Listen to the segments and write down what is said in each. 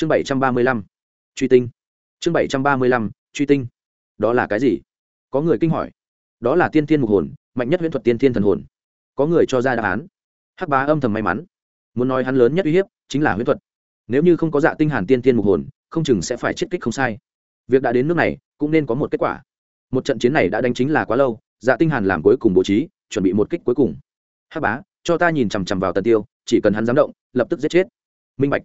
chương bảy trăm ba mươi lăm, truy tinh. Chương bảy trăm ba mươi lăm, truy tinh. Đó là cái gì? Có người kinh hỏi. Đó là tiên thiên mục hồn, mạnh nhất huyễn thuật tiên thiên thần hồn. Có người cho ra đáp án. Hắc bá âm thầm may mắn. Muốn nói hắn lớn nhất uy hiếp chính là huyễn thuật. Nếu như không có dạ tinh hàn tiên thiên mục hồn, không chừng sẽ phải chết kích không sai. Việc đã đến nước này, cũng nên có một kết quả. Một trận chiến này đã đánh chính là quá lâu dạ tinh hàn làm cuối cùng bố trí, chuẩn bị một kích cuối cùng. Hắc bá, cho ta nhìn chằm chằm vào tần tiêu, chỉ cần hắn dám động, lập tức giết chết. Minh bạch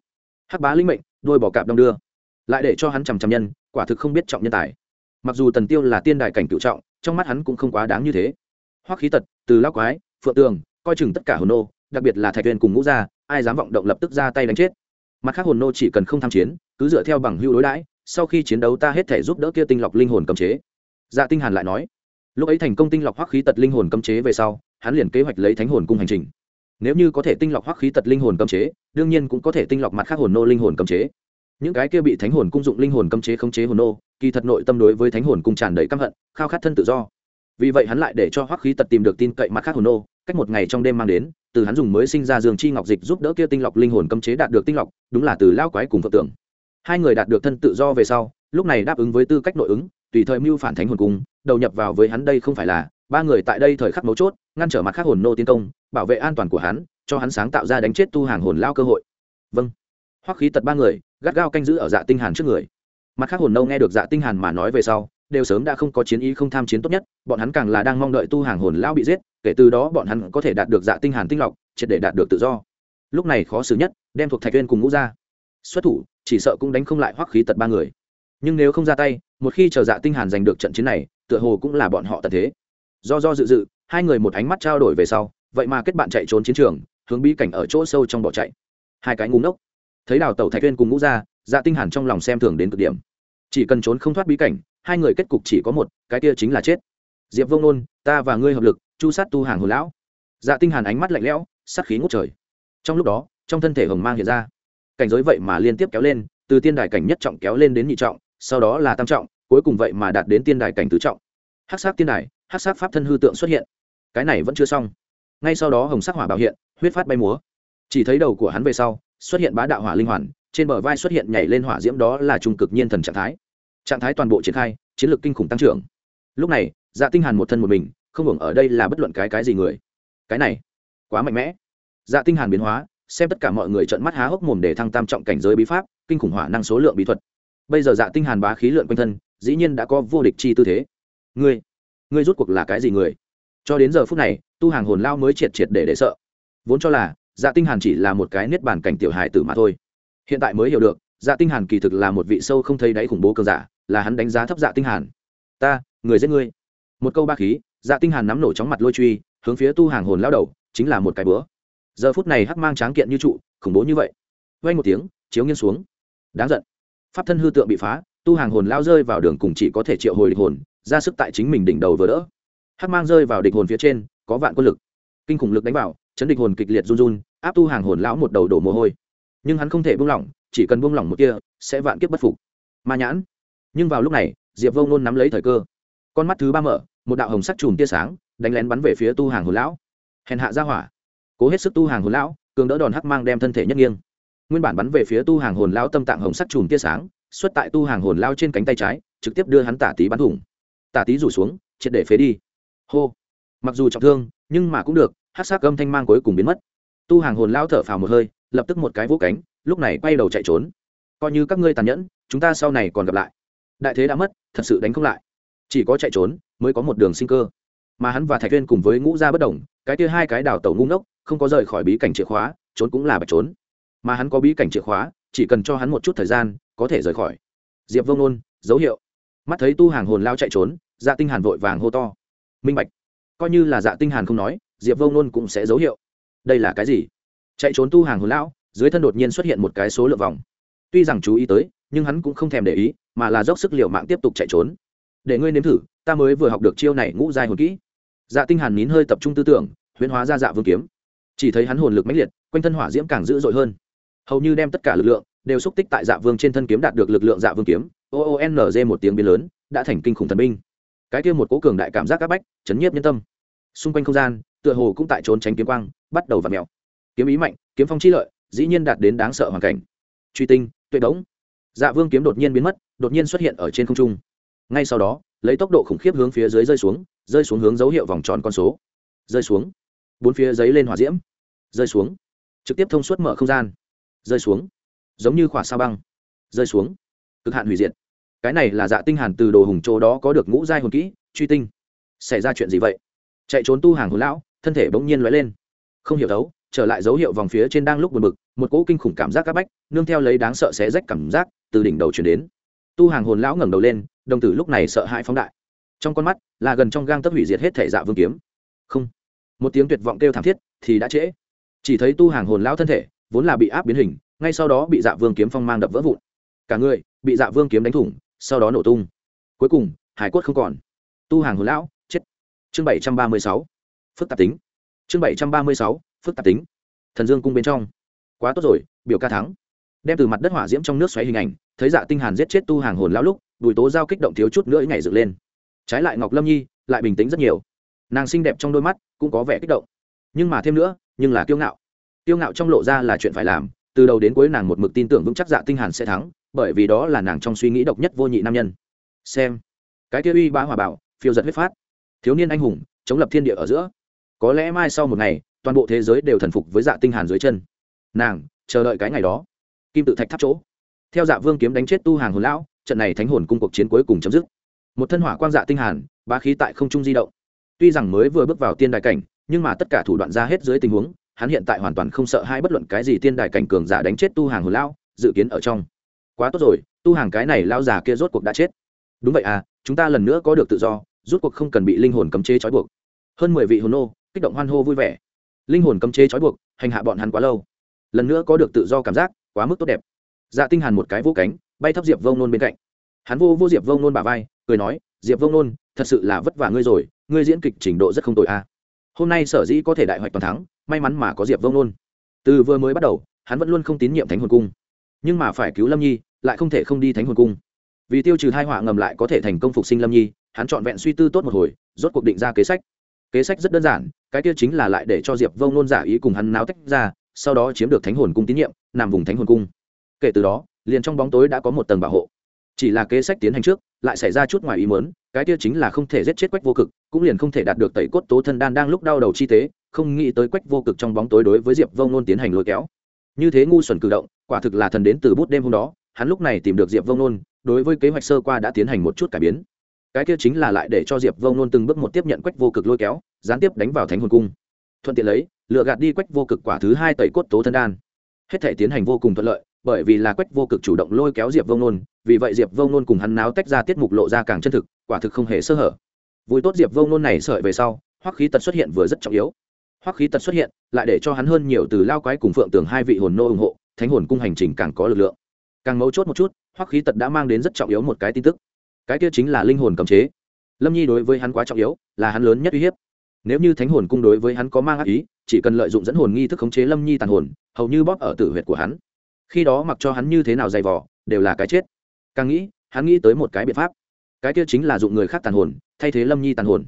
hắc bá linh mệnh, đôi bỏ cạp đong đưa. Lại để cho hắn chằm chằm nhân, quả thực không biết trọng nhân tài. Mặc dù tần tiêu là tiên đài cảnh cựu trọng, trong mắt hắn cũng không quá đáng như thế. Hoắc khí tật, từ lão quái, phượng tường, coi chừng tất cả hồn nô, đặc biệt là thạch viên cùng ngũ gia, ai dám vọng động lập tức ra tay đánh chết. Mặt khác hồn nô chỉ cần không tham chiến, cứ dựa theo bằng hưu đối đãi, sau khi chiến đấu ta hết thể giúp đỡ kia tinh lọc linh hồn cấm chế. Dạ tinh hàn lại nói, lúc ấy thành công tinh lọc hoắc khí tật linh hồn cấm chế về sau, hắn liền kế hoạch lấy thánh hồn cung hành trình nếu như có thể tinh lọc hoắc khí tật linh hồn cấm chế, đương nhiên cũng có thể tinh lọc mặt khác hồn nô linh hồn cấm chế. Những cái kia bị thánh hồn cung dụng linh hồn cấm chế khống chế hồn nô, kỳ thật nội tâm đối với thánh hồn cung tràn đầy căm hận, khao khát thân tự do. Vì vậy hắn lại để cho hoắc khí tật tìm được tin cậy mặt khác hồn nô, cách một ngày trong đêm mang đến, từ hắn dùng mới sinh ra dương chi ngọc dịch giúp đỡ kia tinh lọc linh hồn cấm chế đạt được tinh lọc, đúng là từ lao quái cùng phật tưởng hai người đạt được thân tự do về sau, lúc này đáp ứng với tư cách nội ứng, tùy thời mưu phản thánh hồn cung, đầu nhập vào với hắn đây không phải là ba người tại đây thời khắc mấu chốt, ngăn trở mặt khác hồn nô tiến công, bảo vệ an toàn của hắn, cho hắn sáng tạo ra đánh chết tu hàng hồn lao cơ hội. Vâng. Hoắc khí tật ba người, gắt gao canh giữ ở dạ tinh hàn trước người. Mặt khác hồn nô nghe được dạ tinh hàn mà nói về sau, đều sớm đã không có chiến ý không tham chiến tốt nhất, bọn hắn càng là đang mong đợi tu hàng hồn lao bị giết, kể từ đó bọn hắn có thể đạt được dạ tinh hàn tinh lọc, triệt để đạt được tự do. Lúc này khó xử nhất, đem thuộc thạch viên cùng ngũ ra. Xuất thủ, chỉ sợ cũng đánh không lại hoắc khí tật ba người. Nhưng nếu không ra tay, một khi chờ dạ tinh hàn giành được trận chiến này, tựa hồ cũng là bọn họ tận thế do do dự dự, hai người một ánh mắt trao đổi về sau, vậy mà kết bạn chạy trốn chiến trường, hướng bí cảnh ở chỗ sâu trong bỏ chạy. Hai cái ngu ngốc. Thấy đào tẩu thạch tuyên cùng ngũ ra dạ tinh hàn trong lòng xem thường đến cực điểm. Chỉ cần trốn không thoát bí cảnh, hai người kết cục chỉ có một, cái kia chính là chết. Diệp vông nôn, ta và ngươi hợp lực, chu sát tu hàng hồ lão. Dạ tinh hàn ánh mắt lạnh lẽo, sát khí ngút trời. Trong lúc đó, trong thân thể hồng mang hiện ra. Cảnh giới vậy mà liên tiếp kéo lên, từ tiên đài cảnh nhất trọng kéo lên đến nhị trọng, sau đó là tam trọng, cuối cùng vậy mà đạt đến tiên đài cảnh tứ trọng. Hắc sát tiên đài hắc sát pháp thân hư tượng xuất hiện. Cái này vẫn chưa xong. Ngay sau đó hồng sắc hỏa bảo hiện, huyết phát bay múa. Chỉ thấy đầu của hắn về sau, xuất hiện bá đạo hỏa linh hoàn, trên bờ vai xuất hiện nhảy lên hỏa diễm đó là trung cực nhiên thần trạng thái. Trạng thái toàn bộ triển khai, chiến lược kinh khủng tăng trưởng. Lúc này dạ tinh hàn một thân một mình, không hưởng ở đây là bất luận cái cái gì người. Cái này, quá mạnh mẽ. Dạ tinh hàn biến hóa, xem tất cả mọi người trợn mắt há hốc mồm để thăng tam trọng cảnh giới bí pháp, kinh khủng hỏa năng số lượng bí thuật. Bây giờ dạ tinh hàn bá khí lượn quanh thân, dĩ nhiên đã có vô địch chi tư thế. Ngươi ngươi rút cuộc là cái gì người? Cho đến giờ phút này, tu hàng hồn lao mới triệt triệt để để sợ. Vốn cho là dạ tinh hàn chỉ là một cái niết bàn cảnh tiểu hài tử mà thôi. Hiện tại mới hiểu được dạ tinh hàn kỳ thực là một vị sâu không thấy đáy khủng bố cường giả, là hắn đánh giá thấp dạ tinh hàn. Ta, người giết ngươi. Một câu ba khí dạ tinh hàn nắm nổ chóng mặt lôi truy, hướng phía tu hàng hồn lao đầu, chính là một cái bữa. Giờ phút này hắc mang tráng kiện như trụ, khủng bố như vậy. Vang một tiếng, chiếu nghiêng xuống. Đáng giận. Pháp thân hư tượng bị phá, tu hàng hồn lao rơi vào đường cùng chỉ có thể triệu hồi địch hồn ra sức tại chính mình đỉnh đầu vừa đỡ. Hắc mang rơi vào địch hồn phía trên, có vạn quân lực. Kinh khủng lực đánh vào, chấn địch hồn kịch liệt run run, áp tu hàng hồn lão một đầu đổ mồ hôi. Nhưng hắn không thể buông lỏng, chỉ cần buông lỏng một kia sẽ vạn kiếp bất phục. Ma nhãn. Nhưng vào lúc này, diệp vông nôn nắm lấy thời cơ. Con mắt thứ ba mở, một đạo hồng sắc chùm tia sáng, đánh lén bắn về phía tu hàng hồn lão. Hèn hạ ra hỏa. Cố hết sức tu hàng hồn lão, cường đỡ đòn hắc mang đem thân thể nhất nghiêng. Nguyên bản bắn về phía tu hàng hồn lão tâm tạng hồng sắc chùm tia sáng, xuất tại tu hàng hồn lao trên cánh tay trái, trực tiếp đưa hắn tả tí bắn thủng tả tí rủ xuống, triệt để phế đi. Hô. Mặc dù trọng thương, nhưng mà cũng được hát sát âm thanh mang cuối cùng biến mất. Tu hàng hồn lao thở phào một hơi, lập tức một cái vỗ cánh, lúc này quay đầu chạy trốn. Coi như các ngươi tàn nhẫn, chúng ta sau này còn gặp lại. Đại thế đã mất, thật sự đánh không lại. Chỉ có chạy trốn, mới có một đường sinh cơ. Mà hắn và thạch tuyên cùng với ngũ gia bất đồng, cái kia hai cái đào tàu ngu ngốc, không có rời khỏi bí cảnh chìa khóa, trốn cũng là bạch trốn. Mà hắn có bí cảnh chìa khóa, chỉ cần cho hắn một chút thời gian, có thể rời khỏi. Diệp vông nôn, dấu hiệu mắt thấy tu hàng hồn lao chạy trốn dạ tinh hàn vội vàng hô to. Minh bạch, coi như là dạ tinh hàn không nói, diệp vông nôn cũng sẽ dấu hiệu. Đây là cái gì? Chạy trốn tu hàng hồn lão, dưới thân đột nhiên xuất hiện một cái số lượng vòng. Tuy rằng chú ý tới, nhưng hắn cũng không thèm để ý, mà là dốc sức liều mạng tiếp tục chạy trốn. Để ngươi nếm thử, ta mới vừa học được chiêu này ngũ giai hồn kỹ. Dạ tinh hàn nín hơi tập trung tư tưởng, huyễn hóa ra dạ vương kiếm. Chỉ thấy hắn hồn lực mãnh liệt, quanh thân hỏa diễm càng dữ dội hơn. Hầu như đem tất cả lực lượng đều xúc tích tại dạ vương trên thân kiếm đạt được lực lượng dạ vương kiếm. O o n g một tiếng biến lớn, đã thành kinh khủng thần binh. Cái kia một cố cường đại cảm giác áp bách, chấn nhiếp nhân tâm. Xung quanh không gian, tựa hồ cũng tại trốn tránh kiếm quang, bắt đầu và mèo. Kiếm ý mạnh, kiếm phong chi lợi, dĩ nhiên đạt đến đáng sợ hoàn cảnh. Truy tinh, tuệ đống. Dạ vương kiếm đột nhiên biến mất, đột nhiên xuất hiện ở trên không trung. Ngay sau đó, lấy tốc độ khủng khiếp hướng phía dưới rơi xuống rơi xuống hướng dấu hiệu vòng tròn con số. Rơi xuống. Bốn phía giấy lên hỏa diễm. Rơi xuống. Trực tiếp thông suốt mở không gian. Rơi xuống giống như khỏa sao băng. Rơi xuống. Cực hạn hủy diệt. Cái này là dạ tinh hàn từ đồ hùng chỗ đó có được ngũ giai hồn kỹ, truy tinh. Xảy ra chuyện gì vậy? Chạy trốn tu hàng hồn lão, thân thể bỗng nhiên lóe lên. Không hiểu thấu trở lại dấu hiệu vòng phía trên đang lúc buồn bực, một cỗ kinh khủng cảm giác các bách, nương theo lấy đáng sợ xé rách cảm giác, từ đỉnh đầu chuyển đến. Tu hàng hồn lão ngẩng đầu lên, đồng tử lúc này sợ hãi phóng đại. Trong con mắt, là gần trong gang tấc hủy diệt hết thể dạ vương kiếm. Không. Một tiếng tuyệt vọng kêu thảm thiết, thì đã trễ. Chỉ thấy tu hàng hồn lão thân thể, vốn là bị áp biến hình ngay sau đó bị dạ vương kiếm phong mang đập vỡ vụn. Cả người bị dạ vương kiếm đánh thủng, sau đó nổ tung. Cuối cùng, hải quất không còn. Tu hàng hồn lão, chết. Chương bảy trăm ba mươi sáu, phức tạp tính. Chương bảy trăm ba mươi sáu, phức tạp tính. Thần dương cung bên trong. Quá tốt rồi, biểu ca thắng. Đem từ mặt đất hỏa diễm trong nước xoáy hình ảnh, thấy dạ tinh hàn giết chết tu hàng hồn lão lúc, bùi tố giao kích động thiếu chút nữa nhảy dựng lên. Trái lại ngọc lâm nhi, lại bình tĩnh rất nhiều. Nàng xinh đẹp trong đôi mắt cũng có vẻ kích động. Nhưng mà thêm nữa, nhưng là kiêu ngạo. Kiêu ngạo trong lộ ra là chuyện phải làm từ đầu đến cuối nàng một mực tin tưởng vững chắc dạ tinh hàn sẽ thắng, bởi vì đó là nàng trong suy nghĩ độc nhất vô nhị nam nhân. Xem, cái kia uy bá hòa bảo, phiêu giật huyết phát. Thiếu niên anh hùng, chống lập thiên địa ở giữa. Có lẽ mai sau một ngày, toàn bộ thế giới đều thần phục với dạ tinh hàn dưới chân. Nàng, chờ đợi cái ngày đó. Kim tự thạch tháp chỗ. Theo dạ vương kiếm đánh chết tu hàng hồn lão, trận này thánh hồn cung cuộc chiến cuối cùng chấm dứt. Một thân hỏa quang dạ tinh hàn, bá khí tại không trung di động. Tuy rằng mới vừa bước vào tiên Đại cảnh, nhưng mà tất cả thủ đoạn ra hết dưới tình huống hắn hiện tại hoàn toàn không sợ hai bất luận cái gì tiên đài cảnh cường giả đánh chết tu hàng hồn lão, dự kiến ở trong. Quá tốt rồi, tu hàng cái này lao già kia rốt cuộc đã chết. Đúng vậy à chúng ta lần nữa có được tự do rút cuộc không cần bị linh hồn cấm chế trói buộc. Hơn mười vị hồn nô, kích động hoan hô vui vẻ. Linh hồn cấm chế trói buộc, hành hạ bọn hắn quá lâu. Lần nữa có được tự do cảm giác, quá mức tốt đẹp. Dạ tinh hàn một cái vô cánh, bay thấp diệp vông nôn bên cạnh. Hắn vô vô diệp vông nôn bả vai, cười nói, diệp vông nôn, thật sự là vất vả ngươi rồi, ngươi diễn kịch trình độ rất không tồi a hôm nay sở dĩ có thể đại hoạch toàn thắng, may mắn mà có diệp vông nôn từ vừa mới bắt đầu, hắn vẫn luôn không tín nhiệm thánh hồn cung. Nhưng mà phải cứu lâm nhi, lại không thể không đi thánh hồn cung. Vì tiêu trừ hai họa ngầm lại có thể thành công phục sinh lâm nhi, hắn trọn vẹn suy tư tốt một hồi, rốt cuộc định ra kế sách. Kế sách rất đơn giản, cái kia chính là lại để cho diệp vông nôn giả ý cùng hắn náo tách ra, sau đó chiếm được thánh hồn cung tín nhiệm, nằm vùng thánh hồn cung. Kể từ đó, liền trong bóng tối đã có một tầng bảo hộ. Chỉ là kế sách tiến hành trước lại xảy ra chút ngoài ý muốn, cái kia chính là không thể giết chết quách vô cực, cũng liền không thể đạt được tẩy cốt tố thân đan đang lúc đau đầu chi tế, không nghĩ tới quách vô cực trong bóng tối đối với diệp vông nôn tiến hành lôi kéo. Như thế ngu xuẩn cử động, quả thực là thần đến từ bút đêm hôm đó, hắn lúc này tìm được diệp vông nôn, đối với kế hoạch sơ qua đã tiến hành một chút cải biến. Cái kia chính là lại để cho diệp vông nôn từng bước một tiếp nhận quách vô cực lôi kéo, gián tiếp đánh vào thánh hồn cung. Thuận tiện lấy, lựa gạt đi quách vô cực quả thứ hai tẩy cốt tố thân đan. Hết thể tiến hành vô cùng thuận lợi bởi vì là quách vô cực chủ động lôi kéo diệp vông nôn vì vậy diệp vông nôn cùng hắn náo tách ra tiết mục lộ ra càng chân thực, quả thực không hề sơ hở. Vui tốt diệp vông nôn này sợi về sau, hoắc khí tật xuất hiện vừa rất trọng yếu. Hoắc khí tật xuất hiện, lại để cho hắn hơn nhiều từ lao quái cùng phượng tường hai vị hồn nô ủng hộ, thánh hồn cung hành trình càng có lực lượng. Càng mấu chốt một chút, hoắc khí tật đã mang đến rất trọng yếu một cái tin tức. Cái kia chính là linh hồn cấm chế. Lâm nhi đối với hắn quá trọng yếu, là hắn lớn nhất uy hiếp. Nếu như thánh hồn cung đối với hắn có mang ác ý, chỉ cần lợi dụng dẫn hồn nghi thức khống chế lâm nhi tàn hồn, hầu như bóp ở tử huyệt của hắn khi đó mặc cho hắn như thế nào dày vỏ đều là cái chết. Càng nghĩ, hắn nghĩ tới một cái biện pháp. Cái kia chính là dụng người khác tàn hồn, thay thế lâm nhi tàn hồn.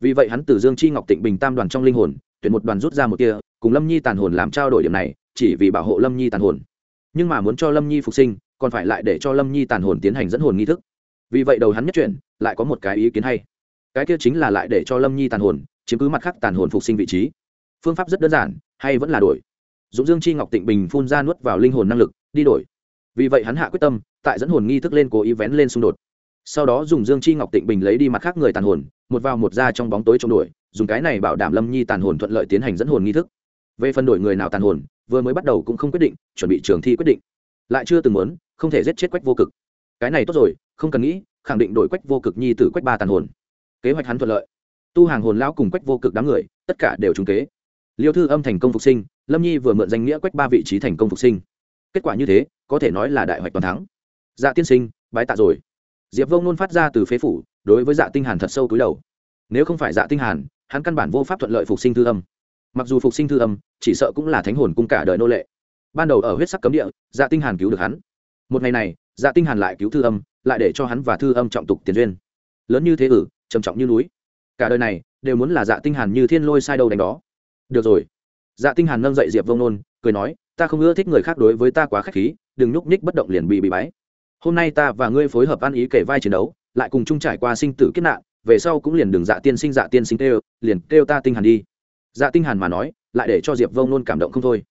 Vì vậy hắn từ dương chi ngọc tịnh bình tam đoàn trong linh hồn, tuyển một đoàn rút ra một kia cùng lâm nhi tàn hồn làm trao đổi điểm này, chỉ vì bảo hộ lâm nhi tàn hồn. Nhưng mà muốn cho lâm nhi phục sinh, còn phải lại để cho lâm nhi tàn hồn tiến hành dẫn hồn nghi thức. Vì vậy đầu hắn nhất chuyển, lại có một cái ý kiến hay. Cái kia chính là lại để cho lâm nhi tàn hồn, chiếm cứ mặt khác tàn hồn phục sinh vị trí. Phương pháp rất đơn giản, hay vẫn là đổi dũng dương chi ngọc tịnh bình phun ra nuốt vào linh hồn năng lực, đi đổi. Vì vậy hắn hạ quyết tâm, tại dẫn hồn nghi thức lên cố ý vén lên xung đột. Sau đó dùng dương chi ngọc tịnh bình lấy đi mặt khác người tàn hồn, một vào một ra trong bóng tối chống đuổi, dùng cái này bảo đảm lâm nhi tàn hồn thuận lợi tiến hành dẫn hồn nghi thức. Về phân đổi người nào tàn hồn, vừa mới bắt đầu cũng không quyết định, chuẩn bị trường thi quyết định. Lại chưa từng muốn, không thể giết chết quách vô cực. Cái này tốt rồi, không cần nghĩ, khẳng định đổi quách vô cực nhi từ quách ba tàn hồn. Kế hoạch hắn thuận lợi. Tu hàng hồn lão cùng quách vô cực đám người, tất cả đều trúng kế. Liêu thư âm thành công phục sinh lâm nhi vừa mượn danh nghĩa quách ba vị trí thành công phục sinh. Kết quả như thế, có thể nói là đại hoạch toàn thắng. Dạ tiên sinh, bái tạ rồi. Diệp vông nôn phát ra từ phế phủ, đối với dạ tinh hàn thật sâu túi đầu. Nếu không phải dạ tinh hàn, hắn căn bản vô pháp thuận lợi phục sinh thư âm. Mặc dù phục sinh thư âm, chỉ sợ cũng là thánh hồn cung cả đời nô lệ. Ban đầu ở huyết sắc cấm địa dạ tinh hàn cứu được hắn. Một ngày này dạ tinh hàn lại cứu thư âm, lại để cho hắn và thư âm trọng tục tiền duyên. Lớn như thế ử, trầm trọng như núi. Cả đời này, đều muốn là dạ tinh hàn như thiên lôi sai đầu đánh đó. Được rồi dạ tinh hàn nâng dậy diệp vông nôn cười nói ta không ưa thích người khác đối với ta quá khách khí đừng nhúc nhích bất động liền bị bị bái. Hôm nay ta và ngươi phối hợp ăn ý kể vai chiến đấu lại cùng chung trải qua sinh tử kiếp nạn về sau cũng liền đường dạ tiên sinh dạ tiên sinh kêu liền kêu ta tinh hàn đi. Dạ tinh hàn mà nói lại để cho diệp vông nôn cảm động không thôi.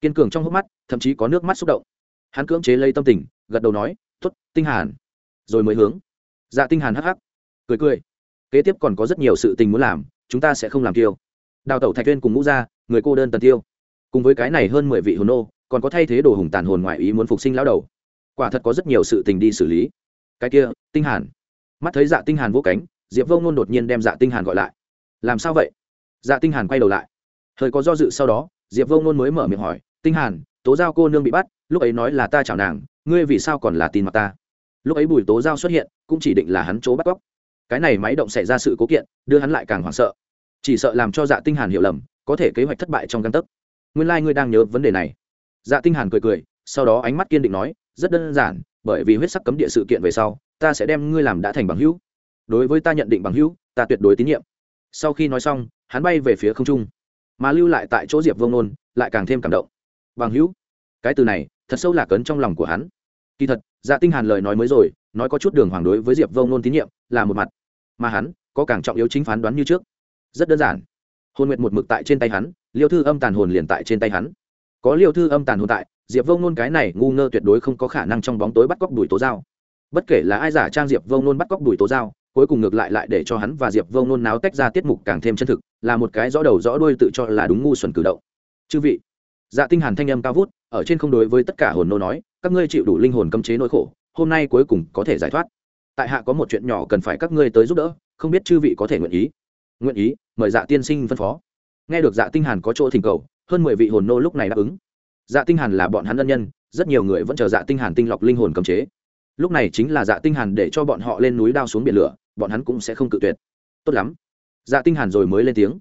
Kiên cường trong hốc mắt thậm chí có nước mắt xúc động. Hắn cưỡng chế lấy tâm tình gật đầu nói Thút, tinh hàn. Rồi mới hướng. Dạ tinh hàn hắc hắc cười cười. Kế tiếp còn có rất nhiều sự tình muốn làm chúng ta sẽ không làm kiêu. Đào tẩu thạch viên cùng ngũ gia người cô đơn tần tiêu. Cùng với cái này hơn mười vị hồn nô, còn có thay thế đồ hùng tàn hồn ngoại ý muốn phục sinh lão đầu. Quả thật có rất nhiều sự tình đi xử lý. Cái kia, tinh hàn. Mắt thấy dạ tinh hàn vỗ cánh, diệp vô ngôn đột nhiên đem dạ tinh hàn gọi lại. Làm sao vậy? Dạ tinh hàn quay đầu lại. Hơi có do dự sau đó, diệp vô ngôn mới mở miệng hỏi, tinh hàn, tố giao cô nương bị bắt, lúc ấy nói là ta chào nàng, ngươi vì sao còn là tin mặt ta? Lúc ấy bùi tố giao xuất hiện, cũng chỉ định là hắn chỗ bắt cóc. Cái này máy động xảy ra sự cố kiện, đưa hắn lại càng hoảng sợ. Chỉ sợ làm cho dạ tinh hàn hiểu lầm có thể kế hoạch thất bại trong căn tấc. Nguyên lai ngươi đang nhớ vấn đề này. Dạ tinh hàn cười cười, sau đó ánh mắt kiên định nói, rất đơn giản, bởi vì huyết sắc cấm địa sự kiện về sau, ta sẽ đem ngươi làm đã thành bằng hữu. Đối với ta nhận định bằng hữu, ta tuyệt đối tín nhiệm. Sau khi nói xong, hắn bay về phía không trung, mà lưu lại tại chỗ diệp vông nôn lại càng thêm cảm động. Bằng hữu? Cái từ này, thật sâu lạc ấn trong lòng của hắn. Kỳ thật dạ tinh hàn lời nói mới rồi, nói có chút đường hoàng đối với diệp vông nôn tín nhiệm là một mặt, mà hắn có càng trọng yếu chính phán đoán như trước. Rất đơn giản hồn nguyệt một mực tại trên tay hắn liêu thư âm tàn hồn liền tại trên tay hắn. Có liêu thư âm tàn hồn tại diệp vông nôn cái này ngu ngơ tuyệt đối không có khả năng trong bóng tối bắt cóc đuổi tố dao. bất kể là ai giả trang diệp vông nôn bắt cóc đuổi tố dao, cuối cùng ngược lại lại để cho hắn và diệp vông nôn náo tách ra tiết mục càng thêm chân thực là một cái rõ đầu rõ đuôi tự cho là đúng ngu xuẩn cử động. Chư vị dạ tinh hàn thanh âm cao vút ở trên không đối với tất cả hồn nô nói các ngươi chịu đủ linh hồn cấm chế nỗi khổ hôm nay cuối cùng có thể giải thoát. Tại hạ có một chuyện nhỏ cần phải các ngươi tới giúp đỡ không biết chư vị có thể nguyện ý nguyện ý, mời dạ tiên sinh phân phó. Nghe được dạ tinh hàn có chỗ thỉnh cầu, hơn mười vị hồn nô lúc này đáp ứng. Dạ tinh hàn là bọn hắn ân nhân, rất nhiều người vẫn chờ dạ tinh hàn tinh lọc linh hồn cấm chế. Lúc này chính là dạ tinh hàn để cho bọn họ lên núi đao xuống biển lửa, bọn hắn cũng sẽ không cự tuyệt. Tốt lắm. Dạ tinh hàn rồi mới lên tiếng.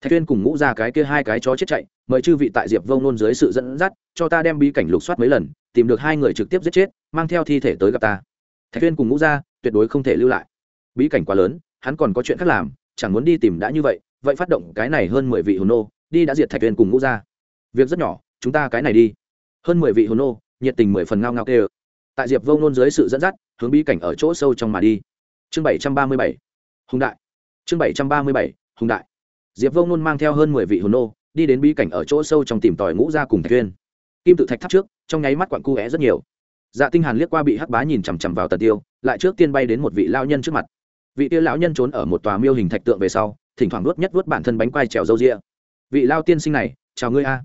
Thạch tuyên cùng ngũ ra cái kia hai cái chó chết chạy, mời chư vị tại diệp vông nôn dưới sự dẫn dắt, cho ta đem bí cảnh lục soát mấy lần, tìm được hai người trực tiếp giết chết, mang theo thi thể tới gặp ta. Thạch tuyên cùng ngũ ra tuyệt đối không thể lưu lại. Bí cảnh quá lớn, hắn còn có chuyện khác làm chẳng muốn đi tìm đã như vậy vậy phát động cái này hơn mười vị hồn nô, đi đã diệt thạch tuyên cùng ngũ ra việc rất nhỏ, chúng ta cái này đi. Hơn mười vị hồn nô, nhiệt tình mười phần ngao ngao kê ơ. Tại diệp vông nôn dưới sự dẫn dắt, hướng bí cảnh ở chỗ sâu trong mà đi. Chương bảy trăm ba mươi bảy. Hùng đại. Chương bảy trăm ba mươi bảy, hùng đại. Diệp vông nôn mang theo hơn mười vị hồn nô, đi đến bí cảnh ở chỗ sâu trong tìm tòi ngũ ra cùng thạch tuyên kim tự thạch tháp trước, trong nháy mắt quặn cu é rất nhiều. Dạ tinh hàn liếc qua bị hắc bá nhìn chằm chằm vào tần tiêu, lại trước tiên bay đến một vị lao nhân trước mặt vị tiêu lão nhân trốn ở một tòa miêu hình thạch tượng về sau, thỉnh thoảng nuốt nhất nuốt bản thân bánh quai trèo râu ria. Vị lao tiên sinh này, chào ngươi a.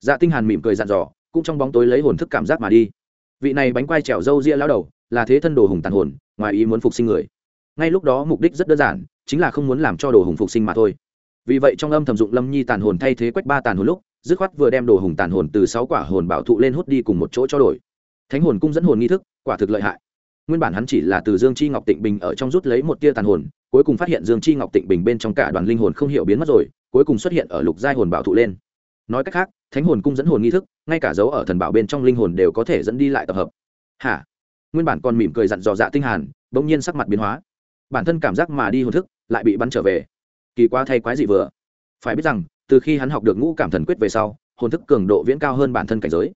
Dạ tinh hàn mỉm cười dặn dò, cũng trong bóng tối lấy hồn thức cảm giác mà đi. Vị này bánh quai trèo râu ria lão đầu, là thế thân đồ hùng tàn hồn, ngoài ý muốn phục sinh người. Ngay lúc đó mục đích rất đơn giản, chính là không muốn làm cho đồ hùng phục sinh mà thôi. Vì vậy trong âm thầm dụng lâm nhi tàn hồn thay thế quách ba tàn hồn lúc, dứt khoát vừa đem đồ hùng tàn hồn từ sáu quả hồn bảo thụ lên hút đi cùng một chỗ cho đổi. Thánh hồn cung dẫn hồn nghi thức, quả thực lợi hại nguyên bản hắn chỉ là từ dương chi ngọc tịnh bình ở trong rút lấy một tia tàn hồn, cuối cùng phát hiện dương chi ngọc tịnh bình bên trong cả đoàn linh hồn không hiểu biến mất rồi, cuối cùng xuất hiện ở lục giai hồn bảo thụ lên. Nói cách khác, thánh hồn cung dẫn hồn nghi thức, ngay cả dấu ở thần bảo bên trong linh hồn đều có thể dẫn đi lại tập hợp. Hả? Nguyên bản còn mỉm cười dặn dò dạ tinh hàn, bỗng nhiên sắc mặt biến hóa. Bản thân cảm giác mà đi hồn thức, lại bị bắn trở về. Kỳ quá thay quái gì vừa. Phải biết rằng, từ khi hắn học được ngũ cảm thần quyết về sau, hồn thức cường độ viễn cao hơn bản thân cảnh giới.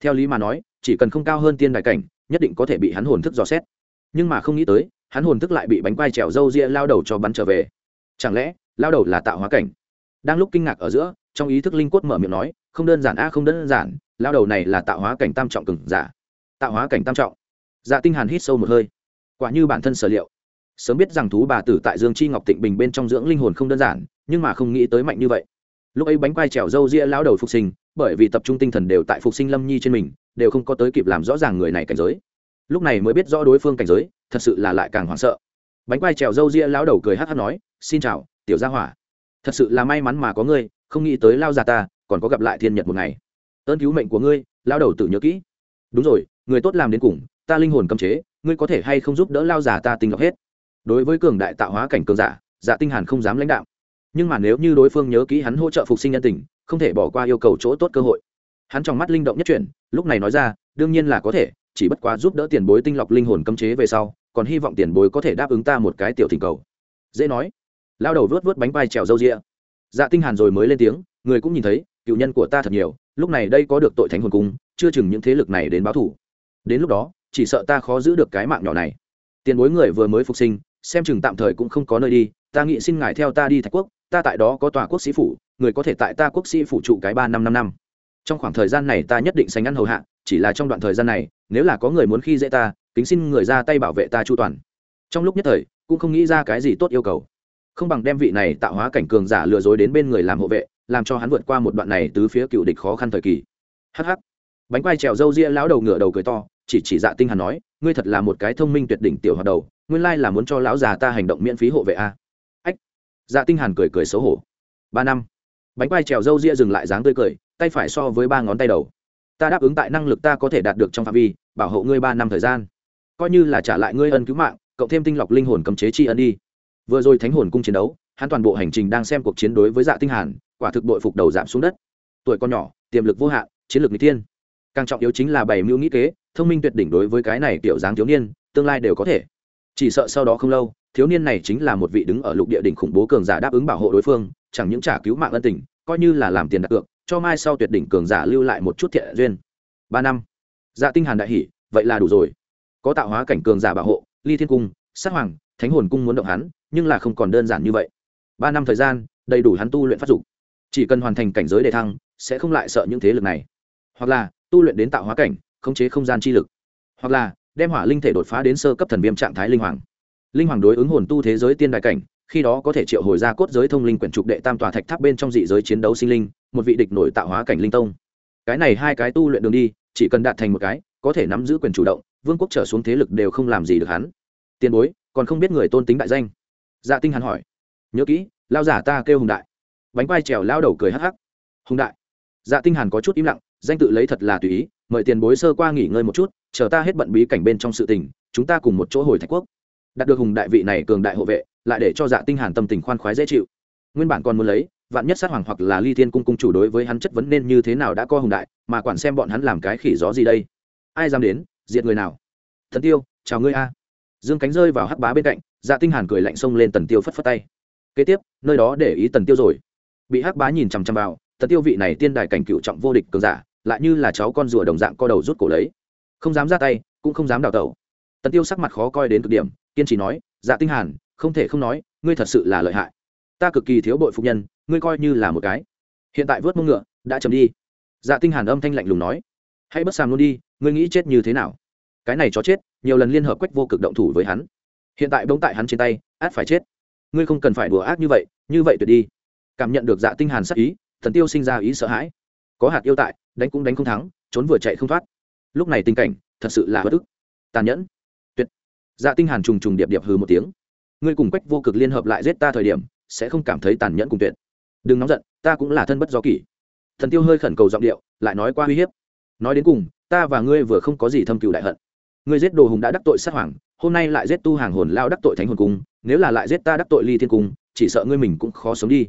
Theo lý mà nói, chỉ cần không cao hơn tiên đại cảnh nhất định có thể bị hắn hồn thức dò xét. Nhưng mà không nghĩ tới, hắn hồn thức lại bị bánh quai trèo râu ria lao đầu cho bắn trở về. Chẳng lẽ, lao đầu là tạo hóa cảnh? Đang lúc kinh ngạc ở giữa, trong ý thức linh quất mở miệng nói, không đơn giản a, không đơn giản, lao đầu này là tạo hóa cảnh tam trọng cừng giả. Tạo hóa cảnh tam trọng. Dạ tinh hàn hít sâu một hơi. Quả như bản thân sở liệu. Sớm biết rằng thú bà tử tại dương chi ngọc tịnh bình bên trong dưỡng linh hồn không đơn giản, nhưng mà không nghĩ tới mạnh như vậy lúc ấy bánh quai trèo râu ria lão đầu phục sinh, bởi vì tập trung tinh thần đều tại phục sinh lâm nhi trên mình, đều không có tới kịp làm rõ ràng người này cảnh giới. Lúc này mới biết rõ đối phương cảnh giới, thật sự là lại càng hoảng sợ. Bánh quai trèo râu ria lão đầu cười hát hát nói, xin chào, tiểu gia hỏa. Thật sự là may mắn mà có ngươi, không nghĩ tới lao già ta còn có gặp lại thiên nhật một ngày. Ơn cứu mệnh của ngươi lao đầu tự nhớ kỹ. Đúng rồi, người tốt làm đến cùng, ta linh hồn cấm chế, ngươi có thể hay không giúp đỡ lao già ta tinh lọc hết? Đối với cường đại tạo hóa cảnh cường giả dạ tinh hàn không dám lãnh đạo nhưng mà nếu như đối phương nhớ kỹ hắn hỗ trợ phục sinh nhân tình, không thể bỏ qua yêu cầu chỗ tốt cơ hội. Hắn trong mắt linh động nhất chuyển, lúc này nói ra, đương nhiên là có thể, chỉ bất quá giúp đỡ tiền bối tinh lọc linh hồn cấm chế về sau, còn hy vọng tiền bối có thể đáp ứng ta một cái tiểu thỉnh cầu. Dễ nói. Lao đầu vớt vớt bánh vai trèo râu ria. Dạ tinh hàn rồi mới lên tiếng, người cũng nhìn thấy, cựu nhân của ta thật nhiều, lúc này đây có được tội thánh hồn cung, chưa chừng những thế lực này đến báo thủ. Đến lúc đó, chỉ sợ ta khó giữ được cái mạng nhỏ này. Tiền bối người vừa mới phục sinh, xem chừng tạm thời cũng không có nơi đi, ta nghĩ xin ngài theo ta đi thạch quốc ta tại đó có tòa quốc sĩ phủ, người có thể tại ta quốc sĩ phủ trụ cái ba năm năm năm. Trong khoảng thời gian này ta nhất định sánh ăn hầu hạ, chỉ là trong đoạn thời gian này, nếu là có người muốn khi dễ ta, kính xin người ra tay bảo vệ ta chu toàn. Trong lúc nhất thời, cũng không nghĩ ra cái gì tốt yêu cầu. Không bằng đem vị này tạo hóa cảnh cường giả lừa dối đến bên người làm hộ vệ, làm cho hắn vượt qua một đoạn này tứ phía cựu địch khó khăn thời kỳ. Hh bánh quai trèo râu ria lão đầu ngựa đầu cười to, chỉ chỉ dạ tinh hàn nói, ngươi thật là một cái thông minh tuyệt đỉnh tiểu hoạt đầu, nguyên lai là muốn cho lão già ta hành động miễn phí hộ vệ a dạ tinh hàn cười cười xấu hổ. Ba năm. Bánh quai trèo râu ria dừng lại dáng tươi cười, tay phải so với ba ngón tay đầu. Ta đáp ứng tại năng lực ta có thể đạt được trong phạm vi, bảo hộ ngươi ba năm thời gian. Coi như là trả lại ngươi ân cứu mạng, cộng thêm tinh lọc linh hồn cấm chế tri ân đi. Vừa rồi thánh hồn cung chiến đấu, hắn toàn bộ hành trình đang xem cuộc chiến đối với dạ tinh hàn, quả thực đội phục đầu giảm xuống đất. Tuổi con nhỏ, tiềm lực vô hạn, chiến lược n thiên. Càng trọng yếu chính là bảy mưu nghĩ kế, thông minh tuyệt đỉnh đối với cái này tiểu dáng thiếu niên, tương lai đều có thể. Chỉ sợ sau đó không lâu thiếu niên này chính là một vị đứng ở lục địa đỉnh khủng bố cường giả đáp ứng bảo hộ đối phương, chẳng những trả cứu mạng ân tình, coi như là làm tiền đặt cược, cho mai sau tuyệt đỉnh cường giả lưu lại một chút thiện duyên. Ba năm. Dạ tinh hàn đại hỉ, vậy là đủ rồi. Có tạo hóa cảnh cường giả bảo hộ, ly thiên cung, sát hoàng, thánh hồn cung muốn động hắn, nhưng là không còn đơn giản như vậy. Ba năm thời gian, đầy đủ hắn tu luyện phát dục. Chỉ cần hoàn thành cảnh giới đề thăng, sẽ không lại sợ những thế lực này. Hoặc là, tu luyện đến tạo hóa cảnh, khống chế không gian chi lực. Hoặc là, đem hỏa linh thể đột phá đến sơ cấp thần viêm trạng thái linh hoàng linh hoàng đối ứng hồn tu thế giới tiên đại cảnh, khi đó có thể triệu hồi ra cốt giới thông linh quyển trục đệ tam tòa thạch tháp bên trong dị giới chiến đấu sinh linh, một vị địch nổi tạo hóa cảnh linh tông. Cái này hai cái tu luyện đường đi, chỉ cần đạt thành một cái, có thể nắm giữ quyền chủ động, vương quốc trở xuống thế lực đều không làm gì được hắn. Tiền bối, còn không biết người tôn tính đại danh? Dạ tinh hắn hỏi. Nhớ kỹ lao giả ta kêu hùng đại. Bánh quai trèo lao đầu cười hắc hắc. Hùng đại. Dạ tinh hàn có chút im lặng, danh tự lấy thật là tùy ý, mời tiền bối sơ qua nghỉ ngơi một chút, chờ ta hết bận bí cảnh bên trong sự tình, chúng ta cùng một chỗ hồi thạch quốc đạt được hùng đại vị này cường đại hộ vệ, lại để cho dạ tinh hàn tâm tình khoan khoái dễ chịu. Nguyên bản còn muốn lấy, vạn nhất sát hoàng hoặc là ly thiên cung cung chủ đối với hắn chất vấn nên như thế nào đã co hùng đại, mà quản xem bọn hắn làm cái khỉ gió gì đây. Ai dám đến, diệt người nào? Thần tiêu, chào ngươi a. Dương cánh rơi vào hắc bá bên cạnh dạ tinh hàn cười lạnh xông lên tần tiêu phất phất tay. Kế tiếp, nơi đó để ý tần tiêu rồi. Bị hắc bá nhìn chằm chằm vào, tần tiêu vị này tiên đài cảnh cựu trọng vô địch cường giả, lại như là cháu con rùa đồng dạng co đầu rút cổ lấy. Không dám ra tay, cũng không dám đào tẩu. Tần tiêu sắc mặt khó coi đến cực điểm kiên trì nói dạ tinh hàn, không thể không nói, ngươi thật sự là lợi hại. Ta cực kỳ thiếu bội phục nhân, ngươi coi như là một cái. Hiện tại vớt mông ngựa đã chầm đi. Dạ tinh hàn âm thanh lạnh lùng nói, hãy bất sàm luôn đi, ngươi nghĩ chết như thế nào? Cái này chó chết, nhiều lần liên hợp quách vô cực động thủ với hắn. Hiện tại bỗng tại hắn trên tay, át phải chết. Ngươi không cần phải đùa ác như vậy như vậy tuyệt đi. Cảm nhận được dạ tinh hàn sắc ý, thần tiêu sinh ra ý sợ hãi. Có hạt yêu tại, đánh cũng đánh không thắng, trốn vừa chạy không thoát. Lúc này tình cảnh, thật sự là bất ức. Tàn nhẫn dạ tinh hàn trùng trùng điệp điệp hừ một tiếng. Ngươi cùng quách vô cực liên hợp lại giết ta thời điểm, sẽ không cảm thấy tàn nhẫn cùng tuyệt. Đừng nóng giận, ta cũng là thân bất do kỷ. Thần tiêu hơi khẩn cầu giọng điệu, lại nói qua uy hiếp. Nói đến cùng, ta và ngươi vừa không có gì thâm cừu đại hận. Ngươi giết đồ hùng đã đắc tội sát hoàng, hôm nay lại giết tu hàng hồn lao đắc tội thánh hồn cung, nếu là lại giết ta đắc tội ly thiên cung, chỉ sợ ngươi mình cũng khó sống đi.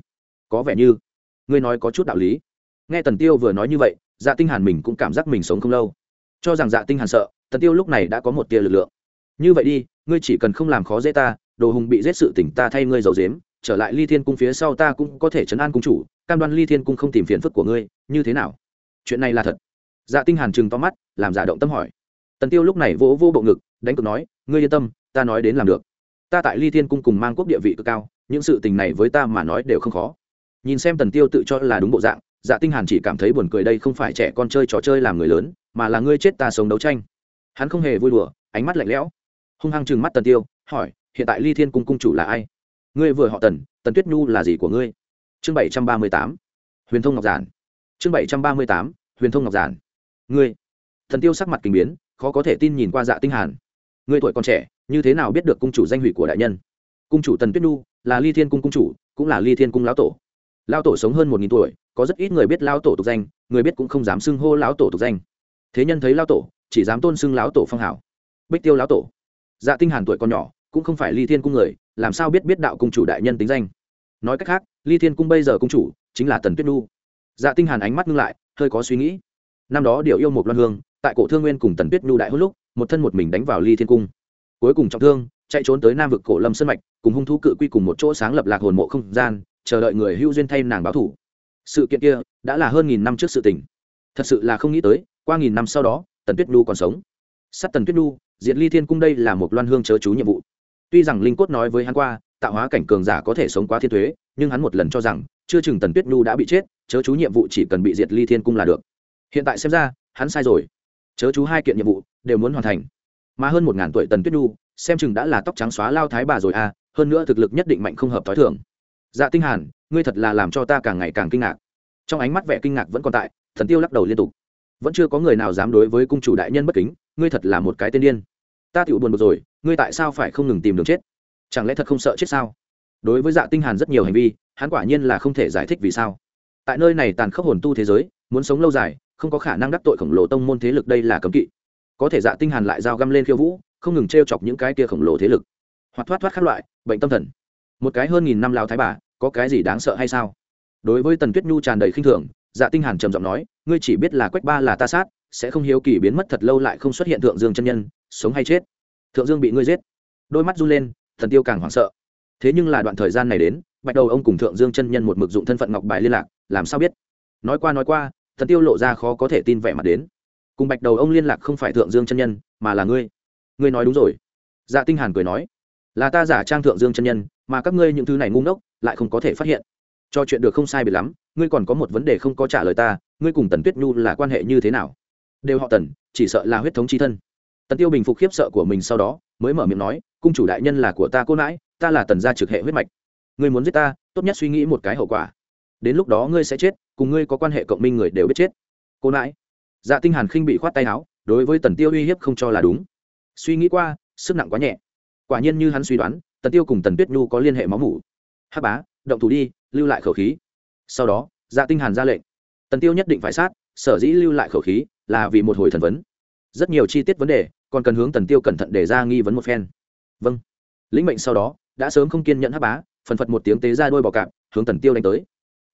Có vẻ như, ngươi nói có chút đạo lý. Nghe tần tiêu vừa nói như vậy dạ tinh hàn mình cũng cảm giác mình sống không lâu. Cho rằng dạ tinh hàn sợ, tần tiêu lúc này đã có một tia lực lượng như vậy đi, ngươi chỉ cần không làm khó dễ ta, đồ hùng bị giết sự tỉnh ta thay ngươi giàu dếm trở lại ly thiên cung phía sau ta cũng có thể chấn an cung chủ, cam đoan ly thiên cung không tìm phiền phức của ngươi, như thế nào? Chuyện này là thật. Dạ tinh hàn trừng to mắt, làm giả động tâm hỏi. Tần tiêu lúc này vỗ vô bộ ngực, đánh cược nói, ngươi yên tâm, ta nói đến làm được. Ta tại ly thiên cung cùng mang quốc địa vị cực cao, những sự tình này với ta mà nói đều không khó. Nhìn xem tần tiêu tự cho là đúng bộ dạng dạ tinh hàn chỉ cảm thấy buồn cười đây không phải trẻ con chơi trò chơi làm người lớn, mà là ngươi chết ta sống đấu tranh. Hắn không hề vui đùa, ánh mắt lạnh lẽo hung hăng trừng mắt tần tiêu, hỏi, hiện tại ly thiên cung cung chủ là ai? Ngươi vừa họ tần tần tuyết nhu là gì của ngươi? Chương bảy trăm ba mươi tám, huyền thông ngọc giản. Chương bảy trăm ba mươi tám, huyền thông ngọc giản. Ngươi? Thần tiêu sắc mặt kinh biến, khó có thể tin nhìn qua dạ tinh hàn. Ngươi tuổi còn trẻ, như thế nào biết được cung chủ danh hủy của đại nhân? Cung chủ tần tuyết nhu, là ly thiên cung cung chủ, cũng là ly thiên cung lão tổ. Lão tổ sống hơn một nghìn tuổi, có rất ít người biết lão tổ tục danh, người biết cũng không dám xưng hô lão tổ tục danh. Thế nhân thấy lão tổ, chỉ dám tôn xưng lão tổ phong hảo. Bích tiêu lão tổ dạ tinh hàn tuổi còn nhỏ, cũng không phải ly thiên cung người, làm sao biết biết đạo cung chủ đại nhân tính danh? Nói cách khác, ly thiên cung bây giờ cung chủ chính là tần tuyết nhu. Dạ tinh hàn ánh mắt ngưng lại, hơi có suy nghĩ. Năm đó điều yêu một loan hương, tại cổ thương nguyên cùng tần tuyết nhu đại hôn lúc, một thân một mình đánh vào ly thiên cung. Cuối cùng trọng thương, chạy trốn tới nam vực cổ lâm sơn mạch, cùng hung thú cự quy cùng một chỗ sáng lập lạc hồn mộ không gian, chờ đợi người hưu duyên thay nàng báo thủ. Sự kiện kia đã là hơn nghìn năm trước sự tình. Thật sự là không nghĩ tới, qua nghìn năm sau đó, tần tuyết nhu còn sống. Sắt tần tuyết nhu diệt ly thiên cung đây là một loan hương chớ chú nhiệm vụ. Tuy rằng linh cốt nói với hắn qua, tạo hóa cảnh cường giả có thể sống quá thiên thuế, nhưng hắn một lần cho rằng, chưa chừng tần tuyết nhu đã bị chết, chớ chú nhiệm vụ chỉ cần bị diệt ly thiên cung là được. Hiện tại xem ra, hắn sai rồi. Chớ chú hai kiện nhiệm vụ, đều muốn hoàn thành. Mà hơn một ngàn tuổi tần tuyết nhu, xem chừng đã là tóc trắng xóa lao thái bà rồi à hơn nữa thực lực nhất định mạnh không hợp t h ó i thường. Dạ tinh hàn, ngươi thật là làm cho ta càng ngày càng kinh ngạc. Trong ánh mắt vẻ kinh ngạc vẫn còn tại, thần tiêu lắc đầu liên tục. Vẫn chưa có người nào dám đối với cung chủ đại nhân bất kính ngươi thật là một cái tên điên. Ta tựu buồn bực rồi, ngươi tại sao phải không ngừng tìm đường chết? Chẳng lẽ thật không sợ chết sao? Đối với dạ tinh hàn rất nhiều hành vi, hắn quả nhiên là không thể giải thích vì sao. Tại nơi này tàn khốc hồn tu thế giới, muốn sống lâu dài, không có khả năng đắc tội khổng lồ tông môn thế lực đây là cấm kỵ. Có thể dạ tinh hàn lại giao găm lên khiêu vũ, không ngừng treo chọc những cái kia khổng lồ thế lực. Hoặc thoát thoát các loại, bệnh tâm thần. Một cái hơn nghìn năm lao thái bà, có cái gì đáng sợ hay sao? Đối với tần tuyết nhu tràn đầy khinh thường dạ tinh hàn trầm giọng nói, ngươi chỉ biết là quách ba là ta sát sẽ không hiếu kỳ biến mất thật lâu lại không xuất hiện thượng dương chân nhân, sống hay chết. Thượng dương bị ngươi giết. Đôi mắt run lên, thần tiêu càng hoảng sợ. Thế nhưng là đoạn thời gian này đến, bạch đầu ông cùng thượng dương chân nhân một mực dụng thân phận ngọc bài liên lạc, làm sao biết? Nói qua nói qua, thần tiêu lộ ra khó có thể tin vẻ mặt đến. Cùng bạch đầu ông liên lạc không phải thượng dương chân nhân, mà là ngươi. Ngươi nói đúng rồi. Dạ tinh hàn cười nói, là ta giả trang thượng dương chân nhân, mà các ngươi những thứ này ngu ngốc, lại không có thể phát hiện. Cho chuyện được không sai biệt lắm, ngươi còn có một vấn đề không có trả lời ta, ngươi cùng tần tuyết nhu là quan hệ như thế nào? Đều họ tần, chỉ sợ là huyết thống chi thân. Tần tiêu bình phục khiếp sợ của mình sau đó, mới mở miệng nói, cung chủ đại nhân là của ta cô nãi, ta là tần gia trực hệ huyết mạch. Ngươi muốn giết ta, tốt nhất suy nghĩ một cái hậu quả. Đến lúc đó ngươi sẽ chết, cùng ngươi có quan hệ cộng minh người đều biết chết. Cô nãi. Dạ tinh hàn khinh bị khoát tay áo, đối với tần tiêu uy hiếp không cho là đúng. Suy nghĩ qua, sức nặng quá nhẹ. Quả nhiên như hắn suy đoán, tần tiêu cùng tần tuyết nhu có liên hệ máu mủ. Hắc bá, động thủ đi, lưu lại khẩu khí. Sau đó dạ tinh hàn ra lệnh. Tần tiêu nhất định phải sát, sở dĩ lưu lại khẩu khí là vì một hồi thần vấn. Rất nhiều chi tiết vấn đề, còn cần hướng tần tiêu cẩn thận để ra nghi vấn một phen. Vâng. Lĩnh mệnh sau đó, đã sớm không kiên nhẫn hắc bá, phần phật một tiếng tế ra đôi bò cạp, hướng tần tiêu đánh tới.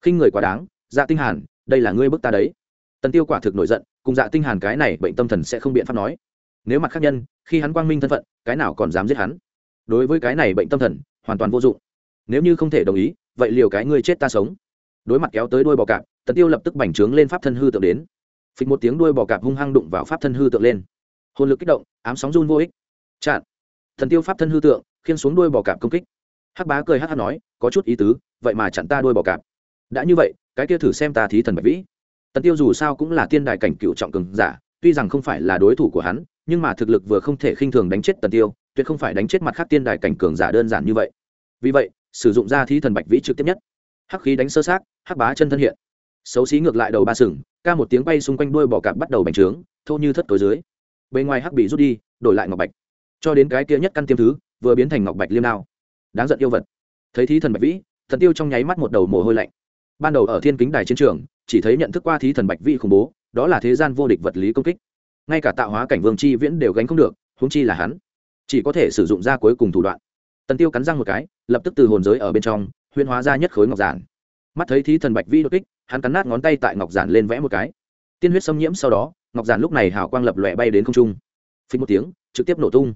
Khinh người quá đáng dạ tinh hàn, đây là ngươi bức ta đấy. Tần tiêu quả thực nổi giận, cùng dạ tinh hàn cái này bệnh tâm thần sẽ không biện pháp nói. Nếu mặt khác nhân, khi hắn quang minh thân phận, cái nào còn dám giết hắn? Đối với cái này bệnh tâm thần, hoàn toàn vô dụng. Nếu như không thể đồng ý, vậy liều cái ngươi chết ta sống. Đối mặt kéo tới đôi bò cạp, tần tiêu lập tức bành trướng lên pháp thân hư tượng đến phịch một tiếng đuôi bò cạp hung hăng đụng vào pháp thân hư tượng lên. Hồn lực kích động, ám sóng run vô ích. Chặn. Thần tiêu pháp thân hư tượng, khiên xuống đuôi bò cạp công kích. Hắc bá cười hắc hắc nói, có chút ý tứ, vậy mà chặn ta đuôi bò cạp. Đã như vậy, cái kia thử xem ta thí thần bạch vĩ. Tần tiêu dù sao cũng là tiên đài cảnh cựu trọng cường giả, tuy rằng không phải là đối thủ của hắn, nhưng mà thực lực vừa không thể khinh thường đánh chết tần tiêu, tuyệt không phải đánh chết mặt khác tiên đài cảnh cường giả đơn giản như vậy. Vì vậy, sử dụng ra thí thần bạch vĩ trực tiếp nhất. Hắc khí đánh sơ sát, hắc bá chân thân hiện xấu xí ngược lại đầu ba sừng, ca một tiếng bay xung quanh đuôi bò cạp bắt đầu bành trướng, thô như thất tối dưới. Bên ngoài hắc bị rút đi, đổi lại ngọc bạch. Cho đến cái kia nhất căn tiêm thứ, vừa biến thành ngọc bạch liêm đao. Đáng giận yêu vật. Thấy thí thần bạch vĩ, thần tiêu trong nháy mắt một đầu mồ hôi lạnh. Ban đầu ở thiên kính đài chiến trường, chỉ thấy nhận thức qua thí thần bạch vĩ khủng bố, đó là thế gian vô địch vật lý công kích. Ngay cả tạo hóa cảnh vương chi viễn đều gánh không được, huống chi là hắn. Chỉ có thể sử dụng ra cuối cùng thủ đoạn. Tần tiêu cắn răng một cái, lập tức từ hồn giới ở bên trong huyên hóa ra nhất khối ngọc giản. Mắt thấy thí thần bạch vĩ đột kích hắn cắn nát ngón tay tại ngọc giản lên vẽ một cái. Tiên huyết xâm nhiễm sau đó, ngọc giản lúc này hào quang lập lòe bay đến không trung. Phí một tiếng, trực tiếp nổ tung.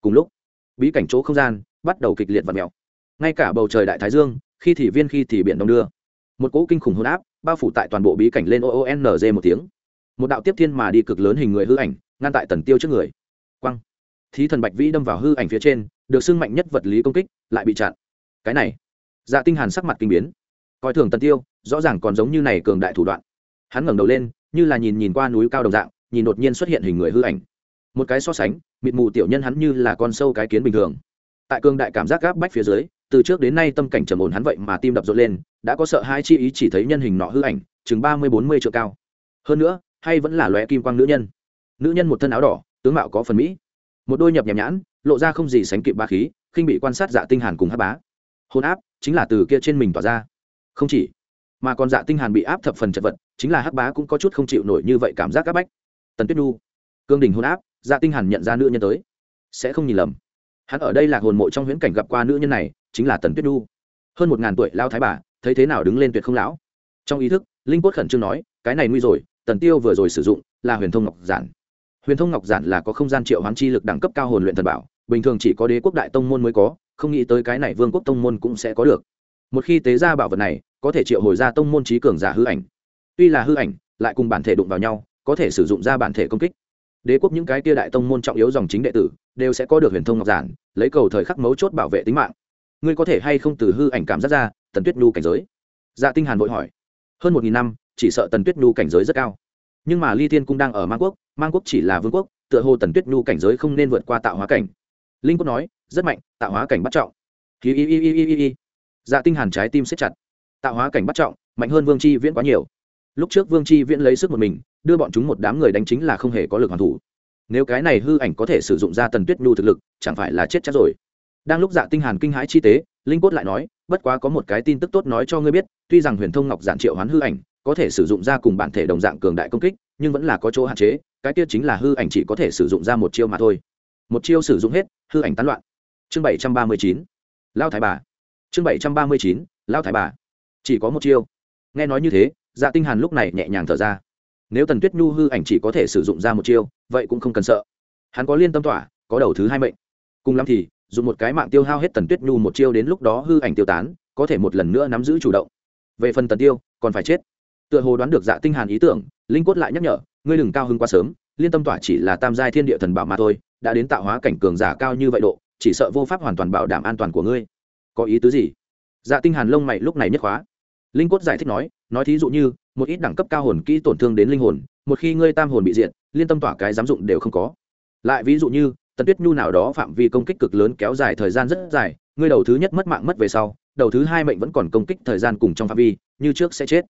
Cùng lúc, bí cảnh chỗ không gian bắt đầu kịch liệt và mèo. Ngay cả bầu trời đại thái dương, khi thì viên khi thì biển đông đưa. Một cỗ kinh khủng hôn áp bao phủ tại toàn bộ bí cảnh lên oonz một tiếng. Một đạo tiếp thiên mà đi cực lớn hình người hư ảnh, ngăn tại tần tiêu trước người. Quăng thí thần bạch vĩ đâm vào hư ảnh phía trên, được sưng mạnh nhất vật lý công kích, lại bị chặn. Cái này dạ tinh hàn sắc mặt kinh biến coi thường tần tiêu, rõ ràng còn giống như này cường đại thủ đoạn. Hắn ngẩng đầu lên, như là nhìn nhìn qua núi cao đồng dạng, nhìn đột nhiên xuất hiện hình người hư ảnh. Một cái so sánh, mịt mù tiểu nhân hắn như là con sâu cái kiến bình thường. Tại cường đại cảm giác gáp bách phía dưới, từ trước đến nay tâm cảnh trầm ổn hắn vậy mà tim đập rộn lên, đã có sợ hai chi ý chỉ thấy nhân hình nọ hư ảnh, chừng ba mươi bốn mươi triệu cao. Hơn nữa, hay vẫn là lóe kim quang nữ nhân. Nữ nhân một thân áo đỏ, tướng mạo có phần mỹ. Một đôi nhập nhèm nhãn, lộ ra không gì sánh kịp ba khí, khinh bị quan sát dạ tinh hàn cùng hắc bá. Hôn áp chính là từ kia trên mình tỏa ra không chỉ, mà còn dạ tinh hàn bị áp thập phần chật vật, chính là hắc bá cũng có chút không chịu nổi như vậy cảm giác áp bách. Tần tuyết nhu, cương đình hôn áp dạ tinh hàn nhận ra nữ nhân tới. Sẽ không nhìn lầm. Hắn ở đây là hồn mộ trong huyễn cảnh gặp qua nữ nhân này, chính là tần tuyết nhu. Hơn một ngàn tuổi lao thái bà, thấy thế nào đứng lên tuyệt không lão. Trong ý thức, linh quất khẩn trương nói, cái này nguy rồi, tần tiêu vừa rồi sử dụng là huyền thông ngọc giản. Huyền thông ngọc giản là có không gian triệu hoán chi lực đẳng cấp cao hồn luyện thần bảo, bình thường chỉ có đế quốc đại tông môn mới có, không nghĩ tới cái này vương quốc tông môn cũng sẽ có được một khi tế ra bảo vật này, có thể triệu hồi ra tông môn trí cường giả hư ảnh. Tuy là hư ảnh, lại cùng bản thể đụng vào nhau, có thể sử dụng ra bản thể công kích. Đế quốc những cái tia đại tông môn trọng yếu dòng chính đệ tử, đều sẽ có được huyền thông ngọc giản, lấy cầu thời khắc mấu chốt bảo vệ tính mạng. Ngươi có thể hay không từ hư ảnh cảm giác ra, tần tuyết nhu cảnh giới? Dạ tinh hàn vội hỏi. Hơn một nghìn năm, chỉ sợ tần tuyết nhu cảnh giới rất cao. Nhưng mà ly thiên cung đang ở mang quốc mang quốc chỉ là vương quốc, tựa hồ tần tuyết nhu cảnh giới không nên vượt qua tạo hóa cảnh. Linh quốc nói, rất mạnh, tạo hóa cảnh bắt trọng. Hi hi hi hi hi hi dạ tinh hàn trái tim siết chặt. Tạo hóa cảnh bắt trọng, mạnh hơn vương chi viễn quá nhiều. Lúc trước vương chi viễn lấy sức một mình, đưa bọn chúng một đám người đánh chính là không hề có lực hoàn thủ. Nếu cái này hư ảnh có thể sử dụng ra tần tuyết nhu thực lực, chẳng phải là chết chắc rồi. Đang lúc dạ tinh hàn kinh hãi chi tế, linh cốt lại nói, bất quá có một cái tin tức tốt nói cho ngươi biết, tuy rằng huyền thông ngọc giản triệu hoán hư ảnh, có thể sử dụng ra cùng bản thể đồng dạng cường đại công kích, nhưng vẫn là có chỗ hạn chế, cái kia chính là hư ảnh chỉ có thể sử dụng ra một chiêu mà thôi. Một chiêu sử dụng hết, hư ảnh tán loạn. Chương bảy trăm ba mươi chín. Lao thái bà chương bảy trăm ba mươi chín, lao thái bà. Chỉ có một chiêu. Nghe nói như thế dạ tinh hàn lúc này nhẹ nhàng thở ra. Nếu tần tuyết nhu hư ảnh chỉ có thể sử dụng ra một chiêu, vậy cũng không cần sợ. Hắn có liên tâm tỏa, có đầu thứ hai mệnh. Cùng lắm thì, dùng một cái mạng tiêu hao hết tần tuyết nhu một chiêu đến lúc đó hư ảnh tiêu tán, có thể một lần nữa nắm giữ chủ động. Về phần tần tiêu, còn phải chết. Tựa hồ đoán được dạ tinh hàn ý tưởng, linh quất lại nhắc nhở, ngươi đừng cao hứng quá sớm, liên tâm tỏa chỉ là tam giai thiên địa thần bảo mà thôi, đã đến tạo hóa cảnh cường giả cao như vậy độ, chỉ sợ vô pháp hoàn toàn bảo đảm an toàn của ngươi có ý tứ gì? Dạ tinh hàn lông mày lúc này nhất khóa. Linh Cốt giải thích nói nói thí dụ như, một ít đẳng cấp cao hồn kỹ tổn thương đến linh hồn, một khi ngươi tam hồn bị diệt, liên tâm tỏa cái giám dụng đều không có. Lại ví dụ như, tần tuyết nhu nào đó phạm vi công kích cực lớn kéo dài thời gian rất dài, ngươi đầu thứ nhất mất mạng mất về sau, đầu thứ hai mệnh vẫn còn công kích thời gian cùng trong phạm vi, như trước sẽ chết.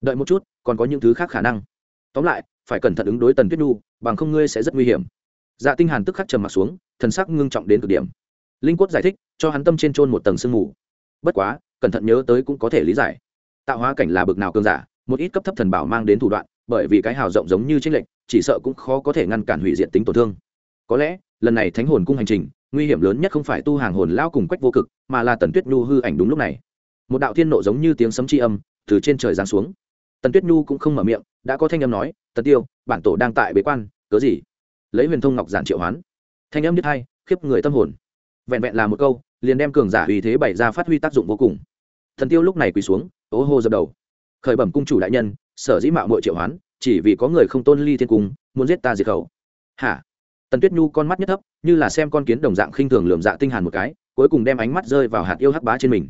Đợi một chút, còn có những thứ khác khả năng. Tóm lại, phải cẩn thận ứng đối tần tuyết nhu, bằng không ngươi sẽ rất nguy hiểm. Dạ tinh hàn tức khắc trầm mặt xuống, thần sắc ngưng trọng đến cực điểm linh quất giải thích, cho hắn tâm trên trôn một tầng sương mù. Bất quá, cẩn thận nhớ tới cũng có thể lý giải. Tạo hóa cảnh là bực nào cường giả, một ít cấp thấp thần bảo mang đến thủ đoạn, bởi vì cái hào rộng giống như tranh lệch, chỉ sợ cũng khó có thể ngăn cản hủy diệt tính tổn thương. Có lẽ, lần này thánh hồn cung hành trình, nguy hiểm lớn nhất không phải tu hàng hồn lao cùng quách vô cực, mà là tần tuyết nhu hư ảnh đúng lúc này. Một đạo thiên nộ giống như tiếng sấm c âm, từ trên trời giáng xuống. Tần tuyết nhu cũng không mở miệng, đã có thanh âm nói, tần tiêu, bản tổ đang tại bế quan, cớ gì? Lấy huyền thông ngọc giản triệu hoán. Thanh âm nhất hai, khiếp người tâm hồn vẹn vẹn là một câu, liền đem cường giả uy thế bày ra phát huy tác dụng vô cùng. Thần tiêu lúc này quỳ xuống, ố hô dập đầu. Khởi bẩm cung chủ đại nhân, sở dĩ mạo mội triệu hoán, chỉ vì có người không tôn ly thiên cung, muốn giết ta diệt khẩu. Hả? Tần tuyết nhu con mắt nhất thấp, như là xem con kiến đồng dạng khinh thường lườm dạ tinh hàn một cái, cuối cùng đem ánh mắt rơi vào hạt yêu hắc bá trên mình.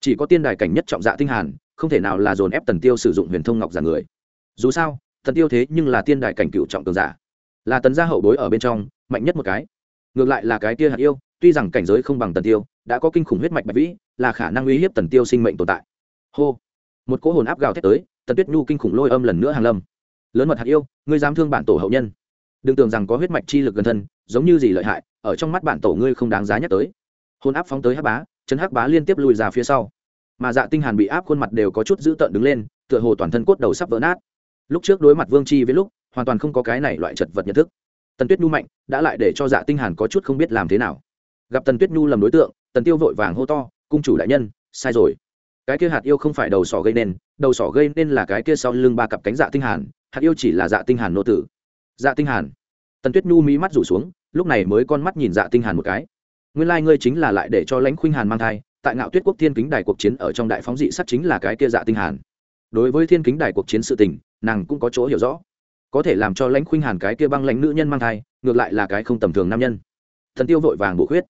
Chỉ có tiên đài cảnh nhất trọng dạ tinh hàn, không thể nào là dồn ép tần tiêu sử dụng huyền thông ngọc giả người. Dù sao, tần tiêu thế nhưng là tiên đài cảnh cựu trọng cường giả. Là tần gia hậu bối ở bên trong, mạnh nhất một cái. Ngược lại là cái kia hạt yêu tuy rằng cảnh giới không bằng tần tiêu, đã có kinh khủng huyết mạch bạch vĩ, là khả năng uy hiếp tần tiêu sinh mệnh tồn tại. Hô! Một cỗ hồn áp gào thét tới, tần tuyết nhu kinh khủng lôi âm lần nữa hàng lâm. Lớn mật hạt yêu, ngươi dám thương bản tổ hậu nhân. Đừng tưởng rằng có huyết mạch chi lực gần thân, giống như gì lợi hại, ở trong mắt bản tổ ngươi không đáng giá nhắc tới. Hồn áp phóng tới hắc bá chấn hắc bá liên tiếp lùi ra phía sau. Mà dạ tinh hàn bị áp khuôn mặt đều có chút dữ tợn đứng lên, tựa hồ toàn thân cốt đầu sắp vỡ nát. Lúc trước đối mặt vương chi với lúc, hoàn toàn không có cái này loại chật vật nhận thức. Tần tuyết nhu mạnh, đã lại để cho dạ tinh hàn có chút không biết làm thế nào gặp tần tuyết nhu lầm đối tượng, tần tiêu vội vàng hô to, cung chủ đại nhân, sai rồi. Cái kia hạt yêu không phải đầu sỏ gây nên, đầu sỏ gây nên là cái kia sau lưng ba cặp cánh dạ tinh hàn, hạt yêu chỉ là dạ tinh hàn nô tử. Dạ tinh hàn? Tần tuyết nhu mí mắt rủ xuống, lúc này mới con mắt nhìn dạ tinh hàn một cái. Nguyên lai like ngươi chính là lại để cho lãnh khuynh hàn mang thai, tại ngạo tuyết quốc thiên kính đài cuộc chiến ở trong đại phóng dị sắt chính là cái kia dạ tinh hàn. Đối với thiên kính đài cuộc chiến sự tình, nàng cũng có chỗ hiểu rõ. Có thể làm cho lãnh khuynh hàn cái kia băng lãnh nữ nhân mang thai, ngược lại là cái không tầm thường nam nhân. Thần tiêu vội vàng bổ khuyết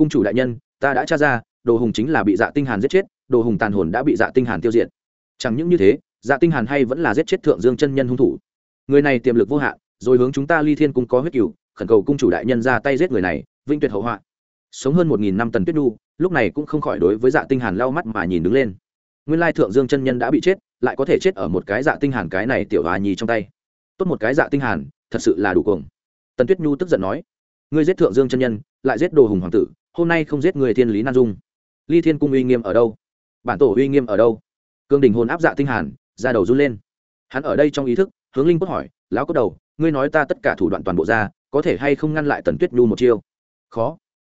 cung chủ đại nhân, ta đã tra ra, đồ hùng chính là bị dạ tinh hàn giết chết, đồ hùng tàn hồn đã bị dạ tinh hàn tiêu diệt. Chẳng những như thế dạ tinh hàn hay vẫn là giết chết thượng dương chân nhân hung thủ. Người này tiềm lực vô hạn, rồi hướng chúng ta ly thiên cung có huyết cửu, khẩn cầu cung chủ đại nhân ra tay giết người này vinh tuyệt hậu họa. Sống hơn một nghìn năm tần tuyết nhu lúc này cũng không khỏi đối với dạ tinh hàn lau mắt mà nhìn đứng lên. Nguyên lai thượng dương chân nhân đã bị chết, lại có thể chết ở một cái dạ tinh hàn cái này tiểu hòa nhì trong tay. Tốt một cái dạ tinh hàn, thật sự là đủ cuồng. Tần tuyết nhu tức giận nói, ngươi giết thượng dương chân nhân, lại giết đồ hùng hoàng tử hôm nay không giết người thiên lý nan dung. Ly thiên cung uy nghiêm ở đâu? Bản tổ uy nghiêm ở đâu? Cương đình hồn áp dạ tinh hàn ra đầu run lên. Hắn ở đây trong ý thức, hướng linh cốt hỏi, lão cốt đầu, ngươi nói ta tất cả thủ đoạn toàn bộ ra, có thể hay không ngăn lại tần tuyết nhu một chiêu? Khó.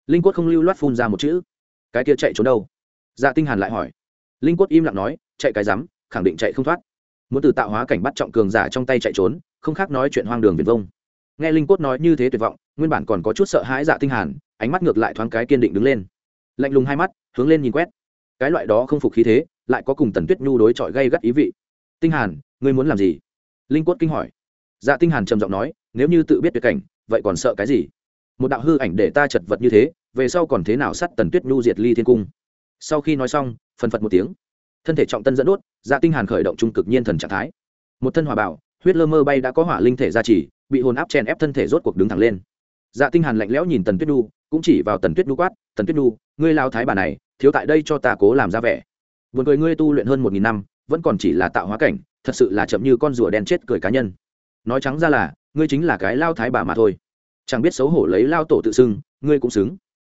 Linh cốt không lưu loát phun ra một chữ. Cái kia chạy trốn đâu? Dạ tinh hàn lại hỏi. Linh cốt im lặng nói, chạy cái rắm, khẳng định chạy không thoát. Muốn từ tạo hóa cảnh bắt trọng cường giả trong tay chạy trốn, không khác nói chuyện hoang đường viển vông. Nghe linh cốt nói như thế tuyệt vọng, nguyên bản còn có chút sợ hãi dạ tinh hàn ánh mắt ngược lại thoáng cái kiên định đứng lên. Lạnh lùng hai mắt, hướng lên nhìn quét. Cái loại đó không phục khí thế, lại có cùng tần tuyết nhu đối chọi gây gắt ý vị. Tinh hàn, ngươi muốn làm gì? Linh quất kinh hỏi. Dạ tinh hàn trầm giọng nói, nếu như tự biết tuyệt cảnh, vậy còn sợ cái gì? Một đạo hư ảnh để ta chật vật như thế, về sau còn thế nào sát tần tuyết nhu diệt ly thiên cung? Sau khi nói xong, phần phật một tiếng. Thân thể trọng tân dẫn đốt dạ tinh hàn khởi động trung cực nhiên thần trạng thái. Một thân hỏa bảo, huyết lơ mơ bay đã có hỏa linh thể gia trì, bị hồn áp chèn ép thân thể rốt cuộc đứng thẳng lên dạ tinh hàn lạnh lẽo nhìn tần tuyết nhu, cũng chỉ vào tần tuyết nhu quát, tần tuyết nhu, ngươi lao thái bà này, thiếu tại đây cho ta cố làm ra vẻ. Buồn cười ngươi tu luyện hơn một nghìn năm, vẫn còn chỉ là tạo hóa cảnh, thật sự là chậm như con rùa đen chết cười cá nhân. Nói trắng ra là, ngươi chính là cái lao thái bà mà thôi. Chẳng biết xấu hổ lấy lao tổ tự xưng, ngươi cũng xứng.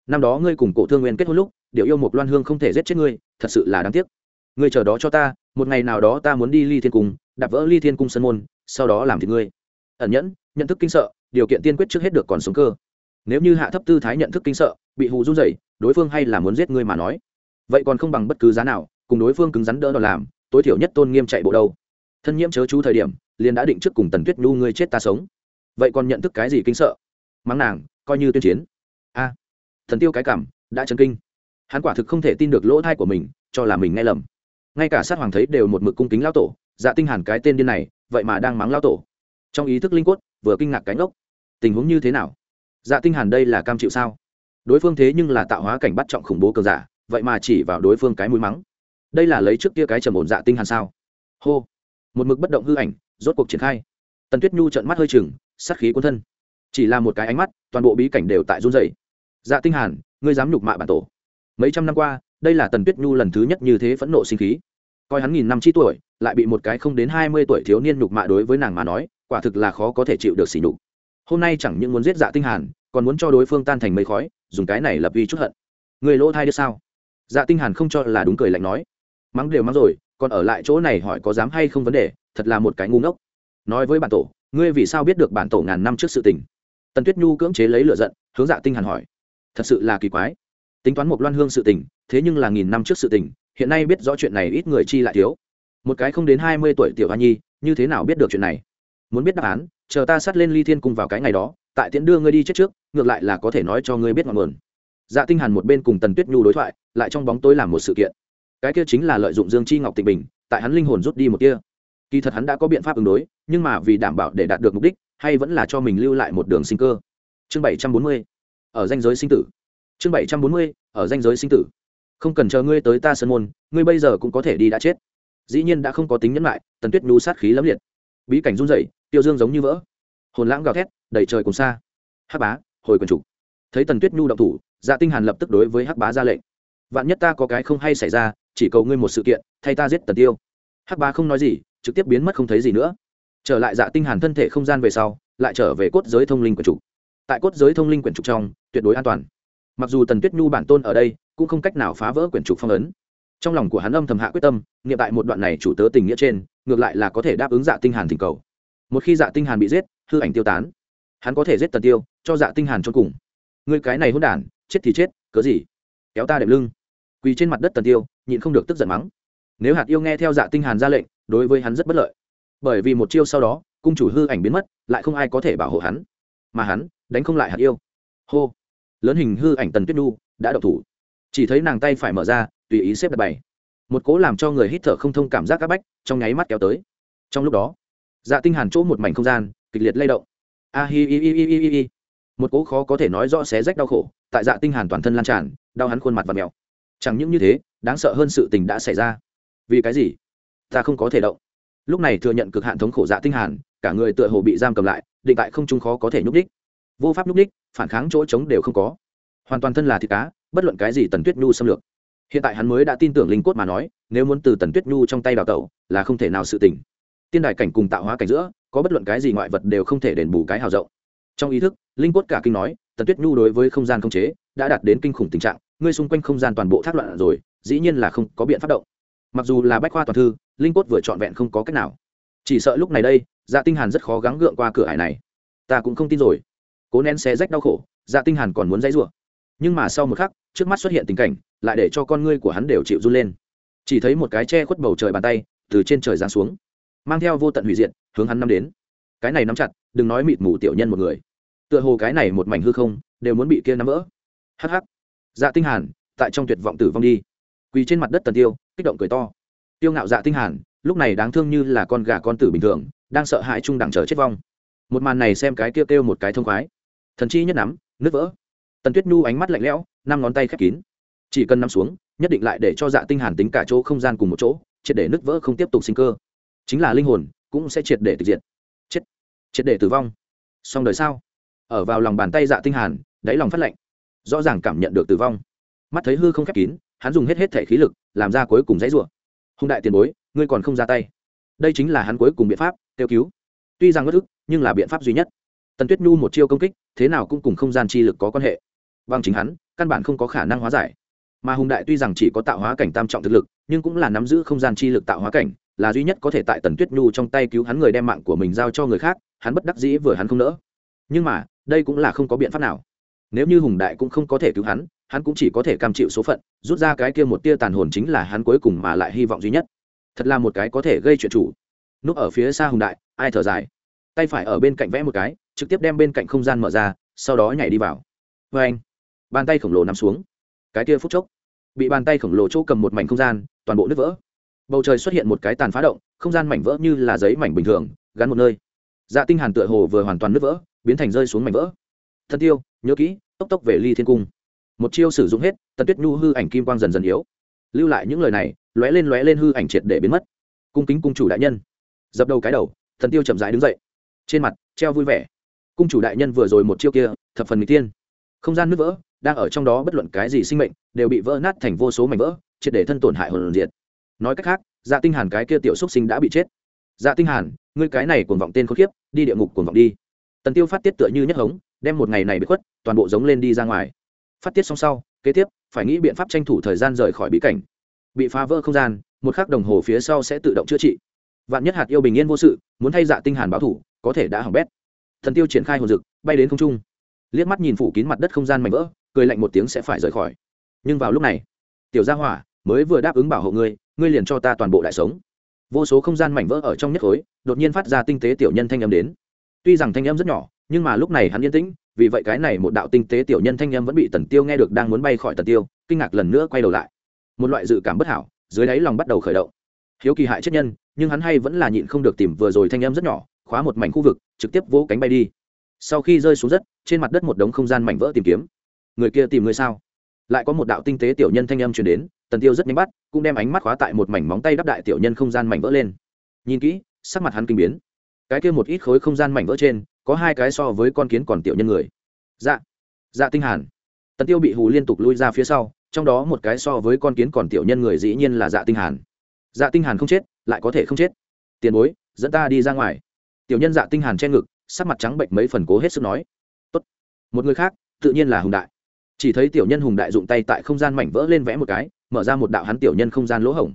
Năm đó ngươi cùng cổ thương nguyên kết hôn lúc điệu yêu một loan hương không thể giết chết ngươi, thật sự là đáng tiếc. Ngươi chờ đó cho ta, một ngày nào đó ta muốn đi ly thiên cung, đạp vỡ ly thiên cung sân môn, sau đó làm thì ngươi. Ẩn nhẫn nhận thức kinh sợ, điều kiện tiên quyết trước hết được còn sống cơ. Nếu như hạ thấp tư thái nhận thức kinh sợ, bị hù run rẩy, đối phương hay là muốn giết ngươi mà nói. Vậy còn không bằng bất cứ giá nào, cùng đối phương cứng rắn đỡ đòn làm, tối thiểu nhất tôn nghiêm chạy bộ đâu. Thân nhiễm chớ chú thời điểm, liền đã định trước cùng tần tuyết nhu ngươi chết ta sống. Vậy còn nhận thức cái gì kinh sợ? Mắng nàng, coi như tuyên chiến. A, thần tiêu cái cảm, đã chấn kinh. Hắn quả thực không thể tin được lỗ thai của mình, cho là mình nghe lầm. Ngay cả sát hoàng thấy đều một mực cung kính lao tổ dạ tinh hàn cái tên điên này, vậy mà đang mắng lao tổ. Trong ý thức linh quất vừa kinh ngạc cánh ốc tình huống như thế nào? Dạ tinh hàn đây là cam chịu sao? Đối phương thế nhưng là tạo hóa cảnh bắt trọng khủng bố cường giả, vậy mà chỉ vào đối phương cái mũi mắng. Đây là lấy trước kia cái trầm ổn dạ tinh hàn sao? Hô! Một mực bất động hư ảnh, rốt cuộc triển khai. Tần tuyết nhu trợn mắt hơi chừng, sát khí cuốn thân. Chỉ là một cái ánh mắt, toàn bộ bí cảnh đều tại run rẩy. Dạ tinh hàn, ngươi dám nhục mạ bản tổ. Mấy trăm năm qua, đây là tần tuyết nhu lần thứ nhất như thế phẫn nộ sinh khí. Coi hắn nghìn năm chi tuổi, lại bị một cái không đến hai mươi tuổi thiếu niên nhục mạ đối với nàng mà nói quả thực là khó có thể chịu được sỉ nhục. Hôm nay chẳng những muốn giết dạ tinh hàn, còn muốn cho đối phương tan thành mây khói, dùng cái này lập uy chút hận. Người lỗ thai đứa sao? Dạ tinh hàn không cho là đúng cười lạnh nói. Mắng đều mắng rồi, còn ở lại chỗ này hỏi có dám hay không vấn đề, thật là một cái ngu ngốc. Nói với bản tổ, ngươi vì sao biết được bản tổ ngàn năm trước sự tình? Tần tuyết nhu cưỡng chế lấy lửa giận, hướng dạ tinh hàn hỏi. Thật sự là kỳ quái. Tính toán một loan hương sự tình, thế nhưng là nghìn năm trước sự tình, hiện nay biết rõ chuyện này ít người chi lại thiếu. Một cái không đến hai mươi tuổi tiểu hoa nhi, như thế nào biết được chuyện này? Muốn biết đáp án, chờ ta sát lên ly thiên cung vào cái ngày đó, tại tiễn đưa ngươi đi chết trước, ngược lại là có thể nói cho ngươi biết ngọn nguồn. Dạ tinh hàn một bên cùng tần tuyết nhu đối thoại, lại trong bóng tối làm một sự kiện. Cái kia chính là lợi dụng dương chi ngọc tịnh bình, tại hắn linh hồn rút đi một kia. Kỳ thật hắn đã có biện pháp ứng đối, nhưng mà vì đảm bảo để đạt được mục đích, hay vẫn là cho mình lưu lại một đường sinh cơ. Chương 740 ở danh giới sinh tử. Chương 740 ở danh giới sinh tử. Không cần chờ ngươi tới ta sơn môn, ngươi bây giờ cũng có thể đi đã chết. Dĩ nhiên đã không có tính nhẫn lại tần tuyết nhu sát khí lắm liệt. Bí cảnh run rẩy tiêu dương giống như vỡ. Hồn lãng gào thét, đầy trời cùng xa. Hắc bá, hồi quần trục thấy tần tuyết nhu động thủ dạ tinh hàn lập tức đối với hắc bá ra lệnh. Vạn nhất ta có cái không hay xảy ra, chỉ cầu ngươi một sự kiện, thay ta giết tần tiêu. Hắc bá không nói gì, trực tiếp biến mất không thấy gì nữa. Trở lại dạ tinh hàn thân thể không gian về sau, lại trở về cốt giới thông linh quyển trục tại cốt giới thông linh quyển trục trong, tuyệt đối an toàn. Mặc dù tần tuyết nhu bản tôn ở đây, cũng không cách nào phá vỡ quyển trục phong ấn. Trong lòng của hắn âm thầm hạ quyết tâm nghiệm tại một đoạn này chủ tớ tình nghĩa trên, ngược lại là có thể đáp ứng dạ tinh hàn thỉnh cầu một khi dạ tinh hàn bị giết, hư ảnh tiêu tán. Hắn có thể giết tần tiêu, cho dạ tinh hàn cho cùng. Ngươi cái này hỗn đản, chết thì chết, cớ gì? Kéo ta đệm lưng. Quỳ trên mặt đất tần tiêu, nhịn không được tức giận mắng. Nếu hạt yêu nghe theo dạ tinh hàn ra lệnh, đối với hắn rất bất lợi. Bởi vì một chiêu sau đó, cung chủ hư ảnh biến mất, lại không ai có thể bảo hộ hắn. Mà hắn, đánh không lại hạt yêu. Hô! Lớn hình hư ảnh tần tuyết nu đã độc thủ. Chỉ thấy nàng tay phải mở ra, tùy ý xếp đặt bày. Một cố làm cho người hít thở không thông cảm giác áp bách, trong nháy mắt kéo tới. Trong lúc đó dạ tinh hàn chỗ một mảnh không gian, kịch liệt lay động. A hi hi hi hi hi hi một cố khó có thể nói rõ xé rách đau khổ, tại dạ tinh hàn toàn thân lan tràn, đau hắn khuôn mặt và mèo. Chẳng những như thế, đáng sợ hơn sự tình đã xảy ra. Vì cái gì? Ta không có thể động. Lúc này thừa nhận cực hạn thống khổ dạ tinh hàn, cả người tựa hồ bị giam cầm lại, định tại không trung khó có thể nhúc đích vô pháp nhúc đích phản kháng chỗ chống đều không có. Hoàn toàn thân là thịt cá, bất luận cái gì tần tuyết nhu xâm lược. Hiện tại hắn mới đã tin tưởng linh cốt mà nói, nếu muốn từ tần tuyết nhu trong tay đào tẩu, là không thể nào sự tỉnh tiên đài cảnh cùng tạo hóa cảnh giữa, có bất luận cái gì ngoại vật đều không thể đền bù cái hào rộng. Trong ý thức, linh Quất cả kinh nói, tần tuyết nhu đối với không gian không chế đã đạt đến kinh khủng tình trạng, ngươi xung quanh không gian toàn bộ thác loạn rồi, dĩ nhiên là không có biện pháp động. Mặc dù là bách khoa toàn thư, linh Quất vừa trọn vẹn không có cách nào. Chỉ sợ lúc này đây dạ tinh hàn rất khó gắng gượng qua cửa hải này. Ta cũng không tin rồi. Cố nén xé rách đau khổ dạ tinh hàn còn muốn dãy rủa. Nhưng mà sau một khắc, trước mắt xuất hiện tình cảnh, lại để cho con ngươi của hắn đều chịu run lên. Chỉ thấy một cái che khuất bầu trời bàn tay từ trên trời giáng xuống mang theo vô tận hủy diệt, hướng hắn năm đến. Cái này nắm chặt, đừng nói mịt mù tiểu nhân một người. Tựa hồ cái này một mảnh hư không, đều muốn bị kia nắm vỡ. Hắc hắc. Dạ tinh hàn, tại trong tuyệt vọng tử vong đi. Quỳ trên mặt đất tần tiêu, kích động cười to. Tiêu ngạo dạ tinh hàn, lúc này đáng thương như là con gà con tử bình thường, đang sợ hãi chung đẳng chờ chết vong. Một màn này xem cái kêu kêu một cái thông khoái. Thần chi nhất nắm, nứt vỡ. Tần tuyết nhu ánh mắt lạnh lẽo, năm ngón tay khép kín. Chỉ cần nắm xuống, nhất định lại để cho dạ tinh hàn tính cả chỗ không gian cùng một chỗ, triệt để nứt vỡ không tiếp tục sinh cơ chính là linh hồn, cũng sẽ triệt để tịch diệt. Chết. Triệt để tử vong. Xong đời sao? Ở vào lòng bàn tay dạ tinh hàn, đáy lòng phát lạnh. Rõ ràng cảm nhận được tử vong. Mắt thấy hư không khép kín, hắn dùng hết hết thể khí lực, làm ra cuối cùng dãy rủa. Hung đại tiền bối, ngươi còn không ra tay. Đây chính là hắn cuối cùng biện pháp, tiêu cứu. Tuy rằng bất ức, nhưng là biện pháp duy nhất. Tần tuyết nhu một chiêu công kích, thế nào cũng cùng không gian chi lực có quan hệ. Bằng chính hắn, căn bản không có khả năng hóa giải. Mà hùng đại tuy rằng chỉ có tạo hóa cảnh tam trọng thực lực, nhưng cũng là nắm giữ không gian chi lực tạo hóa cảnh là duy nhất có thể tại tần tuyết nhu trong tay cứu hắn người đem mạng của mình giao cho người khác, hắn bất đắc dĩ vừa hắn không nỡ. Nhưng mà, đây cũng là không có biện pháp nào. Nếu như hùng đại cũng không có thể cứu hắn hắn cũng chỉ có thể cam chịu số phận, rút ra cái kia một tia tàn hồn chính là hắn cuối cùng mà lại hy vọng duy nhất. Thật là một cái có thể gây chuyện chủ. Núp ở phía xa hùng đại, ai thở dài? Tay phải ở bên cạnh vẽ một cái, trực tiếp đem bên cạnh không gian mở ra, sau đó nhảy đi vào. Vê anh, bàn tay khổng lồ nằm xuống. Cái kia phút chốc, bị bàn tay khổng lồ chỗ cầm một mảnh không gian, toàn bộ nứt vỡ bầu trời xuất hiện một cái tàn phá động, không gian mảnh vỡ như là giấy mảnh bình thường, gắn một nơi. Dạ tinh hàn tựa hồ vừa hoàn toàn nứt vỡ, biến thành rơi xuống mảnh vỡ. Thân tiêu, nhớ kỹ, tốc tốc về ly thiên cung. Một chiêu sử dụng hết, tần tuyết nhu hư ảnh kim quang dần dần yếu. Lưu lại những lời này, lóe lên lóe lên hư ảnh triệt để biến mất. Cung kính cung chủ đại nhân. Dập đầu cái đầu, thần tiêu chậm rãi đứng dậy. Trên mặt, treo vui vẻ. Cung chủ đại nhân vừa rồi một chiêu kia, thập phần mỹ tiên không gian nứt vỡ, đang ở trong đó bất luận cái gì sinh mệnh, đều bị vỡ nát thành vô số mảnh vỡ, triệt để thân tổn hại hồn diệt nói cách khác dạ tinh hàn cái kia tiểu xuất sinh đã bị chết. Dạ tinh hàn, ngươi cái này cuồng vọng tên khốn kiếp đi địa ngục cuồng vọng đi. Tần tiêu phát tiết tựa như nhất hống, đem một ngày này bị khuất, toàn bộ giống lên đi ra ngoài. Phát tiết xong sau, kế tiếp, phải nghĩ biện pháp tranh thủ thời gian rời khỏi bí cảnh. Bị phá vỡ không gian, một khắc đồng hồ phía sau sẽ tự động chữa trị. Vạn nhất hạt yêu bình yên vô sự, muốn thay dạ tinh hàn báo thủ, có thể đã hỏng bét. Thần tiêu triển khai hồn dực, bay đến không trung. Liếc mắt nhìn phủ kín mặt đất không gian mảnh vỡ, cười lạnh một tiếng sẽ phải rời khỏi. Nhưng vào lúc này, tiểu gia hỏa mới vừa đáp ứng bảo hộ ngươi ngươi liền cho ta toàn bộ đại sống. Vô số không gian mảnh vỡ ở trong nhất khối, đột nhiên phát ra tinh tế tiểu nhân thanh âm đến. Tuy rằng thanh âm rất nhỏ, nhưng mà lúc này hắn yên tĩnh, vì vậy cái này một đạo tinh tế tiểu nhân thanh âm vẫn bị tần tiêu nghe được đang muốn bay khỏi tần tiêu, kinh ngạc lần nữa quay đầu lại. Một loại dự cảm bất hảo, dưới đáy lòng bắt đầu khởi động. Hiếu kỳ hại chết nhân, nhưng hắn hay vẫn là nhịn không được tìm vừa rồi thanh âm rất nhỏ, khóa một mảnh khu vực, trực tiếp vỗ cánh bay đi. Sau khi rơi xuống đất, trên mặt đất một đống không gian mảnh vỡ tìm kiếm. Người kia tìm người sao? Lại có một đạo tinh tế tiểu nhân thanh âm truyền đến tần tiêu rất nhanh bắt, cũng đem ánh mắt khóa tại một mảnh móng tay đắp đại tiểu nhân không gian mảnh vỡ lên. Nhìn kỹ, sắc mặt hắn kinh biến. Cái kia một ít khối không gian mảnh vỡ trên, có hai cái so với con kiến còn tiểu nhân người. Dạ. Dạ tinh hàn. Tần tiêu bị hù liên tục lui ra phía sau, trong đó một cái so với con kiến còn tiểu nhân người dĩ nhiên là dạ tinh hàn. Dạ tinh hàn không chết, lại có thể không chết. Tiền bối, dẫn ta đi ra ngoài. Tiểu nhân dạ tinh hàn che ngực, sắc mặt trắng bệnh mấy phần cố hết sức nói. Tốt. Một người khác, tự nhiên là hùng đại. Chỉ thấy tiểu nhân hùng đại dụng tay tại không gian mảnh vỡ lên vẽ một cái mở ra một đạo hắn tiểu nhân không gian lỗ hổng.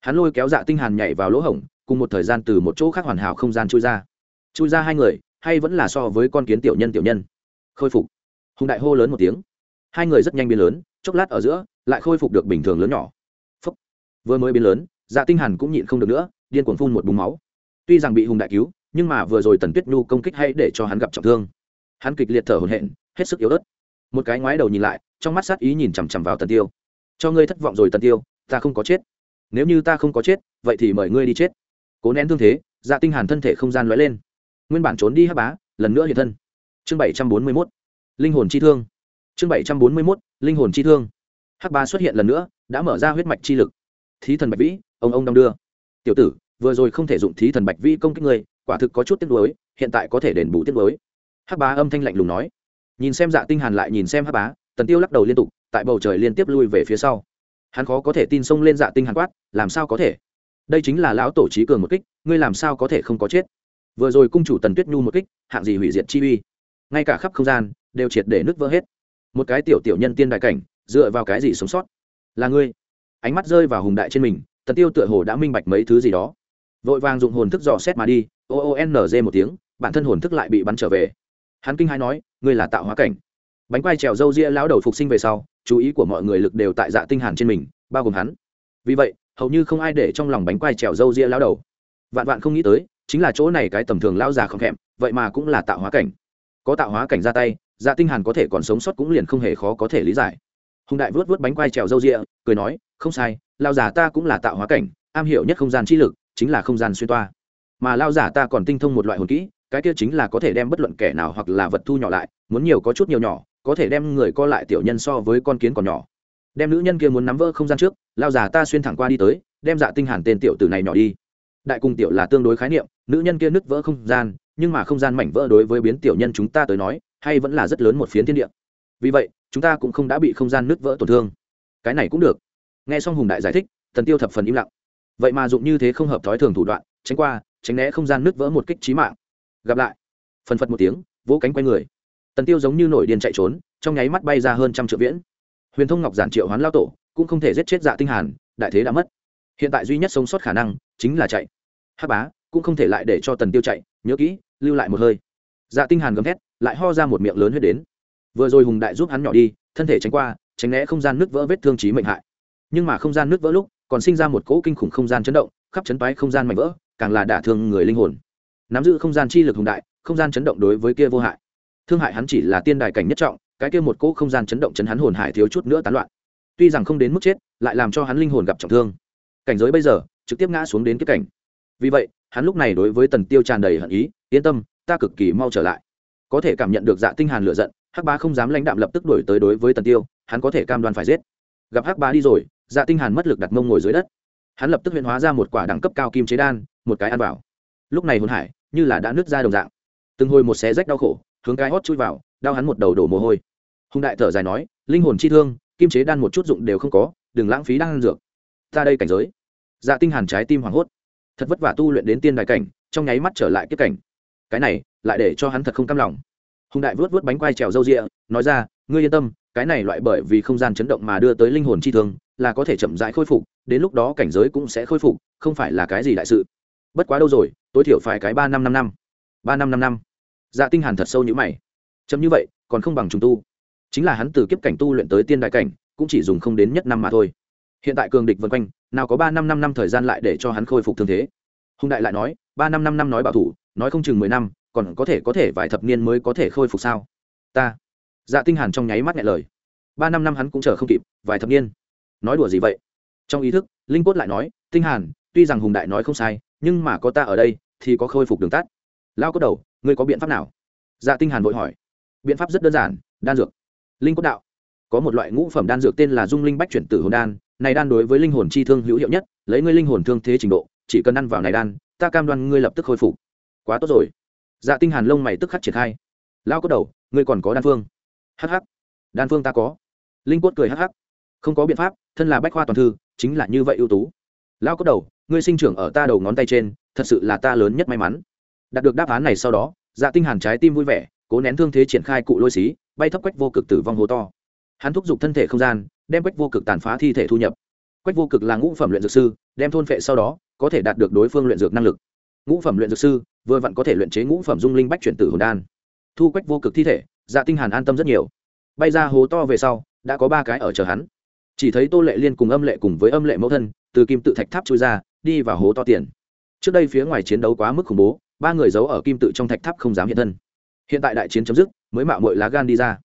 Hắn lôi kéo dạ tinh hàn nhảy vào lỗ hổng, cùng một thời gian từ một chỗ khác hoàn hảo không gian chui ra. Chui ra hai người, hay vẫn là so với con kiến tiểu nhân tiểu nhân. Khôi phục. Hùng đại hô lớn một tiếng. Hai người rất nhanh biến lớn, chốc lát ở giữa, lại khôi phục được bình thường lớn nhỏ. Phúc. vừa mới biến lớn dạ tinh hàn cũng nhịn không được nữa, điên cuồng phun một búng máu. Tuy rằng bị hùng đại cứu, nhưng mà vừa rồi tần tuyết nhu công kích hay để cho hắn gặp trọng thương. Hắn kịch liệt thở hổn hển, hết sức yếu ớt. Một cái ngoái đầu nhìn lại, trong mắt sát ý nhìn chằm chằm vào tần tiêu cho ngươi thất vọng rồi tần tiêu, ta không có chết. Nếu như ta không có chết, vậy thì mời ngươi đi chết. Cố nén thương thế dạ tinh hàn thân thể không gian lóe lên. Nguyên bản trốn đi hắc bá, lần nữa hiện thân. Chương 741 linh hồn chi thương. Chương 741 linh hồn chi thương. Hắc bá xuất hiện lần nữa, đã mở ra huyết mạch chi lực. Thí thần bạch vĩ, ông ông đong đưa. Tiểu tử, vừa rồi không thể dụng thí thần bạch vĩ công kích ngươi, quả thực có chút tiếc nuối, hiện tại có thể đền bù tiếc nuối. Hắc bá âm thanh lạnh lùng nói. Nhìn xem dạ tinh hàn lại nhìn xem hắc bá tần tiêu lắc đầu liên tục, tại bầu trời liên tiếp lui về phía sau. Hắn khó có thể tin xông lên dạ tinh hàn quát, làm sao có thể? Đây chính là lão tổ trí cường một kích, ngươi làm sao có thể không có chết? Vừa rồi cung chủ tần tuyết nhu một kích, hạng gì hủy diệt chi uy? Ngay cả khắp không gian, đều triệt để nứt vỡ hết. Một cái tiểu tiểu nhân tiên đại cảnh, dựa vào cái gì sống sót? Là ngươi. Ánh mắt rơi vào hùng đại trên mình, tần tiêu tựa hồ đã minh bạch mấy thứ gì đó. Vội vàng dụng hồn thức dò xét mà đi, o o n g một tiếng, bản thân hồn thức lại bị bắn trở về. Hắn kinh hai nói, ngươi là tạo hóa cảnh bánh quai trèo râu ria lão đầu phục sinh về sau, chú ý của mọi người lực đều tại dạ tinh hàn trên mình, bao gồm hắn. Vì vậy, hầu như không ai để trong lòng bánh quai trèo râu ria lão đầu. Vạn vạn không nghĩ tới, chính là chỗ này cái tầm thường lão già không thèm vậy mà cũng là tạo hóa cảnh. Có tạo hóa cảnh ra tay dạ tinh hàn có thể còn sống sót cũng liền không hề khó có thể lý giải. Hùng đại vớt vớt bánh quai trèo râu ria, cười nói, không sai, lão già ta cũng là tạo hóa cảnh, am hiểu nhất không gian chi lực, chính là không gian xuyên toa. Mà lão già ta còn tinh thông một loại hồn kỹ, cái kia chính là có thể đem bất luận kẻ nào hoặc là vật thu nhỏ lại, muốn nhiều có chút nhiều nhỏ có thể đem người co lại tiểu nhân so với con kiến còn nhỏ. Đem nữ nhân kia muốn nắm vỡ không gian trước, lao giả ta xuyên thẳng qua đi tới, đem dạ tinh hàn tên tiểu tử này nhỏ đi. Đại cung tiểu là tương đối khái niệm, nữ nhân kia nứt vỡ không gian, nhưng mà không gian mảnh vỡ đối với biến tiểu nhân chúng ta tới nói, hay vẫn là rất lớn một phiến thiên địa. Vì vậy, chúng ta cũng không đã bị không gian nứt vỡ tổn thương. Cái này cũng được. Nghe xong hùng đại giải thích, tần tiêu thập phần im lặng. Vậy mà dụng như thế không hợp thói thường thủ đoạn, tránh qua, tránh né không gian nứt vỡ một kích trí mạng. Gặp lại. Phần phật một tiếng, vỗ cánh quay người tần tiêu giống như nổi điên chạy trốn, trong nháy mắt bay ra hơn trăm triệu viễn. Huyền thông ngọc giản triệu hoán lao tổ cũng không thể giết chết dạ tinh hàn, đại thế đã mất. Hiện tại duy nhất sống sót khả năng chính là chạy. Hắc bá cũng không thể lại để cho tần tiêu chạy, nhớ kỹ, lưu lại một hơi. Dạ tinh hàn gầm thét, lại ho ra một miệng lớn huyết đến. Vừa rồi hùng đại giúp hắn nhỏ đi, thân thể tránh qua, tránh né không gian nứt vỡ vết thương chí mệnh hại. Nhưng mà không gian nứt vỡ lúc, còn sinh ra một cỗ kinh khủng không gian chấn động, khắp chấn toái không gian mạnh vỡ, càng là đả thương người linh hồn. Nắm giữ không gian chi lực hùng đại, không gian chấn động đối với kia vô hại thương hại hắn chỉ là tiên đài cảnh nhất trọng, cái kia một cỗ không gian chấn động chấn hắn hồn hải thiếu chút nữa tán loạn. Tuy rằng không đến mức chết, lại làm cho hắn linh hồn gặp trọng thương. Cảnh giới bây giờ, trực tiếp ngã xuống đến cái cảnh. Vì vậy, hắn lúc này đối với tần tiêu tràn đầy hận ý, yên tâm, ta cực kỳ mau trở lại. Có thể cảm nhận được dạ tinh hàn lửa giận, hắc bá không dám lãnh đạm lập tức đuổi tới đối với tần tiêu, hắn có thể cam đoan phải giết. Gặp hắc bá đi rồi dạ tinh hàn mất lực đặt mông ngồi dưới đất. Hắn lập tức hiện hóa ra một quả đẳng cấp cao kim chế đan, một cái ăn vào. Lúc này hồn hải như là đã nứt ra đồng dạng. Từng hồi một xé rách đau khổ hướng cái hót chui vào, đau hắn một đầu đổ mồ hôi. Hùng đại thở dài nói, linh hồn chi thương, kim chế đan một chút dụng đều không có, đừng lãng phí đan dược. Ta đây cảnh giới. Dạ tinh hàn trái tim hoảng hốt. Thật vất vả tu luyện đến tiên đại cảnh, trong nháy mắt trở lại kiếp cảnh. Cái này, lại để cho hắn thật không cam lòng. Hùng đại vớt vớt bánh quai trèo râu rịa, nói ra, ngươi yên tâm, cái này loại bởi vì không gian chấn động mà đưa tới linh hồn chi thương, là có thể chậm rãi khôi phục, đến lúc đó cảnh giới cũng sẽ khôi phục, không phải là cái gì đại sự. Bất quá đâu rồi, tối thiểu phải cái ba năm năm năm. Ba năm năm năm dạ tinh hàn thật sâu như mày. Chấm như vậy, còn không bằng trùng tu. Chính là hắn từ kiếp cảnh tu luyện tới tiên đại cảnh, cũng chỉ dùng không đến nhất năm mà thôi. Hiện tại cường địch vân quanh, nào có ba năm năm năm thời gian lại để cho hắn khôi phục thương thế. Hùng đại lại nói, ba năm năm năm nói bảo thủ, nói không chừng mười năm, còn có thể có thể vài thập niên mới có thể khôi phục sao? Ta. Dạ tinh hàn trong nháy mắt nhẹ lời. Ba năm năm hắn cũng chờ không kịp, vài thập niên. Nói đùa gì vậy? Trong ý thức, linh quất lại nói, tinh hàn, tuy rằng hùng đại nói không sai, nhưng mà có ta ở đây, thì có khôi phục đường tắt. Lao cốt đầu ngươi có biện pháp nào? Dạ tinh hàn vội hỏi. Biện pháp rất đơn giản, đan dược. Linh cốt đạo. Có một loại ngũ phẩm đan dược tên là dung linh bách chuyển tử hồn đan. Này đan đối với linh hồn chi thương hữu hiệu nhất, lấy ngươi linh hồn thương thế trình độ, chỉ cần ăn vào này đan, ta cam đoan ngươi lập tức khôi phục. Quá tốt rồi. Dạ tinh hàn lông mày tức khắc triển khai. Lao cốt đầu, ngươi còn có đan phương. Hắc hắc. Đan phương ta có. Linh cốt cười hắc hắc. Không có biện pháp, thân là bách khoa toàn thư, chính là như vậy ưu tú. Lao cốt đầu, ngươi sinh trưởng ở ta đầu ngón tay trên, thật sự là ta lớn nhất may mắn đạt được đáp án này sau đó dạ tinh hàn trái tim vui vẻ, cố nén thương thế triển khai cụ lôi xí, bay thấp quách vô cực tử vong hố to. Hắn thúc giục thân thể không gian, đem quách vô cực tàn phá thi thể thu nhập. Quách vô cực là ngũ phẩm luyện dược sư, đem thôn phệ sau đó, có thể đạt được đối phương luyện dược năng lực. Ngũ phẩm luyện dược sư, vừa vặn có thể luyện chế ngũ phẩm dung linh bách chuyển tử hồn đan. Thu quách vô cực thi thể dạ tinh hàn an tâm rất nhiều. Bay ra hố to về sau, đã có ba cái ở chờ hắn. Chỉ thấy tô lệ liên cùng âm lệ cùng với âm lệ mẫu thân, từ kim tự thạch tháp chui ra, đi vào hố to tiền. Trước đây phía ngoài chiến đấu quá mức khủng bố ba người giấu ở kim tự trong thạch tháp không dám hiện thân. Hiện tại đại chiến chấm dứt, mới mạo mội lá gan đi ra.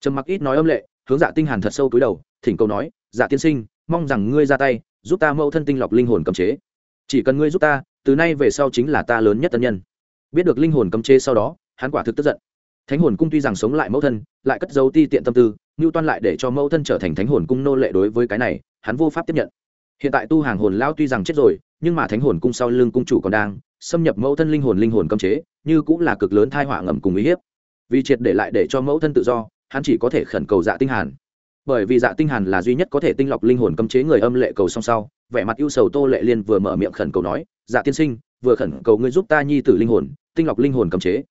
Trầm mặc ít nói âm lệ, hướng dạ tinh hàn thật sâu cúi đầu, thỉnh cầu nói dạ tiên sinh, mong rằng ngươi ra tay, giúp ta mẫu thân tinh lọc linh hồn cấm chế. Chỉ cần ngươi giúp ta, từ nay về sau chính là ta lớn nhất tân nhân. Biết được linh hồn cấm chế sau đó, hắn quả thực tức giận. Thánh hồn cung tuy rằng sống lại mẫu thân, lại cất dấu ti tiện tâm tư ngưu toan lại để cho mẫu thân trở thành thánh hồn cung nô lệ đối với cái này, hắn vô pháp tiếp nhận. Hiện tại tu hàng hồn lao tuy rằng chết rồi, nhưng mà thánh hồn cung sau lưng cung chủ còn đang xâm nhập mẫu thân linh hồn linh hồn cấm chế, như cũng là cực lớn thai họa ngầm cùng uy hiếp. Vì triệt để lại để cho mẫu thân tự do, hắn chỉ có thể khẩn cầu dạ tinh hàn. Bởi vì dạ tinh hàn là duy nhất có thể tinh lọc linh hồn cấm chế người âm lệ cầu song sau, vẻ mặt ưu sầu tô lệ liên vừa mở miệng khẩn cầu nói dạ tiên sinh, vừa khẩn cầu ngươi giúp ta nhi tử linh hồn, tinh lọc linh hồn cấm chế.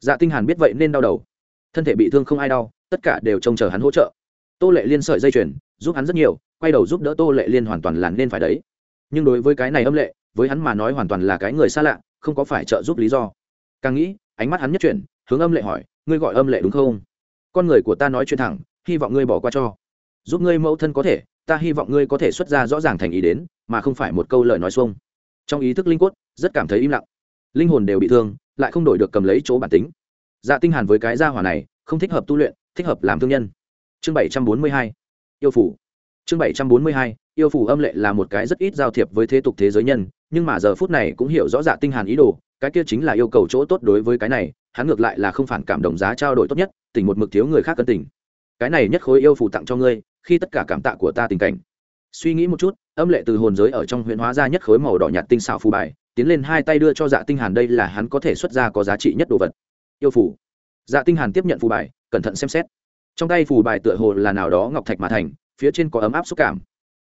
Dạ tinh hàn biết vậy nên đau đầu. Thân thể bị thương không ai đau, tất cả đều trông chờ hắn hỗ trợ. Tô lệ liên sợi dây chuyền, giúp hắn rất nhiều, quay đầu giúp đỡ tô lệ liên hoàn toàn là nên phải đấy. Nhưng đối với cái này âm lệ với hắn mà nói hoàn toàn là cái người xa lạ, không có phải trợ giúp lý do. Càng nghĩ, ánh mắt hắn nhất chuyển, hướng âm lệ hỏi, ngươi gọi âm lệ đúng không? Con người của ta nói chuyện thẳng, hy vọng ngươi bỏ qua cho. Giúp ngươi mẫu thân có thể, ta hy vọng ngươi có thể xuất ra rõ ràng thành ý đến, mà không phải một câu lời nói xuông. Trong ý thức linh quất rất cảm thấy im lặng. Linh hồn đều bị thương, lại không đổi được cầm lấy chỗ bản tính. Dạ tinh hàn với cái gia hỏa này, không thích hợp tu luyện, thích hợp làm thương nhân. Chương 742 yêu phủ. Chương 742 yêu phủ âm lệ là một cái rất ít giao thiệp với thế tục thế giới nhân nhưng mà giờ phút này cũng hiểu rõ dạ tinh hàn ý đồ, cái kia chính là yêu cầu chỗ tốt đối với cái này, hắn ngược lại là không phản cảm đồng giá trao đổi tốt nhất, tỉnh một mực thiếu người khác cân tình cái này nhất khối yêu phù tặng cho ngươi, khi tất cả cảm tạ của ta tình cảnh. Suy nghĩ một chút, âm lệ từ hồn giới ở trong huyện hóa ra nhất khối màu đỏ nhạt tinh xảo phù bài, tiến lên hai tay đưa cho dạ tinh hàn đây là hắn có thể xuất ra có giá trị nhất đồ vật. Yêu phù. dạ tinh hàn tiếp nhận phù bài, cẩn thận xem xét. Trong tay phù bài tựa hồ là nào đó ngọc thạch mà thành, phía trên có ấm áp xúc cảm.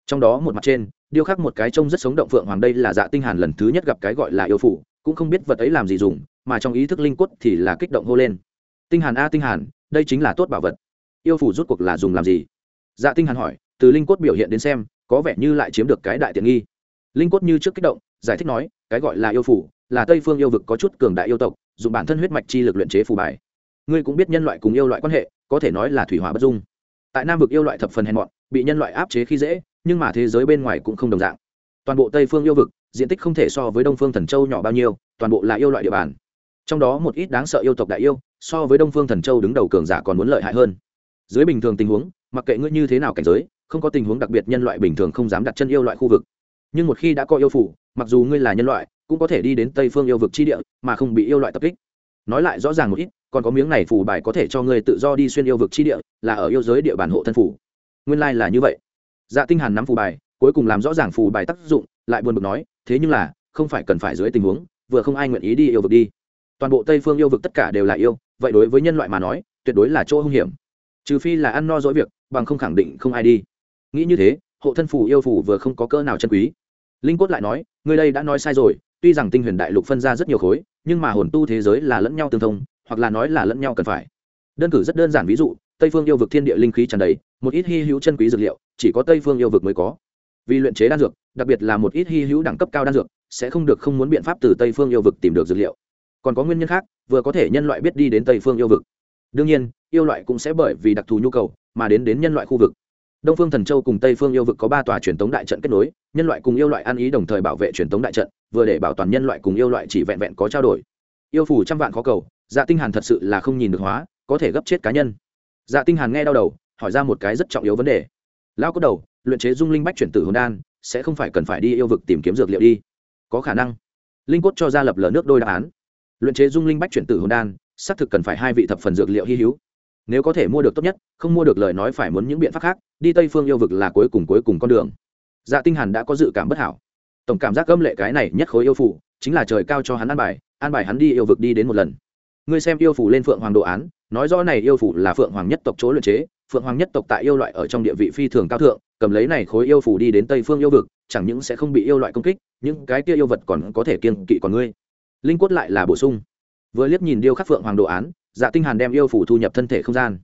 Trong đó một mặt trên điêu khắc một cái trông rất sống động phượng hoàng đây là dạ tinh hàn lần thứ nhất gặp cái gọi là yêu phủ, cũng không biết vật ấy làm gì dùng, mà trong ý thức linh quất thì là kích động hô lên. Tinh hàn a tinh hàn, đây chính là tốt bảo vật. Yêu phủ rút cuộc là dùng làm gì? Dạ tinh hàn hỏi, từ linh quất biểu hiện đến xem, có vẻ như lại chiếm được cái đại tiện nghi. Linh quất như trước kích động, giải thích nói, cái gọi là yêu phủ, là tây phương yêu vực có chút cường đại yêu tộc, dùng bản thân huyết mạch chi lực luyện chế phù bài. Ngươi cũng biết nhân loại cùng yêu loại quan hệ, có thể nói là thủy hỏa bất dung. Tại nam vực yêu loại thập phần hèn mọn, bị nhân loại áp chế khi dễ nhưng mà thế giới bên ngoài cũng không đồng dạng. Toàn bộ tây phương yêu vực, diện tích không thể so với đông phương thần châu nhỏ bao nhiêu, toàn bộ là yêu loại địa bàn. Trong đó một ít đáng sợ yêu tộc đại yêu, so với đông phương thần châu đứng đầu cường giả còn muốn lợi hại hơn. Dưới bình thường tình huống, mặc kệ ngươi như thế nào cảnh giới, không có tình huống đặc biệt nhân loại bình thường không dám đặt chân yêu loại khu vực. Nhưng một khi đã có yêu phủ, mặc dù ngươi là nhân loại, cũng có thể đi đến tây phương yêu vực chi địa, mà không bị yêu loại tập kích. Nói lại rõ ràng một ít, còn có miếng này phủ bài có thể cho ngươi tự do đi xuyên yêu vực chi địa, là ở yêu giới địa bàn hộ thân phủ. Nguyên lai、like、là như vậy dạ tinh hàn nắm phù bài, cuối cùng làm rõ ràng phù bài tác dụng, lại buồn bực nói, thế nhưng là, không phải cần phải dưới tình huống, vừa không ai nguyện ý đi yêu vực đi. Toàn bộ tây phương yêu vực tất cả đều là yêu, vậy đối với nhân loại mà nói, tuyệt đối là chỗ hung hiểm. Trừ phi là ăn no dỗi việc, bằng không khẳng định không ai đi. Nghĩ như thế, hộ thân phù yêu phù vừa không có cỡ nào chân quý. Linh cốt lại nói người đây đã nói sai rồi, tuy rằng tinh huyền đại lục phân ra rất nhiều khối, nhưng mà hồn tu thế giới là lẫn nhau tương thông, hoặc là nói là lẫn nhau cần phải. Đơn cử rất đơn giản ví dụ tây phương yêu vực thiên địa linh khí tràn đầy, một ít hy hữu chân quý dược liệu, chỉ có tây phương yêu vực mới có. Vì luyện chế đan dược, đặc biệt là một ít hy hữu đẳng cấp cao đan dược, sẽ không được không muốn biện pháp từ tây phương yêu vực tìm được dược liệu. Còn có nguyên nhân khác, vừa có thể nhân loại biết đi đến tây phương yêu vực. Đương nhiên, yêu loại cũng sẽ bởi vì đặc thù nhu cầu mà đến đến nhân loại khu vực. Đông phương thần châu cùng tây phương yêu vực có ba tòa truyền thống đại trận kết nối, nhân loại cùng yêu loại ăn ý đồng thời bảo vệ truyền thống đại trận, vừa để bảo toàn nhân loại cùng yêu loại chỉ vẹn vẹn có trao đổi. Yêu phủ trăm vạn khó cầu dạ tinh hàn thật sự là không nhìn được hóa, có thể gấp chết cá nhân dạ tinh hàn nghe đau đầu, hỏi ra một cái rất trọng yếu vấn đề. Lão có đầu, luyện chế dung linh bách chuyển tử hồn đan, sẽ không phải cần phải đi yêu vực tìm kiếm dược liệu đi. Có khả năng. Linh cốt cho ra lập lờ nước đôi đáp án. Luyện chế dung linh bách chuyển tử hồn đan, xác thực cần phải hai vị thập phần dược liệu hy hữu. Nếu có thể mua được tốt nhất, không mua được lời nói phải muốn những biện pháp khác, đi tây phương yêu vực là cuối cùng cuối cùng con đường. Dạ tinh hàn đã có dự cảm bất hảo. Tổng cảm giác gâm lệ cái này nhất khối yêu phủ, chính là trời cao cho hắn an bài an bài hắn đi yêu vực đi đến một lần. Ngươi xem yêu phủ lên phượng hoàng đồ án nói rõ này yêu phủ là phượng hoàng nhất tộc chỗ luyện chế, phượng hoàng nhất tộc tại yêu loại ở trong địa vị phi thường cao thượng, cầm lấy này khối yêu phủ đi đến tây phương yêu vực, chẳng những sẽ không bị yêu loại công kích, những cái kia yêu vật còn có thể kiên kỵ còn ngươi. Linh quất lại là bổ sung. Vừa liếc nhìn điêu khắc phượng hoàng đồ án dạ tinh hàn đem yêu phủ thu nhập thân thể không gian.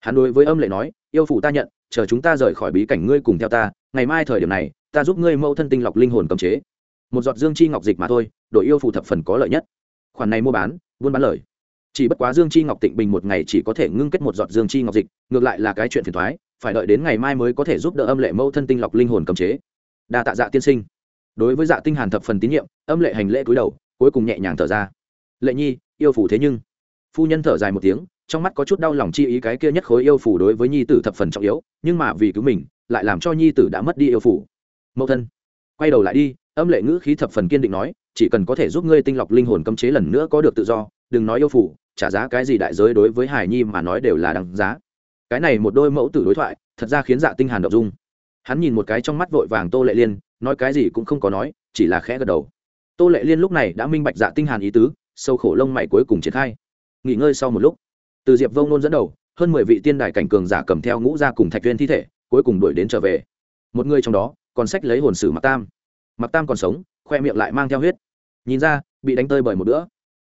Hắn đối với âm lệ nói, yêu phủ ta nhận, chờ chúng ta rời khỏi bí cảnh ngươi cùng theo ta, ngày mai thời điểm này, ta giúp ngươi mâu thân tinh lọc linh hồn cầm chế. Một giọt dương chi ngọc dịch mà thôi, đội yêu phủ thập phần có lợi nhất. Khoản này mua bán, buôn bán lời chỉ bất quá dương chi ngọc tịnh bình một ngày chỉ có thể ngưng kết một giọt dương chi ngọc dịch, ngược lại là cái chuyện phiền thoái, phải đợi đến ngày mai mới có thể giúp đỡ âm lệ mâu thân tinh lọc linh hồn cầm chế. Đa tạ dạ tiên sinh. Đối với dạ tinh hàn thập phần tín nhiệm, âm lệ hành lễ cúi đầu, cuối cùng nhẹ nhàng thở ra. Lệ nhi, yêu phủ thế nhưng. Phu nhân thở dài một tiếng, trong mắt có chút đau lòng chi ý cái kia nhất khối yêu phủ đối với nhi tử thập phần trọng yếu, nhưng mà vì cứu mình, lại làm cho nhi tử đã mất đi yêu phủ mẫu thân, quay đầu lại đi, âm lệ ngữ khí thập phần kiên định nói, chỉ cần có thể giúp ngươi tinh lọc linh hồn cấm chế lần nữa có được tự do, đừng nói yêu phủ trả giá cái gì đại giới đối với hải nhi mà nói đều là đằng giá. Cái này một đôi mẫu tử đối thoại, thật ra khiến dạ tinh hàn động dung. Hắn nhìn một cái trong mắt vội vàng tô lệ liên, nói cái gì cũng không có nói, chỉ là khẽ gật đầu. Tô lệ liên lúc này đã minh bạch dạ tinh hàn ý tứ, sâu khổ lông mày cuối cùng triển khai. Nghỉ ngơi sau một lúc, từ diệp vông nôn dẫn đầu, hơn mười vị tiên đài cảnh cường giả cầm theo ngũ ra cùng thạch viên thi thể, cuối cùng đuổi đến trở về. Một người trong đó, còn sách lấy hồn sử mặc tam. Mặc tam còn sống, khoe miệng lại mang theo huyết. Nhìn ra, bị đánh tơi bởi một bữa.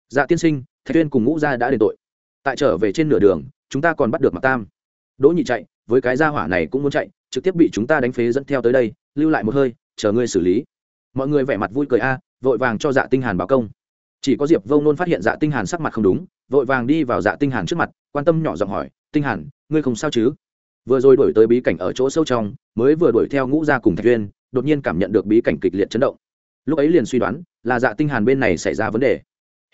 Dạ tiên sinh thạch tuyên cùng ngũ Gia đã đền tội. Tại trở về trên nửa đường, chúng ta còn bắt được mặc tam. Đỗ nhị chạy, với cái gia hỏa này cũng muốn chạy, trực tiếp bị chúng ta đánh phế dẫn theo tới đây, lưu lại một hơi, chờ ngươi xử lý. Mọi người vẻ mặt vui cười a à, vội vàng cho dạ tinh hàn báo công. Chỉ có diệp vông nôn phát hiện dạ tinh hàn sắc mặt không đúng, vội vàng đi vào dạ tinh hàn trước mặt, quan tâm nhỏ giọng hỏi, tinh hàn, ngươi không sao chứ? Vừa rồi đuổi tới bí cảnh ở chỗ sâu trong, mới vừa đuổi theo ngũ gia cùng thạch uyên đột nhiên cảm nhận được bí cảnh kịch liệt chấn động. Lúc ấy liền suy đoán là dạ tinh hàn bên này xảy ra vấn đề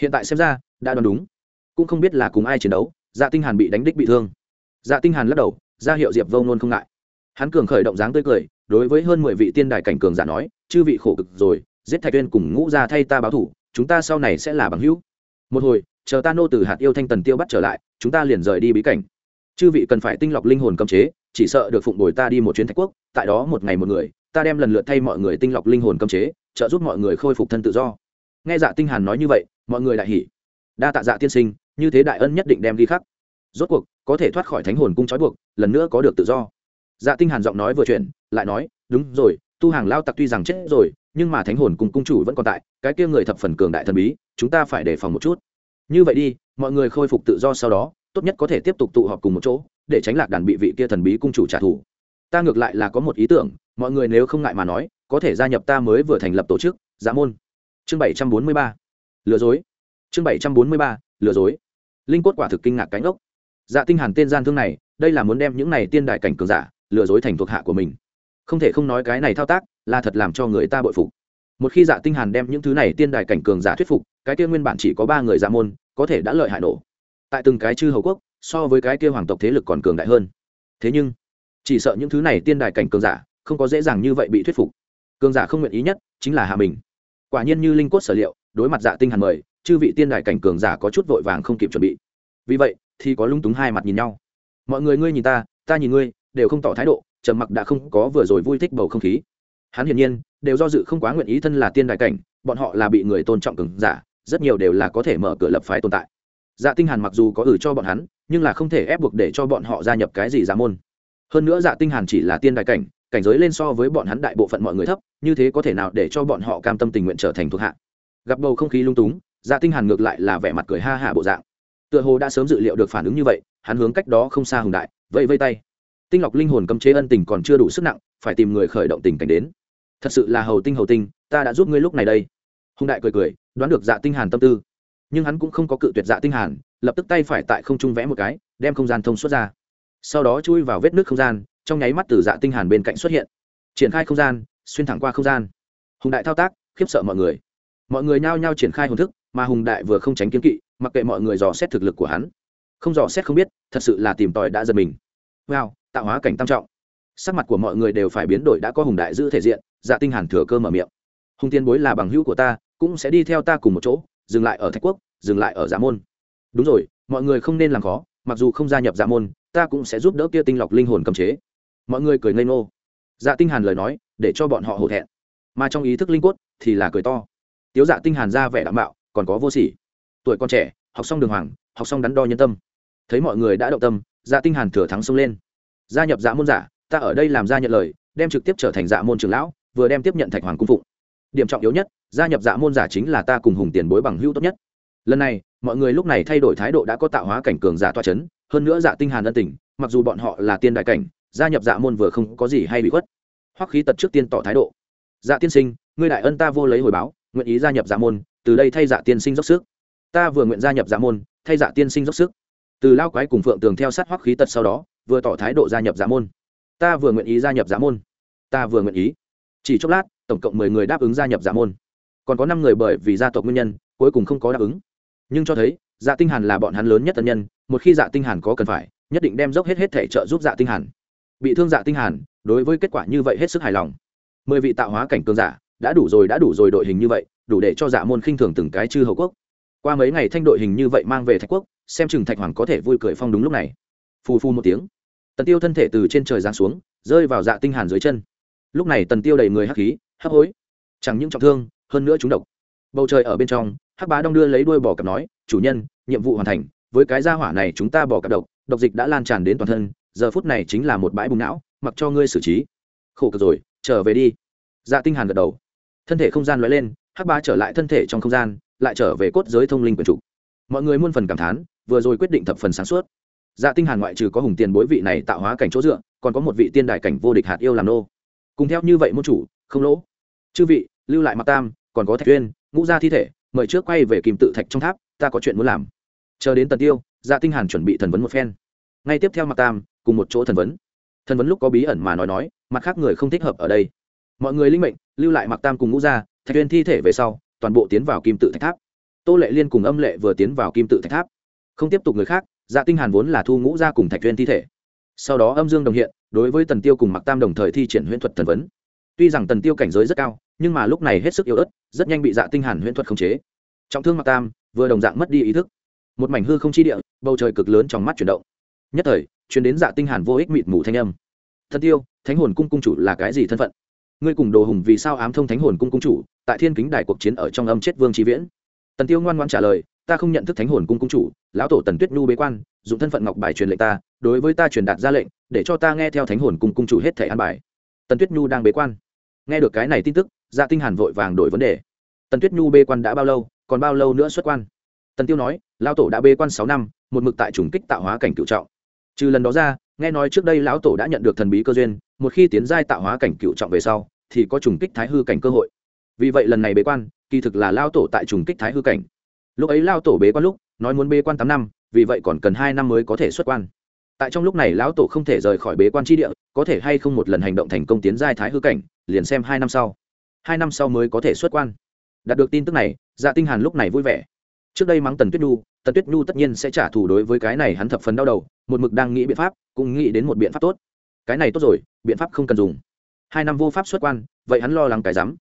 hiện tại xem ra, đã đoán đúng. Cũng không biết là cùng ai chiến đấu dạ tinh hàn bị đánh đích bị thương. Dạ tinh hàn lắc đầu, ra hiệu diệp vông nôn không ngại. Hắn cường khởi động dáng tươi cười, đối với hơn mười vị tiên đài cảnh cường giả nói, chư vị khổ cực rồi, giết thạch tuyên cùng ngũ ra thay ta báo thủ, chúng ta sau này sẽ là bằng hữu. Một hồi, chờ ta nô từ hạt yêu thanh tần tiêu bắt trở lại, chúng ta liền rời đi bí cảnh. Chư vị cần phải tinh lọc linh hồn cấm chế, chỉ sợ được phụng bồi ta đi một chuyến thạch quốc, tại đó một ngày một người, ta đem lần lượt thay mọi người tinh lọc linh hồn cấm chế, trợ giúp mọi người khôi phục thân tự do. Nghe dạ tinh hàn nói như vậy mọi người đại hỉ. Đa tạ dạ tiên sinh, như thế đại ân nhất định đem đi khắc. Rốt cuộc, có thể thoát khỏi thánh hồn cung trói buộc, lần nữa có được tự do. Dạ tinh hàn giọng nói vừa chuyển, lại nói, đúng rồi, tu hàng lao tặc tuy rằng chết rồi, nhưng mà thánh hồn cung cung chủ vẫn còn tại, cái kia người thập phần cường đại thần bí, chúng ta phải đề phòng một chút. Như vậy đi, mọi người khôi phục tự do sau đó, tốt nhất có thể tiếp tục tụ họp cùng một chỗ, để tránh lạc đàn bị vị kia thần bí cung chủ trả thù. Ta ngược lại là có một ý tưởng, mọi người nếu không ngại mà nói, có thể gia nhập ta mới vừa thành lập tổ chức giá môn. Chương bảy trăm bốn mươi ba lừa dối. Chương bảy trăm bốn mươi ba, lừa dối. Linh cốt quả thực kinh ngạc cánh ốc. Dạ tinh hàn tên gian thương này, đây là muốn đem những này tiên đại cảnh cường giả, lừa dối thành thuộc hạ của mình. Không thể không nói cái này thao tác, là thật làm cho người ta bội phục. Một khi dạ tinh hàn đem những thứ này tiên đại cảnh cường giả thuyết phục, cái kia nguyên bản chỉ có ba người dạ môn, có thể đã lợi hại nổ. Tại từng cái chư hầu quốc, so với cái kia hoàng tộc thế lực còn cường đại hơn. Thế nhưng, chỉ sợ những thứ này tiên đại cảnh cường giả, không có dễ dàng như vậy bị thuyết phục. Cường giả không nguyện ý nhất, chính là hạ mình. Quả nhiên như linh cốt sở liệu đối mặt dạ tinh hàn mời, chư vị tiên đại cảnh cường giả có chút vội vàng không kịp chuẩn bị. Vì vậy, thì có lung túng hai mặt nhìn nhau. Mọi người ngươi nhìn ta ta nhìn ngươi, đều không tỏ thái độ, trầm mặc đã không có vừa rồi vui thích bầu không khí. Hắn hiển nhiên, đều do dự không quá nguyện ý thân là tiên đại cảnh, bọn họ là bị người tôn trọng cường giả, rất nhiều đều là có thể mở cửa lập phái tồn tại. Dạ tinh hàn mặc dù có ử cho bọn hắn, nhưng là không thể ép buộc để cho bọn họ gia nhập cái gì giả môn. Hơn nữa dạ tinh hàn chỉ là tiên đại cảnh cảnh giới lên so với bọn hắn đại bộ phận mọi người thấp, như thế có thể nào để cho bọn họ cam tâm tình nguyện trở thành thuộc hạ? Gặp bầu không khí lung túng dạ tinh hàn ngược lại là vẻ mặt cười ha hả bộ dạng. Tựa hồ đã sớm dự liệu được phản ứng như vậy, hắn hướng cách đó không xa hùng đại, vẫy vây tay. Tinh lọc linh hồn cấm chế ân tình còn chưa đủ sức nặng, phải tìm người khởi động tình cảnh đến. Thật sự là hầu tinh hầu tinh, ta đã giúp ngươi lúc này đây. Hùng đại cười cười, đoán được dạ tinh hàn tâm tư. Nhưng hắn cũng không có cự tuyệt dạ tinh hàn, lập tức tay phải tại không trung vẽ một cái, đem không gian thông suốt ra. Sau đó chui vào vết nước không gian, trong nháy mắt từ dạ tinh hàn bên cạnh xuất hiện. Triển khai không gian, xuyên thẳng qua không gian. Hùng đại thao tác, khiếp sợ mọi người mọi người nhao nhao triển khai hồn thức, mà hùng đại vừa không tránh kiến kỵ, mặc kệ mọi người dò xét thực lực của hắn. Không dò xét không biết, thật sự là tìm tòi đã giật mình. Wow, tạo hóa cảnh tam trọng. Sắc mặt của mọi người đều phải biến đổi, đã có hùng đại giữ thể diện dạ tinh hàn thừa cơ mở miệng. Hùng tiên bối là bằng hữu của ta, cũng sẽ đi theo ta cùng một chỗ, dừng lại ở thạch quốc, dừng lại ở giả môn. Đúng rồi, mọi người không nên làm khó, mặc dù không gia nhập giả môn, ta cũng sẽ giúp đỡ kia tinh lọc linh hồn cấm chế. Mọi người cười ngây ngô. Dạ tinh hàn lời nói, để cho bọn họ hổ thẹn. Mà trong ý thức linh cốt, thì là cười to tiếu dạ tinh hàn ra vẻ đảm bảo còn có vô sỉ. Tuổi con trẻ, học xong đường hoàng, học xong đắn đo nhân tâm. Thấy mọi người đã động tâm dạ tinh hàn thừa thắng xông lên. Gia nhập dạ môn giả, ta ở đây làm ra nhận lời, đem trực tiếp trở thành dạ môn trưởng lão, vừa đem tiếp nhận thạch hoàng cung phụng. Điểm trọng yếu nhất, gia nhập dạ môn giả chính là ta cùng hùng tiền bối bằng hữu tốt nhất. Lần này, mọi người lúc này thay đổi thái độ đã có tạo hóa cảnh cường giả toa chấn. hơn nữa dạ tinh hàn ân tình, mặc dù bọn họ là tiên đại cảnh, gia nhập dạ môn vừa không có gì hay bị khuất. Hoắc khí tật trước tiên tỏ thái độ. Dạ tiên sinh, ngươi đại ân ta vô lấy hồi báo nguyện ý gia nhập dạ môn, từ đây thay dạ tiên sinh dốc sức. Ta vừa nguyện gia nhập dạ môn, thay dạ tiên sinh dốc sức. Từ lao quái cùng phượng tường theo sát hoắc khí tật sau đó, vừa tỏ thái độ gia nhập dạ môn. Ta vừa nguyện ý gia nhập dạ môn. Ta vừa nguyện ý. Chỉ chốc lát, tổng cộng mười người đáp ứng gia nhập dạ môn. Còn có năm người bởi vì gia tộc nguyên nhân, cuối cùng không có đáp ứng. Nhưng cho thấy dạ tinh hàn là bọn hắn lớn nhất tân nhân, một khi dạ tinh hàn có cần phải, nhất định đem dốc hết hết thể trợ giúp dạ tinh hàn. Bị thương dạ tinh hàn, đối với kết quả như vậy hết sức hài lòng. Mười vị tạo hóa cảnh cường giả đã đủ rồi, đã đủ rồi, đội hình như vậy, đủ để cho dạ môn khinh thường từng cái chư hầu quốc. Qua mấy ngày thanh đội hình như vậy mang về thạch quốc, xem chừng thạch hoàng có thể vui cười phong đúng lúc này. Phù phù một tiếng, tần tiêu thân thể từ trên trời giáng xuống, rơi vào dạ tinh hàn dưới chân. Lúc này tần tiêu đầy người hắc khí, hấp hối. Chẳng những trọng thương, hơn nữa chúng độc. Bầu trời ở bên trong, hắc bá đong đưa lấy đuôi bò cặp nói, chủ nhân, nhiệm vụ hoàn thành, với cái gia hỏa này chúng ta bỏ cặp độc độc dịch đã lan tràn đến toàn thân, giờ phút này chính là một bãi bùng não, mặc cho ngươi xử trí. Khổ cực rồi, trở về đi. Dạ tinh hàn gật đầu thân thể không gian lóe lên, hắc Ba trở lại thân thể trong không gian, lại trở về cốt giới thông linh quyền chủ mọi người muôn phần cảm thán, vừa rồi quyết định thập phần sáng suốt. Dạ tinh hàn ngoại trừ có hùng tiền bối vị này tạo hóa cảnh chỗ dựa, còn có một vị tiên đại cảnh vô địch hạt yêu làm nô. Cùng theo như vậy môn chủ, không lỗ. Chư vị, lưu lại mặc tam, còn có thạch tuyên ngũ gia thi thể, mời trước quay về kim tự thạch trong tháp, ta có chuyện muốn làm. Chờ đến tần tiêu dạ tinh hàn chuẩn bị thần vấn một phen. Ngay tiếp theo mặt tam, cùng một chỗ thần vấn. Thần vấn lúc có bí ẩn mà nói nói, mặt khác người không thích hợp ở đây mọi người linh mệnh, lưu lại mặc tam cùng ngũ gia, thạch tuyên thi thể về sau, toàn bộ tiến vào kim tự thạch tháp. Tô lệ liên cùng âm lệ vừa tiến vào kim tự thạch tháp. Không tiếp tục người khác dạ tinh hàn vốn là thu ngũ gia cùng thạch tuyên thi thể. Sau đó âm dương đồng hiện, đối với tần tiêu cùng mặc tam đồng thời thi triển huyễn thuật thần vấn. Tuy rằng tần tiêu cảnh giới rất cao, nhưng mà lúc này hết sức yếu ớt, rất nhanh bị dạ tinh hàn huyễn thuật khống chế. Trọng thương mặc tam, vừa đồng dạng mất đi ý thức. Một mảnh hư không chi địa, bầu trời cực lớn trong mắt chuyển động. Nhất thời, truyền đến dạ tinh hàn vô ích mịt mù thanh âm. Thần tiêu, thánh hồn cung cung chủ là cái gì thân phận? Ngươi cùng đồ hùng vì sao ám thông thánh hồn cung cung chủ, tại thiên kính đài cuộc chiến ở trong âm chết vương trí viễn? Tần tiêu ngoan ngoãn trả lời, ta không nhận thức thánh hồn cung cung chủ, lão tổ tần tuyết nhu bế quan, dùng thân phận ngọc bài truyền lệnh ta, đối với ta truyền đạt ra lệnh, để cho ta nghe theo thánh hồn cung cung chủ hết thể an bài. Tần tuyết nhu đang bế quan. Nghe được cái này tin tức dạ tinh hàn vội vàng đổi vấn đề. Tần tuyết nhu bế quan đã bao lâu, còn bao lâu nữa xuất quan? Tần tiêu nói, lão tổ đã bế quan sáu năm, một mực tại trùng kích tạo hóa cảnh cựu trọng. Trừ lần đó ra nghe nói trước đây lão tổ đã nhận được thần bí cơ duyên, một khi tiến giai tạo hóa cảnh cựu trọng về sau, thì có trùng kích thái hư cảnh cơ hội. Vì vậy lần này bế quan, kỳ thực là lao tổ tại trùng kích thái hư cảnh. Lúc ấy lao tổ bế quan lúc, nói muốn bế quan tám năm, vì vậy còn cần hai năm mới có thể xuất quan. Tại trong lúc này lão tổ không thể rời khỏi bế quan tri địa, có thể hay không một lần hành động thành công tiến giai thái hư cảnh, liền xem hai năm sau. Hai năm sau mới có thể xuất quan. Đạt được tin tức này dạ tinh hàn lúc này vui vẻ. Trước đây mắng tần tuyết nhu, tần tuyết nhu tất nhiên sẽ trả thù đối với cái này hắn thập phần đau đầu một mực đang nghĩ biện pháp, cũng nghĩ đến một biện pháp tốt. Cái này tốt rồi, biện pháp không cần dùng. Hai năm vô pháp xuất quan, vậy hắn lo lắng cái rắm.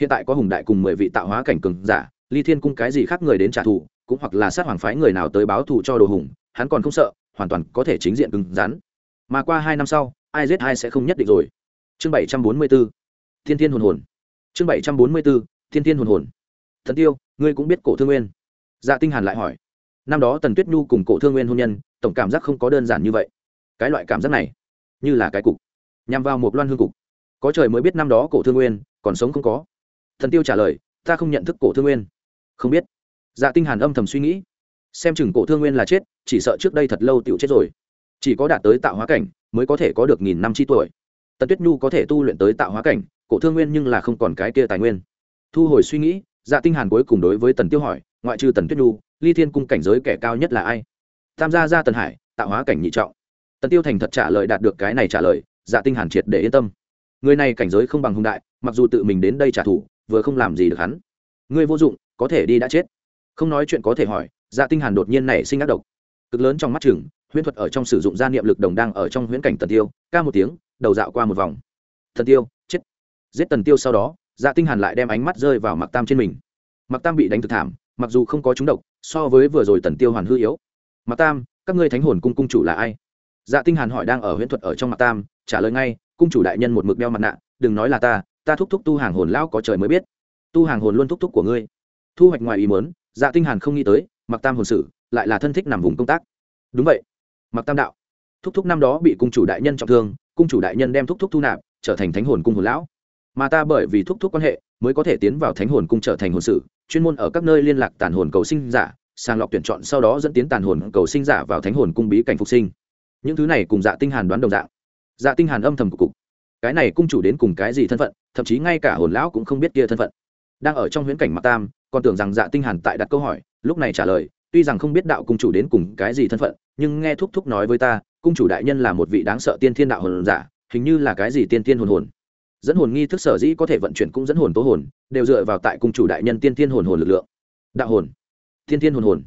Hiện tại có hùng đại cùng mười vị tạo hóa cảnh cường giả, ly thiên cung cái gì khác người đến trả thù, cũng hoặc là sát hoàng phái người nào tới báo thù cho đồ hùng, hắn còn không sợ, hoàn toàn có thể chính diện cứng rắn. Mà qua hai năm sau, ai giết ai sẽ không nhất định rồi. Chương bảy trăm bốn mươi b ố thiên thiên hồn hồn. Chương bảy trăm bốn mươi b ố thiên thiên hồn hồn. Thần tiêu, ngươi cũng biết cổ thương nguyên. Dạ tinh hàn lại hỏi. Năm đó tần tuyết nhu cùng cổ thương nguyên hôn nhân tổng cảm giác không có đơn giản như vậy. Cái loại cảm giác này, như là cái cục, nhằm vào một loan hương cục. Có trời mới biết năm đó cổ thương nguyên, còn sống không có. Thần tiêu trả lời, ta không nhận thức cổ thương nguyên. Không biết. Dạ tinh hàn âm thầm suy nghĩ, xem chừng cổ thương nguyên là chết, chỉ sợ trước đây thật lâu tiểu chết rồi. Chỉ có đạt tới tạo hóa cảnh mới có thể có được nghìn năm chi tuổi. Tần tuyết nhu có thể tu luyện tới tạo hóa cảnh, cổ thương nguyên nhưng là không còn cái kia tài nguyên. Thu hồi suy nghĩ dạ tinh hàn cuối cùng đối với tần tiêu hỏi, ngoại trừ tần tuyết nhu, ly thiên cung cảnh giới kẻ cao nhất là ai? Tham gia ra tần hải, tạo hóa cảnh nhị trọng. Tần tiêu thành thật trả lời đạt được cái này trả lời dạ tinh hàn triệt để yên tâm. Người này cảnh giới không bằng hùng đại, mặc dù tự mình đến đây trả thù, vừa không làm gì được hắn. Ngươi vô dụng, có thể đi đã chết. Không nói chuyện có thể hỏi dạ tinh hàn đột nhiên nảy sinh ác độc. Cực lớn trong mắt chừng, huyễn thuật ở trong sử dụng gia niệm lực đồng đang ở trong huyễn cảnh tần tiêu, ca một tiếng, đầu dạo qua một vòng. Tần tiêu, chết. Giết tần tiêu sau đó dạ tinh hàn lại đem ánh mắt rơi vào mặc tam trên mình. Mặc tam bị đánh thực thảm, mặc dù không có trúng độc, so với vừa rồi tần tiêu hoàn hư yếu Mạc tam, các ngươi thánh hồn cung cung chủ là ai? Dạ tinh hàn hỏi đang ở huyễn thuật ở trong Mạc tam, trả lời ngay, cung chủ đại nhân một mực đeo mặt nạ, đừng nói là ta ta thúc thúc tu hàng hồn lão có trời mới biết. Tu hàng hồn luôn thúc thúc của ngươi. Thu hoạch ngoài ý muốn dạ tinh hàn không nghĩ tới, Mạc tam hồn sử lại là thân thích nằm vùng công tác. Đúng vậy, Mạc tam đạo, thúc thúc năm đó bị cung chủ đại nhân trọng thương, cung chủ đại nhân đem thúc thúc thu nạp, trở thành thánh hồn cung hồn lão. Mà ta bởi vì thúc thúc quan hệ, mới có thể tiến vào thánh hồn cung trở thành hồn sử, chuyên môn ở các nơi liên lạc tàn hồn cầu sinh giả sàng lọc tuyển chọn sau đó dẫn tiến tàn hồn cầu sinh giả vào thánh hồn cung bí cảnh phục sinh. Những thứ này cùng dạ tinh hàn đoán đồng dạng. Dạ tinh hàn âm thầm của cục. Cái này cung chủ đến cùng cái gì thân phận, thậm chí ngay cả hồn lão cũng không biết kia thân phận. Đang ở trong huyễn cảnh mặc tam, còn tưởng rằng dạ tinh hàn tại đặt câu hỏi, lúc này trả lời, tuy rằng không biết đạo cung chủ đến cùng cái gì thân phận, nhưng nghe thúc thúc nói với ta, cung chủ đại nhân là một vị đáng sợ tiên thiên đạo hồn giả, hình như là cái gì tiên thiên hồn hồn. Dẫn hồn nghi thức sở dĩ có thể vận chuyển cũng dẫn hồn tố hồn, đều dựa vào tại cung chủ đại nhân tiên thiên hồn hồn lực lượng. Đạo hồn. Thiên thiên hồn hồn.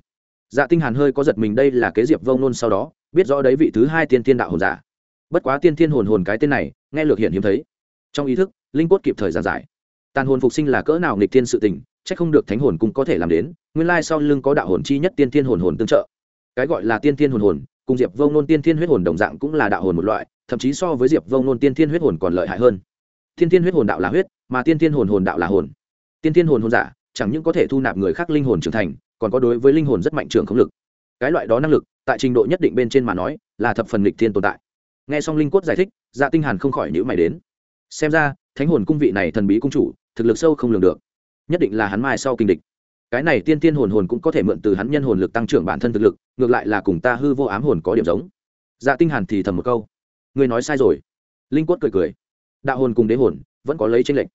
Dạ tinh hàn hơi có giật mình, đây là kế diệp vông nôn sau đó, biết rõ đấy vị thứ hai tiên thiên đạo hồn giả. Bất quá tiên thiên hồn hồn cái tên này, nghe lược hiện hiếm thấy. Trong ý thức, linh cốt kịp thời giản giải. Tàn hồn phục sinh là cỡ nào nghịch thiên sự tình, chắc không được thánh hồn cũng có thể làm đến, nguyên lai sau lưng có đạo hồn chi nhất tiên thiên hồn hồn tương trợ. Cái gọi là tiên thiên hồn hồn, cùng diệp vông nôn tiên thiên huyết hồn đồng dạng cũng là đạo hồn một loại, thậm chí so với diệp vông nôn tiên thiên huyết hồn còn lợi hại hơn. Tiên thiên huyết hồn đạo là huyết, mà tiên thiên hồn hồn đạo là hồn. Tiên thiên hồn hồn giả, chẳng những có thể thu nạp người khác linh hồn trưởng thành còn có đối với linh hồn rất mạnh trường không lực. Cái loại đó năng lực, tại trình độ nhất định bên trên mà nói, là thập phần lịch thiên tồn tại. Nghe xong linh cốt giải thích dạ tinh hàn không khỏi nhíu mày đến. Xem ra, thánh hồn cung vị này thần bí cung chủ, thực lực sâu không lường được. Nhất định là hắn mai sau kinh địch. Cái này tiên tiên hồn hồn cũng có thể mượn từ hắn nhân hồn lực tăng trưởng bản thân thực lực, ngược lại là cùng ta hư vô ám hồn có điểm giống. Dạ tinh hàn thì thầm một câu. Ngươi nói sai rồi. Linh quất cười cười. Đạo hồn cùng đế hồn vẫn có lấy tranh lệch.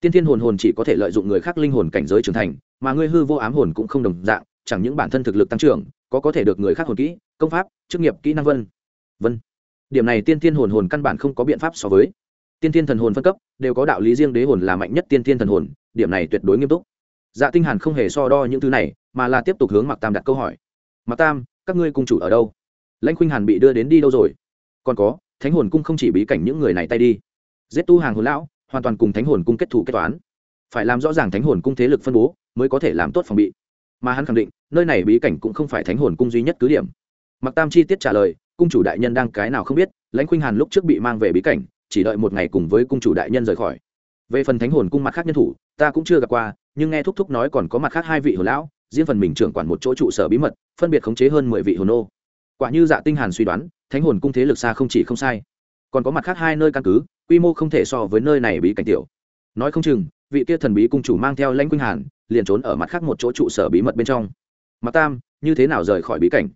Tiên tiên hồn hồn chỉ có thể lợi dụng người khác linh hồn cảnh giới trưởng thành mà ngươi hư vô ám hồn cũng không đồng dạng, chẳng những bản thân thực lực tăng trưởng, có có thể được người khác hồn kỹ, công pháp, chức nghiệp, kỹ năng vân. Vân. Điểm này tiên tiên hồn hồn căn bản không có biện pháp so với. Tiên tiên thần hồn phân cấp, đều có đạo lý riêng đế hồn là mạnh nhất tiên tiên thần hồn, điểm này tuyệt đối nghiêm túc. Dạ tinh hàn không hề so đo những thứ này, mà là tiếp tục hướng mặc tam đặt câu hỏi. Mặc tam, các ngươi cung chủ ở đâu? Lãnh khuynh hàn bị đưa đến đi đâu rồi? Còn có, thánh hồn cung không chỉ bí cảnh những người này tay đi. Giết tu hàng hồn lão, hoàn toàn cùng thánh hồn cung kết thủ kết toán. Phải làm rõ ràng thánh hồn cung thế lực phân bố mới có thể làm tốt phòng bị. Mà hắn khẳng định, nơi này bí cảnh cũng không phải thánh hồn cung duy nhất cứ điểm. Mặc tam chi tiết trả lời, cung chủ đại nhân đang cái nào không biết, lãnh khuynh hàn lúc trước bị mang về bí cảnh, chỉ đợi một ngày cùng với cung chủ đại nhân rời khỏi. Về phần thánh hồn cung mặt khác nhân thủ, ta cũng chưa gặp qua, nhưng nghe thúc thúc nói còn có mặt khác hai vị hồn lão, riêng phần mình trưởng quản một chỗ trụ sở bí mật, phân biệt khống chế hơn mười vị hồn ô quả như dạ tinh hàn suy đoán, thánh hồn cung thế lực xa không chỉ không sai. Còn có mặt khác hai nơi căn cứ, quy mô không thể so với nơi này bí cảnh tiểu. Nói không chừng, vị kia thần bí cung chủ mang theo lãnh khuynh hàn liền trốn ở mặt khác một chỗ trụ sở bí mật bên trong. Mặc tam, như thế nào rời khỏi bí cảnh?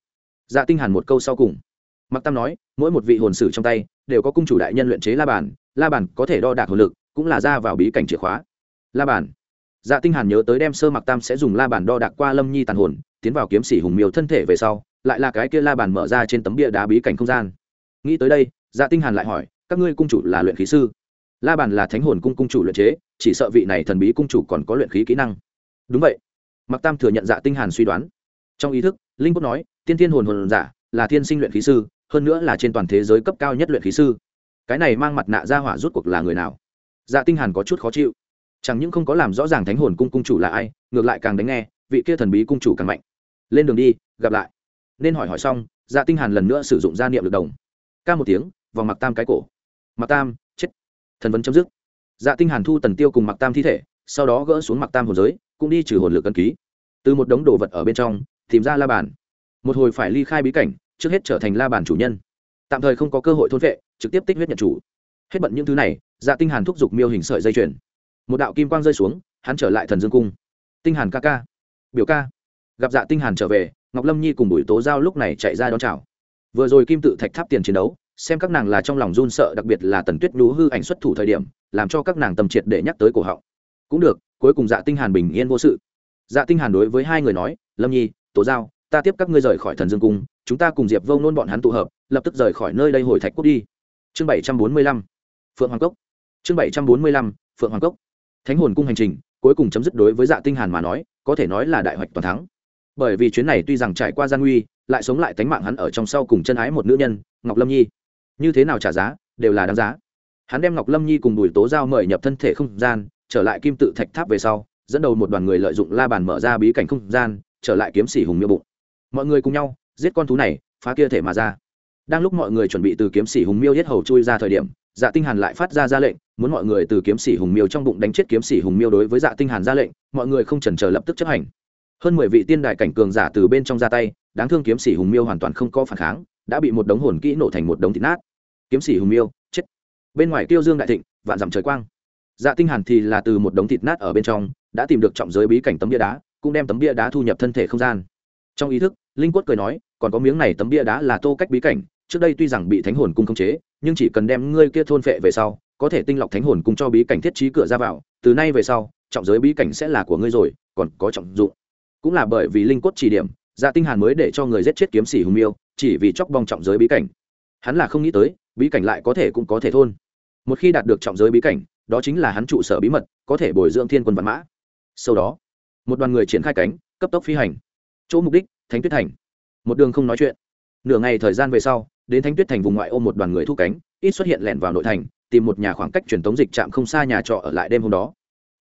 Dạ tinh hàn một câu sau cùng. Mặc tam nói, mỗi một vị hồn sử trong tay đều có cung chủ đại nhân luyện chế la bàn la bàn có thể đo đạc hồn lực, cũng là ra vào bí cảnh chìa khóa. La bàn. Dạ tinh hàn nhớ tới đem sơ mặc tam sẽ dùng la bàn đo đạc qua lâm nhi tàn hồn, tiến vào kiếm sĩ hùng miêu thân thể về sau, lại là cái kia la bàn mở ra trên tấm bia đá bí cảnh không gian. Nghĩ tới đây dạ tinh hàn lại hỏi, các ngươi cung chủ là luyện khí sư? La bàn là thánh hồn cung cung chủ luyện chế, chỉ sợ vị này thần bí cung chủ còn có luyện khí kỹ năng đúng vậy. Mặc tam thừa nhận dạ tinh hàn suy đoán. Trong ý thức, linh quốc nói, tiên thiên hồn hồn giả là thiên sinh luyện khí sư, hơn nữa là trên toàn thế giới cấp cao nhất luyện khí sư. Cái này mang mặt nạ ra hỏa rút cuộc là người nào? Dạ tinh hàn có chút khó chịu. Chẳng những không có làm rõ ràng thánh hồn cung cung chủ là ai, ngược lại càng đánh nghe, vị kia thần bí cung chủ càng mạnh. Lên đường đi, gặp lại. Nên hỏi hỏi xong dạ tinh hàn lần nữa sử dụng gia niệm lực đồng. Ca một tiếng, vòng mặc tam cái cổ. Mặc tam, chết. Thần vấn chấm dứt. Dạ tinh hàn thu tần tiêu cùng mặc tam thi thể, sau đó gỡ xuống mặc tam hồn giới cũng đi trừ hồn lực cân ký. Từ một đống đồ vật ở bên trong, tìm ra la bàn. Một hồi phải ly khai bí cảnh, trước hết trở thành la bàn chủ nhân. Tạm thời không có cơ hội thôn vệ, trực tiếp tích huyết nhận chủ. Hết bận những thứ này dạ tinh hàn thúc giục miêu hình sợi dây chuyền. Một đạo kim quang rơi xuống, hắn trở lại thần dương cung. Tinh hàn ca ca. Biểu ca. Gặp dạ tinh hàn trở về, ngọc lâm nhi cùng bùi tố giao lúc này chạy ra đón chào. Vừa rồi kim tự thạch tháp tiền chiến đấu, xem các nàng là trong lòng run sợ, đặc biệt là tần tuyết lú hư ảnh xuất thủ thời điểm, làm cho các nàng tầm triệt để nhắc tới cổ họng. Cũng được cuối cùng dạ tinh hàn bình yên vô sự. Dạ tinh hàn đối với hai người nói, lâm nhi tố giao, ta tiếp các ngươi rời khỏi thần dương cung, chúng ta cùng diệp vông nôn bọn hắn tụ hợp, lập tức rời khỏi nơi đây hồi thạch quốc đi. Chương bảy trăm bốn mươi lăm, phượng hoàng cốc. Chương bảy trăm bốn mươi lăm, phượng hoàng cốc. Thánh hồn cung hành trình, cuối cùng chấm dứt đối với dạ tinh hàn mà nói, có thể nói là đại hoạch toàn thắng. Bởi vì chuyến này tuy rằng trải qua gian nguy, lại sống lại tánh mạng hắn ở trong sau cùng chân ái một nữ nhân, ngọc lâm nhi. Như thế nào trả giá, đều là đáng giá. Hắn đem ngọc lâm nhi cùng bùi tố giao mời nhập thân thể không gian trở lại kim tự thạch tháp về sau, dẫn đầu một đoàn người lợi dụng la bàn mở ra bí cảnh không gian, trở lại kiếm sĩ hùng miêu bụng. Mọi người cùng nhau, giết con thú này, phá kia thể mà ra. Đang lúc mọi người chuẩn bị từ kiếm sĩ hùng miêu giết hầu chui ra thời điểm dạ tinh hàn lại phát ra ra lệnh, muốn mọi người từ kiếm sĩ hùng miêu trong bụng đánh chết kiếm sĩ hùng miêu đối với dạ tinh hàn ra lệnh, mọi người không chần chờ lập tức chấp hành. Hơn mười vị tiên đại cảnh cường giả từ bên trong ra tay, đáng thương kiếm sĩ hùng miêu hoàn toàn không có phản kháng, đã bị một đống hồn kỹ nổ thành một đống thịt nát. Kiếm sĩ hùng miêu, chết. Bên ngoài tiêu dương đại thịnh, vạn dặm trời quang dạ tinh hàn thì là từ một đống thịt nát ở bên trong, đã tìm được trọng giới bí cảnh tấm bia đá, cũng đem tấm bia đá thu nhập thân thể không gian. Trong ý thức, linh quất cười nói, còn có miếng này tấm bia đá là tô cách bí cảnh, trước đây tuy rằng bị thánh hồn cung khống chế, nhưng chỉ cần đem ngươi kia thôn phệ về sau, có thể tinh lọc thánh hồn cung cho bí cảnh thiết trí cửa ra vào, từ nay về sau, trọng giới bí cảnh sẽ là của ngươi rồi, còn có trọng dụng. Cũng là bởi vì linh quất chỉ điểm dạ tinh hàn mới để cho người giết chết kiếm sĩ hùng miêu, chỉ vì chọc bong trọng giới bí cảnh. Hắn là không nghĩ tới, bí cảnh lại có thể cũng có thể thôn. Một khi đạt được trọng giới bí cảnh đó chính là hắn trụ sở bí mật, có thể bồi dưỡng thiên quân văn mã. Sau đó, một đoàn người triển khai cánh, cấp tốc phi hành. Chỗ mục đích, thánh tuyết thành. Một đường không nói chuyện. Nửa ngày thời gian về sau, đến thánh tuyết thành vùng ngoại ô một đoàn người thu cánh, ít xuất hiện lẻn vào nội thành, tìm một nhà khoảng cách truyền tống dịch trạm không xa nhà trọ ở lại đêm hôm đó.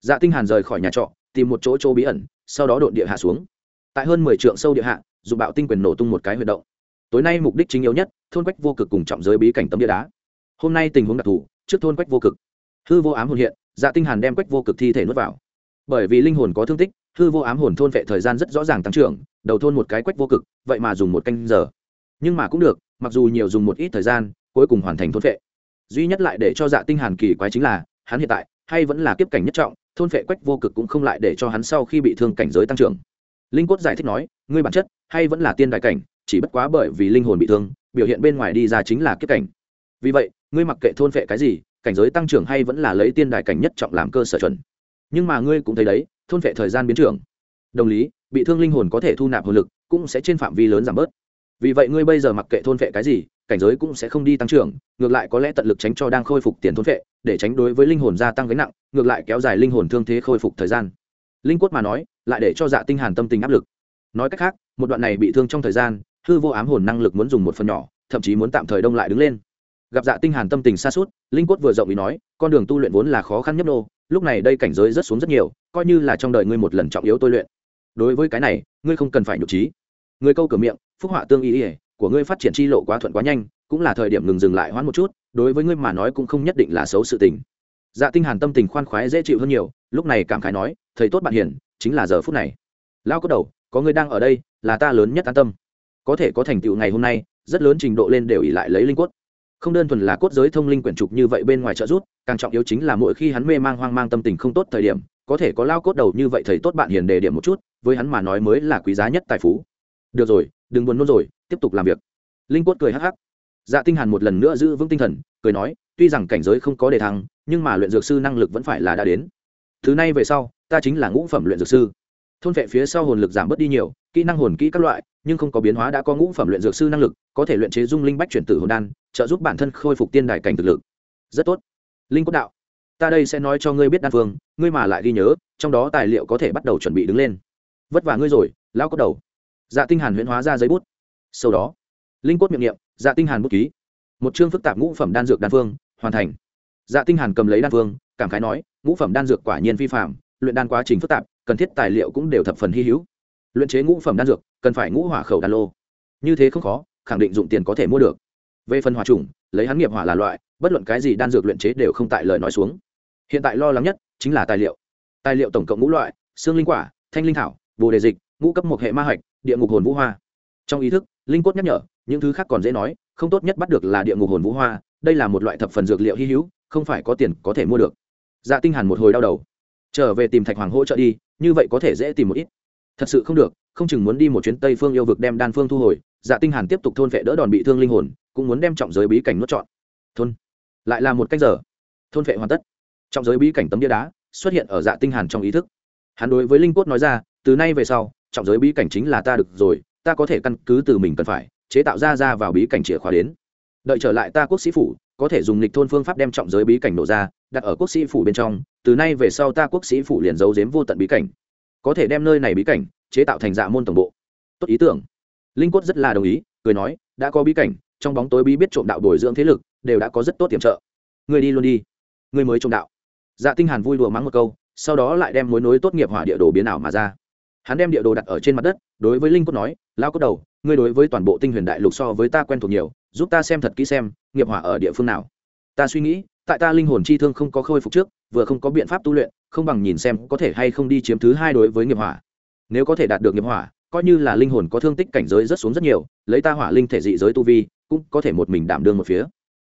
Dạ tinh hàn rời khỏi nhà trọ, tìm một chỗ chỗ bí ẩn, sau đó đột địa hạ xuống. Tại hơn mười trượng sâu địa hạ dùng bạo tinh quyền nổ tung một cái huy động. Tối nay mục đích chính yếu nhất, thôn quách vô cực cùng trọng giới bí cảnh tấm địa đá. Hôm nay tình huống đặc thù, trước thôn quách vô cực hư vô ám hồn hiện dạ tinh hàn đem quách vô cực thi thể nuốt vào. Bởi vì linh hồn có thương tích, hư vô ám hồn thôn vệ thời gian rất rõ ràng tăng trưởng, đầu thôn một cái quách vô cực, vậy mà dùng một canh giờ. Nhưng mà cũng được, mặc dù nhiều dùng một ít thời gian, cuối cùng hoàn thành thôn vệ duy nhất lại để cho dạ tinh hàn kỳ quái chính là, hắn hiện tại, hay vẫn là kiếp cảnh nhất trọng, thôn vệ quách vô cực cũng không lại để cho hắn sau khi bị thương cảnh giới tăng trưởng. Linh cốt giải thích nói, ngươi bản chất, hay vẫn là tiên đại cảnh, chỉ bất quá bởi vì linh hồn bị thương, biểu hiện bên ngoài đi ra chính là kiếp cảnh. Vì vậy, ngươi mặc kệ thôn vệ cái gì cảnh giới tăng trưởng hay vẫn là lấy tiên đại cảnh nhất trọng làm cơ sở chuẩn. Nhưng mà ngươi cũng thấy đấy, thôn vệ thời gian biến trưởng. Đồng lý, bị thương linh hồn có thể thu nạp hồn lực, cũng sẽ trên phạm vi lớn giảm bớt. Vì vậy ngươi bây giờ mặc kệ thôn vệ cái gì, cảnh giới cũng sẽ không đi tăng trưởng, ngược lại có lẽ tận lực tránh cho đang khôi phục tiền thôn vệ, để tránh đối với linh hồn gia tăng gánh nặng, ngược lại kéo dài linh hồn thương thế khôi phục thời gian. Linh quất mà nói, lại để cho dạ tinh hàn tâm tình áp lực. Nói cách khác, một đoạn này bị thương trong thời gian, hư vô ám hồn năng lực muốn dùng một phần nhỏ, thậm chí muốn tạm thời đông lại đứng lên gặp dạ tinh hàn tâm tình xa suốt, linh quất vừa rộng ý nói, con đường tu luyện vốn là khó khăn nhấp nô, lúc này đây cảnh giới rất xuống rất nhiều, coi như là trong đời ngươi một lần trọng yếu tôi luyện. Đối với cái này, ngươi không cần phải nhục trí. Ngươi câu cửa miệng, phúc họa tương y ỉa của ngươi phát triển chi lộ quá thuận quá nhanh, cũng là thời điểm ngừng dừng lại hoãn một chút, đối với ngươi mà nói cũng không nhất định là xấu sự tình. Dạ tinh hàn tâm tình khoan khoái dễ chịu hơn nhiều, lúc này cảm khái nói, thầy tốt bạn hiền, chính là giờ phút này. Lao có đầu, có ngươi đang ở đây, là ta lớn nhất an tâm. Có thể có thành tựu ngày hôm nay, rất lớn trình độ lên đều ỉ lại lấy linh quất không đơn thuần là cốt giới thông linh quyển trục như vậy bên ngoài trợ rút càng trọng yếu chính là mỗi khi hắn mê mang hoang mang tâm tình không tốt thời điểm, có thể có lao cốt đầu như vậy thầy tốt bạn hiền đề điểm một chút, với hắn mà nói mới là quý giá nhất tài phú. Được rồi, đừng buồn nôn rồi, tiếp tục làm việc. Linh quất cười hắc hắc. Dạ tinh hàn một lần nữa giữ vững tinh thần, cười nói, tuy rằng cảnh giới không có đề thăng, nhưng mà luyện dược sư năng lực vẫn phải là đã đến. Thứ này về sau, ta chính là ngũ phẩm luyện dược sư. Thôn vệ phía sau hồn lực giảm bớt đi nhiều kỹ năng hồn kỹ các loại, nhưng không có biến hóa đã có ngũ phẩm luyện dược sư năng lực, có thể luyện chế dung linh bách chuyển tử hồn đan, trợ giúp bản thân khôi phục tiên đài cảnh thực lực. Rất tốt. Linh quốc đạo, ta đây sẽ nói cho ngươi biết đan phương, ngươi mà lại ghi nhớ, trong đó tài liệu có thể bắt đầu chuẩn bị đứng lên. Vất vả ngươi rồi lao cốt đầu. Dạ tinh hàn huyễn hóa ra giấy bút. Sau đó, linh cốt miệng niệm dạ tinh hàn bút ký. Một chương phức tạp ngũ phẩm đan dược đan phương, hoàn thành. Dạ tinh hàn cầm lấy đan phương, cảm khái nói, ngũ phẩm đan dược quả nhiên vi phạm luyện đan quá trình phức tạp, cần thiết tài liệu cũng đều thập phần hy hữu luyện chế ngũ phẩm đan dược, cần phải ngũ hỏa khẩu đan lô. Như thế không khó, khẳng định dụng tiền có thể mua được. Về phần hỏa trùng lấy hắn nghiệp hỏa là loại, bất luận cái gì đan dược luyện chế đều không tại lời nói xuống. Hiện tại lo lắng nhất chính là tài liệu. Tài liệu tổng cộng ngũ loại, xương linh quả, thanh linh thảo, bồ đề dịch, ngũ cấp một hệ ma hạch, địa ngục hồn vũ hoa. Trong ý thức, linh cốt nhắc nhở, những thứ khác còn dễ nói, không tốt nhất bắt được là địa ngục hồn vũ hoa, đây là một loại thập phần dược liệu hy hữu, không phải có tiền có thể mua được. Dạ tinh hàn một hồi đau đầu. Trở về tìm thạch hoàng hỗ trợ đi, như vậy có thể dễ tìm một ít thật sự không được, không chừng muốn đi một chuyến tây phương yêu vực đem đan phương thu hồi dạ tinh hàn tiếp tục thôn vệ đỡ đòn bị thương linh hồn, cũng muốn đem trọng giới bí cảnh nuốt trọn. Thôn. Lại là một cách giờ. Thôn vệ hoàn tất. Trọng giới bí cảnh tấm bia đá xuất hiện ở dạ tinh hàn trong ý thức. Hắn đối với linh cốt nói ra, từ nay về sau, trọng giới bí cảnh chính là ta được rồi, ta có thể căn cứ từ mình cần phải, chế tạo ra ra vào bí cảnh chìa khóa đến. Đợi trở lại ta quốc sĩ phủ, có thể dùng lịch thôn phương pháp đem trọng giới bí cảnh nổ ra, đặt ở quốc sĩ phủ bên trong, từ nay về sau ta quốc sĩ phủ liền giấu giếm vô tận bí cảnh có thể đem nơi này bí cảnh chế tạo thành dạ môn tổng bộ. Tốt ý tưởng. Linh cốt rất là đồng ý, cười nói, đã có bí cảnh, trong bóng tối bí biết trộm đạo bồi dưỡng thế lực, đều đã có rất tốt tiềm trợ. Người đi luôn đi. Người mới trộm đạo. Dạ tinh hàn vui đùa mắng một câu, sau đó lại đem mối nối tốt nghiệp hỏa địa đồ biến ảo mà ra. Hắn đem địa đồ đặt ở trên mặt đất, đối với linh cốt nói lao cốt đầu, ngươi đối với toàn bộ tinh huyền đại lục so với ta quen thuộc nhiều, giúp ta xem thật kỹ xem, nghiệp hỏa ở địa phương nào. Ta suy nghĩ, tại ta linh hồn chi thương không có khôi phục trước vừa không có biện pháp tu luyện, không bằng nhìn xem có thể hay không đi chiếm thứ hai đối với nghiệp hỏa. Nếu có thể đạt được nghiệp hỏa, coi như là linh hồn có thương tích cảnh giới rất xuống rất nhiều, lấy ta hỏa linh thể dị giới tu vi, cũng có thể một mình đảm đương một phía.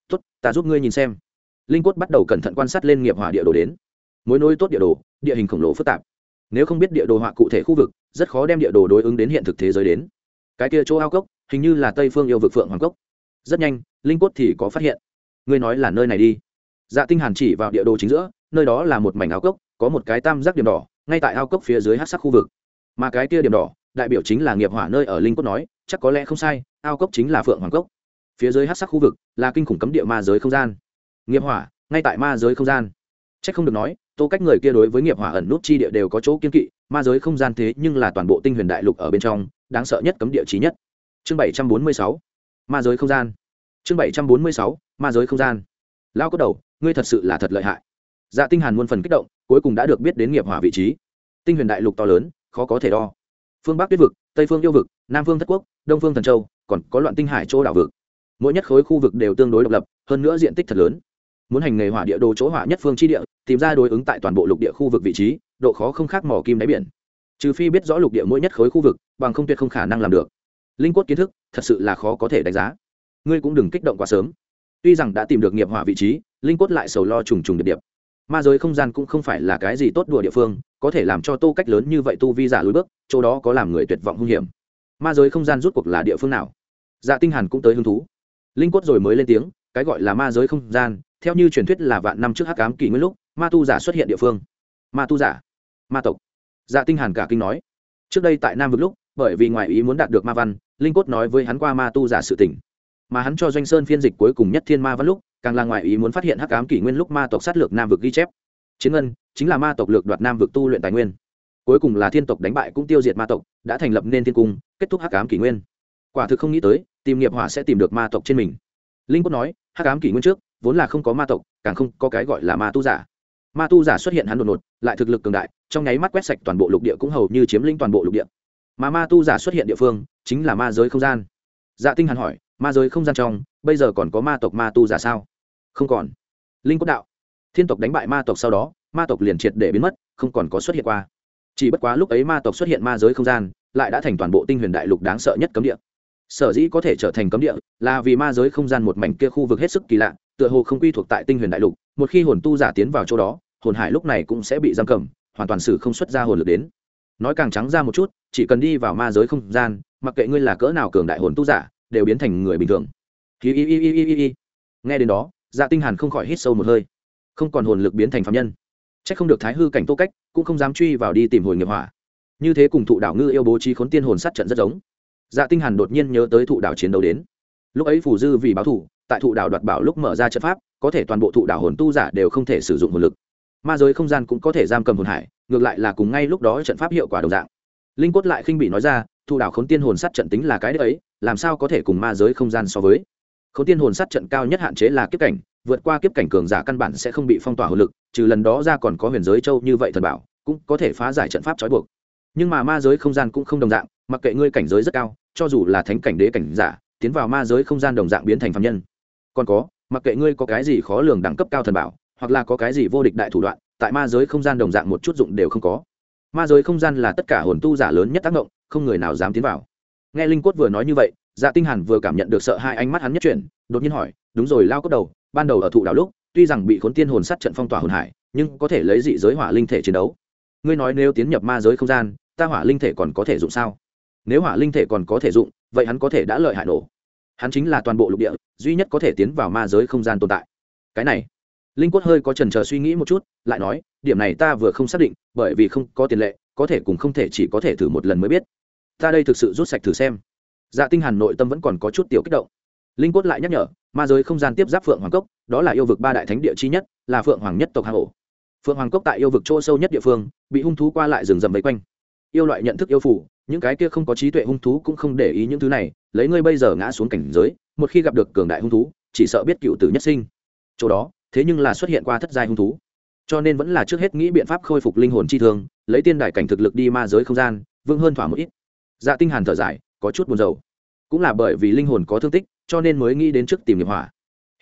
Tốt, ta giúp ngươi nhìn xem. Linh cốt bắt đầu cẩn thận quan sát lên nghiệp hỏa địa đồ đến. Mối nối tốt địa đồ, địa hình khổng lồ phức tạp. Nếu không biết địa đồ họa cụ thể khu vực, rất khó đem địa đồ đối ứng đến hiện thực thế giới đến. Cái kia chỗ ao cốc, hình như là tây phương yêu vực phượng hoàng cốc. Rất nhanh, linh cốt thì có phát hiện. Ngươi nói là nơi này đi. Dạ tinh hàn chỉ vào địa đồ chính giữa nơi đó là một mảnh ao cốc, có một cái tam giác điểm đỏ, ngay tại ao cốc phía dưới hát sắc khu vực. Mà cái kia điểm đỏ, đại biểu chính là nghiệp hỏa nơi ở linh cốt nói, chắc có lẽ không sai, ao cốc chính là phượng hoàng cốc. Phía dưới hát sắc khu vực là kinh khủng cấm địa ma giới không gian. Nghiệp hỏa, ngay tại ma giới không gian. Trách không được nói, tô cách người kia đối với nghiệp hỏa ẩn nút chi địa đều có chỗ kiên kỵ, ma giới không gian thế nhưng là toàn bộ tinh huyền đại lục ở bên trong, đáng sợ nhất cấm địa trí nhất. Chương bảy trăm bốn mươi sáu, ma giới không gian. Chương bảy trăm bốn mươi sáu, ma giới không gian. Lao có đầu, ngươi thật sự là thật lợi hại dạ tinh hàn muôn phần kích động, cuối cùng đã được biết đến nghiệp hỏa vị trí. Tinh huyền đại lục to lớn, khó có thể đo. Phương bắc tuyết vực, tây phương yêu vực, nam phương thất quốc, đông phương thần châu, còn có loạn tinh hải châu đảo vực. Mỗi nhất khối khu vực đều tương đối độc lập, hơn nữa diện tích thật lớn. Muốn hành nghề hỏa địa đồ chỗ hỏa nhất phương chi địa, tìm ra đối ứng tại toàn bộ lục địa khu vực vị trí, độ khó không khác mỏ kim đáy biển. Trừ phi biết rõ lục địa mỗi nhất khối khu vực, bằng không tuyệt không khả năng làm được. Linh quất kiến thức, thật sự là khó có thể đánh giá. Ngươi cũng đừng kích động quá sớm. Tuy rằng đã tìm được nghiệp hỏa vị trí, linh quất lại sầu lo trùng trùng điệp điệp ma giới không gian cũng không phải là cái gì tốt đùa địa phương, có thể làm cho tô cách lớn như vậy tu vi giả lùi bước, chỗ đó có làm người tuyệt vọng hung hiểm. Ma giới không gian rút cuộc là địa phương nào? Dạ tinh hàn cũng tới hứng thú. Linh quất rồi mới lên tiếng, cái gọi là ma giới không gian, theo như truyền thuyết là vạn năm trước hắc ám kỷ nguyên lúc, ma tu giả xuất hiện địa phương. Ma tu giả, ma tộc. Dạ tinh hàn cả kinh nói. Trước đây tại nam vực lúc, bởi vì ngoại ý muốn đạt được ma văn, linh cốt nói với hắn qua ma tu giả sự tình. Mà hắn cho doanh sơn phiên dịch cuối cùng nhất thiên ma văn lúc càng là ngoại ý muốn phát hiện hắc ám kỷ nguyên lúc ma tộc sát lược nam vực ghi chép. Chiến ngân, chính là ma tộc lược đoạt nam vực tu luyện tài nguyên. Cuối cùng là thiên tộc đánh bại cũng tiêu diệt ma tộc, đã thành lập nên thiên cung, kết thúc hắc ám kỷ nguyên. Quả thực không nghĩ tới, tìm nghiệp hỏa sẽ tìm được ma tộc trên mình. Linh quốc nói, hắc ám kỷ nguyên trước, vốn là không có ma tộc, càng không có cái gọi là ma tu giả. Ma tu giả xuất hiện hắn đột ngột, lại thực lực cường đại, trong nháy mắt quét sạch toàn bộ lục địa cũng hầu như chiếm lĩnh toàn bộ lục địa. Mà ma tu giả xuất hiện địa phương, chính là ma giới không gian. Dạ tinh hàn hỏi ma giới không gian trong, bây giờ còn có ma tộc ma tu giả sao? Không còn. Linh quốc đạo. Thiên tộc đánh bại ma tộc sau đó, ma tộc liền triệt để biến mất, không còn có xuất hiện qua. Chỉ bất quá lúc ấy ma tộc xuất hiện ma giới không gian, lại đã thành toàn bộ tinh huyền đại lục đáng sợ nhất cấm địa. Sở dĩ có thể trở thành cấm địa, là vì ma giới không gian một mảnh kia khu vực hết sức kỳ lạ, tựa hồ không quy thuộc tại tinh huyền đại lục, một khi hồn tu giả tiến vào chỗ đó, hồn hải lúc này cũng sẽ bị giam cầm, hoàn toàn xử không xuất ra hồn lực đến. Nói càng trắng ra một chút, chỉ cần đi vào ma giới không gian, mặc kệ ngươi là cỡ nào cường đại hồn tu giả đều biến thành người bình thường. Hi hi hi hi hi hi. nghe đến đó dạ tinh hàn không khỏi hít sâu một hơi. Không còn hồn lực biến thành phạm nhân. Chắc không được thái hư cảnh tô cách cũng không dám truy vào đi tìm hồi nghiệp hỏa. Như thế cùng thụ đảo ngư yêu bố trí khốn tiên hồn sát trận rất giống. Dạ tinh hàn đột nhiên nhớ tới thụ đảo chiến đấu đến. Lúc ấy phù dư vì báo thù, tại thụ đảo đoạt bảo lúc mở ra trận pháp có thể toàn bộ thụ đảo hồn tu giả đều không thể sử dụng hồn lực. Ma giới không gian cũng có thể giam cầm hồn hải ngược lại là cùng ngay lúc đó trận pháp hiệu quả đồng dạng. Linh cốt lại khinh bị nói ra Thu đảo khốn tiên hồn sát trận tính là cái đấy ấy, làm sao có thể cùng ma giới không gian so với? Khốn tiên hồn sát trận cao nhất hạn chế là kiếp cảnh, vượt qua kiếp cảnh cường giả căn bản sẽ không bị phong tỏa hồn lực, trừ lần đó ra còn có huyền giới châu như vậy thần bảo, cũng có thể phá giải trận pháp trói buộc. Nhưng mà ma giới không gian cũng không đồng dạng, mặc kệ ngươi cảnh giới rất cao, cho dù là thánh cảnh đế cảnh giả, tiến vào ma giới không gian đồng dạng biến thành phạm nhân. Còn có, mặc kệ ngươi có cái gì khó lường đẳng cấp cao thần bảo, hoặc là có cái gì vô địch đại thủ đoạn, tại ma giới không gian đồng dạng một chút dụng đều không có ma giới không gian là tất cả hồn tu giả lớn nhất tác động, không người nào dám tiến vào. Nghe linh cốt vừa nói như vậy dạ tinh hàn vừa cảm nhận được sợ hai ánh mắt hắn nhất chuyển, đột nhiên hỏi, đúng rồi, lao cốt đầu, ban đầu ở thụ đảo lúc, tuy rằng bị khốn tiên hồn sát trận phong tỏa hồn hải, nhưng có thể lấy dị giới hỏa linh thể chiến đấu. Ngươi nói nếu tiến nhập ma giới không gian, ta hỏa linh thể còn có thể dụng sao? Nếu hỏa linh thể còn có thể dụng, vậy hắn có thể đã lợi hại nổ. Hắn chính là toàn bộ lục địa, duy nhất có thể tiến vào ma giới không gian tồn tại. Cái này linh quất hơi có trần trờ suy nghĩ một chút, lại nói, điểm này ta vừa không xác định, bởi vì không có tiền lệ, có thể cùng không thể chỉ có thể thử một lần mới biết. Ta đây thực sự rút sạch thử xem. Dạ tinh hàn nội tâm vẫn còn có chút tiểu kích động. Linh quất lại nhắc nhở, ma giới không gian tiếp giáp phượng hoàng cốc, đó là yêu vực ba đại thánh địa chi nhất, là phượng hoàng nhất tộc hang ổ. Phượng hoàng cốc tại yêu vực chỗ sâu nhất địa phương, bị hung thú qua lại rừng rậm vây quanh. Yêu loại nhận thức yêu phủ những cái kia không có trí tuệ hung thú cũng không để ý những thứ này, lấy ngươi bây giờ ngã xuống cảnh giới, một khi gặp được cường đại hung thú, chỉ sợ biết cựu tử nhất sinh. Chỗ đó thế nhưng là xuất hiện qua thất giai hung thú. Cho nên vẫn là trước hết nghĩ biện pháp khôi phục linh hồn chi thương, lấy tiên đại cảnh thực lực đi ma giới không gian vương hơn thỏa một ít. Dạ tinh hàn thở dài, có chút buồn rầu. Cũng là bởi vì linh hồn có thương tích, cho nên mới nghĩ đến trước tìm nghiệp hỏa.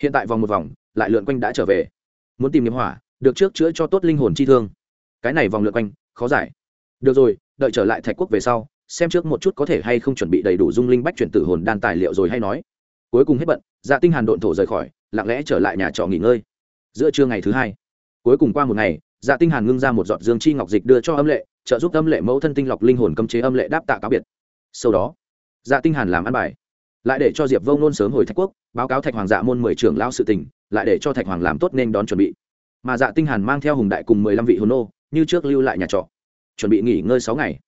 Hiện tại vòng một vòng, lại lượn quanh đã trở về. Muốn tìm nghiệp hỏa, được trước chữa cho tốt linh hồn chi thương. Cái này vòng lượn quanh, khó giải. Được rồi, đợi trở lại thạch quốc về sau, xem trước một chút có thể hay không chuẩn bị đầy đủ dung linh bách chuyển tử hồn đan tài liệu rồi hay nói. Cuối cùng hết bận dạ tinh hàn độn thổ rời khỏi, lặng lẽ trở lại nhà trọ nghỉ ngơi giữa trưa ngày thứ hai. Cuối cùng qua một ngày dạ tinh hàn ngưng ra một giọt dương chi ngọc dịch đưa cho âm lệ, trợ giúp âm lệ mẫu thân tinh lọc linh hồn cấm chế âm lệ đáp tạ cáo biệt. Sau đó dạ tinh hàn làm ăn bài. Lại để cho diệp vông nôn sớm hồi thạch quốc, báo cáo thạch hoàng dạ môn mười trưởng lao sự tình, lại để cho thạch hoàng làm tốt nên đón chuẩn bị. Mà dạ tinh hàn mang theo hùng đại cùng mười lăm vị hồn nô, như trước lưu lại nhà trọ, chuẩn bị nghỉ ngơi sáu ngày.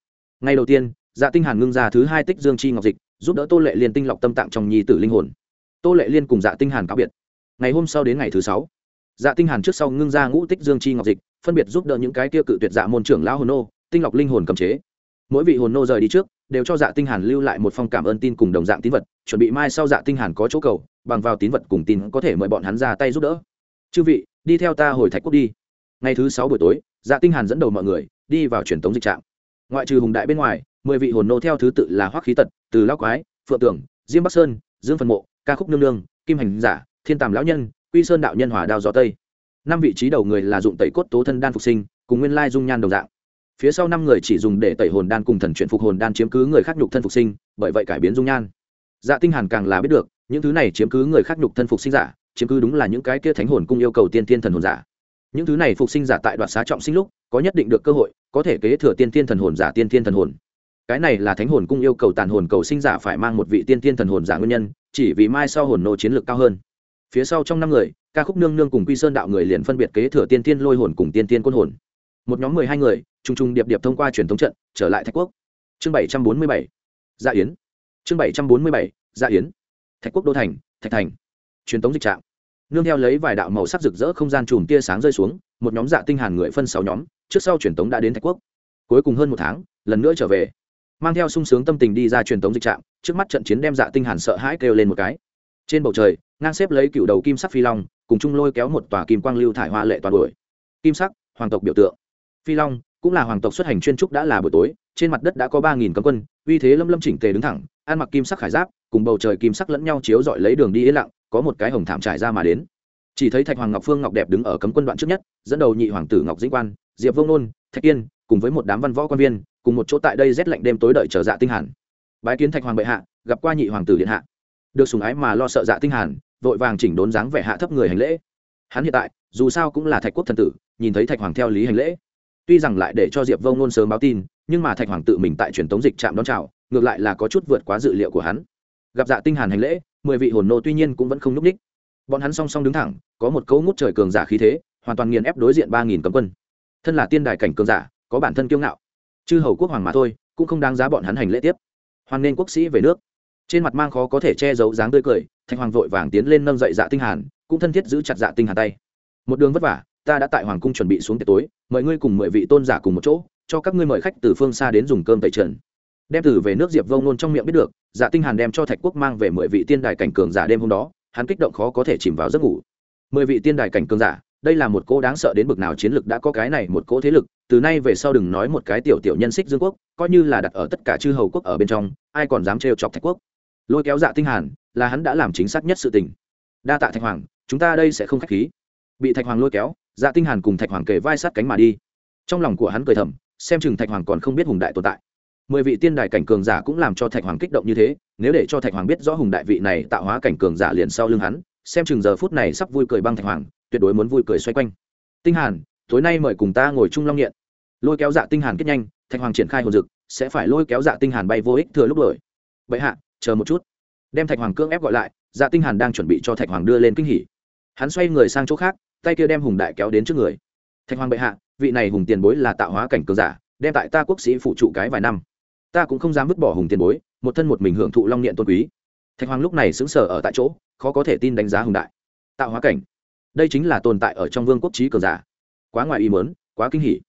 Ngày đầu tiên dạ tinh hàn ngưng ra thứ hai tích dương chi ngọc dịch, giúp đỡ tô lệ liên tinh lọc tâm tạng trong nhi tử linh hồn. Tô lệ liên cùng dạ tinh hàn cáo biệt. Ngày hôm sau đến ngày thứ sáu dạ tinh hàn trước sau ngưng ra ngũ tích dương chi ngọc dịch, phân biệt giúp đỡ những cái kia cự tuyệt dạ môn trưởng lão hồn nô, tinh lọc linh hồn cầm chế. Mỗi vị hồn nô rời đi trước, đều cho dạ tinh hàn lưu lại một phong cảm ơn tin cùng đồng dạng tín vật, chuẩn bị mai sau dạ tinh hàn có chỗ cầu, bằng vào tín vật cùng tin có thể mời bọn hắn ra tay giúp đỡ. Chư vị, đi theo ta hồi thạch quốc đi. Ngày thứ sáu buổi tối dạ tinh hàn dẫn đầu mọi người đi vào truyền tống dịch trạm. Ngoại trừ hùng đại bên ngoài, mười vị hồn nô theo thứ tự là hoắc khí tật, từ lão quái, phượng tưởng, diêm bắc sơn, dương phần mộ, ca khúc nương nương, kim hành giả, thiên tàm lão nhân quy sơn đạo nhân hòa đao gió tây. Năm vị trí đầu người là dụng tẩy cốt tố thân đan phục sinh, cùng nguyên lai dung nhan đồng dạng. Phía sau năm người chỉ dùng để tẩy hồn đan cùng thần chuyển phục hồn đan chiếm cứ người khác nhục thân phục sinh, bởi vậy cải biến dung nhan. Dạ tinh hàn càng là biết được, những thứ này chiếm cứ người khác nhục thân phục sinh giả, chiếm cứ đúng là những cái kia thánh hồn cung yêu cầu tiên tiên thần hồn giả. Những thứ này phục sinh giả tại đoạn xá trọng sinh lúc, có nhất định được cơ hội, có thể kế thừa tiên tiên thần hồn giả tiên tiên thần hồn. Cái này là thánh hồn cung yêu cầu tàn hồn cầu sinh giả phải mang một vị tiên tiên thần hồn giả nguyên nhân, chỉ vì mai sau hồn nô chiến lược cao hơn phía sau trong năm người, ca khúc nương nương cùng quy sơn đạo người liền phân biệt kế thừa tiên tiên lôi hồn cùng tiên tiên quân hồn. Một nhóm mười hai người t r u n g t r u n g điệp điệp thông qua truyền thống trận, trở lại thạch quốc. Chương bảy trăm bốn mươi bảy gia dạ yến. Chương bảy trăm bốn mươi bảy gia dạ yến. Thạch quốc đô thành, thạch thành. Truyền thống dịch trạng. Nương theo lấy vài đạo màu sắc rực rỡ không gian chùm tia sáng rơi xuống, một nhóm dạ tinh hàn người phân sáu nhóm, trước sau truyền thống đã đến thạch quốc. Cuối cùng hơn một tháng, lần nữa trở về. Mang theo sung sướng tâm tình đi ra truyền thống dịch trạng, trước mắt trận chiến đem dạ tinh hàn sợ hãi kêu lên một cái trên bầu trời, ngang xếp lấy cựu đầu kim sắc phi long, cùng chung lôi kéo một tòa kim quang lưu thải hoa lệ toàn đuổi. Kim sắc, hoàng tộc biểu tượng. Phi long cũng là hoàng tộc xuất hành chuyên trúc đã là buổi tối, trên mặt đất đã có ba nghìn cấm quân, uy thế lâm lâm chỉnh tề đứng thẳng, ăn mặc kim sắc khải giáp, cùng bầu trời kim sắc lẫn nhau chiếu dọi lấy đường đi yên lặng, có một cái hồng thảm trải ra mà đến. Chỉ thấy thạch hoàng ngọc phương ngọc đẹp đứng ở cấm quân đoạn trước nhất, dẫn đầu nhị hoàng tử ngọc dĩnh quan, diệp vông nôn, thạch yên cùng với một đám văn võ quan viên, cùng một chỗ tại đây rét lạnh đêm tối đợi chờ dạ tinh hẳn. bái kiến thạch hoàng bệ hạ, gặp qua nhị hoàng tử điện hạ được sùng ái mà lo sợ dạ tinh hàn, vội vàng chỉnh đốn dáng vẻ hạ thấp người hành lễ. Hắn hiện tại, dù sao cũng là thạch quốc thần tử, nhìn thấy thạch hoàng theo lý hành lễ. Tuy rằng lại để cho diệp vông nôn sớm báo tin, nhưng mà thạch hoàng tự mình tại truyền tống dịch trạm đón chào, ngược lại là có chút vượt quá dự liệu của hắn. Gặp dạ tinh hàn hành lễ, mười vị hồn nô tuy nhiên cũng vẫn không núp ních bọn hắn song song đứng thẳng, có một cấu ngút trời cường giả khí thế, hoàn toàn nghiền ép đối diện ba nghìn cấm quân. Thân là tiên đài cảnh cường giả, có bản thân kiêu ngạo. Chư hầu quốc hoàng mà thôi, cũng không đáng giá bọn hắn hành lễ tiếp. Hoan nên quốc sĩ về nước trên mặt mang khó có thể che giấu dáng tươi cười, thạch hoàng vội vàng tiến lên nâng dậy dạ tinh hàn, cũng thân thiết giữ chặt dạ tinh hàn tay. Một đường vất vả, ta đã tại hoàng cung chuẩn bị xuống tiệc tối, mời ngươi cùng mười vị tôn giả cùng một chỗ, cho các ngươi mời khách từ phương xa đến dùng cơm tẩy trần. Đem từ về nước diệp vông nôn trong miệng biết được dạ tinh hàn đem cho thạch quốc mang về mười vị tiên đài cảnh cường giả đêm hôm đó, hắn kích động khó có thể chìm vào giấc ngủ. Mười vị tiên đài cảnh cường giả, đây là một cô đáng sợ đến bực nào chiến lực đã có cái này một cô thế lực, từ nay về sau đừng nói một cái tiểu tiểu nhân xích dương quốc, coi như là đặt ở tất cả chư hầu quốc ở bên trong, ai còn dám trêu chọc thạch quốc? Lôi kéo dạ tinh hàn, là hắn đã làm chính xác nhất sự tình. Đa tạ thạch hoàng, chúng ta đây sẽ không khách khí. Bị thạch hoàng lôi kéo dạ tinh hàn cùng thạch hoàng kề vai sát cánh mà đi. Trong lòng của hắn cười thầm, xem chừng thạch hoàng còn không biết hùng đại tồn tại. Mười vị tiên đài cảnh cường giả cũng làm cho thạch hoàng kích động như thế, nếu để cho thạch hoàng biết rõ hùng đại vị này tạo hóa cảnh cường giả liền sau lưng hắn, xem chừng giờ phút này sắp vui cười băng thạch hoàng, tuyệt đối muốn vui cười xoay quanh. Tinh hàn, tối nay mời cùng ta ngồi chung long nghiện. Lôi kéo dạ tinh hàn kết nhanh, thạch hoàng triển khai hồn dực, sẽ phải lôi kéo dạ tinh hàn bay vô ích thừa lúc rồi bệ hạ chờ một chút. Đem thạch hoàng cưỡng ép gọi lại dạ tinh hàn đang chuẩn bị cho thạch hoàng đưa lên kinh hỉ. Hắn xoay người sang chỗ khác tay kia đem hùng đại kéo đến trước người. Thạch hoàng bệ hạ vị này hùng tiền bối là tạo hóa cảnh cường giả đem tại ta quốc sĩ phụ trụ cái vài năm. Ta cũng không dám vứt bỏ hùng tiền bối một thân một mình hưởng thụ long niệm tôn quý. Thạch hoàng lúc này sững sờ ở tại chỗ khó có thể tin đánh giá hùng đại. Tạo hóa cảnh. Đây chính là tồn tại ở trong vương quốc trí cường giả. Quá ngoài ý muốn, quá kinh hỉ.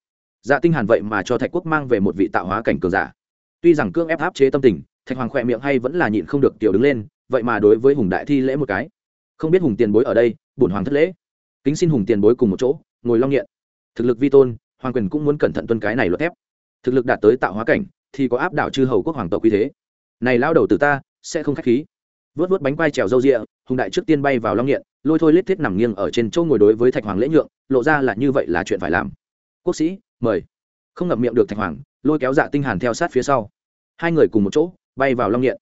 Dạ tinh hàn vậy mà cho thạch quốc mang về một vị tạo hóa cảnh cường giả. Tuy rằng cương ép áp chế tâm tình thạch hoàng khỏe miệng hay vẫn là nhịn không được tiểu đứng lên, vậy mà đối với hùng đại thi lễ một cái. Không biết hùng tiền bối ở đây, bổn hoàng thất lễ. Kính xin hùng tiền bối cùng một chỗ, ngồi long nghiện. Thực lực vi tôn, hoàng quyền cũng muốn cẩn thận tuân cái này luật thép. Thực lực đạt tới tạo hóa cảnh, thì có áp đảo chư hầu quốc hoàng tộc quy thế. Này lao đầu từ ta, sẽ không khách khí. Vớt vớt bánh quai trèo râu rịa, hùng đại trước tiên bay vào long nghiện, lôi thôi lết thiết nằm nghiêng ở trên châu ngồi đối với thạch hoàng lễ nhượng, lộ ra là như vậy là chuyện phải làm. Quốc sĩ, mời. Không ngậm miệng được thạch hoàng, lôi kéo dạ tinh hàn theo sát phía sau. Hai người cùng một chỗ bay vào long nghiện.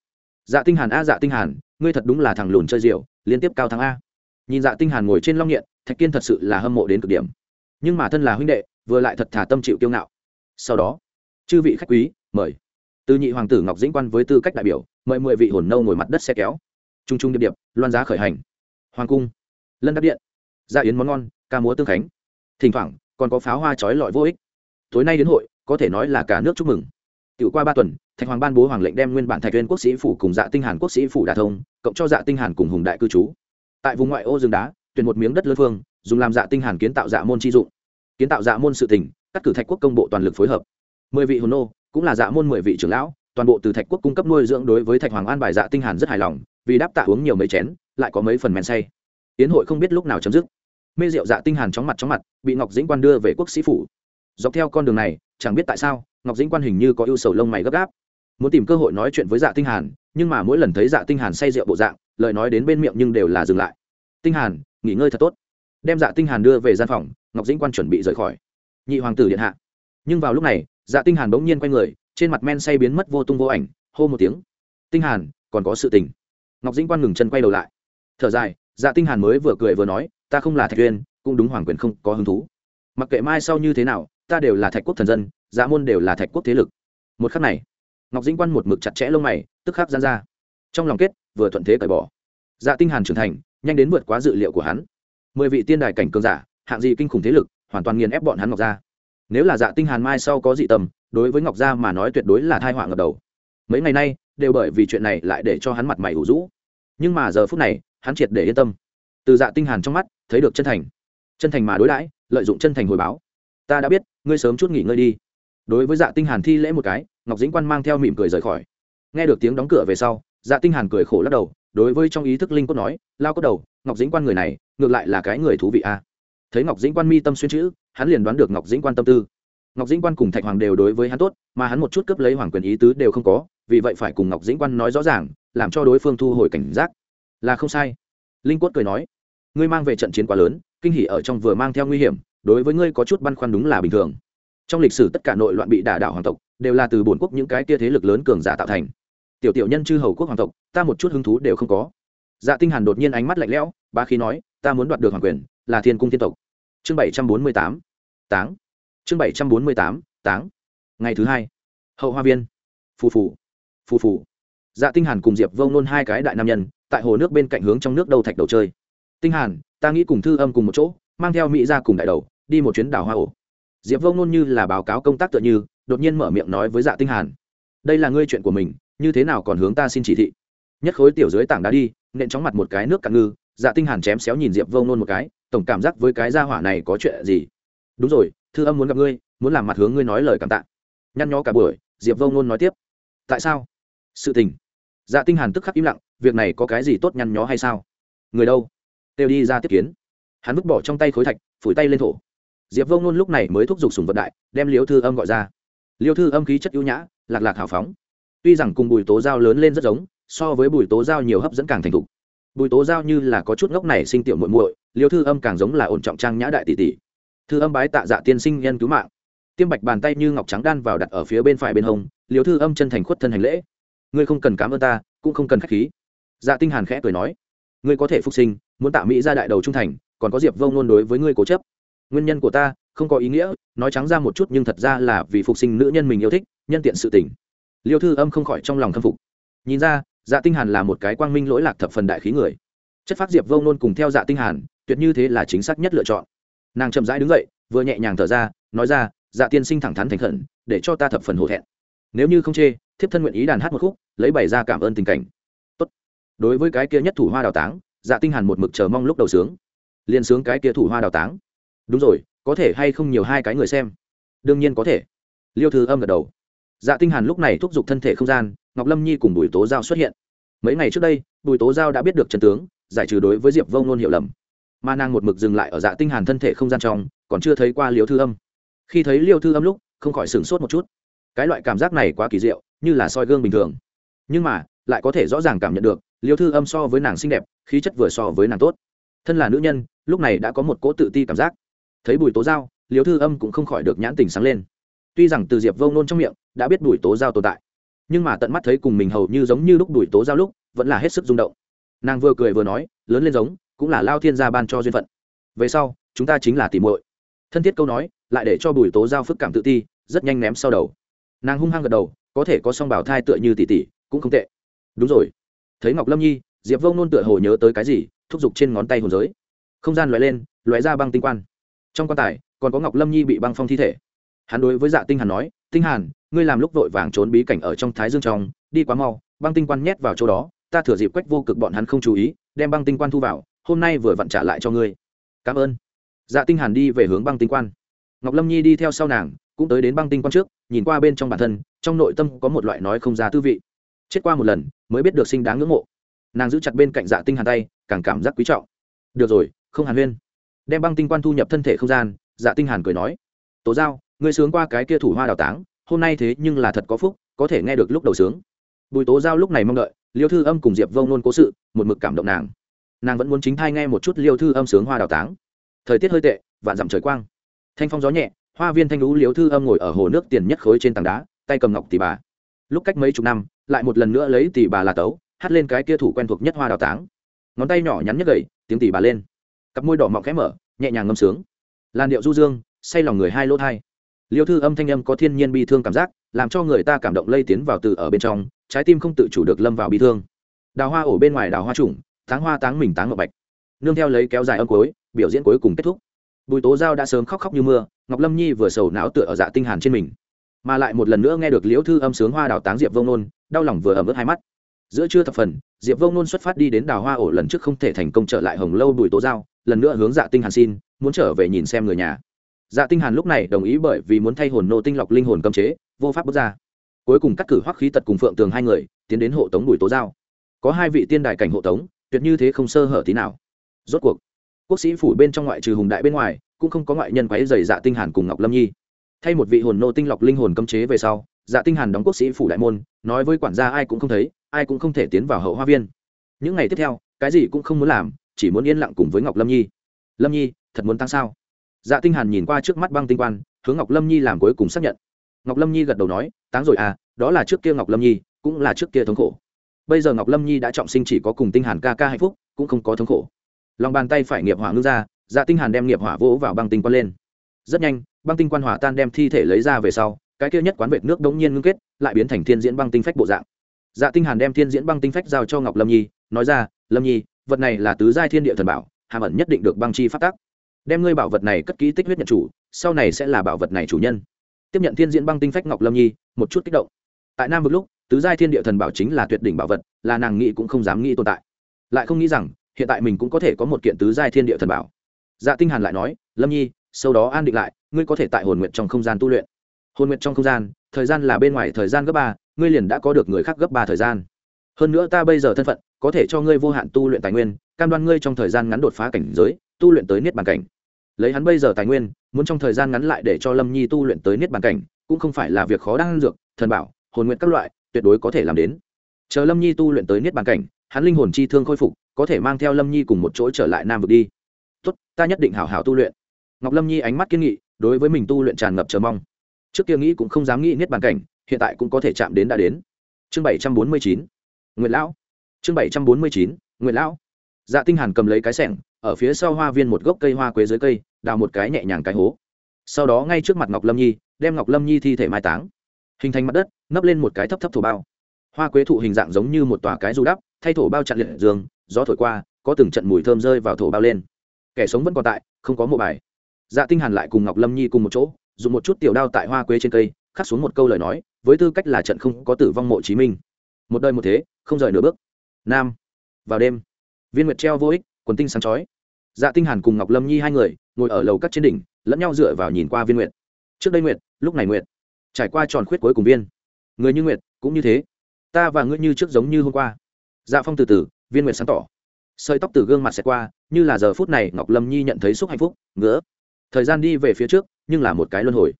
Dạ tinh hàn, a dạ tinh hàn, ngươi thật đúng là thằng lùn chơi diều liên tiếp cao thắng a. Nhìn dạ tinh hàn ngồi trên long nghiện, thạch kiên thật sự là hâm mộ đến cực điểm. Nhưng mà thân là huynh đệ, vừa lại thật thả tâm chịu kiêu ngạo. Sau đó, chư vị khách quý, mời. Từ nhị hoàng tử ngọc dĩnh quan với tư cách đại biểu, mời mười vị hồn nâu ngồi mặt đất xe kéo. Trung trung điệp điệp, loan giá khởi hành. Hoàng cung, lân đắp điện. Gia yến món ngon, ca múa tương khánh. Thỉnh thoảng, còn có pháo hoa chói lọi vô ích. Tối nay đến hội, có thể nói là cả nước chúc mừng. Tiểu qua ba tuần, Thạch Hoàng ban bố hoàng lệnh đem nguyên bản Thạch Nguyên quốc sĩ phủ cùng Dạ Tinh Hàn quốc sĩ phủ đả thông, cộng cho Dạ Tinh Hàn cùng Hùng đại cư trú. Tại vùng ngoại ô rừng đá, tuyển một miếng đất lớn phương, dùng làm Dạ Tinh Hàn kiến tạo Dạ môn chi dụng. Kiến tạo Dạ môn sự tình, cắt cử Thạch quốc công bộ toàn lực phối hợp. Mười vị hồn nô, cũng là Dạ môn mười vị trưởng lão, toàn bộ từ Thạch quốc cung cấp nuôi dưỡng đối với Thạch Hoàng an bài Dạ Tinh Hàn rất hài lòng, vì đáp tạ uống nhiều mấy chén, lại có mấy phần men say. Tiến hội không biết lúc nào chấm dứt. Mê rượu Dạ Tinh Hàn chóng mặt chóng mặt, bị Ngọc Dĩnh Quan đưa về quốc sĩ phủ. Dọc theo con đường này, chẳng biết tại sao, Ngọc Dĩnh Quan hình như có ưu sầu lông mày gấp gáp. Muốn tìm cơ hội nói chuyện với dạ tinh hàn, nhưng mà mỗi lần thấy dạ tinh hàn say rượu bộ dạng, lời nói đến bên miệng nhưng đều là dừng lại. Tinh hàn, nghỉ ngơi thật tốt. Đem dạ tinh hàn đưa về gian phòng, ngọc dĩnh quan chuẩn bị rời khỏi. Nhị hoàng tử điện hạ. Nhưng vào lúc này dạ tinh hàn bỗng nhiên quay người, trên mặt men say biến mất vô tung vô ảnh, hô một tiếng. Tinh hàn, còn có sự tình. Ngọc dĩnh quan ngừng chân quay đầu lại. Thở dài dạ tinh hàn mới vừa cười vừa nói, ta không là thạch uyên, cũng đúng hoàng quyền không có hứng thú. Mặc kệ mai sau như thế nào, ta đều là thạch quốc thần dân dạ môn đều là thạch quốc thế lực. Một khắc này, ngọc dĩnh quan một mực chặt chẽ lông mày, tức khắc gian ra. Trong lòng kết, vừa thuận thế cởi bỏ. Dạ tinh hàn trưởng thành, nhanh đến vượt quá dự liệu của hắn. Mười vị tiên đài cảnh cường giả, hạng gì kinh khủng thế lực, hoàn toàn nghiền ép bọn hắn ngọc gia. Nếu là dạ tinh hàn mai sau có dị tâm đối với ngọc gia mà nói tuyệt đối là tai họa ngập đầu. Mấy ngày nay, đều bởi vì chuyện này lại để cho hắn mặt mày ủ rũ. Nhưng mà giờ phút này, hắn triệt để yên tâm. Từ dạ tinh hàn trong mắt, thấy được chân thành. Chân thành mà đối đãi, lợi dụng chân thành hồi báo. Ta đã biết, ngươi sớm chút nghỉ ngơi đi đối với dạ tinh hàn thi lễ một cái, ngọc dĩnh quan mang theo mỉm cười rời khỏi. Nghe được tiếng đóng cửa về sau dạ tinh hàn cười khổ lắc đầu, đối với trong ý thức linh cốt nói, lao cốt đầu, ngọc dĩnh quan người này, ngược lại là cái người thú vị a. Thấy ngọc dĩnh quan mi tâm xuyên chữ, hắn liền đoán được ngọc dĩnh quan tâm tư. Ngọc dĩnh quan cùng thạch hoàng đều đối với hắn tốt, mà hắn một chút cướp lấy hoàng quyền ý tứ đều không có, vì vậy phải cùng ngọc dĩnh quan nói rõ ràng, làm cho đối phương thu hồi cảnh giác. Là không sai. Linh quất cười nói, ngươi mang về trận chiến quá lớn, kinh hỉ ở trong vừa mang theo nguy hiểm, đối với ngươi có chút băn khoăn đúng là bình thường trong lịch sử tất cả nội loạn bị đả đảo hoàng tộc, đều là từ bổn quốc những cái tia thế lực lớn cường giả tạo thành. Tiểu tiểu nhân chư hầu quốc hoàng tộc, ta một chút hứng thú đều không có. Dạ tinh hàn đột nhiên ánh mắt lạnh lẽo, ba khí nói, ta muốn đoạt được hoàng quyền, là thiên cung thiên tộc. Chương bảy trăm bốn mươi tám, táng. Chương bảy trăm bốn mươi tám, táng. Ngày thứ hai. Hậu hoa viên. Phù phù. Phù phù. Dạ tinh hàn cùng diệp vông nôn hai cái đại nam nhân, tại hồ nước bên cạnh hướng trong nước đầu thạch đầu chơi. Tinh hàn, ta nghĩ cùng thư âm cùng một chỗ, mang theo mỹ gia cùng đại đầu, đi một chuyến đảo hoa ổ diệp vông nôn như là báo cáo công tác tựa như, đột nhiên mở miệng nói với dạ tinh hàn. Đây là ngươi chuyện của mình, như thế nào còn hướng ta xin chỉ thị? Nhất khối tiểu dưới tảng đá đi, nện chóng mặt một cái nước cạn ngư dạ tinh hàn chém xéo nhìn diệp vông nôn một cái, tổng cảm giác với cái gia hỏa này có chuyện gì? Đúng rồi, thư âm muốn gặp ngươi, muốn làm mặt hướng ngươi nói lời cảm tạ. Nhăn nhó cả buổi, diệp vông nôn nói tiếp. Tại sao? Sự tình. Dạ tinh hàn tức khắc im lặng, việc này có cái gì tốt nhăn nhó hay sao? Người đâu? Đều đi ra tiếp kiến. Hắn vứt bỏ trong tay khối thạch, phủi tay lên thổ diệp vông nôn lúc này mới thúc giục sùng vật đại, đem liêu thư âm gọi ra. Liêu thư âm khí chất ưu nhã, lạc lạc hào phóng. Tuy rằng cùng bùi tố giao lớn lên rất giống, so với bùi tố giao nhiều hấp dẫn càng thành thục. Bùi tố giao như là có chút ngốc này sinh tiểu muội muội, liêu thư âm càng giống là ổn trọng trang nhã đại tỷ tỷ. Thư âm bái tạ dạ tiên sinh nhân cứu mạng. Tiêm bạch bàn tay như ngọc trắng đan vào đặt ở phía bên phải bên hông, liêu thư âm chân thành khuất thân hành lễ. Ngươi không cần cảm ơn ta, cũng không cần khách khí. Dạ tinh hàn khẽ cười nói. Ngươi có thể phục sinh, muốn tạo mỹ ra đại đầu trung thành, còn có diệp vông nôn đối với ngươi cố chấp nguyên nhân của ta không có ý nghĩa, nói trắng ra một chút nhưng thật ra là vì phục sinh nữ nhân mình yêu thích, nhân tiện sự tình. Liêu thư âm không khỏi trong lòng khâm phục. Nhìn ra dạ tinh hàn là một cái quang minh lỗi lạc thập phần đại khí người. Chất phát diệp vông nôn cùng theo dạ tinh hàn, tuyệt như thế là chính xác nhất lựa chọn. Nàng chậm rãi đứng dậy, vừa nhẹ nhàng thở ra, nói ra dạ tiên sinh thẳng thắn thành khẩn, để cho ta thập phần hổ thẹn. Nếu như không chê, thiếp thân nguyện ý đàn hát một khúc, lấy bày ra cảm ơn tình cảnh. Tốt. Đối với cái kia nhất thủ hoa đào táng dạ tinh hàn một mực chờ mong lúc đầu sướng. Liền sướng cái kia thủ hoa đào táng đúng rồi, có thể hay không nhiều hai cái người xem? Đương nhiên có thể. Liêu thư âm gật đầu. Dạ tinh hàn lúc này thúc giục thân thể không gian, ngọc lâm nhi cùng bùi tố giao xuất hiện. Mấy ngày trước đây, bùi tố giao đã biết được chân tướng, giải trừ đối với diệp vông nôn hiểu lầm. Mà nàng một mực dừng lại ở dạ tinh hàn thân thể không gian trong, còn chưa thấy qua liêu thư âm. Khi thấy liêu thư âm lúc, không khỏi sửng sốt một chút. Cái loại cảm giác này quá kỳ diệu, như là soi gương bình thường. Nhưng mà, lại có thể rõ ràng cảm nhận được, liêu thư âm so với nàng xinh đẹp, khí chất vừa so với nàng tốt. Thân là nữ nhân, lúc này đã có một cỗ tự ti cảm giác thấy bùi tố giao liều thư âm cũng không khỏi được nhãn tình sáng lên. Tuy rằng từ diệp vông nôn trong miệng, đã biết bùi tố giao tồn tại, nhưng mà tận mắt thấy cùng mình hầu như giống như lúc bùi tố giao lúc, vẫn là hết sức rung động. Nàng vừa cười vừa nói, lớn lên giống, cũng là lao thiên gia ban cho duyên phận. Về sau, chúng ta chính là tìm muội. Thân thiết câu nói, lại để cho bùi tố giao phức cảm tự ti, rất nhanh ném sau đầu. Nàng hung hăng gật đầu, có thể có song bảo thai tựa như tỷ tỷ, cũng không tệ. Đúng rồi. Thấy ngọc lâm nhi, diệp vông nôn tựa hồ nhớ tới cái gì, thúc giục trên ngón tay hồn giới. Không gian loại lên loại ra băng tinh quan trong quan tài, còn có ngọc lâm nhi bị băng phong thi thể. Hắn đối với dạ tinh hàn nói, tinh hàn, ngươi làm lúc vội vàng trốn bí cảnh ở trong thái dương trong, đi quá mau, băng tinh quan nhét vào chỗ đó, ta thừa dịp quách vô cực bọn hắn không chú ý, đem băng tinh quan thu vào, hôm nay vừa vặn trả lại cho ngươi. Cảm ơn. Dạ tinh hàn đi về hướng băng tinh quan. Ngọc lâm nhi đi theo sau nàng, cũng tới đến băng tinh quan trước, nhìn qua bên trong bản thân, trong nội tâm có một loại nói không ra tư vị. Chết qua một lần, mới biết được sinh đáng ngưỡng mộ. Nàng giữ chặt bên cạnh dạ tinh hàn tay, càng cảm giác quý trọng. Được rồi, không hàn huyên đem băng tinh quan thu nhập thân thể không gian dạ tinh hàn cười nói tố giao, ngươi sướng qua cái kia thủ hoa đào táng, hôm nay thế nhưng là thật có phúc, có thể nghe được lúc đầu sướng. Bùi tố giao lúc này mong đợi, liêu thư âm cùng diệp vông nôn cố sự, một mực cảm động nàng. Nàng vẫn muốn chính thai nghe một chút liêu thư âm sướng hoa đào táng. Thời tiết hơi tệ, vạn dặm trời quang. Thanh phong gió nhẹ, hoa viên thanh lũ liêu thư âm ngồi ở hồ nước tiền nhất khối trên tảng đá, tay cầm ngọc tỷ bà. Lúc cách mấy chục năm, lại một lần nữa lấy tỷ bà là tấu, hát lên cái kia thủ quen thuộc nhất hoa đào táng. Ngón tay nhỏ nhắn nhất gầy, tiếng tỷ bà lên cặp môi đỏ mọng khẽ mở, nhẹ nhàng ngâm sướng. Làn điệu du dương, say lòng người hai lỗ thai. Liêu thư âm thanh âm có thiên nhiên bi thương cảm giác, làm cho người ta cảm động lây tiến vào từ ở bên trong, trái tim không tự chủ được lâm vào bi thương. Đào hoa ổ bên ngoài đào hoa trùng táng hoa táng mình táng ngọc bạch. Nương theo lấy kéo dài âm cuối, biểu diễn cuối cùng kết thúc. Bùi tố giao đã sớm khóc khóc như mưa, ngọc lâm nhi vừa sầu não tựa ở dạ tinh hàn trên mình. Mà lại một lần nữa nghe được liễu thư âm sướng hoa đào táng diệp vông nôn, đau lòng vừa ẩm ướt hai mắt. Giữa trưa thập phần, diệp vông nôn xuất phát đi đến đào hoa ổ lần trước không thể thành công trở lại hồng lâu bùi tố giao lần nữa hướng dạ tinh hàn xin, muốn trở về nhìn xem người nhà. Dạ tinh hàn lúc này đồng ý bởi vì muốn thay hồn nô tinh lọc linh hồn cấm chế, vô pháp bước ra. Cuối cùng cắt cử hoắc khí tật cùng phượng tường hai người, tiến đến hộ tống bùi tố giao. Có hai vị tiên đài cảnh hộ tống, tuyệt như thế không sơ hở tí nào. Rốt cuộc, quốc sĩ phủ bên trong ngoại trừ hùng đại bên ngoài, cũng không có ngoại nhân quấy rầy dạ tinh hàn cùng ngọc lâm nhi. Thay một vị hồn nô tinh lọc linh hồn cấm chế về sau dạ tinh hàn đóng quốc sĩ phủ đại môn, nói với quản gia ai cũng không thấy, ai cũng không thể tiến vào hậu hoa viên. Những ngày tiếp theo, cái gì cũng không muốn làm chỉ muốn yên lặng cùng với ngọc lâm nhi. Lâm nhi, thật muốn tăng sao? Dạ tinh hàn nhìn qua trước mắt băng tinh quan, hướng ngọc lâm nhi làm cuối cùng xác nhận. Ngọc lâm nhi gật đầu nói, táng rồi à đó là trước kia ngọc lâm nhi, cũng là trước kia thống khổ. Bây giờ ngọc lâm nhi đã trọng sinh chỉ có cùng tinh hàn ca ca hạnh phúc, cũng không có thống khổ. Lòng bàn tay phải nghiệp hỏa ngưng ra dạ tinh hàn đem nghiệp hỏa vỗ vào băng tinh quan lên. Rất nhanh, băng tinh quan hỏa tan đem thi thể lấy ra về sau, cái kia nhất quán vệt nước đống nhiên ngưng kết, lại biến thành thiên diễn băng tinh phách bộ dạng. Dạ tinh hàn đem thiên diễn băng tinh phách giao cho ngọc lâm nhi, nói ra, lâm nhi vật này là tứ giai thiên địa thần bảo, hàm ẩn nhất định được băng chi phát tác đem ngươi bảo vật này cất kỹ tích huyết nhận chủ, sau này sẽ là bảo vật này chủ nhân. Tiếp nhận thiên diễn băng tinh phách ngọc lâm nhi, một chút kích động. Tại nam vực lúc, tứ giai thiên địa thần bảo chính là tuyệt đỉnh bảo vật, là nàng nghĩ cũng không dám nghĩ tồn tại. Lại không nghĩ rằng, hiện tại mình cũng có thể có một kiện tứ giai thiên địa thần bảo. Dạ tinh hàn lại nói, lâm nhi, sau đó an định lại, ngươi có thể tại hồn nguyện trong không gian tu luyện. Hồn nguyện trong không gian, thời gian là bên ngoài thời gian gấp ba, ngươi liền đã có được người khác gấp ba thời gian. Hơn nữa ta bây giờ thân phận có thể cho ngươi vô hạn tu luyện tài nguyên, cam đoan ngươi trong thời gian ngắn đột phá cảnh giới, tu luyện tới niết bàn cảnh. Lấy hắn bây giờ tài nguyên, muốn trong thời gian ngắn lại để cho lâm nhi tu luyện tới niết bàn cảnh, cũng không phải là việc khó đang dược, thần bảo, hồn nguyện các loại, tuyệt đối có thể làm đến. Chờ lâm nhi tu luyện tới niết bàn cảnh, hắn linh hồn chi thương khôi phục, có thể mang theo lâm nhi cùng một chỗ trở lại nam vực đi. Tốt, ta nhất định hảo hảo tu luyện. Ngọc lâm nhi ánh mắt kiên nghị, đối với mình tu luyện tràn ngập chờ mong. Trước kia nghĩ cũng không dám nghĩ niết bàn cảnh, hiện tại cũng có thể chạm đến đã đến. Chương bảy trăm bốn mươi chín. Nguyễn lão chương bảy trăm bốn mươi chín nguyễn lão. Dạ tinh hàn cầm lấy cái sẻng, ở phía sau hoa viên một gốc cây hoa quế dưới cây, đào một cái nhẹ nhàng cái hố. Sau đó ngay trước mặt ngọc lâm nhi, đem ngọc lâm nhi thi thể mai táng. Hình thành mặt đất, nấp lên một cái thấp thấp thổ bao. Hoa quế thụ hình dạng giống như một tòa cái du đắp, thay thổ bao chặn liệt giường, gió thổi qua, có từng trận mùi thơm rơi vào thổ bao lên. Kẻ sống vẫn còn tại, không có mộ bài. Dạ tinh hàn lại cùng ngọc lâm nhi cùng một chỗ, dùng một chút tiểu đao tại hoa quế trên cây, khắc xuống một câu lời nói, với tư cách là trận không có tử vong mộ chí minh. Một đời một thế, không rời nửa bước nam. Vào đêm, viên nguyệt treo vô ích, quần tinh sáng chói. Dạ tinh hàn cùng ngọc lâm nhi hai người ngồi ở lầu cắt trên đỉnh, lẫn nhau dựa vào nhìn qua viên nguyệt. Trước đây nguyệt, lúc này nguyệt. Trải qua tròn khuyết cuối cùng viên. Người như nguyệt, cũng như thế. Ta và ngươi như trước giống như hôm qua. Dạ phong từ từ, viên nguyệt sáng tỏ. Sợi tóc từ gương mặt xẹt qua, như là giờ phút này ngọc lâm nhi nhận thấy xúc hạnh phúc, ngứa. Thời gian đi về phía trước, nhưng là một cái luân hồi.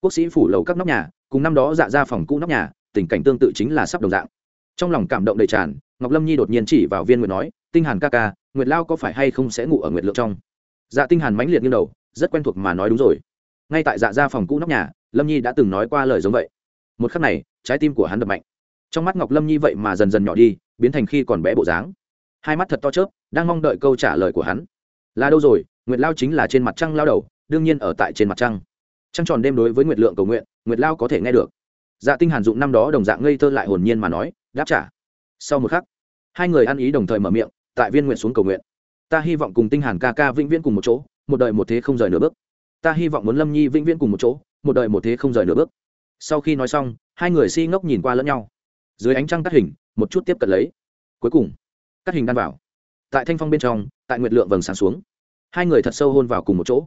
Quốc sĩ phủ lầu các nóc nhà, cùng năm đó dạ ra phòng cũ nóc nhà, tình cảnh tương tự chính là sắp đồng dạng. Trong lòng cảm động đầy tràn ngọc lâm nhi đột nhiên chỉ vào viên nguyệt nói, tinh hàn ca ca, nguyệt lao có phải hay không sẽ ngủ ở nguyệt lượng trong? Dạ tinh hàn mãnh liệt nghiêng đầu, rất quen thuộc mà nói đúng rồi. Ngay tại dạ gia phòng cũ nóc nhà, lâm nhi đã từng nói qua lời giống vậy. Một khắc này, trái tim của hắn đập mạnh. Trong mắt ngọc lâm nhi vậy mà dần dần nhỏ đi, biến thành khi còn bé bộ dáng. Hai mắt thật to chớp, đang mong đợi câu trả lời của hắn. Là đâu rồi? Nguyệt lao chính là trên mặt trăng lao đầu, đương nhiên ở tại trên mặt trăng. Trăng tròn đêm đối với nguyệt lượng cầu nguyện, nguyệt lao có thể nghe được. Dạ tinh hàn dụng năm đó đồng dạng ngây thơ lại hồn nhiên mà nói, đáp trả sau một khắc, hai người ăn ý đồng thời mở miệng, tại viên nguyện xuống cầu nguyện. Ta hy vọng cùng tinh hàn ca ca vĩnh viễn cùng một chỗ, một đời một thế không rời nửa bước. Ta hy vọng muốn lâm nhi vĩnh viễn cùng một chỗ, một đời một thế không rời nửa bước. Sau khi nói xong, hai người si ngốc nhìn qua lẫn nhau. Dưới ánh trăng cắt hình, một chút tiếp cận lấy. Cuối cùng, cắt hình đan vào. Tại thanh phong bên trong, tại nguyệt lượng vầng sáng xuống. Hai người thật sâu hôn vào cùng một chỗ.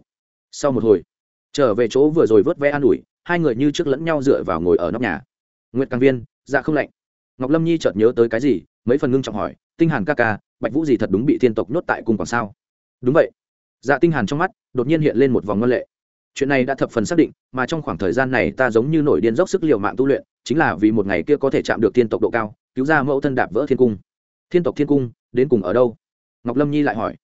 Sau một hồi, trở về chỗ vừa rồi vớt ve an ủi, hai người như trước lẫn nhau dựa vào ngồi ở nóc nhà. Nguyệt càng viên dạ không lạnh ngọc lâm nhi chợt nhớ tới cái gì, mấy phần ngưng trọng hỏi, tinh hàn ca ca, bạch vũ gì thật đúng bị thiên tộc nhốt tại cung quả sao? Đúng vậy. Dạ tinh hàn trong mắt đột nhiên hiện lên một vòng ngân lệ. Chuyện này đã thập phần xác định, mà trong khoảng thời gian này ta giống như nổi điên dốc sức liều mạng tu luyện, chính là vì một ngày kia có thể chạm được thiên tộc độ cao, cứu ra mẫu thân đạp vỡ thiên cung. Thiên tộc thiên cung, đến cùng ở đâu? Ngọc lâm nhi lại hỏi.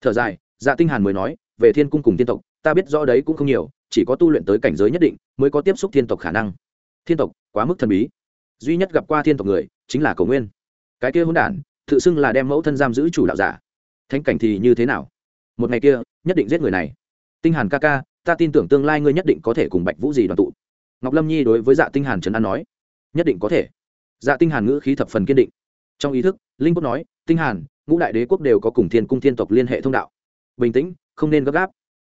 Thở dài dạ tinh hàn mới nói, về thiên cung cùng thiên tộc, ta biết rõ đấy cũng không nhiều, chỉ có tu luyện tới cảnh giới nhất định mới có tiếp xúc thiên tộc khả năng. Thiên tộc, quá mức thần bí duy nhất gặp qua thiên tộc người chính là cầu nguyên cái kia hỗn đản tự xưng là đem mẫu thân giam giữ chủ đạo giả thánh cảnh thì như thế nào một ngày kia nhất định giết người này tinh hàn ca ca ta tin tưởng tương lai ngươi nhất định có thể cùng bạch vũ gì đoàn tụ ngọc lâm nhi đối với dạ tinh hàn trấn an nói nhất định có thể dạ tinh hàn ngữ khí thập phần kiên định trong ý thức linh quốc nói tinh hàn ngũ đại đế quốc đều có cùng thiên cung thiên tộc liên hệ thông đạo bình tĩnh không nên gấp gáp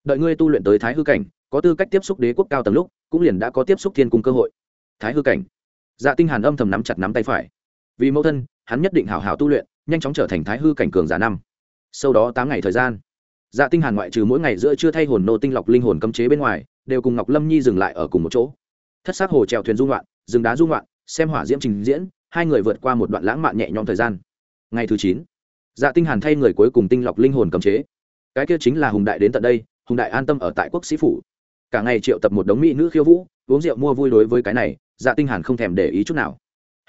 đợi ngươi tu luyện tới thái hư cảnh có tư cách tiếp xúc đế quốc cao tầng lúc cũng liền đã có tiếp xúc thiên cung cơ hội thái hư cảnh dạ tinh hàn âm thầm nắm chặt nắm tay phải. Vì mẫu thân, hắn nhất định hảo hảo tu luyện, nhanh chóng trở thành thái hư cảnh cường giả năm. Sau đó tám ngày thời gian dạ tinh hàn ngoại trừ mỗi ngày giữa chưa thay hồn nô tinh lọc linh hồn cấm chế bên ngoài, đều cùng ngọc lâm nhi dừng lại ở cùng một chỗ. Thất sát hồ trèo thuyền du ngoạn, rừng đá du ngoạn, xem hỏa diễm trình diễn, hai người vượt qua một đoạn lãng mạn nhẹ nhõm thời gian. Ngày thứ chín dạ tinh hàn thay người cuối cùng tinh lọc linh hồn cấm chế. Cái kia chính là hùng đại đến tận đây, hùng đại an tâm ở tại quốc sĩ phủ. Cả ngày triệu tập một đống mỹ nữ khiêu vũ, uống rượu mua vui đối với cái này dạ tinh hàn không thèm để ý chút nào.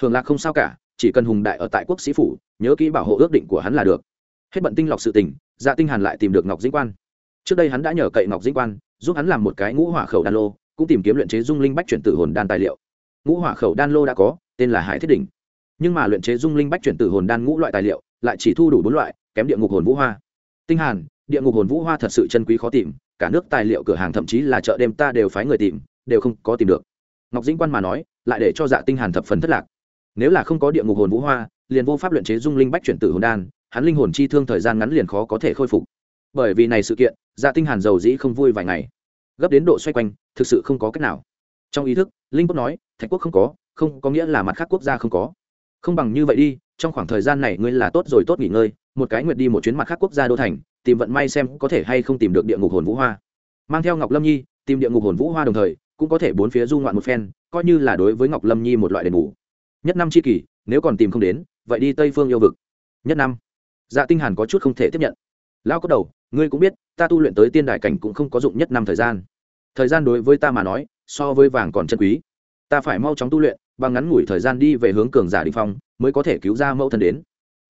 Thường lạc không sao cả, chỉ cần hùng đại ở tại quốc sĩ phủ, nhớ kỹ bảo hộ ước định của hắn là được. Hết bận tinh lọc sự tình dạ tinh hàn lại tìm được ngọc dĩnh quan. Trước đây hắn đã nhờ cậy ngọc dĩnh quan, giúp hắn làm một cái ngũ hỏa khẩu đan lô, cũng tìm kiếm luyện chế dung linh bách chuyển tử hồn đan tài liệu. Ngũ hỏa khẩu đan lô đã có, tên là hải thiết đỉnh. Nhưng mà luyện chế dung linh bách chuyển tử hồn đan ngũ loại tài liệu, lại chỉ thu đủ bốn loại, kém địa ngục hồn vũ hoa. Tinh hàn, địa ngục hồn vũ hoa thật sự chân quý khó tìm, cả nước tài liệu cửa hàng thậm chí là chợ đêm ta đều phái người tìm, đều không có tìm được ngọc dĩnh quan mà nói, lại để cho dạ tinh hàn thập phần thất lạc. Nếu là không có địa ngục hồn vũ hoa, liền vô pháp luyện chế dung linh bách chuyển tử hồn đan, hắn linh hồn chi thương thời gian ngắn liền khó có thể khôi phục. Bởi vì này sự kiện dạ tinh hàn giàu dĩ không vui vài ngày. Gấp đến độ xoay quanh, thực sự không có cách nào. Trong ý thức, linh quốc nói, thạch quốc không có không có nghĩa là mặt khác quốc gia không có. Không bằng như vậy đi, trong khoảng thời gian này ngươi là tốt rồi tốt nghỉ ngơi, một cái nguyệt đi một chuyến mặt khác quốc gia đô thành, tìm vận may xem có thể hay không tìm được địa ngục hồn vũ hoa. Mang theo ngọc lâm nhi, tìm địa ngục hồn vũ hoa đồng thời cũng có thể bốn phía du ngoạn một phen, coi như là đối với ngọc lâm nhi một loại đền bù. Nhất năm c h i kỷ, nếu còn tìm không đến, vậy đi tây phương yêu vực. Nhất năm. Dạ tinh hàn có chút không thể tiếp nhận. Lao có đầu, ngươi cũng biết, ta tu luyện tới tiên đại cảnh cũng không có dụng nhất năm thời gian. Thời gian đối với ta mà nói, so với vàng còn chân quý. Ta phải mau chóng tu luyện, bằng ngắn ngủi thời gian đi về hướng cường giả đình phong, mới có thể cứu ra mẫu thân đến.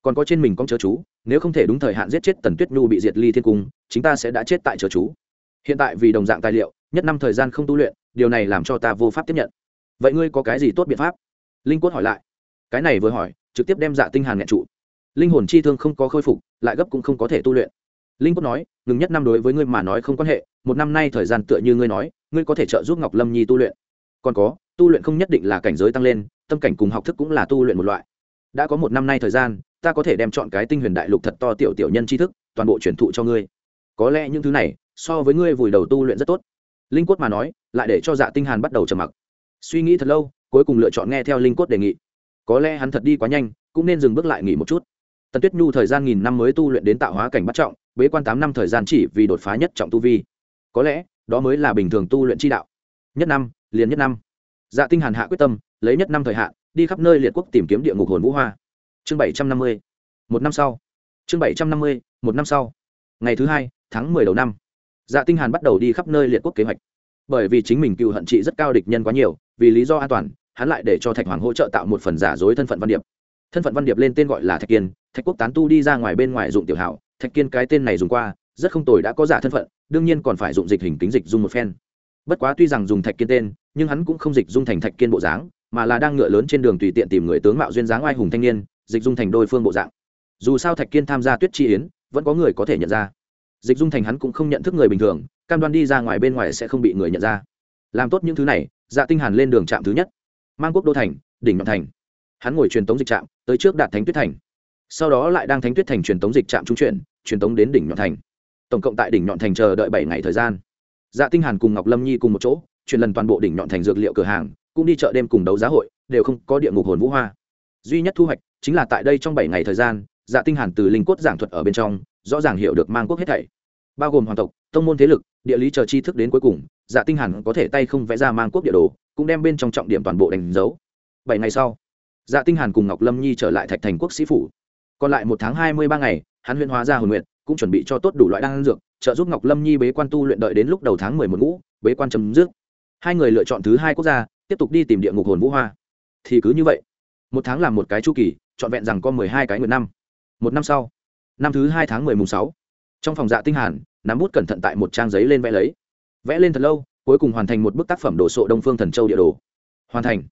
Còn có trên mình con chớ chú, nếu không thể đúng thời hạn giết chết tần tuyết nhu bị diệt ly thiên cung, chính ta sẽ đã chết tại chớ chú. Hiện tại vì đồng dạng tài liệu, nhất năm thời gian không tu luyện điều này làm cho ta vô pháp tiếp nhận. Vậy ngươi có cái gì tốt biện pháp? Linh quất hỏi lại. Cái này vừa hỏi, trực tiếp đem dạ tinh hàn nghẹn trụ. Linh hồn chi thương không có khôi phục, lại gấp cũng không có thể tu luyện. Linh quất nói, ngừng nhất năm đối với ngươi mà nói không quan hệ, một năm nay thời gian tựa như ngươi nói, ngươi có thể trợ giúp ngọc lâm nhi tu luyện. Còn có, tu luyện không nhất định là cảnh giới tăng lên, tâm cảnh cùng học thức cũng là tu luyện một loại. Đã có một năm nay thời gian, ta có thể đem chọn cái tinh huyền đại lục thật to tiểu tiểu nhân tri thức, toàn bộ truyền thụ cho ngươi. Có lẽ những thứ này, so với ngươi vùi đầu tu luyện rất tốt. Linh quất mà nói lại để cho dạ tinh hàn bắt đầu trầm mặc. Suy nghĩ thật lâu, cuối cùng lựa chọn nghe theo linh Cốt đề nghị. Có lẽ hắn thật đi quá nhanh, cũng nên dừng bước lại nghỉ một chút. Tần tuyết nhu thời gian nghìn năm mới tu luyện đến tạo hóa cảnh bắt trọng, bế quan tám năm thời gian chỉ vì đột phá nhất trọng tu vi. Có lẽ, đó mới là bình thường tu luyện chi đạo. Nhất năm, liền nhất năm. Dạ tinh hàn hạ quyết tâm, lấy nhất năm thời hạn, đi khắp nơi liệt quốc tìm kiếm địa ngục hồn vũ hoa. Chương bảy trăm năm mươi. Một năm sau. Chương bảy trăm năm mươi, một năm sau. Ngày thứ hai, tháng mười đầu năm. Dạ tinh hàn bắt đầu đi khắp nơi liệt quốc kế hoạch bởi vì chính mình cựu hận trị rất cao địch nhân quá nhiều, vì lý do an toàn, hắn lại để cho thạch hoàng hỗ trợ tạo một phần giả dối thân phận văn điệp. Thân phận văn điệp lên tên gọi là thạch kiên, thạch quốc tán tu đi ra ngoài bên ngoài dụng tiểu hảo, thạch kiên cái tên này dùng qua, rất không tồi đã có giả thân phận, đương nhiên còn phải dụng dịch hình kính dịch dung một phen. Bất quá tuy rằng dùng thạch kiên tên, nhưng hắn cũng không dịch dung thành thạch kiên bộ dáng, mà là đang ngựa lớn trên đường tùy tiện tìm người tướng mạo duyên dáng oai hùng thanh niên, dịch dung thành đôi phương bộ dạng. Dù sao thạch kiên tham gia tuyết chi yến, vẫn có người có thể nhận ra. Dịch dung thành hắn cũng không nhận thức người bình thường cam đoan đi ra ngoài bên ngoài sẽ không bị người nhận ra. Làm tốt những thứ này dạ tinh hàn lên đường trạm thứ nhất. Mang quốc đô thành, đỉnh nhọn thành. Hắn ngồi truyền tống dịch trạm, tới trước đạt thánh tuyết thành. Sau đó lại đang thánh tuyết thành truyền tống dịch trạm trung chuyển, truyền tống đến đỉnh nhọn thành. Tổng cộng tại đỉnh nhọn thành chờ đợi bảy ngày thời gian. Dạ tinh hàn cùng ngọc lâm nhi cùng một chỗ chuyển lần toàn bộ đỉnh nhọn thành dược liệu cửa hàng, cũng đi chợ đêm cùng đấu giá hội, đều không có địa ngục hồn vũ hoa. Duy nhất thu hoạch chính là tại đây trong bảy ngày thời gian dạ tinh hàn từ linh cốt giảng thuật ở bên trong, rõ ràng hiểu được mang quốc hết thảy bao gồm hoàng tộc, tông môn thế lực, địa lý chờ tri thức đến cuối cùng dạ tinh hàn có thể tay không vẽ ra mang quốc địa đồ, cũng đem bên trong trọng điểm toàn bộ đánh dấu. Bảy ngày sau dạ tinh hàn cùng ngọc lâm nhi trở lại thạch thành quốc sĩ phủ. Còn lại một tháng hai mươi ba ngày, hắn huyện hóa ra hồn nguyện cũng chuẩn bị cho tốt đủ loại đan dược, trợ giúp ngọc lâm nhi bế quan tu luyện đợi đến lúc đầu tháng mười một ngũ, bế quan chấm dứt. Hai người lựa chọn thứ hai quốc gia, tiếp tục đi tìm địa ngục hồn vũ hoa. Thì cứ như vậy, một tháng làm một cái chu kỳ, trọn vẹn rằng có mười hai cái nguyện năm. Một năm sau, năm thứ hai tháng mười mùng sáu trong phòng dạ tinh hàn, nắm bút cẩn thận tại một trang giấy lên vẽ lấy. Vẽ lên thật lâu, cuối cùng hoàn thành một bức tác phẩm đồ sộ đông phương thần châu địa đồ. Hoàn thành.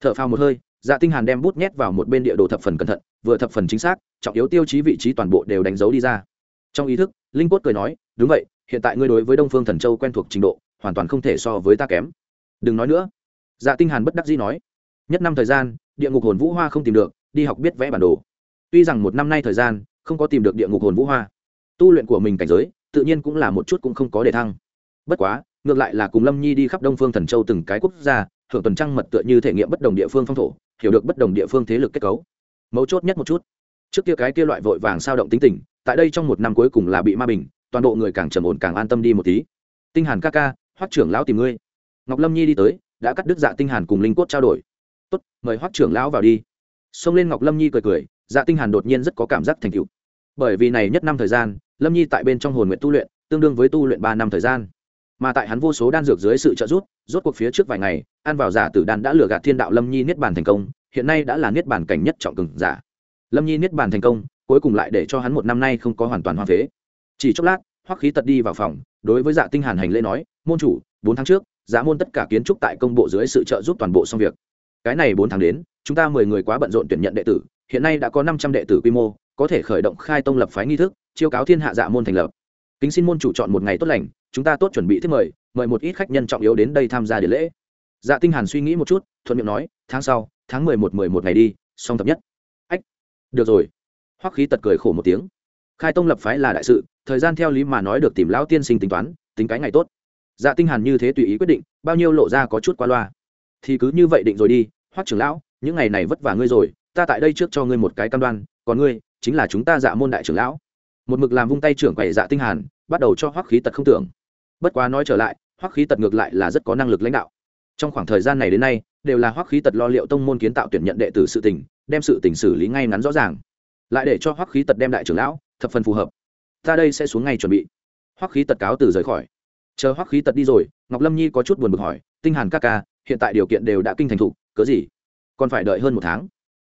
Thở phào một hơi dạ tinh hàn đem bút nhét vào một bên địa đồ thập phần cẩn thận, vừa thập phần chính xác, trọng yếu tiêu chí vị trí toàn bộ đều đánh dấu đi ra. Trong ý thức, linh cốt cười nói, đúng vậy, hiện tại ngươi đối với đông phương thần châu quen thuộc trình độ, hoàn toàn không thể so với ta kém. Đừng nói nữa. Dạ tinh hàn bất đắc dĩ nói. Nhất năm thời gian, địa ngục hồn vũ hoa không tìm được, đi học biết vẽ bản đồ. Tuy rằng một năm nay thời gian, không có tìm được địa ngục hồn vũ hoa tu luyện của mình cảnh giới, tự nhiên cũng là một chút cũng không có để thăng. Bất quá, ngược lại là cùng lâm nhi đi khắp đông phương thần châu từng cái quốc gia, hưởng tuần trăng mật tựa như thể nghiệm bất đồng địa phương phong thổ, hiểu được bất đồng địa phương thế lực kết cấu. Mấu chốt nhất một chút, trước kia cái kia loại vội vàng sao động tính tình, tại đây trong một năm cuối cùng là bị ma bình, toàn bộ người càng trầm ổn càng an tâm đi một tí. Tinh hàn ca ca, hoắc trưởng lão tìm ngươi. Ngọc lâm nhi đi tới, đã cắt đứt dạ tinh hàn cùng linh cốt trao đổi. Tốt, mời hoắc trưởng lão vào đi. Xông lên ngọc lâm nhi cười cười dạ tinh hàn đột nhiên rất có cảm giác thành tựu. Bởi vì này nhất năm thời gian lâm nhi tại bên trong hồn nguyện tu luyện, tương đương với tu luyện ba năm thời gian. Mà tại hắn vô số đan dược dưới sự trợ giúp, rốt cuộc phía trước vài ngày, ăn vào giả tử đan đã lừa gạt thiên đạo lâm nhi niết bàn thành công, hiện nay đã là niết bàn cảnh nhất trọng cường giả. Lâm nhi niết bàn thành công, cuối cùng lại để cho hắn một năm nay không có hoàn toàn hoa phế. Chỉ chốc lát, hoắc khí tật đi vào phòng, đối với dạ tinh hàn hành lễ nói, môn chủ, bốn tháng trước giá môn tất cả kiến trúc tại công bộ dưới sự trợ giúp toàn bộ xong việc. Cái này bốn tháng đến, chúng ta mười người quá bận rộn tuyển nhận đệ tử, hiện nay đã có năm trăm đệ tử quy mô, có thể khởi động khai tông lập phái nghi thức chiêu cáo thiên hạ dạ môn thành lập. Kính xin môn chủ chọn một ngày tốt lành, chúng ta tốt chuẩn bị thiết mời mời một ít khách nhân trọng yếu đến đây tham gia điện lễ. Dạ tinh hàn suy nghĩ một chút, thuận miệng nói, tháng sau, tháng mười một mười một ngày đi song tập nhất. Ách, được rồi. Hoắc khí tật cười khổ một tiếng. Khai tông lập phái là đại sự, thời gian theo lý mà nói được tìm lão tiên sinh tính toán, tính cái ngày tốt. Dạ tinh hàn như thế tùy ý quyết định, bao nhiêu lộ ra có chút qua loa. Thì cứ như vậy định rồi đi, hoắc trưởng lão, những ngày này vất vả ngươi rồi, ta tại đây trước cho ngươi một cái cam đoan, còn ngươi, chính là chúng ta dạ môn đại trưởng lão một mực làm vung tay trưởng quầy dạ tinh hàn, bắt đầu cho hoắc khí tật không tưởng. Bất quá nói trở lại, hoắc khí tật ngược lại là rất có năng lực lãnh đạo. Trong khoảng thời gian này đến nay, đều là hoắc khí tật lo liệu tông môn kiến tạo tuyển nhận đệ tử sự tình, đem sự tình xử lý ngay ngắn rõ ràng. Lại để cho hoắc khí tật đem đại trưởng lão, thập phần phù hợp. Ta đây sẽ xuống ngay chuẩn bị. Hoắc khí tật cáo từ rời khỏi. Chờ hoắc khí tật đi rồi, ngọc lâm nhi có chút buồn bực hỏi, tinh hàn ca ca, hiện tại điều kiện đều đã kinh thành thục cớ gì? Còn phải đợi hơn một tháng.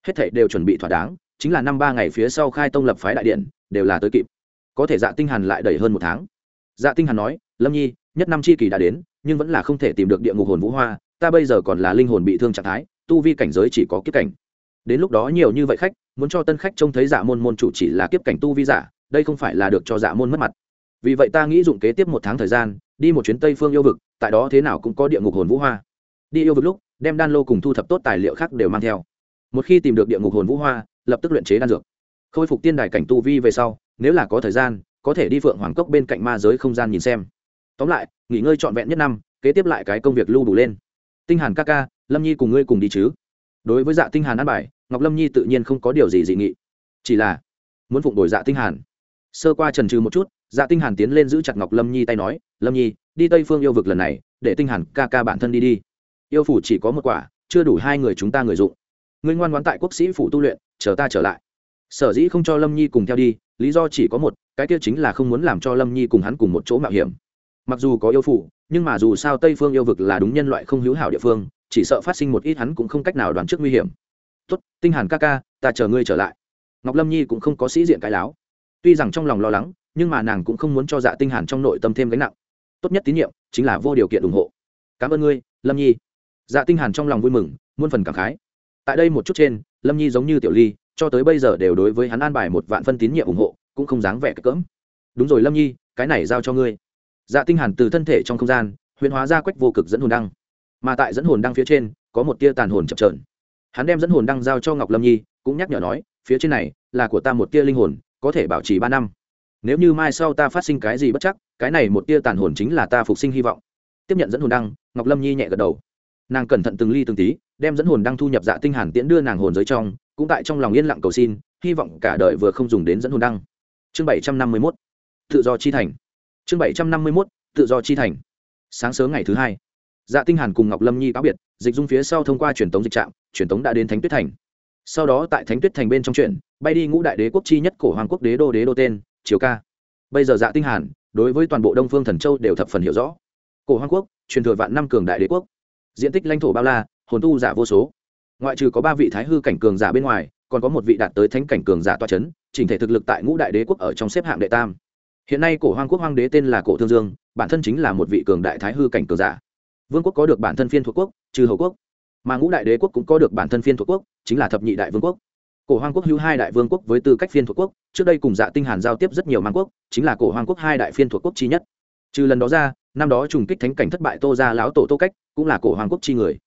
Hết thảy đều chuẩn bị thỏa đáng chính là năm ba ngày phía sau khai tông lập phái đại điện, đều là tới kịp. Có thể dạ tinh hàn lại đẩy hơn một tháng. Dạ tinh hàn nói, lâm nhi, nhất năm chi kỳ đã đến, nhưng vẫn là không thể tìm được địa ngục hồn vũ hoa, ta bây giờ còn là linh hồn bị thương trạng thái, tu vi cảnh giới chỉ có kiếp cảnh. Đến lúc đó nhiều như vậy khách, muốn cho tân khách trông thấy dạ môn môn chủ chỉ là kiếp cảnh tu vi giả, đây không phải là được cho dạ môn mất mặt. Vì vậy ta nghĩ dụng kế tiếp một tháng thời gian, đi một chuyến tây phương yêu vực, tại đó thế nào cũng có địa ngục hồn vũ hoa. Đi yêu vực lúc, đem đan lô cùng thu thập tốt tài liệu khác đều mang theo. Một khi tìm được địa ngục hồn vũ hoa lập tức luyện chế đan dược. Khôi phục tiên đài cảnh tu vi về sau, nếu là có thời gian, có thể đi phượng hoàng cốc bên cạnh ma giới không gian nhìn xem. Tóm lại, nghỉ ngơi trọn vẹn nhất năm, kế tiếp lại cái công việc lưu đủ lên. Tinh hàn ca ca, lâm nhi cùng ngươi cùng đi chứ? Đối với dạ tinh hàn ăn bài, ngọc lâm nhi tự nhiên không có điều gì dị nghị. Chỉ là, muốn phụng đổi dạ tinh hàn. Sơ qua trần trừ một chút dạ tinh hàn tiến lên giữ chặt ngọc lâm nhi tay nói, lâm nhi, đi tây phương yêu vực lần này, để tinh hàn ca ca bản thân đi đi. Yêu phủ chỉ có một quả, chưa đủ hai người chúng ta người dụng ngươi ngoan ngoãn tại quốc sĩ phủ tu luyện, chờ ta trở lại. Sở dĩ không cho lâm nhi cùng theo đi, lý do chỉ có một, cái kia chính là không muốn làm cho lâm nhi cùng hắn cùng một chỗ mạo hiểm. Mặc dù có yêu phủ, nhưng mà dù sao tây phương yêu vực là đúng nhân loại không hữu hảo địa phương, chỉ sợ phát sinh một ít hắn cũng không cách nào đoán trước nguy hiểm. Tốt, tinh hàn ca ca, ta chờ ngươi trở lại. Ngọc lâm nhi cũng không có sĩ diện cái láo. Tuy rằng trong lòng lo lắng, nhưng mà nàng cũng không muốn cho dạ tinh hàn trong nội tâm thêm gánh nặng. Tốt nhất tín nhiệm, chính là vô điều kiện ủng hộ. Cảm ơn ngươi, lâm nhi. Dạ tinh hàn trong lòng vui mừng, muôn phần cảm khái tại đây một chút trên, lâm nhi giống như tiểu ly, cho tới bây giờ đều đối với hắn an bài một vạn phân tín nhiệm ủng hộ, cũng không dáng vẻ cỡm. Đúng rồi lâm nhi, cái này giao cho ngươi. Dạ tinh hàn từ thân thể trong không gian, huyền hóa ra quách vô cực dẫn hồn đăng. Mà tại dẫn hồn đăng phía trên, có một tia tàn hồn chập chờn. Hắn đem dẫn hồn đăng giao cho ngọc lâm nhi, cũng nhắc nhở nói, phía trên này là của ta một tia linh hồn, có thể bảo trì ba năm. Nếu như mai sau ta phát sinh cái gì bất chắc, cái này một tia tàn hồn chính là ta phục sinh hy vọng. Tiếp nhận dẫn hồn đăng, ngọc lâm nhi nhẹ gật đầu. Nàng cẩn thận từng ly từng tí đem dẫn hồn đăng thu nhập dạ tinh hàn tiễn đưa nàng hồn giới trong, cũng tại trong lòng yên lặng cầu xin, hy vọng cả đời vừa không dùng đến dẫn hồn đăng. Chương bảy trăm năm mươi 751 tự do chi thành. Chương bảy trăm năm mươi 751 tự do chi thành. Sáng sớm ngày thứ hai dạ tinh hàn cùng ngọc lâm nhi cáo biệt, dịch dung phía sau thông qua truyền tống dịch trạm, truyền tống đã đến thánh tuyết thành. Sau đó tại thánh tuyết thành bên trong chuyện, bay đi ngũ đại đế quốc chi nhất cổ hoàng quốc đế đô đế đô tên chiếu ca. Bây giờ dạ tinh hàn, đối với toàn bộ đông phương thần châu đều thập phần hiểu rõ. Cổ hoàng quốc, truyền thừa vạn năm cường đại đế quốc. Diện tích lãnh thổ bao la hồn tu giả vô số. Ngoại trừ có ba vị thái hư cảnh cường giả bên ngoài, còn có một vị đạt tới thánh cảnh cường giả toa chấn, chỉnh thể thực lực tại ngũ đại đế quốc ở trong xếp hạng đệ tam. Hiện nay cổ hoàng quốc hoàng đế tên là cổ thương dương, bản thân chính là một vị cường đại thái hư cảnh cường giả. Vương quốc có được bản thân phiên thuộc quốc, trừ hầu quốc, mà ngũ đại đế quốc cũng có được bản thân phiên thuộc quốc, chính là thập nhị đại vương quốc. Cổ hoàng quốc hữu hai đại vương quốc với tư cách phiên thuộc quốc, trước đây cùng dạ tinh hàn giao tiếp rất nhiều mang quốc, chính là cổ hoàng quốc hai đại phiên thuộc quốc chi nhất. Trừ lần đó ra, năm đó trùng kích thánh cảnh thất bại tô ra lão tổ tô cách, cũng là cổ hoàng quốc chi người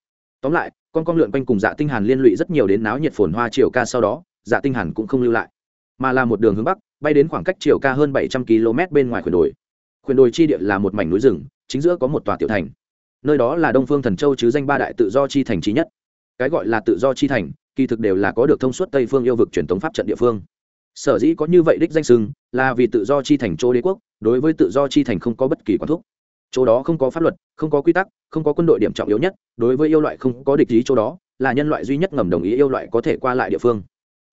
tóm lại, con con lượn quanh cùng dạ tinh hàn liên lụy rất nhiều đến náo nhiệt phồn hoa triều ca sau đó dạ tinh hàn cũng không lưu lại, mà là một đường hướng bắc, bay đến khoảng cách triều ca hơn 700 km bên ngoài khuyển đồi. Khuyển đồi chi địa là một mảnh núi rừng, chính giữa có một tòa tiểu thành. Nơi đó là đông phương thần châu chứ danh ba đại tự do chi thành trí nhất. Cái gọi là tự do chi thành, kỳ thực đều là có được thông suốt tây phương yêu vực truyền thống pháp trận địa phương. Sở dĩ có như vậy đích danh sưng là vì tự do chi thành chỗ đế quốc, đối với tự do chi thành không có bất kỳ quán thúc chỗ đó không có pháp luật, không có quy tắc, không có quân đội điểm trọng yếu nhất, đối với yêu loại không có địch ý chỗ đó, là nhân loại duy nhất ngầm đồng ý yêu loại có thể qua lại địa phương.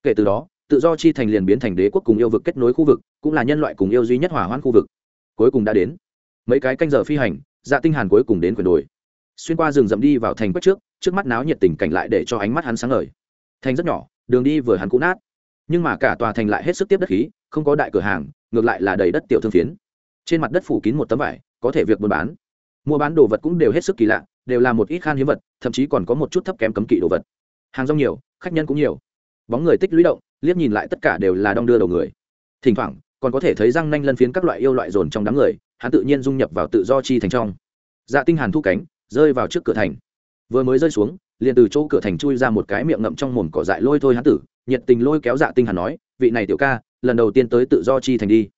Kể từ đó, tự do chi thành liền biến thành đế quốc cùng yêu vực kết nối khu vực, cũng là nhân loại cùng yêu duy nhất hỏa hoãn khu vực. Cuối cùng đã đến. Mấy cái canh giờ phi hành dạ tinh hàn cuối cùng đến quyền đồi. Xuyên qua rừng rậm đi vào thành quách trước trước mắt náo nhiệt tình cảnh lại để cho ánh mắt hắn sáng ngời. Thành rất nhỏ, đường đi vừa hắn cũ nát. Nhưng mà cả tòa thành lại hết sức tiếp đất khí, không có đại cửa hàng, ngược lại là đầy đất tiểu thương phiến. Trên mặt đất phủ kín một tấm vải có thể việc buôn bán. Mua bán đồ vật cũng đều hết sức kỳ lạ, đều là một ít khan hiếm vật, thậm chí còn có một chút thấp kém cấm kỵ đồ vật. Hàng rong nhiều, khách nhân cũng nhiều. Bóng người tích lũy động, liếc nhìn lại tất cả đều là đong đưa đầu người. Thỉnh thoảng, còn có thể thấy răng nanh lân phiến các loại yêu loại dồn trong đám người, hắn tự nhiên dung nhập vào tự do chi thành trong. Dạ tinh hàn thu cánh, rơi vào trước cửa thành. Vừa mới rơi xuống, liền từ chỗ cửa thành chui ra một cái miệng ngậm trong mồm cỏ dại lôi thôi hắn tử, nhiệt tình lôi kéo dạ tinh hàn nói, vị này tiểu ca, lần đầu tiên tới tự do chi thành đi.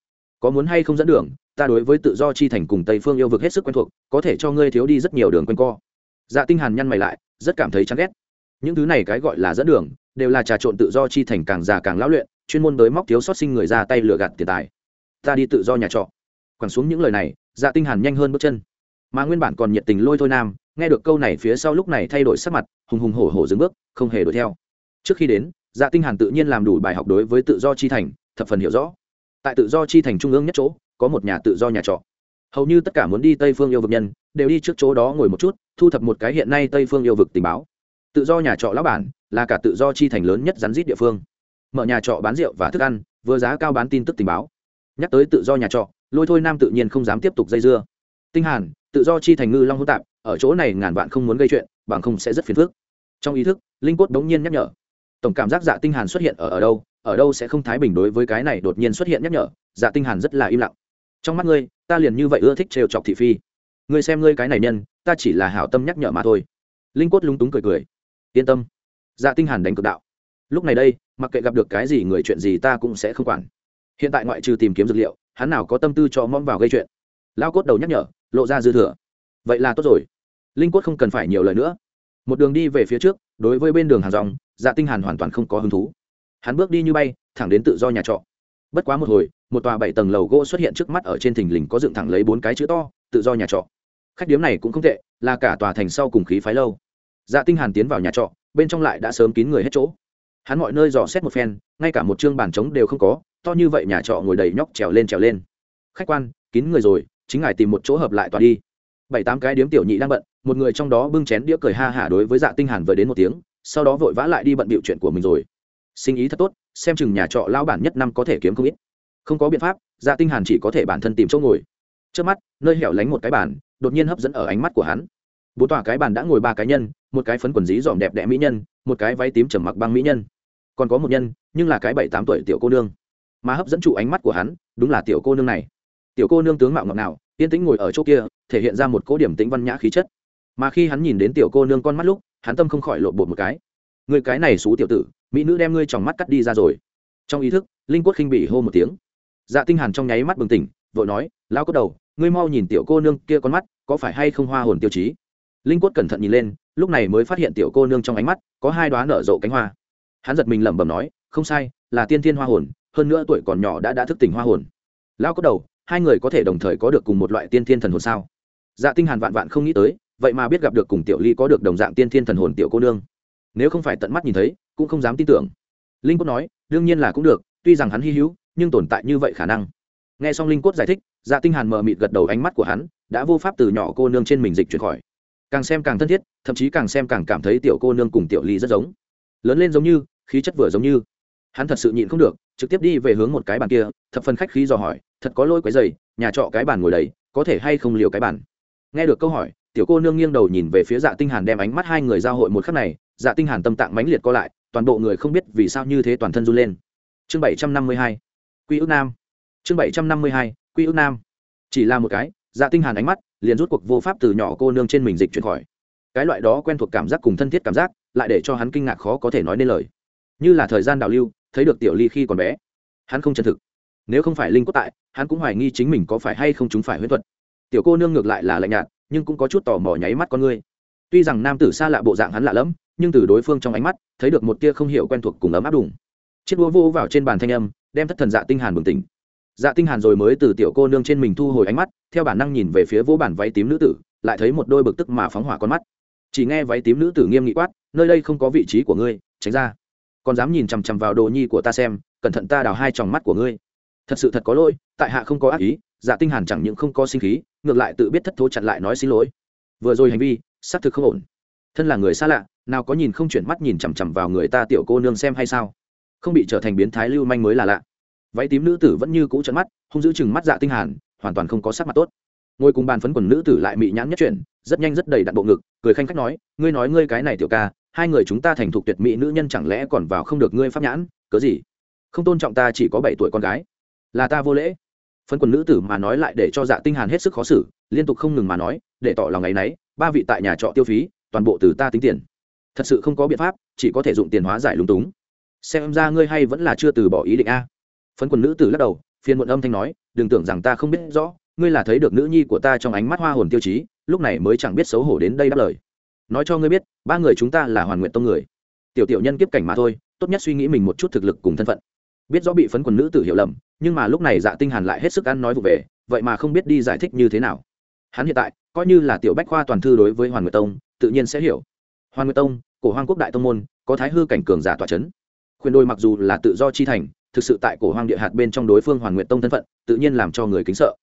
Có muốn hay không dẫn đường ta đối với tự do chi thành cùng tây phương yêu vực hết sức quen thuộc, có thể cho ngươi thiếu đi rất nhiều đường quanh co. Dạ tinh hàn nhăn mày lại, rất cảm thấy chán ghét. Những thứ này cái gọi là dẫn đường, đều là trà trộn tự do chi thành càng già càng lão luyện, chuyên môn tới móc thiếu sót sinh người ra tay lừa gạt tiền tài. Ta đi tự do nhà trọ. Quẳng xuống những lời này dạ tinh hàn nhanh hơn bước chân. Mà nguyên bản còn nhiệt tình lôi thôi nam, nghe được câu này phía sau lúc này thay đổi sắc mặt, hùng hùng hổ hổ dừng bước, không hề đuổi theo. Trước khi đến dạ tinh hàn tự nhiên làm đủ bài học đối với tự do chi thành, thập phần hiểu rõ. Tại tự do chi thành trung ương nhất chỗ có một nhà tự do nhà trọ. Hầu như tất cả muốn đi tây phương yêu vực nhân, đều đi trước chỗ đó ngồi một chút, thu thập một cái hiện nay tây phương yêu vực tình báo. Tự do nhà trọ lão bản là cả tự do chi thành lớn nhất rắn rít địa phương. Mở nhà trọ bán rượu và thức ăn, vừa giá cao bán tin tức tình báo. Nhắc tới tự do nhà trọ, lôi thôi nam tự nhiên không dám tiếp tục dây dưa. Tinh hàn, tự do chi thành ngư long hỗn tạp, ở chỗ này ngàn vạn không muốn gây chuyện, bằng không sẽ rất phiền phức. Trong ý thức, linh cốt đống nhiên nhắc nhở. Tổng cảm giác dạ tinh hàn xuất hiện ở ở đâu ở đâu sẽ không thái bình đối với cái này đột nhiên xuất hiện nhắc nhở dạ tinh hàn rất là im lặng trong mắt ngươi, ta liền như vậy ưa thích trêu chọc thị phi. Ngươi xem ngươi cái này nhân, ta chỉ là hảo tâm nhắc nhở mà thôi. Linh cốt lúng túng cười cười. Yên tâm. Dạ tinh hàn đánh cực đạo. Lúc này đây, mặc kệ gặp được cái gì người chuyện gì ta cũng sẽ không quản. Hiện tại ngoại trừ tìm kiếm dược liệu, hắn nào có tâm tư cho món vào gây chuyện. Lao cốt đầu nhắc nhở, lộ ra dư thừa. Vậy là tốt rồi. Linh cốt không cần phải nhiều lời nữa. Một đường đi về phía trước, đối với bên đường hàng rong dạ tinh hàn hoàn toàn không có hứng thú. Hắn bước đi như bay, thẳng đến tự do nhà trọ. Bất quá một hồi một tòa bảy tầng lầu gỗ xuất hiện trước mắt ở trên thình lình có dựng thẳng lấy bốn cái chữ to, tự do nhà trọ. Khách điếm này cũng không tệ, là cả tòa thành sau cùng khí phái lâu. Dạ tinh hàn tiến vào nhà trọ, bên trong lại đã sớm kín người hết chỗ. Hắn mọi nơi dò xét một phen, ngay cả một chương bàn trống đều không có, to như vậy nhà trọ ngồi đầy nhóc trèo lên trèo lên. Khách quan, kín người rồi, chính ngài tìm một chỗ hợp lại tòa đi. Bảy tám cái điếm tiểu nhị đang bận, một người trong đó bưng chén đĩa cười ha hả đối với dạ tinh hàn vừa đến một tiếng, sau đó vội vã lại đi bận bịu chuyện của mình rồi. Sinh ý thật tốt, xem chừng nhà trọ lão bản nhất năm có thể kiếm không ít không có biện pháp dạ tinh hàn chỉ có thể bản thân tìm chỗ ngồi. Trước mắt, nơi hẻo lánh một cái bàn, đột nhiên hấp dẫn ở ánh mắt của hắn. Bốn tòa cái bàn đã ngồi ba cái nhân, một cái phấn quần dí dỏm đẹp đẽ mỹ nhân, một cái váy tím trầm mặc băng mỹ nhân. Còn có một nhân, nhưng là cái bảy tám tuổi tiểu cô nương. Mà hấp dẫn trụ ánh mắt của hắn, đúng là tiểu cô nương này. Tiểu cô nương tướng mạo ngọc nào yên tĩnh ngồi ở chỗ kia, thể hiện ra một cố điểm tĩnh văn nhã khí chất. Mà khi hắn nhìn đến tiểu cô nương con mắt lúc, hắn tâm không khỏi lộn bột một cái. Người cái này xú tiểu tử, mỹ nữ đem ngươi tròng mắt cắt đi ra rồi. Trong ý thức, linh quất khinh bỉ hô một tiếng dạ tinh hàn trong nháy mắt bừng tỉnh, vội nói, Lão cốt đầu, ngươi mau nhìn tiểu cô nương kia con mắt, có phải hay không hoa hồn tiêu chí? Linh quất cẩn thận nhìn lên, lúc này mới phát hiện tiểu cô nương trong ánh mắt có hai đoá nở rộ cánh hoa. Hắn giật mình lẩm bẩm nói, không sai, là tiên thiên hoa hồn, hơn nữa tuổi còn nhỏ đã đã thức tỉnh hoa hồn. Lão cốt đầu, hai người có thể đồng thời có được cùng một loại tiên thiên thần hồn sao? Dạ tinh hàn vạn vạn không nghĩ tới, vậy mà biết gặp được cùng tiểu ly có được đồng dạng tiên thiên thần hồn tiểu cô nương. Nếu không phải tận mắt nhìn thấy, cũng không dám tin tưởng. Linh cốt nói, đương nhiên là cũng được, tuy rằng hắn hy hữu nhưng tồn tại như vậy khả năng. Nghe xong linh cốt giải thích dạ tinh hàn mờ mịt gật đầu ánh mắt của hắn, đã vô pháp từ nhỏ cô nương trên mình dịch chuyển khỏi. Càng xem càng thân thiết, thậm chí càng xem càng cảm thấy tiểu cô nương cùng tiểu ly rất giống. Lớn lên giống như, khí chất vừa giống như. Hắn thật sự nhịn không được, trực tiếp đi về hướng một cái bàn kia, thập phần khách khí dò hỏi, thật có lỗi quấy giày nhà trọ cái bàn ngồi đầy, có thể hay không liều cái bàn? Nghe được câu hỏi, tiểu cô nương nghiêng đầu nhìn về phía dạ tinh hàn đem ánh mắt hai người giao hội một khắc này dạ tinh hàn tâm tạng mãnh liệt co lại, toàn bộ người không biết vì sao như thế toàn thân run lên. Chương 752 quy ước nam. Chương bảy trăm năm mươi hai, quy ước nam. Chỉ là một cái dạ tinh hàn ánh mắt, liền rút cuộc vô pháp từ nhỏ cô nương trên mình dịch chuyển khỏi. Cái loại đó quen thuộc cảm giác cùng thân thiết cảm giác, lại để cho hắn kinh ngạc khó có thể nói nên lời. Như là thời gian đào lưu, thấy được tiểu ly khi còn bé. Hắn không chân thực. Nếu không phải linh cốt tại, hắn cũng hoài nghi chính mình có phải hay không chúng phải huyết thuật. Tiểu cô nương ngược lại là lạnh nhạt, nhưng cũng có chút tò mò nháy mắt con ngươi. Tuy rằng nam tử xa lạ bộ dạng hắn lạ lẫm, nhưng từ đối phương trong ánh mắt, thấy được một tia không hiểu quen thuộc cùng ấm áp đủng chiếc đũa vô vào trên bàn thanh âm đem thất thần dạ tinh hàn bừng tỉnh. Dạ tinh hàn rồi mới từ tiểu cô nương trên mình thu hồi ánh mắt, theo bản năng nhìn về phía vô bản váy tím nữ tử, lại thấy một đôi bực tức mà phóng hỏa con mắt. Chỉ nghe váy tím nữ tử nghiêm nghị quát, nơi đây không có vị trí của ngươi, tránh ra. Còn dám nhìn chằm chằm vào đồ nhi của ta xem, cẩn thận ta đào hai tròng mắt của ngươi. Thật sự thật có lỗi, tại hạ không có ác ý dạ tinh hàn chẳng những không có sinh khí, ngược lại tự biết thất thố chặn lại nói xin lỗi. Vừa rồi hành vi, xác thực không ổn. Thân là người xa lạ, nào có nhìn không chuyển mắt nhìn chằm chằm vào người ta tiểu cô nương xem hay sao? Không bị trở thành biến thái lưu manh mới là lạ. Váy tím nữ tử vẫn như cũ trận mắt không giữ chừng mắt dạ tinh hàn, hoàn toàn không có sắc mặt tốt. Ngồi cùng bàn phấn quần nữ tử lại mị nhãn nhất chuyển, rất nhanh rất đầy đặn bộ ngực, cười khanh khách nói, ngươi nói ngươi cái này tiểu ca, hai người chúng ta thành thục tuyệt mỹ nữ nhân chẳng lẽ còn vào không được ngươi pháp nhãn, cớ gì? Không tôn trọng ta chỉ có bảy tuổi con gái. Là ta vô lễ. Phấn quần nữ tử mà nói lại để cho dạ tinh hàn hết sức khó xử, liên tục không ngừng mà nói, để tỏ lòng ngày nấy, ba vị tại nhà trọ tiêu phí, toàn bộ từ ta tính tiền. Thật sự không có biện pháp, chỉ có thể dụng tiền hóa giải lúng túng xem ra ngươi hay vẫn là chưa từ bỏ ý định a. Phấn quần nữ tử lắc đầu, phiền muộn âm thanh nói, đừng tưởng rằng ta không biết rõ, ngươi là thấy được nữ nhi của ta trong ánh mắt hoa hồn tiêu chí, lúc này mới chẳng biết xấu hổ đến đây đáp lời. Nói cho ngươi biết, ba người chúng ta là hoàn nguyện tông người. Tiểu tiểu nhân kiếp cảnh mà thôi, tốt nhất suy nghĩ mình một chút thực lực cùng thân phận. Biết rõ bị phấn quần nữ tử hiểu lầm, nhưng mà lúc này dạ tinh hàn lại hết sức ăn nói vụ về, vậy mà không biết đi giải thích như thế nào. Hắn hiện tại, coi như là tiểu bách khoa toàn thư đối với hoàn nguyệt tông, tự nhiên sẽ hiểu. Hoàn nguyệt tông, cổ hoang quốc đại tông môn, có thái hư cảnh cường giả tỏa chấn khuyên đôi mặc dù là tự do chi thành, thực sự tại cổ hoang địa hạt bên trong đối phương hoàn nguyệt tông thân phận, tự nhiên làm cho người kính sợ.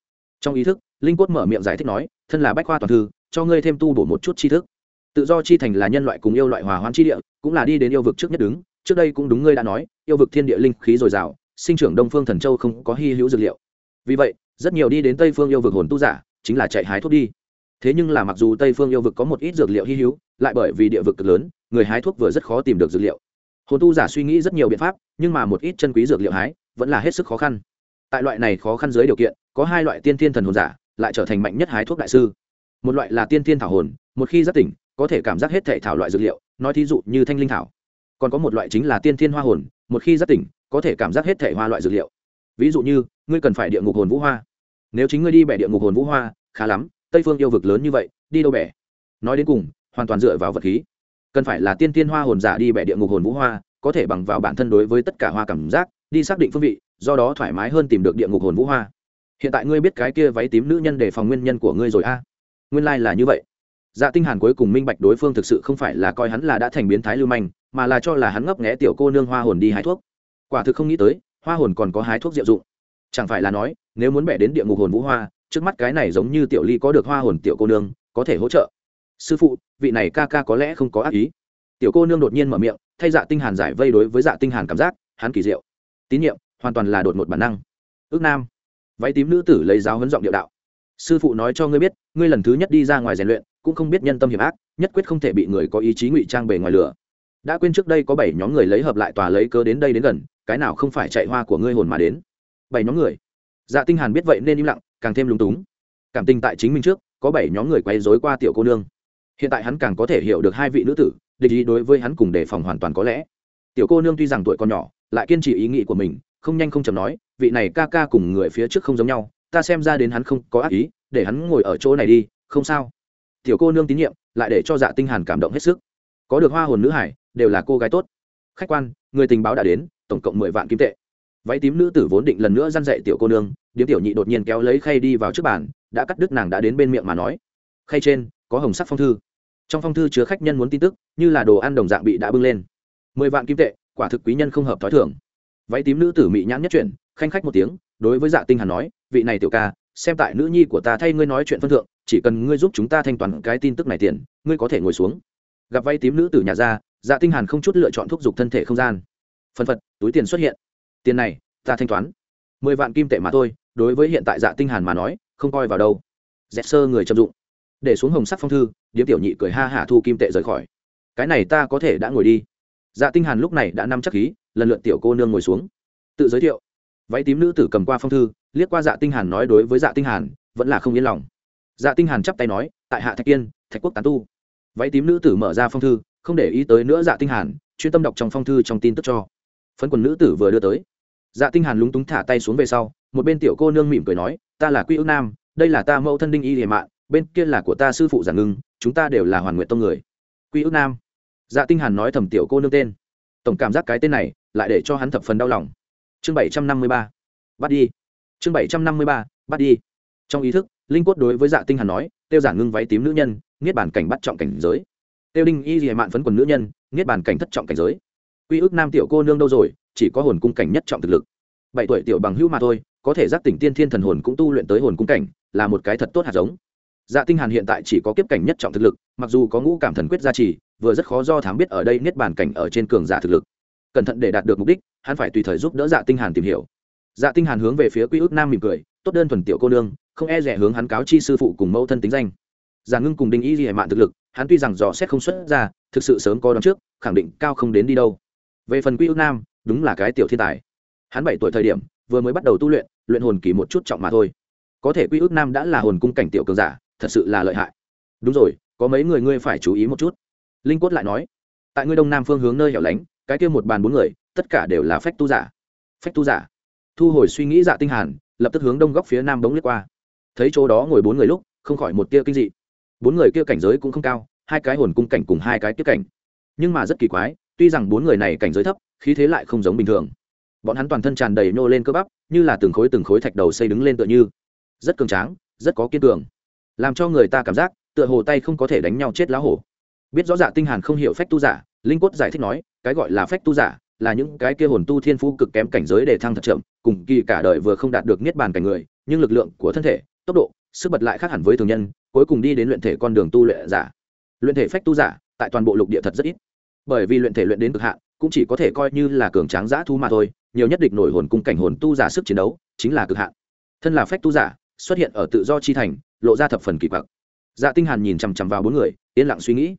Trong ý thức, linh quất mở miệng giải thích nói, thân là bách khoa toàn thư, cho ngươi thêm tu bổ một chút tri thức. Tự do chi thành là nhân loại cùng yêu loại hòa hoãn chi địa, cũng là đi đến yêu vực trước nhất đứng. Trước đây cũng đúng ngươi đã nói, yêu vực thiên địa linh khí dồi dào, sinh trưởng đông phương thần châu không có hy hữu dược liệu. Vì vậy, rất nhiều đi đến tây phương yêu vực hồn tu giả, chính là chạy hái thuốc đi. Thế nhưng là mặc dù tây phương yêu vực có một ít dược liệu hy hữu, lại bởi vì địa vực cực lớn, người hái thuốc vừa rất khó tìm được dược liệu hồn tu giả suy nghĩ rất nhiều biện pháp, nhưng mà một ít chân quý dược liệu hái vẫn là hết sức khó khăn. Tại loại này khó khăn dưới điều kiện, có hai loại tiên thiên thần hồn giả lại trở thành mạnh nhất hái thuốc đại sư. Một loại là tiên thiên thảo hồn, một khi giác tỉnh, có thể cảm giác hết thể thảo loại dược liệu, nói thí dụ như thanh linh thảo. Còn có một loại chính là tiên thiên hoa hồn, một khi giác tỉnh, có thể cảm giác hết thể hoa loại dược liệu. Ví dụ như, ngươi cần phải địa ngục hồn vũ hoa. Nếu chính ngươi đi bẻ địa ngục hồn vũ hoa, khá lắm, tây phương yêu vực lớn như vậy, đi đâu bẻ? Nói đến cùng, hoàn toàn dựa vào vật khí cần phải là tiên tiên hoa hồn giả đi bẻ địa ngục hồn vũ hoa, có thể bằng vào bản thân đối với tất cả hoa cảm giác, đi xác định phương vị, do đó thoải mái hơn tìm được địa ngục hồn vũ hoa. Hiện tại ngươi biết cái kia váy tím nữ nhân để phòng nguyên nhân của ngươi rồi a? Nguyên lai、like、là như vậy. Dạ tinh hàn cuối cùng minh bạch đối phương thực sự không phải là coi hắn là đã thành biến thái lưu manh, mà là cho là hắn ngấp nghé tiểu cô nương hoa hồn đi hái thuốc. Quả thực không nghĩ tới, hoa hồn còn có hái thuốc diệu dụng. Chẳng phải là nói, nếu muốn bẻ đến địa ngục hồn vũ hoa, trước mắt cái này giống như tiểu ly có được hoa hồn tiểu cô nương, có thể hỗ trợ sư phụ, vị này ca ca có lẽ không có ác ý. Tiểu cô nương đột nhiên mở miệng, thay dạ tinh hàn giải vây đối với dạ tinh hàn cảm giác, hắn kỳ diệu. Tín nhiệm, hoàn toàn là đột ngột bản năng. Ước nam. Váy tím nữ tử lấy giáo huấn giọng điệu đạo. Sư phụ nói cho ngươi biết, ngươi lần thứ nhất đi ra ngoài rèn luyện, cũng không biết nhân tâm hiểm ác, nhất quyết không thể bị người có ý chí ngụy trang bề ngoài lửa. Đã quên trước đây có bảy nhóm người lấy hợp lại tòa lấy cớ đến đây đến gần, cái nào không phải chạy hoa của ngươi hồn mà đến. Bảy nhóm người. Dạ tinh hàn biết vậy nên im lặng, càng thêm lúng túng. Cảm tình tại chính mình trước, có bảy nhóm người quay rối qua tiểu cô nương hiện tại hắn càng có thể hiểu được hai vị nữ tử, địch ý đối với hắn cùng đề phòng hoàn toàn có lẽ. Tiểu cô nương tuy rằng tuổi còn nhỏ, lại kiên trì ý nghĩ của mình, không nhanh không chậm nói, vị này ca ca cùng người phía trước không giống nhau, ta xem ra đến hắn không có ác ý, để hắn ngồi ở chỗ này đi, không sao. Tiểu cô nương tín nhiệm, lại để cho dạ tinh hàn cảm động hết sức. Có được hoa hồn nữ hải, đều là cô gái tốt. Khách quan, người tình báo đã đến, tổng cộng mười vạn kim tệ. Váy tím nữ tử vốn định lần nữa dăn dạy tiểu cô nương, điếm tiểu nhị đột nhiên kéo lấy khay đi vào trước bàn, đã cắt đứt nàng đã đến bên miệng mà nói. Khay trên, có hồng sắc phong thư trong phong thư chứa khách nhân muốn tin tức, như là đồ ăn đồng dạng bị đã bưng lên. Mười vạn kim tệ, quả thực quý nhân không hợp thói thường. Váy tím nữ tử mị nhãn nhất chuyển, khanh khách một tiếng, đối với dạ tinh hàn nói, vị này tiểu ca, xem tại nữ nhi của ta thay ngươi nói chuyện phân thượng, chỉ cần ngươi giúp chúng ta thanh toán cái tin tức này tiền, ngươi có thể ngồi xuống. Gặp váy tím nữ tử nhà ra dạ tinh hàn không chút lựa chọn thúc giục thân thể không gian. Phân phật, túi tiền xuất hiện. Tiền này, ta thanh toán. Mười vạn kim tệ mà thôi, đối với hiện tại dạ tinh hàn mà nói, không coi vào đâu. Dẹp sơ người chậm dụng để xuống hồng sắc phong thư, điếm tiểu nhị cười ha hả thu kim tệ rời khỏi. Cái này ta có thể đã ngồi đi. Dạ tinh hàn lúc này đã nắm chắc khí, lần lượt tiểu cô nương ngồi xuống. Tự giới thiệu. Váy tím nữ tử cầm qua phong thư, liếc qua dạ tinh hàn nói đối với dạ tinh hàn, vẫn là không yên lòng. Dạ tinh hàn chắp tay nói, tại hạ thạch kiên, thạch quốc tán tu. Váy tím nữ tử mở ra phong thư, không để ý tới nữa dạ tinh hàn, chuyên tâm đọc trong phong thư trong tin tức cho. Phấn quần nữ tử vừa đưa tới. Dạ tinh hàn lúng túng thả tay xuống về sau, một bên tiểu cô nương mỉm cười nói, ta là quy ước nam, đây là ta mẫu thân đinh y hiểm mạn bên kia là của ta sư phụ giản ngưng, chúng ta đều là hoàn nguyện tông người. Quy ước nam. Dạ tinh hàn nói thầm tiểu cô nương tên. Tổng cảm giác cái tên này lại để cho hắn thập phần đau lòng. Chương bảy trăm năm mươi ba. Bắt đi. Chương bảy trăm năm mươi ba. Bắt đi. Trong ý thức, linh quất đối với dạ tinh hàn nói, tiêu giản ngưng váy tím nữ nhân, niết bàn cảnh bắt trọng cảnh giới. Tiêu đinh y dì mạn phấn quần nữ nhân, niết bàn cảnh thất trọng cảnh giới. Quy ước nam tiểu cô nương đâu rồi, chỉ có hồn cung cảnh nhất trọng thực lực. Bảy tuổi tiểu bằng hữu mà thôi, có thể giác tỉnh tiên thiên thần hồn cũng tu luyện tới hồn cung cảnh, là một cái thật tốt hạt giống dạ tinh hàn hiện tại chỉ có kiếp cảnh nhất trọng thực lực, mặc dù có ngũ cảm thần quyết gia trì, vừa rất khó do thám biết ở đây niết bàn cảnh ở trên cường giả thực lực. Cẩn thận để đạt được mục đích, hắn phải tùy thời giúp đỡ dạ tinh hàn tìm hiểu. Dạ tinh hàn hướng về phía quy ước nam mỉm cười, tốt đơn thuần tiểu cô nương, không e rẻ hướng hắn cáo chi sư phụ cùng mẫu thân tính danh. Giả ngưng cùng đinh ý gì hệ mạn thực lực, hắn tuy rằng dò xét không xuất ra, thực sự sớm có đón trước, khẳng định cao không đến đi đâu. Về phần quy ước nam, đúng là cái tiểu thiên tài. Hắn bảy tuổi thời điểm, vừa mới bắt đầu tu luyện luyện hồn kỳ một chút trọng mà thôi. Có thể quy ước nam đã là hồn cung cảnh tiểu cường giả thật sự là lợi hại. Đúng rồi, có mấy người ngươi phải chú ý một chút. Linh quất lại nói, tại ngươi đông nam phương hướng nơi hẻo lánh, cái kia một bàn bốn người, tất cả đều là phách tu giả. Phách tu giả. Thu hồi suy nghĩ dạ tinh hàn, lập tức hướng đông góc phía nam bóng lướt qua. Thấy chỗ đó ngồi bốn người lúc, không khỏi một tia kinh dị. Bốn người kia cảnh giới cũng không cao, hai cái hồn cung cảnh cùng hai cái tiếp cảnh. Nhưng mà rất kỳ quái, tuy rằng bốn người này cảnh giới thấp, khí thế lại không giống bình thường. Bọn hắn toàn thân tràn đầy nô lên cơ bắp, như là từng khối từng khối thạch đầu xây đứng lên tựa như. Rất cường tráng, rất có kiên cường làm cho người ta cảm giác, tựa hồ tay không có thể đánh nhau chết lá hổ. Biết rõ dạ tinh hàn không hiểu phách tu giả, linh quất giải thích nói, cái gọi là phách tu giả, là những cái kia hồn tu thiên phú cực kém cảnh giới để thăng thật chậm, cùng kỳ cả đời vừa không đạt được niết bàn cảnh người, nhưng lực lượng của thân thể, tốc độ, sức bật lại khác hẳn với thường nhân, cuối cùng đi đến luyện thể con đường tu luyện giả. Luyện thể phách tu giả, tại toàn bộ lục địa thật rất ít. Bởi vì luyện thể luyện đến cực hạn, cũng chỉ có thể coi như là cường tráng giã thu mà thôi, nhiều nhất địch nổi hồn cung cảnh hồn tu giả sức chiến đấu, chính là cực hạn. Thân là phách tu giả, xuất hiện ở tự do chi thành lộ ra thập phần kỳ quặc. Dạ tinh hàn nhìn chằm chằm vào bốn người, yên lặng suy nghĩ.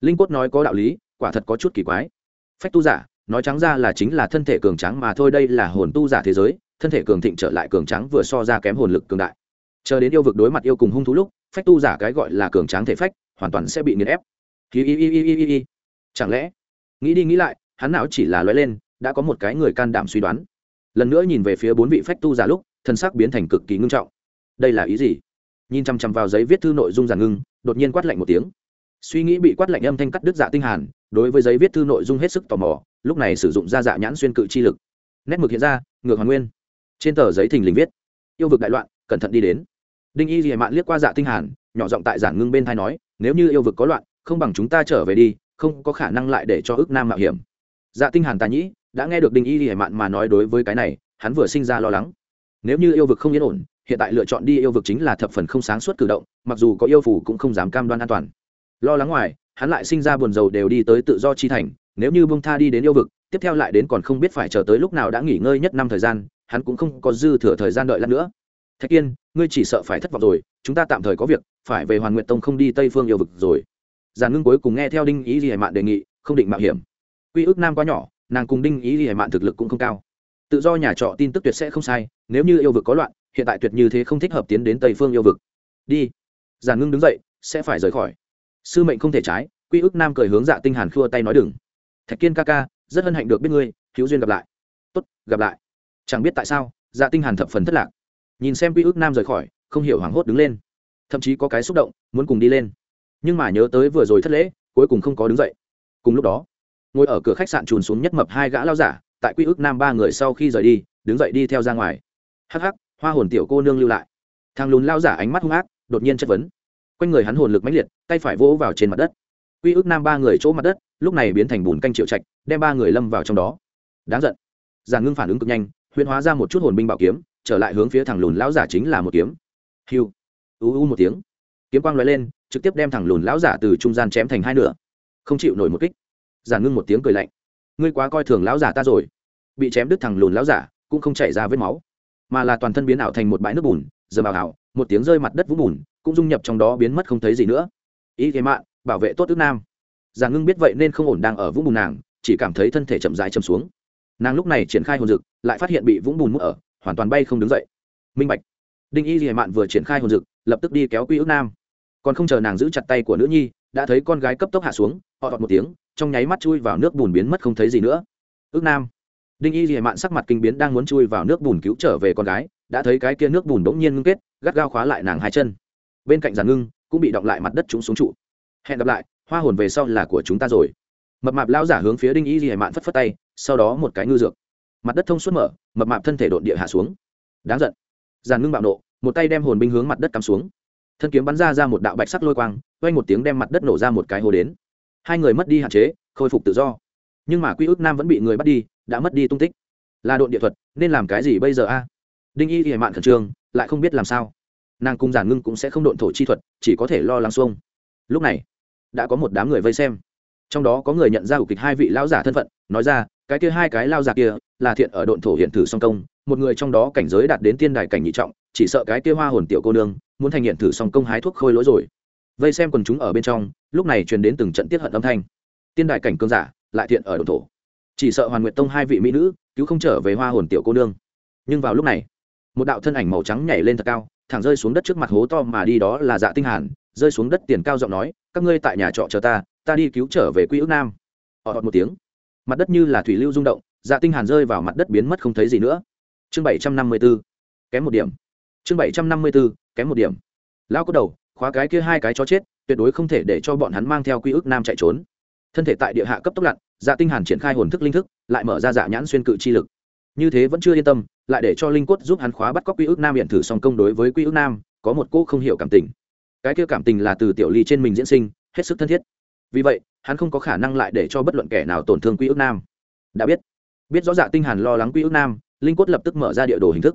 Linh cốt nói có đạo lý, quả thật có chút kỳ quái. Phách tu giả, nói trắng ra là chính là thân thể cường tráng mà thôi, đây là hồn tu giả thế giới, thân thể cường thịnh trở lại cường tráng vừa so ra kém hồn lực cường đại. Chờ đến yêu vực đối mặt yêu cùng hung thú lúc, phách tu giả cái gọi là cường tráng thể phách, hoàn toàn sẽ bị nghiền ép. Hi hi hi hi hi hi chẳng lẽ, nghĩ đi nghĩ lại, hắn não chỉ là lóe lên, đã có một cái người can đảm suy đoán. Lần nữa nhìn về phía bốn vị phách tu giả lúc, thân sắc biến thành cực kỳ ngưng trọng. Đây là ý gì? Nhìn chằm chằm vào giấy viết thư nội dung giản ngưng, đột nhiên quát lạnh một tiếng. Suy nghĩ bị quát lạnh âm thanh cắt đứt dạ tinh hàn, đối với giấy viết thư nội dung hết sức tò mò, lúc này sử dụng ra dạ nhãn xuyên cự chi lực. Nét mực hiện ra, ngược hoàn nguyên. Trên tờ giấy thình lình viết, yêu vực đại loạn, cẩn thận đi đến. Đinh y lìa mạn liếc qua dạ tinh hàn, nhỏ giọng tại giản ngưng bên tai nói, nếu như yêu vực có loạn, không bằng chúng ta trở về đi, không có khả năng lại để cho ước nam mạo hiểm. Dạ tinh hàn tà nhĩ, đã nghe được đinh y lìa mạn mà nói đối với cái này, hắn vừa sinh ra lo lắng. Nếu như yêu vực không yên ổn hiện tại lựa chọn đi yêu vực chính là thập phần không sáng suốt cử động, mặc dù có yêu phủ cũng không dám cam đoan an toàn. Lo lắng ngoài, hắn lại sinh ra buồn rầu đều đi tới tự do chi thành, nếu như bông tha đi đến yêu vực, tiếp theo lại đến còn không biết phải chờ tới lúc nào đã nghỉ ngơi nhất năm thời gian, hắn cũng không có dư thừa thời gian đợi lát nữa. Thạch kiên ngươi chỉ sợ phải thất vọng rồi, chúng ta tạm thời có việc, phải về hoàn nguyện tông không đi tây phương yêu vực rồi. Giàn ngưng cuối cùng nghe theo đinh ý gì hải mạn đề nghị, không định mạo hiểm. Quy ước nam quá nhỏ, nàng cùng đinh ý gì hải mạn thực lực cũng không cao tự do nhà trọ tin tức tuyệt sẽ không sai, nếu như yêu vực có loạn, hiện tại tuyệt như thế không thích hợp tiến đến tây phương yêu vực. Đi. Giàn ngưng đứng dậy, sẽ phải rời khỏi. Sư mệnh không thể trái, quy ước nam cười hướng dạ tinh hàn khua tay nói đừng. Thạch kiên ca ca, rất hân hạnh được biết ngươi, hữu duyên gặp lại. Tốt, gặp lại. Chẳng biết tại sao dạ tinh hàn thập phần thất lạc. Nhìn xem quy ước nam rời khỏi, không hiểu hoảng hốt đứng lên. Thậm chí có cái xúc động, muốn cùng đi lên. Nhưng mà nhớ tới vừa rồi thất lễ, cuối cùng không có đứng dậy. Cùng lúc đó, ngồi ở cửa khách sạn trùn xuống nhất mập hai gã lao giả tại quy ước nam ba người sau khi rời đi, đứng dậy đi theo ra ngoài. Hắc hắc, hoa hồn tiểu cô nương lưu lại. Thằng lùn lao giả ánh mắt hung ác, đột nhiên chất vấn. Quanh người hắn hồn lực mãnh liệt, tay phải vỗ vào trên mặt đất. Quy ước nam ba người chỗ mặt đất, lúc này biến thành bùn canh triệu trạch, đem ba người lâm vào trong đó. Đáng giận. Giàn ngưng phản ứng cực nhanh, huyễn hóa ra một chút hồn binh bảo kiếm, trở lại hướng phía thằng lùn lão giả chính là một kiếm. Hiu. U u một tiếng. Kiếm quang lóe lên, trực tiếp đem thằng lùn lão giả từ trung gian chém thành hai nửa. Không chịu nổi một kích. Giàn ngưng một tiếng cười lạnh. Ngươi quá coi thường lão giả ta rồi bị chém đứt thằng lùn lão giả, cũng không chảy ra vết máu, mà là toàn thân biến ảo thành một bãi nước bùn, giờ ảo ảo, một tiếng rơi mặt đất vũng bùn, cũng dung nhập trong đó biến mất không thấy gì nữa. Ý thế mạng, bảo vệ tốt ước nam. Giàn ngưng biết vậy nên không ổn đang ở vũng bùn nàng, chỉ cảm thấy thân thể chậm rãi chầm xuống. Nàng lúc này triển khai hồn dực, lại phát hiện bị vũng bùn mút ở, hoàn toàn bay không đứng dậy. Minh bạch. Đinh y dì mạn vừa triển khai hồn dực, lập tức đi kéo quy ước nam. Còn không chờ nàng giữ chặt tay của nữ nhi, đã thấy con gái cấp tốc hạ xuống, họ đọt một tiếng, trong nháy mắt chui vào nước bùn biến mất không thấy gì nữa. Ước nam đinh y dì mạn sắc mặt kinh biến đang muốn chui vào nước bùn cứu trở về con gái, đã thấy cái kia nước bùn đ nhiên ngưng kết, gắt gao khóa lại nàng hai chân. Bên cạnh giàn ngưng, cũng bị động lại mặt đất trúng xuống trụ. Hẹn gặp lại, hoa hồn về sau là của chúng ta rồi. Mập mạp lao giả hướng phía đinh y dì mạn phất phất tay, sau đó một cái ngư dược. Mặt đất thông suốt mở, mập mạp thân thể đột địa hạ xuống. Đáng giận. Giàn ngưng bạo nộ, một tay đem hồn binh hướng mặt đất cắm xuống. Thân kiếm bắn ra ra một đạo bạch sắc lôi quang vang một tiếng đem mặt đất nổ ra một cái hồ đến. Hai người mất đi hạn chế, khôi phục tự do. Nhưng mà quy ước nam vẫn bị người bắt đi đã mất đi tung tích. Là đội địa thuật, nên làm cái gì bây giờ a? Đinh y hiểm mạn khẩn trương, lại không biết làm sao. Nàng cung giản ngưng cũng sẽ không độn thổ chi thuật, chỉ có thể lo lắng xuông. Lúc này, đã có một đám người vây xem. Trong đó có người nhận ra ủ kịch hai vị lão giả thân phận, nói ra, cái kia hai cái lao giả kia, là thiện ở độn thổ hiện thử song công, một người trong đó cảnh giới đạt đến tiên đài cảnh nhị trọng, chỉ sợ cái kia hoa hồn tiểu cô nương, muốn thành hiện thử song công hái thuốc khôi lỗi rồi. Vây xem quần chúng ở bên trong, lúc này truyền đến từng trận tiết hận âm thanh. Tiên đài cảnh cương giả, lại thiện ở độn thổ chỉ sợ hoàn nguyện tông hai vị mỹ nữ, cứu không trở về hoa hồn tiểu cô nương. Nhưng vào lúc này, một đạo thân ảnh màu trắng nhảy lên thật cao, thẳng rơi xuống đất trước mặt hố to mà đi đó là dạ tinh hàn, rơi xuống đất tiền cao giọng nói, các ngươi tại nhà trọ chờ ta ta đi cứu trở về quy ước nam. Họ một tiếng. Mặt đất như là thủy lưu rung động dạ tinh hàn rơi vào mặt đất biến mất không thấy gì nữa. Chương bảy trăm năm mươi 754 kém một điểm. Chương bảy trăm năm mươi 754 kém một điểm. Lão có đầu, khóa cái kia hai cái chó chết, tuyệt đối không thể để cho bọn hắn mang theo quy ước nam chạy trốn. Thân thể tại địa hạ cấp tốc lặn dạ tinh hàn triển khai hồn thức linh thức, lại mở ra dạ nhãn xuyên cự chi lực. Như thế vẫn chưa yên tâm, lại để cho linh cốt giúp hắn khóa bắt cóc quy ước nam hiện thử song công đối với quy ước nam, có một cô không hiểu cảm tình. Cái kia cảm tình là từ tiểu ly trên mình diễn sinh, hết sức thân thiết. Vì vậy, hắn không có khả năng lại để cho bất luận kẻ nào tổn thương quy ước nam. Đã biết. Biết rõ dạ tinh hàn lo lắng quy ước nam, linh cốt lập tức mở ra địa đồ hình thức.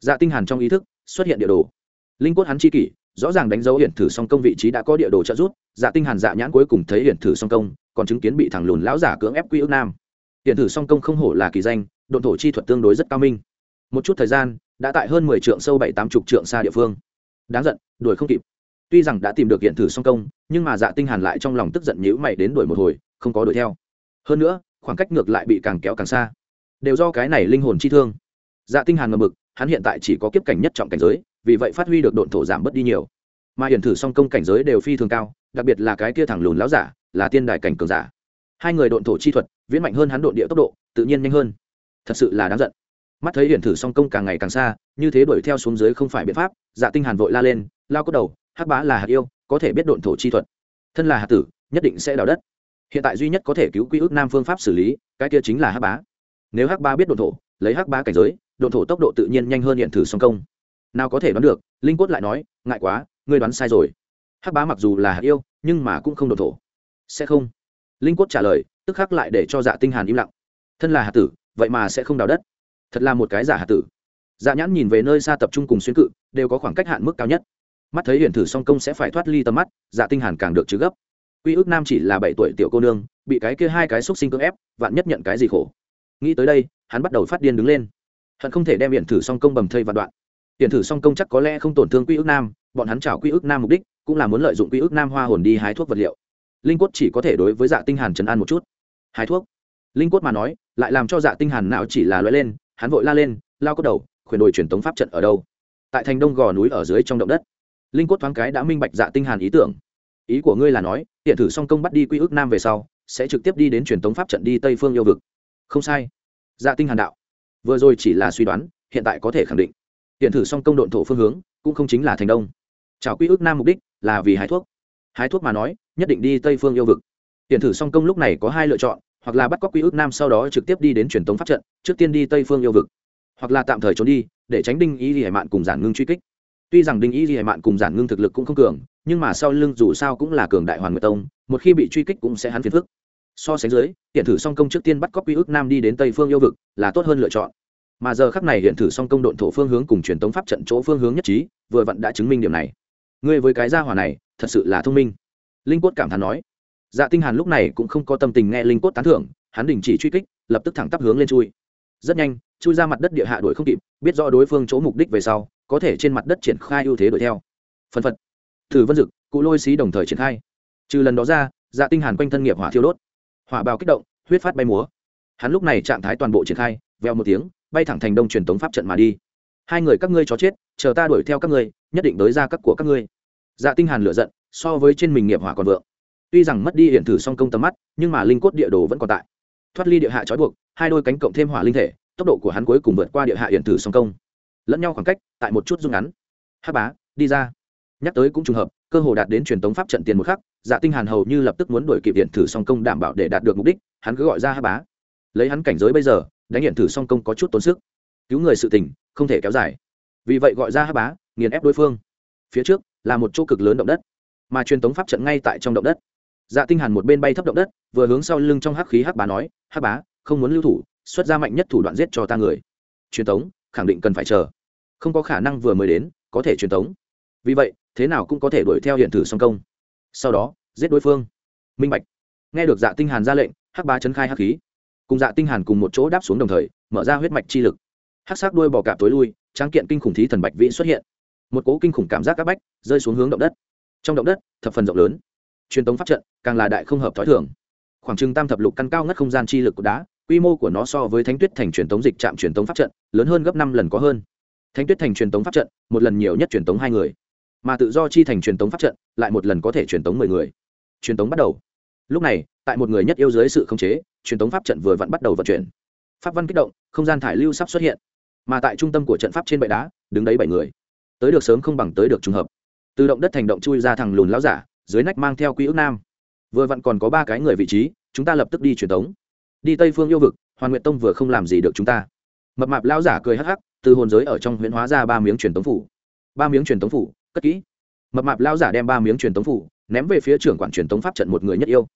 Dạ tinh hàn trong ý thức xuất hiện địa đồ. Linh cốt hắn chi kỷ rõ ràng đánh dấu hiện thử song công vị trí đã có địa đồ trợ giúp dạ tinh hàn dạ nhãn cuối cùng thấy hiện thử song công, còn chứng kiến bị thằng lùn lão giả cưỡng ép quy ước nam. Hiện thử song công không hổ là kỳ danh, độn thổ chi thuật tương đối rất cao minh. Một chút thời gian, đã tại hơn mười trượng sâu bảy tám chục trượng xa địa phương. Đáng giận, đuổi không kịp. Tuy rằng đã tìm được hiện thử song công, nhưng mà dạ tinh hàn lại trong lòng tức giận nhíu mày đến đuổi một hồi, không có đuổi theo. Hơn nữa, khoảng cách ngược lại bị càng kéo càng xa. Đều do cái này linh hồn chi thương. Dạ tinh hàn ngầm mực, hắn hiện tại chỉ có kiếp cảnh nhất trọng cảnh giới vì vậy phát huy được độn thổ giảm bớt đi nhiều. Mà hiển thử song công cảnh giới đều phi thường cao, đặc biệt là cái kia thẳng lùn lão giả, là tiên đại cảnh cường giả. Hai người độn thổ chi thuật, viễn mạnh hơn hắn độn địa tốc độ, tự nhiên nhanh hơn. Thật sự là đáng giận. Mắt thấy hiển thử song công càng ngày càng xa, như thế đuổi theo xuống dưới không phải biện pháp dạ tinh hàn vội la lên, lao cốt đầu, hắc bá là hạt yêu, có thể biết độn thổ chi thuật. Thân là hạt tử, nhất định sẽ đào đất. Hiện tại duy nhất có thể cứu quy ước nam phương pháp xử lý, cái kia chính là hắc bá. Nếu hắc bá biết độn thổ, lấy hắc bá cảnh giới, độn thổ tốc độ tự nhiên nhanh hơn hiện thử song công nào có thể đoán được, linh quất lại nói, ngại quá, ngươi đoán sai rồi. Hắc bá mặc dù là hạt yêu, nhưng mà cũng không độn thổ. Sẽ không. Linh quất trả lời, tức khắc lại để cho dạ tinh hàn im lặng. Thân là hạt tử, vậy mà sẽ không đào đất. Thật là một cái giả hạt tử. Dạ nhãn nhìn về nơi xa tập trung cùng xuyên cự, đều có khoảng cách hạn mức cao nhất. Mắt thấy hiển thử song công sẽ phải thoát ly tầm mắt dạ tinh hàn càng được chứ gấp. Quy ước nam chỉ là bảy tuổi tiểu cô nương, bị cái kia hai cái xúc sinh cưỡng ép, vạn nhất nhận cái gì khổ. Nghĩ tới đây, hắn bắt đầu phát điên đứng lên. Hận không thể đem hiển thử song công bầm thây vạn đoạn. Tiền thử song công chắc có lẽ không tổn thương quy ước nam, bọn hắn chảo quy ước nam mục đích cũng là muốn lợi dụng quy ước nam hoa hồn đi hái thuốc vật liệu. Linh quất chỉ có thể đối với dạ tinh hàn trấn an một chút. Hái thuốc? Linh quất mà nói, lại làm cho dạ tinh hàn não chỉ là lóe lên, hắn vội la lên, lao cốt đầu, khuyển đồi truyền tống pháp trận ở đâu? Tại thành đông gò núi ở dưới trong động đất. Linh quất thoáng cái đã minh bạch dạ tinh hàn ý tưởng. Ý của ngươi là nói tiện thử song công bắt đi quy ước nam về sau, sẽ trực tiếp đi đến truyền tống pháp trận đi tây phương yêu vực. Không sai. Dạ tinh hàn đạo. Vừa rồi chỉ là suy đoán, hiện tại có thể khẳng định hiện thử song công độn thổ phương hướng, cũng không chính là thành đông. Chào quy ước nam mục đích là vì hái thuốc. Hái thuốc mà nói, nhất định đi tây phương yêu vực. Hiện thử song công lúc này có hai lựa chọn, hoặc là bắt cóc quy ước nam sau đó trực tiếp đi đến truyền tống pháp trận, trước tiên đi tây phương yêu vực, hoặc là tạm thời trốn đi, để tránh đinh y hải mạn cùng giản ngưng truy kích. Tuy rằng đinh y hải mạn cùng giản ngưng thực lực cũng không cường, nhưng mà sau lưng dù sao cũng là cường đại hoàn nguyệt tông, một khi bị truy kích cũng sẽ hắn phiền phức. So sánh dưới hiện thử song công trước tiên bắt cóc quy ước nam đi đến tây phương yêu vực là tốt hơn lựa chọn mà giờ khắc này hiện thử xong công độn thổ phương hướng cùng truyền tống pháp trận chỗ phương hướng nhất trí, vừa vặn đã chứng minh điểm này. Ngươi với cái gia hỏa này, thật sự là thông minh. Linh cốt cảm thán nói. Dạ tinh hàn lúc này cũng không có tâm tình nghe linh cốt tán thưởng, hắn đình chỉ truy kích, lập tức thẳng tắp hướng lên chui. Rất nhanh, chui ra mặt đất địa hạ đuổi không kịp, biết rõ đối phương chỗ mục đích về sau, có thể trên mặt đất triển khai ưu thế đuổi theo. Phần phật. Thử vân dực, cụ lôi xí đồng thời triển khai. Trừ lần đó ra dạ tinh hàn quanh thân nghiệp hỏa thiêu đốt. Hỏa bào kích động, huyết phát bay múa. Hắn lúc này trạng thái toàn bộ triển khai veo một tiếng bay thẳng thành đông truyền tống pháp trận mà đi. Hai người các ngươi chó chết, chờ ta đuổi theo các ngươi, nhất định tới ra các của các ngươi. Dạ tinh hàn lửa giận, so với trên mình nghiệp hỏa còn vượng. Tuy rằng mất đi hiện thử song công tầm mắt, nhưng mà linh cốt địa đồ vẫn còn tại. Thoát ly địa hạ trói buộc, hai đôi cánh cộng thêm hỏa linh thể, tốc độ của hắn cuối cùng vượt qua địa hạ hiện thử song công. Lẫn nhau khoảng cách, tại một chút rung ngắn. Hắc bá, đi ra. Nhắc tới cũng trùng hợp, cơ hồ đạt đến truyền tống pháp trận tiền một khắc dạ tinh hàn hầu như lập tức muốn đuổi kịp điện thử song công đảm bảo để đạt được mục đích, hắn cứ gọi ra Hắc bá. Lấy hắn cảnh giới bây giờ đánh hiện thử song công có chút tốn sức. Cứu người sự tình, không thể kéo dài. Vì vậy gọi ra hát bá, nghiền ép đối phương. Phía trước, là một chỗ cực lớn động đất, mà truyền tống pháp trận ngay tại trong động đất. Dạ tinh hàn một bên bay thấp động đất, vừa hướng sau lưng trong hắc khí hắc bá nói, hắc bá, không muốn lưu thủ, xuất ra mạnh nhất thủ đoạn giết cho ta người. Truyền tống, khẳng định cần phải chờ. Không có khả năng vừa mới đến, có thể truyền tống. Vì vậy, thế nào cũng có thể đuổi theo hiện thử song công. Sau đó, giết đối phương. Minh bạch. Nghe được dạ tinh hàn ra lệnh, hắc bá chấn khai hắc khí cùng dạ tinh hàn cùng một chỗ đáp xuống đồng thời, mở ra huyết mạch chi lực. Hắc sắc đuôi bò cạp tối lui, tráng kiện kinh khủng thí thần bạch vĩ xuất hiện. Một cỗ kinh khủng cảm giác các bách rơi xuống hướng động đất. Trong động đất, thập phần rộng lớn. Truyền tống pháp trận, càng là đại không hợp thói thường. Khoảng trừng tam thập lục căn cao ngất không gian chi lực của đá, quy mô của nó so với thánh tuyết thành truyền tống dịch trạm truyền tống pháp trận, lớn hơn gấp năm lần có hơn. Thánh tuyết thành truyền tống pháp trận, một lần nhiều nhất truyền tống hai người. Mà tự do chi thành truyền tống pháp trận, lại một lần có thể truyền tống mười người. Truyền tống bắt đầu. Lúc này tại một người nhất yêu dưới sự khống chế, truyền tống pháp trận vừa vặn bắt đầu vận chuyển. Pháp văn kích động, không gian thải lưu sắp xuất hiện. Mà tại trung tâm của trận pháp trên bệ đá, đứng đấy bảy người. Tới được sớm không bằng tới được trùng hợp. Từ động đất thành động chui ra thằng lùn lão giả, dưới nách mang theo quỹ ước nam. Vừa vặn còn có ba cái người vị trí, chúng ta lập tức đi truyền tống. Đi tây phương yêu vực, hoàn nguyện tông vừa không làm gì được chúng ta. Mập mạp lão giả cười hắc hắc, từ hồn giới ở trong huyễn hóa ra ba miếng truyền tống phủ. Ba miếng truyền tống phủ, cất kỹ. Mập mạp lão giả đem ba miếng truyền tống phủ ném về phía trưởng quản truyền tống pháp trận một người nhất yêu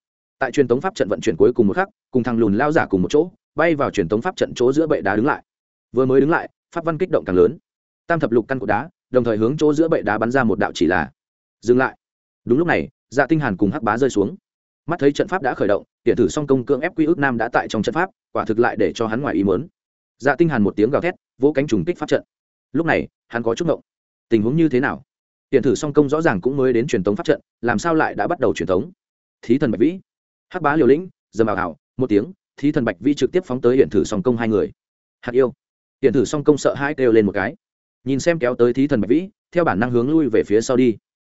tại truyền tống pháp trận vận chuyển cuối cùng một khắc, cùng thằng lùn lao giả cùng một chỗ, bay vào truyền tống pháp trận chỗ giữa bệ đá đứng lại. Vừa mới đứng lại, pháp văn kích động càng lớn. Tam thập lục căn của đá, đồng thời hướng chỗ giữa bệ đá bắn ra một đạo chỉ là. Dừng lại. Đúng lúc này dạ tinh hàn cùng hắc bá rơi xuống. Mắt thấy trận pháp đã khởi động điện tử song công cưỡng ép quy ước nam đã tại trong trận pháp, quả thực lại để cho hắn ngoài ý muốn. Dạ tinh hàn một tiếng gào thét, vỗ cánh trùng kích pháp trận. Lúc này, hắn có chút ngộng. Tình huống như thế nào? Điện tử song công rõ ràng cũng mới đến truyền tống pháp trận, làm sao lại đã bắt đầu truyền tống? Thí thần bạch vĩ hắc bá liều lĩnh, dầm ảo ảo một tiếng, thí thần bạch vĩ trực tiếp phóng tới hiện thử song công hai người. Hạt yêu. Hiện thử song công sợ hai kêu lên một cái. Nhìn xem kéo tới thí thần bạch vĩ, theo bản năng hướng lui về phía sau đi.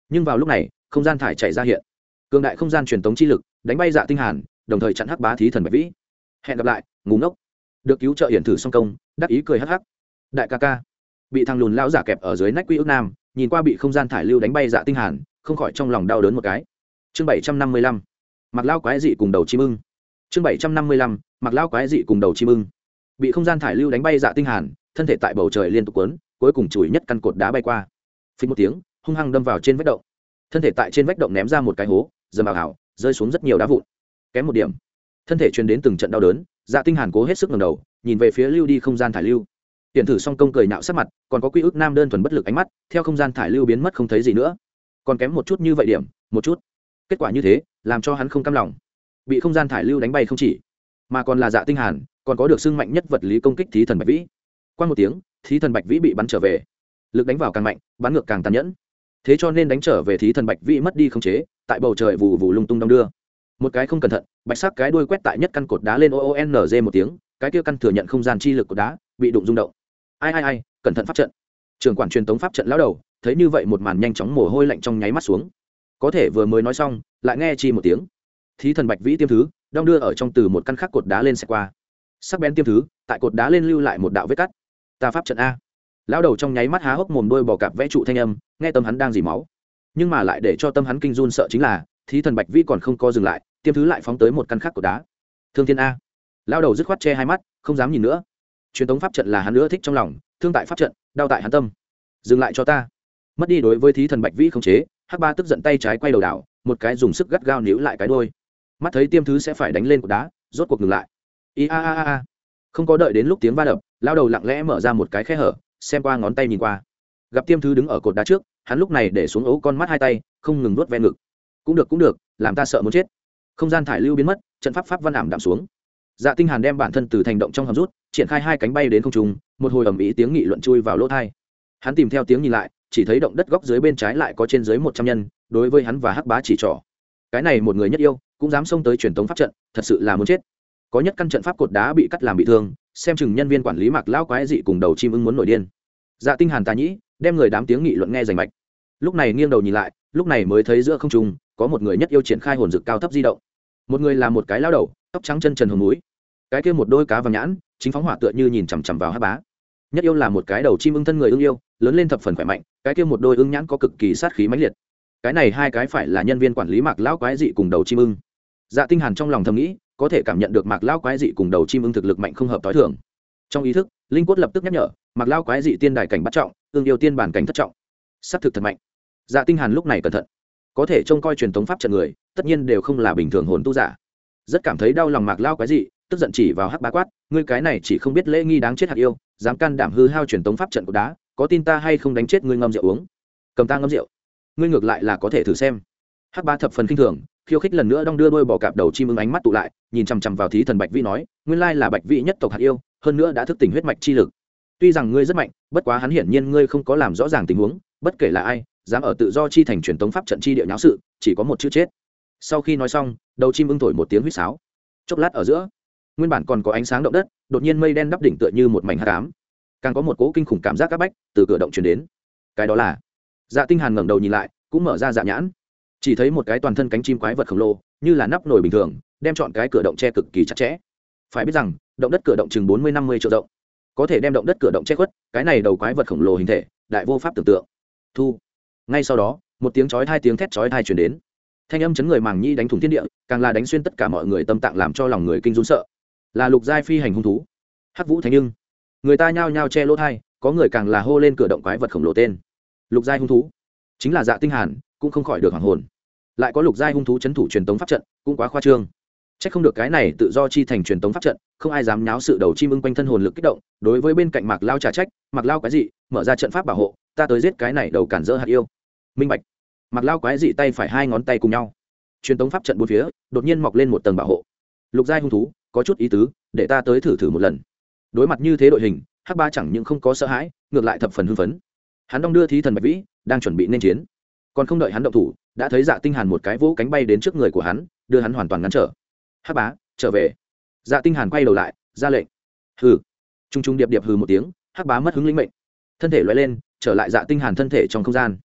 Nhưng vào lúc này, không gian thải chạy ra hiện. Cường đại không gian truyền tống chi lực, đánh bay dạ tinh hàn, đồng thời chặn hắc bá thí thần bạch vĩ. Hẹn gặp lại ngủ ngốc. Được cứu trợ hiển thử song công, đắc ý cười hắc hắc. Đại ca ca. Bị thằng lùn lão giả kẹp ở dưới nách quy ước nam, nhìn qua bị không gian thải lưu đánh bay dạ tinh hàn, không khỏi trong lòng đau đớn một cái. Chương bảy trăm năm mươi lăm mặc lao quái dị cùng đầu chim ưng. Chương bảy trăm năm mươi lăm, mặc lao quái dị cùng đầu chim ưng. Bị không gian thải lưu đánh bay dạ tinh hàn, thân thể tại bầu trời liên tục quấn, cuối cùng chùi nhất căn cột đá bay qua. Phình một tiếng, hung hăng đâm vào trên vách động. Thân thể tại trên vách động ném ra một cái hố, dầm ảo ảo rơi xuống rất nhiều đá vụn. Kém một điểm, thân thể truyền đến từng trận đau đớn dạ tinh hàn cố hết sức ngẩng đầu, nhìn về phía lưu đi không gian thải lưu. Tiền thử song công cười nạo sát mặt, còn có quy ước nam đơn thuần bất lực ánh mắt, theo không gian thải lưu biến mất không thấy gì nữa. Còn kém một chút như vậy điểm, một chút kết quả như thế, làm cho hắn không cam lòng. Bị không gian thải lưu đánh bay không chỉ, mà còn là dạ tinh hàn, còn có được xương mạnh nhất vật lý công kích thí thần bạch vĩ. Qua một tiếng, thí thần bạch vĩ bị bắn trở về. Lực đánh vào càng mạnh, bắn ngược càng tàn nhẫn. Thế cho nên đánh trở về thí thần bạch vĩ mất đi không chế, tại bầu trời vù vù lung tung đong đưa. Một cái không cẩn thận, bạch sắc cái đuôi quét tại nhất căn cột đá lên oonz một tiếng, cái kia căn thừa nhận không gian chi lực của đá bị đụng rung động. Ai ai ai, cẩn thận pháp trận. Trường quản truyền tống pháp trận lão đầu, thấy như vậy một màn nhanh chóng mồ hôi lạnh trong nháy mắt xuống có thể vừa mới nói xong, lại nghe chi một tiếng. Thí thần bạch vĩ tiêm thứ, đong đưa ở trong từ một căn khắc cột đá lên xe qua. Sắc bén tiêm thứ, tại cột đá lên lưu lại một đạo vết cắt. Ta pháp trận a. Lão đầu trong nháy mắt há hốc mồm đôi bò cạp vẽ trụ thanh âm, nghe tâm hắn đang dì máu. Nhưng mà lại để cho tâm hắn kinh run sợ chính là, thí thần bạch vĩ còn không co dừng lại, tiêm thứ lại phóng tới một căn khắc cột đá. Thương thiên a. Lão đầu dứt khoát che hai mắt, không dám nhìn nữa. Truyền thống pháp trận là hắn nữa thích trong lòng, thương tại pháp trận, đau tại hắn tâm. Dừng lại cho ta. Mất đi đối với thí thần bạch vĩ không chế hắc ba tức giận tay trái quay đầu đảo, một cái dùng sức gắt gao níu lại cái đôi mắt thấy tiêm thứ sẽ phải đánh lên cột đá, rốt cuộc ngừng lại. I a a a không có đợi đến lúc tiếng va đập lao đầu lặng lẽ mở ra một cái khe hở, xem qua ngón tay nhìn qua. Gặp tiêm thứ đứng ở cột đá trước, hắn lúc này để xuống ấu con mắt hai tay, không ngừng nuốt ven ngực. Cũng được cũng được, làm ta sợ muốn chết. Không gian thải lưu biến mất, trận pháp pháp văn ảm đạm xuống. Dạ tinh hàn đem bản thân từ thành động trong hầm rút, triển khai hai cánh bay đến không trung, một hồi ầm ĩ tiếng nghị luận chui vào lỗ thai hắn tìm theo tiếng nhìn lại chỉ thấy động đất góc dưới bên trái lại có trên dưới một trăm nhân, đối với hắn và hắc bá chỉ trỏ. Cái này một người nhất yêu, cũng dám xông tới truyền tống pháp trận, thật sự là muốn chết. Có nhất căn trận pháp cột đá bị cắt làm bị thương, xem chừng nhân viên quản lý mặc lão quái dị cùng đầu chim ưng muốn nổi điên. Dạ tinh hàn tà nhĩ, đem người đám tiếng nghị luận nghe rành mạch. Lúc này nghiêng đầu nhìn lại, lúc này mới thấy giữa không trung, có một người nhất yêu triển khai hồn dực cao thấp di động. Một người là một cái lao đầu, tóc trắng chân trần hồng mũi cái kia một đôi cá vàng nhãn, chính phóng hỏa tựa như nhìn chằm chằm vào hắc bá nhất yêu là một cái đầu chim ưng thân người ưng yêu, lớn lên thập phần khỏe mạnh, cái kia một đôi ưng nhãn có cực kỳ sát khí mãnh liệt. Cái này hai cái phải là nhân viên quản lý mạc lão quái dị cùng đầu chim ưng. Dạ tinh hàn trong lòng thầm nghĩ, có thể cảm nhận được mạc lão quái dị cùng đầu chim ưng thực lực mạnh không hợp tối thường. Trong ý thức, linh quất lập tức nhắc nhở, mạc lão quái dị tiên đài cảnh bắt trọng, ưng yêu tiên bản cảnh thất trọng. Sát thực thật mạnh. Dạ tinh hàn lúc này cẩn thận. Có thể trông coi truyền thống pháp trận người, tất nhiên đều không là bình thường hồn tu giả. Rất cảm thấy đau lòng mạc lao quái dị, tức giận chỉ vào hắc bá quát, ngươi cái này chỉ không biết lễ nghi đáng chết hạt yêu dám can đảm hư hao truyền tống pháp trận của đá, có tin ta hay không đánh chết ngươi ngâm rượu uống? Cầm ta ngâm rượu. Ngươi ngược lại là có thể thử xem. Hắc bá thập phần kinh thường, khiêu khích lần nữa đong đưa đôi bò cạp đầu chim ưng ánh mắt tụ lại, nhìn chằm chằm vào thí thần bạch vĩ nói, nguyên lai là bạch vĩ nhất tộc hạt yêu, hơn nữa đã thức tỉnh huyết mạch chi lực. Tuy rằng ngươi rất mạnh, bất quá hắn hiển nhiên ngươi không có làm rõ ràng tình huống, bất kể là ai, dám ở tự do chi thành truyền tống pháp trận chi địa nháo sự, chỉ có một chữ chết. Sau khi nói xong, đầu chim ưng thổi một tiếng huýt sáo. Chốc lát ở giữa nguyên bản còn có ánh sáng động đất, đột nhiên mây đen đắp đỉnh tựa như một mảnh hát cám càng có một cỗ kinh khủng cảm giác áp bách từ cửa động chuyển đến. Cái đó là dạ tinh hàn ngẩng đầu nhìn lại, cũng mở ra dạ nhãn. Chỉ thấy một cái toàn thân cánh chim quái vật khổng lồ, như là nắp nồi bình thường, đem chọn cái cửa động che cực kỳ chặt chẽ. Phải biết rằng, động đất cửa động chừng bốn mươi năm mươi triệu rộng. Có thể đem động đất cửa động che khuất, cái này đầu quái vật khổng lồ hình thể, đại vô pháp tưởng tượng. Thu. Ngay sau đó, một tiếng chói hai tiếng thét chói hai truyền đến. Thanh âm chấn người màng nhi đánh thủng thiên địa, càng là đánh xuyên tất cả mọi người tâm tạng làm cho lòng người kinh run sợ là lục giai phi hành hung thú. Hắc vũ thánh nhưng. Người ta nhao nhao che lỗ thai, có người càng là hô lên cửa động quái vật khổng lồ tên. Lục giai hung thú. Chính là dạ tinh hàn, cũng không khỏi được hoàng hồn. Lại có lục giai hung thú chấn thủ truyền tống pháp trận, cũng quá khoa trương. Chắc không được cái này tự do chi thành truyền tống pháp trận, không ai dám nháo sự đầu chim ưng quanh thân hồn lực kích động, đối với bên cạnh mạc lao trả trách, mạc lao cái gì mở ra trận pháp bảo hộ, ta tới giết cái này đầu cản dỡ hạt yêu. Minh bạch. Mạc lao quái dị tay phải hai ngón tay cùng nhau. Truyền tống pháp trận bốn phía, đột nhiên mọc lên một tầng bảo hộ. Lục giai hung thú có chút ý tứ, để ta tới thử thử một lần. Đối mặt như thế đội hình, hắc ba chẳng những không có sợ hãi, ngược lại thập phần hưng phấn. Hắn đong đưa thí thần bạch vĩ, đang chuẩn bị nên chiến. Còn không đợi hắn động thủ, đã thấy dạ tinh hàn một cái vỗ cánh bay đến trước người của hắn, đưa hắn hoàn toàn ngăn trở. Hắc bá, trở về. Dạ tinh hàn quay đầu lại, ra lệnh. Hừ. Trung trung điệp điệp hừ một tiếng, hắc bá mất hứng linh mệnh. Thân thể lóe lên, trở lại dạ tinh hàn thân thể trong không gian.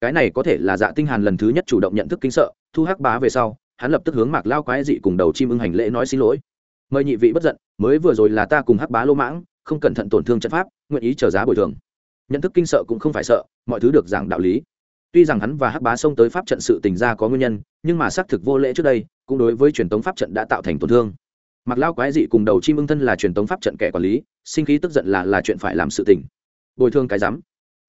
Cái này có thể là dạ tinh hàn lần thứ nhất chủ động nhận thức kinh sợ, thu hắc bá về sau, hắn lập tức hướng mạc lao quái dị cùng đầu chim ưng hành lễ nói xin lỗi mời nhị vị bất giận, mới vừa rồi là ta cùng hắc bá lô mãng, không cẩn thận tổn thương trận pháp, nguyện ý trở giá bồi thường. Nhận thức kinh sợ cũng không phải sợ, mọi thứ được giảng đạo lý. Tuy rằng hắn và hắc bá xông tới pháp trận sự tình ra có nguyên nhân, nhưng mà xác thực vô lễ trước đây, cũng đối với truyền thống pháp trận đã tạo thành tổn thương. Mặc lao quái dị cùng đầu chim ưng thân là truyền thống pháp trận kẻ quản lý, sinh khí tức giận là là chuyện phải làm sự tình. Bồi thương cái rắm.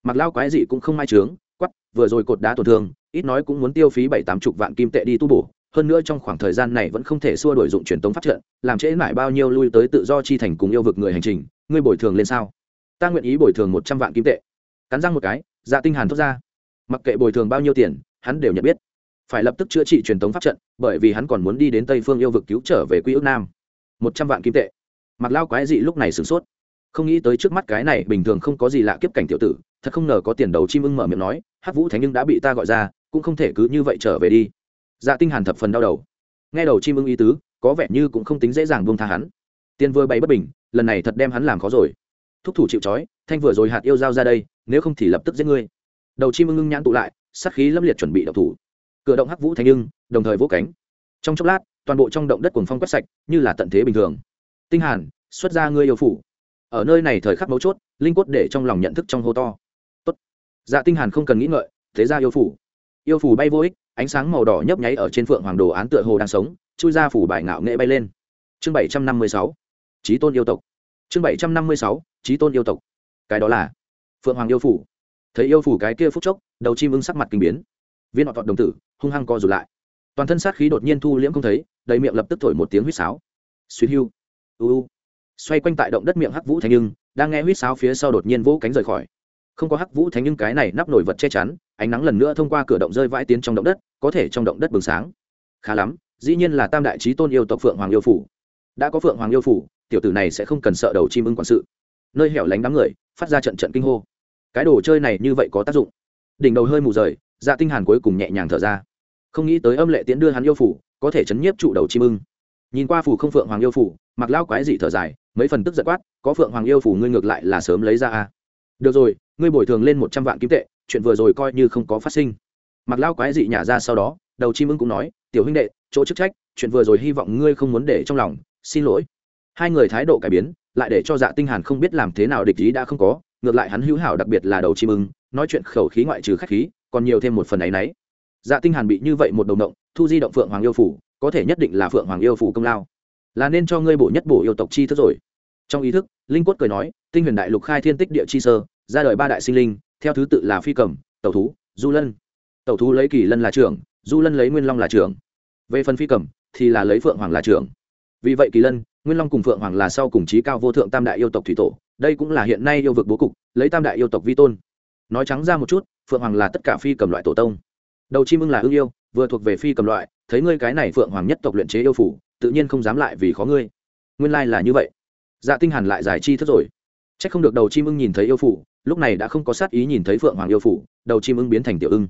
Mặc lao quái dị cũng không mai trướng quắp vừa rồi cột đá tổn thương, ít nói cũng muốn tiêu phí bảy tám chục vạn kim tệ đi tu bổ hơn nữa trong khoảng thời gian này vẫn không thể xua đổi dụng truyền tống pháp trận, làm trễ mãi bao nhiêu lui tới tự do chi thành cùng yêu vực người hành trình, ngươi bồi thường lên sao? Ta nguyện ý bồi thường một trăm vạn kim tệ. Cắn răng một cái dạ tinh hàn thốt ra. Mặc kệ bồi thường bao nhiêu tiền, hắn đều nhận biết. Phải lập tức chữa trị truyền tống pháp trận, bởi vì hắn còn muốn đi đến tây phương yêu vực cứu trở về quy ước nam. Một trăm vạn kim tệ. Mặc lao quái dị lúc này sửng sốt. Không nghĩ tới trước mắt cái này bình thường không có gì lạ kiếp cảnh tiểu tử, thật không ngờ có tiền đầu chim ưng mở miệng nói hát vũ thánh nhưng đã bị ta gọi ra, cũng không thể cứ như vậy trở về đi dạ tinh hàn thập phần đau đầu. Nghe đầu chim ưng ý tứ, có vẻ như cũng không tính dễ dàng buông tha hắn. Tiền vừa bày bất bình, lần này thật đem hắn làm khó rồi. Thúc thủ chịu trói, thanh vừa rồi hạt yêu giao ra đây, nếu không thì lập tức giết ngươi. Đầu chim ưng ngưng nhãn tụ lại, sát khí lâm liệt chuẩn bị động thủ. Cửa động hắc vũ thanh nhưng đồng thời vỗ cánh. Trong chốc lát, toàn bộ trong động đất cuồng phong quét sạch, như là tận thế bình thường. Tinh hàn, xuất ra ngươi yêu phủ. Ở nơi này thời khắc mấu chốt, linh quất để trong lòng nhận thức trong hô to. Tốt. Dạ tinh hàn không cần nghĩ ngợi, thế ra yêu phủ. Yêu phủ bay vô ích ánh sáng màu đỏ nhấp nháy ở trên phượng hoàng đồ án tựa hồ đang sống, chui ra phủ bài ngạo nghệ bay lên. Chương bảy trăm năm mươi sáu trí tôn yêu tộc. Chương bảy trăm năm mươi sáu trí tôn yêu tộc. Cái đó là phượng hoàng yêu phủ. Thấy yêu phủ cái kia phút chốc, đầu chim ưng sắc mặt kinh biến. Viên họ tọt đồng tử, hung hăng co rụt lại. Toàn thân sát khí đột nhiên thu liễm không thấy, đầy miệng lập tức thổi một tiếng huýt sáo. Suy hưu, u xoay quanh tại động đất miệng hắc vũ thành nhưng đang nghe huýt sáo phía sau đột nhiên vỗ cánh rời khỏi. Không có hắc vũ thánh nhưng cái này nắp nổi vật che chắn ánh nắng lần nữa thông qua cửa động rơi vãi tiến trong động đất, có thể trong động đất bừng sáng. Khá lắm, dĩ nhiên là tam đại trí tôn yêu tộc phượng hoàng yêu phủ. Đã có phượng hoàng yêu phủ, tiểu tử này sẽ không cần sợ đầu chim ưng quản sự. Nơi hẻo lánh đám người, phát ra trận trận kinh hô. Cái đồ chơi này như vậy có tác dụng. Đỉnh đầu hơi mù rời dạ tinh hàn cuối cùng nhẹ nhàng thở ra. Không nghĩ tới âm lệ tiến đưa hắn yêu phủ, có thể chấn nhiếp trụ đầu chim ưng. Nhìn qua phủ không phượng hoàng yêu phủ, mặc lao quái dị thở dài, mấy phần tức giận quát, có phượng hoàng yêu phủ ngươi ngược lại là sớm lấy ra a được rồi, ngươi bồi thường lên một trăm vạn kim tệ chuyện vừa rồi coi như không có phát sinh. Mặc lao quái dị nhả ra sau đó, đầu chim ưng cũng nói, tiểu huynh đệ, chỗ chức trách, chuyện vừa rồi hy vọng ngươi không muốn để trong lòng, xin lỗi. Hai người thái độ cải biến, lại để cho dạ tinh hàn không biết làm thế nào địch ý đã không có, ngược lại hắn hữu hảo đặc biệt là đầu chim ưng, nói chuyện khẩu khí ngoại trừ khách khí, còn nhiều thêm một phần ấy nấy dạ tinh hàn bị như vậy một đầu động, thu di động phượng hoàng yêu phủ, có thể nhất định là phượng hoàng yêu phủ công lao. Là nên cho ngươi bổ nhất bổ yêu tộc chi thức rồi. Trong ý thức, linh quất cười nói, tinh huyền đại lục khai thiên tích địa chi sơ, ra đời ba đại sinh linh theo thứ tự là phi cầm, tẩu thú, du lân. Tẩu thú lấy kỳ lân là trưởng, du lân lấy nguyên long là trưởng. Về phần phi cầm, thì là lấy phượng hoàng là trưởng. Vì vậy kỳ lân, nguyên long cùng phượng hoàng là sau cùng trí cao vô thượng tam đại yêu tộc thủy tổ, đây cũng là hiện nay yêu vực bố cục, lấy tam đại yêu tộc vi tôn. Nói trắng ra một chút, phượng hoàng là tất cả phi cầm loại tổ tông. Đầu chim ưng là ưng yêu, vừa thuộc về phi cầm loại, thấy ngươi cái này phượng hoàng nhất tộc luyện chế yêu phủ, tự nhiên không dám lại vì khó ngươi. Nguyên lai là như vậy. Dạ tinh hàn lại giải chi thức rồi. Chắc không được đầu chim ưng nhìn thấy yêu phủ lúc này đã không có sát ý nhìn thấy phượng hoàng yêu phủ, đầu chim ưng biến thành tiểu ưng.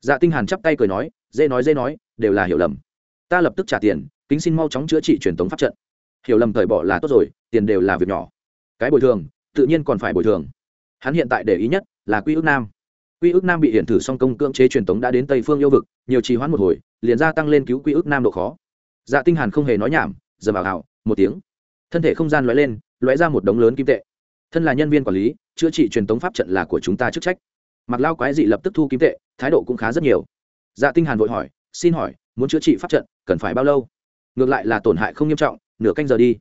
Dạ tinh hàn chắp tay cười nói, dễ nói dễ nói, đều là hiểu lầm. Ta lập tức trả tiền, kính xin mau chóng chữa trị truyền thống pháp trận. Hiểu lầm thời bỏ là tốt rồi, tiền đều là việc nhỏ. Cái bồi thường, tự nhiên còn phải bồi thường. Hắn hiện tại để ý nhất là quy ước nam. Quy ước nam bị hiện thử song công cưỡng chế truyền thống đã đến tây phương yêu vực, nhiều trì hoãn một hồi, liền gia tăng lên cứu quy ước nam độ khó. Dạ tinh hàn không hề nói nhảm giờ bảo hảo một tiếng. Thân thể không gian lóe lên, lóe ra một đống lớn kim tệ. Thân là nhân viên quản lý chữa trị truyền tống pháp trận là của chúng ta chức trách. Mặc lao quái dị lập tức thu kim tệ, thái độ cũng khá rất nhiều. Dạ tinh hàn vội hỏi, xin hỏi, muốn chữa trị pháp trận, cần phải bao lâu? Ngược lại là tổn hại không nghiêm trọng, nửa canh giờ đi.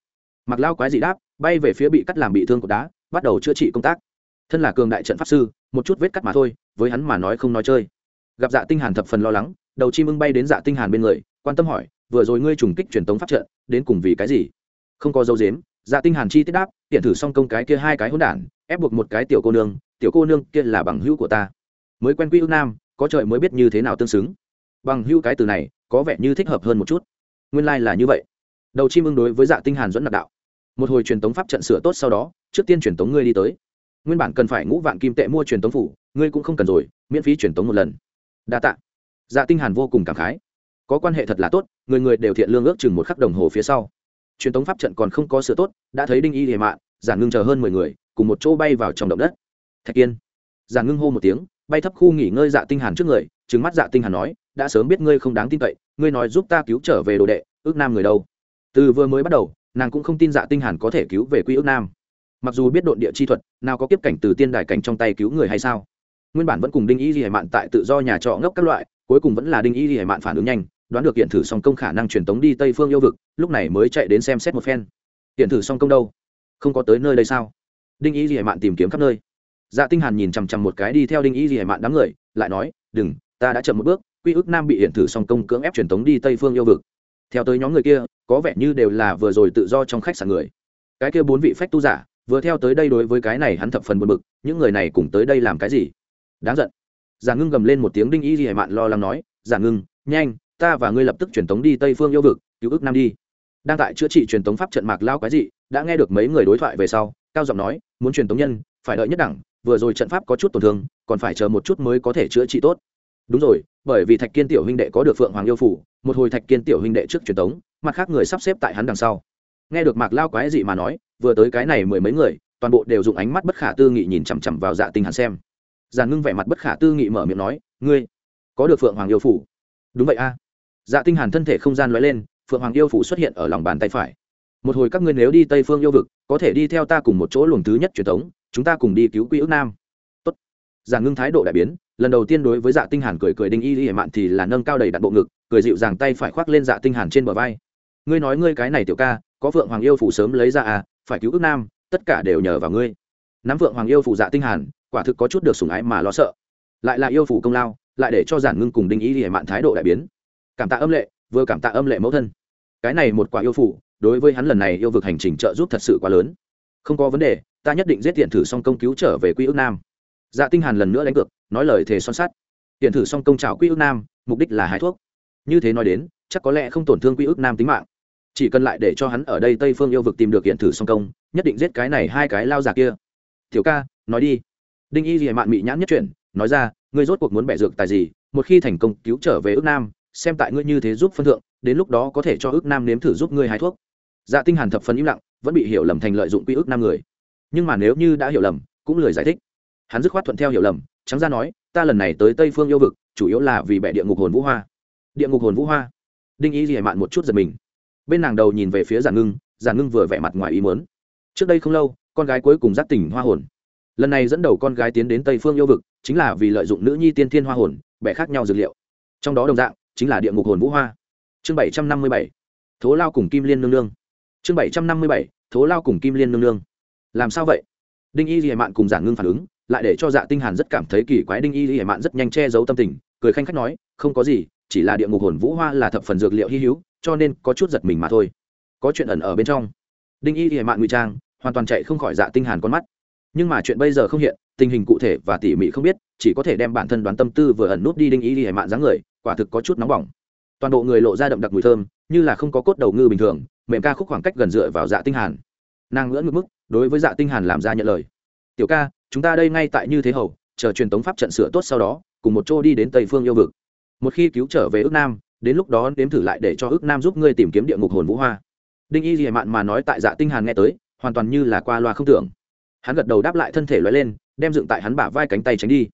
Mặc lao quái dị đáp, bay về phía bị cắt làm bị thương của đá, bắt đầu chữa trị công tác. Thân là cường đại trận pháp sư, một chút vết cắt mà thôi, với hắn mà nói không nói chơi. Gặp dạ tinh hàn thập phần lo lắng, đầu chim ưng bay đến dạ tinh hàn bên người, quan tâm hỏi, vừa rồi ngươi trùng kích truyền tống pháp trận, đến cùng vì cái gì? Không có dấu dếm dạ tinh hàn chi tiết đáp hiện thử xong công cái kia hai cái hỗn đản ép buộc một cái tiểu cô nương, tiểu cô nương kia là bằng hữu của ta. Mới quen quy ưu nam, có trời mới biết như thế nào tương xứng. Bằng hữu cái từ này, có vẻ như thích hợp hơn một chút. Nguyên lai là như vậy. Đầu chim ưng đối với dạ tinh hàn dẫn nạp đạo. Một hồi truyền tống pháp trận sửa tốt sau đó, trước tiên truyền tống ngươi đi tới. Nguyên bản cần phải ngũ vạn kim tệ mua truyền tống phủ, ngươi cũng không cần rồi, miễn phí truyền tống một lần. Đa tạ. Dạ tinh hàn vô cùng cảm khái. Có quan hệ thật là tốt, người người đều thiện lương ước chừng một khắc đồng hồ phía sau. Truyền tống pháp trận còn không có sửa tốt, đã thấy đinh y hề mạn giản ngưng chờ hơn mười người cùng một chỗ bay vào trong động đất. Thạch kiên giản ngưng hô một tiếng, bay thấp khu nghỉ ngơi dạ tinh hàn trước người, trừng mắt dạ tinh hàn nói, đã sớm biết ngươi không đáng tin cậy, ngươi nói giúp ta cứu trở về đồ đệ, ước nam người đâu? Từ vừa mới bắt đầu, nàng cũng không tin dạ tinh hàn có thể cứu về quy ước nam. Mặc dù biết độn địa chi thuật, nào có kiếp cảnh từ tiên đài cảnh trong tay cứu người hay sao? Nguyên bản vẫn cùng đinh y Di hải mạn tại tự do nhà trọ ngốc các loại, cuối cùng vẫn là đinh y Di hải mạn phản ứng nhanh, đoán được hiện thử song công khả năng truyền tống đi tây phương yêu vực, lúc này mới chạy đến xem xét một phen. Hiện thử song công đâu? Không có tới nơi đây sao? Đinh y hải mạn tìm kiếm khắp nơi. Dạ tinh hàn nhìn chằm chằm một cái đi theo đinh y hải mạn đám người, lại nói, đừng, ta đã chậm một bước, quy ước nam bị hiện thử song công cưỡng ép truyền tống đi tây phương yêu vực. Theo tới nhóm người kia, có vẻ như đều là vừa rồi tự do trong khách sạn người. Cái kia bốn vị phách tu giả, vừa theo tới đây đối với cái này hắn thập phần buồn bực, những người này cùng tới đây làm cái gì? Đáng giận. Giả ngưng gầm lên một tiếng đinh y gì hải mạn lo lắng nói giả ngưng, nhanh, ta và ngươi lập tức truyền tống đi tây phương yêu vực, cứu ước nam đi. Đang tại chữa trị truyền tống pháp trận mạc lao cái gì đã nghe được mấy người đối thoại về sau, cao giọng nói, muốn truyền tống nhân, phải đợi nhất đẳng, vừa rồi trận pháp có chút tổn thương, còn phải chờ một chút mới có thể chữa trị tốt. Đúng rồi, bởi vì thạch kiên tiểu huynh đệ có được phượng hoàng yêu phủ, một hồi thạch kiên tiểu huynh đệ trước truyền tống, mặt khác người sắp xếp tại hắn đằng sau. Nghe được mạc lao quái dị mà nói, vừa tới cái này mười mấy người, toàn bộ đều dùng ánh mắt bất khả tư nghị nhìn chằm chằm vào dạ tinh hàn xem. Giàn ngưng vẻ mặt bất khả tư nghị mở miệng nói, ngươi có được phượng hoàng yêu phủ? Đúng vậy a. Dạ tinh hàn thân thể không gian lóe lên, phượng hoàng yêu phủ xuất hiện ở lòng bàn tay phải một hồi các ngươi nếu đi tây phương yêu vực, có thể đi theo ta cùng một chỗ luồng thứ nhất truyền thống, chúng ta cùng đi cứu quy ước nam. Tốt. Giản ngưng thái độ đại biến, lần đầu tiên đối với dạ tinh hàn cười cười đinh y y mạn thì là nâng cao đầy đặn bộ ngực, cười dịu dàng tay phải khoác lên dạ tinh hàn trên bờ vai. Ngươi nói ngươi cái này tiểu ca, có vượng hoàng yêu phủ sớm lấy ra à phải cứu ước nam, tất cả đều nhờ vào ngươi. Nắm vượng hoàng yêu phủ dạ tinh hàn, quả thực có chút được sủng ái mà lo sợ. Lại là yêu phủ công lao, lại để cho giản ngưng cùng đinh y y mạn thái độ đại biến. Cảm tạ âm lệ, vừa cảm tạ âm lệ mẫu thân. Cái này một quả yêu phủ đối với hắn lần này yêu vực hành trình trợ giúp thật sự quá lớn. Không có vấn đề, ta nhất định giết tiện thử xong công cứu trở về quy ước nam. Dạ tinh hàn lần nữa đánh cược, nói lời thề son sắt. Tiện thử xong công trào quy ước nam, mục đích là hái thuốc. Như thế nói đến, chắc có lẽ không tổn thương quy ước nam tính mạng. Chỉ cần lại để cho hắn ở đây tây phương yêu vực tìm được hiện thử song công, nhất định giết cái này hai cái lao già kia. Tiểu ca, nói đi. Đinh y dì mạn mị nhãn nhất chuyển, nói ra, ngươi rốt cuộc muốn bẻ dược tài gì, một khi thành công cứu trở về ước nam, xem tại ngươi như thế giúp phân thượng, đến lúc đó có thể cho ước nam nếm thử giúp ngươi hái thuốc dạ tinh hàn thập phần im lặng, vẫn bị hiểu lầm thành lợi dụng quy ước năm người. Nhưng mà nếu như đã hiểu lầm, cũng lười giải thích. Hắn dứt khoát thuận theo hiểu lầm, trắng ra nói, ta lần này tới tây phương yêu vực, chủ yếu là vì bẻ địa ngục hồn vũ hoa. Địa ngục hồn vũ hoa? Đinh y dì mạn một chút giật mình. Bên nàng đầu nhìn về phía giản ngưng giản ngưng vừa vẻ mặt ngoài ý muốn. Trước đây không lâu, con gái cuối cùng giác tỉnh hoa hồn. Lần này dẫn đầu con gái tiến đến tây phương yêu vực, chính là vì lợi dụng nữ nhi tiên thiên hoa hồn, bẻ khác nhau dược liệu. Trong đó đồng dạng, chính là địa ngục hồn vũ hoa. Chương bảy trăm năm mươi bảy. Thố lao cùng kim liên nương nương chương bảy trăm năm mươi bảy, thố lao cùng kim liên nương nương. Làm sao vậy? Đinh y di mạn cùng giản ngưng phản ứng, lại để cho dạ tinh hàn rất cảm thấy kỳ quái. Đinh y di mạn rất nhanh che giấu tâm tình, cười khanh khách nói, không có gì, chỉ là địa ngục hồn vũ hoa là thập phần dược liệu hy hữu, cho nên có chút giật mình mà thôi. Có chuyện ẩn ở bên trong. Đinh y hệ mạn ngụy trang, hoàn toàn chạy không khỏi dạ tinh hàn con mắt. Nhưng mà chuyện bây giờ không hiện, tình hình cụ thể và tỉ mỉ không biết, chỉ có thể đem bản thân đoán tâm tư vừa ẩn nút đi đinh y hệ mạn dáng người, quả thực có chút nóng bỏng. Toàn bộ người lộ ra đậm đặc mùi thơm như là không có cốt đầu ngư bình thường, mềm ca khúc khoảng cách gần dựa vào dạ tinh hàn. Nàng ngưỡng ngực mức, đối với dạ tinh hàn làm ra nhận lời. Tiểu ca, chúng ta đây ngay tại như thế hầu, chờ truyền tống pháp trận sửa tốt sau đó, cùng một chỗ đi đến tây phương yêu vực. Một khi cứu trở về ước nam, đến lúc đó đếm thử lại để cho ước nam giúp ngươi tìm kiếm địa ngục hồn vũ hoa. Đinh y dì mạn mà nói tại dạ tinh hàn nghe tới, hoàn toàn như là qua loa không tưởng. Hắn gật đầu đáp lại thân thể lói lên, đem dựng tại hắn bả vai cánh tay tránh đi.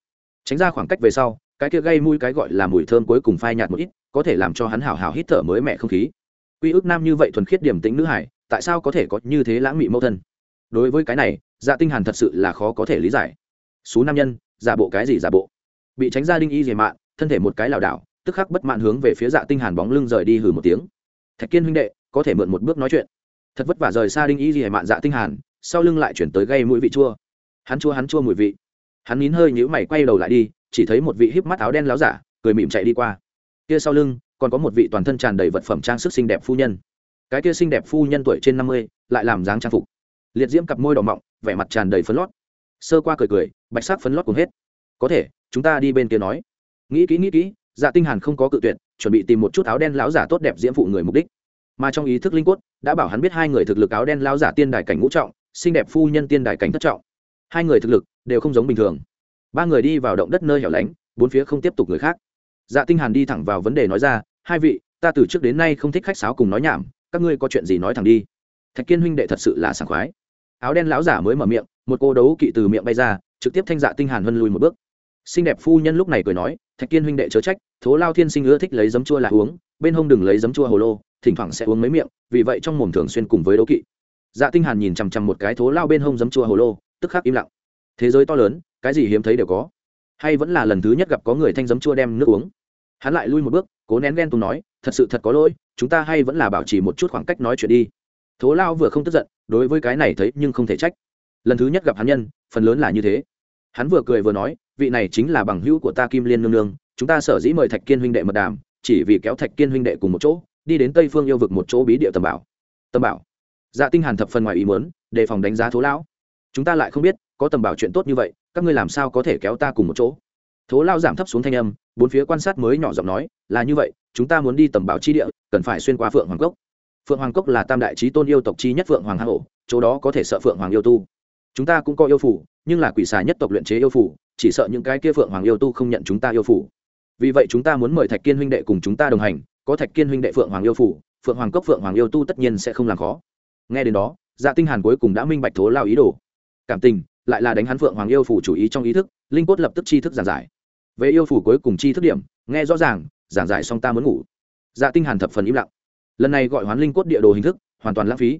Tránh ra khoảng cách về sau cái kia gây mùi cái gọi là mùi thơm cuối cùng phai nhạt một ít, có thể làm cho hắn hào hào hít thở mới mẻ không khí. Quy ước nam như vậy thuần khiết điểm tĩnh nữ hải, tại sao có thể có như thế lãng mị mâu thân? Đối với cái này dạ tinh hàn thật sự là khó có thể lý giải. Số nam nhân, giả bộ cái gì giả bộ? Bị tránh ra đinh y dề mạn, thân thể một cái lảo đảo, tức khắc bất mãn hướng về phía dạ tinh hàn bóng lưng rời đi hừ một tiếng. Thạch kiên huynh đệ, có thể mượn một bước nói chuyện. Thật vất vả rời xa đinh y dề mạn dạ tinh hàn, sau lưng lại chuyển tới gây mũi vị chua. Hắn chua hắn chua mùi vị. Hắn nín hơi nhíu mày quay đầu lại đi chỉ thấy một vị híp mắt áo đen láo giả, cười mỉm chạy đi qua. Kia sau lưng, còn có một vị toàn thân tràn đầy vật phẩm trang sức xinh đẹp phu nhân. Cái kia xinh đẹp phu nhân tuổi trên năm mươi, lại làm dáng trang phục. Liệt diễm cặp môi đỏ mọng, vẻ mặt tràn đầy phấn lót. Sơ qua cười cười, bạch sắc phấn lót cùng hết. Có thể, chúng ta đi bên kia nói. Nghĩ kỹ nghĩ kỹ dạ tinh hàn không có cự tuyệt, chuẩn bị tìm một chút áo đen lão giả tốt đẹp diễm phụ người mục đích. Mà trong ý thức linh quất đã bảo hắn biết hai người thực lực áo đen lão giả tiên đài cảnh ngũ trọng, xinh đẹp phu nhân tiên đài cảnh thất trọng. Hai người thực lực đều không giống bình thường ba người đi vào động đất nơi hẻo lánh, bốn phía không tiếp tục người khác. Dạ tinh hàn đi thẳng vào vấn đề nói ra, hai vị, ta từ trước đến nay không thích khách sáo cùng nói nhảm, các ngươi có chuyện gì nói thẳng đi. Thạch kiên huynh đệ thật sự là sảng khoái. Áo đen lão giả mới mở miệng, một cô đấu kỵ từ miệng bay ra, trực tiếp thanh dạ tinh hàn vân lùi một bước. Xinh đẹp phu nhân lúc này cười nói, thạch kiên huynh đệ chớ trách, thố lao thiên sinh ưa thích lấy giấm chua là uống, bên hông đừng lấy giấm chua hồ lô, thỉnh thoảng sẽ uống mấy miệng, vì vậy trong mồm thường xuyên cùng với đấu kỵ. Dạ tinh hàn nhìn chằm chằm một cái thố lao bên hông giấm chua hồ lô, tức khắc im lặng. Thế giới to lớn cái gì hiếm thấy đều có. Hay vẫn là lần thứ nhất gặp có người thanh giấm chua đem nước uống. Hắn lại lui một bước, cố nén ghen tùng nói, thật sự thật có lỗi, chúng ta hay vẫn là bảo trì một chút khoảng cách nói chuyện đi. Thố lao vừa không tức giận, đối với cái này thấy nhưng không thể trách. Lần thứ nhất gặp hắn nhân, phần lớn là như thế. Hắn vừa cười vừa nói, vị này chính là bằng hữu của ta kim liên nương nương, chúng ta sở dĩ mời thạch kiên huynh đệ mật đàm, chỉ vì kéo thạch kiên huynh đệ cùng một chỗ, đi đến tây phương yêu vực một chỗ bí địa tầm bảo. Tầm bảo? Dạ tinh hàn thập phần ngoài ý muốn, đề phòng đánh giá thố lão chúng ta lại không biết, có tầm bảo chuyện tốt như vậy, các ngươi làm sao có thể kéo ta cùng một chỗ? Thố lao giảm thấp xuống thanh âm, bốn phía quan sát mới nhỏ giọng nói, là như vậy, chúng ta muốn đi tầm bảo chi địa, cần phải xuyên qua phượng hoàng cốc. Phượng hoàng cốc là tam đại trí tôn yêu tộc chi nhất phượng hoàng hà hổ chỗ đó có thể sợ phượng hoàng yêu tu. Chúng ta cũng có yêu phủ, nhưng là quỷ xà nhất tộc luyện chế yêu phủ, chỉ sợ những cái kia phượng hoàng yêu tu không nhận chúng ta yêu phủ. Vì vậy chúng ta muốn mời thạch kiên huynh đệ cùng chúng ta đồng hành, có thạch kiên huynh đệ phượng hoàng yêu phủ, phượng hoàng cốc phượng hoàng yêu tu tất nhiên sẽ không làm khó. Nghe đến đó dạ tinh hàn cuối cùng đã minh bạch thố lao ý đồ cảm tình, lại là đánh hắn phượng hoàng yêu phủ chủ ý trong ý thức, linh cốt lập tức chi thức giảng giải. Về yêu phủ cuối cùng chi thức điểm, nghe rõ ràng, giảng giải xong ta muốn ngủ. Dạ tinh hàn thập phần im lặng. Lần này gọi hoán linh cốt địa đồ hình thức, hoàn toàn lãng phí.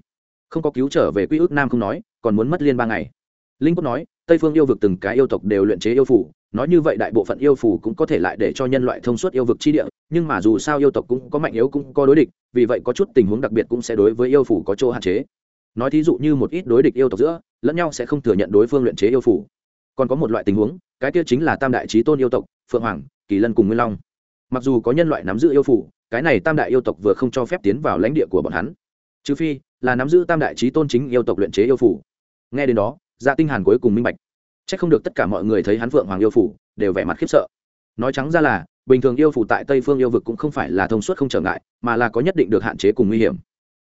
Không có cứu trở về quy ước nam không nói, còn muốn mất liên ba ngày. Linh cốt nói, tây phương yêu vực từng cái yêu tộc đều luyện chế yêu phủ, nói như vậy đại bộ phận yêu phủ cũng có thể lại để cho nhân loại thông suốt yêu vực chi địa, nhưng mà dù sao yêu tộc cũng có mạnh yếu cũng có đối địch, vì vậy có chút tình huống đặc biệt cũng sẽ đối với yêu phủ có chỗ hạn chế nói thí dụ như một ít đối địch yêu tộc giữa, lẫn nhau sẽ không thừa nhận đối phương luyện chế yêu phủ. Còn có một loại tình huống, cái kia chính là tam đại trí tôn yêu tộc, phượng hoàng, kỳ lân cùng nguyên long. Mặc dù có nhân loại nắm giữ yêu phủ, cái này tam đại yêu tộc vừa không cho phép tiến vào lãnh địa của bọn hắn. Trừ phi là nắm giữ tam đại trí tôn chính yêu tộc luyện chế yêu phủ. Nghe đến đó dạ tinh hàn cuối cùng minh bạch. C h ắ c không được tất cả mọi người thấy hắn phượng hoàng yêu phủ, đều vẻ mặt khiếp sợ. Nói trắng ra là, bình thường yêu phủ tại tây phương yêu vực cũng không phải là thông suốt không trở ngại, mà là có nhất định được hạn chế cùng nguy hiểm.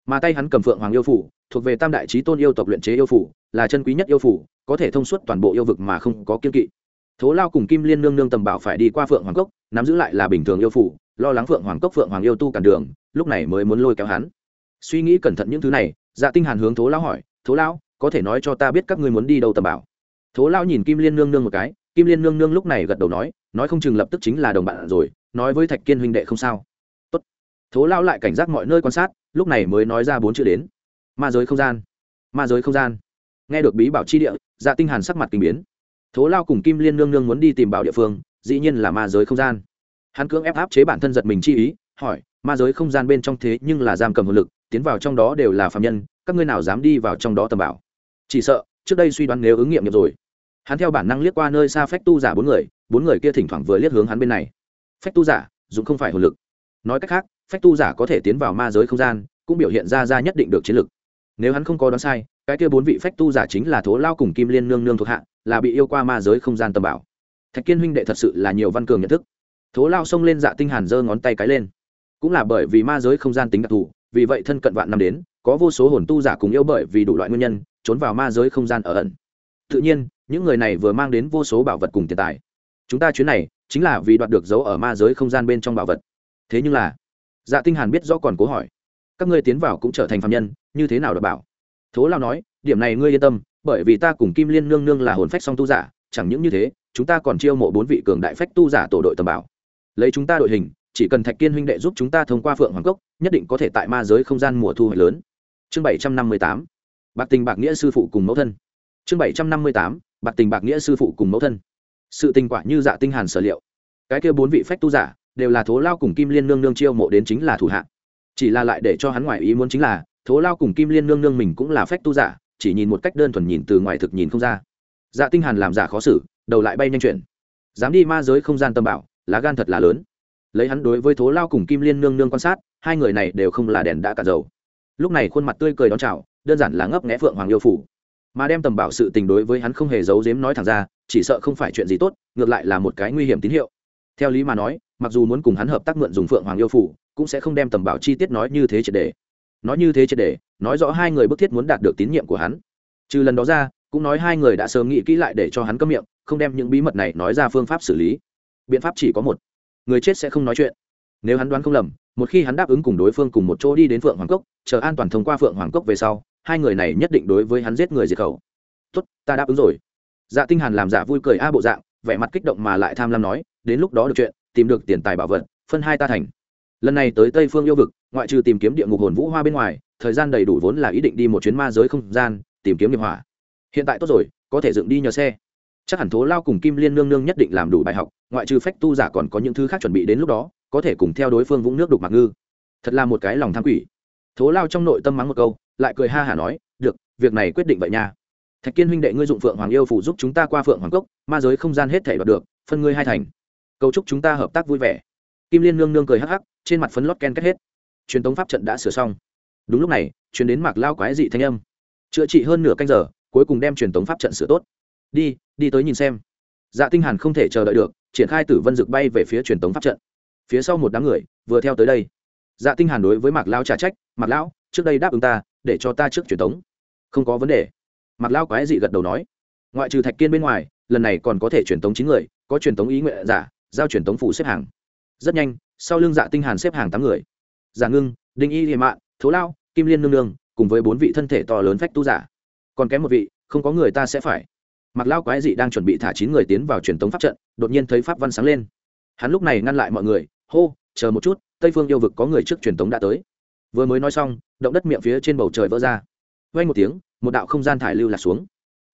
Mà tay hắn cầm phượng hoàng yêu phủ thuộc về tam đại trí tôn yêu tộc luyện chế yêu phủ, là chân quý nhất yêu phủ, có thể thông suốt toàn bộ yêu vực mà không có kiên kỵ. Thố lao cùng kim liên nương nương tầm bảo phải đi qua phượng hoàng cốc, nắm giữ lại là bình thường yêu phủ, lo lắng phượng hoàng cốc phượng hoàng yêu tu cản đường, lúc này mới muốn lôi kéo hắn. Suy nghĩ cẩn thận những thứ này dạ tinh hàn hướng thố lão hỏi, thố lão có thể nói cho ta biết các ngươi muốn đi đâu tầm bảo? Thố lão nhìn kim liên nương nương một cái, kim liên nương nương lúc này gật đầu nói nói không chừng lập tức chính là đồng bạn rồi, nói với thạch kiên huynh đệ không sao. Tốt. Thố lão lại cảnh giác mọi nơi quan sát, lúc này mới nói ra bốn chữ đến ma giới không gian. Ma giới không gian. Nghe được bí bảo chi địa dạ tinh hàn sắc mặt kinh biến. Thố lao cùng kim liên nương nương muốn đi tìm bảo địa phương, dĩ nhiên là ma giới không gian. Hắn cưỡng ép áp chế bản thân giật mình chi ý, hỏi, ma giới không gian bên trong thế nhưng là giam cầm hồn lực, tiến vào trong đó đều là phạm nhân, các ngươi nào dám đi vào trong đó tầm bảo? Chỉ sợ, trước đây suy đoán nếu ứng nghiệm nhập rồi. Hắn theo bản năng liếc qua nơi xa phách tu giả bốn người bốn người kia thỉnh thoảng vừa liếc hướng hắn bên này. Phách tu giả dũng không phải hồn lực. Nói cách khác, phách tu giả có thể tiến vào ma giới không gian, cũng biểu hiện ra ra nhất định được chiến lực nếu hắn không có đoán sai, cái kia bốn vị phách tu giả chính là thố lao cùng kim liên nương nương thuộc hạ, là bị yêu qua ma giới không gian tầm bảo. Thạch kiên huynh đệ thật sự là nhiều văn cường nhận thức. Thố lao xông lên dạ tinh hàn giơ ngón tay cái lên. Cũng là bởi vì ma giới không gian tính đặc thù, vì vậy thân cận vạn năm đến, có vô số hồn tu giả cùng yêu bởi vì đủ loại nguyên nhân, trốn vào ma giới không gian ở ẩn. Tự nhiên, những người này vừa mang đến vô số bảo vật cùng tiền tài. Chúng ta chuyến này, chính là vì đoạt được dấu ở ma giới không gian bên trong bảo vật. Thế nhưng là dạ tinh hàn biết rõ còn cố hỏi các ngươi tiến vào cũng trở thành phạm nhân, như thế nào đảm bảo? Thố lao nói, điểm này ngươi yên tâm, bởi vì ta cùng kim liên nương nương là hồn phách song tu giả, chẳng những như thế, chúng ta còn chiêu mộ bốn vị cường đại phách tu giả tổ đội tầm bảo. Lấy chúng ta đội hình, chỉ cần thạch kiên huynh đệ giúp chúng ta thông qua phượng hoàng cốc, nhất định có thể tại ma giới không gian mùa thu hoạch lớn. Chương bảy trăm năm mươi tám, bạc tình bạc nghĩa sư phụ cùng mẫu thân. Chương bảy trăm năm mươi tám, bạc tình bạc nghĩa sư phụ cùng mẫu thân. Sự tình quả như dạ tinh hàn sở liệu. Cái kia bốn vị phách tu giả, đều là thố lao cùng kim liên nương nương chiêu mộ đến chính là thủ hạ chỉ là lại để cho hắn ngoại ý muốn chính là, thố lao cùng kim liên nương nương mình cũng là phách tu giả, chỉ nhìn một cách đơn thuần nhìn từ ngoài thực nhìn không ra. Dạ tinh hàn làm giả khó xử, đầu lại bay nhanh chuyển. Dám đi ma giới không gian tâm bảo, lá gan thật là lớn. Lấy hắn đối với thố lao cùng kim liên nương nương quan sát, hai người này đều không là đèn đã cả dầu. Lúc này khuôn mặt tươi cười đón chào, đơn giản là ngấp nghẽ phượng hoàng yêu phủ. Mà đem tầm bảo sự tình đối với hắn không hề giấu giếm nói thẳng ra, chỉ sợ không phải chuyện gì tốt, ngược lại là một cái nguy hiểm tín hiệu. Theo lý mà nói, mặc dù muốn cùng hắn hợp tác mượn dùng phượng hoàng yêu phủ cũng sẽ không đem tầm bảo chi tiết nói như thế triệt đề nói như thế triệt đề nói rõ hai người bức thiết muốn đạt được tín nhiệm của hắn. Trừ lần đó ra, cũng nói hai người đã sớm nghĩ kỹ lại để cho hắn cấm miệng, không đem những bí mật này nói ra phương pháp xử lý. Biện pháp chỉ có một. Người chết sẽ không nói chuyện. Nếu hắn đoán không lầm, một khi hắn đáp ứng cùng đối phương cùng một chỗ đi đến phượng hoàng cốc, chờ an toàn thông qua phượng hoàng cốc về sau, hai người này nhất định đối với hắn giết người diệt khẩu. Tốt, ta đáp ứng rồi. Dạ tinh hàn làm giả vui cười a bộ dạng, vẻ mặt kích động mà lại tham lam nói, đến lúc đó được chuyện, tìm được tiền tài bảo vật, phân hai ta thành lần này tới tây phương yêu vực, ngoại trừ tìm kiếm địa ngục hồn vũ hoa bên ngoài, thời gian đầy đủ vốn là ý định đi một chuyến ma giới không gian, tìm kiếm nghiệp hỏa. Hiện tại tốt rồi, có thể dựng đi nhờ xe. Chắc hẳn thố lao cùng kim liên nương nương nhất định làm đủ bài học, ngoại trừ phách tu giả còn có những thứ khác chuẩn bị đến lúc đó, có thể cùng theo đối phương vũng nước đục mặc ngư. Thật là một cái lòng tham quỷ. Thố lao trong nội tâm mắng một câu, lại cười ha hả nói, được, việc này quyết định vậy nha. Thạch kiên huynh đệ ngươi dụng phượng hoàng yêu phủ giúp chúng ta qua phượng hoàng cốc, ma giới không gian hết thể đoạt được, phân ngươi hai thành. Cầu chúc chúng ta hợp tác vui vẻ kim liên nương nương cười hắc hắc, trên mặt phấn lót ken kết hết. Truyền tống pháp trận đã sửa xong. Đúng lúc này, truyền đến mạc lao quái dị thanh âm. Chữa trị hơn nửa canh giờ, cuối cùng đem truyền tống pháp trận sửa tốt. Đi đi tới nhìn xem. Dạ tinh hàn không thể chờ đợi được, triển khai tử vân dực bay về phía truyền tống pháp trận. Phía sau một đám người, vừa theo tới đây. Dạ tinh hàn đối với mạc lao trả trách, mạc lão, trước đây đáp ứng ta, để cho ta trước truyền tống. Không có vấn đề. Mạc lao quái dị gật đầu nói. Ngoại trừ thạch kiên bên ngoài, lần này còn có thể truyền tống chín người, có truyền tống ý nguyện giả, giao truyền tống phủ xếp hàng rất nhanh, sau lưng dạ tinh hàn xếp hàng tám người. Giả ngưng, đinh y hiểm mạn, thố lao, kim liên nương nương, cùng với bốn vị thân thể to lớn phách tu giả. Còn kém một vị, không có người ta sẽ phải. Mặc lao quái dị đang chuẩn bị thả chín người tiến vào truyền tống pháp trận, đột nhiên thấy pháp văn sáng lên. Hắn lúc này ngăn lại mọi người, hô, chờ một chút, tây phương yêu vực có người trước truyền tống đã tới. Vừa mới nói xong, động đất miệng phía trên bầu trời vỡ ra. Vang một tiếng, một đạo không gian thải lưu lạc xuống.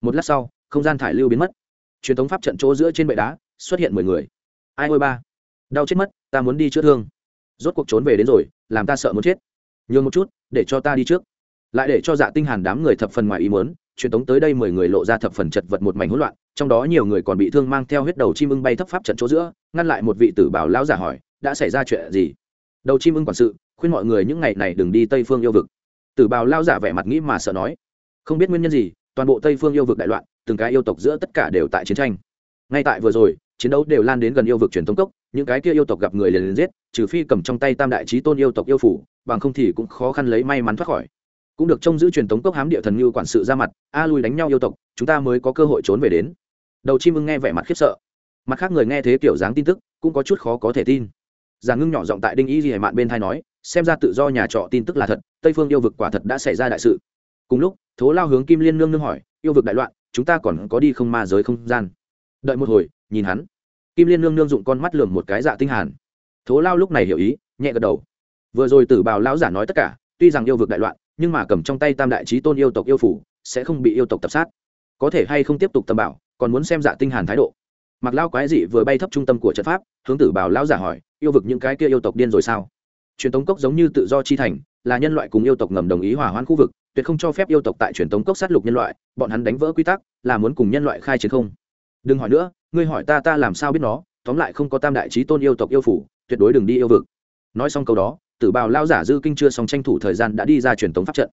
Một lát sau, không gian thải lưu biến mất. Truyền tống pháp trận chỗ giữa trên bệ đá xuất hiện mười người. Ai ôi ba đau chết mất, ta muốn đi chữa thương. Rốt cuộc trốn về đến rồi, làm ta sợ muốn chết. Nhường một chút, để cho ta đi trước. Lại để cho dạ tinh hàn đám người thập phần ngoài ý muốn, truyền tống tới đây mười người lộ ra thập phần chật vật một mảnh hỗn loạn, trong đó nhiều người còn bị thương mang theo huyết đầu chim ưng bay thấp pháp trận chỗ giữa, ngăn lại một vị tử bảo lão giả hỏi, đã xảy ra chuyện gì? Đầu chim ưng quản sự, khuyên mọi người những ngày này đừng đi tây phương yêu vực. Tử bào lão giả vẻ mặt nghĩ mà sợ nói, không biết nguyên nhân gì, toàn bộ tây phương yêu vực đại loạn, từng cái yêu tộc giữa tất cả đều tại chiến tranh. Ngay tại vừa rồi chiến đấu đều lan đến gần yêu vực truyền thống cốc, những cái kia yêu tộc gặp người liền liền giết, trừ phi cầm trong tay tam đại trí tôn yêu tộc yêu phủ, bằng không thì cũng khó khăn lấy may mắn thoát khỏi. Cũng được trông giữ truyền thống cốc hám địa thần như quản sự ra mặt, a lui đánh nhau yêu tộc, chúng ta mới có cơ hội trốn về đến. Đầu chim ưng nghe vẻ mặt khiếp sợ. Mặt khác người nghe thế kiểu dáng tin tức, cũng có chút khó có thể tin. Già ngưng nhỏ giọng tại đinh ý gì hải mạn bên thai nói, xem ra tự do nhà trọ tin tức là thật, tây phương yêu vực quả thật đã xảy ra đại sự. Cùng lúc, thố lao hướng kim liên nương nương hỏi, yêu vực đại loạn, chúng ta còn có đi không ma giới không gian? Đợi một hồi nhìn hắn. Kim liên nương nương dụng con mắt lườm một cái dạ tinh hàn. Thố lao lúc này hiểu ý, nhẹ gật đầu. Vừa rồi tử bào lão giả nói tất cả, tuy rằng yêu vực đại loạn, nhưng mà cầm trong tay tam đại trí tôn yêu tộc yêu phủ, sẽ không bị yêu tộc tập sát. Có thể hay không tiếp tục tầm bảo, còn muốn xem dạ tinh hàn thái độ. Mặc lao quái dị vừa bay thấp trung tâm của trận pháp, hướng tử bào lão giả hỏi, yêu vực những cái kia yêu tộc điên rồi sao? Truyền tống cốc giống như tự do chi thành, là nhân loại cùng yêu tộc ngầm đồng ý hòa hoãn khu vực, tuyệt không cho phép yêu tộc tại truyền tống cốc sát lục nhân loại, bọn hắn đánh vỡ quy tắc, là muốn cùng nhân loại khai chiến không? Đừng hỏi nữa, ngươi hỏi ta ta làm sao biết nó, tóm lại không có tam đại trí tôn yêu tộc yêu phủ, tuyệt đối đừng đi yêu vực. Nói xong câu đó, tử bào lao giả dư kinh chưa xong tranh thủ thời gian đã đi ra truyền tống pháp trận.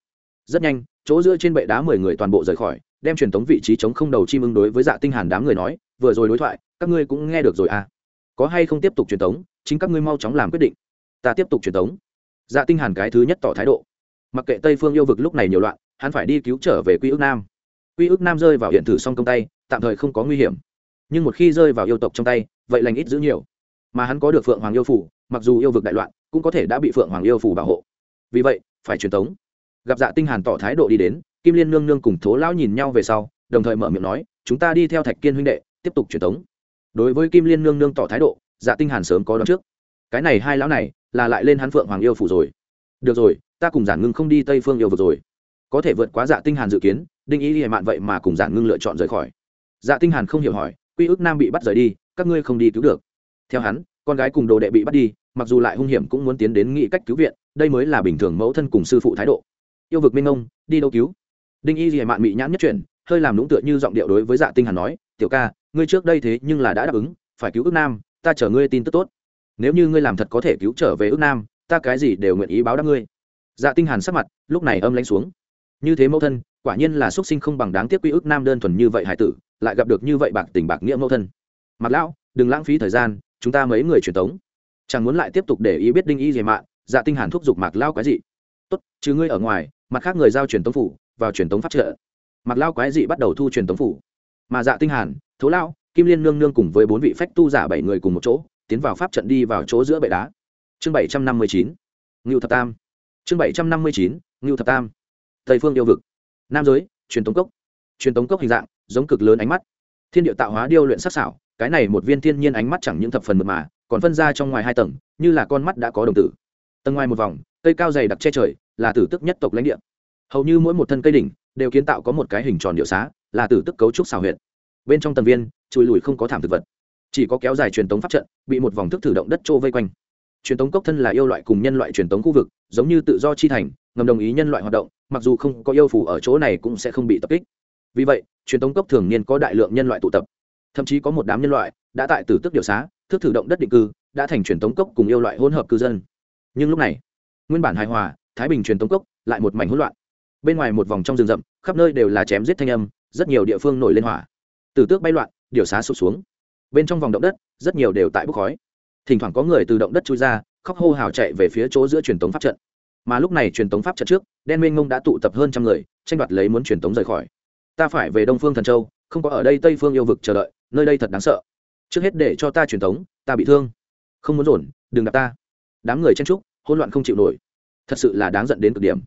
Rất nhanh, chỗ giữa trên bệ đá mười người toàn bộ rời khỏi, đem truyền tống vị trí chống không đầu chim ưng đối với dạ tinh hàn đám người nói, vừa rồi đối thoại, các ngươi cũng nghe được rồi à? Có hay không tiếp tục truyền tống, chính các ngươi mau chóng làm quyết định. Ta tiếp tục truyền tống. Dạ tinh hàn cái thứ nhất tỏ thái độ. Mặc kệ tây phương yêu vực lúc này nhiều loạn, hắn phải đi cứu trở về quy ước nam. Quy ước nam rơi vào hiện thử xong công tay tạm thời không có nguy hiểm. Nhưng một khi rơi vào yêu tộc trong tay, vậy lành ít giữ nhiều. Mà hắn có được phượng hoàng yêu phủ, mặc dù yêu vực đại loạn, cũng có thể đã bị phượng hoàng yêu phủ bảo hộ. Vì vậy, phải truyền tống. Gặp dạ tinh hàn tỏ thái độ đi đến, kim liên nương nương cùng thố lão nhìn nhau về sau, đồng thời mở miệng nói, chúng ta đi theo thạch kiên huynh đệ, tiếp tục truyền tống. Đối với kim liên nương nương tỏ thái độ dạ tinh hàn sớm có đón trước. Cái này hai lão này, là lại lên hắn phượng hoàng yêu phủ rồi. Được rồi, ta cùng giản ngưng không đi tây phương yêu vực rồi. Có thể vượt quá dạ tinh hàn dự kiến, đinh ý hề mạn vậy mà cùng giản ngưng lựa chọn rời khỏi dạ tinh hàn không hiểu hỏi, quy ước nam bị bắt rời đi, các ngươi không đi cứu được. Theo hắn, con gái cùng đồ đệ bị bắt đi, mặc dù lại hung hiểm cũng muốn tiến đến nghị cách cứu viện, đây mới là bình thường mẫu thân cùng sư phụ thái độ. Yêu vực minh ông đi đâu cứu? Đinh y rìa mạn mị nhãn nhất chuyển, hơi làm lũng tựa như giọng điệu đối với dạ tinh hàn nói, tiểu ca, ngươi trước đây thế nhưng là đã đáp ứng, phải cứu ước nam, ta chờ ngươi tin tức tốt. Nếu như ngươi làm thật có thể cứu trở về ước nam, ta cái gì đều nguyện ý báo đáp ngươi. Dạ tinh hàn sắc mặt lúc này âm lãnh xuống. Như thế mẫu thân, quả nhiên là xuất sinh không bằng đáng tiếc quy ước nam đơn thuần như vậy hải tử lại gặp được như vậy bạc tình bạc nghĩa mẫu thân. Mặt lão, đừng lãng phí thời gian, chúng ta mấy người truyền tống. Chẳng muốn lại tiếp tục để ý biết đinh y gì mạn dạ tinh hàn thúc giục mạc lao quái dị. Tốt chứ ngươi ở ngoài, mặt khác người giao truyền tống phủ, vào truyền tống phát trợ. Mạc lao quái dị bắt đầu thu truyền tống phủ. Mà dạ tinh hàn, thố lao kim liên nương nương cùng với bốn vị phách tu giả bảy người cùng một chỗ, tiến vào pháp trận đi vào chỗ giữa bệ đá. Chương bảy trăm năm mươi chín, ngưu thập tam. Chương bảy trăm năm mươi chín, ngưu thập tam. Tây phương yêu vực. Nam giới, truyền tống cốc. Truyền tống cốc hình dạng giống cực lớn ánh mắt. Thiên địa tạo hóa điêu luyện sắc sảo, cái này một viên thiên nhiên ánh mắt chẳng những thập phần mượt mà, còn phân ra trong ngoài hai tầng, như là con mắt đã có đồng tử. Tầng ngoài một vòng, cây cao dày đặc che trời, là tử tức nhất tộc lãnh địa. Hầu như mỗi một thân cây đỉnh, đều kiến tạo có một cái hình tròn điệu xá, là tử tức cấu trúc xào huyệt. Bên trong tầng viên, chùi lùi không có thảm thực vật. Chỉ có kéo dài truyền tống pháp trận, bị một vòng thức thử động đất trô vây quanh. Truyền tống cốc thân là yêu loại cùng nhân loại truyền tống khu vực, giống như tự do chi thành, ngầm đồng ý nhân loại hoạt động, mặc dù không có yêu phủ ở chỗ này cũng sẽ không bị tập kích vì vậy, truyền thống cốc thường niên có đại lượng nhân loại tụ tập. Thậm chí có một đám nhân loại đã tại tử tức điều xá thức thử động đất định cư, đã thành truyền thống cốc cùng yêu loại hỗn hợp cư dân. Nhưng lúc này, nguyên bản hài hòa, thái bình truyền thống cốc lại một mảnh hỗn loạn. Bên ngoài một vòng trong rừng rậm, khắp nơi đều là chém giết thanh âm, rất nhiều địa phương nổi lên hỏa. Tử tước bay loạn, điều xá sụp xuống. Bên trong vòng động đất, rất nhiều đều tại bốc khói. Thỉnh thoảng có người từ động đất chui ra, khóc hô hào chạy về phía chỗ giữa truyền thống pháp trận. Mà lúc này truyền thống pháp trận trước, đen minh ngông đã tụ tập hơn trăm người, tranh đoạt lấy muốn truyền thống rời khỏi ta phải về đông phương thần châu, không có ở đây tây phương yêu vực chờ đợi, nơi đây thật đáng sợ. Trước hết để cho ta truyền tống, ta bị thương. Không muốn rổn đừng đạp ta. Đám người chen trúc hỗn loạn không chịu nổi. Thật sự là đáng giận đến cực điểm.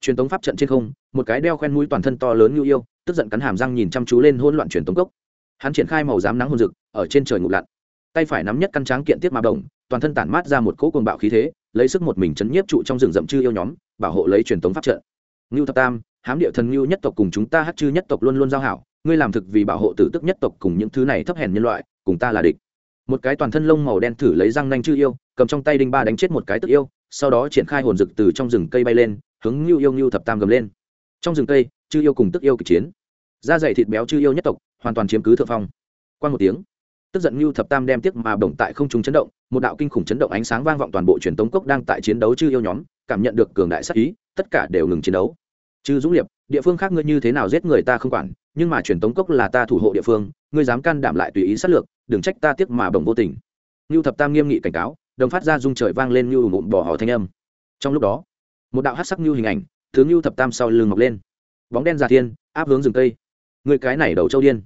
Truyền tống pháp trận trên không, một cái đeo khoen mũi toàn thân to lớn như yêu, tức giận cắn hàm răng nhìn chăm chú lên hỗn loạn truyền tống cốc. Hắn triển khai màu dám nắng hôn rực ở trên trời ngục lặn. Tay phải nắm nhất căn tráng kiện tiết mà đồng, toàn thân tản mát ra một cỗ cuồng bạo khí thế, lấy sức một mình chấn nhiếp trụ trong rừng rậm chư yêu nhóm, bảo hộ lấy truyền tống pháp trận. Ngưu thập tam hám địa thần ngưu nhất tộc cùng chúng ta hát chư nhất tộc luôn luôn giao hảo, ngươi làm thực vì bảo hộ tử tức nhất tộc cùng những thứ này thấp hèn nhân loại, cùng ta là địch. Một cái toàn thân lông màu đen thử lấy răng nanh chư yêu, cầm trong tay đinh ba đánh chết một cái tức yêu, sau đó triển khai hồn rực từ trong rừng cây bay lên, hướng ngưu yêu ngưu thập tam gầm lên. Trong rừng cây, chư yêu cùng tức yêu kịch chiến. Da dày thịt béo chư yêu nhất tộc, hoàn toàn chiếm cứ thượng phong. Qua một tiếng, tức giận ngưu thập tam đem tiếc mà bổng tại không trung chấn động, một đạo kinh khủng chấn động ánh sáng vang vọng toàn bộ truyền tống cốc đang tại chiến đấu chư yêu nhóm, cảm nhận được cường đại sắc ý, tất cả đều ngừng chiến đấu chư dũng liệp, địa phương khác ngươi như thế nào giết người ta không quản, nhưng mà truyền tống cốc là ta thủ hộ địa phương, ngươi dám can đảm lại tùy ý sát lược, đừng trách ta tiếc mà bồng vô tình. Ngưu thập tam nghiêm nghị cảnh cáo, đồng phát ra dung trời vang lên như ngụm bỏ họ thanh âm. Trong lúc đó, một đạo hát sắc như hình ảnh, thứ ngưu thập tam sau lưng mọc lên. Bóng đen giả thiên, áp hướng rừng cây. Người cái này đầu châu điên.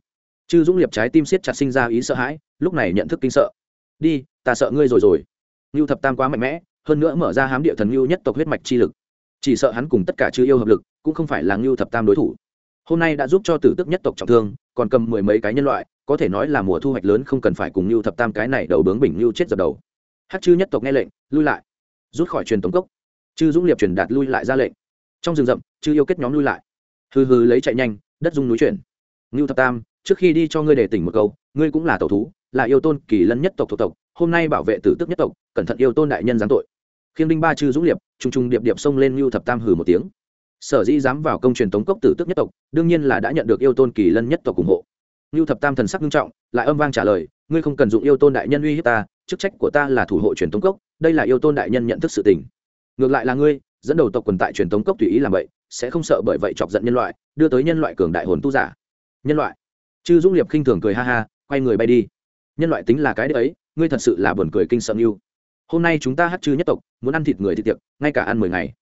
Chư dũng liệp trái tim siết chặt sinh ra ý sợ hãi, lúc này nhận thức kinh sợ. Đi, ta sợ ngươi rồi rồi. Ngưu thập tam quá mạnh mẽ, hơn nữa mở ra hám địa thần ngưu nhất tộc huyết mạch chi lực. Chỉ sợ hắn cùng tất cả chư yêu hợp lực cũng không phải là ngưu thập tam đối thủ. Hôm nay đã giúp cho tử tức nhất tộc trọng thương, còn cầm mười mấy cái nhân loại, có thể nói là mùa thu hoạch lớn không cần phải cùng ngưu thập tam cái này đầu bướng bình ngưu chết dập đầu. Hát chư nhất tộc nghe lệnh, lui lại. Rút khỏi truyền tống cốc. Chư dũng liệp truyền đạt lui lại ra lệnh. Trong rừng rậm, chư yêu kết nhóm lui lại. Hừ hừ lấy chạy nhanh, đất dung núi chuyển. Ngưu thập tam, trước khi đi cho ngươi để tỉnh một câu, ngươi cũng là tẩu thú, là yêu tôn kỳ lân nhất tộc thuộc tộc, hôm nay bảo vệ tử tức nhất tộc, cẩn thận yêu tôn đại nhân giáng tội. Khiêng đinh ba chư dũng liệp t r u n g t r n g điệp điệp xông lên ngưu thập tam hừ một tiếng sở dĩ dám vào công truyền tống cốc tử tức nhất tộc, đương nhiên là đã nhận được yêu tôn kỳ lân nhất tộc ủng hộ. Ngưu thập tam thần sắc nghiêm trọng, lại âm vang trả lời, ngươi không cần dụng yêu tôn đại nhân uy hiếp ta, chức trách của ta là thủ hộ truyền tống cốc, đây là yêu tôn đại nhân nhận thức sự tình. Ngược lại là ngươi, dẫn đầu tộc quần tại truyền tống cốc tùy ý làm vậy, sẽ không sợ bởi vậy chọc giận nhân loại, đưa tới nhân loại cường đại hồn tu giả. Nhân loại. Chư dũng liệp khinh thường cười ha ha, quay người bay đi. Nhân loại tính là cái đấy, ngươi thật sự là buồn cười kinh sợ yêu hôm nay chúng ta hát chư nhất tộc, muốn ăn thịt người thì tiệc, ngay cả ăn mười ngày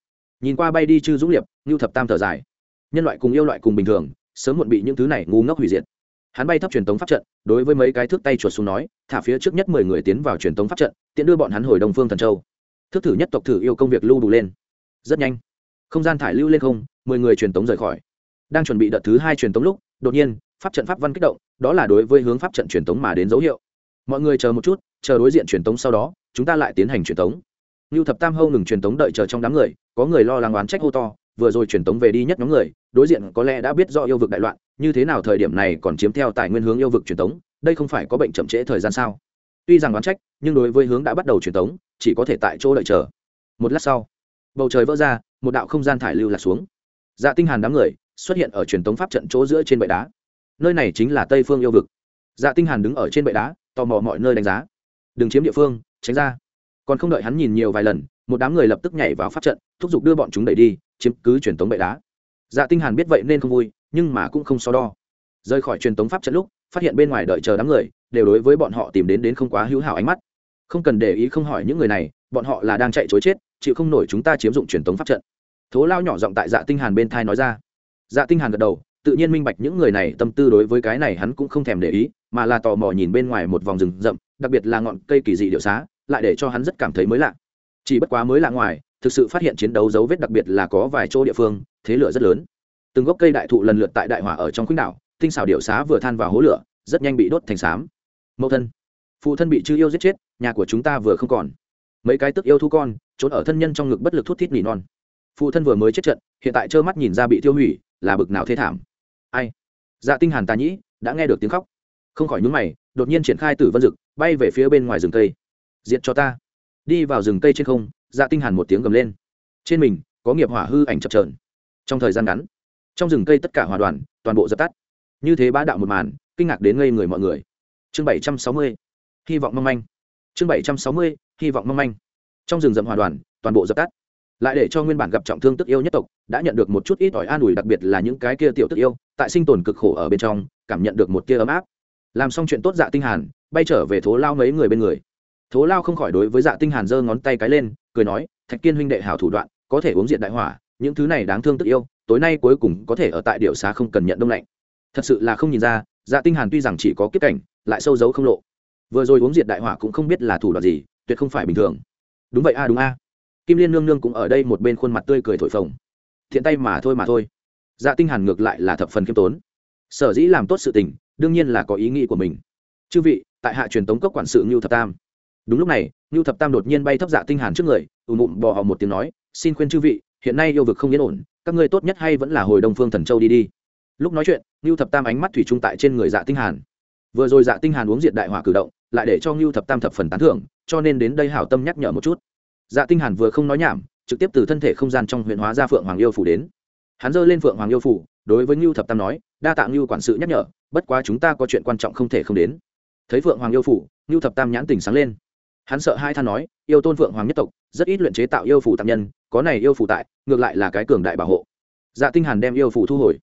nhìn qua bay đi chư dũng liệp, ngưu thập tam thở dài. Nhân loại cùng yêu loại cùng bình thường, sớm muộn bị những thứ này ngu ngốc hủy diệt. Hắn bay thấp truyền tống pháp trận, đối với mấy cái thước tay chuột xuống nói, thả phía trước nhất mười người tiến vào truyền tống pháp trận, tiện đưa bọn hắn hồi đông phương thần châu. Thức thử nhất tộc thử yêu công việc lưu đủ lên. Rất nhanh, không gian thải lưu lên không, mười người truyền tống rời khỏi. Đang chuẩn bị đợt thứ hai truyền tống lúc, đột nhiên, pháp trận pháp văn kích động, đó là đối với hướng pháp trận truyền tống mà đến dấu hiệu. Mọi người chờ một chút, chờ đối diện truyền tống sau đó, chúng ta lại tiến hành truyền tống. Nưu Thập Tam hâu ngừng truyền tống đợi chờ trong đám người, có người lo lắng oán trách hô to, vừa rồi truyền tống về đi nhất nhóm người, đối diện có lẽ đã biết rõ yêu vực đại loạn, như thế nào thời điểm này còn chiếm theo tài nguyên hướng yêu vực truyền tống, đây không phải có bệnh chậm trễ thời gian sao? Tuy rằng oán trách, nhưng đối với hướng đã bắt đầu truyền tống, chỉ có thể tại chỗ đợi chờ. Một lát sau, bầu trời vỡ ra, một đạo không gian thải lưu là xuống. Dạ Tinh Hàn đám người xuất hiện ở truyền tống pháp trận chỗ giữa trên bệ đá. Nơi này chính là Tây Phương yêu vực. Dạ Tinh Hàn đứng ở trên bệ đá, tò mò mọi nơi đánh giá. Đừng chiếm địa phương, tránh ra còn không đợi hắn nhìn nhiều vài lần, một đám người lập tức nhảy vào pháp trận, thúc giục đưa bọn chúng đẩy đi, chiếm cứ truyền tống bệ đá. Dạ tinh hàn biết vậy nên không vui, nhưng mà cũng không so đo. Rời khỏi truyền tống pháp trận lúc, phát hiện bên ngoài đợi chờ đám người, đều đối với bọn họ tìm đến đến không quá hữu hảo ánh mắt. Không cần để ý không hỏi những người này, bọn họ là đang chạy chối chết, chịu không nổi chúng ta chiếm dụng truyền tống pháp trận. Thố lao nhỏ giọng tại dạ tinh hàn bên thai nói ra. Dạ tinh hàn gật đầu, tự nhiên minh bạch những người này tâm tư đối với cái này hắn cũng không thèm để ý, mà là tò mò nhìn bên ngoài một vòng rừng rậm, đặc biệt là ngọn cây kỳ dị điệu xá lại để cho hắn rất cảm thấy mới lạ. Chỉ bất quá mới lạ ngoài, thực sự phát hiện chiến đấu dấu vết đặc biệt là có vài chỗ địa phương, thế lửa rất lớn. Từng gốc cây đại thụ lần lượt tại đại hỏa ở trong khuynh đảo, tinh xảo điệu xá vừa than vào hố lửa, rất nhanh bị đốt thành xám. Mẫu thân, phụ thân bị chư yêu giết chết, nhà của chúng ta vừa không còn. Mấy cái tức yêu thu con, trốn ở thân nhân trong ngực bất lực thút thít nỉ non. Phụ thân vừa mới chết trận, hiện tại trơ mắt nhìn ra bị tiêu hủy, là bực nào thế thảm. Ai? Dạ tinh hàn tà nhĩ, đã nghe được tiếng khóc. Không khỏi nhúng mày, đột nhiên triển khai tử vân dực, bay về phía bên ngoài rừng cây diệt cho ta. Đi vào rừng cây trên không dạ tinh hàn một tiếng gầm lên. Trên mình, có nghiệp hỏa hư ảnh chập chờn. Trong thời gian ngắn, trong rừng cây tất cả hỏa đoàn, toàn bộ dập tắt. Như thế bá đạo một màn, kinh ngạc đến ngây người mọi người. Chương 760 hy vọng mong manh. Chương 760 hy vọng mong manh. Trong rừng rậm hỏa đoàn, toàn bộ dập tắt. Lại để cho nguyên bản gặp trọng thương tức yêu nhất tộc, đã nhận được một chút ít ỏi an ủi, đặc biệt là những cái kia tiểu tức yêu, tại sinh tồn cực khổ ở bên trong, cảm nhận được một tia ấm áp. Làm xong chuyện tốt dạ tinh hàn, bay trở về thố lao mấy người bên người thố lao không khỏi đối với dạ tinh hàn giơ ngón tay cái lên, cười nói, thạch kiên huynh đệ hảo thủ đoạn, có thể uống diện đại hỏa, những thứ này đáng thương tức yêu, tối nay cuối cùng có thể ở tại điệu xá không cần nhận đông lạnh. Thật sự là không nhìn ra dạ tinh hàn tuy rằng chỉ có kiếp cảnh, lại sâu giấu không lộ. Vừa rồi uống diệt đại hỏa cũng không biết là thủ đoạn gì, tuyệt không phải bình thường. Đúng vậy a, đúng a. Kim liên nương nương cũng ở đây một bên khuôn mặt tươi cười thổi phồng. Thiện tay mà thôi mà thôi. Dạ tinh hàn ngược lại là thập phần kiêm tốn. Sở dĩ làm tốt sự tình, đương nhiên là có ý nghĩ của mình. Chư vị, tại hạ truyền tống cốc quản sự ngưu thập tam đúng lúc này, ngưu thập tam đột nhiên bay thấp dạ tinh hàn trước người ùn ùn bò họ một tiếng nói, xin khuyên chư vị, hiện nay yêu vực không yên ổn, các ngươi tốt nhất hay vẫn là hồi đông phương thần châu đi đi. Lúc nói chuyện, ngưu thập tam ánh mắt thủy trung tại trên người dạ tinh hàn. Vừa rồi dạ tinh hàn uống diệt đại hỏa cử động, lại để cho ngưu thập tam thập phần tán thưởng, cho nên đến đây hảo tâm nhắc nhở một chút. Dạ tinh hàn vừa không nói nhảm, trực tiếp từ thân thể không gian trong huyện hóa ra phượng hoàng yêu phủ đến. Hắn rơi lên phượng hoàng yêu phủ, đối với ngưu thập tam nói, đa tạ ngưu quản sự nhắc nhở, bất quá chúng ta có chuyện quan trọng không thể không đến. Thấy phượng hoàng yêu phủ, ngưu thập tam nhãn tình sáng lên hắn sợ hai than nói, yêu tôn phượng hoàng nhất tộc, rất ít luyện chế tạo yêu phủ tạm nhân, có này yêu phủ tại, ngược lại là cái cường đại bảo hộ. Dạ tinh hàn đem yêu phủ thu hồi.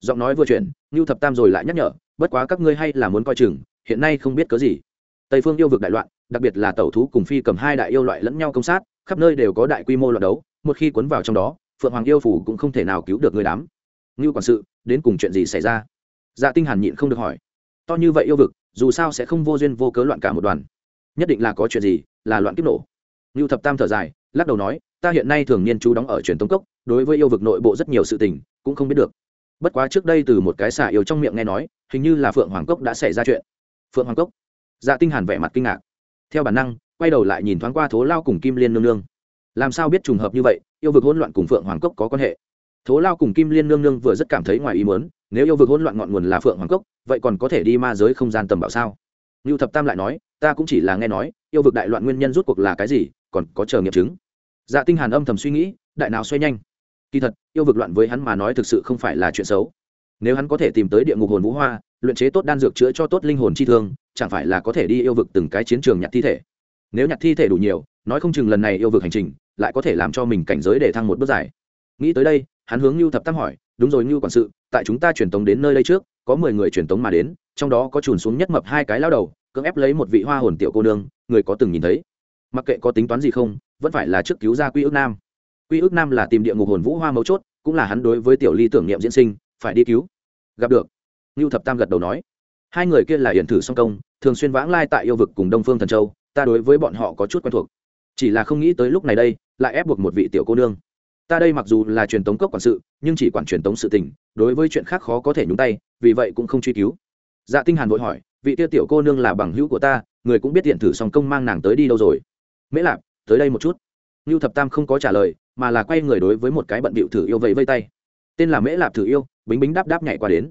Giọng nói vừa chuyển, ngưu thập tam rồi lại nhắc nhở, bất quá các ngươi hay là muốn coi chừng, hiện nay không biết cớ gì. Tây phương yêu vực đại loạn, đặc biệt là tẩu thú cùng phi cầm hai đại yêu loại lẫn nhau công sát, khắp nơi đều có đại quy mô loạn đấu, một khi cuốn vào trong đó, phượng hoàng yêu phủ cũng không thể nào cứu được người đám. Ngưu quản sự, đến cùng chuyện gì xảy ra? Dạ tinh hàn nhịn không được hỏi. To như vậy yêu vực, dù sao sẽ không vô duyên vô cớ loạn cả một đoàn nhất định là có chuyện gì, là loạn kiếp nổ. Ngưu thập tam thở dài, lắc đầu nói, ta hiện nay thường niên chú đóng ở truyền tống cốc, đối với yêu vực nội bộ rất nhiều sự tình, cũng không biết được. Bất quá trước đây từ một cái xả yêu trong miệng nghe nói, hình như là phượng hoàng cốc đã xảy ra chuyện. Phượng hoàng cốc? Dạ tinh hàn vẻ mặt kinh ngạc. Theo bản năng, quay đầu lại nhìn thoáng qua thố lao cùng kim liên nương nương. Làm sao biết trùng hợp như vậy, yêu vực hỗn loạn cùng phượng hoàng cốc có quan hệ? Thố lao cùng kim liên nương nương vừa rất cảm thấy ngoài ý muốn, nếu yêu vực hỗn loạn ngọn nguồn là phượng hoàng cốc, vậy còn có thể đi ma giới không gian tầm bảo sao? Ngưu thập tam lại nói, ta cũng chỉ là nghe nói, yêu vực đại loạn nguyên nhân rút cuộc là cái gì, còn có chờ nghiệm chứng. Dạ tinh hàn âm thầm suy nghĩ, đại nào xoay nhanh. Kỳ thật, yêu vực loạn với hắn mà nói thực sự không phải là chuyện xấu. Nếu hắn có thể tìm tới địa ngục hồn vũ hoa, luyện chế tốt đan dược chữa cho tốt linh hồn chi thương, chẳng phải là có thể đi yêu vực từng cái chiến trường nhặt thi thể. Nếu nhặt thi thể đủ nhiều, nói không chừng lần này yêu vực hành trình lại có thể làm cho mình cảnh giới để thăng một bước dài. Nghĩ tới đây, hắn hướng lưu thập tam hỏi, đúng rồi lưu quản sự, tại chúng ta truyền tống đến nơi đây trước, có mười người truyền tống mà đến trong đó có chùn xuống nhất mập hai cái lao đầu, cưỡng ép lấy một vị hoa hồn tiểu cô nương, người có từng nhìn thấy. Mặc kệ có tính toán gì không, vẫn phải là trước cứu ra quy ước nam. Quy ước nam là tìm địa ngục hồn vũ hoa mấu chốt, cũng là hắn đối với tiểu ly tưởng niệm diễn sinh, phải đi cứu. Gặp được. Ngưu thập tam gật đầu nói. Hai người kia là hiển thử song công, thường xuyên vãng lai tại yêu vực cùng đông phương thần châu, ta đối với bọn họ có chút quen thuộc. Chỉ là không nghĩ tới lúc này đây, lại ép buộc một vị tiểu cô nương. Ta đây mặc dù là truyền tống cốc quản sự, nhưng chỉ quản truyền tống sự tình, đối với chuyện khác khó có thể nhúng tay, vì vậy cũng không truy cứu dạ tinh hàn vội hỏi, vị tiêu tiểu cô nương là bằng hữu của ta, người cũng biết tiện thử song công mang nàng tới đi đâu rồi. Mễ lạp, tới đây một chút. Lưu thập tam không có trả lời, mà là quay người đối với một cái bận bịu thử yêu vẫy vây tay. Tên là mễ lạp thử yêu, bính bính đáp đáp nhảy qua đến.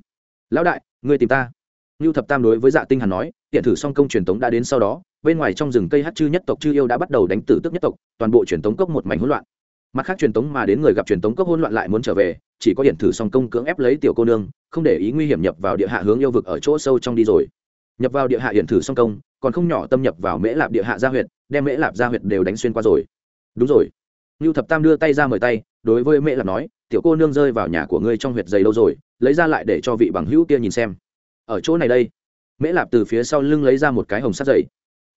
Lão đại, người tìm ta. Lưu thập tam đối với dạ tinh hàn nói, tiện thử song công truyền tống đã đến sau đó, bên ngoài trong rừng cây hát chư nhất tộc chư yêu đã bắt đầu đánh tử tức nhất tộc, toàn bộ truyền tống cốc một mảnh hỗn loạn mặt khác truyền tống mà đến người gặp truyền tống cốc hỗn loạn lại muốn trở về, chỉ có hiện thử song công cưỡng ép lấy tiểu cô nương, không để ý nguy hiểm nhập vào địa hạ hướng yêu vực ở chỗ sâu trong đi rồi. Nhập vào địa hạ hiện thử song công, còn không nhỏ tâm nhập vào mễ lạp địa hạ gia huyệt, đem mễ lạp gia huyệt đều đánh xuyên qua rồi. Đúng rồi. Lưu thập tam đưa tay ra mời tay, đối với mễ lạp nói, tiểu cô nương rơi vào nhà của ngươi trong huyệt dày lâu rồi, lấy ra lại để cho vị bằng hữu kia nhìn xem. Ở chỗ này đây. Mễ lạp từ phía sau lưng lấy ra một cái hồng sắt dày.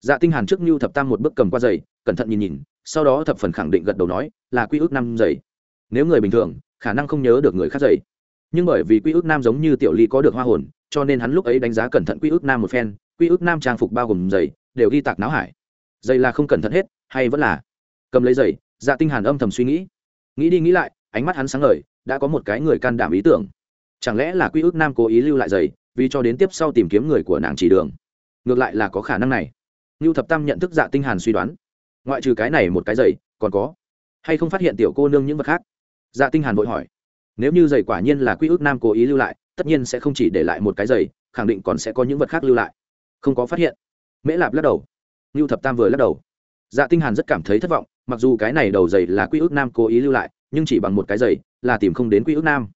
Dạ tinh hàn trước lưu thập tam một bước cầm qua dày, cẩn thận nhìn nhìn sau đó thập phần khẳng định gật đầu nói là quy ước năm dày nếu người bình thường khả năng không nhớ được người khác dày nhưng bởi vì quy ước nam giống như tiểu ly có được hoa hồn cho nên hắn lúc ấy đánh giá cẩn thận quy ước nam một phen quy ước nam trang phục bao gồm giày đều ghi tạc náo hải. Giày là không cẩn thận hết hay vẫn là? Cầm lấy giày dạ tinh hàn âm thầm suy nghĩ. Nghĩ đi nghĩ lại ánh mắt hắn sáng ngời đã có một cái người can đảm ý tưởng. Chẳng lẽ là quy ước nam cố ý lưu lại giày vì cho đến tiếp sau tìm kiếm người của nàng chỉ đường? Ngược lại là có khả năng này. Lưu Thập Tam nhận thức Dạ Tinh Hàn suy đoán, ngoại trừ cái này một cái giày, còn có hay không phát hiện tiểu cô nương những vật khác? Dạ Tinh Hàn vội hỏi. Nếu như giày quả nhiên là Quy ước Nam cố ý lưu lại, tất nhiên sẽ không chỉ để lại một cái giày, khẳng định còn sẽ có những vật khác lưu lại. Không có phát hiện. Mễ Lạp lắc đầu. lưu Thập Tam vừa lắc đầu. Dạ Tinh Hàn rất cảm thấy thất vọng, mặc dù cái này đầu giày là Quy ước Nam cố ý lưu lại, nhưng chỉ bằng một cái giày là tìm không đến Quy ước Nam.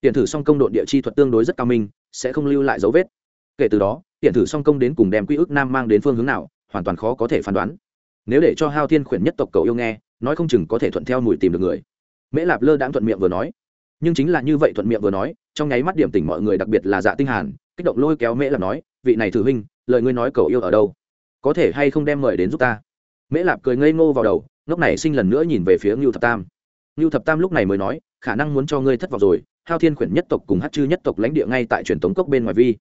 Tiền thử song công độ địa chi thuật tương đối rất cao minh, sẽ không lưu lại dấu vết. Kể từ đó, tiền thử song công đến cùng đem Quy ước Nam mang đến phương hướng nào, hoàn toàn khó có thể phán đoán nếu để cho hao thiên khuyển nhất tộc cầu yêu nghe, nói không chừng có thể thuận theo mùi tìm được người. Mễ lạp lơ đãng thuận miệng vừa nói. Nhưng chính là như vậy thuận miệng vừa nói, trong nháy mắt điểm tỉnh mọi người, đặc biệt là dạ tinh hàn, kích động lôi kéo mễ lạp nói, vị này thử huynh, lời ngươi nói cầu yêu ở đâu? Có thể hay không đem mời đến giúp ta? Mễ lạp cười ngây ngô vào đầu, ngốc này sinh lần nữa nhìn về phía ngưu thập tam. Ngưu thập tam lúc này mới nói, khả năng muốn cho ngươi thất vọng rồi, hao thiên khuyển nhất tộc cùng hát chư nhất tộc lãnh địa ngay tại truyền tống cốc bên ngoài vi.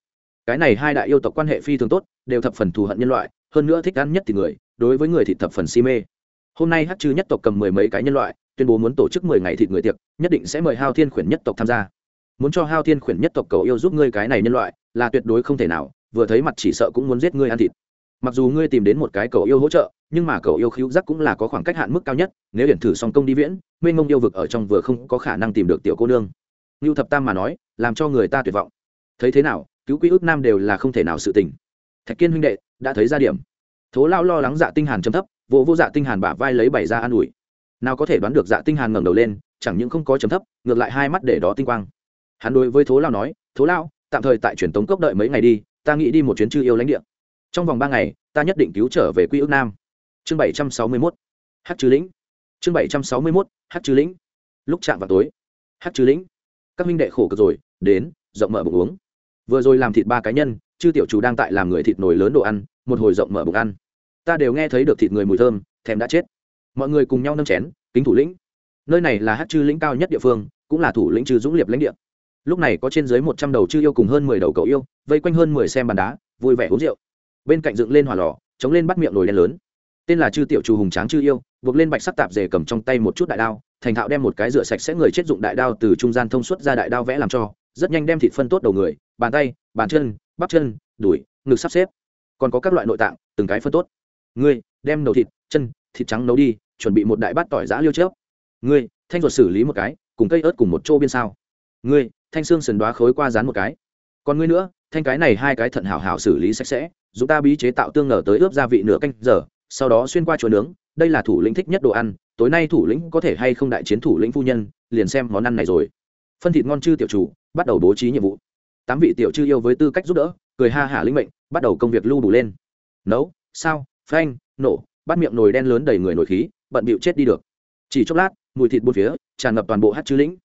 Cái này hai đại yêu tộc quan hệ phi thường tốt, đều thập phần thù hận nhân loại hơn nữa thích ăn nhất thì người, đối với người thịt thập phần si mê. Hôm nay hát chư nhất tộc cầm mười mấy cái nhân loại, tuyên bố muốn tổ chức mười ngày thịt người tiệc, nhất định sẽ mời hao thiên khuyển nhất tộc tham gia. Muốn cho hao thiên khuyển nhất tộc cầu yêu giúp ngươi cái này nhân loại, là tuyệt đối không thể nào, vừa thấy mặt chỉ sợ cũng muốn giết ngươi ăn thịt. Mặc dù ngươi tìm đến một cái cầu yêu hỗ trợ, nhưng mà cầu yêu khíu giác cũng là có khoảng cách hạn mức cao nhất, nếu hiển thử song công đi viễn, mênh mông yêu vực ở trong vừa không có khả năng tìm được tiểu cô nương. Ngưu thập tam mà nói, làm cho người ta tuyệt vọng. Thấy thế nào, cứu quý ước nam đều là không thể nào sự tình. Thạch kiên huynh đệ đã thấy ra điểm. Thố lao lo lắng dạ tinh hàn trầm thấp, vô vô dạ tinh hàn bả vai lấy bảy ra an ủi. Nào có thể đoán được dạ tinh hàn ngẩng đầu lên, chẳng những không có trầm thấp, ngược lại hai mắt để đó tinh quang. Hắn đối với thố lao nói, thố lao, tạm thời tại truyền tống cốc đợi mấy ngày đi, ta nghĩ đi một chuyến chư yêu lãnh địa. Trong vòng ba ngày, ta nhất định cứu trở về quy ước nam. Chương bảy trăm sáu mươi 761 hát trừ lĩnh. Chương bảy trăm sáu mươi 761 hát trừ lĩnh. Lúc chạm vào tối hát trừ lĩnh, các minh đệ khổ cực rồi, đến, rộng mở bụng uống. Vừa rồi làm thịt ba cá nhân chư tiểu chủ đang tại làm người thịt nồi lớn đồ ăn, một hồi rộng mở bụng ăn. Ta đều nghe thấy được thịt người mùi thơm, thèm đã chết. Mọi người cùng nhau nâng chén, kính thủ lĩnh. Nơi này là hát chư lĩnh cao nhất địa phương, cũng là thủ lĩnh chư dũng liệp lãnh địa. Lúc này có trên dưới một trăm đầu chư yêu cùng hơn mười đầu cậu yêu, vây quanh hơn mười xem bàn đá, vui vẻ uống rượu. Bên cạnh dựng lên hỏa lò, chống lên bắt miệng nồi đen lớn. Tên là chư tiểu chủ hùng tráng chư yêu, buộc lên bạch sắc tạp dề cầm trong tay một chút đại đao, thành thạo đem một cái rửa sạch sẽ người chết dụng đại đao từ trung gian thông suốt ra đại đao vẽ làm cho, rất nhanh đem thịt phân tốt đầu người, bàn tay, bàn chân bắp chân, đùi, ngực sắp xếp. Còn có các loại nội tạng, từng cái phân tốt. Ngươi, đem đầu thịt, chân, thịt trắng nấu đi, chuẩn bị một đại bát tỏi giã liêu chớp ngươi, thanh ruột xử lý một cái, cùng cây ớt cùng một chỗ bên sao. Ngươi, thanh xương sườn đoá khối qua rán một cái. Còn ngươi nữa, thanh cái này hai cái thận hảo hảo xử lý sạch sẽ dùng ta bí chế tạo tương ngờ tới ướp gia vị nửa canh giờ, sau đó xuyên qua chỗ nướng. Đây là thủ lĩnh thích nhất đồ ăn, tối nay thủ lĩnh có thể hay không đại chiến thủ lĩnh phu nhân, liền xem món ăn này rồi. Phân thịt ngon chư tiểu chủ, bắt đầu bố trí nhiệm vụ tám vị tiểu chư yêu với tư cách giúp đỡ, cười ha hả linh mệnh, bắt đầu công việc lưu đủ lên. Nấu, sao, phanh, nổ, bắt miệng nồi đen lớn đầy người nổi khí, bận bịu chết đi được. Chỉ chốc lát, mùi thịt bốn phía, tràn ngập toàn bộ hát chư lĩnh.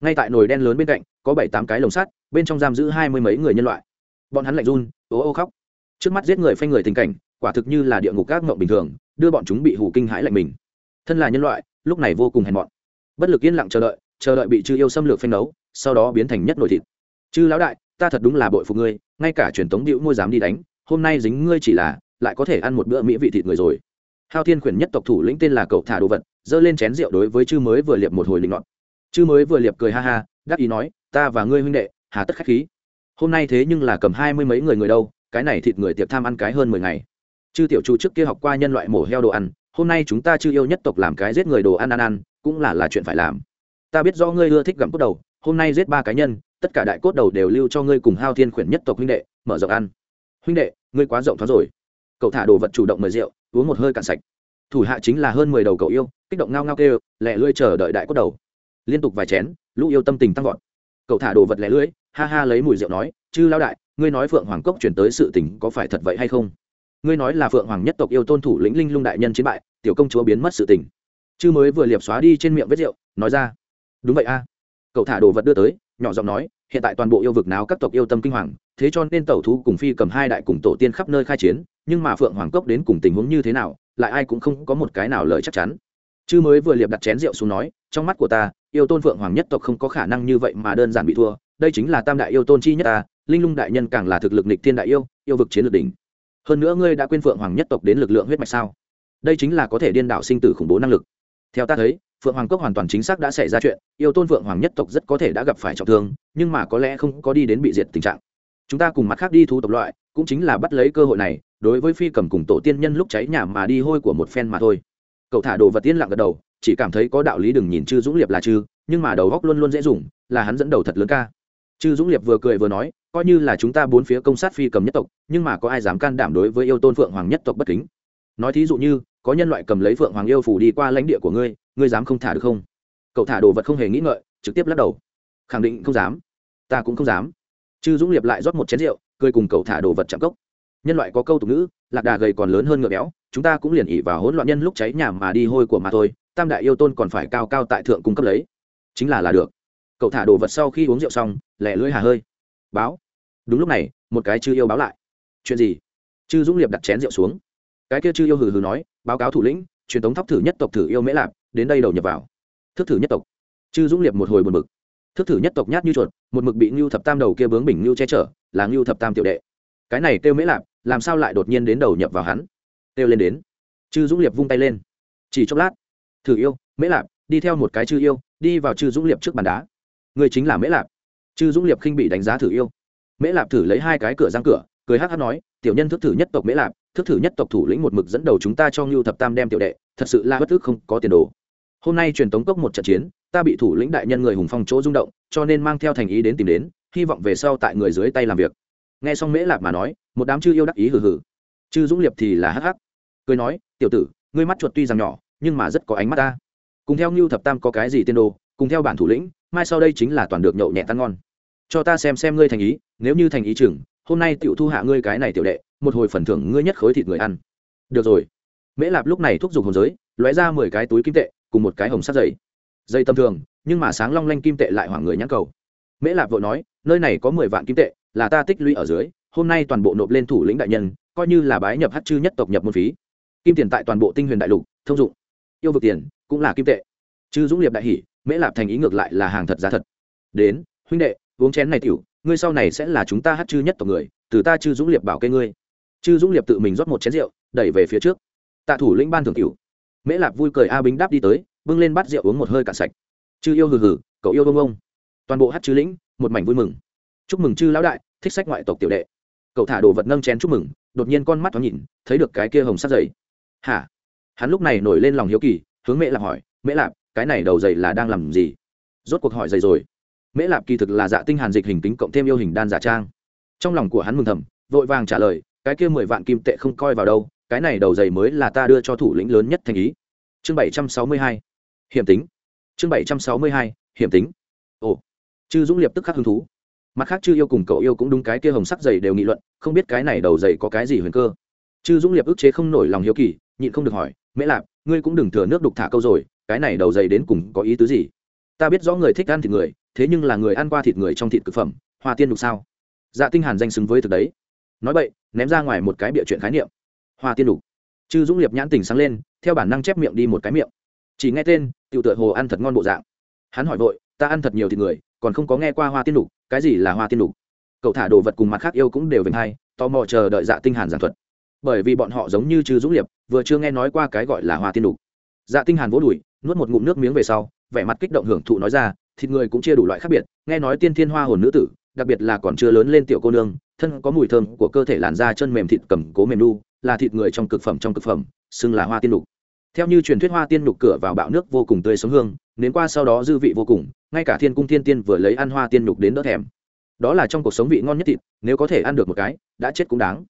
Ngay tại nồi đen lớn bên cạnh, có bảy tám cái lồng sắt, bên trong giam giữ hai mươi mấy người nhân loại. Bọn hắn lạnh run, ố ô khóc. Trước mắt giết người phanh người tình cảnh, quả thực như là địa ngục các ngộng bình thường, đưa bọn chúng bị hủ kinh hãi lạnh mình. Thân là nhân loại, lúc này vô cùng hèn mọn. Bất lực yên lặng chờ đợi chờ đợi bị chư yêu xâm lược phanh đấu sau đó biến thành nhất nổi thịt. Chư lão đại ta thật đúng là bội phục ngươi, ngay cả truyền thống điệu môi dám đi đánh, hôm nay dính ngươi chỉ là, lại có thể ăn một bữa mỹ vị thịt người rồi. Hao thiên khuyển nhất tộc thủ lĩnh tên là cậu thả đồ vật, giơ lên chén rượu đối với chư mới vừa liệp một hồi linh ngọn chư mới vừa liệp cười ha ha, đắc ý nói, ta và ngươi huynh đệ, hà tất khách khí. Hôm nay thế nhưng là cầm hai mươi mấy người người đâu, cái này thịt người tiệc tham ăn cái hơn mười ngày. Chư tiểu chu trước kia học qua nhân loại mổ heo đồ ăn, hôm nay chúng ta chư yêu nhất tộc làm cái giết người đồ ăn ăn ăn, cũng là là chuyện phải làm. Ta biết rõ ngươi ưa thích gặm cốt đầu, hôm nay giết ba cá nhân tất cả đại cốt đầu đều lưu cho ngươi cùng hao thiên khuyển nhất tộc huynh đệ, mở rộng ăn. Huynh đệ, ngươi quá rộng thoáng rồi. Cậu thả đồ vật chủ động mời rượu, uống một hơi cạn sạch. Thủ hạ chính là hơn mười đầu cậu yêu, kích động ngao ngao kêu, lẹ lưỡi chờ đợi đại cốt đầu. Liên tục vài chén, lũ yêu tâm tình tăng vọt. Cậu thả đồ vật lẹ lưỡi, ha ha lấy mùi rượu nói, chư lao đại, ngươi nói phượng hoàng cốc chuyển tới sự tình có phải thật vậy hay không? Ngươi nói là phượng hoàng nhất tộc yêu tôn thủ lĩnh linh lung đại nhân chiến bại, tiểu công chúa biến mất sự tình. Chư mới vừa liệp xóa đi trên miệng vết rượu, nói ra, đúng vậy a. Cậu thả đồ vật đưa tới nhỏ giọng nói, hiện tại toàn bộ yêu vực nào các tộc yêu tâm kinh hoàng, thế cho nên tẩu thú cùng phi cầm hai đại cùng tổ tiên khắp nơi khai chiến, nhưng mà phượng hoàng cốc đến cùng tình huống như thế nào, lại ai cũng không có một cái nào lời chắc chắn. Chư mới vừa liệp đặt chén rượu xuống nói, trong mắt của ta, yêu tôn phượng hoàng nhất tộc không có khả năng như vậy mà đơn giản bị thua, đây chính là tam đại yêu tôn chi nhất ta, linh lung đại nhân càng là thực lực nịch thiên đại yêu yêu vực chiến lược đỉnh. Hơn nữa ngươi đã quên phượng hoàng nhất tộc đến lực lượng huyết mạch sao? Đây chính là có thể điên đảo sinh tử khủng bố năng lực. Theo ta thấy phượng hoàng cốc hoàn toàn chính xác đã xảy ra chuyện, yêu tôn phượng hoàng nhất tộc rất có thể đã gặp phải trọng thương, nhưng mà có lẽ không có đi đến bị diệt tình trạng. Chúng ta cùng mặt khác đi thu tộc loại, cũng chính là bắt lấy cơ hội này, đối với phi cầm cùng tổ tiên nhân lúc cháy nhà mà đi hôi của một phen mà thôi. Cậu thả đồ vật tiên lặng gật đầu, chỉ cảm thấy có đạo lý đừng nhìn chư dũng liệp là chư, nhưng mà đầu góc luôn luôn dễ dùng, là hắn dẫn đầu thật lớn ca. Chư dũng liệp vừa cười vừa nói, coi như là chúng ta bốn phía công sát phi cầm nhất tộc, nhưng mà có ai dám can đảm đối với yêu tôn phượng hoàng nhất tộc bất kính? Nói thí dụ như, có nhân loại cầm lấy phượng hoàng yêu phủ đi qua lãnh địa của ngươi ngươi dám không thả được không? Cậu thả đồ vật không hề nghĩ ngợi, trực tiếp lắc đầu. Khẳng định không dám. Ta cũng không dám. Chư dũng liệp lại rót một chén rượu, cười cùng cậu thả đồ vật chạm cốc. Nhân loại có câu tục ngữ, lạc đà gầy còn lớn hơn ngựa béo, chúng ta cũng liền ỉ vào hỗn loạn nhân lúc cháy nhà mà đi hôi của mà thôi, tam đại yêu tôn còn phải cao cao tại thượng cung cấp lấy. Chính là là được. Cậu thả đồ vật sau khi uống rượu xong, lẻ lưỡi hà hơi. Báo. Đúng lúc này, một cái chư yêu báo lại. Chuyện gì? Chư dũng liệp đặt chén rượu xuống cái kia chư yêu hừ hừ nói, báo cáo thủ lĩnh, truyền thống thóc thử nhất tộc thử yêu mễ lạp, đến đây đầu nhập vào. Thức thử nhất tộc. Chư dũng liệp một hồi buồn mực thức thử nhất tộc nhát như chuột, một mực bị ngưu thập tam đầu kia bướng bình ngưu che chở, là ngưu thập tam tiểu đệ. Cái này kêu mễ lạp, làm sao lại đột nhiên đến đầu nhập vào hắn? Kêu lên đến. Chư dũng liệp vung tay lên. Chỉ chốc lát, thử yêu, mễ lạp, đi theo một cái chư yêu, đi vào chư dũng liệp trước bàn đá. Người chính là mễ lạp. Chư dũng liệp khinh bị đánh giá thử yêu. Mễ lạp thử lấy hai cái cửa răng cửa, cười hắc hắc nói, tiểu nhân thức thử nhất tộc mễ lạp thức thử nhất tộc thủ lĩnh một mực dẫn đầu chúng ta cho ngưu thập tam đem tiểu đệ, thật sự là bất ức không có tiền đồ. Hôm nay truyền tống cốc một trận chiến, ta bị thủ lĩnh đại nhân người hùng phong chỗ rung động, cho nên mang theo thành ý đến tìm đến, hy vọng về sau tại người dưới tay làm việc. Nghe xong mễ lạp mà nói, một đám chư yêu đắc ý hừ hừ. Chư dũng liệp thì là hắc hắc. Cười nói, tiểu tử, ngươi mắt chuột tuy rằng nhỏ, nhưng mà rất có ánh mắt ta. Cùng theo ngưu thập tam có cái gì tiên đồ, cùng theo bản thủ lĩnh, mai sau đây chính là toàn được nhậu nhẹ tan ngon. Cho ta xem xem ngươi thành ý, nếu như thành ý chừng, hôm nay tiểu thu hạ ngươi cái này tiểu đệ một hồi phần thưởng ngươi nhất khối thịt người ăn. Được rồi. Mễ lạp lúc này thúc giục hồn giới, lóe ra mười cái túi kim tệ, cùng một cái hồng sắt dày dây tầm thường, nhưng mà sáng long lanh kim tệ lại hoảng người nhãn cầu. Mễ lạp vội nói, nơi này có mười vạn kim tệ, là ta tích lũy ở dưới, hôm nay toàn bộ nộp lên thủ lĩnh đại nhân, coi như là bái nhập hát chư nhất tộc nhập môn phí. Kim tiền tại toàn bộ tinh huyền đại lục, thông dụng. Yêu vực tiền, cũng là kim tệ. Chư dũng liệp đại hỷ mễ lạp thành ý ngược lại là hàng thật giá thật. Đến, huynh đệ, uống chén này tiểu, ngươi sau này sẽ là chúng ta hát chư nhất tộc người, từ ta chư dũng liệp bảo kê ngươi chư dũng liệp tự mình rót một chén rượu, đẩy về phía trước. Tạ thủ lĩnh ban thường cửu. Mễ lạp vui cười a bính đáp đi tới, bưng lên bát rượu uống một hơi cạn sạch. Chư yêu hừ hừ, cậu yêu bông ông. Toàn bộ hát chư lĩnh, một mảnh vui mừng. Chúc mừng chư lão đại, thích sách ngoại tộc tiểu đệ. Cậu thả đồ vật nâng chén chúc mừng, đột nhiên con mắt thoáng nhìn, thấy được cái kia hồng sắt dày hả? Hắn lúc này nổi lên lòng hiếu kỳ, hướng mễ lạp hỏi, mễ lạp, cái này đầu dày là đang làm gì? Rốt cuộc hỏi dày rồi. Mễ lạp kỳ thực là dạ tinh hàn dịch hình tính cộng thêm yêu hình đan giả trang. Trong lòng của hắn mừng thầm, vội vàng trả lời cái kia mười vạn kim tệ không coi vào đâu, cái này đầu giày mới là ta đưa cho thủ lĩnh lớn nhất thành ý. Chương bảy trăm sáu mươi hai, hiểm tính. Chương bảy trăm sáu mươi hai, hiểm tính. Ồ, chư dũng liệp tức khắc hứng thú. Mặt khác chư yêu cùng cậu yêu cũng đúng cái kia hồng sắc dày đều nghị luận, không biết cái này đầu giày có cái gì huyền cơ. Chư dũng liệp ức chế không nổi lòng hiếu kỳ, nhịn không được hỏi, mễ lạp, ngươi cũng đừng thừa nước đục thả câu rồi, cái này đầu giày đến cùng có ý tứ gì? Ta biết rõ người thích ăn thịt người, thế nhưng là người ăn qua thịt người trong thịt thực phẩm, hoa tiên đục sao? Dạ tinh hàn danh xứng với thực đấy nói vậy, ném ra ngoài một cái bịa chuyện khái niệm. Hoa tiên đục chư dũng liệp nhãn tình sáng lên, theo bản năng chép miệng đi một cái miệng. Chỉ nghe tên, tiểu tựa hồ ăn thật ngon bộ dạng. Hắn hỏi vội, ta ăn thật nhiều thịt người, còn không có nghe qua hoa tiên đục cái gì là hoa tiên đục cậu thả đồ vật cùng mặt khác yêu cũng đều vinh hay tò mò chờ đợi dạ tinh hàn giảng thuật. Bởi vì bọn họ giống như chư dũng liệp, vừa chưa nghe nói qua cái gọi là hoa tiên đục dạ tinh hàn vỗ đùi, nuốt một ngụm nước miếng về sau, vẻ mặt kích động hưởng thụ nói ra, thịt người cũng chia đủ loại khác biệt, nghe nói tiên thiên hoa hồn nữ tử đặc biệt là còn chưa lớn lên tiểu cô nương, thân có mùi thơm của cơ thể làn da chân mềm thịt cầm cố mềm nu, là thịt người trong cực phẩm trong cực phẩm, xưng là hoa tiên lục. theo như truyền thuyết hoa tiên lục cửa vào bạo nước vô cùng tươi sống hương nến qua sau đó dư vị vô cùng, ngay cả thiên cung thiên tiên vừa lấy ăn hoa tiên lục đến đỡ thèm. Đó là trong cuộc sống vị ngon nhất thịt, nếu có thể ăn được một cái, đã chết cũng đáng.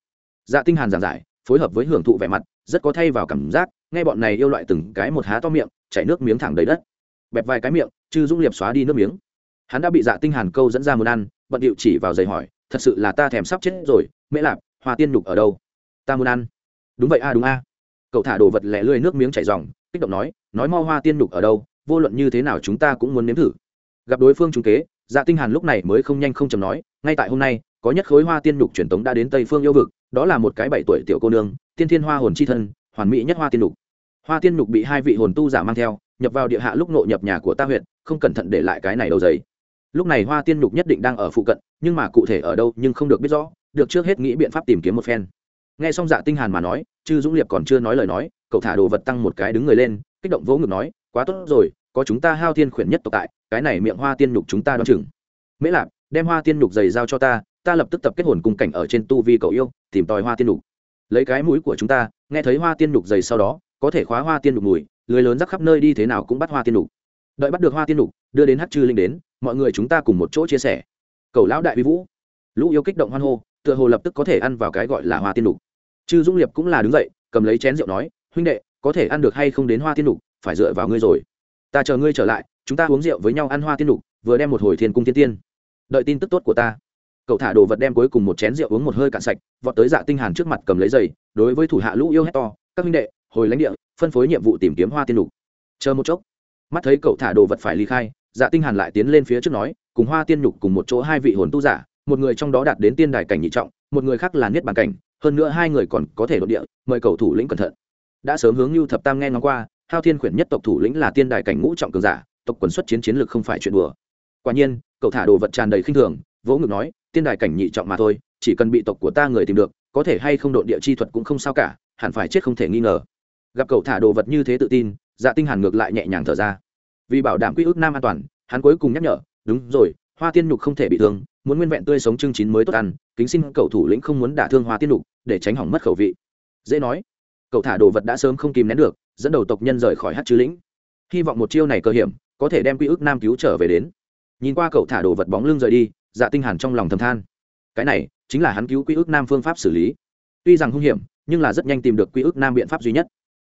Dạ tinh hàn giảng giải, phối hợp với hưởng thụ vẻ mặt, rất có thay vào cảm giác, nghe bọn này yêu loại từng cái một há to miệng, chảy nước miếng thẳng đầy đất. Bẹp vài cái miệng chư dũng liệp xóa đi nước miếng. Hắn đã bị dạ tinh hàn câu dẫn ra muốn ăn bận điệu chỉ vào giày hỏi, thật sự là ta thèm sắp chết rồi, mễ lạp, hoa tiên nhục ở đâu? Ta muốn ăn. Đúng vậy a, đúng a. Cậu thả đồ vật lẹ lươi nước miếng chảy ròng kích động nói nói mo hoa tiên nhục ở đâu, vô luận như thế nào chúng ta cũng muốn nếm thử. Gặp đối phương trung kế dạ tinh hàn lúc này mới không nhanh không chậm nói, ngay tại hôm nay, có nhất khối hoa tiên nhục truyền tống đã đến tây phương yêu vực, đó là một cái bảy tuổi tiểu cô nương, tiên thiên hoa hồn chi thân, hoàn mỹ nhất hoa tiên nhục. Hoa tiên nhục bị hai vị hồn tu giả mang theo, nhập vào địa hạ lúc nội nhập nhà của ta huyện, không cẩn thận để lại cái này đầu giấy lúc này hoa tiên nhục nhất định đang ở phụ cận, nhưng mà cụ thể ở đâu nhưng không được biết rõ, được trước hết nghĩ biện pháp tìm kiếm một phen. Nghe xong dạ tinh hàn mà nói, chư dũng liệp còn chưa nói lời nói, cậu thả đồ vật tăng một cái đứng người lên, kích động vỗ ngực nói, quá tốt rồi, có chúng ta hao thiên khuyển nhất tộc tại, cái này miệng hoa tiên nhục chúng ta đoán chừng. Mễ lạp, đem hoa tiên nhục giày giao cho ta ta lập tức tập kết hồn cung cảnh ở trên tu vi cậu yêu, tìm tòi hoa tiên nhục. Lấy cái mũi của chúng ta, nghe thấy hoa tiên nhục giày sau đó, có thể khóa hoa tiên nhục mùi, lưới lớn rắc khắp nơi đi thế nào cũng bắt hoa tiên nhục. Đợi bắt được hoa tiên nhục, đưa đến hát chư linh đến mọi người chúng ta cùng một chỗ chia sẻ. Cầu lão đại vi vũ. Lũ yêu kích động hoan hô, tựa hồ lập tức có thể ăn vào cái gọi là hoa tiên nhục chư dũng liệp cũng là đứng dậy, cầm lấy chén rượu nói, huynh đệ, có thể ăn được hay không đến hoa tiên nhục phải dựa vào ngươi rồi. Ta chờ ngươi trở lại, chúng ta uống rượu với nhau ăn hoa tiên nhục vừa đem một hồi thiên cung tiên tiên. Đợi tin tức tốt của ta. Cậu thả đồ vật đem cuối cùng một chén rượu uống một hơi cạn sạch, vọt tới dạ tinh hàn trước mặt cầm lấy giày, đối với thủ hạ lũ yêu hét to, các huynh đệ, hồi lãnh địa, phân phối nhiệm vụ tìm kiếm hoa tiên lục. Chờ một chốc, mắt thấy cậu thả đồ vật phải ly khai dạ tinh hàn lại tiến lên phía trước nói, cùng hoa tiên nhục cùng một chỗ hai vị hồn tu giả, một người trong đó đạt đến tiên đài cảnh nhị trọng, một người khác là niết bàn cảnh, hơn nữa hai người còn có thể đột địa, mời cầu thủ lĩnh cẩn thận. Đã sớm hướng lưu thập tam nghe ngóng qua, hao thiên khuyển nhất tộc thủ lĩnh là tiên đài cảnh ngũ trọng cường giả, tộc quần xuất chiến chiến lược không phải chuyện đùa. Quả nhiên, cậu thả đồ vật tràn đầy khinh thường, vỗ ngực nói, tiên đài cảnh nhị trọng mà thôi, chỉ cần bị tộc của ta người tìm được, có thể hay không đột địa chi thuật cũng không sao cả, hẳn phải chết không thể nghi ngờ. Gặp cậu thả đồ vật như thế tự tin dạ tinh hàn ngược lại nhẹ nhàng thở ra vì bảo đảm quy ước nam an toàn, hắn cuối cùng nhắc nhở, đúng rồi, hoa tiên nhục không thể bị thương, muốn nguyên vẹn tươi sống chương chín mới tốt ăn, kính xin cậu thủ lĩnh không muốn đả thương hoa tiên nhục, để tránh hỏng mất khẩu vị. Dễ nói. Cậu thả đồ vật đã sớm không kìm nén được, dẫn đầu tộc nhân rời khỏi hát chư lĩnh. Hy vọng một chiêu này cơ hiểm, có thể đem quy ước nam cứu trở về đến. Nhìn qua cậu thả đồ vật bóng lưng rời đi dạ tinh hàn trong lòng thầm than. Cái này, chính là hắn cứu quy ước nam phương pháp xử lý. Tuy rằng hung hiểm, nhưng là rất nhanh tìm được quy ước nam biện pháp duy nhất.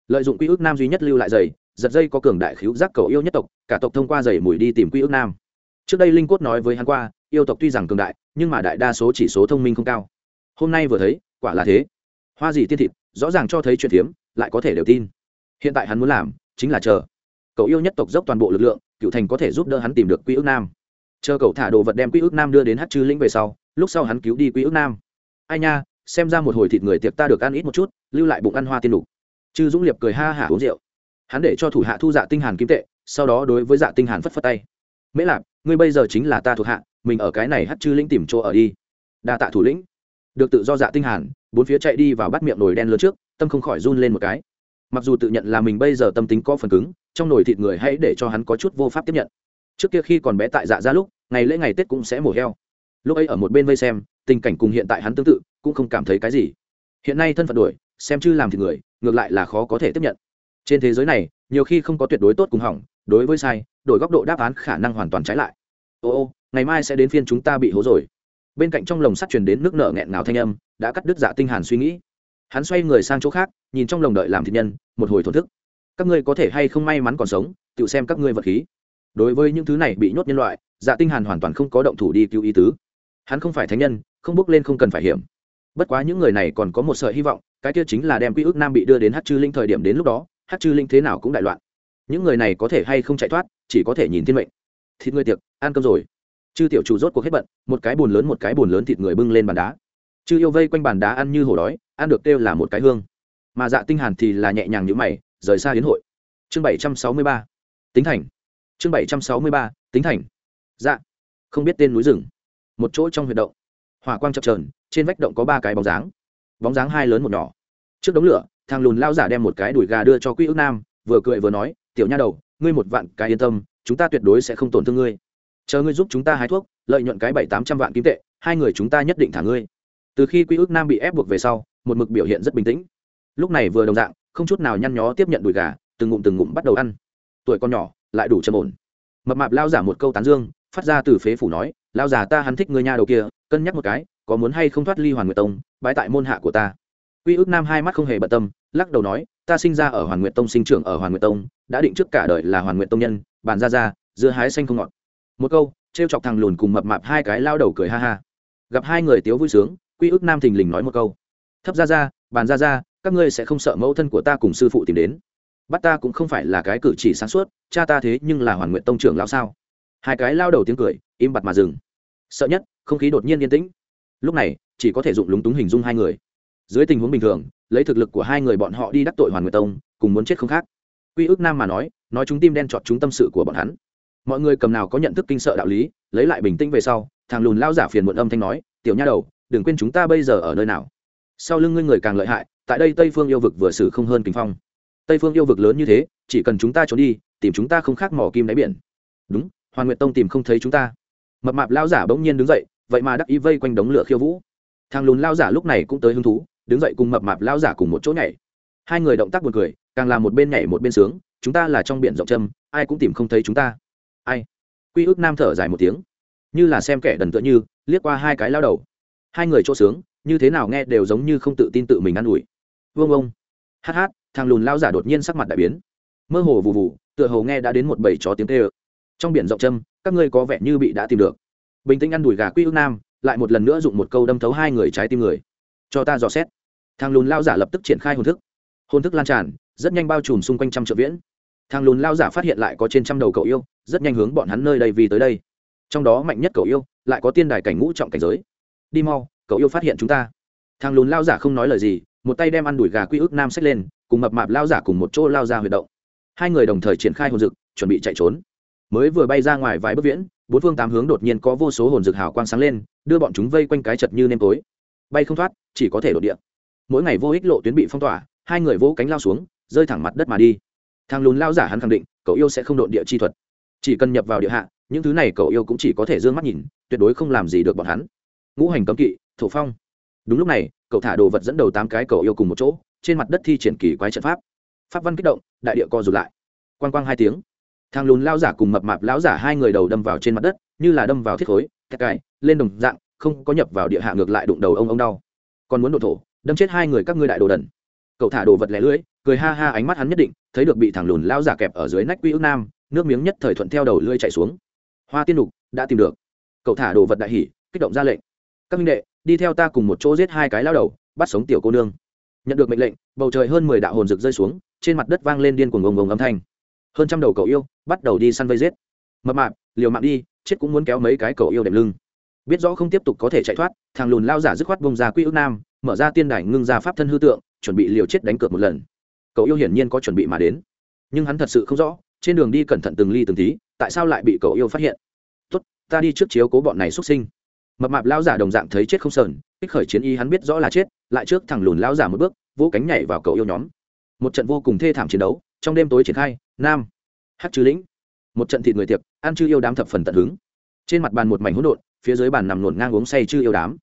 Lợi dụng quy ước nam duy nhất lưu lại giày giật dây có cường đại khiếu giác cầu yêu nhất tộc, cả tộc thông qua giày mùi đi tìm quy ước nam. Trước đây linh cốt nói với hắn qua, yêu tộc tuy rằng cường đại, nhưng mà đại đa số chỉ số thông minh không cao. Hôm nay vừa thấy, quả là thế. Hoa gì tiên thịt, rõ ràng cho thấy chuyện thiếm, lại có thể đều tin. Hiện tại hắn muốn làm, chính là chờ. Cậu yêu nhất tộc dốc toàn bộ lực lượng, cựu thành có thể giúp đỡ hắn tìm được quy ước nam. Chờ cậu thả đồ vật đem quy ước nam đưa đến hát chư lĩnh về sau, lúc sau hắn cứu đi quy ước nam. Ai nha, xem ra một hồi thịt người tiệc ta được ăn ít một chút, lưu lại bụng ăn hoa tiên lục chư dũng liệp cười ha hả uống rượu hắn để cho thủ hạ thu dạ tinh hàn kim tệ, sau đó đối với dạ tinh hàn phất phất tay. Mễ lạp, ngươi bây giờ chính là ta thuộc hạ, mình ở cái này hất chư lĩnh tìm chỗ ở đi. Đa tạ thủ lĩnh. Được tự do dạ tinh hàn, bốn phía chạy đi vào bắt miệng nồi đen lớn trước, tâm không khỏi run lên một cái. Mặc dù tự nhận là mình bây giờ tâm tính có phần cứng, trong nồi thịt người hãy để cho hắn có chút vô pháp tiếp nhận. Trước kia khi còn bé tại dạ ra lúc, ngày lễ ngày tết cũng sẽ mổ heo. Lúc ấy ở một bên vây xem, tình cảnh cùng hiện tại hắn tương tự, cũng không cảm thấy cái gì. Hiện nay thân phận đuổi, xem chư làm thịt người, ngược lại là khó có thể tiếp nhận trên thế giới này, nhiều khi không có tuyệt đối tốt cùng hỏng, đối với sai, đổi góc độ đáp án khả năng hoàn toàn trái lại. Ô ô, ngày mai sẽ đến phiên chúng ta bị hố rồi. Bên cạnh trong lồng sắt truyền đến nước nợ nghẹn ngào thanh âm, đã cắt đứt dạ tinh hàn suy nghĩ. Hắn xoay người sang chỗ khác, nhìn trong lồng đợi làm thịt nhân, một hồi thổn thức. Các ngươi có thể hay không may mắn còn sống, tự xem các ngươi vật khí. Đối với những thứ này bị nhốt nhân loại dạ tinh hàn hoàn toàn không có động thủ đi cứu ý tứ. Hắn không phải thánh nhân, không bước lên không cần phải hiểm. Bất quá những người này còn có một sợi hy vọng, cái kia chính là đem quy ước nam bị đưa đến hát chư linh thời điểm đến lúc đó hát chư linh thế nào cũng đại loạn. Những người này có thể hay không chạy thoát, chỉ có thể nhìn thiên mệnh. Thịt người tiệc, ăn cơm rồi. Chư tiểu chủ rốt cuộc hết bận, một cái bùn lớn một cái bùn lớn thịt người bưng lên bàn đá. Chư yêu vây quanh bàn đá ăn như hổ đói, ăn được kêu là một cái hương. Mà dạ tinh hàn thì là nhẹ nhàng như mày, rời xa hiến hội. Chương bảy trăm sáu mươi ba tính thành. Chương bảy trăm sáu mươi ba tính thành. Dạ. Không biết tên núi rừng. Một chỗ trong huyệt động. Hỏa quang chập trờn trên vách động có ba cái bóng dáng. Bóng dáng hai lớn một nhỏ. Trước đống lửa thằng lùn lao giả đem một cái đùi gà đưa cho quy ước nam, vừa cười vừa nói, tiểu nha đầu, ngươi một vạn cái yên tâm, chúng ta tuyệt đối sẽ không tổn thương ngươi. Chờ ngươi giúp chúng ta hái thuốc, lợi nhuận cái bảy tám trăm vạn kim tệ, hai người chúng ta nhất định thả ngươi. Từ khi quy ước nam bị ép buộc về sau, một mực biểu hiện rất bình tĩnh. Lúc này vừa đồng dạng, không chút nào nhăn nhó tiếp nhận đùi gà, từng ngụm từng ngụm bắt đầu ăn. Tuổi con nhỏ, lại đủ trầm ổn. Mập mạp lao giả một câu tán dương, phát ra từ phế phủ nói lao giả ta hắn thích người nhà đầu kia, cân nhắc một cái, có muốn hay không thoát ly hoàn nguyệt tông bãi tại môn hạ của ta. Quy ước nam hai mắt không hề bận tâm lắc đầu nói, ta sinh ra ở hoàn nguyệt tông, sinh trưởng ở hoàn nguyệt tông, đã định trước cả đời là hoàn nguyệt tông nhân, bàn ra ra, dưa hái xanh không ngọt. Một câu, trêu chọc thằng lùn cùng mập mạp hai cái lao đầu cười ha ha. Gặp hai người tiếu vui sướng, quy ước nam thình lình nói một câu, thấp ra ra, bàn ra ra, các ngươi sẽ không sợ mẫu thân của ta cùng sư phụ tìm đến. Bắt ta cũng không phải là cái cử chỉ sáng suốt, cha ta thế nhưng là hoàn nguyện tông trưởng lão sao? Hai cái lao đầu tiếng cười, im bặt mà dừng. Sợ nhất, không khí đột nhiên yên tĩnh. Lúc này, chỉ có thể dụng lúng túng hình dung hai người dưới tình huống bình thường, lấy thực lực của hai người bọn họ đi đắc tội hoàn nguyệt tông, cùng muốn chết không khác. Quy ước nam mà nói nói chúng tim đen chọt chúng tâm sự của bọn hắn. Mọi người cầm nào có nhận thức kinh sợ đạo lý, lấy lại bình tĩnh về sau, thằng lùn lao giả phiền muộn âm thanh nói, tiểu nha đầu, đừng quên chúng ta bây giờ ở nơi nào. Sau lưng ngươi người càng lợi hại, tại đây tây phương yêu vực vừa xử không hơn kinh phong. Tây phương yêu vực lớn như thế, chỉ cần chúng ta trốn đi, tìm chúng ta không khác mỏ kim đáy biển. Đúng, hoàn nguyện tông tìm không thấy chúng ta. Mập mạp lao giả bỗng nhiên đứng dậy, vậy mà đắc ý vây quanh đống lửa khiêu vũ. Thằng lùn lao giả lúc này cũng tới hứng thú đứng dậy cùng mập mạp lao giả cùng một chỗ nhảy. Hai người động tác buồn cười, càng làm một bên nhảy một bên sướng, chúng ta là trong biển rộng trâm ai cũng tìm không thấy chúng ta. Ai? Quy ước nam thở dài một tiếng. Như là xem kẻ đần tựa như, liếc qua hai cái lao đầu. Hai người chỗ sướng, như thế nào nghe đều giống như không tự tin tự mình ă n ủi. Vương ông. Hát hát thằng lùn lao giả đột nhiên sắc mặt đại biến. Mơ hồ vụ vụ tựa hồ nghe đã đến một bầy chó tiếng tê ơ trong biển rộng trâm các ngươi có vẻ như bị đã tìm được. Bình tĩnh ăn đuổi gà quy ước nam, lại một lần nữa dụng một câu đâm thấu hai người trái tim người. Cho ta dò xét. Thang lùn lao giả lập tức triển khai hồn thức. Hồn thức lan tràn, rất nhanh bao trùm xung quanh trăm triệu viễn. Thang lùn lao giả phát hiện lại có trên trăm đầu cậu yêu, rất nhanh hướng bọn hắn nơi đây vì tới đây. Trong đó mạnh nhất cậu yêu, lại có tiên đài cảnh ngũ trọng cảnh giới. Đi mau, cậu yêu phát hiện chúng ta. Thang lùn lao giả không nói lời gì, một tay đem ăn đuổi gà quy ước nam xách lên, cùng mập mạp lao giả cùng một chỗ lao ra huyệt động. Hai người đồng thời triển khai hồn dực, chuẩn bị chạy trốn. Mới vừa bay ra ngoài vài bước viễn, bốn phương tám hướng đột nhiên có vô số hồn dực hào quang sáng lên, đưa bọn chúng vây quanh cái chật như nêm tối. Bay không thoát, chỉ có thể đột địa mỗi ngày vô ích lộ tuyến bị phong tỏa, hai người vỗ cánh lao xuống, rơi thẳng mặt đất mà đi. Thằng lùn lao giả hắn khẳng định, cậu yêu sẽ không đột địa chi thuật. Chỉ cần nhập vào địa hạ, những thứ này cậu yêu cũng chỉ có thể d ư ơ n g mắt nhìn, tuyệt đối không làm gì được bọn hắn. Ngũ hành cấm kỵ, thổ phong. Đúng lúc này, cậu thả đồ vật dẫn đầu tám cái cậu yêu cùng một chỗ, trên mặt đất thi triển kỳ quái trận pháp. Pháp văn kích động, đại địa co rụt lại. Quang quang hai tiếng. Thang lùn lao giả cùng mập mạp lão giả hai người đầu đâm vào trên mặt đất, như là đâm vào thiết khối cạch cài, lên đồng dạng, không có nhập vào địa hạ ngược lại đụng đầu ông ông đau. Còn muốn đổ thổ đâm chết hai người các ngươi đại đồ đần. Cậu thả đồ vật lẻ lưỡi cười ha ha ánh mắt hắn nhất định, thấy được bị thằng lùn lao giả kẹp ở dưới nách quy ước nam, nước miếng nhất thời thuận theo đầu lưỡi chạy xuống. Hoa tiên đục đã tìm được. Cậu thả đồ vật đại hỉ, kích động ra lệnh. Các minh đệ, đi theo ta cùng một chỗ giết hai cái lao đầu, bắt sống tiểu cô nương. Nhận được mệnh lệnh, bầu trời hơn mười đạo hồn rực rơi xuống, trên mặt đất vang lên điên cuồng gồng gồng âm thanh. Hơn trăm đầu cậu yêu, bắt đầu đi săn vây giết. Mập mạp, liều mạng đi, chết cũng muốn kéo mấy cái cậu yêu đệm lưng. Biết rõ không tiếp tục có thể chạy thoát, thằng lùn lao giả dứt khoát bông ra quy ước nam mở ra tiên đài ngưng ra pháp thân hư tượng, chuẩn bị liều chết đánh cược một lần. Cậu yêu hiển nhiên có chuẩn bị mà đến. Nhưng hắn thật sự không rõ, trên đường đi cẩn thận từng ly từng tí, tại sao lại bị cậu yêu phát hiện? Tốt, ta đi trước chiếu cố bọn này xuất sinh. Mập mạp lao giả đồng dạng thấy chết không sờn, kích khởi chiến y hắn biết rõ là chết, lại trước thằng lùn lao giả một bước, vỗ cánh nhảy vào cậu yêu nhóm. Một trận vô cùng thê thảm chiến đấu, trong đêm tối triển khai, nam hát chư lĩnh. Một trận thịt người tiệc, ăn chư yêu đám thập phần tận hứng. Trên mặt bàn một mảnh hỗn độn, phía dưới bàn nằm nổn ngang uống say chư yêu đám.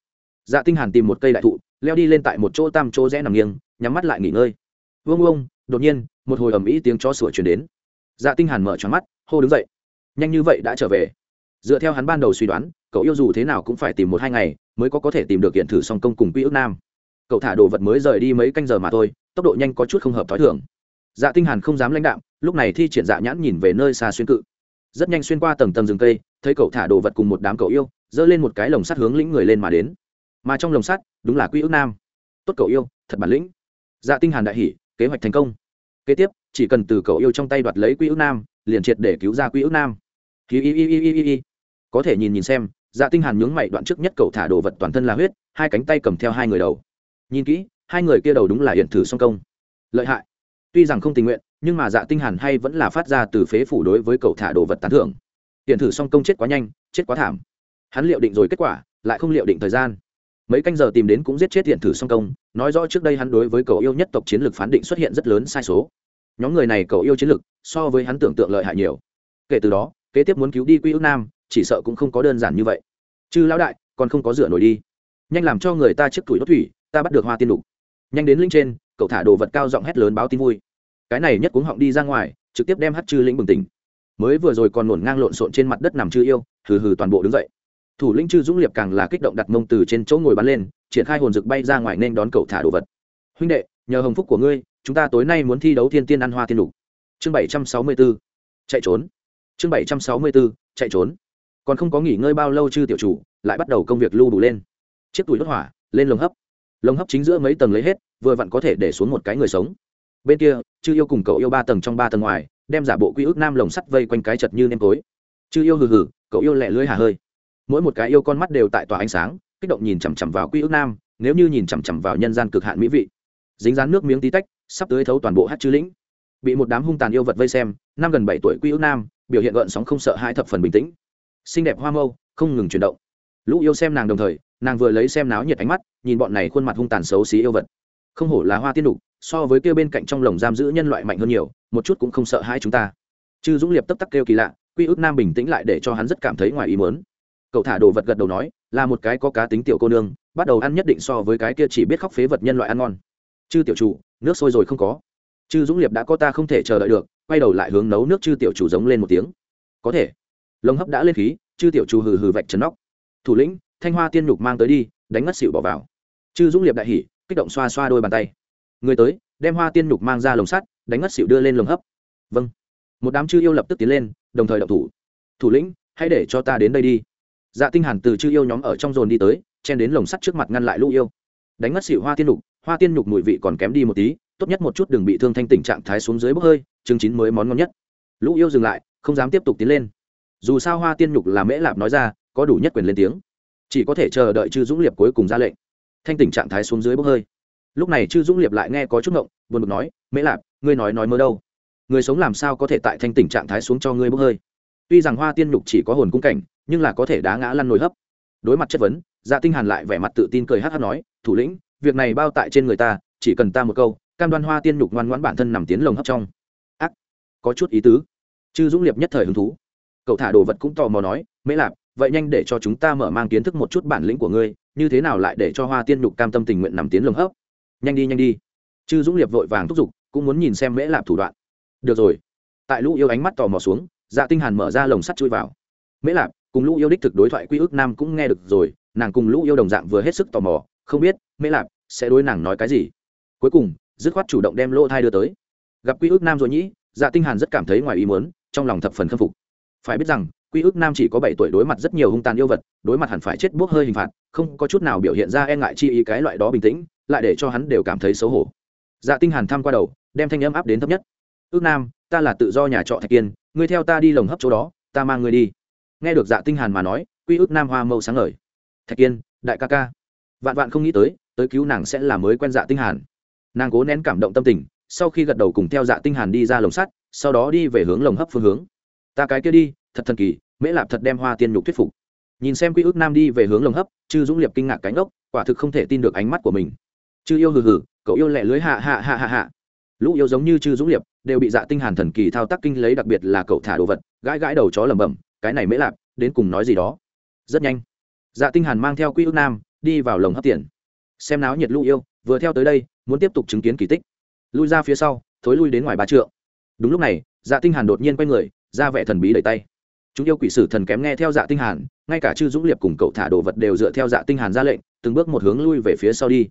Dạ tinh hàn tìm một cây đại thụ leo đi lên tại một chỗ tam chỗ rẽ nằm nghiêng, nhắm mắt lại nghỉ ngơi. Vương vương đột nhiên, một hồi ầm ĩ tiếng chó sủa truyền đến. Dạ tinh hàn mở tròn mắt, hô đứng dậy. Nhanh như vậy đã trở về. Dựa theo hắn ban đầu suy đoán, cậu yêu dù thế nào cũng phải tìm một hai ngày mới có có thể tìm được hiện thử song công cùng quy ước nam. Cậu thả đồ vật mới rời đi mấy canh giờ mà thôi, tốc độ nhanh có chút không hợp thói thường. Dạ tinh hàn không dám lãnh đạm, lúc này thi triển dạ nhãn nhìn về nơi xa xuyên cự. Rất nhanh xuyên qua tầng tầng rừng cây, thấy cậu thả đồ vật cùng một đám cậu yêu dơ lên một cái lồng sắt hướng lĩnh người lên mà đến mà trong lồng sắt, đúng là quy ước nam. Tốt cậu yêu, thật bản lĩnh. Dạ tinh hàn đại hỉ, kế hoạch thành công. Kế tiếp, chỉ cần từ cậu yêu trong tay đoạt lấy quy ước nam, liền triệt để cứu ra quy ước nam. Hi hi hi hi hi hi có thể nhìn nhìn xem dạ tinh hàn nhướng mày đoạn trước nhất cậu thả đồ vật toàn thân là huyết, hai cánh tay cầm theo hai người đầu. Nhìn kỹ, hai người kia đầu đúng là hiện thử song công. Lợi hại. Tuy rằng không tình nguyện, nhưng mà dạ tinh hàn hay vẫn là phát ra từ phế phủ đối với cậu thả đồ vật tán thưởng. Hiện thử song công chết quá nhanh, chết quá thảm. Hắn liệu định rồi kết quả, lại không liệu định thời gian mấy canh giờ tìm đến cũng giết chết hiện thử song công, nói rõ trước đây hắn đối với cậu yêu nhất tộc chiến lược phán định xuất hiện rất lớn sai số. Nhóm người này cậu yêu chiến lược, so với hắn tưởng tượng lợi hại nhiều. Kể từ đó, kế tiếp muốn cứu đi quy ước nam, chỉ sợ cũng không có đơn giản như vậy. Chứ lão đại, còn không có dựa nổi đi. Nhanh làm cho người ta trước tuổi đốt thủy, ta bắt được hoa tiên lục. Nhanh đến linh trên, cậu thả đồ vật cao giọng hét lớn báo tin vui. Cái này nhất cuống họng đi ra ngoài, trực tiếp đem hát chư lĩnh bừng tỉnh. Mới vừa rồi còn nổn ngang lộn xộn trên mặt đất nằm chư yêu, hừ hừ toàn bộ đứng dậy thủ lĩnh chư dũng liệp càng là kích động đặt mông từ trên chỗ ngồi bắn lên, triển khai hồn rực bay ra ngoài nên đón cậu thả đồ vật. Huynh đệ, nhờ hồng phúc của ngươi, chúng ta tối nay muốn thi đấu thiên tiên ăn hoa tiên lục. Chương bảy trăm sáu mươi b ố chạy trốn. Chương bảy trăm sáu mươi b ố chạy trốn. Còn không có nghỉ ngơi bao lâu chư tiểu chủ, lại bắt đầu công việc lưu đủ lên. Chiếc túi đốt hỏa, lên lồng hấp. Lồng hấp chính giữa mấy tầng lấy hết, vừa vặn có thể để xuống một cái người sống. Bên kia, chư yêu cùng cậu yêu ba tầng trong ba tầng ngoài, đem giả bộ quy ước nam lồng sắt vây quanh cái chật như nêm tối. Chư yêu hừ hừ, cậu yêu lẹ lưỡi hà hơi mỗi một cái yêu con mắt đều tại tòa ánh sáng, kích động nhìn chằm chằm vào quy ước nam, nếu như nhìn chằm chằm vào nhân gian cực hạn mỹ vị. Dính dán nước miếng tí tách, sắp tới thấu toàn bộ hát chư lĩnh. Bị một đám hung tàn yêu vật vây xem, năm gần bảy tuổi quy ước nam, biểu hiện gợn sóng không sợ hai thập phần bình tĩnh. Xinh đẹp hoa mâu, không ngừng chuyển động. Lũ yêu xem nàng đồng thời, nàng vừa lấy xem náo nhiệt ánh mắt, nhìn bọn này khuôn mặt hung tàn xấu xí yêu vật. Không hổ là hoa tiên đục, so với kêu bên cạnh trong lồng giam giữ nhân loại mạnh hơn nhiều, một chút cũng không sợ hai chúng ta. Chư dũng liệp tấp tắc kêu kỳ lạ, quy ước nam bình tĩnh lại để cho hắn rất cảm thấy ngoài ý mớn cậu thả đồ vật gật đầu nói, là một cái có cá tính tiểu cô nương, bắt đầu ăn nhất định so với cái kia chỉ biết khóc phế vật nhân loại ăn ngon. Chư tiểu chủ, nước sôi rồi không có. Chư dũng liệp đã có ta không thể chờ đợi được, quay đầu lại hướng nấu nước chư tiểu chủ giống lên một tiếng. Có thể. Lồng hấp đã lên khí, chư tiểu chủ hừ hừ vạch chấn nóc. Thủ lĩnh, thanh hoa tiên nhục mang tới đi, đánh ngất xỉu bỏ vào. Chư dũng liệp đại hỉ, kích động xoa xoa đôi bàn tay. Người tới, đem hoa tiên nhục mang ra lồng sắt, đánh ngất xỉu đưa lên lồng hấp. Vâng. Một đám chư yêu lập tức tiến lên, đồng thời động thủ. Thủ lĩnh, hãy để cho ta đến đây đi dạ tinh hàn từ chư yêu nhóm ở trong dồn đi tới, chen đến lồng sắt trước mặt ngăn lại lũ yêu. Đánh ngất xỉu hoa tiên nhục hoa tiên nhục mùi vị còn kém đi một tí, tốt nhất một chút đừng bị thương thanh tình trạng thái xuống dưới bốc hơi chứng chín mới món ngon nhất. Lũ yêu dừng lại, không dám tiếp tục tiến lên. Dù sao hoa tiên nhục là mễ lạp nói ra, có đủ nhất quyền lên tiếng. Chỉ có thể chờ đợi chư dũng liệp cuối cùng ra lệnh. Thanh tỉnh trạng thái xuống dưới bốc hơi. Lúc này chư dũng liệp lại nghe có chút ngộng, buồn bực nói, mễ lạp, ngươi nói nói mơ đâu? Người sống làm sao có thể tại thanh tỉnh trạng thái xuống cho ngươi bốc hơi? Tuy rằng hoa tiên nhục chỉ có hồn cung cảnh nhưng là có thể đá ngã lăn nồi hấp. Đối mặt chất vấn dạ tinh hàn lại vẻ mặt tự tin cười hát hát nói, thủ lĩnh, việc này bao tại trên người ta, chỉ cần ta một câu, cam đoan hoa tiên nhục ngoan ngoãn bản thân nằm tiến lồng hấp trong. Ác, có chút ý tứ. Chư dũng liệp nhất thời hứng thú. Cậu thả đồ vật cũng tò mò nói, mễ lạp, vậy nhanh để cho chúng ta mở mang kiến thức một chút bản lĩnh của ngươi, như thế nào lại để cho hoa tiên nhục cam tâm tình nguyện nằm tiến lồng hấp? Nhanh đi nhanh đi. Chư dũng liệp vội vàng thúc giục, cũng muốn nhìn xem mễ lạp thủ đoạn. Được rồi. Tại lũ yêu ánh mắt tò mò xuống dạ tinh hàn mở ra lồng sắt chui vào. Mễ lạp cùng lũ yêu đích thực đối thoại quy ước nam cũng nghe được rồi, nàng cùng lũ yêu đồng dạng vừa hết sức tò mò, không biết, mễ lạp sẽ đối nàng nói cái gì. Cuối cùng, dứt khoát chủ động đem lỗ thai đưa tới. Gặp quy ước nam rồi nhĩ dạ tinh hàn rất cảm thấy ngoài ý muốn, trong lòng thập phần khâm phục. Phải biết rằng, quy ước nam chỉ có bảy tuổi đối mặt rất nhiều hung tàn yêu vật, đối mặt hẳn phải chết bốc hơi hình phạt, không có chút nào biểu hiện ra e ngại chi ý cái loại đó bình tĩnh, lại để cho hắn đều cảm thấy xấu hổ. Dạ tinh hàn tham qua đầu, đem thanh âm áp đến thấp nhất. Ước nam, ta là tự do nhà trọ thạch kiên, ngươi theo ta đi lồng hấp chỗ đó, ta mang ngươi đi nghe được dạ tinh hàn mà nói, quy ước nam hoa mâu sáng ngời. Thạch kiên đại ca ca. Vạn vạn không nghĩ tới tới cứu nàng sẽ là mới quen dạ tinh hàn. Nàng cố nén cảm động tâm tình, sau khi gật đầu cùng theo dạ tinh hàn đi ra lồng sắt, sau đó đi về hướng lồng hấp phương hướng. Ta cái kia đi, thật thần kỳ, mễ lạp thật đem hoa tiên nhục thuyết phục. Nhìn xem quy ước nam đi về hướng lồng hấp, chư dũng liệp kinh ngạc cánh ốc, quả thực không thể tin được ánh mắt của mình. Chư yêu hừ hừ, cậu yêu lẹ lưới hạ hạ hạ hạ hạ. Lũ yêu giống như chư dũng liệp, đều bị dạ tinh hàn thần kỳ thao tác kinh lấy đặc biệt là cậu thả đồ vật, gãi gãi đầu chó lẩm bẩm cái này mễ lạp, đến cùng nói gì đó. Rất nhanh. Dạ tinh hàn mang theo quy ước nam đi vào lồng hấp tiền. Xem náo nhiệt lũ yêu, vừa theo tới đây, muốn tiếp tục chứng kiến kỳ tích. Lui ra phía sau, thối lui đến ngoài ba trượng. Đúng lúc này dạ tinh hàn đột nhiên quay người, ra vẻ thần bí đẩy tay. Chúng yêu quỷ sử thần kém nghe theo dạ tinh hàn, ngay cả chư dũng liệp cùng cậu thả đồ vật đều dựa theo dạ tinh hàn ra lệnh, từng bước một hướng lui về phía sau đi.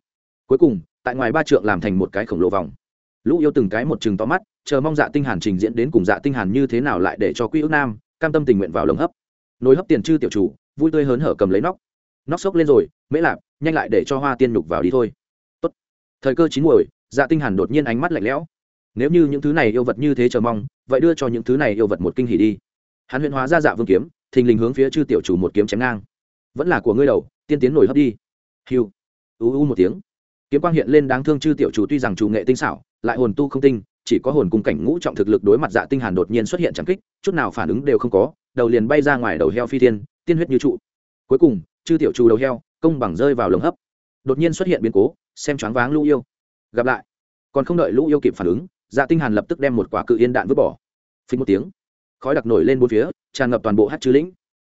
Cuối cùng, tại ngoài ba trượng làm thành một cái khổng lồ vòng. Lũ yêu từng cái một chừng to mắt, chờ mong dạ tinh hàn trình diễn đến cùng dạ tinh hàn như thế nào lại để cho quy ước nam cam tâm tình nguyện vào lồng hấp. Nồi hấp tiền chư tiểu chủ, vui tươi hớn hở cầm lấy nóc. Nóc sốc lên rồi, mễ lạp, nhanh lại để cho hoa tiên nhục vào đi thôi. Tốt. thời cơ chín muồi dạ tinh hàn đột nhiên ánh mắt lạnh lẽo. Nếu như những thứ này yêu vật như thế chờ mong, vậy đưa cho những thứ này yêu vật một kinh hỉ đi. Hắn huyện hóa ra dạ vương kiếm, thình lình hướng phía chư tiểu chủ một kiếm chém ngang. Vẫn là của ngươi đầu, tiên tiến nổi hấp đi. Hiu. U u một tiếng. Kiếm quang hiện lên đáng thương chư tiểu chủ tuy rằng chủ nghệ tinh xảo, lại hồn tu không tinh chỉ có hồn cung cảnh ngũ trọng thực lực đối mặt dạ tinh hàn đột nhiên xuất hiện chẳng kích, chút nào phản ứng đều không có, đầu liền bay ra ngoài đầu heo phi thiên, tiên huyết như trụ. Cuối cùng, chư tiểu chủ đầu heo, công bằng rơi vào lồng hấp. Đột nhiên xuất hiện biến cố, xem choáng váng lũ yêu. Gặp lại. Còn không đợi lũ yêu kịp phản ứng dạ tinh hàn lập tức đem một quả cự yên đạn vứt bỏ. Phình một tiếng, khói đặc nổi lên bốn phía, tràn ngập toàn bộ hát chư lĩnh.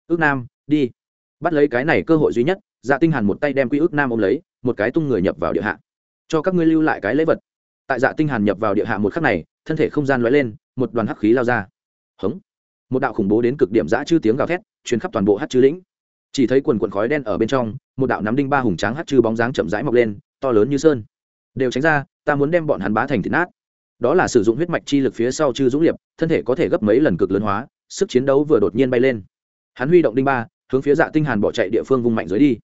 Ước nam, đi. Bắt lấy cái này cơ hội duy nhất dạ tinh hàn một tay đem quy ước nam ôm lấy, một cái tung người nhập vào địa hạ. Cho các ngươi lưu lại cái lễ vật tại dạ tinh hàn nhập vào địa hạ một khắc này, thân thể không gian lóe lên, một đoàn hắc khí lao ra. Hống. Một đạo khủng bố đến cực điểm dã chư tiếng gào thét, truyền khắp toàn bộ hắc chư lĩnh. Chỉ thấy quần quần khói đen ở bên trong, một đạo nắm đinh ba hùng tráng hắc chư bóng dáng chậm rãi mọc lên, to lớn như sơn. Đều tránh ra, ta muốn đem bọn hắn bá thành thịt nát. Đó là sử dụng huyết mạch chi lực phía sau chư dũng liệp, thân thể có thể gấp mấy lần cực lớn hóa, sức chiến đấu vừa đột nhiên bay lên. Hắn huy động đinh ba, hướng phía dạ tinh hàn bỏ chạy địa phương vung mạnh dưới đi.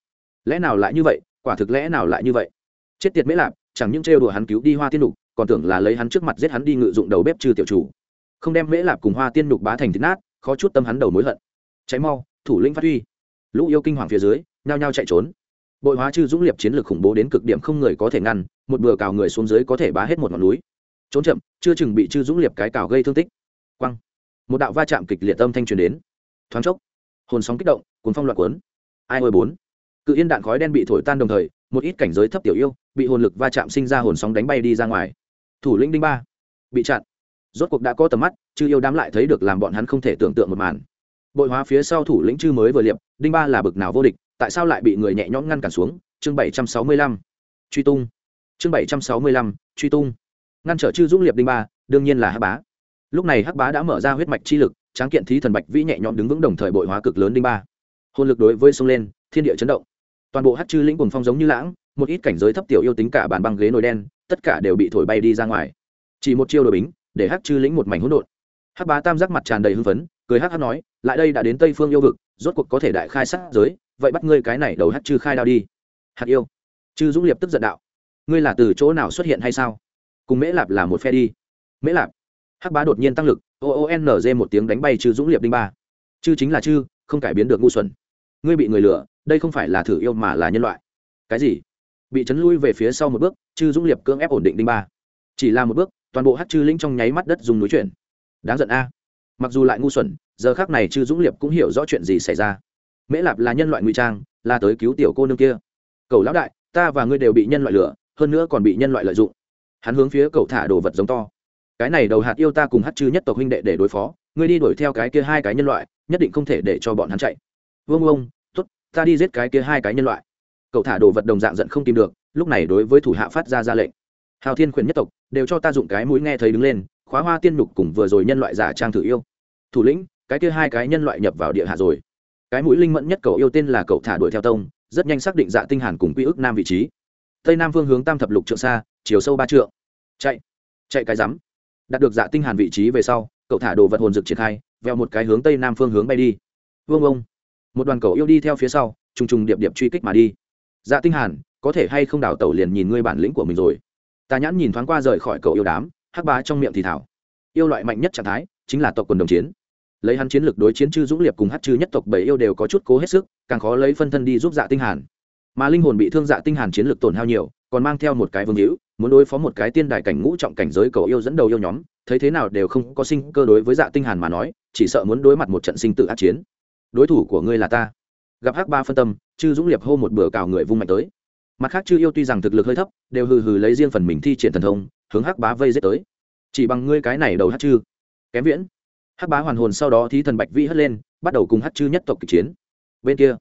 Lẽ nào lại như vậy? Quả thực lẽ nào lại như vậy? Chết tiệt mễ lạp chẳng những trêu đùa hắn cứu đi hoa tiên đục còn tưởng là lấy hắn trước mặt giết hắn đi ngự dụng đầu bếp trừ tiểu chủ. Không đem mễ lạp cùng hoa tiên đục bá thành thịt nát, khó chút tâm hắn đầu mối hận. Cháy mau, thủ lĩnh phát huy. Lũ yêu kinh hoàng phía dưới, nhao nhao chạy trốn. Bội hóa chư dũng liệp chiến lược khủng bố đến cực điểm không người có thể ngăn, một bừa cào người xuống dưới có thể bá hết một ngọn núi. Trốn chậm, chưa chừng bị chư dũng liệp cái cào gây thương tích. Quăng. Một đạo va chạm kịch liệt âm thanh truyền đến. Thoáng chốc, hồn sóng kích động, cuốn phong loạn cuốn. Ai ôi bốn. Cự yên đạn khói đen bị thổi tan đồng thời, một ít cảnh giới thấp tiểu yêu bị hồn lực va chạm sinh ra hồn sóng đánh bay đi ra ngoài. Thủ lĩnh đinh ba. Bị chặn. Rốt cuộc đã có tầm mắt, chư yêu đám lại thấy được làm bọn hắn không thể tưởng tượng một màn. Bội hóa phía sau thủ lĩnh chư mới vừa liệp, đinh ba là bực nào vô địch, tại sao lại bị người nhẹ nhõm ngăn cản xuống? Chương bảy trăm sáu mươi lăm. Truy tung. Chương bảy trăm sáu mươi lăm, truy tung. Ngăn trở chư dũng liệp đinh ba, đương nhiên là hắc bá. Lúc này hắc bá đã mở ra huyết mạch chi lực, tráng kiện thí thần bạch vĩ nhẹ nhõm đứng vững đồng thời bội hóa cực lớn đinh ba. Hồn lực đối với sông lên, thiên địa chấn động toàn bộ hát chư lĩnh cùng phong giống như lãng, một ít cảnh giới thấp tiểu yêu tính cả bàn băng ghế nồi đen, tất cả đều bị thổi bay đi ra ngoài. Chỉ một chiêu đội bính, để hát chư lĩnh một mảnh hỗn độn. Hát bá tam giác mặt tràn đầy hưng phấn, cười hát hát nói, lại đây đã đến tây phương yêu vực, rốt cuộc có thể đại khai sát giới, vậy bắt ngươi cái này đầu hát chư khai đao đi. Hạt yêu. Chư dũng liệp tức giận đạo, ngươi là từ chỗ nào xuất hiện hay sao? Cùng mễ lạp là một phe đi. Mễ lạp? Hắc bá đột nhiên tăng lực, o o n g một tiếng đánh bay chư dũng liệp đinh ba. Chư chính là chư, không cải biến được ngu xuẩn. Ngươi bị người lừa đây không phải là thử yêu mà là nhân loại. Cái gì? Bị chấn lui về phía sau một bước, chư dũng liệp cưỡng ép ổn định đinh ba. Chỉ là một bước, toàn bộ hát chư lĩnh trong nháy mắt đất dùng núi chuyển. Đáng giận a. Mặc dù lại ngu xuẩn, giờ khác này chư dũng liệp cũng hiểu rõ chuyện gì xảy ra. Mễ lạp là nhân loại ngụy trang, là tới cứu tiểu cô nương kia. Cầu lão đại, ta và ngươi đều bị nhân loại lừa hơn nữa còn bị nhân loại lợi dụng. Hắn hướng phía cầu thả đồ vật giống to. Cái này đầu hạt yêu ta cùng hát chư nhất tộc huynh đệ để đối phó, ngươi đi đuổi theo cái kia hai cái nhân loại, nhất định không thể để cho bọn hắn chạy. Vương ông ta đi giết cái kia hai cái nhân loại. Cậu thả đồ vật đồng dạng giận không tìm được, lúc này đối với thủ hạ phát ra ra lệnh. Hào thiên khuyển nhất tộc, đều cho ta dụng cái mũi nghe thấy đứng lên, khóa hoa tiên nhục cùng vừa rồi nhân loại giả trang thử yêu. Thủ lĩnh, cái kia hai cái nhân loại nhập vào địa hạ rồi. Cái mũi linh mẫn nhất cậu yêu tên là cậu thả đuổi theo tông, rất nhanh xác định dạ tinh hàn cùng quy ước nam vị trí. Tây nam phương hướng tam thập lục trượng xa, chiều sâu ba trượng. Chạy chạy cái rắm. Đạt được dạ tinh hàn vị trí về sau, cậu thả đồ vật hồn dược triển khai, veo một cái hướng tây nam phương hướng bay đi. Vương ông một đoàn cầu yêu đi theo phía sau, trùng trùng điệp điệp truy kích mà đi. Dạ tinh hàn, có thể hay không đào tẩu liền nhìn ngươi bản lĩnh của mình rồi. Tà nhãn nhìn thoáng qua rời khỏi cầu yêu đám, hắc bá trong miệng thì thảo yêu loại mạnh nhất trạng thái chính là tộc quần đồng chiến. Lấy hắn chiến lược đối chiến chư dũng liệp cùng hát chư nhất tộc bảy yêu đều có chút cố hết sức, càng khó lấy phân thân đi giúp dạ tinh hàn. Mà linh hồn bị thương dạ tinh hàn chiến lược tổn hao nhiều, còn mang theo một cái vương hữu, muốn đối phó một cái tiên đài cảnh ngũ trọng cảnh giới cầu yêu dẫn đầu yêu nhóm, thấy thế nào đều không có sinh cơ đối với dạ tinh hàn mà nói, chỉ sợ muốn đối mặt một trận sinh tử ác chiến đối thủ của ngươi là ta. Gặp hắc ba phân tâm, chư dũng liệp hô một bữa cào người vung mạnh tới. Mặt khác chư yêu tuy rằng thực lực hơi thấp, đều hừ hừ lấy riêng phần mình thi triển thần thông, hướng hắc bá vây giết tới. Chỉ bằng ngươi cái này đầu hắc chư. Kém viễn. Hắc bá hoàn hồn sau đó thí thần bạch vĩ hất lên, bắt đầu cùng hắc chư nhất tộc kịch chiến. Bên kia,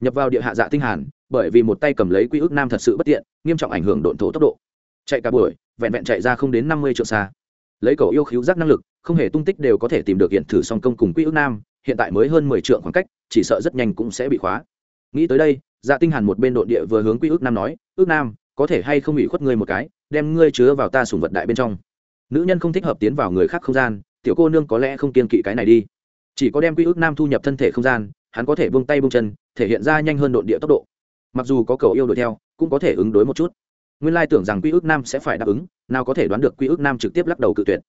nhập vào địa hạ dạ tinh hàn, bởi vì một tay cầm lấy quy ước nam thật sự bất tiện, nghiêm trọng ảnh hưởng độn thổ tốc độ. Chạy cả buổi, vẹn vẹn chạy ra không đến năm mươi triệu xa. Lấy cầu yêu khiếu giác năng lực, không hề tung tích đều có thể tìm được hiện thử song công cùng quy ước nam hiện tại mới hơn mười triệu khoảng cách, chỉ sợ rất nhanh cũng sẽ bị khóa. Nghĩ tới đây dạ tinh hàn một bên độn địa vừa hướng quy ước nam nói, ước nam, có thể hay không ủy khuất ngươi một cái, đem ngươi chứa vào ta sủng vật đại bên trong? Nữ nhân không thích hợp tiến vào người khác không gian, tiểu cô nương có lẽ không kiên kỵ cái này đi. Chỉ có đem quy ước nam thu nhập thân thể không gian, hắn có thể buông tay buông chân, thể hiện ra nhanh hơn độn địa tốc độ. Mặc dù có cầu yêu đuổi theo, cũng có thể ứng đối một chút. Nguyên lai tưởng rằng quy ước nam sẽ phải đáp ứng, nào có thể đoán được quy ước nam trực tiếp lắc đầu cự tuyệt.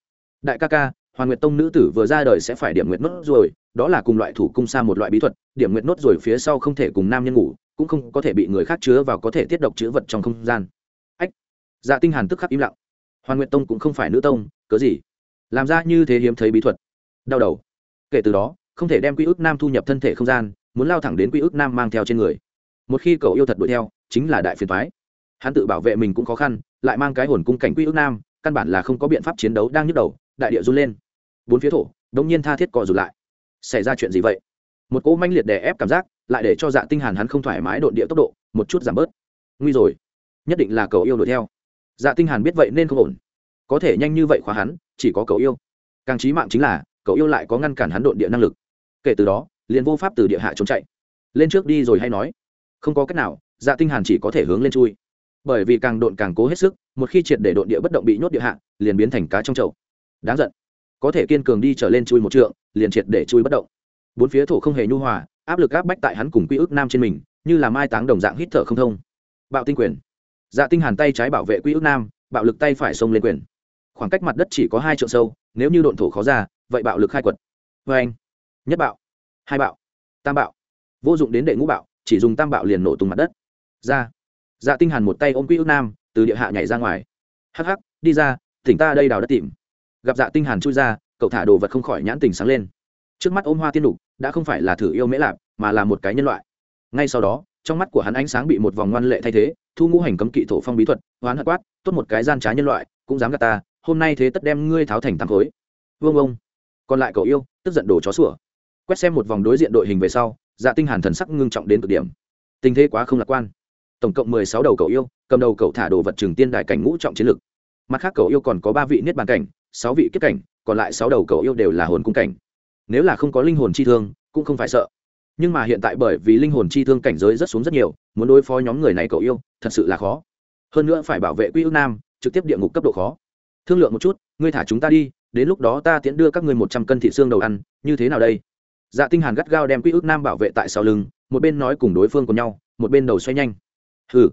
Đại ca ca hoàn nguyệt tông nữ tử vừa ra đời sẽ phải điểm nguyệt nốt rồi đó là cùng loại thủ cung sa một loại bí thuật, điểm nguyệt nốt rồi phía sau không thể cùng nam nhân ngủ, cũng không có thể bị người khác chứa vào có thể tiết độc chứa vật trong không gian. Ách! Dạ tinh hàn tức khắc im lặng. Hoàn nguyệt tông cũng không phải nữ tông, cớ gì? Làm ra như thế hiếm thấy bí thuật. Đau đầu. Kể từ đó, không thể đem quy ước nam thu nhập thân thể không gian, muốn lao thẳng đến quy ước nam mang theo trên người. Một khi cậu yêu thật đuổi theo, chính là đại phiền toái. Hắn tự bảo vệ mình cũng khó khăn, lại mang cái hồn cung cảnh quy ước nam, căn bản là không có biện pháp chiến đấu đang nhức đầu đại địa run lên. Bốn phía thổ, đống nhiên tha thiết cò rụt lại. Xảy ra chuyện gì vậy? Một cỗ manh liệt đè ép cảm giác, lại để cho dạ tinh hàn hắn không thoải mái độn địa tốc độ, một chút giảm bớt. Nguy rồi. Nhất định là cậu yêu đuổi theo. Dạ tinh hàn biết vậy nên không ổn. Có thể nhanh như vậy khóa hắn, chỉ có cậu yêu. Càng chí mạng chính là cậu yêu lại có ngăn cản hắn độn địa năng lực. Kể từ đó, liền vô pháp từ địa hạ trốn chạy. Lên trước đi rồi hay nói. Không có cách nào dạ tinh hàn chỉ có thể hướng lên chui. Bởi vì càng độn càng cố hết sức, một khi triệt để độn địa bất động bị nhốt địa hạ, liền biến thành cá trong chậu đáng giận. Có thể kiên cường đi trở lên chui một trượng, liền triệt để chui bất động. Bốn phía thổ không hề nhu hòa, áp lực áp bách tại hắn cùng quy ước nam trên mình, như là mai táng đồng dạng hít thở không thông. Bạo tinh quyền. Dạ tinh hàn tay trái bảo vệ quy ước nam, bạo lực tay phải xông lên quyền. Khoảng cách mặt đất chỉ có hai trượng sâu, nếu như độn thổ khó ra, vậy bạo lực khai quật. Vê anh, nhất bạo, hai bạo, tam bạo. Vô dụng đến đệ ngũ bạo, chỉ dùng tam bạo liền nổ tung mặt đất. Ra. Dạ tinh hàn một tay ôm quy ước nam, từ địa hạ nhảy ra ngoài. Hắc hắc, đi ra, thỉnh ta đây đào đất tìm gặp dạ tinh hàn chui ra, cậu thả đồ vật không khỏi nhãn tình sáng lên. Trước mắt ôm hoa tiên đục đã không phải là thử yêu mễ lạp, mà là một cái nhân loại. Ngay sau đó, trong mắt của hắn ánh sáng bị một vòng ngoan lệ thay thế, thu ngũ hành cấm kỵ thổ phong bí thuật, hoán hận quát, tốt một cái gian trá nhân loại, cũng dám gạt ta, hôm nay thế tất đem ngươi tháo thành thang khối. Vương ông, còn lại cậu yêu, tức giận đồ chó sủa. Quét xem một vòng đối diện đội hình về sau dạ tinh hàn thần sắc ngưng trọng đến cực điểm. Tình thế quá không lạc quan. Tổng cộng mười sáu đầu cậu yêu, cầm đầu cậu thả đồ vật trường tiên đại cảnh ngũ trọng chiến lực mặt khác cậu yêu còn có ba vị niết bàn cảnh, sáu vị kết cảnh, còn lại sáu đầu cậu yêu đều là hồn cung cảnh. Nếu là không có linh hồn chi thương, cũng không phải sợ. Nhưng mà hiện tại bởi vì linh hồn chi thương cảnh giới rất xuống rất nhiều, muốn đối phó nhóm người này cậu yêu, thật sự là khó. Hơn nữa phải bảo vệ quy ước nam, trực tiếp địa ngục cấp độ khó. Thương lượng một chút, ngươi thả chúng ta đi, đến lúc đó ta tiễn đưa các ngươi một trăm cân thị xương đầu ăn, như thế nào đây? Dạ tinh hàn gắt gao đem quy ước nam bảo vệ tại sau lưng, một bên nói cùng đối phương cùng nhau, một bên đầu xoay nhanh. Hừ.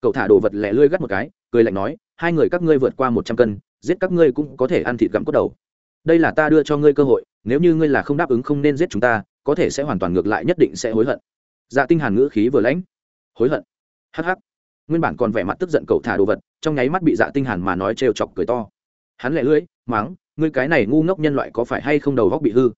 Cậu thả đồ vật lẻ lươi gắt một cái, cười lạnh nói hai người các ngươi vượt qua một trăm cân, giết các ngươi cũng có thể ăn thịt gặm cốt đầu. Đây là ta đưa cho ngươi cơ hội, nếu như ngươi là không đáp ứng không nên giết chúng ta, có thể sẽ hoàn toàn ngược lại nhất định sẽ hối hận. Dạ tinh hàn ngữ khí vừa lãnh. Hối hận? Hắc hắc. Nguyên bản còn vẻ mặt tức giận cậu thả đồ vật, trong nháy mắt bị dạ tinh hàn mà nói trêu chọc cười to. Hắn lẹ lưỡi, mắng, ngươi cái này ngu ngốc nhân loại có phải hay không đầu góc bị hư?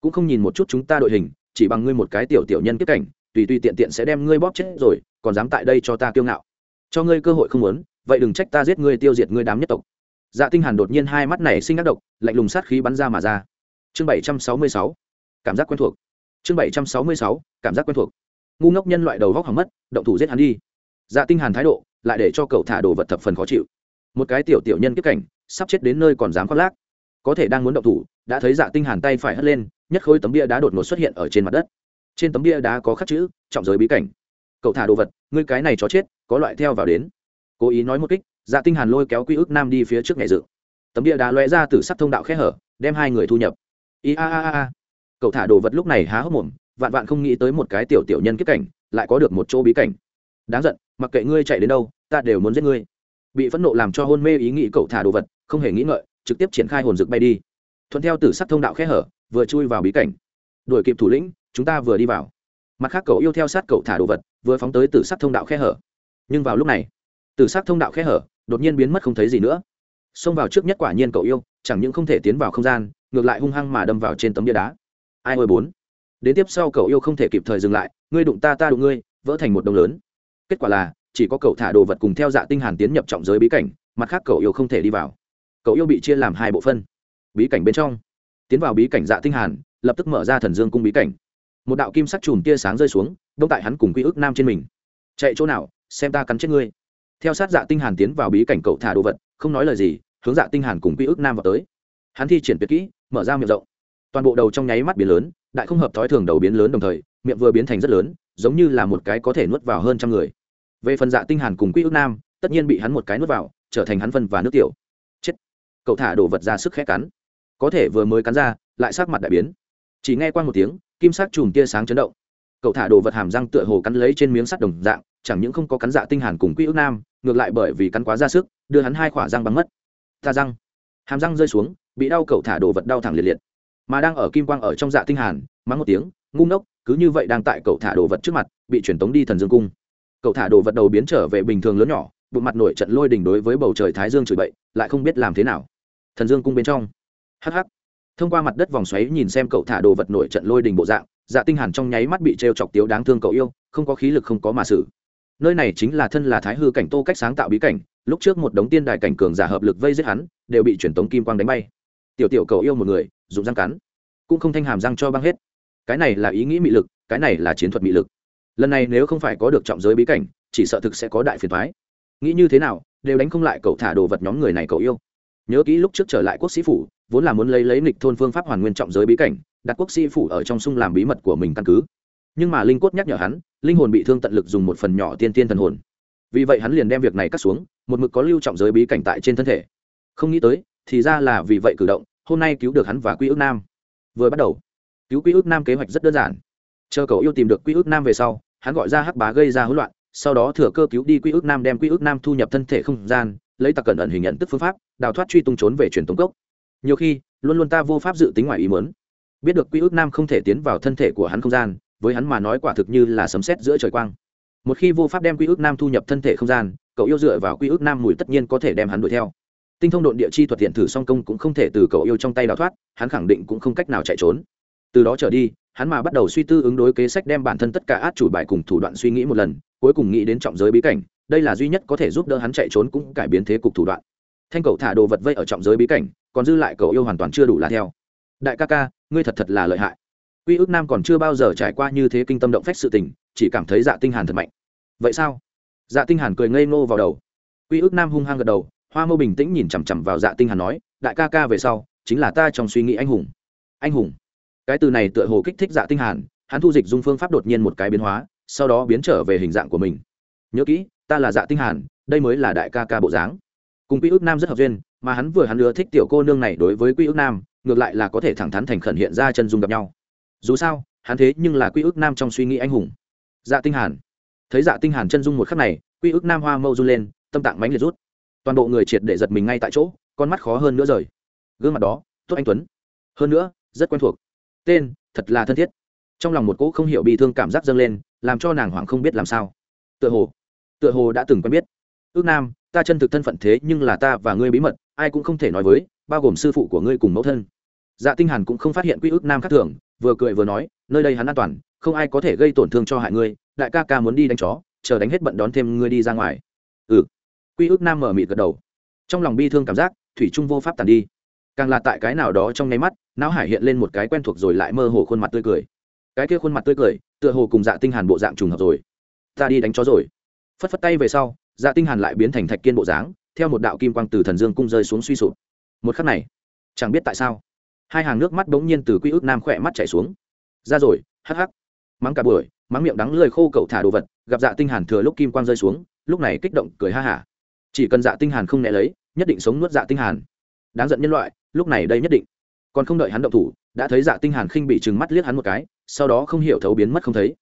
Cũng không nhìn một chút chúng ta đội hình, chỉ bằng ngươi một cái tiểu tiểu nhân kết cảnh, tùy tùy tiện tiện sẽ đem ngươi bóp chết rồi, còn dám tại đây cho ta kiêu ngạo. Cho ngươi cơ hội không muốn vậy đừng trách ta giết ngươi tiêu diệt ngươi đám nhất tộc. Dạ tinh hàn đột nhiên hai mắt này sinh ác độc, lạnh lùng sát khí bắn ra mà ra. Chương 766 cảm giác quen thuộc. Chương 766 cảm giác quen thuộc. Ngu ngốc nhân loại đầu góc hỏng mất, động thủ giết hắn đi. Dạ tinh hàn thái độ, lại để cho cậu thả đồ vật thập phần khó chịu. Một cái tiểu tiểu nhân kiếp cảnh, sắp chết đến nơi còn dám khoác lác. Có thể đang muốn động thủ, đã thấy dạ tinh hàn tay phải hất lên, nhất khối tấm bia đá đột ngột xuất hiện ở trên mặt đất. Trên tấm bia đá có khắc chữ, trọng giới bí cảnh. Cậu thả đồ vật, ngươi cái này chó chết, có loại theo vào đến cố ý nói một kích dạ tinh hàn lôi kéo quy ước nam đi phía trước nhảy dự tấm địa đá lóe ra từ sắc thông đạo khe hở, đem hai người thu nhập. I a a a cậu thả đồ vật lúc này há hốc mồm, vạn vạn không nghĩ tới một cái tiểu tiểu nhân kiếp cảnh, lại có được một chỗ bí cảnh. Đáng giận, mặc kệ ngươi chạy đến đâu, ta đều muốn giết ngươi. Bị phẫn nộ làm cho hôn mê ý nghĩ cậu thả đồ vật, không hề nghĩ ngợi, trực tiếp triển khai hồn dược bay đi. Thuận theo tử sắc thông đạo khe hở, vừa chui vào bí cảnh. Đuổi kịp thủ lĩnh, chúng ta vừa đi vào. Mặt khác cậu yêu theo sát cậu thả đồ vật, vừa phóng tới tử sắc thông đạo khe hở. Nhưng vào lúc này tử sắc thông đạo khe hở, đột nhiên biến mất không thấy gì nữa. Xông vào trước nhất quả nhiên cậu yêu, chẳng những không thể tiến vào không gian, ngược lại hung hăng mà đâm vào trên tấm bia đá. Ai ôi bốn. Đến tiếp sau cậu yêu không thể kịp thời dừng lại, ngươi đụng ta ta đụng ngươi, vỡ thành một đồng lớn. Kết quả là, chỉ có cậu thả đồ vật cùng theo dạ tinh hàn tiến nhập trọng giới bí cảnh, mặt khác cậu yêu không thể đi vào. Cậu yêu bị chia làm hai bộ phân. Bí cảnh bên trong. Tiến vào bí cảnh dạ tinh hàn, lập tức mở ra thần dương cung bí cảnh. Một đạo kim sắc chùm tia sáng rơi xuống, đông tại hắn cùng quy ức nam trên mình. Chạy chỗ nào, xem ta cắn chết ngươi theo sát dạ tinh hàn tiến vào bí cảnh cậu thả đồ vật, không nói lời gì, hướng dạ tinh hàn cùng quy ước nam vào tới. Hắn thi triển tuyệt kỹ, mở ra miệng rộng. Toàn bộ đầu trong nháy mắt biến lớn, đại không hợp thói thường đầu biến lớn đồng thời, miệng vừa biến thành rất lớn, giống như là một cái có thể nuốt vào hơn trăm người. Về phần dạ tinh hàn cùng quy ước nam, tất nhiên bị hắn một cái nuốt vào, trở thành hắn phân và nước tiểu. Chết! Cậu thả đồ vật ra sức khẽ cắn. Có thể vừa mới cắn ra, lại sắc mặt đại biến. Chỉ nghe qua một tiếng, kim sắc chùm tia sáng chấn động. Cậu thả đồ vật hàm răng tựa hồ cắn lấy trên miếng sắt đồng dạng chẳng những không có cắn dạ tinh hàn cùng quy ước nam, ngược lại bởi vì cắn quá ra sức, đưa hắn hai khỏa răng bắn mất. Ta răng. Hàm răng rơi xuống, bị đau cậu thả đồ vật đau thẳng liệt liệt. Mà đang ở kim quang ở trong dạ tinh hàn, mắng một tiếng, ngu ngốc, cứ như vậy đang tại cậu thả đồ vật trước mặt, bị chuyển tống đi thần dương cung. Cậu thả đồ vật đầu biến trở về bình thường lớn nhỏ, bụng mặt nổi trận lôi đình đối với bầu trời thái dương chửi bậy, lại không biết làm thế nào. Thần dương cung bên trong. Hắc hắc. Thông qua mặt đất vòng xoáy nhìn xem cậu thả đồ vật nổi trận lôi đình bộ dạng dạ tinh hàn trong nháy mắt bị treo chọc tiếu đáng thương cậu yêu, không có khí lực không có mà xử nơi này chính là thân là thái hư cảnh tô cách sáng tạo bí cảnh, lúc trước một đống tiên đài cảnh cường giả hợp lực vây giết hắn, đều bị truyền tống kim quang đánh bay. Tiểu tiểu cậu yêu một người, dùng răng cắn, cũng không thanh hàm răng cho băng hết. Cái này là ý nghĩ mị lực, cái này là chiến thuật mị lực. Lần này nếu không phải có được trọng giới bí cảnh, chỉ sợ thực sẽ có đại phiền thoái nghĩ như thế nào, đều đánh không lại cậu thả đồ vật nhóm người này cậu yêu. Nhớ kỹ lúc trước trở lại quốc sĩ phủ, vốn là muốn lấy lấy nịch thôn phương pháp hoàn nguyên trọng giới bí cảnh, đặt quốc sĩ phủ ở trong sung làm bí mật của mình căn cứ nhưng mà linh cốt nhắc nhở hắn, linh hồn bị thương tận lực dùng một phần nhỏ tiên tiên thần hồn. Vì vậy hắn liền đem việc này cắt xuống, một mực có lưu trọng giới bí cảnh tại trên thân thể. Không nghĩ tới, thì ra là vì vậy cử động, hôm nay cứu được hắn và quy ước nam. Vừa bắt đầu, cứu quy ước nam kế hoạch rất đơn giản. Chờ cậu yêu tìm được quy ước nam về sau, hắn gọi ra hắc bá gây ra hỗn loạn, sau đó thừa cơ cứu đi quy ước nam đem quy ước nam thu nhập thân thể không gian, lấy tặc cẩn ẩn hình nhận tức phương pháp, đào thoát truy tung trốn về truyền tống cốc. Nhiều khi, luôn luôn ta vô pháp dự tính ngoài ý muốn. Biết được quy ước nam không thể tiến vào thân thể của hắn không gian với hắn mà nói quả thực như là sấm sét giữa trời quang. Một khi vô pháp đem quy ước nam thu nhập thân thể không gian, cậu yêu dựa vào quy ước nam mùi tất nhiên có thể đem hắn đuổi theo. Tinh thông độn địa chi thuật hiện thử song công cũng không thể từ cậu yêu trong tay đào thoát, hắn khẳng định cũng không cách nào chạy trốn. Từ đó trở đi, hắn mà bắt đầu suy tư ứng đối kế sách đem bản thân tất cả át chủ bài cùng thủ đoạn suy nghĩ một lần, cuối cùng nghĩ đến trọng giới bí cảnh, đây là duy nhất có thể giúp đỡ hắn chạy trốn cũng cải biến thế cục thủ đoạn. Thanh cậu thả đồ vật vây ở trọng giới bí cảnh, còn dư lại cậu yêu hoàn toàn chưa đủ là theo. Đại ca ca, ngươi thật thật là lợi hại quy ước nam còn chưa bao giờ trải qua như thế kinh tâm động phách sự tình, chỉ cảm thấy dạ tinh hàn thật mạnh. Vậy sao? Dạ tinh hàn cười ngây ngô vào đầu. Quy ước nam hung hăng gật đầu, hoa mâu bình tĩnh nhìn chằm chằm vào dạ tinh hàn nói, đại ca ca về sau, chính là ta trong suy nghĩ anh hùng. Anh hùng? Cái từ này tựa hồ kích thích dạ tinh hàn, hắn thu dịch dung phương pháp đột nhiên một cái biến hóa, sau đó biến trở về hình dạng của mình. Nhớ kỹ, ta là dạ tinh hàn, đây mới là đại ca ca bộ dáng. Cùng quy ước nam rất hợp duyên, mà hắn vừa hắn ưa thích tiểu cô nương này đối với quy ước nam, ngược lại là có thể thẳng thắn thành khẩn hiện ra chân dung gặp nhau dù sao, hắn thế nhưng là quy ước nam trong suy nghĩ anh hùng. Dạ tinh hàn. Thấy dạ tinh hàn chân dung một khắc này, quy ước nam hoa mâu run lên, tâm tạng mãnh liệt rút. Toàn bộ người triệt để giật mình ngay tại chỗ, con mắt khó hơn nữa rời. Gương mặt đó, tốt anh tuấn. Hơn nữa, rất quen thuộc. Tên, thật là thân thiết. Trong lòng một cỗ không hiểu bị thương cảm giác dâng lên, làm cho nàng hoảng không biết làm sao. Tựa hồ tựa hồ đã từng quen biết. Ước nam, ta chân thực thân phận thế nhưng là ta và ngươi bí mật, ai cũng không thể nói với, bao gồm sư phụ của ngươi cùng mẫu thân. Dạ tinh hàn cũng không phát hiện quy ước nam khác thường vừa cười vừa nói, nơi đây hắn an toàn, không ai có thể gây tổn thương cho hại ngươi, đại ca ca muốn đi đánh chó, chờ đánh hết bận đón thêm ngươi đi ra ngoài. Ừ. Quy ước nam mở mịt gật đầu. Trong lòng bi thương cảm giác, thủy trung vô pháp tàn đi. Càng là tại cái nào đó trong nháy mắt, não hải hiện lên một cái quen thuộc rồi lại mơ hồ khuôn mặt tươi cười. Cái kia khuôn mặt tươi cười, tựa hồ cùng dạ tinh hàn bộ dạng trùng hợp rồi. Ta đi đánh chó rồi. Phất phất tay về sau dạ tinh hàn lại biến thành thạch kiên bộ dáng, theo một đạo kim quang từ thần dương cung rơi xuống suy sụp. Một khắc này, chẳng biết tại sao hai hàng nước mắt bỗng nhiên từ quy ước nam khỏe mắt chảy xuống. Ra rồi, hắc hắc. Mắng cả buổi, mắng miệng đắng lười khô cậu thả đồ vật, gặp dạ tinh hàn thừa lúc kim quang rơi xuống, lúc này kích động cười ha hả. Chỉ cần dạ tinh hàn không né lấy, nhất định sống nuốt dạ tinh hàn. Đáng giận nhân loại, lúc này đây nhất định. Còn không đợi hắn động thủ, đã thấy dạ tinh hàn khinh bị trừng mắt liếc hắn một cái, sau đó không hiểu thấu biến mất không thấy.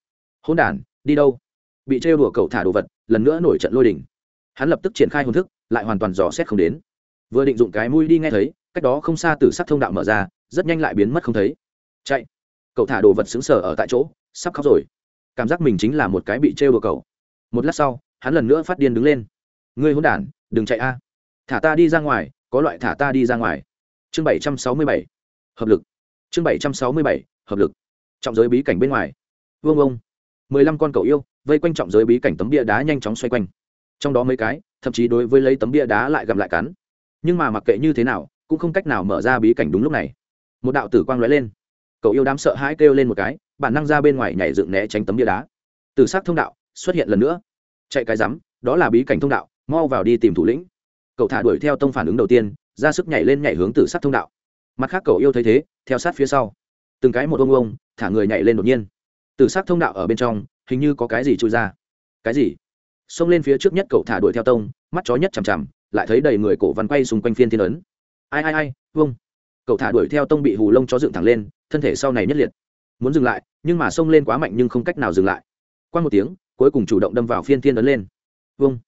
Hỗn đàn đi đâu? Bị trêu đùa cậu thả đồ vật, lần nữa nổi trận lôi đỉnh hắn lập tức triển khai hồn thức, lại hoàn toàn dò xét không đến. Vừa định dụng cái mũi đi nghe thấy, cách đó không xa từ sắc thông đạo mở ra rất nhanh lại biến mất không thấy. Chạy. Cậu thả đồ vật xứng sở ở tại chỗ, sắp khóc rồi. Cảm giác mình chính là một cái bị trêu đùa cậu. Một lát sau, hắn lần nữa phát điên đứng lên. Ngươi hôn đản, đừng chạy a. Thả ta đi ra ngoài, có loại thả ta đi ra ngoài. Chương bảy trăm sáu mươi bảy. Hợp lực. Chương bảy trăm sáu mươi bảy. Hợp lực. Trọng giới bí cảnh bên ngoài. Vương ông. mười lăm con cậu yêu, vây quanh trọng giới bí cảnh tấm bia đá nhanh chóng xoay quanh. Trong đó mấy cái, thậm chí đối với lấy tấm bia đá lại gặm lại cắn. Nhưng mà mặc kệ như thế nào, cũng không cách nào mở ra bí cảnh đúng lúc này một đạo tử quang lóe lên. Cậu yêu đám sợ hãi kêu lên một cái, bản năng ra bên ngoài nhảy dựng né tránh tấm bia đá. Từ s thông đạo xuất hiện lần nữa. Chạy cái rắm, đó là bí cảnh thông đạo, mau vào đi tìm thủ lĩnh. Cậu thả đuổi theo tông phản ứng đầu tiên, ra sức nhảy lên nhảy hướng từ sát thông đạo. Mặt khác cậu yêu thấy thế, theo sát phía sau. Từng cái một ông ông, thả người nhảy lên đột nhiên. Từ sát thông đạo ở bên trong, hình như có cái gì trôi ra. Cái gì? Xông lên phía trước nhất cậu thả đuổi theo tông, mắt chó nhất chằm chằm, lại thấy đầy người cổ văn quay xung quanh phiên thiên ấn. Ai ai ai vâng cậu thả đuổi theo tông bị hù lông cho dựng thẳng lên, thân thể sau này nhất liệt. Muốn dừng lại, nhưng mà xông lên quá mạnh nhưng không cách nào dừng lại. Qua một tiếng, cuối cùng chủ động đâm vào phiên thiên ấn lên. Vâng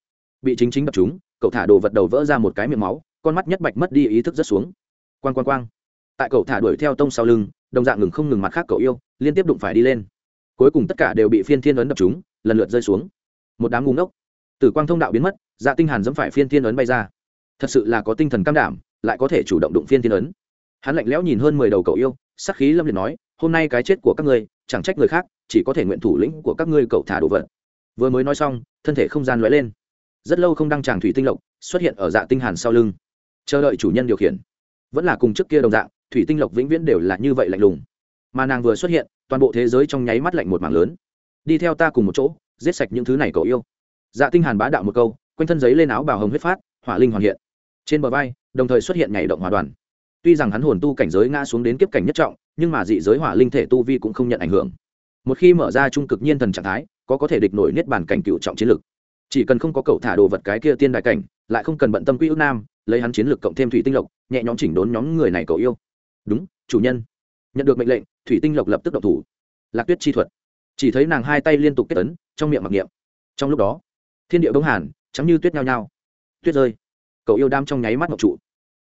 bị chính chính đập chúng cậu thả đồ vật đầu vỡ ra một cái miệng máu, con mắt nhất bạch mất đi ý thức rất xuống. Quang quang quang. Tại cậu thả đuổi theo tông sau lưng, đồng dạng ngừng không ngừng mặt khác cậu yêu, liên tiếp đụng phải đi lên. Cuối cùng tất cả đều bị phiên thiên ấn đập chúng lần lượt rơi xuống. Một đám ngu ngốc. Tử quang thông đạo biến mất dạ tinh hàn dẫm phải phiên thiên ấn bay ra. Thật sự là có tinh thần cam đảm, lại có thể chủ động đụng phiên thiên ấn hắn lạnh lẽo nhìn hơn mười đầu cậu yêu, sắc khí lâm liệt nói, hôm nay cái chết của các ngươi, chẳng trách người khác, chỉ có thể nguyện thủ lĩnh của các ngươi cậu thả đồ vật. Vừa mới nói xong, thân thể không gian lóe lên. Rất lâu không đăng tràng thủy tinh lộc xuất hiện ở dạ tinh hàn sau lưng. Chờ đợi chủ nhân điều khiển. Vẫn là cùng trước kia đồng dạng, thủy tinh lộc vĩnh viễn đều là như vậy lạnh lùng. Mà nàng vừa xuất hiện, toàn bộ thế giới trong nháy mắt lạnh một mảng lớn. Đi theo ta cùng một chỗ, giết sạch những thứ này cậu yêu. Dạ tinh hàn bá đạo một câu, quanh thân giấy lên áo bào hồng huyết phát, hỏa linh hoàn hiện. Trên bờ vai, đồng thời xuất hiện nhảy động hỏa đoàn tuy rằng hắn hồn tu cảnh giới ngã xuống đến kiếp cảnh nhất trọng, nhưng mà dị giới hỏa linh thể tu vi cũng không nhận ảnh hưởng. Một khi mở ra trung cực nhiên thần trạng thái, có có thể địch nổi niết bàn cảnh cựu trọng chiến lực. Chỉ cần không có cậu thả đồ vật cái kia tiên đại cảnh, lại không cần bận tâm quy ước nam, lấy hắn chiến lực cộng thêm thủy tinh lộc, nhẹ nhõm chỉnh đốn nhóm người này cậu yêu. Đúng, chủ nhân. Nhận được mệnh lệnh, thủy tinh lộc lập tức động thủ. Lạc tuyết chi thuật. Chỉ thấy nàng hai tay liên tục kết tấn trong miệng mặc niệm. Trong lúc đó, thiên địa đông hàn, trắng như tuyết nhao nhao. Tuyết rơi. Cậu yêu đam trong nháy mắt ngọc trụ.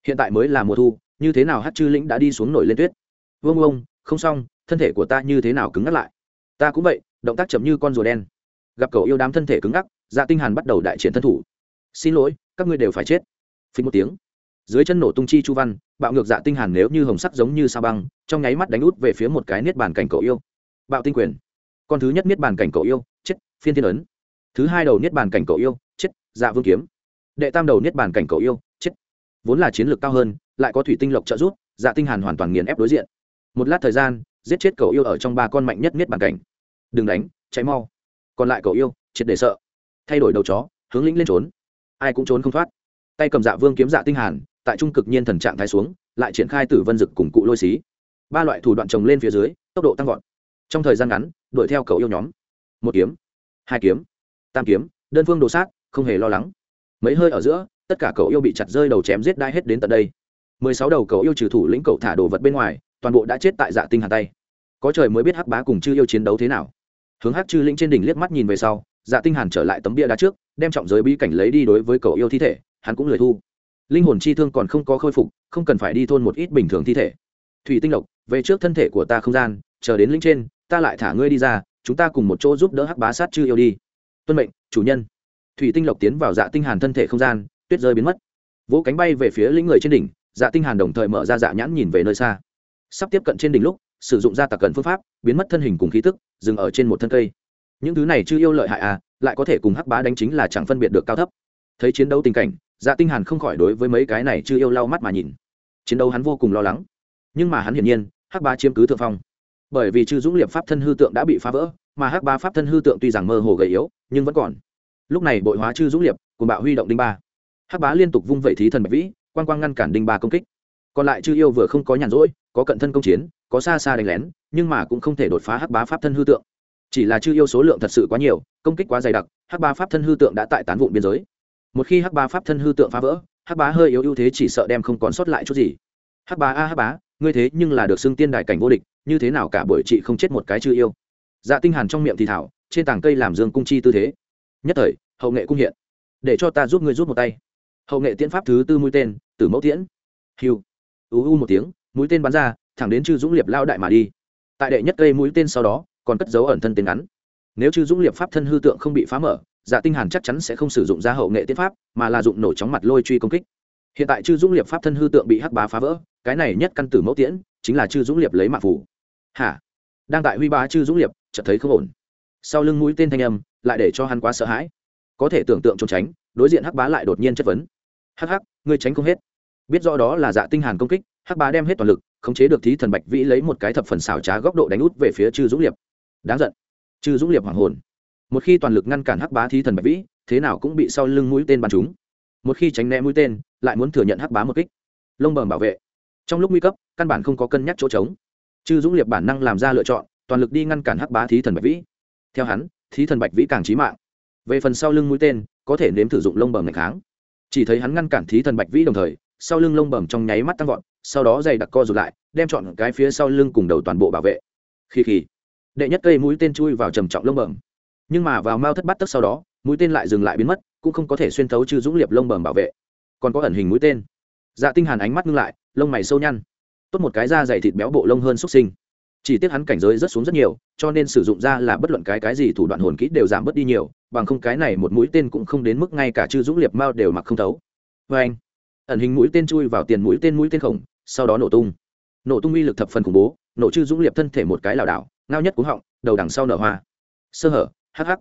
Hiện tại mới là mùa thu như thế nào hát chư lĩnh đã đi xuống nổi lên tuyết? Vương ông, không xong, thân thể của ta như thế nào cứng ngắc lại? Ta cũng vậy, động tác chậm như con rùa đen. Gặp cậu yêu đám thân thể cứng ngắc dạ tinh hàn bắt đầu đại triển thân thủ. Xin lỗi, các ngươi đều phải chết. Phình một tiếng. Dưới chân nổ tung chi chu văn, bạo ngược dạ tinh hàn nếu như hồng sắc giống như sa băng, trong nháy mắt đánh út về phía một cái niết bàn cảnh cậu yêu. Bạo tinh quyền. Con thứ nhất niết bàn cảnh cậu yêu, chết, phiên thiên ấn. Thứ hai đầu niết bàn cảnh cậu yêu, chết dạ vương kiếm. Đệ tam đầu niết bàn cảnh cậu yêu, chết. Vốn là chiến lược cao hơn lại có thủy tinh lộc trợ giúp dạ tinh hàn hoàn toàn nghiền ép đối diện. Một lát thời gian, giết chết cậu yêu ở trong ba con mạnh nhất miết bản cảnh. Đừng đánh, chạy mau. Còn lại cậu yêu, triệt để sợ. Thay đổi đầu chó, hướng lĩnh lên trốn. Ai cũng trốn không thoát. Tay cầm dạ vương kiếm dạ tinh hàn, tại trung cực nhiên thần trạng thái xuống, lại triển khai tử vân dực cùng cụ lôi xí. Ba loại thủ đoạn trồng lên phía dưới, tốc độ tăng vọt. Trong thời gian ngắn, đuổi theo cậu yêu nhóm. Một kiếm, hai kiếm, tam kiếm, đơn phương đồ sát, không hề lo lắng. Mấy hơi ở giữa, tất cả cậu yêu bị chặt rơi đầu chém giết đai hết đến tận đây mười sáu đầu cầu yêu trừ thủ lĩnh cậu thả đồ vật bên ngoài, toàn bộ đã chết tại dạ tinh hàn tay. Có trời mới biết hắc bá cùng chư yêu chiến đấu thế nào. Hướng hắc chư lĩnh trên đỉnh liếc mắt nhìn về sau dạ tinh hàn trở lại tấm bia đá trước, đem trọng giới bí cảnh lấy đi đối với cậu yêu thi thể, hắn cũng lười thu. Linh hồn chi thương còn không có khôi phục, không cần phải đi thôn một ít bình thường thi thể. Thủy tinh lộc, về trước thân thể của ta không gian, chờ đến lĩnh trên, ta lại thả ngươi đi ra, chúng ta cùng một chỗ giúp đỡ hắc bá sát chư yêu đi. Tuân mệnh, chủ nhân. Thủy tinh lộc tiến vào dạ tinh hàn thân thể không gian, tuyết rơi biến mất. Vỗ cánh bay về phía lĩnh người trên đỉnh dạ tinh hàn đồng thời mở ra dạ nhãn nhìn về nơi xa. Sắp tiếp cận trên đỉnh lúc, sử dụng ra tạc cẩn phương pháp, biến mất thân hình cùng khí tức, dừng ở trên một thân cây. Những thứ này chưa yêu lợi hại à lại có thể cùng hắc bá đánh chính là chẳng phân biệt được cao thấp. Thấy chiến đấu tình cảnh dạ tinh hàn không khỏi đối với mấy cái này chưa yêu lau mắt mà nhìn. Chiến đấu hắn vô cùng lo lắng. Nhưng mà hắn hiển nhiên, hắc bá chiếm cứ thượng phong. Bởi vì chư dũng liệp pháp thân hư tượng đã bị phá vỡ, mà hắc bá pháp thân hư tượng tuy rằng mơ hồ gầy yếu, nhưng vẫn còn. Lúc này bội hóa chư dũng liệp, cùng bạo huy động đinh ba. Hắc bá liên tục vung vẩy thí thần bạch vĩ quang quang ngăn cản đinh ba công kích. Còn lại chư yêu vừa không có nhàn rỗi, có cận thân công chiến, có xa xa đánh lén, nhưng mà cũng không thể đột phá hắc bá pháp thân hư tượng. Chỉ là chư yêu số lượng thật sự quá nhiều, công kích quá dày đặc, hắc bá pháp thân hư tượng đã tại tán vụn biên giới. Một khi hắc bá pháp thân hư tượng phá vỡ, hắc bá hơi yếu ưu thế chỉ sợ đem không còn sót lại chút gì. Hắc bá a hắc bá, ngươi thế nhưng là được xưng tiên đại cảnh vô địch, như thế nào cả buổi chị không chết một cái chư yêu. Dạ tinh hàn trong miệng thì thảo, trên tảng cây làm dương cung chi tư thế. Nhất thời, hậu nghệ cung hiện. Để cho ta giúp ngươi rút một tay hậu nghệ tiễn pháp thứ tư mũi tên, tử mẫu tiễn. Hiu. U u một tiếng, mũi tên bắn ra, thẳng đến chư dũng liệp lao đại mà đi. Tại đệ nhất cây mũi tên sau đó, còn cất dấu ẩn thân tên ngắn. Nếu chư dũng liệp pháp thân hư tượng không bị phá mở dạ tinh hàn chắc chắn sẽ không sử dụng ra hậu nghệ tiễn pháp, mà là dụng nổ chóng mặt lôi truy công kích. Hiện tại chư dũng liệp pháp thân hư tượng bị hắc bá phá vỡ, cái này nhất căn tử mẫu tiễn chính là chư dũng liệp lấy mạng phủ hả? Đang tại huy bá chư dũng liệp, chợt thấy không ổn. Sau lưng mũi tên thanh âm, lại để cho hắn quá sợ hãi có thể tưởng tượng trốn tránh, đối diện hắc bá lại đột nhiên chất vấn. Hắc hắc, ngươi tránh không hết. Biết rõ đó là dạ tinh hàn công kích, hắc bá đem hết toàn lực, khống chế được thí thần bạch vĩ lấy một cái thập phần xảo trá góc độ đánh út về phía chư dũng liệp. Đáng giận. Chư dũng liệp hoàng hồn. Một khi toàn lực ngăn cản hắc bá thí thần bạch vĩ, thế nào cũng bị sau lưng mũi tên bắn trúng. Một khi tránh né mũi tên, lại muốn thừa nhận hắc bá một kích. Lông bờm bảo vệ. Trong lúc nguy cấp, căn bản không có cân nhắc chỗ trống. Chư dũng liệp bản năng làm ra lựa chọn, toàn lực đi ngăn cản hắc bá thí thần bạch vĩ. Theo hắn, thí thần bạch vĩ càng trí mạng về phần sau lưng mũi tên, có thể nếm thử dụng lông bầm ngày kháng. Chỉ thấy hắn ngăn cản thí thần bạch vĩ đồng thời, sau lưng lông bầm trong nháy mắt tăng vọt, sau đó dày đặc co rụt lại, đem chọn cái phía sau lưng cùng đầu toàn bộ bảo vệ. Khi khi đệ nhất cây mũi tên chui vào trầm trọng lông bầm nhưng mà vào mao thất bắt tức sau đó, mũi tên lại dừng lại biến mất, cũng không có thể xuyên thấu chư dũng liệp lông bầm bảo vệ. Còn có ẩn hình mũi tên. Dạ tinh hàn ánh mắt ngưng lại, lông mày sâu nhăn. Tốt một cái da dày thịt béo bộ lông hơn xuất sinh. Chỉ tiếc hắn cảnh giới rất xuống rất nhiều, cho nên sử dụng ra là bất luận cái cái gì thủ đoạn hồn kỹ đều giảm bớt đi nhiều bằng không cái này một mũi tên cũng không đến mức ngay cả chư dũng liệp mao đều mặc không thấu. Vê anh, ẩn hình mũi tên chui vào tiền mũi tên mũi tên khổng, sau đó nổ tung. Nổ tung uy lực thập phần khủng bố, nổ chư dũng liệp thân thể một cái lảo đảo, ngao nhất cúng họng, đầu đằng sau nở hoa. Sơ hở, hắc hắc.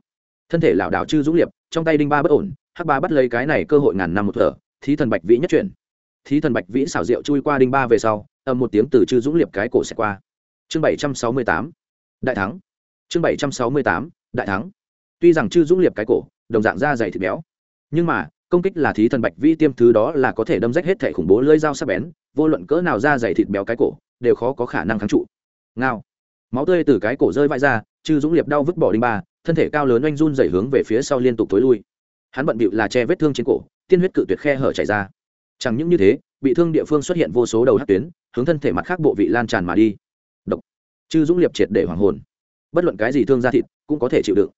Thân thể lảo đảo chư dũng liệp, trong tay đinh ba bất ổn, hắc ba bắt lấy cái này cơ hội ngàn năm một thở, thí thần bạch vĩ nhất chuyển. Thí thần bạch vĩ xảo diệu chui qua đinh ba về sau, ầm một tiếng từ chư dũng liệp cái cổ xẹt qua. Chương bảy trăm sáu mươi tám, đại thắng. Chương bảy trăm sáu mươi tám, đại thắng tuy rằng chư dũng liệp cái cổ, đồng dạng da dày thịt béo, nhưng mà, công kích là thí thần bạch vi tiêm thứ đó là có thể đâm rách hết thể khủng bố lưỡi dao sắc bén, vô luận cỡ nào da dày thịt béo cái cổ, đều khó có khả năng kháng trụ. Ngao. Máu tươi từ cái cổ rơi vãi ra, chư dũng liệp đau vứt bỏ đinh ba, thân thể cao lớn oanh run dày hướng về phía sau liên tục tối lui. Hắn bận bịu là che vết thương trên cổ, tiên huyết cự tuyệt khe hở chảy ra. Chẳng những như thế, bị thương địa phương xuất hiện vô số đầu hát tuyến, hướng thân thể mặt khác bộ vị lan tràn mà đi. Độc. Chư dũng liệp triệt để hoàng hồn. Bất luận cái gì thương da thịt, cũng có thể chịu đựng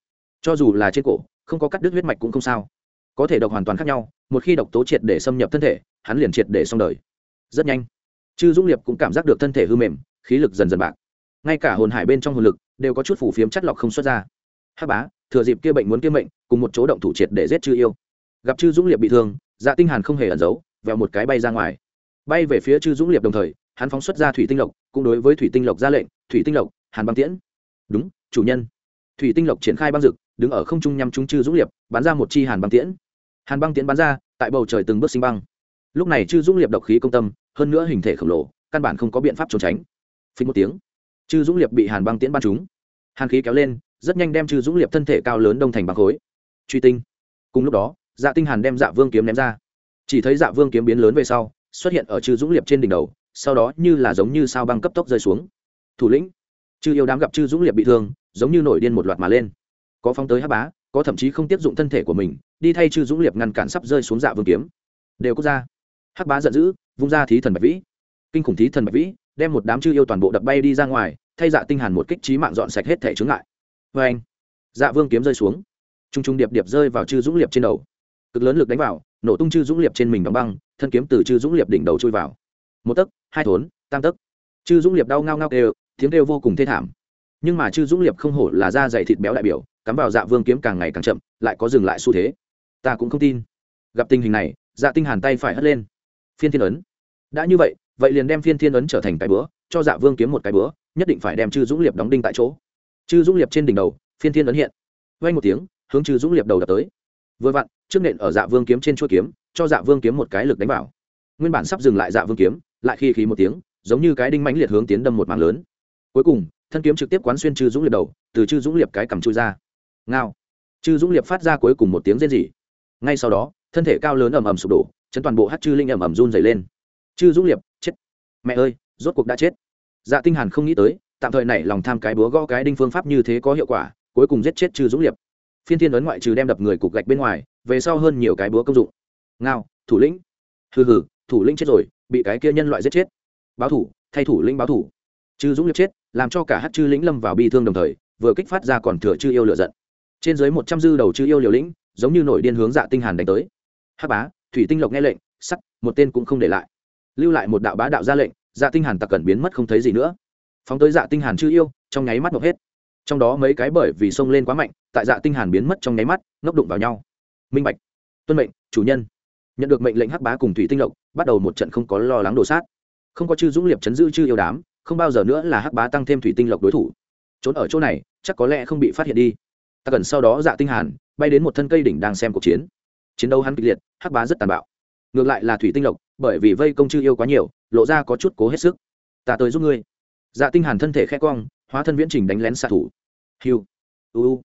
cho dù là trên cổ, không có cắt đứt huyết mạch cũng không sao. Có thể độc hoàn toàn khác nhau, một khi độc tố triệt để xâm nhập thân thể, hắn liền triệt để xong đời. Rất nhanh, chư dũng liệp cũng cảm giác được thân thể hư mềm, khí lực dần dần bạc. Ngay cả hồn hải bên trong hồn lực đều có chút phủ phiếm chất lọc không xuất ra. Hắc bá, thừa dịp kia bệnh muốn kia mệnh, cùng một chỗ động thủ triệt để giết chư yêu. Gặp chư dũng liệp bị thương dạ tinh hàn không hề ẩn giấu, vèo một cái bay ra ngoài. Bay về phía chư dũng liệp đồng thời, hắn phóng xuất ra thủy tinh lộc, cũng đối với thủy tinh lộc ra lệnh, thủy tinh lộc, hàn băng tiễn. Đúng, chủ nhân thủy tinh lộc triển khai băng rực đứng ở không trung nhằm chúng chư dũng liệp, bắn ra một chi hàn băng tiễn. Hàn băng tiễn bắn ra, tại bầu trời từng bước sinh băng. Lúc này chư dũng liệp độc khí công tâm, hơn nữa hình thể khổng lồ, căn bản không có biện pháp trốn tránh. Phí một tiếng, chư dũng liệp bị hàn băng tiễn bắn trúng. Hàn khí kéo lên, rất nhanh đem chư dũng liệp thân thể cao lớn đông thành băng khối. Truy tinh. Cùng lúc đó dạ tinh hàn đem dạ vương kiếm ném ra. Chỉ thấy dạ vương kiếm biến lớn về sau, xuất hiện ở chư dũng liệp trên đỉnh đầu, sau đó như là giống như sao băng cấp tốc rơi xuống. Thủ lĩnh chư yêu đám gặp chư dũng liệp bị thương, giống như nổi điên một loạt mà lên. Có phóng tới hắc bá, có thậm chí không tiếp dụng thân thể của mình, đi thay chư dũng liệp ngăn cản sắp rơi xuống dạ vương kiếm. Đều quốc ra. Hắc bá giận dữ, vung ra thí thần bạch vĩ. Kinh khủng thí thần bạch vĩ, đem một đám chư yêu toàn bộ đập bay đi ra ngoài, thay dạ tinh hàn một kích trí mạng dọn sạch hết thể chướng ngại. Vê anh dạ vương kiếm rơi xuống. Trung trung điệp điệp rơi vào chư dũng liệp trên đầu. Cực lớn lực đánh vào, nổ tung chư dũng liệp trên mình đóng băng, thân kiếm từ chư dũng liệp đỉnh đầu chui vào. Một tấc, hai thốn, tam tấc. Chư dũng liệp đau ngao ngao kêu tiếng kêu vô cùng thê thảm. Nhưng mà chư dũng liệp không hổ là da dày thịt béo đại biểu, cắm vào dạ vương kiếm càng ngày càng chậm, lại có dừng lại xu thế. Ta cũng không tin. Gặp tình hình này dạ tinh hàn tay phải hất lên. Phiên thiên ấn. Đã như vậy vậy liền đem phiên thiên ấn trở thành cái bữa, cho dạ vương kiếm một cái bữa, nhất định phải đem chư dũng liệp đóng đinh tại chỗ. Chư dũng liệp trên đỉnh đầu, phiên thiên ấn hiện. Vang một tiếng, hướng chư dũng liệp đầu đập tới. Vừa vặn, trước nện ở dạ vương kiếm trên chuôi kiếm, cho dạ vương kiếm một cái lực đánh vào. Nguyên bản sắp dừng lại dạ vương kiếm, lại khi khí một tiếng, giống như cái đinh mãnh liệt hướng tiến đâm một mảng lớn cuối cùng, thân kiếm trực tiếp quán xuyên chư dũng liệp đầu, từ chư dũng liệp cái cầm chui ra. Ngao. Chư dũng liệp phát ra cuối cùng một tiếng rên rỉ. Ngay sau đó, thân thể cao lớn ầm ầm sụp đổ chấn toàn bộ hát chư linh ầm ầm run dày lên. Chư dũng liệp, chết. Mẹ ơi, rốt cuộc đã chết. Dạ tinh hàn không nghĩ tới, tạm thời này lòng tham cái búa gõ cái đinh phương pháp như thế có hiệu quả, cuối cùng giết chết trừ dũng liệp. Phiên thiên ấn ngoại trừ đem đập người cục gạch bên ngoài, về sau hơn nhiều cái búa công dụng. Ngao, thủ lĩnh. Hừ hừ, thủ lĩnh chết rồi, bị cái kia nhân loại giết chết. Báo thủ, thay thủ lĩnh báo thủ. Trừ dũng liệp chết làm cho cả hát chư lĩnh lâm vào bi thương đồng thời, vừa kích phát ra còn thừa chư yêu lựa giận. Trên dưới một trăm dư đầu chư yêu liều lĩnh, giống như nổi điên hướng dạ tinh hàn đánh tới. Hắc bá, thủy tinh lộc nghe lệnh sắc một tên cũng không để lại. Lưu lại một đạo bá đạo ra lệnh dạ tinh hàn tặc cẩn biến mất không thấy gì nữa. Phóng tới dạ tinh hàn chư yêu, trong nháy mắt ngọc hết. Trong đó mấy cái bởi vì sông lên quá mạnh, tại dạ tinh hàn biến mất trong nháy mắt, ngốc đụng vào nhau. Minh bạch, tuân mệnh, chủ nhân. Nhận được mệnh lệnh hắc bá cùng thủy tinh lộc, bắt đầu một trận không có lo lắng đổ sát. Không có chư dũng liệp chấn giữ chư yêu đám không bao giờ nữa là hắc bá tăng thêm thủy tinh lộc đối thủ. Trốn ở chỗ này, chắc có lẽ không bị phát hiện đi. Ta cần sau đó dạ tinh hàn, bay đến một thân cây đỉnh đang xem cuộc chiến. Chiến đấu hắn kịch liệt, hắc bá rất tàn bạo. Ngược lại là thủy tinh lộc, bởi vì vây công chư yêu quá nhiều, lộ ra có chút cố hết sức. Ta tới giúp ngươi. Dạ tinh hàn thân thể khẽ cong, hóa thân viễn trình đánh lén xạ thủ. Hiu, u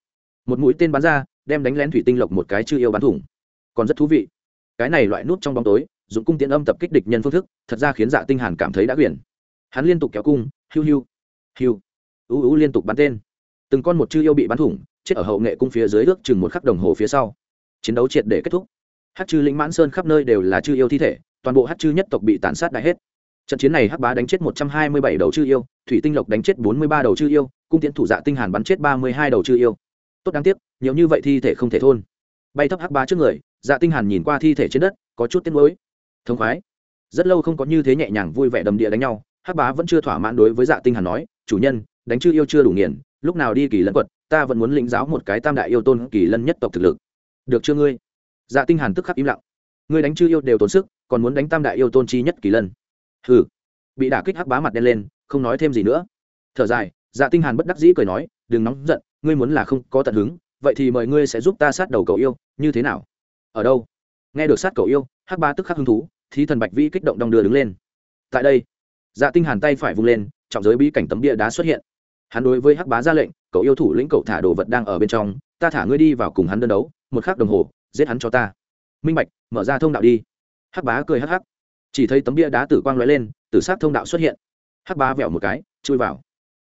một mũi tên bắn ra, đem đánh lén thủy tinh lộc một cái chưa yêu bắn thủng. Còn rất thú vị. Cái này loại nút trong bóng tối dùng cung tiễn âm tập kích địch nhân phương thức, thật ra khiến dạ tinh hàn cảm thấy đã quyển hắn liên tục kéo cung, hiu hiu hiu, ú ú liên tục bắn tên. Từng con một chư yêu bị bắn thủng, chết ở hậu nghệ cung phía dưới ước chừng một khắc đồng hồ phía sau. Chiến đấu triệt để kết thúc. Hát chư lĩnh mãn sơn khắp nơi đều là chư yêu thi thể, toàn bộ hát chư nhất tộc bị tàn sát đại hết. Trận chiến này hắc bá đánh chết một trăm hai mươi bảy đầu chư yêu, thủy tinh lộc đánh chết bốn mươi ba đầu chư yêu, cung tiễn thủ dạ tinh hàn bắn chết ba mươi hai đầu chư yêu. Tốt đáng tiếc, nhiều như vậy thi thể không thể thôn. Bay thấp hắc bá trước người dạ tinh hàn nhìn qua thi thể trên đất, có chút tiếc nuối. Thống khoái. Rất lâu không có như thế nhẹ nhàng vui vẻ đầm địa đánh nhau hắc bá vẫn chưa thỏa mãn đối với dạ tinh hàn nói, chủ nhân, đánh chư yêu chưa đủ nghiền, lúc nào đi kỳ lân quật ta vẫn muốn lĩnh giáo một cái tam đại yêu tôn kỳ lân nhất tộc thực lực. Được chưa ngươi? Dạ tinh hàn tức khắc im lặng. Ngươi đánh chư yêu đều tốn sức, còn muốn đánh tam đại yêu tôn chi nhất kỳ lân. Hừ. Bị đả kích hắc bá mặt đen lên, không nói thêm gì nữa. Thở dài dạ tinh hàn bất đắc dĩ cười nói, đừng nóng giận, ngươi muốn là không có tận hứng, vậy thì mời ngươi sẽ giúp ta sát đầu cầu yêu, như thế nào? Ở đâu? Nghe được sát cầu yêu, hắc bá tức khắc hứng thú, thí thần bạch vĩ kích động đong đưa đứng lên. Tại đây dạ tinh hàn tay phải vung lên, trọng giới bí cảnh tấm bia đá xuất hiện. Hắn đối với hắc bá ra lệnh, cậu yêu thủ lĩnh cậu thả đồ vật đang ở bên trong, ta thả ngươi đi vào cùng hắn đơn đấu, một khắc đồng hồ, giết hắn cho ta. Minh bạch, mở ra thông đạo đi. Hắc bá cười hắc hắc. Chỉ thấy tấm bia đá tử quang lóe lên, tử sát thông đạo xuất hiện. Hắc bá vẹo một cái, chui vào.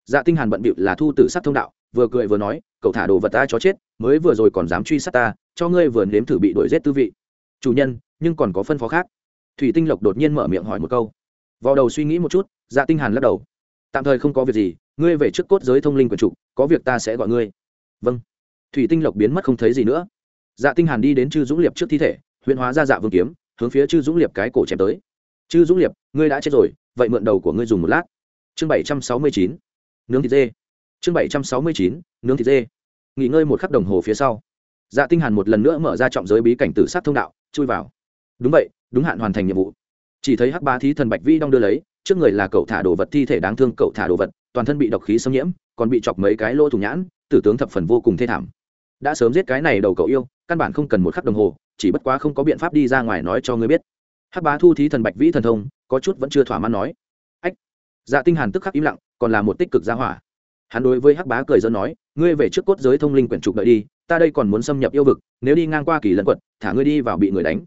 Dạ tinh hàn bận bịu là thu tử sát thông đạo, vừa cười vừa nói, cậu thả đồ vật ta chó chết, mới vừa rồi còn dám truy sát ta, cho ngươi vừa nếm thử bị đuổi giết tư vị. Chủ nhân, nhưng còn có phân phó khác. Thủy tinh lộc đột nhiên mở miệng hỏi một câu vào đầu suy nghĩ một chút dạ tinh hàn lắc đầu. Tạm thời không có việc gì, ngươi về trước cốt giới thông linh quần trụ có việc ta sẽ gọi ngươi. Vâng. Thủy tinh lộc biến mất không thấy gì nữa. Dạ tinh hàn đi đến chư dũng liệp trước thi thể, huyễn hóa ra dạ vương kiếm, hướng phía chư dũng liệp cái cổ chém tới. Chư dũng liệp, ngươi đã chết rồi, vậy mượn đầu của ngươi dùng một lát. Chương bảy trăm sáu mươi chín, nướng thịt dê. Chương bảy trăm sáu mươi chín, nướng thịt dê. Nghỉ ngơi một khắc đồng hồ phía sau. Dạ tinh hàn một lần nữa mở ra trọng giới bí cảnh tử sát thông đạo, chui vào. Đúng vậy, đúng hạn hoàn thành nhiệm vụ chỉ thấy hắc ba thí thần bạch vi đong đưa lấy, trước người là cậu thả đồ vật thi thể đáng thương cậu thả đồ vật, toàn thân bị độc khí xâm nhiễm, còn bị chọc mấy cái lỗ thủng nhãn, tử tướng thập phần vô cùng thê thảm. Đã sớm giết cái này đầu cậu yêu, căn bản không cần một khắc đồng hồ, chỉ bất quá không có biện pháp đi ra ngoài nói cho ngươi biết. Hắc bá thu thí thần bạch vĩ thần thông, có chút vẫn chưa thỏa mãn nói. Ách. Dạ tinh hàn tức khắc im lặng, còn là một tích cực gia hỏa. Hắn đối với hắc bá cười dân nói, ngươi về trước cốt giới thông linh quyển trục đợi đi, ta đây còn muốn xâm nhập yêu vực, nếu đi ngang qua kỳ lân quật, thả ngươi đi vào bị người đánh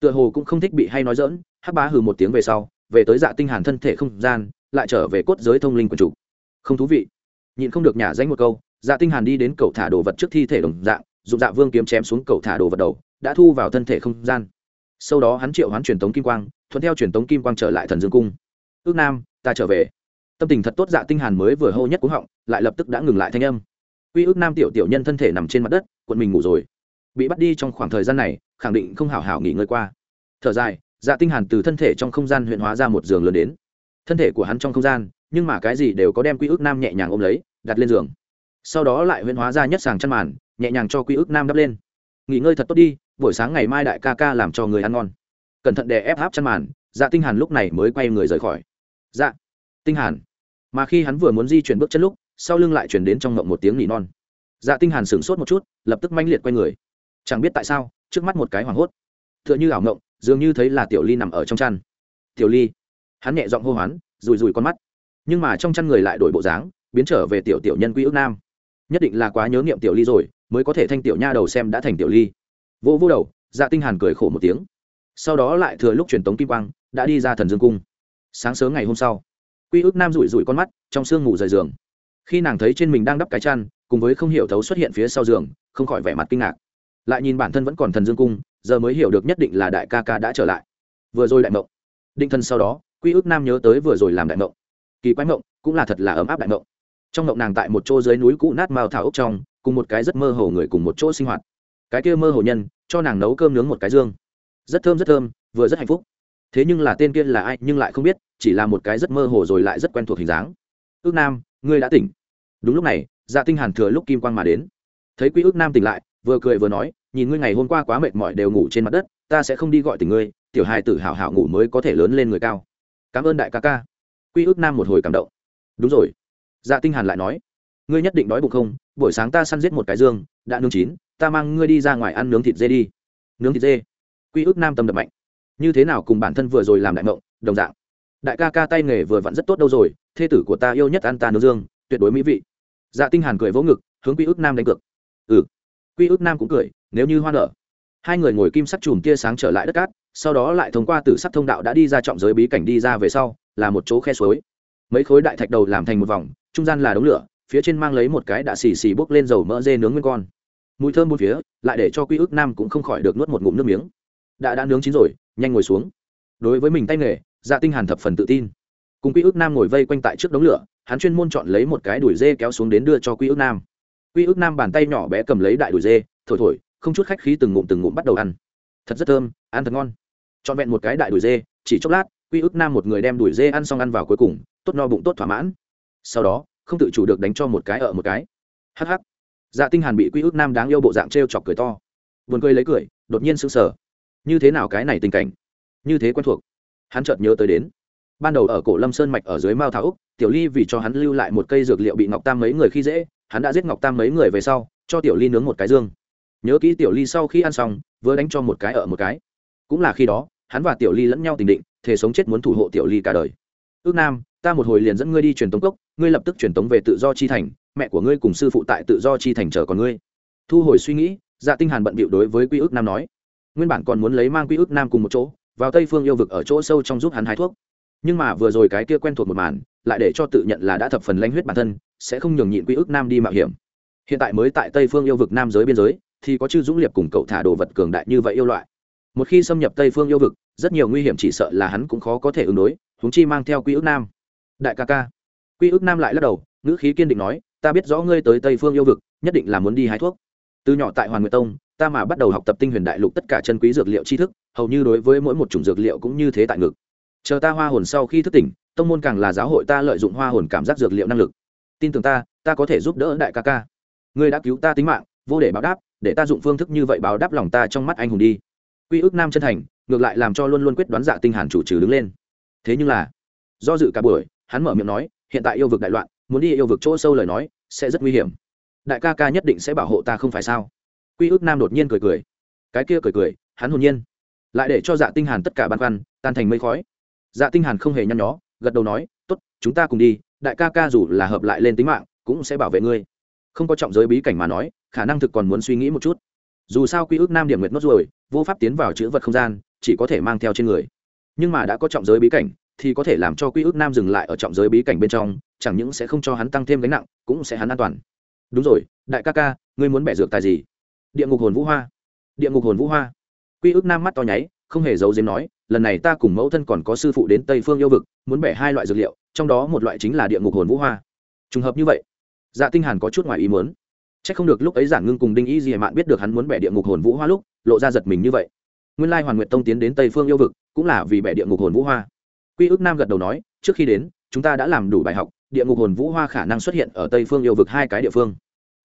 tựa hồ cũng không thích bị hay nói dỡn, hắc bá hừ một tiếng về sau, về tới dạ tinh hàn thân thể không gian, lại trở về cốt giới thông linh quần chủ. Không thú vị. Nhịn không được nhả danh một câu dạ tinh hàn đi đến cầu thả đồ vật trước thi thể đồng dạng, dùng dạ vương kiếm chém xuống cầu thả đồ vật đầu, đã thu vào thân thể không gian. Sau đó hắn triệu hoán truyền tống kim quang, thuận theo truyền tống kim quang trở lại thần dương cung. Ước nam, ta trở về. Tâm tình thật tốt dạ tinh hàn mới vừa hô nhất cúng họng, lại lập tức đã ngừng lại thanh âm. Quy ước nam tiểu tiểu nhân thân thể nằm trên mặt đất, quận mình ngủ rồi. Bị bắt đi trong khoảng thời gian này khẳng định không hảo hảo nghỉ ngơi qua. Thở dài dạ tinh hàn từ thân thể trong không gian huyện hóa ra một giường lớn đến. Thân thể của hắn trong không gian, nhưng mà cái gì đều có đem quy ước nam nhẹ nhàng ôm lấy, đặt lên giường. Sau đó lại huyện hóa ra nhất sàng chăn màn, nhẹ nhàng cho quy ước nam đắp lên. Nghỉ ngơi thật tốt đi, buổi sáng ngày mai đại ca ca làm cho người ăn ngon. Cẩn thận để ép áp chăn màn dạ tinh hàn lúc này mới quay người rời khỏi. Dạ tinh hàn. Mà khi hắn vừa muốn di chuyển bước chân lúc, sau lưng lại chuyển đến trong ngộng một tiếng nỉ non. Dạ tinh hàn sửng sốt một chút, lập tức manh liệt quay người. Chẳng biết tại sao trước mắt một cái hoảng hốt. Tựa như ảo ngộng, dường như thấy là tiểu ly nằm ở trong chăn. Tiểu ly. Hắn nhẹ giọng hô hoán rùi rùi con mắt. Nhưng mà trong chăn người lại đổi bộ dáng, biến trở về tiểu tiểu nhân quy ước nam. Nhất định là quá nhớ niệm tiểu ly rồi, mới có thể thanh tiểu nha đầu xem đã thành tiểu ly. Vô vô đầu dạ tinh hàn cười khổ một tiếng. Sau đó lại thừa lúc truyền tống kim quang, đã đi ra thần dương cung. Sáng sớm ngày hôm sau, quy ước nam rủi rủi con mắt, trong sương ngủ rời giường. Khi nàng thấy trên mình đang đắp cái chăn, cùng với không hiểu thấu xuất hiện phía sau giường, không khỏi vẻ mặt kinh ngạc lại nhìn bản thân vẫn còn thần dương cung, giờ mới hiểu được nhất định là đại ca ca đã trở lại. Vừa rồi đại mộng. Định thân sau đó, quy ước nam nhớ tới vừa rồi làm đại mộng. Kỳ quái mộng, cũng là thật là ấm áp đại mộng. Trong mộng nàng tại một chỗ dưới núi cũ nát mao thảo ốc trong, cùng một cái rất mơ hồ người cùng một chỗ sinh hoạt. Cái kia mơ hồ nhân, cho nàng nấu cơm nướng một cái dương. Rất thơm rất thơm, vừa rất hạnh phúc. Thế nhưng là tên kia là ai, nhưng lại không biết, chỉ là một cái rất mơ hồ rồi lại rất quen thuộc hình dáng. Ước nam, ngươi đã tỉnh. Đúng lúc này dạ tinh hàn thừa lúc kim quang mà đến. Thấy quy ước nam tỉnh lại, vừa cười vừa nói nhìn ngươi ngày hôm qua quá mệt mỏi đều ngủ trên mặt đất, ta sẽ không đi gọi tỉnh ngươi, tiểu hài tử hảo hảo ngủ mới có thể lớn lên người cao. Cảm ơn đại ca ca. Quy ước nam một hồi cảm động. Đúng rồi. Dạ tinh hàn lại nói, ngươi nhất định đói bụng không? Buổi sáng ta săn giết một cái dương, đã nướng chín, ta mang ngươi đi ra ngoài ăn nướng thịt dê đi. Nướng thịt dê? Quy ước nam tâm đập mạnh. Như thế nào cùng bản thân vừa rồi làm đại mộng đồng dạng. Đại ca ca tay nghề vừa vặn rất tốt đâu rồi, thê tử của ta yêu nhất ăn ta nướng dương, tuyệt đối mỹ vị. Dạ tinh hàn cười vỗ ngực, hướng quy ước nam đánh cược. Ừ. Quy ước nam cũng cười nếu như hoa nở. Hai người ngồi kim sắc chùm tia sáng trở lại đất cát, sau đó lại thông qua tử sắc thông đạo đã đi ra trọng giới bí cảnh đi ra về sau, là một chỗ khe suối. Mấy khối đại thạch đầu làm thành một vòng, trung gian là đống lửa, phía trên mang lấy một cái đã xì xì bốc lên dầu mỡ dê nướng nguyên con. Mùi thơm bốn phía, lại để cho quy ước nam cũng không khỏi được nuốt một ngụm nước miếng. Đã đã nướng chín rồi, nhanh ngồi xuống. Đối với mình tay nghề dạ tinh hàn thập phần tự tin. Cùng quy ước nam ngồi vây quanh tại trước đống lửa, hắn chuyên môn chọn lấy một cái đùi dê kéo xuống đến đưa cho quy ước nam. Quy ước nam bàn tay nhỏ bé cầm lấy đại đùi dê, thổi thổi không chút khách khí từng ngụm từng ngụm bắt đầu ăn. Thật rất thơm, ăn thật ngon. Trọn vẹn một cái đại đùi dê, chỉ chốc lát, quy ước nam một người đem đùi dê ăn xong ăn vào cuối cùng, tốt no bụng tốt thỏa mãn. Sau đó, không tự chủ được đánh cho một cái ở một cái. Hh dạ tinh hàn bị quy ước nam đáng yêu bộ dạng treo chọc cười to. Buồn cười lấy cười, đột nhiên sững sờ. Như thế nào cái này tình cảnh? Như thế quen thuộc. Hắn chợt nhớ tới đến. Ban đầu ở cổ lâm sơn mạch ở dưới mao thảo úc, tiểu ly vì cho hắn lưu lại một cây dược liệu bị ngọc tam mấy người khi dễ, hắn đã giết ngọc tam mấy người về sau, cho tiểu ly nướng một cái dương nhớ kỹ tiểu ly sau khi ăn xong, vừa đánh cho một cái ở một cái. Cũng là khi đó, hắn và tiểu ly lẫn nhau tình định thể sống chết muốn thủ hộ tiểu ly cả đời. Ước nam, ta một hồi liền dẫn ngươi đi truyền tống cốc, ngươi lập tức truyền tống về tự do chi thành, mẹ của ngươi cùng sư phụ tại tự do chi thành chờ còn ngươi. Thu hồi suy nghĩ dạ tinh hàn bận bịu đối với quy ước nam nói. Nguyên bản còn muốn lấy mang quy ước nam cùng một chỗ, vào tây phương yêu vực ở chỗ sâu trong giúp hắn hái thuốc. Nhưng mà vừa rồi cái kia quen thuộc một màn, lại để cho tự nhận là đã thập phần lanh huyết bản thân, sẽ không nhường nhịn quy ước nam đi mạo hiểm. Hiện tại mới tại tây phương yêu vực nam giới biên giới thì có chư dũng liệt cùng cậu thả đồ vật cường đại như vậy yêu loại. Một khi xâm nhập tây phương yêu vực, rất nhiều nguy hiểm chỉ sợ là hắn cũng khó có thể ứng đối húng chi mang theo quy ước nam. Đại ca ca. Quy ước nam lại lắc đầu, ngữ khí kiên định nói, ta biết rõ ngươi tới tây phương yêu vực, nhất định là muốn đi hái thuốc. Từ nhỏ tại hoàn nguyệt tông, ta mà bắt đầu học tập tinh huyền đại lục tất cả chân quý dược liệu tri thức, hầu như đối với mỗi một chủng dược liệu cũng như thế tại ngực. Chờ ta hoa hồn sau khi thức tỉnh, tông môn càng là giáo hội ta lợi dụng hoa hồn cảm giác dược liệu năng lực. Tin tưởng ta ta có thể giúp đỡ đại ca ca. Ngươi đã cứu ta tính mạng, vô để báo đáp để ta dụng phương thức như vậy báo đáp lòng ta trong mắt anh hùng đi. Quy ước nam chân thành, ngược lại làm cho luôn luôn quyết đoán dạ tinh hàn chủ trừ đứng lên. Thế nhưng là, do dự cả buổi, hắn mở miệng nói, hiện tại yêu vực đại loạn, muốn đi yêu vực chỗ sâu lời nói, sẽ rất nguy hiểm. Đại ca ca nhất định sẽ bảo hộ ta không phải sao? Quy ước nam đột nhiên cười cười. Cái kia cười cười, hắn hồn nhiên. Lại để cho dạ tinh hàn tất cả băn khoăn, tan thành mây khói. Dạ tinh hàn không hề nhăn nhó, gật đầu nói, tốt, chúng ta cùng đi, đại ca ca dù là hợp lại lên tính mạng, cũng sẽ bảo vệ ngươi. Không có trọng giới bí cảnh mà nói khả năng thực còn muốn suy nghĩ một chút. Dù sao quy ước nam điểm nguyệt nốt rồi vô pháp tiến vào chữ vật không gian, chỉ có thể mang theo trên người. Nhưng mà đã có trọng giới bí cảnh, thì có thể làm cho quy ước nam dừng lại ở trọng giới bí cảnh bên trong, chẳng những sẽ không cho hắn tăng thêm gánh nặng, cũng sẽ hắn an toàn. Đúng rồi, đại ca ca, ngươi muốn bẻ dược tài gì? Địa ngục hồn vũ hoa. Địa ngục hồn vũ hoa. Quy ước nam mắt to nháy, không hề giấu giếm nói, lần này ta cùng mẫu thân còn có sư phụ đến tây phương yêu vực, muốn bẻ hai loại dược liệu, trong đó một loại chính là địa ngục hồn vũ hoa. Trùng hợp như vậy dạ tinh hàn có chút ngoài ý muốn chắc không được lúc ấy giản ngưng cùng đinh ý gì mạn biết được hắn muốn bẻ địa ngục hồn vũ hoa lúc, lộ ra giật mình như vậy. Nguyên lai hoàn nguyệt tông tiến đến tây phương yêu vực, cũng là vì bẻ địa ngục hồn vũ hoa. Quy ước nam gật đầu nói, trước khi đến, chúng ta đã làm đủ bài học, địa ngục hồn vũ hoa khả năng xuất hiện ở tây phương yêu vực hai cái địa phương.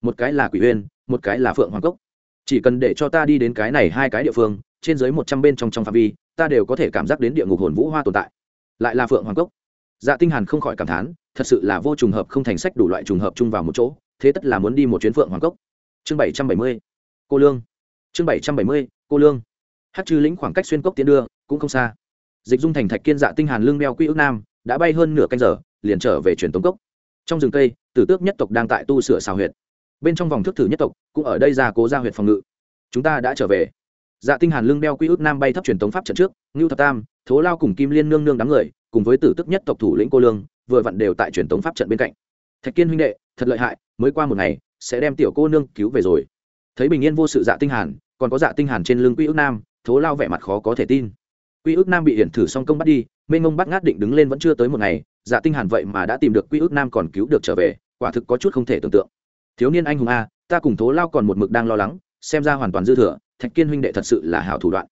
Một cái là quỷ uyên, một cái là phượng hoàng cốc. Chỉ cần để cho ta đi đến cái này hai cái địa phương, trên dưới một trăm bên trong trong phạm vi, ta đều có thể cảm giác đến địa ngục hồn vũ hoa tồn tại. Lại là phượng hoàng cốc. Dạ tinh hàn không khỏi cảm thán, thật sự là vô trùng hợp không thành sách đủ loại trùng hợp chung vào một chỗ thế tất là muốn đi một chuyến phượng hoàng cốc. Chương bảy trăm bảy mươi, cô lương. Chương bảy trăm bảy mươi, cô lương. Hát trừ lĩnh khoảng cách xuyên cốc tiến đưa, cũng không xa. Dịch dung thành thạch kiên dạ tinh hàn lương đeo quy ước nam, đã bay hơn nửa canh giờ, liền trở về truyền tống cốc. Trong rừng cây, tử tước nhất tộc đang tại tu sửa xào huyệt. Bên trong vòng thức thử nhất tộc, cũng ở đây ra cố ra huyệt phòng ngự. Chúng ta đã trở về. Dạ tinh hàn lương đeo quy ước nam bay thấp truyền tống pháp trận trước, ngưu thập tam, thố lao cùng kim liên nương nương đám người, cùng với tử tước nhất tộc thủ lĩnh cô lương, vừa vặn đều tại truyền tống pháp trận bên cạnh. Thạch kiên huynh đệ thật lợi hại, mới qua một ngày, sẽ đem tiểu cô nương cứu về rồi. Thấy bình yên vô sự dạ tinh hàn, còn có dạ tinh hàn trên lưng quy ước nam, thố lao vẻ mặt khó có thể tin. Quy ước nam bị hiển thử xong công bắt đi, Mê ngông bắt ngát định đứng lên vẫn chưa tới một ngày dạ tinh hàn vậy mà đã tìm được quy ước nam còn cứu được trở về, quả thực có chút không thể tưởng tượng. Thiếu niên anh hùng a, ta cùng thố lao còn một mực đang lo lắng, xem ra hoàn toàn dư thừa, thạch kiên huynh đệ thật sự là hảo thủ đoạn.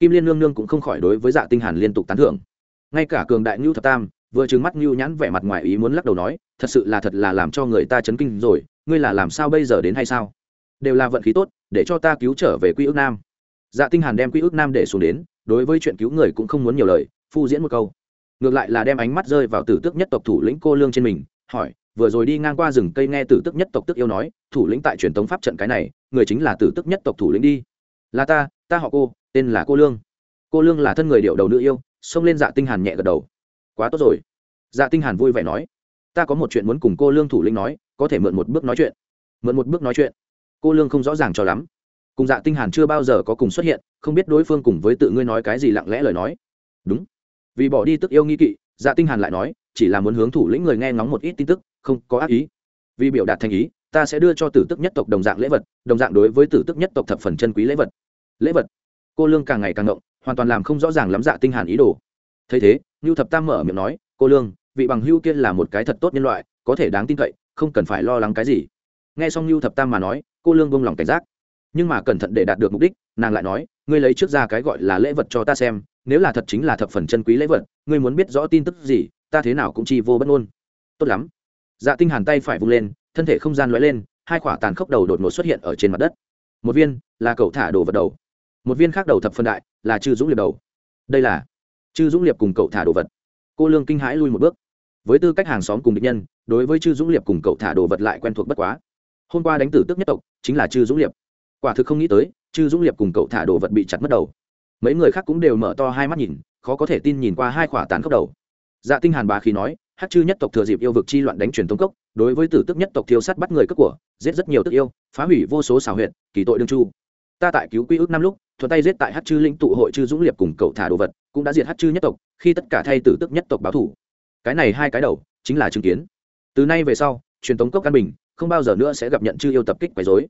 Kim liên nương nương cũng không khỏi đối với dạ tinh hàn liên tục tán thưởng. Ngay cả cường đại ngưu thập tam vừa trừng mắt nhu nhãn vẻ mặt ngoài ý muốn lắc đầu nói, thật sự là thật là làm cho người ta chấn kinh rồi, ngươi là làm sao bây giờ đến hay sao? Đều là vận khí tốt, để cho ta cứu trở về quy ước nam. Dạ tinh hàn đem quy ước nam để xuống đến, đối với chuyện cứu người cũng không muốn nhiều lời, phu diễn một câu. Ngược lại là đem ánh mắt rơi vào tử tước nhất tộc thủ lĩnh cô lương trên mình, hỏi, vừa rồi đi ngang qua rừng cây nghe tử tước nhất tộc tức yêu nói, thủ lĩnh tại truyền thống pháp trận cái này, người chính là tử tước nhất tộc thủ lĩnh đi. Là ta ta họ cô, tên là cô lương. Cô lương là thân người điệu đầu nữ yêu, xông lên dạ tinh hàn nhẹ gật đầu quá tốt rồi. Dạ tinh hàn vui vẻ nói, ta có một chuyện muốn cùng cô lương thủ lĩnh nói, có thể mượn một bước nói chuyện. Mượn một bước nói chuyện? Cô lương không rõ ràng cho lắm. Cùng dạ tinh hàn chưa bao giờ có cùng xuất hiện, không biết đối phương cùng với tự ngươi nói cái gì lặng lẽ lời nói. Đúng. Vì bỏ đi tức yêu nghi kỵ dạ tinh hàn lại nói, chỉ là muốn hướng thủ lĩnh người nghe ngóng một ít tin tức, không có ác ý. Vì biểu đạt thành ý, ta sẽ đưa cho tử tức nhất tộc đồng dạng lễ vật, đồng dạng đối với tử tức nhất tộc thập phần chân quý lễ vật. Lễ vật? Cô lương càng ngày càng ngộng, hoàn toàn làm không rõ ràng lắm dạ tinh hàn ý đồ. Thấy thế ngưu thập tam mở miệng nói, cô lương, vị bằng hưu kia là một cái thật tốt nhân loại, có thể đáng tin cậy, không cần phải lo lắng cái gì. Nghe xong lưu thập tam mà nói, cô lương buông lòng cảnh giác. Nhưng mà cẩn thận để đạt được mục đích, nàng lại nói, ngươi lấy trước ra cái gọi là lễ vật cho ta xem, nếu là thật chính là thập phần chân quý lễ vật, ngươi muốn biết rõ tin tức gì, ta thế nào cũng chi vô bất ngôn. Tốt lắm. Dạ tinh hàn tay phải vung lên, thân thể không gian lóe lên, hai quả tàn khốc đầu đột ngột xuất hiện ở trên mặt đất. Một viên là cậu thả đồ vật đầu, một viên khác đầu thập phân đại là chư dũng liệt đầu. Đây là chư dũng liệp cùng cậu thả đồ vật. Cô lương kinh hãi lui một bước. Với tư cách hàng xóm cùng địch nhân đối với chư dũng liệp cùng cậu thả đồ vật lại quen thuộc bất quá. Hôm qua đánh tử tức nhất tộc chính là chư dũng liệp. Quả thực không nghĩ tới chư dũng liệp cùng cậu thả đồ vật bị chặt mất đầu. Mấy người khác cũng đều mở to hai mắt nhìn khó có thể tin nhìn qua hai khỏa tán khốc đầu. Dạ tinh hàn bá khí nói hát chư nhất tộc thừa dịp yêu vực chi loạn đánh truyền tống cốc đối với tử tức nhất tộc thiêu sát bắt người cướp của giết rất nhiều tức yêu phá hủy vô số xảo huyện, kỳ tội đương chu. Ta tại cứu quy ước năm lúc thuận tay giết tại hát chư lĩnh tụ hội chư dũng liệp cùng cậu thả đồ vật, cũng đã diệt hát chư nhất tộc, khi tất cả thay tử tức nhất tộc báo thủ. Cái này hai cái đầu, chính là chứng kiến. Từ nay về sau, truyền thống cốc căn bình, không bao giờ nữa sẽ gặp nhận chư yêu tập kích quấy rối.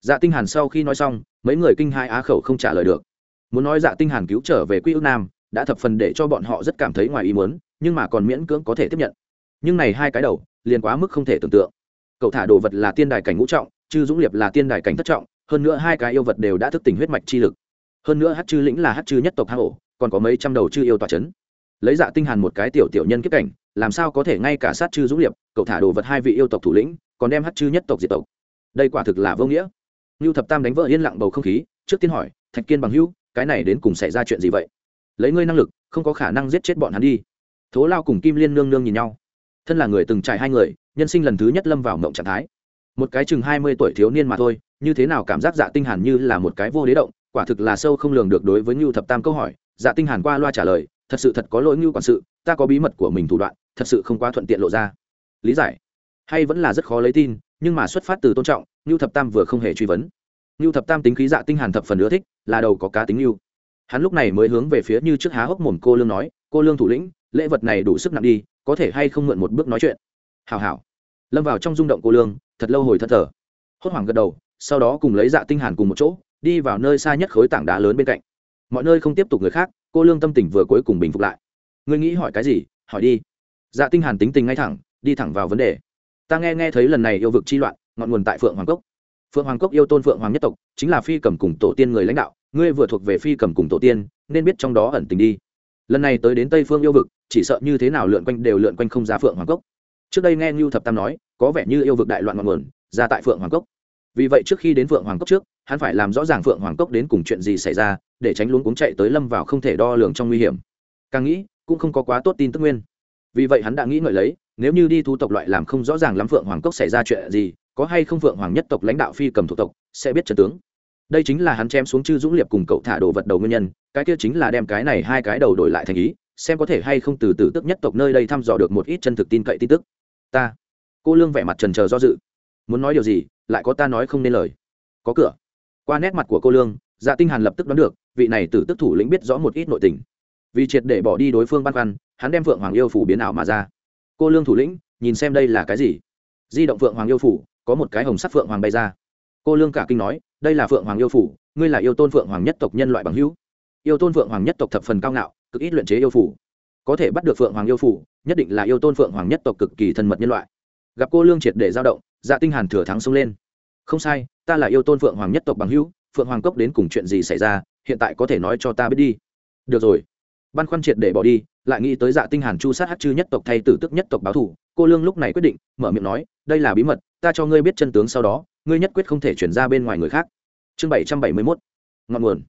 Dạ tinh hàn sau khi nói xong, mấy người kinh hai á khẩu không trả lời được. Muốn nói dạ tinh hàn cứu trở về quy ước nam, đã thập phần để cho bọn họ rất cảm thấy ngoài ý muốn, nhưng mà còn miễn cưỡng có thể tiếp nhận. Nhưng này hai cái đầu, liền quá mức không thể tưởng tượng. Cậu thả đồ vật là tiên đài cảnh ngũ trọng, chư dũng liệp là tiên đài cảnh thất trọng, hơn nữa hai cái yêu vật đều đã thức tỉnh huyết mạch chi lực hơn nữa hát chư lĩnh là hát chư nhất tộc hang ổ, còn có mấy trăm đầu chư yêu tòa c h ấ n lấy dạ tinh hàn một cái tiểu tiểu nhân kiếp cảnh, làm sao có thể ngay cả sát chư dũng liệp, cậu thả đồ vật hai vị yêu tộc thủ lĩnh, còn đem hát chư nhất tộc diệt tộc. Đây quả thực là vô nghĩa. Ngưu thập tam đánh vỡ yên lặng bầu không khí, trước tiên hỏi, thạch kiên bằng hữu, cái này đến cùng xảy ra chuyện gì vậy? Lấy ngươi năng lực, không có khả năng giết chết bọn hắn đi. Thố lao cùng kim liên nương nương nhìn nhau. Thân là người từng trải hai người, nhân sinh lần thứ nhất lâm vào mộng trạng thái. Một cái chừng hai mươi tuổi thiếu niên mà thôi, như thế nào cảm giác dạ tinh hàn như là một cái vô đế động quả thực là sâu không lường được đối với Nưu thập tam câu hỏi. Dạ tinh hàn qua loa trả lời, thật sự thật có lỗi Nưu quản sự, ta có bí mật của mình thủ đoạn, thật sự không quá thuận tiện lộ ra. Lý giải. Hay vẫn là rất khó lấy tin, nhưng mà xuất phát từ tôn trọng Nưu thập tam vừa không hề truy vấn. Nưu thập tam tính khí dạ tinh hàn thập phần ưa thích, là đầu có cá tính nưu. hắn lúc này mới hướng về phía như trước há hốc mồm cô lương nói, cô lương thủ lĩnh, lễ vật này đủ sức nặng đi, có thể hay không mượn một bước nói chuyện? Hảo hảo. Lâm vào trong rung động cô lương, thật lâu hồi thất thở. Hốt hoảng gật đầu, sau đó cùng lấy dạ tinh hàn cùng một chỗ đi vào nơi xa nhất khối tảng đá lớn bên cạnh. Mọi nơi không tiếp tục người khác, cô lương tâm tình vừa cuối cùng bình phục lại. Ngươi nghĩ hỏi cái gì? Hỏi đi. Dạ tinh hàn tính tình ngay thẳng, đi thẳng vào vấn đề. Ta nghe nghe thấy lần này yêu vực chi loạn, ngọn nguồn tại phượng hoàng cốc. Phượng hoàng cốc yêu tôn phượng hoàng nhất tộc, chính là phi cầm cùng tổ tiên người lãnh đạo, ngươi vừa thuộc về phi cầm cùng tổ tiên, nên biết trong đó ẩn tình đi. Lần này tới đến tây phương yêu vực, chỉ sợ như thế nào lượn quanh đều lượn quanh không ra phượng hoàng cốc. Trước đây nghe Lưu thập tam nói, có vẻ như yêu vực đại loạn ngọn nguồn, ra tại phượng hoàng cốc vì vậy trước khi đến phượng hoàng cốc trước, hắn phải làm rõ ràng phượng hoàng cốc đến cùng chuyện gì xảy ra, để tránh luống cuống chạy tới lâm vào không thể đo lường trong nguy hiểm. Càng nghĩ, cũng không có quá tốt tin tức nguyên. Vì vậy hắn đã nghĩ ngợi lấy, nếu như đi thu tộc loại làm không rõ ràng lắm phượng hoàng cốc xảy ra chuyện gì, có hay không phượng hoàng nhất tộc lãnh đạo phi cầm thủ tộc, sẽ biết trật tướng. Đây chính là hắn chém xuống chư dũng liệp cùng cậu thả đồ vật đầu nguyên nhân, cái kia chính là đem cái này hai cái đầu đổi lại thành ý, xem có thể hay không từ từ tức nhất tộc nơi đây thăm dò được một ít chân thực tin cậy tin tức. Ta. Cô lương vẻ mặt trần trờ do dự muốn nói điều gì, lại có ta nói không nên lời. Có cửa. Qua nét mặt của cô lương dạ tinh hàn lập tức đoán được, vị này tử tức thủ lĩnh biết rõ một ít nội tình. Vì triệt để bỏ đi đối phương băn khoăn, hắn đem phượng hoàng yêu phủ biến ảo mà ra. Cô lương thủ lĩnh, nhìn xem đây là cái gì? Di động phượng hoàng yêu phủ, có một cái hồng sắc phượng hoàng bay ra. Cô lương cả kinh nói, đây là phượng hoàng yêu phủ, ngươi là yêu tôn phượng hoàng nhất tộc nhân loại bằng hữu. Yêu tôn phượng hoàng nhất tộc thập phần cao ngạo, cực ít luyện chế yêu phủ. Có thể bắt được phượng hoàng yêu phủ, nhất định là yêu tôn phượng hoàng nhất tộc cực kỳ thân mật nhân loại. Gặp cô lương triệt để giao động dạ tinh hàn thừa thắng xông lên. Không sai ta là yêu tôn phượng hoàng nhất tộc bằng hữu phượng hoàng cốc đến cùng chuyện gì xảy ra hiện tại có thể nói cho ta biết đi. Được rồi. Băn khoăn triệt để bỏ đi lại nghĩ tới dạ tinh hàn chu sát hắc chư nhất tộc thay tử tức nhất tộc báo thủ, cô lương lúc này quyết định mở miệng nói đây là bí mật ta cho ngươi biết chân tướng sau đó ngươi nhất quyết không thể chuyển ra bên ngoài người khác. Chương 771 ngọn nguồn.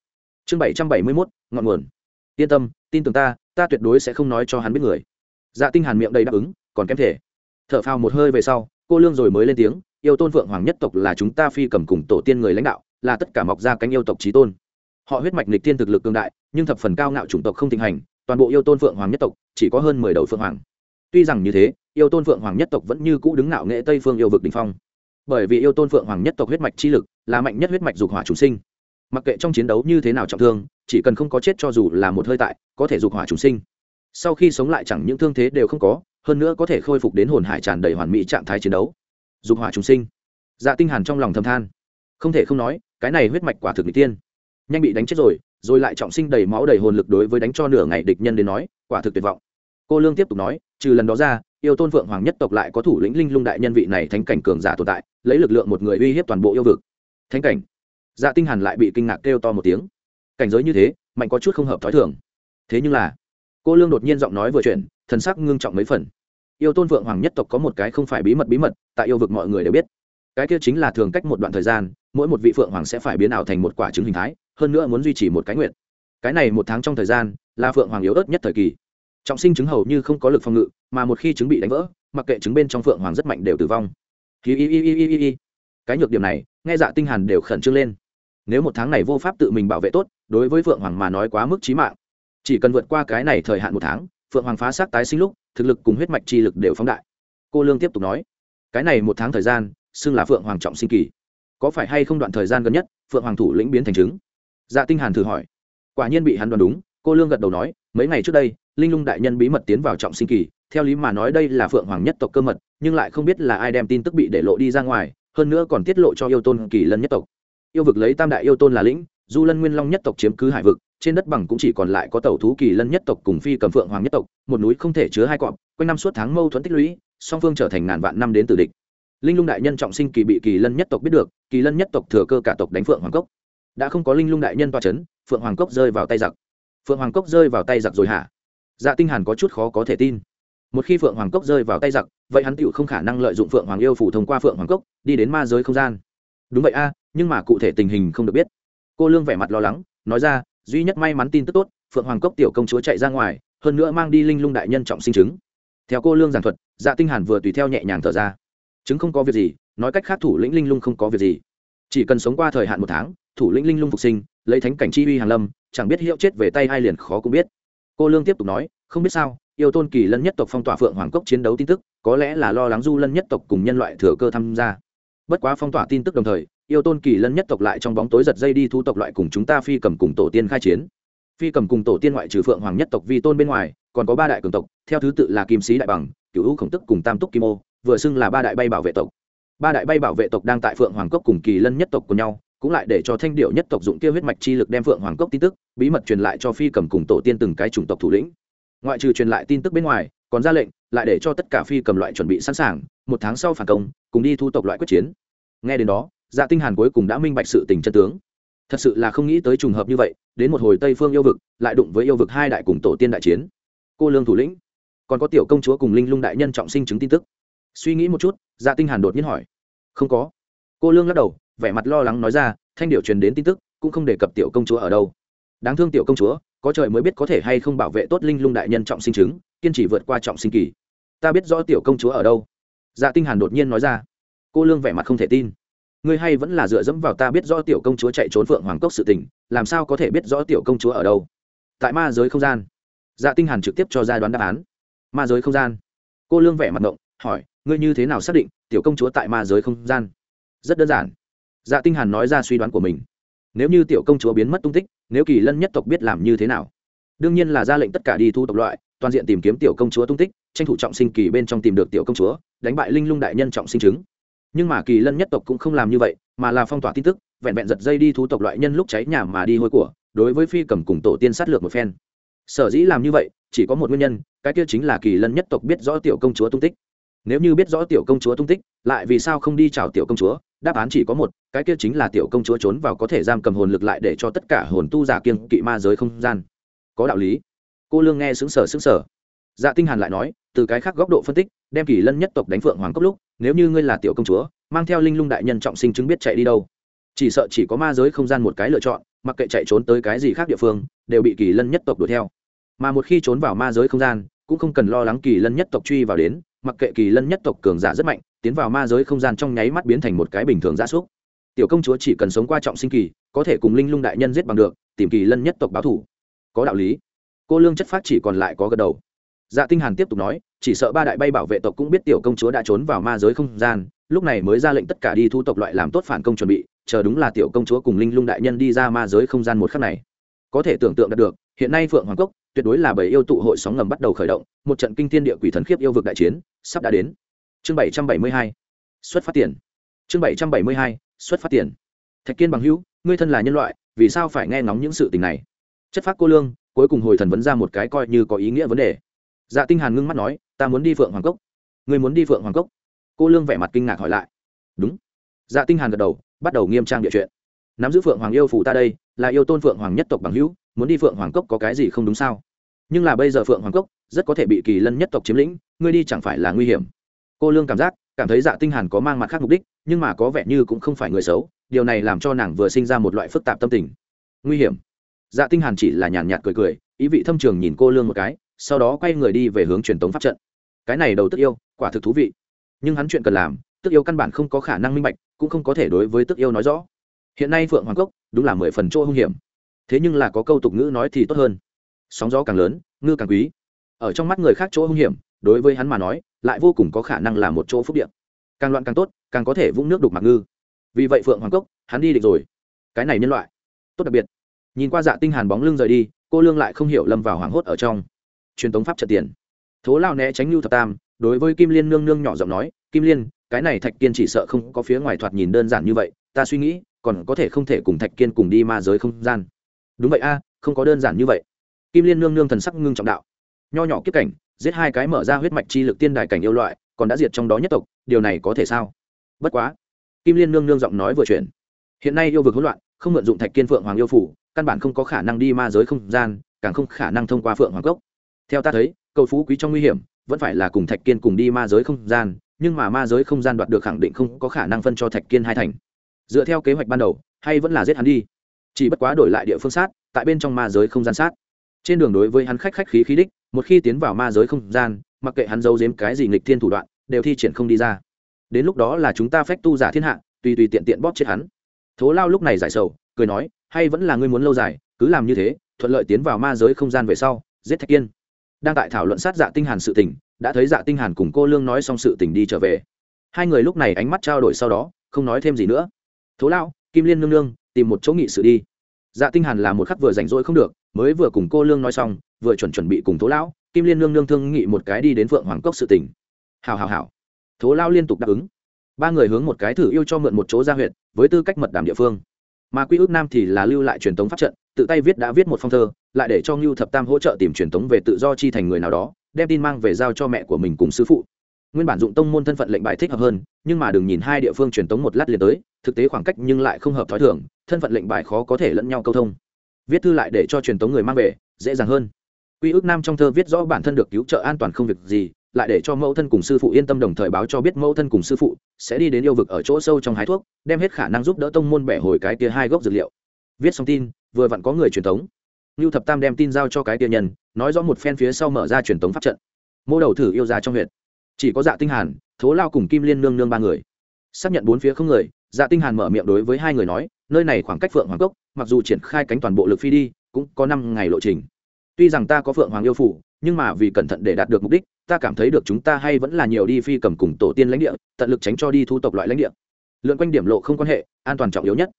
Chương 771 ngọn nguồn. Yên tâm tin tưởng ta ta tuyệt đối sẽ không nói cho hắn biết người. Dạ tinh hàn miệng đầy đáp ứng còn kém thể. Thở phào một hơi về sau cô lương rồi mới lên tiếng, yêu tôn vượng hoàng nhất tộc là chúng ta phi cầm cùng tổ tiên người lãnh đạo, là tất cả mọc ra cánh yêu tộc trí tôn. Họ huyết mạch lịch tiên thực lực cường đại, nhưng thập phần cao ngạo chủng tộc không thịnh hành, toàn bộ yêu tôn phượng hoàng nhất tộc, chỉ có hơn mười đầu phượng hoàng. Tuy rằng như thế, yêu tôn phượng hoàng nhất tộc vẫn như cũ đứng ngạo nghệ tây phương yêu vực đình phong. Bởi vì yêu tôn phượng hoàng nhất tộc huyết mạch chi lực, là mạnh nhất huyết mạch dục hỏa chủ sinh. Mặc kệ trong chiến đấu như thế nào trọng thương, chỉ cần không có chết cho dù là một hơi tại, có thể dục hỏa chủ sinh. Sau khi sống lại chẳng những thương thế đều không có hơn nữa có thể khôi phục đến hồn hải tràn đầy hoàn mỹ trạng thái chiến đấu. Dục hỏa trùng sinh. Dạ tinh hàn trong lòng thầm than. Không thể không nói, cái này huyết mạch quả thực n tiên. Nhanh bị đánh chết rồi rồi lại trọng sinh đầy máu đầy hồn lực đối với đánh cho nửa ngày địch nhân đến nói, quả thực tuyệt vọng. Cô lương tiếp tục nói, trừ lần đó ra, yêu tôn phượng hoàng nhất tộc lại có thủ lĩnh linh lung đại nhân vị này thánh cảnh cường giả tồn tại, lấy lực lượng một người uy hiếp toàn bộ yêu vực. Thánh cảnh. Dạ tinh hàn lại bị kinh ngạc kêu to một tiếng. Cảnh giới như thế, mạnh có chút không hợp thói thường. Thế nhưng là cô lương đột nhiên giọng nói vừa chuyển, thần sắc ngưng trọng mấy phần. Yêu tôn phượng hoàng nhất tộc có một cái không phải bí mật bí mật, tại yêu vực mọi người đều biết. Cái kia chính là thường cách một đoạn thời gian, mỗi một vị phượng hoàng sẽ phải biến ảo thành một quả trứng hình thái, hơn nữa muốn duy trì một cái nguyện cái này một tháng trong thời gian, là phượng hoàng yếu ớt nhất thời kỳ. Trọng sinh trứng hầu như không có lực phòng ngự, mà một khi trứng bị đánh vỡ, mặc kệ trứng bên trong phượng hoàng rất mạnh đều tử vong. Cái nhược điểm này, nghe dạ tinh hàn đều khẩn trương lên. Nếu một tháng này vô pháp tự mình bảo vệ tốt, đối với phượng hoàng mà nói quá mức chí mạng chỉ cần vượt qua cái này thời hạn một tháng, phượng hoàng phá xác tái sinh lúc, thực lực cùng huyết mạch chi lực đều phóng đại. Cô lương tiếp tục nói, cái này một tháng thời gian, xưng là phượng hoàng trọng sinh kỳ. Có phải hay không đoạn thời gian gần nhất, phượng hoàng thủ lĩnh biến thành chứng. dạ tinh hàn thử hỏi. Quả nhiên bị hắn đoán đúng, cô lương gật đầu nói, mấy ngày trước đây, linh lung đại nhân bí mật tiến vào trọng sinh kỳ, theo lý mà nói đây là phượng hoàng nhất tộc cơ mật, nhưng lại không biết là ai đem tin tức bị để lộ đi ra ngoài, hơn nữa còn tiết lộ cho yêu tôn kỳ lân nhất tộc. Yêu vực lấy tam đại yêu tôn là lĩnh, du lân nguyên long nhất tộc chiếm cứ hải vực trên đất bằng cũng chỉ còn lại có tàu thú kỳ lân nhất tộc cùng phi cầm phượng hoàng nhất tộc, một núi không thể chứa hai cọp, quanh năm suốt tháng mâu thuẫn tích lũy, song phương trở thành ngàn vạn năm đến tử địch. Linh lung đại nhân trọng sinh kỳ bị kỳ lân nhất tộc biết được, kỳ lân nhất tộc thừa cơ cả tộc đánh phượng hoàng cốc. Đã không có linh lung đại nhân toa c h ấ n phượng hoàng cốc rơi vào tay giặc. Phượng hoàng cốc rơi vào tay giặc rồi hả? Dạ tinh hàn có chút khó có thể tin. Một khi phượng hoàng cốc rơi vào tay giặc, vậy hắn tựu không khả năng lợi dụng phượng hoàng yêu phủ thông qua phượng hoàng cốc, đi đến ma giới không gian. Đúng vậy a, nhưng mà cụ thể tình hình không được biết. Cô lương vẻ mặt lo lắng, nói ra duy nhất may mắn tin tức tốt, phượng hoàng cốc tiểu công chúa chạy ra ngoài, hơn nữa mang đi linh lung đại nhân trọng sinh chứng. Theo cô lương giảng thuật dạ tinh hàn vừa tùy theo nhẹ nhàng thở ra. Chứng không có việc gì, nói cách khác thủ lĩnh linh lung không có việc gì. Chỉ cần sống qua thời hạn một tháng, thủ lĩnh linh lung phục sinh, lấy thánh cảnh chi uy hàn lâm, chẳng biết hiệu chết về tay ai liền khó cũng biết. Cô lương tiếp tục nói, không biết sao, yêu tôn kỳ lân nhất tộc phong tỏa phượng hoàng cốc chiến đấu tin tức, có lẽ là lo lắng du lân nhất tộc cùng nhân loại thừa cơ tham gia. Bất quá phong tỏa tin tức đồng thời yêu tôn kỳ lân nhất tộc lại trong bóng tối giật dây đi thu tộc loại cùng chúng ta phi cầm cùng tổ tiên khai chiến. Phi cầm cùng tổ tiên ngoại trừ phượng hoàng nhất tộc vi tôn bên ngoài, còn có ba đại cường tộc, theo thứ tự là kim sĩ đại bằng cựu hữu khổng tức cùng tam túc kim ô, vừa xưng là ba đại bay bảo vệ tộc. Ba đại bay bảo vệ tộc đang tại phượng hoàng cốc cùng kỳ lân nhất tộc của nhau, cũng lại để cho thanh điệu nhất tộc dụng kia huyết mạch chi lực đem phượng hoàng cốc tin tức, bí mật truyền lại cho phi cầm cùng tổ tiên từng cái chủng tộc thủ lĩnh. Ngoại trừ truyền lại tin tức bên ngoài, còn ra lệnh, lại để cho tất cả phi cầm loại chuẩn bị sẵn sàng, một tháng sau phản công, cùng đi thu tộc loại quyết chiến. Nghe đến đó dạ tinh hàn cuối cùng đã minh bạch sự tình chân tướng. Thật sự là không nghĩ tới trùng hợp như vậy, đến một hồi tây phương yêu vực, lại đụng với yêu vực hai đại cùng tổ tiên đại chiến. Cô lương thủ lĩnh, còn có tiểu công chúa cùng linh lung đại nhân trọng sinh chứng tin tức. Suy nghĩ một chút dạ tinh hàn đột nhiên hỏi. Không có. Cô lương lắc đầu, vẻ mặt lo lắng nói ra, thanh điệu truyền đến tin tức, cũng không đề cập tiểu công chúa ở đâu. Đáng thương tiểu công chúa, có trời mới biết có thể hay không bảo vệ tốt linh lung đại nhân trọng sinh chứng, kiên trì vượt qua trọng sinh kỳ. Ta biết rõ tiểu công chúa ở đâu. Dạ tinh hàn đột nhiên nói ra. Cô lương vẻ mặt không thể tin ngươi hay vẫn là dựa dẫm vào ta biết rõ tiểu công chúa chạy trốn phượng hoàng cốc sự tình, làm sao có thể biết rõ tiểu công chúa ở đâu? Tại ma giới không gian. Dạ tinh hàn trực tiếp cho ra đoán đáp án. Ma giới không gian. Cô lương vẻ mặt ngộng, hỏi, ngươi như thế nào xác định tiểu công chúa tại ma giới không gian? Rất đơn giản. Dạ tinh hàn nói ra suy đoán của mình. Nếu như tiểu công chúa biến mất tung tích, nếu kỳ lân nhất tộc biết làm như thế nào? Đương nhiên là ra lệnh tất cả đi thu tộc loại, toàn diện tìm kiếm tiểu công chúa tung tích, tranh thủ trọng sinh kỳ bên trong tìm được tiểu công chúa, đánh bại linh lung đại nhân trọng sinh chứng nhưng mà kỳ lân nhất tộc cũng không làm như vậy, mà là phong tỏa tin tức, vẹn vẹn giật dây đi thú tộc loại nhân lúc cháy nhà mà đi hôi của, đối với phi cầm cùng tổ tiên sát lược một phen. Sở dĩ làm như vậy, chỉ có một nguyên nhân, cái kia chính là kỳ lân nhất tộc biết rõ tiểu công chúa tung tích. Nếu như biết rõ tiểu công chúa tung tích, lại vì sao không đi chào tiểu công chúa? Đáp án chỉ có một, cái kia chính là tiểu công chúa trốn vào có thể giam cầm hồn lực lại để cho tất cả hồn tu giả kiêng kỵ ma giới không gian. Có đạo lý. Cô lương nghe xứng sở xứng sở dạ tinh hàn lại nói, từ cái khác góc độ phân tích, đem kỳ lân nhất tộc đánh phượng hoàng cấp lúc nếu như ngươi là tiểu công chúa, mang theo linh lung đại nhân trọng sinh chứng biết chạy đi đâu. Chỉ sợ chỉ có ma giới không gian một cái lựa chọn, mặc kệ chạy trốn tới cái gì khác địa phương, đều bị kỳ lân nhất tộc đuổi theo. Mà một khi trốn vào ma giới không gian, cũng không cần lo lắng kỳ lân nhất tộc truy vào đến, mặc kệ kỳ lân nhất tộc cường giả rất mạnh, tiến vào ma giới không gian trong nháy mắt biến thành một cái bình thường gia súc. Tiểu công chúa chỉ cần sống qua trọng sinh kỳ, có thể cùng linh lung đại nhân giết bằng được, tìm kỳ lân nhất tộc báo thủ. Có đạo lý. Cô lương chất phát chỉ còn lại có gật đầu dạ tinh hàn tiếp tục nói, chỉ sợ ba đại bay bảo vệ tộc cũng biết tiểu công chúa đã trốn vào ma giới không gian, lúc này mới ra lệnh tất cả đi thu tộc loại làm tốt phản công chuẩn bị, chờ đúng là tiểu công chúa cùng linh lung đại nhân đi ra ma giới không gian một khắc này. Có thể tưởng tượng được, hiện nay phượng hoàng cốc, tuyệt đối là bảy yêu tụ hội sóng ngầm bắt đầu khởi động, một trận kinh thiên địa quỷ thần khiếp yêu vực đại chiến, sắp đã đến. Chương bảy trăm bảy mươi hai, xuất phát tiền. Chương bảy trăm bảy mươi hai, xuất phát tiền. Thạch kiên bằng hữu, ngươi thân là nhân loại, vì sao phải nghe ngóng những sự tình này? Chất phát cô lương, cuối cùng hồi thần vấn ra một cái coi như có ý nghĩa vấn đề dạ tinh hàn ngưng mắt nói, ta muốn đi phượng hoàng cốc. Ngươi muốn đi phượng hoàng cốc? Cô lương vẻ mặt kinh ngạc hỏi lại. Đúng. Dạ tinh hàn gật đầu, bắt đầu nghiêm trang địa chuyện. Nắm giữ phượng hoàng yêu phủ ta đây, là yêu tôn phượng hoàng nhất tộc bằng hữu, muốn đi phượng hoàng cốc có cái gì không đúng sao? Nhưng là bây giờ phượng hoàng cốc, rất có thể bị kỳ lân nhất tộc chiếm lĩnh, ngươi đi chẳng phải là nguy hiểm. Cô lương cảm giác, cảm thấy dạ tinh hàn có mang mặt khác mục đích, nhưng mà có vẻ như cũng không phải người xấu, điều này làm cho nàng vừa sinh ra một loại phức tạp tâm tình. Nguy hiểm. Dạ tinh hàn chỉ là nhàn nhạt cười cười, ý vị thâm trường nhìn cô lương một cái sau đó quay người đi về hướng truyền tống pháp trận. Cái này đầu tức yêu, quả thực thú vị. Nhưng hắn chuyện cần làm, tức yêu căn bản không có khả năng minh bạch, cũng không có thể đối với tức yêu nói rõ. Hiện nay phượng hoàng cốc, đúng là mười phần chỗ hung hiểm. Thế nhưng là có câu tục ngữ nói thì tốt hơn. Sóng gió càng lớn, ngư càng quý. Ở trong mắt người khác chỗ hung hiểm, đối với hắn mà nói, lại vô cùng có khả năng là một chỗ phúc điện càng loạn càng tốt, càng có thể vũng nước đục mặc ngư. Vì vậy phượng hoàng cốc, hắn đi định rồi. Cái này nhân loại, tốt đặc biệt. Nhìn qua dạ tinh hàn bóng lưng rời đi, cô lương lại không hiểu lâm vào hoảng hốt ở trong truyền tống pháp trận tiền. Thố lao né tránh lưu thập tam, đối với kim liên nương nương nhỏ giọng nói, kim liên, cái này thạch kiên chỉ sợ không có phía ngoài thoạt nhìn đơn giản như vậy, ta suy nghĩ, còn có thể không thể cùng thạch kiên cùng đi ma giới không gian. Đúng vậy a, không có đơn giản như vậy. Kim liên nương nương thần sắc ngưng trọng đạo. Nho nhỏ kiếp cảnh, giết hai cái mở ra huyết mạch chi lực tiên đài cảnh yêu loại, còn đã diệt trong đó nhất tộc, điều này có thể sao? Bất quá. Kim liên nương nương giọng nói vừa chuyển. Hiện nay yêu vực hỗn loạn, không mượn dụng thạch kiên phượng hoàng yêu phủ, căn bản không có khả năng đi ma giới không gian, càng không khả năng thông qua phượng hoàng cốc theo ta thấy, cầu phú quý trong nguy hiểm, vẫn phải là cùng thạch kiên cùng đi ma giới không gian, nhưng mà ma giới không gian đoạt được khẳng định không có khả năng phân cho thạch kiên hai thành. Dựa theo kế hoạch ban đầu, hay vẫn là giết hắn đi. Chỉ bất quá đổi lại địa phương sát, tại bên trong ma giới không gian sát. Trên đường đối với hắn khách khách khí khí đích, một khi tiến vào ma giới không gian, mặc kệ hắn giấu giếm cái gì nghịch thiên thủ đoạn, đều thi triển không đi ra. Đến lúc đó là chúng ta phách tu giả thiên hạ, tùy tùy tiện tiện bóp chết hắn. Thố lao lúc này giải sầu, cười nói, hay vẫn là ngươi muốn lâu dài, cứ làm như thế, thuận lợi tiến vào ma giới không gian về sau, giết thạch kiên đang tại thảo luận sát dạ tinh hàn sự tình đã thấy dạ tinh hàn cùng cô lương nói xong sự tình đi trở về. Hai người lúc này ánh mắt trao đổi sau đó không nói thêm gì nữa. Thố lão, kim liên nương nương tìm một chỗ nghị sự đi. Dạ tinh hàn là một khắc vừa rảnh rỗi không được mới vừa cùng cô lương nói xong vừa chuẩn chuẩn bị cùng thố lão kim liên nương nương thương nghị một cái đi đến vượng hoàng cốc sự tình. Hào hào hào thố lão liên tục đáp ứng. Ba người hướng một cái thử yêu cho mượn một chỗ gia huyện với tư cách mật đàm địa phương mà quy ước nam thì là lưu lại truyền tống pháp trận, tự tay viết đã viết một phong thơ, lại để cho ngưu thập tam hỗ trợ tìm truyền tống về tự do chi thành người nào đó, đem tin mang về giao cho mẹ của mình cùng sư phụ. Nguyên bản dụng tông môn thân phận lệnh bài thích hợp hơn, nhưng mà đừng nhìn hai địa phương truyền tống một lát liền tới, thực tế khoảng cách nhưng lại không hợp thói thường, thân phận lệnh bài khó có thể lẫn nhau câu thông. Viết thư lại để cho truyền tống người mang về, dễ dàng hơn. Quy ước nam trong thơ viết rõ bản thân được cứu trợ an toàn không việc gì lại để cho mẫu thân cùng sư phụ yên tâm đồng thời báo cho biết mẫu thân cùng sư phụ sẽ đi đến yêu vực ở chỗ sâu trong hái thuốc, đem hết khả năng giúp đỡ tông môn bẻ hồi cái kia hai gốc dược liệu. Viết xong tin, vừa vặn có người truyền tống. Lưu thập tam đem tin giao cho cái tia nhân, nói rõ một phen phía sau mở ra truyền tống pháp trận. Mô đầu thử yêu ra trong huyện chỉ có dạ tinh hàn, thố lao cùng kim liên nương nương ba người. Xác nhận bốn phía không người dạ tinh hàn mở miệng đối với hai người nói, nơi này khoảng cách phượng hoàng cốc, mặc dù triển khai cánh toàn bộ lực phi đi, cũng có năm ngày lộ trình. Tuy rằng ta có phượng hoàng yêu phủ, nhưng mà vì cẩn thận để đạt được mục đích ta cảm thấy được chúng ta hay vẫn là nhiều đi phi cầm cùng tổ tiên lãnh địa, tận lực tránh cho đi thu tộc loại lãnh địa. Lượn quanh điểm lộ không quan hệ, an toàn trọng yếu nhất.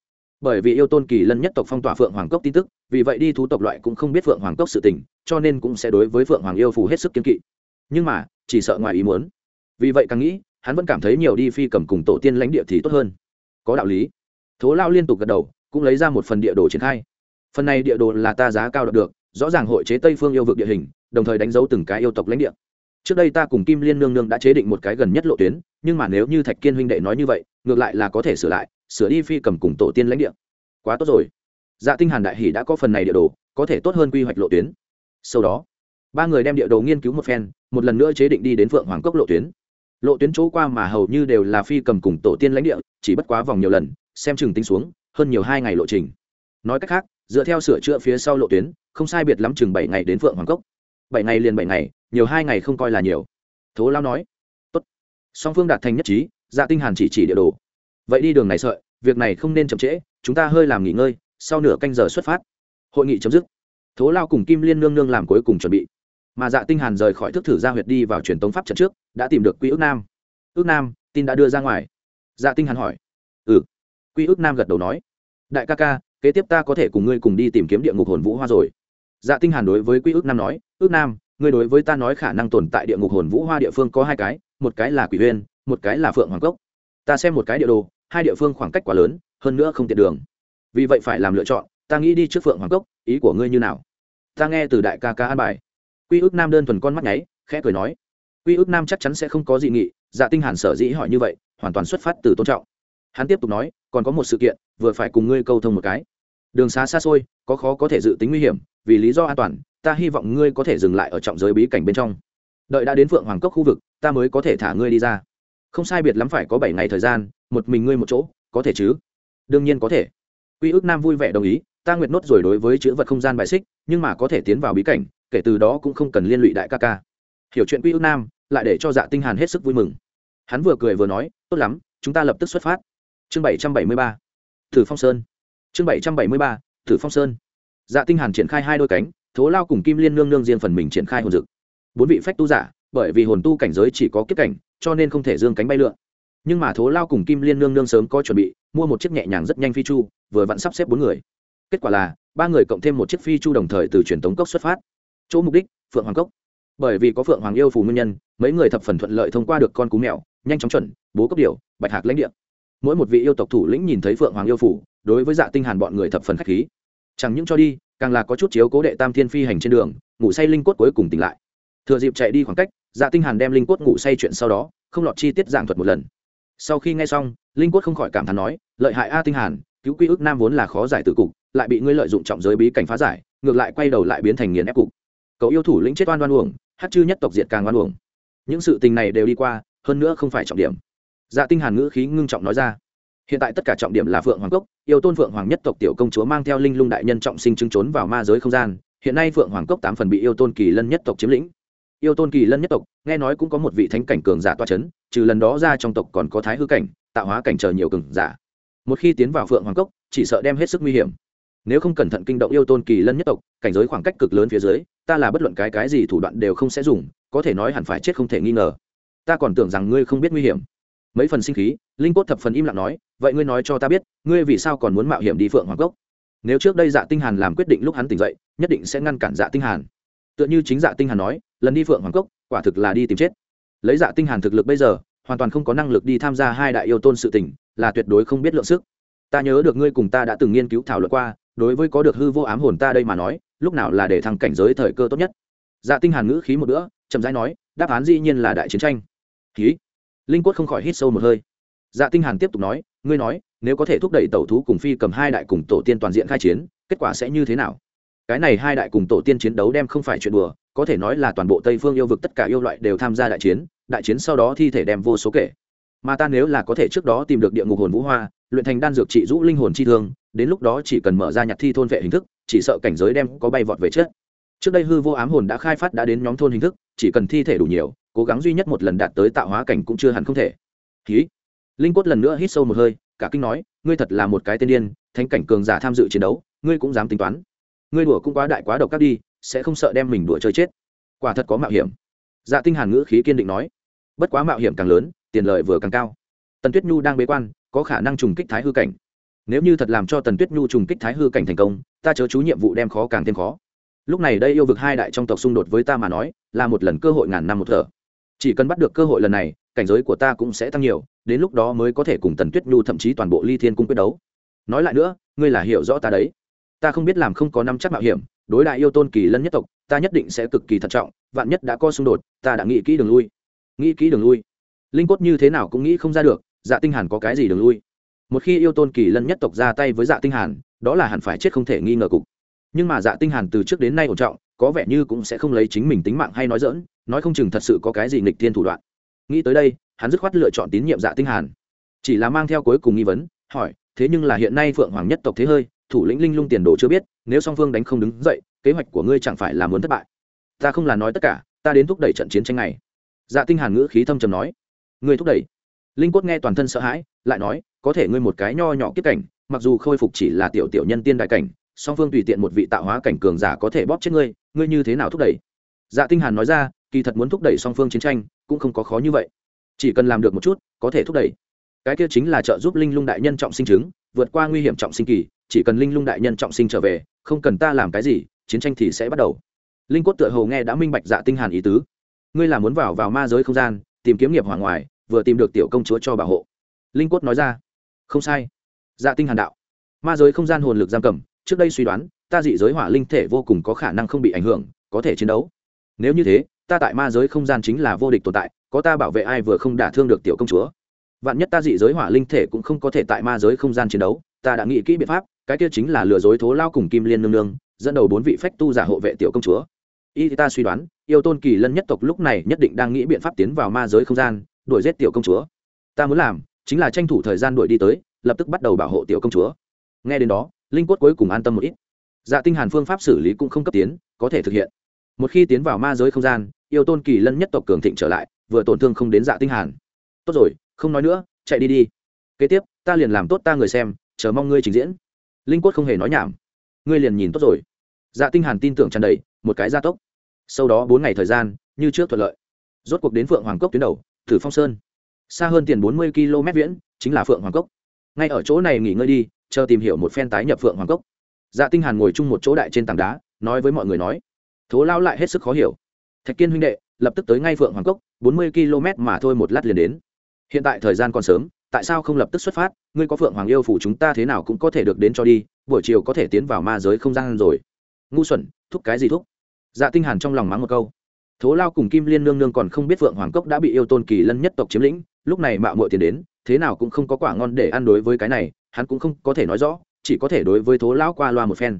Bởi vì yêu tôn kỳ lân nhất tộc phong tỏa phượng hoàng cốc tin tức, vì vậy đi thu tộc loại cũng không biết phượng hoàng cốc sự tình, cho nên cũng sẽ đối với phượng hoàng yêu phù hết sức kiên kỵ. Nhưng mà, chỉ sợ ngoài ý muốn. Vì vậy càng nghĩ, hắn vẫn cảm thấy nhiều đi phi cầm cùng tổ tiên lãnh địa thì tốt hơn. Có đạo lý. Thố lao liên tục gật đầu, cũng lấy ra một phần địa đồ triển khai. Phần này địa đồ là ta giá cao đạt được, rõ ràng hội chế tây phương yêu vực địa hình, đồng thời đánh dấu từng cái yêu tộc lãnh địa trước đây ta cùng kim liên nương nương đã chế định một cái gần nhất lộ tuyến, nhưng mà nếu như thạch kiên huynh đệ nói như vậy, ngược lại là có thể sửa lại, sửa đi phi cầm cùng tổ tiên lãnh địa. Quá tốt rồi. Dạ tinh hàn đại Hỉ đã có phần này địa đồ, có thể tốt hơn quy hoạch lộ tuyến. Sau đó, ba người đem địa đồ nghiên cứu một phen, một lần nữa chế định đi đến phượng hoàng cốc lộ tuyến. Lộ tuyến chỗ qua mà hầu như đều là phi cầm cùng tổ tiên lãnh địa, chỉ bất quá vòng nhiều lần, xem chừng tính xuống, hơn nhiều hai ngày lộ trình. Nói cách khác, dựa theo sửa chữa phía sau lộ tuyến, không sai biệt lắm chừng bảy ngày đến phượng hoàng cốc bảy ngày liền bảy ngày, nhiều hai ngày không coi là nhiều. Thố lao nói, tốt. Song phương đạt thành nhất trí dạ tinh hàn chỉ chỉ địa đồ. Vậy đi đường này sợi, việc này không nên chậm trễ, chúng ta hơi làm nghỉ ngơi, sau nửa canh giờ xuất phát. Hội nghị chấm dứt. Thố lao cùng kim liên nương nương làm cuối cùng chuẩn bị. Mà dạ tinh hàn rời khỏi thức thử gia huyệt đi vào truyền tống pháp trận trước, đã tìm được quy ước nam. Ước nam, tin đã đưa ra ngoài. Dạ tinh hàn hỏi. Ừ. Quy ước nam gật đầu nói, đại ca ca, kế tiếp ta có thể cùng ngươi cùng đi tìm kiếm địa ngục hồn vũ hoa rồi dạ tinh hàn đối với quy ước nam nói, ước nam, ngươi đối với ta nói khả năng tồn tại địa ngục hồn vũ hoa địa phương có hai cái, một cái là quỷ huyên một cái là phượng hoàng cốc. Ta xem một cái địa đồ, hai địa phương khoảng cách quá lớn, hơn nữa không tiện đường. Vì vậy phải làm lựa chọn, ta nghĩ đi trước phượng hoàng cốc, ý của ngươi như nào? Ta nghe từ đại ca ca an bài. Quy ước nam đơn thuần con mắt nháy, khẽ cười nói, quy ước nam chắc chắn sẽ không có dị nghị. Dạ tinh hàn sở dĩ hỏi như vậy, hoàn toàn xuất phát từ tôn trọng. Hắn tiếp tục nói, còn có một sự kiện, vừa phải cùng ngươi câu thông một cái đường xá xa xôi, có khó có thể dự tính nguy hiểm, vì lý do an toàn, ta hy vọng ngươi có thể dừng lại ở trọng giới bí cảnh bên trong. Đợi đã đến phượng hoàng cốc khu vực, ta mới có thể thả ngươi đi ra. Không sai biệt lắm phải có bảy ngày thời gian, một mình ngươi một chỗ, có thể chứ? Đương nhiên có thể. Quy ước nam vui vẻ đồng ý, ta nguyện nốt rồi đối với chữ vật không gian bài xích, nhưng mà có thể tiến vào bí cảnh, kể từ đó cũng không cần liên lụy đại ca ca. Hiểu chuyện quy ước nam, lại để cho dạ tinh hàn hết sức vui mừng. Hắn vừa cười vừa nói, tốt lắm, chúng ta lập tức xuất phát. Chương bảy trăm bảy mươi ba. Thử phong sơn chương bảy trăm bảy mươi ba thử phong sơn. Dạ tinh hàn triển khai hai đôi cánh thố lao cùng kim liên nương nương riêng phần mình triển khai hồn dực. Bốn vị phách tu giả bởi vì hồn tu cảnh giới chỉ có kiếp cảnh cho nên không thể dương cánh bay lượn. Nhưng mà thố lao cùng kim liên nương nương sớm có chuẩn bị mua một chiếc nhẹ nhàng rất nhanh phi chu vừa vặn sắp xếp bốn người. Kết quả là ba người cộng thêm một chiếc phi chu đồng thời từ truyền tống cốc xuất phát. Chỗ mục đích phượng hoàng cốc. Bởi vì có phượng hoàng yêu phù nguyên nhân mấy người thập phần thuận lợi thông qua được con cú mèo nhanh chóng chuẩn bố cốc điều, bạch hạc lãnh địa. Mỗi một vị yêu tộc thủ lĩnh nhìn thấy phượng hoàng yêu phủ đối với dạ tinh hàn bọn người thập phần khách khí. Chẳng những cho đi, càng là có chút chiếu cố đệ tam thiên phi hành trên đường, ngủ say linh cốt cuối cùng tỉnh lại. Thừa dịp chạy đi khoảng cách dạ tinh hàn đem linh cốt ngủ say chuyện sau đó, không lọt chi tiết giảng thuật một lần. Sau khi nghe xong, linh cốt không khỏi cảm thán nói, lợi hại a tinh hàn, cứu quy ước nam vốn là khó giải tử cục, lại bị ngươi lợi dụng trọng giới bí cảnh phá giải, ngược lại quay đầu lại biến thành nghiền ép cục. Cậu yêu thủ lĩnh chết oan oan uổng, hát chư nhất tộc diệt càng oan uổng. Những sự tình này đều đi qua, hơn nữa không phải trọng điểm. Dạ tinh hàn ngữ khí ngưng trọng nói ra hiện tại tất cả trọng điểm là phượng hoàng cốc, yêu tôn phượng hoàng nhất tộc tiểu công chúa mang theo linh lung đại nhân trọng sinh chứng trốn vào ma giới không gian. Hiện nay phượng hoàng cốc tám phần bị yêu tôn kỳ lân nhất tộc chiếm lĩnh. Yêu tôn kỳ lân nhất tộc, nghe nói cũng có một vị thánh cảnh cường giả toa c h ấ n trừ lần đó ra trong tộc còn có thái hư cảnh, tạo hóa cảnh chờ nhiều cường giả. Một khi tiến vào phượng hoàng cốc, chỉ sợ đem hết sức nguy hiểm. Nếu không cẩn thận kinh động yêu tôn kỳ lân nhất tộc, cảnh giới khoảng cách cực lớn phía dưới, ta là bất luận cái cái gì thủ đoạn đều không sẽ dùng, có thể nói hẳn phải chết không thể nghi ngờ. Ta còn tưởng rằng ngươi không biết nguy hiểm. Mấy phần sinh khí, linh cốt thập phần im lặng nói vậy ngươi nói cho ta biết, ngươi vì sao còn muốn mạo hiểm đi phượng hoàng cốc? Nếu trước đây dạ tinh hàn làm quyết định lúc hắn tỉnh dậy, nhất định sẽ ngăn cản dạ tinh hàn. Tựa như chính dạ tinh hàn nói, lần đi phượng hoàng cốc, quả thực là đi tìm chết. Lấy dạ tinh hàn thực lực bây giờ, hoàn toàn không có năng lực đi tham gia hai đại yêu tôn sự tình, là tuyệt đối không biết lượng sức. Ta nhớ được ngươi cùng ta đã từng nghiên cứu thảo luận qua, đối với có được hư vô ám hồn ta đây mà nói, lúc nào là để thăng cảnh giới thời cơ tốt nhất. Dạ tinh hàn ngữ khí một bữa, chậm rãi nói, đáp án dĩ nhiên là đại chiến tranh. Khí linh quất không khỏi hít sâu một hơi dạ tinh hàn tiếp tục nói, ngươi nói, nếu có thể thúc đẩy tẩu thú cùng phi cầm hai đại cùng tổ tiên toàn diện khai chiến, kết quả sẽ như thế nào? Cái này hai đại cùng tổ tiên chiến đấu đem không phải chuyện đùa, có thể nói là toàn bộ tây phương yêu vực tất cả yêu loại đều tham gia đại chiến đại chiến sau đó thi thể đem vô số kể. Mà ta nếu là có thể trước đó tìm được địa ngục hồn vũ hoa, luyện thành đan dược trị rũ linh hồn chi thương, đến lúc đó chỉ cần mở ra nhặt thi thôn vệ hình thức, chỉ sợ cảnh giới đem có bay vọt về chết trước đây hư vô ám hồn đã khai phát đã đến nhóm thôn hình thức, chỉ cần thi thể đủ nhiều, cố gắng duy nhất một lần đạt tới tạo hóa cảnh cũng chưa hẳn không thể. Ký linh cốt lần nữa hít sâu một hơi, cả kinh nói, ngươi thật là một cái tên điên, thánh cảnh cường giả tham dự chiến đấu, ngươi cũng dám tính toán. Ngươi đùa cũng quá đại quá độc các đi, sẽ không sợ đem mình đùa chơi chết. Quả thật có mạo hiểm. Dạ tinh hàn ngữ khí kiên định nói, bất quá mạo hiểm càng lớn, tiền lợi vừa càng cao. Tần tuyết nhu đang bế quan, có khả năng trùng kích thái hư cảnh. Nếu như thật làm cho tần tuyết nhu trùng kích thái hư cảnh thành công, ta chớ chú nhiệm vụ đem khó càng thêm khó. Lúc này đây yêu vực hai đại trong tộc xung đột với ta mà nói, là một lần cơ hội ngàn năm một thở. Chỉ cần bắt được cơ hội lần này, cảnh giới của ta cũng sẽ tăng nhiều đến lúc đó mới có thể cùng tần tuyết nhu thậm chí toàn bộ ly thiên cung quyết đấu. Nói lại nữa, ngươi là hiểu rõ ta đấy. Ta không biết làm không có năm chắc mạo hiểm, đối đại yêu tôn kỳ lân nhất tộc, ta nhất định sẽ cực kỳ thận trọng, vạn nhất đã có xung đột, ta đã nghĩ kỹ đường lui. Nghĩ kỹ đường lui. Linh cốt như thế nào cũng nghĩ không ra được dạ tinh hàn có cái gì đường lui? Một khi yêu tôn kỳ lân nhất tộc ra tay với dạ tinh hàn, đó là hẳn phải chết không thể nghi ngờ cục. Nhưng mà dạ tinh hàn từ trước đến nay ổn trọng, có vẻ như cũng sẽ không lấy chính mình tính mạng hay nói dỡn nói không chừng thật sự có cái gì nghịch thiên thủ đoạn nghĩ tới đây, hắn dứt khoát lựa chọn tín nhiệm dạ tinh hàn. Chỉ là mang theo cuối cùng nghi vấn, hỏi, thế nhưng là hiện nay phượng hoàng nhất tộc thế hơi, thủ lĩnh linh lung tiền đồ chưa biết, nếu song phương đánh không đứng dậy, kế hoạch của ngươi chẳng phải là muốn thất bại. Ta không là nói tất cả, ta đến thúc đẩy trận chiến tranh này. Dạ tinh hàn ngữ khí thâm trầm nói. Ngươi thúc đẩy? Linh quất nghe toàn thân sợ hãi, lại nói, có thể ngươi một cái nho nhỏ kiếp cảnh, mặc dù khôi phục chỉ là tiểu tiểu nhân tiên đại cảnh, song phương tùy tiện một vị tạo hóa cảnh cường giả có thể bóp chết ngươi ngươi như thế nào thúc đẩy? Dạ tinh hàn nói ra, kỳ thật muốn thúc đẩy song phương chiến tranh cũng không có khó như vậy. Chỉ cần làm được một chút, có thể thúc đẩy. Cái kia chính là trợ giúp linh lung đại nhân trọng sinh chứng, vượt qua nguy hiểm trọng sinh kỳ, chỉ cần linh lung đại nhân trọng sinh trở về, không cần ta làm cái gì, chiến tranh thì sẽ bắt đầu. Linh cốt tựa hồ nghe đã minh bạch dạ tinh hàn ý tứ. Ngươi là muốn vào vào ma giới không gian, tìm kiếm nghiệp hỏa ngoài, vừa tìm được tiểu công chúa cho bảo hộ. Linh cốt nói ra. Không sai. Dạ tinh hàn đạo. Ma giới không gian hồn lực giam cầm, trước đây suy đoán, ta dị giới hỏa linh thể vô cùng có khả năng không bị ảnh hưởng, có thể chiến đấu. Nếu như thế ta tại ma giới không gian chính là vô địch tồn tại, có ta bảo vệ ai vừa không đả thương được tiểu công chúa. Vạn nhất ta dị giới hỏa linh thể cũng không có thể tại ma giới không gian chiến đấu, ta đã nghĩ kỹ biện pháp, cái kia chính là lừa dối thố lao cùng kim liên nương nương, dẫn đầu bốn vị phách tu giả hộ vệ tiểu công chúa. Y ta suy đoán, yêu tôn kỳ lân nhất tộc lúc này nhất định đang nghĩ biện pháp tiến vào ma giới không gian, đuổi giết tiểu công chúa. Ta muốn làm, chính là tranh thủ thời gian đuổi đi tới, lập tức bắt đầu bảo hộ tiểu công chúa. Nghe đến đó, linh quất cuối cùng an tâm một ít. Dạ tinh hàn phương pháp xử lý cũng không cấp tiến, có thể thực hiện một khi tiến vào ma giới không gian, yêu tôn kỳ lân nhất tộc cường thịnh trở lại, vừa tổn thương không đến dạ tinh hàn. Tốt rồi, không nói nữa, chạy đi đi. Kế tiếp, ta liền làm tốt ta người xem, chờ mong ngươi trình diễn. Linh quất không hề nói nhảm. Ngươi liền nhìn tốt rồi. Dạ tinh hàn tin tưởng tràn đầy, một cái gia tốc. Sau đó bốn ngày thời gian, như trước thuận lợi. Rốt cuộc đến phượng hoàng cốc tuyến đầu thử phong sơn. Xa hơn tiền bốn mươi km viễn, chính là phượng hoàng cốc. Ngay ở chỗ này nghỉ ngơi đi, chờ tìm hiểu một phen tái nhập phượng hoàng cốc. Dạ tinh hàn ngồi chung một chỗ đại trên tảng đá, nói với mọi người nói thố lao lại hết sức khó hiểu. Thạch kiên huynh đệ, lập tức tới ngay phượng hoàng cốc, bốn mươi km mà thôi một lát liền đến. Hiện tại thời gian còn sớm, tại sao không lập tức xuất phát? Ngươi có phượng hoàng yêu phủ chúng ta thế nào cũng có thể được đến cho đi, buổi chiều có thể tiến vào ma giới không gian rồi. Ngu xuẩn, thúc cái gì thúc? Dạ tinh hàn trong lòng mắng một câu. Thố lao cùng kim liên nương nương còn không biết phượng hoàng cốc đã bị yêu tôn kỳ lân nhất tộc chiếm lĩnh, lúc này mạo muội tiền đến, thế nào cũng không có quả ngon để ăn đối với cái này, hắn cũng không có thể nói rõ, chỉ có thể đối với thố lão qua loa một phen.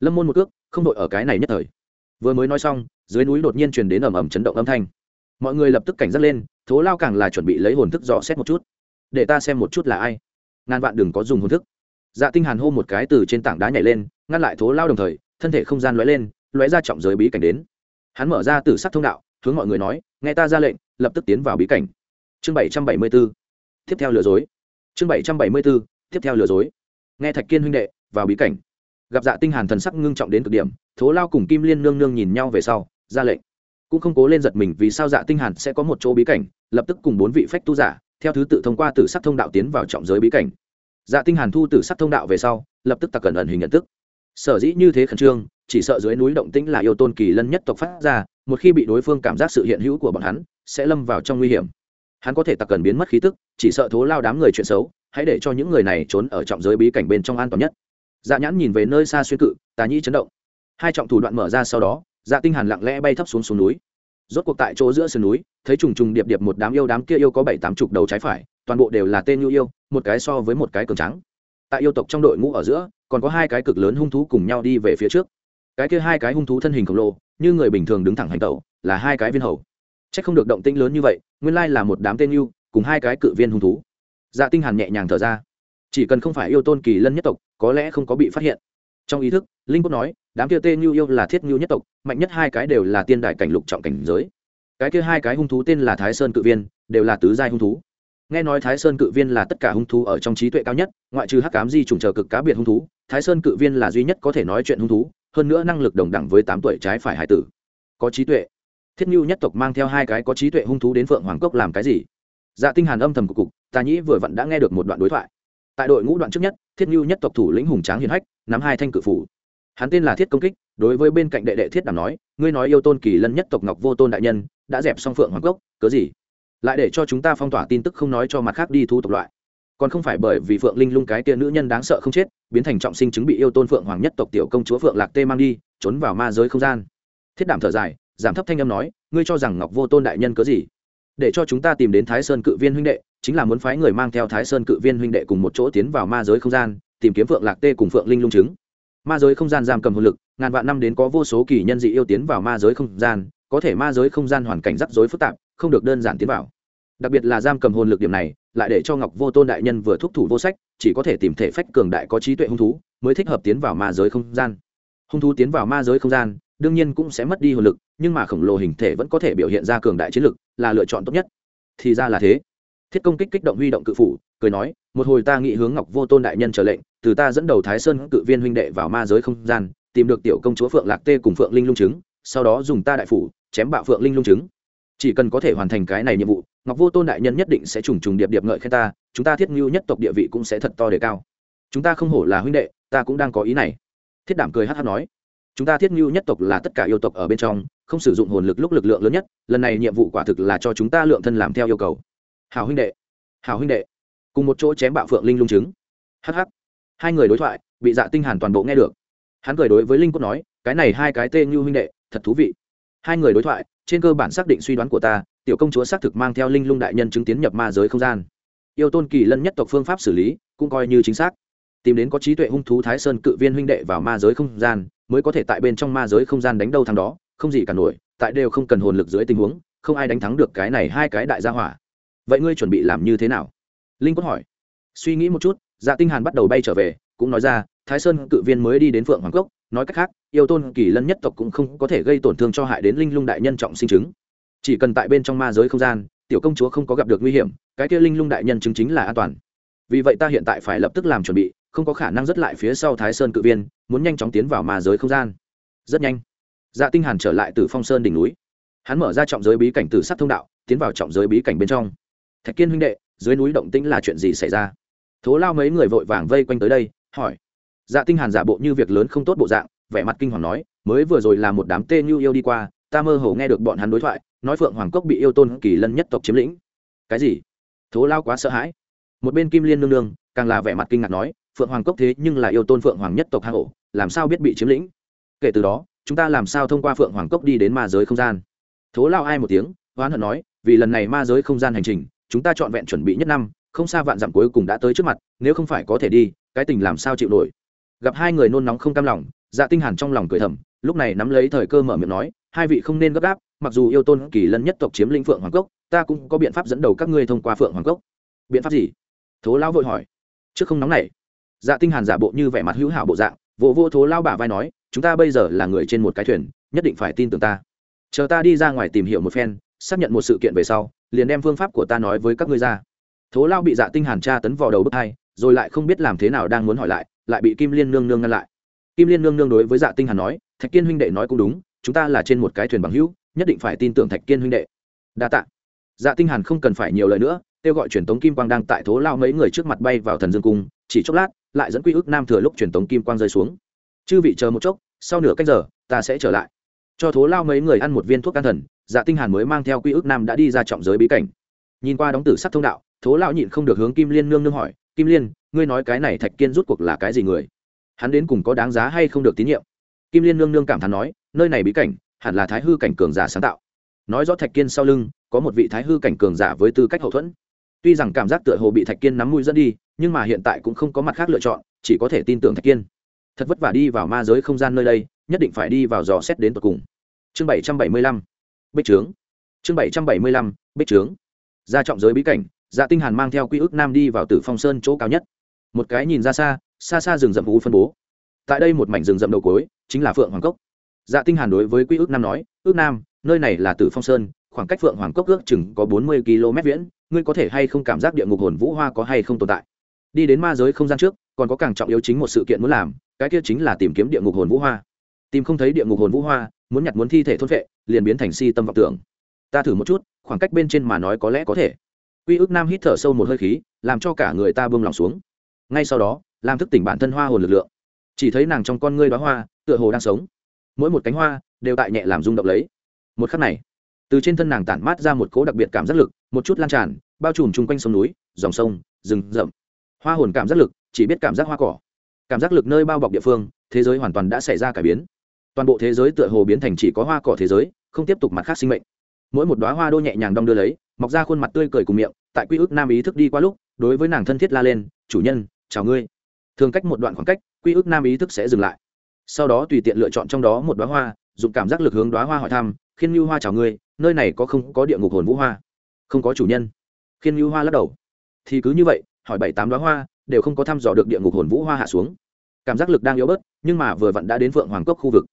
Lâm môn một cước, không đội ở cái này nhất thời vừa mới nói xong, dưới núi đột nhiên truyền đến ầm ầm chấn động âm thanh. Mọi người lập tức cảnh giác lên, thố lao càng là chuẩn bị lấy hồn thức dò xét một chút. Để ta xem một chút là ai. Ngàn vạn đừng có dùng hồn thức. Dạ tinh hàn hô một cái từ trên tảng đá nhảy lên, ngăn lại thố lao đồng thời, thân thể không gian lóe lên, lóe ra trọng giới bí cảnh đến. Hắn mở ra từ sắc thông đạo, hướng mọi người nói, nghe ta ra lệnh, lập tức tiến vào bí cảnh. Chương 774 tiếp theo lừa dối. Chương 774 tiếp theo lừa dối. Nghe thạch kiên huynh đệ, vào bí cảnh gặp dạ tinh hàn thần sắc ngưng trọng đến cực điểm, thố lao cùng kim liên nương nương nhìn nhau về sau, ra lệnh. Cũng không cố lên giật mình vì sao dạ tinh hàn sẽ có một chỗ bí cảnh, lập tức cùng bốn vị phách tu giả, theo thứ tự thông qua tử sắc thông đạo tiến vào trọng giới bí cảnh. Dạ tinh hàn thu tử sắc thông đạo về sau, lập tức tặc cẩn ẩn hình nhận tức sở dĩ như thế khẩn trương, chỉ sợ dưới núi động tĩnh là yêu tôn kỳ lân nhất tộc phát ra, một khi bị đối phương cảm giác sự hiện hữu của bọn hắn, sẽ lâm vào trong nguy hiểm. Hắn có thể tặc cần biến mất khí tức, chỉ sợ thố lao đám người chuyện xấu, hãy để cho những người này trốn ở trọng giới bí cảnh bên trong an toàn nhất dạ nhãn nhìn về nơi xa xuyên cự, tà nhĩ chấn động. Hai trọng thủ đoạn mở ra sau đó dạ tinh hàn lặng lẽ bay thấp xuống xuống núi. Rốt cuộc tại chỗ giữa sườn núi, thấy trùng trùng điệp điệp một đám yêu đám kia yêu có bảy tám chục đầu trái phải, toàn bộ đều là tên nhu yêu, một cái so với một cái cường trắng tại yêu tộc trong đội ngũ ở giữa, còn có hai cái cực lớn hung thú cùng nhau đi về phía trước. Cái kia hai cái hung thú thân hình khổng lồ, như người bình thường đứng thẳng hành tẩu, là hai cái viên hầu. Chắc không được động tĩnh lớn như vậy, nguyên lai là một đám tên nhu cùng hai cái cự viên hung thú. Dạ tinh hàn nhẹ nhàng thở ra chỉ cần không phải yêu tôn kỳ lân nhất tộc, có lẽ không có bị phát hiện. Trong ý thức, linh quốc nói, đám kia tên như yêu là thiết nhu nhất tộc, mạnh nhất hai cái đều là tiên đại cảnh lục trọng cảnh giới. Cái kia hai cái hung thú tên là thái sơn cự viên, đều là tứ giai hung thú. Nghe nói thái sơn cự viên là tất cả hung thú ở trong trí tuệ cao nhất, ngoại trừ hắc cám di trùng chờ cực cá biệt hung thú, thái sơn cự viên là duy nhất có thể nói chuyện hung thú, hơn nữa năng lực đồng đẳng với tám tuổi trái phải hải tử. Có trí tuệ. Thiết nhu nhất tộc mang theo hai cái có trí tuệ hung thú đến phượng hoàng cốc làm cái gì? Dạ tinh hàn âm thầm cục cục tà nhĩ vừa vặn đã nghe được một đoạn đối thoại tại đội ngũ đoạn trước nhất, thiết nhu nhất tộc thủ lĩnh hùng tráng hiền hách, nắm hai thanh cự phủ. Hắn tên là thiết công kích, đối với bên cạnh đệ đệ thiết đảm nói, ngươi nói yêu tôn kỳ lân nhất tộc ngọc vô tôn đại nhân, đã dẹp xong phượng hoàng cốc, cớ gì? Lại để cho chúng ta phong tỏa tin tức không nói cho mặt khác đi thu tộc loại. Còn không phải bởi vì phượng linh lung cái tia nữ nhân đáng sợ không chết, biến thành trọng sinh chứng bị yêu tôn phượng hoàng nhất tộc tiểu công chúa phượng lạc tê mang đi, trốn vào ma giới không gian. Thiết đảm thở dài, giảm thấp thanh âm nói, ngươi cho rằng ngọc vô tôn đại nhân cớ gì? Để cho chúng ta tìm đến thái sơn cự viên huynh đệ, chính là muốn phái người mang theo thái sơn cự viên huynh đệ cùng một chỗ tiến vào ma giới không gian, tìm kiếm phượng lạc tê cùng phượng linh lung chứng ma giới không gian giam cầm hồn lực, ngàn vạn năm đến có vô số kỳ nhân dị yêu tiến vào ma giới không gian, có thể ma giới không gian hoàn cảnh rắc rối phức tạp, không được đơn giản tiến vào. Đặc biệt là giam cầm hồn lực điểm này, lại để cho ngọc vô tôn đại nhân vừa thúc thủ vô sách, chỉ có thể tìm thể phách cường đại có trí tuệ hung thú, mới thích hợp tiến vào ma giới không gian. Hung thú tiến vào ma giới không gian đương nhiên cũng sẽ mất đi hồn lực, nhưng mà khổng lồ hình thể vẫn có thể biểu hiện ra cường đại chiến lực, là lựa chọn tốt nhất. Thì ra là thế. Thiết công kích kích động huy động cự phủ, cười nói, một hồi ta nghĩ hướng ngọc vô tôn đại nhân trở lệnh, từ ta dẫn đầu thái sơn cự viên huynh đệ vào ma giới không gian, tìm được tiểu công chúa phượng lạc tê cùng phượng linh lung chứng sau đó dùng ta đại phủ chém bạo phượng linh lung chứng chỉ cần có thể hoàn thành cái này nhiệm vụ, ngọc vô tôn đại nhân nhất định sẽ trùng trùng điệp điệp ngợi khen ta, chúng ta thiết ngưu nhất tộc địa vị cũng sẽ thật to đề cao. Chúng ta không hổ là huynh đệ, ta cũng đang có ý này. Thiết đảm cười hát hát nói chúng ta thiết ngưu nhất tộc là tất cả yêu tộc ở bên trong, không sử dụng hồn lực lúc lực lượng lớn nhất, lần này nhiệm vụ quả thực là cho chúng ta lượng thân làm theo yêu cầu. Hào huynh đệ hào huynh đệ. Cùng một chỗ chém bạo phượng linh lung chứng. Hh hai người đối thoại, bị dạ tinh hàn toàn bộ nghe được. Hắn cười đối với linh cốt nói, cái này hai cái tên như huynh đệ, thật thú vị. Hai người đối thoại, trên cơ bản xác định suy đoán của ta, tiểu công chúa xác thực mang theo linh lung đại nhân chứng tiến nhập ma giới không gian. Yêu tôn kỳ lân nhất tộc phương pháp xử lý, cũng coi như chính xác. Tìm đến có trí tuệ hung thú thái sơn cự viên huynh đệ vào ma giới không gian mới có thể tại bên trong ma giới không gian đánh đâu thằng đó, không gì cả nổi, tại đều không cần hồn lực dưới tình huống, không ai đánh thắng được cái này hai cái đại gia hỏa. Vậy ngươi chuẩn bị làm như thế nào? Linh quất hỏi. Suy nghĩ một chút dạ tinh hàn bắt đầu bay trở về, cũng nói ra, thái sơn cự viên mới đi đến phượng hoàng cốc, nói cách khác, yêu tôn kỳ lân nhất tộc cũng không có thể gây tổn thương cho hại đến linh lung đại nhân trọng sinh chứng. Chỉ cần tại bên trong ma giới không gian, tiểu công chúa không có gặp được nguy hiểm, cái kia linh lung đại nhân chứng chính là an toàn. Vì vậy ta hiện tại phải lập tức làm chuẩn bị không có khả năng dứt lại phía sau thái sơn cự viên, muốn nhanh chóng tiến vào ma giới không gian. Rất nhanh. Dạ tinh hàn trở lại từ phong sơn đỉnh núi. Hắn mở ra trọng giới bí cảnh từ sát thông đạo, tiến vào trọng giới bí cảnh bên trong. Thạch kiên huynh đệ, dưới núi động tĩnh là chuyện gì xảy ra? Thố lao mấy người vội vàng vây quanh tới đây, hỏi. Dạ tinh hàn giả bộ như việc lớn không tốt bộ dạng, vẻ mặt kinh hoàng nói, mới vừa rồi là một đám tên như yêu đi qua, ta mơ hồ nghe được bọn hắn đối thoại, nói phượng hoàng cốc bị yêu tôn kỳ lân nhất tộc chiếm lĩnh. Cái gì? Thố lao quá sợ hãi. Một bên kim liên nương nương, càng là vẻ mặt kinh ngạc nói phượng hoàng cốc thế nhưng là yêu tôn phượng hoàng nhất tộc hang ổ, làm sao biết bị chiếm lĩnh? Kể từ đó, chúng ta làm sao thông qua phượng hoàng cốc đi đến ma giới không gian? Thố lao ai một tiếng hoán hận nói, vì lần này ma giới không gian hành trình, chúng ta chọn vẹn chuẩn bị nhất năm, không xa vạn dặm cuối cùng đã tới trước mặt, nếu không phải có thể đi, cái tình làm sao chịu nổi? Gặp hai người nôn nóng không cam lòng dạ tinh hàn trong lòng cười thầm, lúc này nắm lấy thời cơ mở miệng nói, hai vị không nên gấp gáp, mặc dù yêu tôn kỳ lân nhất tộc chiếm lĩnh phượng hoàng cốc, ta cũng có biện pháp dẫn đầu các ngươi thông qua phượng hoàng cốc. Biện pháp gì? Thố lão vội hỏi. Trước không nóng này dạ tinh hàn giả bộ như vẻ mặt hữu hảo bộ dạng, vỗ vỗ thố lao bả vai nói, chúng ta bây giờ là người trên một cái thuyền, nhất định phải tin tưởng ta. Chờ ta đi ra ngoài tìm hiểu một phen, xác nhận một sự kiện về sau, liền đem phương pháp của ta nói với các ngươi ra. Thố lao bị dạ tinh hàn tra tấn vào đầu bức hai, rồi lại không biết làm thế nào đang muốn hỏi lại lại bị kim liên nương nương ngăn lại. Kim liên nương nương đối với dạ tinh hàn nói, thạch kiên huynh đệ nói cũng đúng, chúng ta là trên một cái thuyền bằng hữu, nhất định phải tin tưởng thạch kiên huynh đệ. Đa tạ. Dạ tinh hàn không cần phải nhiều lời nữa, kêu gọi truyền tống kim quang đang tại thố lao mấy người trước mặt bay vào thần dương cung, chỉ chốc lát lại dẫn quy ước nam thừa lúc truyền tống kim quang rơi xuống. Chư vị chờ một chốc, sau nửa cách giờ, ta sẽ trở lại. Cho thố lao mấy người ăn một viên thuốc can thần dạ tinh hàn mới mang theo quy ước nam đã đi ra trọng giới bí cảnh. Nhìn qua đóng tử sắc thông đạo, thố lão nhịn không được hướng kim liên nương nương hỏi, kim liên, ngươi nói cái này thạch kiên rút cuộc là cái gì người? Hắn đến cùng có đáng giá hay không được tín nhiệm? Kim liên nương nương cảm thán nói, nơi này bí cảnh, hẳn là thái hư cảnh cường giả sáng tạo. Nói rõ thạch kiên sau lưng, có một vị thái hư cảnh cường giả với tư cách hậu thuẫn tuy rằng cảm giác tựa hồ bị thạch kiên nắm mũi dẫn đi, nhưng mà hiện tại cũng không có mặt khác lựa chọn, chỉ có thể tin tưởng thạch kiên. Thật vất vả đi vào ma giới không gian nơi đây, nhất định phải đi vào dò xét đến tận cùng. Chương bảy trăm bảy mươi lăm, bích trướng. Chương bảy trăm bảy mươi lăm, bích trướng. Ra trọng giới bí cảnh dạ tinh hàn mang theo quy Ước nam đi vào tử phong sơn chỗ cao nhất. Một cái nhìn ra xa xa xa rừng rậm vũ phân bố. Tại đây một mảnh rừng rậm đầu cối chính là phượng hoàng cốc. Dạ tinh hàn đối với quy Ước nam nói, ước nam, nơi này là tử phong sơn, khoảng cách phượng hoàng cốc ước chừng có 40 km viễn ngươi có thể hay không cảm giác địa ngục hồn vũ hoa có hay không tồn tại? Đi đến ma giới không gian trước, còn có càng trọng yếu chính một sự kiện muốn làm, cái kia chính là tìm kiếm địa ngục hồn vũ hoa. Tìm không thấy địa ngục hồn vũ hoa, muốn nhặt muốn thi thể thôn vệ, liền biến thành si tâm vọng tưởng. Ta thử một chút, khoảng cách bên trên mà nói có lẽ có thể. Quy ước nam hít thở sâu một hơi khí, làm cho cả người ta bông lòng xuống. Ngay sau đó, làm thức tỉnh bản thân hoa hồn lực lượng. Chỉ thấy nàng trong con ngươi đoá hoa, tựa hồ đang sống. Mỗi một cánh hoa, đều tại nhẹ làm rung động lấy. Một khắc này, từ trên thân nàng tản mát ra một cố đặc biệt cảm giác lực một chút lan tràn, bao trùm chung quanh sông núi, dòng sông, rừng rậm. Hoa hồn cảm giác lực, chỉ biết cảm giác hoa cỏ. Cảm giác lực nơi bao bọc địa phương, thế giới hoàn toàn đã xảy ra cải biến. Toàn bộ thế giới tựa hồ biến thành chỉ có hoa cỏ thế giới, không tiếp tục mặt khác sinh mệnh. Mỗi một đoá hoa đô nhẹ nhàng đong đưa lấy, mọc ra khuôn mặt tươi cười cùng miệng, tại quy ước nam ý thức đi qua lúc, đối với nàng thân thiết la lên, chủ nhân, chào ngươi. Thường cách một đoạn khoảng cách, quy ước nam ý thức sẽ dừng lại. Sau đó tùy tiện lựa chọn trong đó một đoá hoa, dùng cảm giác lực hướng đoá hoa hỏi thăm, khiên như hoa chào ngươi, nơi này có không có địa ngục hồn vũ hoa? Không có chủ nhân. Khiên như hoa lắc đầu. Thì cứ như vậy, hỏi bảy tám đoá hoa, đều không có thăm dò được địa ngục hồn vũ hoa hạ xuống. Cảm giác lực đang yếu bớt, nhưng mà vừa vặn đã đến phượng hoàng cốc khu vực.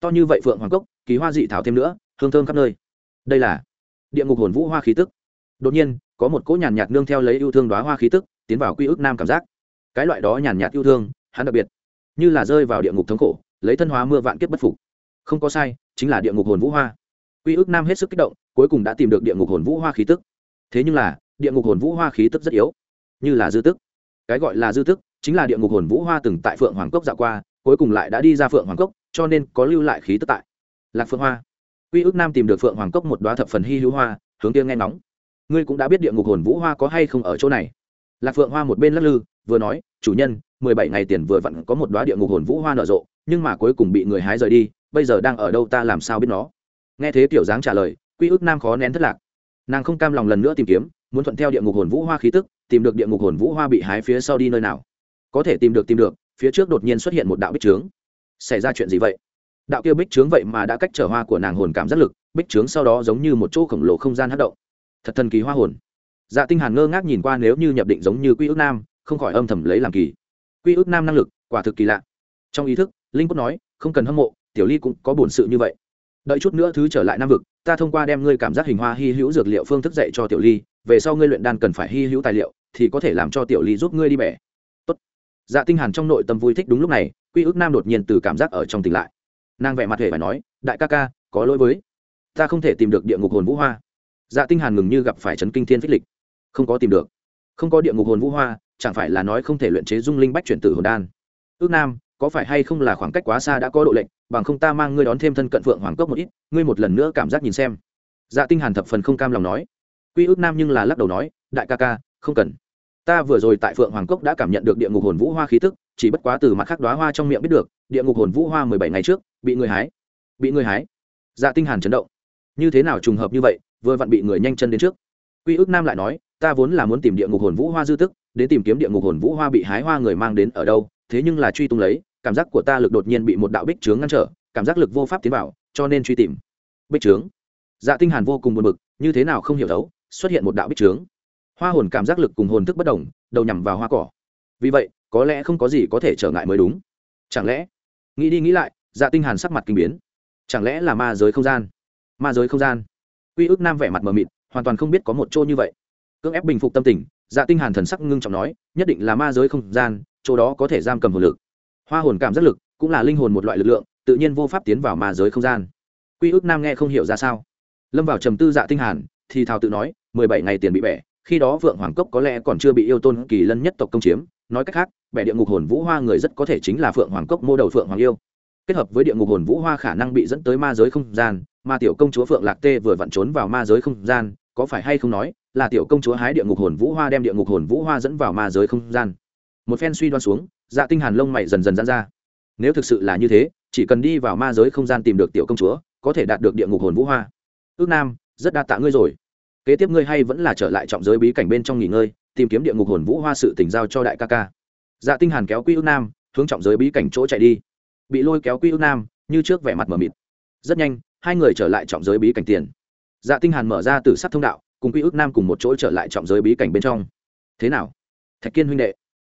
To như vậy phượng hoàng cốc ký hoa dị thảo thêm nữa, hương thơm khắp nơi. Đây là địa ngục hồn vũ hoa khí tức. Đột nhiên, có một cỗ nhàn nhạt nương theo lấy yêu thương đoá hoa khí tức, tiến vào quy ước nam cảm giác. Cái loại đó nhàn nhạt yêu thương, hắn đặc biệt, như là rơi vào địa ngục thống khổ, lấy thân hóa mưa vạn kiếp bất phục. Không có sai, chính là địa ngục hồn vũ hoa quy ức nam hết sức kích động, cuối cùng đã tìm được địa ngục hồn vũ hoa khí tức. Thế nhưng là, địa ngục hồn vũ hoa khí tức rất yếu. Như là dư tức. Cái gọi là dư tức chính là địa ngục hồn vũ hoa từng tại phượng hoàng cốc dạo qua, cuối cùng lại đã đi ra phượng hoàng cốc, cho nên có lưu lại khí tức tại. Lạc phượng hoa. Quy ức nam tìm được phượng hoàng cốc một đoá thập phần hy hữu hoa, hướng kia nghe ngóng. Ngươi cũng đã biết địa ngục hồn vũ hoa có hay không ở chỗ này. Lạc phượng hoa một bên lắc lư, vừa nói, chủ nhân, mười bảy ngày tiền vừa vặn có một đoá địa ngục hồn vũ hoa nở rộ, nhưng mà cuối cùng bị người hái rời đi, bây giờ đang ở đâu ta làm sao biết nó? Nghe thế tiểu dáng trả lời, quy ước nam khó nén thất lạc. Nàng không cam lòng lần nữa tìm kiếm, muốn thuận theo địa ngục hồn vũ hoa khí tức, tìm được địa ngục hồn vũ hoa bị hái phía sau đi nơi nào. Có thể tìm được tìm được, phía trước đột nhiên xuất hiện một đạo bích trướng. Xảy ra chuyện gì vậy? Đạo kia bích trướng vậy mà đã cách trở hoa của nàng hồn cảm giác lực, bích trướng sau đó giống như một chỗ khổng lồ không gian hất động. Thật thần kỳ hoa hồn. Dạ tinh hàn ngơ ngác nhìn qua nếu như nhập định giống như quy ước nam, không khỏi âm thầm lấy làm kỳ. Quy ước nam năng lực, quả thực kỳ lạ. Trong ý thức, linh cốt nói, không cần hâm mộ, tiểu ly cũng có buồn sự như vậy đợi chút nữa thứ trở lại nam vực, ta thông qua đem ngươi cảm giác hình hoa hy hữu dược liệu phương thức dạy cho tiểu ly, về sau ngươi luyện đan cần phải hy hữu tài liệu, thì có thể làm cho tiểu ly giúp ngươi đi bẻ. Tốt. dạ tinh hàn trong nội tâm vui thích đúng lúc này, quy ước nam đột nhiên từ cảm giác ở trong tỉnh lại. Nàng vẻ mặt hề phải nói, đại ca ca, có lỗi với, ta không thể tìm được địa ngục hồn vũ hoa. Dạ tinh hàn ngừng như gặp phải chấn kinh thiên phích lịch. Không có tìm được. Không có địa ngục hồn vũ hoa, chẳng phải là nói không thể luyện chế dung linh bách chuyển tử hồn đan. Ước nam có phải hay không là khoảng cách quá xa đã có độ lệnh bằng không ta mang ngươi đón thêm thân cận phượng hoàng cốc một ít, ngươi một lần nữa cảm giác nhìn xem. Dạ tinh hàn thập phần không cam lòng nói. Quy ước nam nhưng là lắc đầu nói, đại ca ca, không cần. Ta vừa rồi tại phượng hoàng cốc đã cảm nhận được địa ngục hồn vũ hoa khí tức, chỉ bất quá từ mặt khác đóa hoa trong miệng biết được, địa ngục hồn vũ hoa mười bảy ngày trước, bị người hái. Bị người hái. Dạ tinh hàn chấn động. Như thế nào trùng hợp như vậy, vừa vặn bị người nhanh chân đến trước. Quy ước nam lại nói, ta vốn là muốn tìm địa ngục hồn vũ hoa dư tức, đến tìm kiếm địa ngục hồn vũ hoa bị hái hoa người mang đến ở đâu thế nhưng là truy tung lấy, cảm giác của ta lực đột nhiên bị một đạo bích trướng ngăn trở, cảm giác lực vô pháp tiến vào, cho nên truy tìm. Bích trướng? Dạ tinh hàn vô cùng buồn bực, như thế nào không hiểu đấu xuất hiện một đạo bích trướng. Hoa hồn cảm giác lực cùng hồn thức bất đồng, đầu nhằm vào hoa cỏ. Vì vậy, có lẽ không có gì có thể trở ngại mới đúng. Chẳng lẽ? Nghĩ đi nghĩ lại dạ tinh hàn sắc mặt kinh biến. Chẳng lẽ là ma giới không gian? Ma giới không gian. Quy ước nam vẻ mặt mờ mịt, hoàn toàn không biết có một chỗ như vậy. Cưỡng ép bình phục tâm tình dạ tinh hàn thần sắc ngưng trọng nói, nhất định là ma giới không gian chỗ đó có thể giam cầm hồn lực. Hoa hồn cảm giác lực cũng là linh hồn một loại lực lượng, tự nhiên vô pháp tiến vào ma giới không gian. Quy ước nam nghe không hiểu ra sao. Lâm vào trầm tư dạ tinh hàn, thì thào tự nói, mười bảy ngày tiền bị bẻ, khi đó vượng hoàng cốc có lẽ còn chưa bị yêu tôn kỳ lân nhất tộc công chiếm. Nói cách khác, bẻ địa ngục hồn vũ hoa người rất có thể chính là phượng hoàng cốc mô đầu phượng hoàng yêu. Kết hợp với địa ngục hồn vũ hoa khả năng bị dẫn tới ma giới không gian, mà tiểu công chúa phượng lạc tê vừa vặn trốn vào ma giới không gian, có phải hay không nói, là tiểu công chúa hái địa ngục hồn vũ hoa đem địa ngục hồn vũ hoa dẫn vào ma giới không gian một phen suy đoan xuống dạ tinh hàn lông mày dần dần giãn ra. Nếu thực sự là như thế, chỉ cần đi vào ma giới không gian tìm được tiểu công chúa, có thể đạt được địa ngục hồn vũ hoa. Ước nam, rất đa tạ ngươi rồi. Kế tiếp ngươi hay vẫn là trở lại trọng giới bí cảnh bên trong nghỉ ngơi, tìm kiếm địa ngục hồn vũ hoa sự tình giao cho đại ca ca. Dạ tinh hàn kéo quy ước nam, hướng trọng giới bí cảnh chỗ chạy đi. Bị lôi kéo quy ước nam, như trước vẻ mặt mở mịt. Rất nhanh, hai người trở lại trọng giới bí cảnh tiền. Dạ tinh hàn mở ra tử sát thông đạo, cùng quy ước nam cùng một chỗ trở lại trọng giới bí cảnh bên trong. Thế nào? Thạch kiên huynh đệ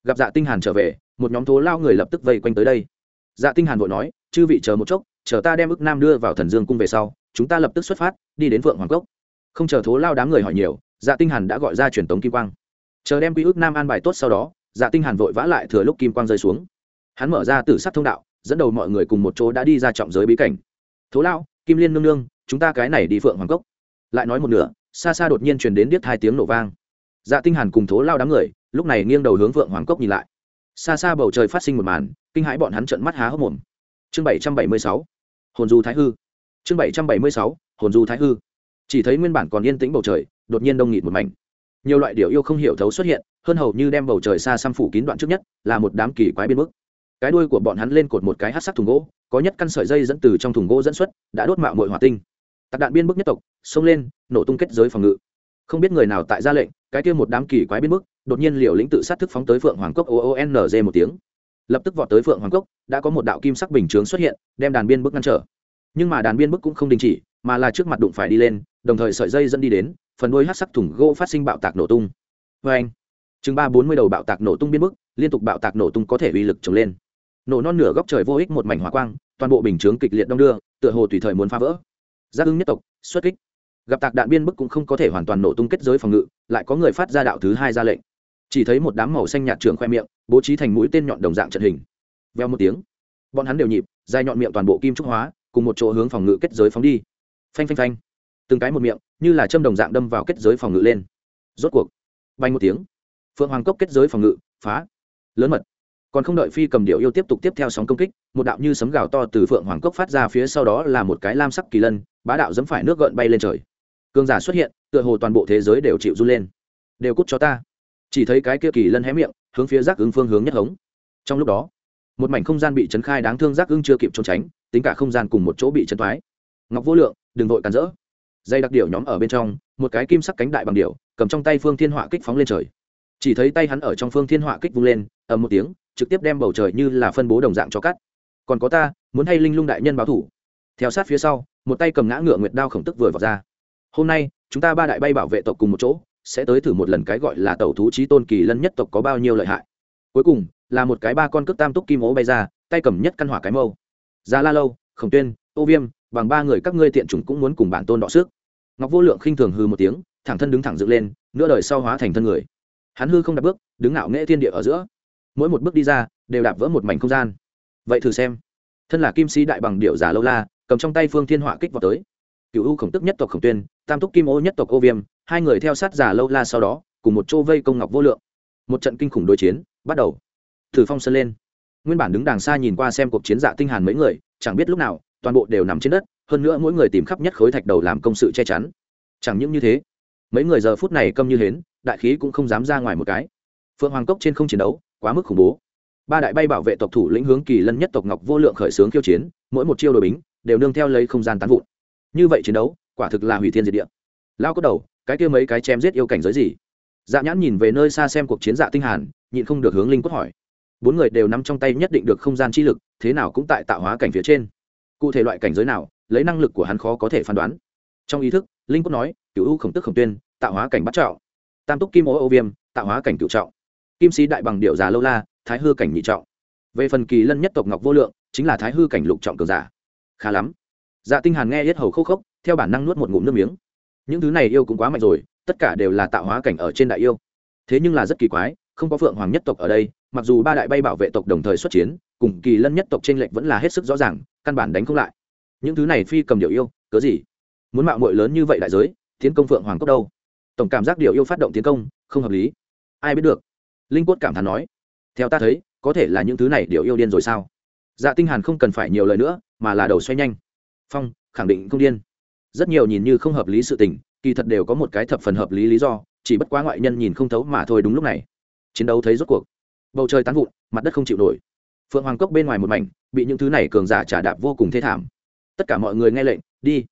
gặp dạ tinh hàn trở về, một nhóm thố lao người lập tức vây quanh tới đây. Dạ tinh hàn vội nói, chư vị chờ một chốc, chờ ta đem ước nam đưa vào thần dương cung về sau, chúng ta lập tức xuất phát, đi đến Vượng hoàng cốc. Không chờ thố lao đám người hỏi nhiều dạ tinh hàn đã gọi ra truyền tống kim quang. Chờ đem quy ước nam an bài tốt sau đó dạ tinh hàn vội vã lại thừa lúc kim quang rơi xuống. Hắn mở ra tử sắc thông đạo, dẫn đầu mọi người cùng một chỗ đã đi ra trọng giới bí cảnh. Thố lao, kim liên nương nương, chúng ta cái này đi phượng hoàng cốc. Lại nói một nửa, xa xa đột nhiên truyền đến điếc hai tiếng nổ vang. Dạ tinh hàn cùng thố lao đám người lúc này nghiêng đầu hướng vượng hoàng cốc nhìn lại. Xa xa bầu trời phát sinh một màn, kinh hãi bọn hắn trợn mắt há hốc mồm. Chương bảy trăm bảy mươi sáu, hồn du thái hư. Chương bảy trăm bảy mươi sáu, hồn du thái hư. Chỉ thấy nguyên bản còn yên tĩnh bầu trời, đột nhiên đông nghịt một mảnh. Nhiều loại điệu yêu không hiểu thấu xuất hiện, hơn hầu như đem bầu trời xa xăm phủ kín đoạn trước nhất, là một đám kỳ quái biên bức. Cái đuôi của bọn hắn lên cột một cái hát sắc thùng gỗ, có nhất căn sợi dây dẫn từ trong thùng gỗ dẫn xuất, đã đốt mạo mội hỏa tinh. Tạc đạn biên bức nhất tộc, xông lên, nổ tung kết giới phòng ngự. Không biết người nào tại ra lệnh, cái kia một đám kỳ quái biên bức đột nhiên liều lĩnh tự sát thức phóng tới phượng hoàng cốc oonz một tiếng. Lập tức vọt tới phượng hoàng cốc, đã có một đạo kim sắc bình chướng xuất hiện, đem đàn biên bức ngăn trở. Nhưng mà đàn biên bức cũng không đình chỉ, mà là trước mặt đụng phải đi lên, đồng thời sợi dây dẫn đi đến, phần đuôi hát sắc thủng gỗ phát sinh bạo tạc nổ tung. Vê anh, chừng ba bốn mươi đầu bạo tạc nổ tung biên bức, liên tục bạo tạc nổ tung có thể uy lực trồng lên. Nổ non nửa góc trời vô ích một mảnh hỏa quang, toàn bộ bình chướng kịch liệt đông đưa, tựa hồ tùy thời muốn phá vỡ. Giác ứng nhất tộc, xuất kích. Gặp tạc đạn biên bức cũng không có thể hoàn toàn nổ tung kết giới phòng ngự, lại có người phát ra đạo thứ hai ra lệnh chỉ thấy một đám màu xanh nhạt trường khoe miệng, bố trí thành mũi tên nhọn đồng dạng trận hình. Veo một tiếng, bọn hắn đều nhịp, dài nhọn miệng toàn bộ kim trúc hóa, cùng một chỗ hướng phòng ngự kết giới phóng đi. Phanh phanh phanh. Từng cái một miệng, như là châm đồng dạng đâm vào kết giới phòng ngự lên. Rốt cuộc, bay một tiếng, phượng hoàng cốc kết giới phòng ngự, phá. Lớn mật. Còn không đợi phi cầm điệu yêu tiếp tục tiếp theo sóng công kích, một đạo như sấm gào to từ phượng hoàng cốc phát ra phía sau đó là một cái lam sắc kỳ lân, bá đạo dẫm phải nước gợn bay lên trời. Cương giả xuất hiện, tựa hồ toàn bộ thế giới đều chịu run lên. Đều cút cho ta chỉ thấy cái kia kỳ lân hé miệng, hướng phía rác ứng phương hướng nhất hống. Trong lúc đó, một mảnh không gian bị chấn khai đáng thương rác ứng chưa kịp trốn tránh, tính cả không gian cùng một chỗ bị chấn thoái. Ngọc vô lượng, đừng vội cản rỡ. Dây đặc điểu nhóm ở bên trong, một cái kim sắc cánh đại bằng điệu cầm trong tay phương thiên họa kích phóng lên trời. Chỉ thấy tay hắn ở trong phương thiên họa kích vung lên, ầm một tiếng, trực tiếp đem bầu trời như là phân bố đồng dạng cho cắt. Còn có ta, muốn hay linh lung đại nhân báo thủ? Theo sát phía sau, một tay cầm ngã ngựa nguyệt đao khổng tức vừa vào ra. Hôm nay, chúng ta ba đại bay bảo vệ tộc cùng một chỗ sẽ tới thử một lần cái gọi là tẩu thú trí tôn kỳ lân nhất tộc có bao nhiêu lợi hại. Cuối cùng, là một cái ba con cước tam túc kim ố bay ra, tay cầm nhất căn hỏa cái mâu. Ra la lâu, khổng tuyên ô viêm, bằng ba người các ngươi tiện chủng cũng muốn cùng bản tôn đọ sức. Ngọc vô lượng khinh thường hư một tiếng, thẳng thân đứng thẳng dựng lên, nửa đời sau hóa thành thân người. Hắn hư không đạp bước, đứng ngạo nghễ thiên địa ở giữa. Mỗi một bước đi ra, đều đạp vỡ một mảnh không gian. Vậy thử xem. Thân là kim sĩ đại bằng điệu giả lâu la, cầm trong tay phương thiên họa kích vào tới cựu u khổng tức nhất tộc khổng tuyên, tam túc kim ô nhất tộc ô viêm, hai người theo sát giả lâu la sau đó, cùng một chỗ vây công ngọc vô lượng. Một trận kinh khủng đối chiến bắt đầu. Thử phong sơn lên. Nguyên bản đứng đàng xa nhìn qua xem cuộc chiến dạ tinh hàn mấy người, chẳng biết lúc nào, toàn bộ đều nằm trên đất, hơn nữa mỗi người tìm khắp nhất khối thạch đầu làm công sự che chắn. Chẳng những như thế, mấy người giờ phút này câm như hến, đại khí cũng không dám ra ngoài một cái. Phượng hoàng cốc trên không chiến đấu, quá mức khủng bố. Ba đại bay bảo vệ tộc thủ lĩnh hướng kỳ lân nhất tộc ngọc vô lượng khởi xướng khiêu chiến, mỗi một chiêu đội bính đều nương theo lấy không gian tán vụn như vậy chiến đấu, quả thực là hủy thiên diệt địa. Lao có đầu, cái kia mấy cái chém giết yêu cảnh giới gì? Dạ nhãn nhìn về nơi xa xem cuộc chiến dạ tinh hàn, nhịn không được hướng linh quất hỏi. Bốn người đều nắm trong tay nhất định được không gian chi lực, thế nào cũng tại tạo hóa cảnh phía trên. Cụ thể loại cảnh giới nào, lấy năng lực của hắn khó có thể phán đoán. Trong ý thức, linh quất nói, cửu u khổng tức khổng tuyên, tạo hóa cảnh bắt trọng. Tam túc kim ô ô viêm, tạo hóa cảnh cửu trọng. Kim sĩ đại bằng điệu già lâu la, thái hư cảnh nhị trọng. Về phần kỳ lân nhất tộc ngọc vô lượng, chính là thái hư cảnh lục trọng cường giả. Khá lắm dạ tinh hàn nghe yết hầu khốc khốc, theo bản năng nuốt một ngụm nước miếng. Những thứ này yêu cũng quá mạnh rồi, tất cả đều là tạo hóa cảnh ở trên đại yêu. Thế nhưng là rất kỳ quái, không có phượng hoàng nhất tộc ở đây, mặc dù ba đại bay bảo vệ tộc đồng thời xuất chiến, cùng kỳ lân nhất tộc trên lệnh vẫn là hết sức rõ ràng, căn bản đánh không lại. Những thứ này phi cầm điều yêu, cớ gì? Muốn mạo muội lớn như vậy đại giới, tiến công phượng hoàng cốc đâu? Tổng cảm giác điều yêu phát động tiến công, không hợp lý. Ai biết được? Linh quất cảm thán nói. Theo ta thấy, có thể là những thứ này điều yêu điên rồi sao? Dạ tinh hàn không cần phải nhiều lời nữa, mà là đầu xoay nhanh phong, khẳng định không điên. Rất nhiều nhìn như không hợp lý sự tình, kỳ thật đều có một cái thập phần hợp lý lý do, chỉ bất quá ngoại nhân nhìn không thấu mà thôi đúng lúc này. Chiến đấu thấy rốt cuộc. Bầu trời tán vụn, mặt đất không chịu nổi. Phượng hoàng cốc bên ngoài một mảnh, bị những thứ này cường giả trả đạp vô cùng thê thảm. Tất cả mọi người nghe lệnh, đi.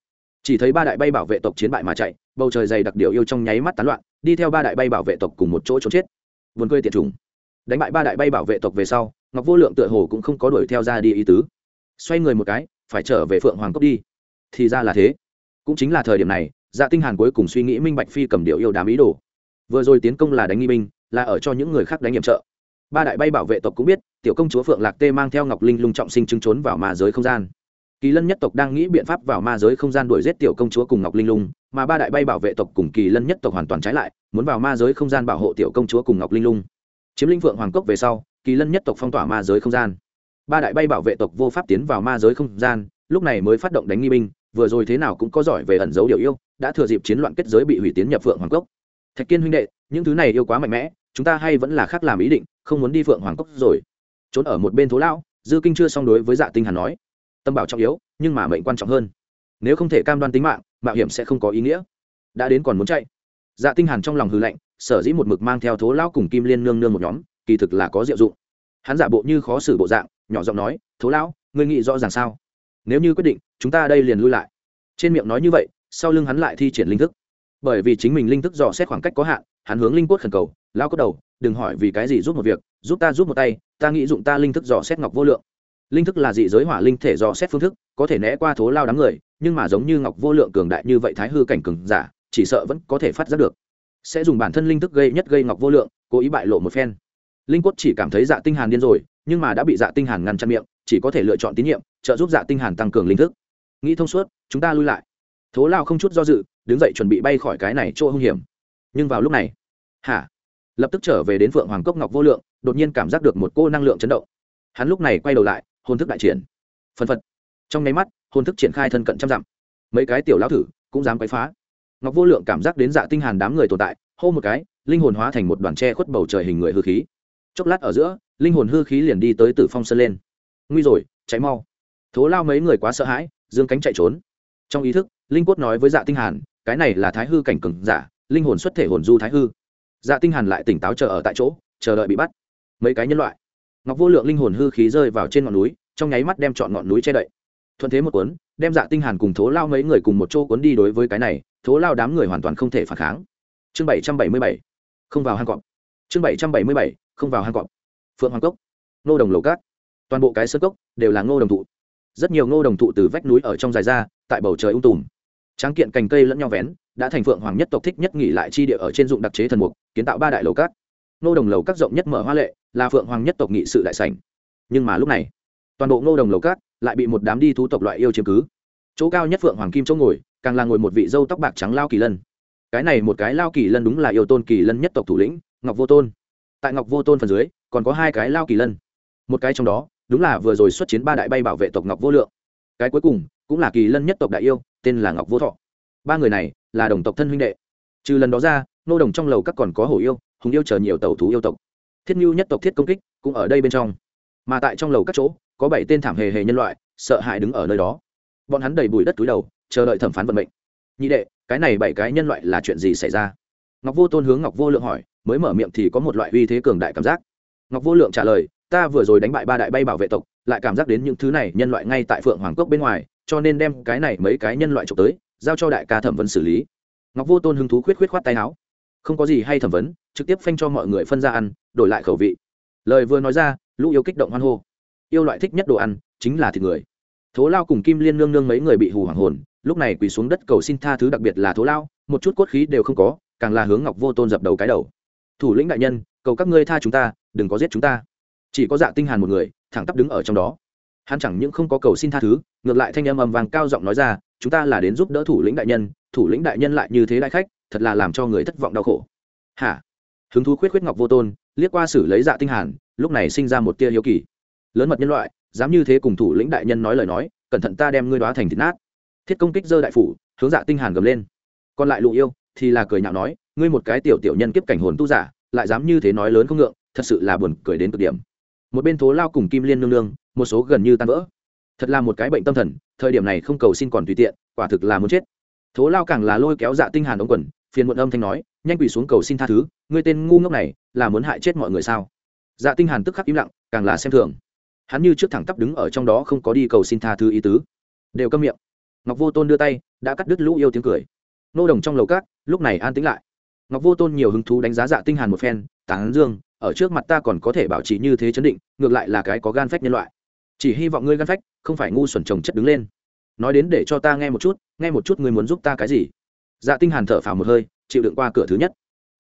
Chỉ thấy ba đại bay bảo vệ tộc chiến bại mà chạy, bầu trời dày đặc điệu yêu trong nháy mắt tán loạn, đi theo ba đại bay bảo vệ tộc cùng một chỗ trốn chết. Vườn cười tiệt trùng đánh bại ba đại bay bảo vệ tộc về sau, ngọc vô lượng tựa hồ cũng không có đuổi theo ra đi ý tứ. Xoay người một cái phải trở về phượng hoàng cốc đi. Thì ra là thế. Cũng chính là thời điểm này dạ tinh hàn cuối cùng suy nghĩ minh bạch phi cầm điệu yêu đám ý đồ. Vừa rồi tiến công là đánh nghi binh, là ở cho những người khác đánh nhiệm trợ. Ba đại bay bảo vệ tộc cũng biết, tiểu công chúa phượng lạc tê mang theo ngọc linh lung trọng sinh chứng trốn vào ma giới không gian. Kỳ lân nhất tộc đang nghĩ biện pháp vào ma giới không gian đuổi giết tiểu công chúa cùng ngọc linh lung, mà ba đại bay bảo vệ tộc cùng kỳ lân nhất tộc hoàn toàn trái lại, muốn vào ma giới không gian bảo hộ tiểu công chúa cùng ngọc linh lung. Chiếm linh phượng hoàng cốc về sau, kỳ lân nhất tộc phong tỏa ma giới không gian ba đại bay bảo vệ tộc vô pháp tiến vào ma giới không gian, lúc này mới phát động đánh nghi binh, vừa rồi thế nào cũng có giỏi về ẩn dấu điều yêu, đã thừa dịp chiến loạn kết giới bị hủy tiến nhập phượng hoàng cốc. Thạch kiên huynh đệ, những thứ này yêu quá mạnh mẽ, chúng ta hay vẫn là khác làm ý định, không muốn đi phượng hoàng cốc rồi. Trốn ở một bên thố lão, dư kinh chưa song đối với dạ tinh hàn nói. Tâm bảo trọng yếu, nhưng mà mệnh quan trọng hơn. Nếu không thể cam đoan tính mạng, mạo hiểm sẽ không có ý nghĩa. Đã đến còn muốn chạy. Dạ tinh hàn trong lòng hư lạnh, sở dĩ một mực mang theo thố lão cùng kim liên nương nương một nhóm, kỳ thực là có diệu dụng. Hắn giả bộ như khó xử bộ dạng nhỏ giọng nói, thố lão, ngươi nghĩ rõ ràng sao? Nếu như quyết định, chúng ta đây liền lui lại. Trên miệng nói như vậy, sau lưng hắn lại thi triển linh thức. Bởi vì chính mình linh thức dò xét khoảng cách có hạn, hắn hướng linh quốc khẩn cầu lao cốt đầu, đừng hỏi vì cái gì giúp một việc, giúp ta giúp một tay, ta nghĩ dụng ta linh thức dò xét ngọc vô lượng. Linh thức là dị giới hỏa linh thể dò xét phương thức, có thể né qua thố lao đám người, nhưng mà giống như ngọc vô lượng cường đại như vậy thái hư cảnh cường giả, chỉ sợ vẫn có thể phát giác được. Sẽ dùng bản thân linh thức gây nhất gây ngọc vô lượng, cố ý bại lộ một phen. Linh quất chỉ cảm thấy dạ tinh hàn điên rồi nhưng mà đã bị dạ tinh hàn ngăn chặn miệng, chỉ có thể lựa chọn tín nhiệm, trợ giúp dạ tinh hàn tăng cường linh thức. Nghĩ thông suốt, chúng ta lui lại. Thố lao không chút do dự, đứng dậy chuẩn bị bay khỏi cái này chỗ hung hiểm. Nhưng vào lúc này, hả? Lập tức trở về đến phượng hoàng cốc ngọc vô lượng, đột nhiên cảm giác được một cô năng lượng chấn động. Hắn lúc này quay đầu lại, hồn thức đại triển. Phân phật. Trong nháy mắt, hồn thức triển khai thân cận trăm dặm. Mấy cái tiểu lão thử cũng dám quấy phá. Ngọc vô lượng cảm giác đến dạ tinh hàn đám người tồn tại, hô một cái, linh hồn hóa thành một đoàn tre khuất bầu trời hình người hư khí. Chốc lát ở giữa linh hồn hư khí liền đi tới tử phong sơn lên. Nguy rồi, cháy mau. Thố lao mấy người quá sợ hãi, dương cánh chạy trốn. Trong ý thức, linh quất nói với dạ tinh hàn, cái này là thái hư cảnh cường giả, linh hồn xuất thể hồn du thái hư. Dạ tinh hàn lại tỉnh táo chờ ở tại chỗ, chờ đợi bị bắt. Mấy cái nhân loại. Ngọc vô lượng linh hồn hư khí rơi vào trên ngọn núi, trong nháy mắt đem chọn ngọn núi che đậy. Thuận thế một cuốn, đem dạ tinh hàn cùng thố lao mấy người cùng một chỗ cuốn đi đối với cái này, thố lao đám người hoàn toàn không thể phản kháng. Chương bảy trăm bảy mươi bảy, không vào hang cọp. Chương bảy trăm bảy mươi bảy, không vào hang cọp phượng hoàng cốc, ngô đồng lầu cát, toàn bộ cái sơ cốc đều là ngô đồng thụ. Rất nhiều ngô đồng thụ từ vách núi ở trong dài ra, tại bầu trời ung tùm. Tráng kiện cành cây lẫn nhau vén, đã thành phượng hoàng nhất tộc thích nhất nghỉ lại chi địa ở trên dụng đặc chế thần mục, kiến tạo ba đại lầu cát. Ngô đồng lầu Cát rộng nhất mở hoa lệ, là phượng hoàng nhất tộc nghị sự đại sảnh. Nhưng mà lúc này, toàn bộ ngô đồng lầu cát lại bị một đám đi thú tộc loại yêu chiếm cứ. Chỗ cao nhất phượng hoàng kim chỗ ngồi, càng là ngồi một vị dâu tóc bạc trắng lao kỳ lân. Cái này một cái lao kỳ lân đúng là yêu tôn kỳ lân nhất tộc thủ lĩnh, ngọc vô tôn. Tại ngọc vô tôn phần dưới còn có hai cái lao kỳ lân. Một cái trong đó, đúng là vừa rồi xuất chiến ba đại bay bảo vệ tộc ngọc vô lượng. Cái cuối cùng, cũng là kỳ lân nhất tộc đại yêu, tên là ngọc vô thọ. Ba người này là đồng tộc thân huynh đệ. Trừ lần đó ra, nô đồng trong lầu các còn có hổ yêu, hùng yêu chờ nhiều tàu thú yêu tộc. Thiết mưu nhất tộc thiết công kích cũng ở đây bên trong. Mà tại trong lầu các chỗ, có bảy tên thảm hề hề nhân loại, sợ hãi đứng ở nơi đó. Bọn hắn đầy bụi đất túi đầu, chờ đợi thẩm phán vận mệnh. Nhị đệ, cái này bảy cái nhân loại là chuyện gì xảy ra? Ngọc vô tôn hướng ngọc vô lượng hỏi, mới mở miệng thì có một loại uy thế cường đại cảm giác ngọc vô lượng trả lời, ta vừa rồi đánh bại ba đại bay bảo vệ tộc, lại cảm giác đến những thứ này nhân loại ngay tại phượng hoàng cốc bên ngoài, cho nên đem cái này mấy cái nhân loại trộm tới, giao cho đại ca thẩm vấn xử lý. Ngọc vô tôn hứng thú khuyết khuyết khoát tay áo. Không có gì hay thẩm vấn, trực tiếp phanh cho mọi người phân ra ăn, đổi lại khẩu vị. Lời vừa nói ra, lũ yêu kích động hoan hô. Yêu loại thích nhất đồ ăn, chính là thịt người. Thố lao cùng kim liên nương nương mấy người bị hù hoàng hồn, lúc này quỳ xuống đất cầu xin tha thứ đặc biệt là thố lao, một chút cốt khí đều không có, càng là hướng ngọc vô tôn dập đầu cái đầu. Thủ lĩnh đại nhân cầu các ngươi tha chúng ta, đừng có giết chúng ta. Chỉ có dạ tinh hàn một người, thẳng tắp đứng ở trong đó. Hắn chẳng những không có cầu xin tha thứ, ngược lại thanh âm ầm vàng cao giọng nói ra, chúng ta là đến giúp đỡ thủ lĩnh đại nhân, thủ lĩnh đại nhân lại như thế đại khách, thật là làm cho người thất vọng đau khổ. Hả? Hứng thú khuyết khuyết ngọc vô tôn, liếc qua xử lấy dạ tinh hàn, lúc này sinh ra một tia hiếu kỳ. Lớn mật nhân loại, dám như thế cùng thủ lĩnh đại nhân nói lời nói, cẩn thận ta đem ngươi đóa thành thịt nát. Thiết công kích dơ đại phủ, hướng dạ tinh hàn gầm lên. Còn lại lụ yêu, thì là cười nhạo nói, ngươi một cái tiểu tiểu nhân kiếp cảnh hồn tu giả lại dám như thế nói lớn không ngượng, thật sự là buồn cười đến cực điểm. Một bên thố lao cùng kim liên nương nương, một số gần như tan vỡ. Thật là một cái bệnh tâm thần, thời điểm này không cầu xin còn tùy tiện, quả thực là muốn chết. Thố lao càng là lôi kéo dạ tinh hàn ống quần, phiền muộn âm thanh nói, nhanh quỳ xuống cầu xin tha thứ, ngươi tên ngu ngốc này, là muốn hại chết mọi người sao? Dạ tinh hàn tức khắc im lặng, càng là xem thường. Hắn như trước thẳng tắp đứng ở trong đó không có đi cầu xin tha thứ ý tứ. Đều câm miệng. Ngọc vô tôn đưa tay, đã cắt đứt lũ yêu tiếng cười. Nô đồng trong lầu cát lúc này an tĩnh lại ngọc vô tôn nhiều hứng thú đánh giá dạ tinh hàn một phen, tán dương, ở trước mặt ta còn có thể bảo trì như thế chấn định, ngược lại là cái có gan phách nhân loại. Chỉ hy vọng ngươi gan phách, không phải ngu xuẩn trồng chất đứng lên. Nói đến để cho ta nghe một chút, nghe một chút ngươi muốn giúp ta cái gì? Dạ tinh hàn thở phào một hơi, chịu đựng qua cửa thứ nhất.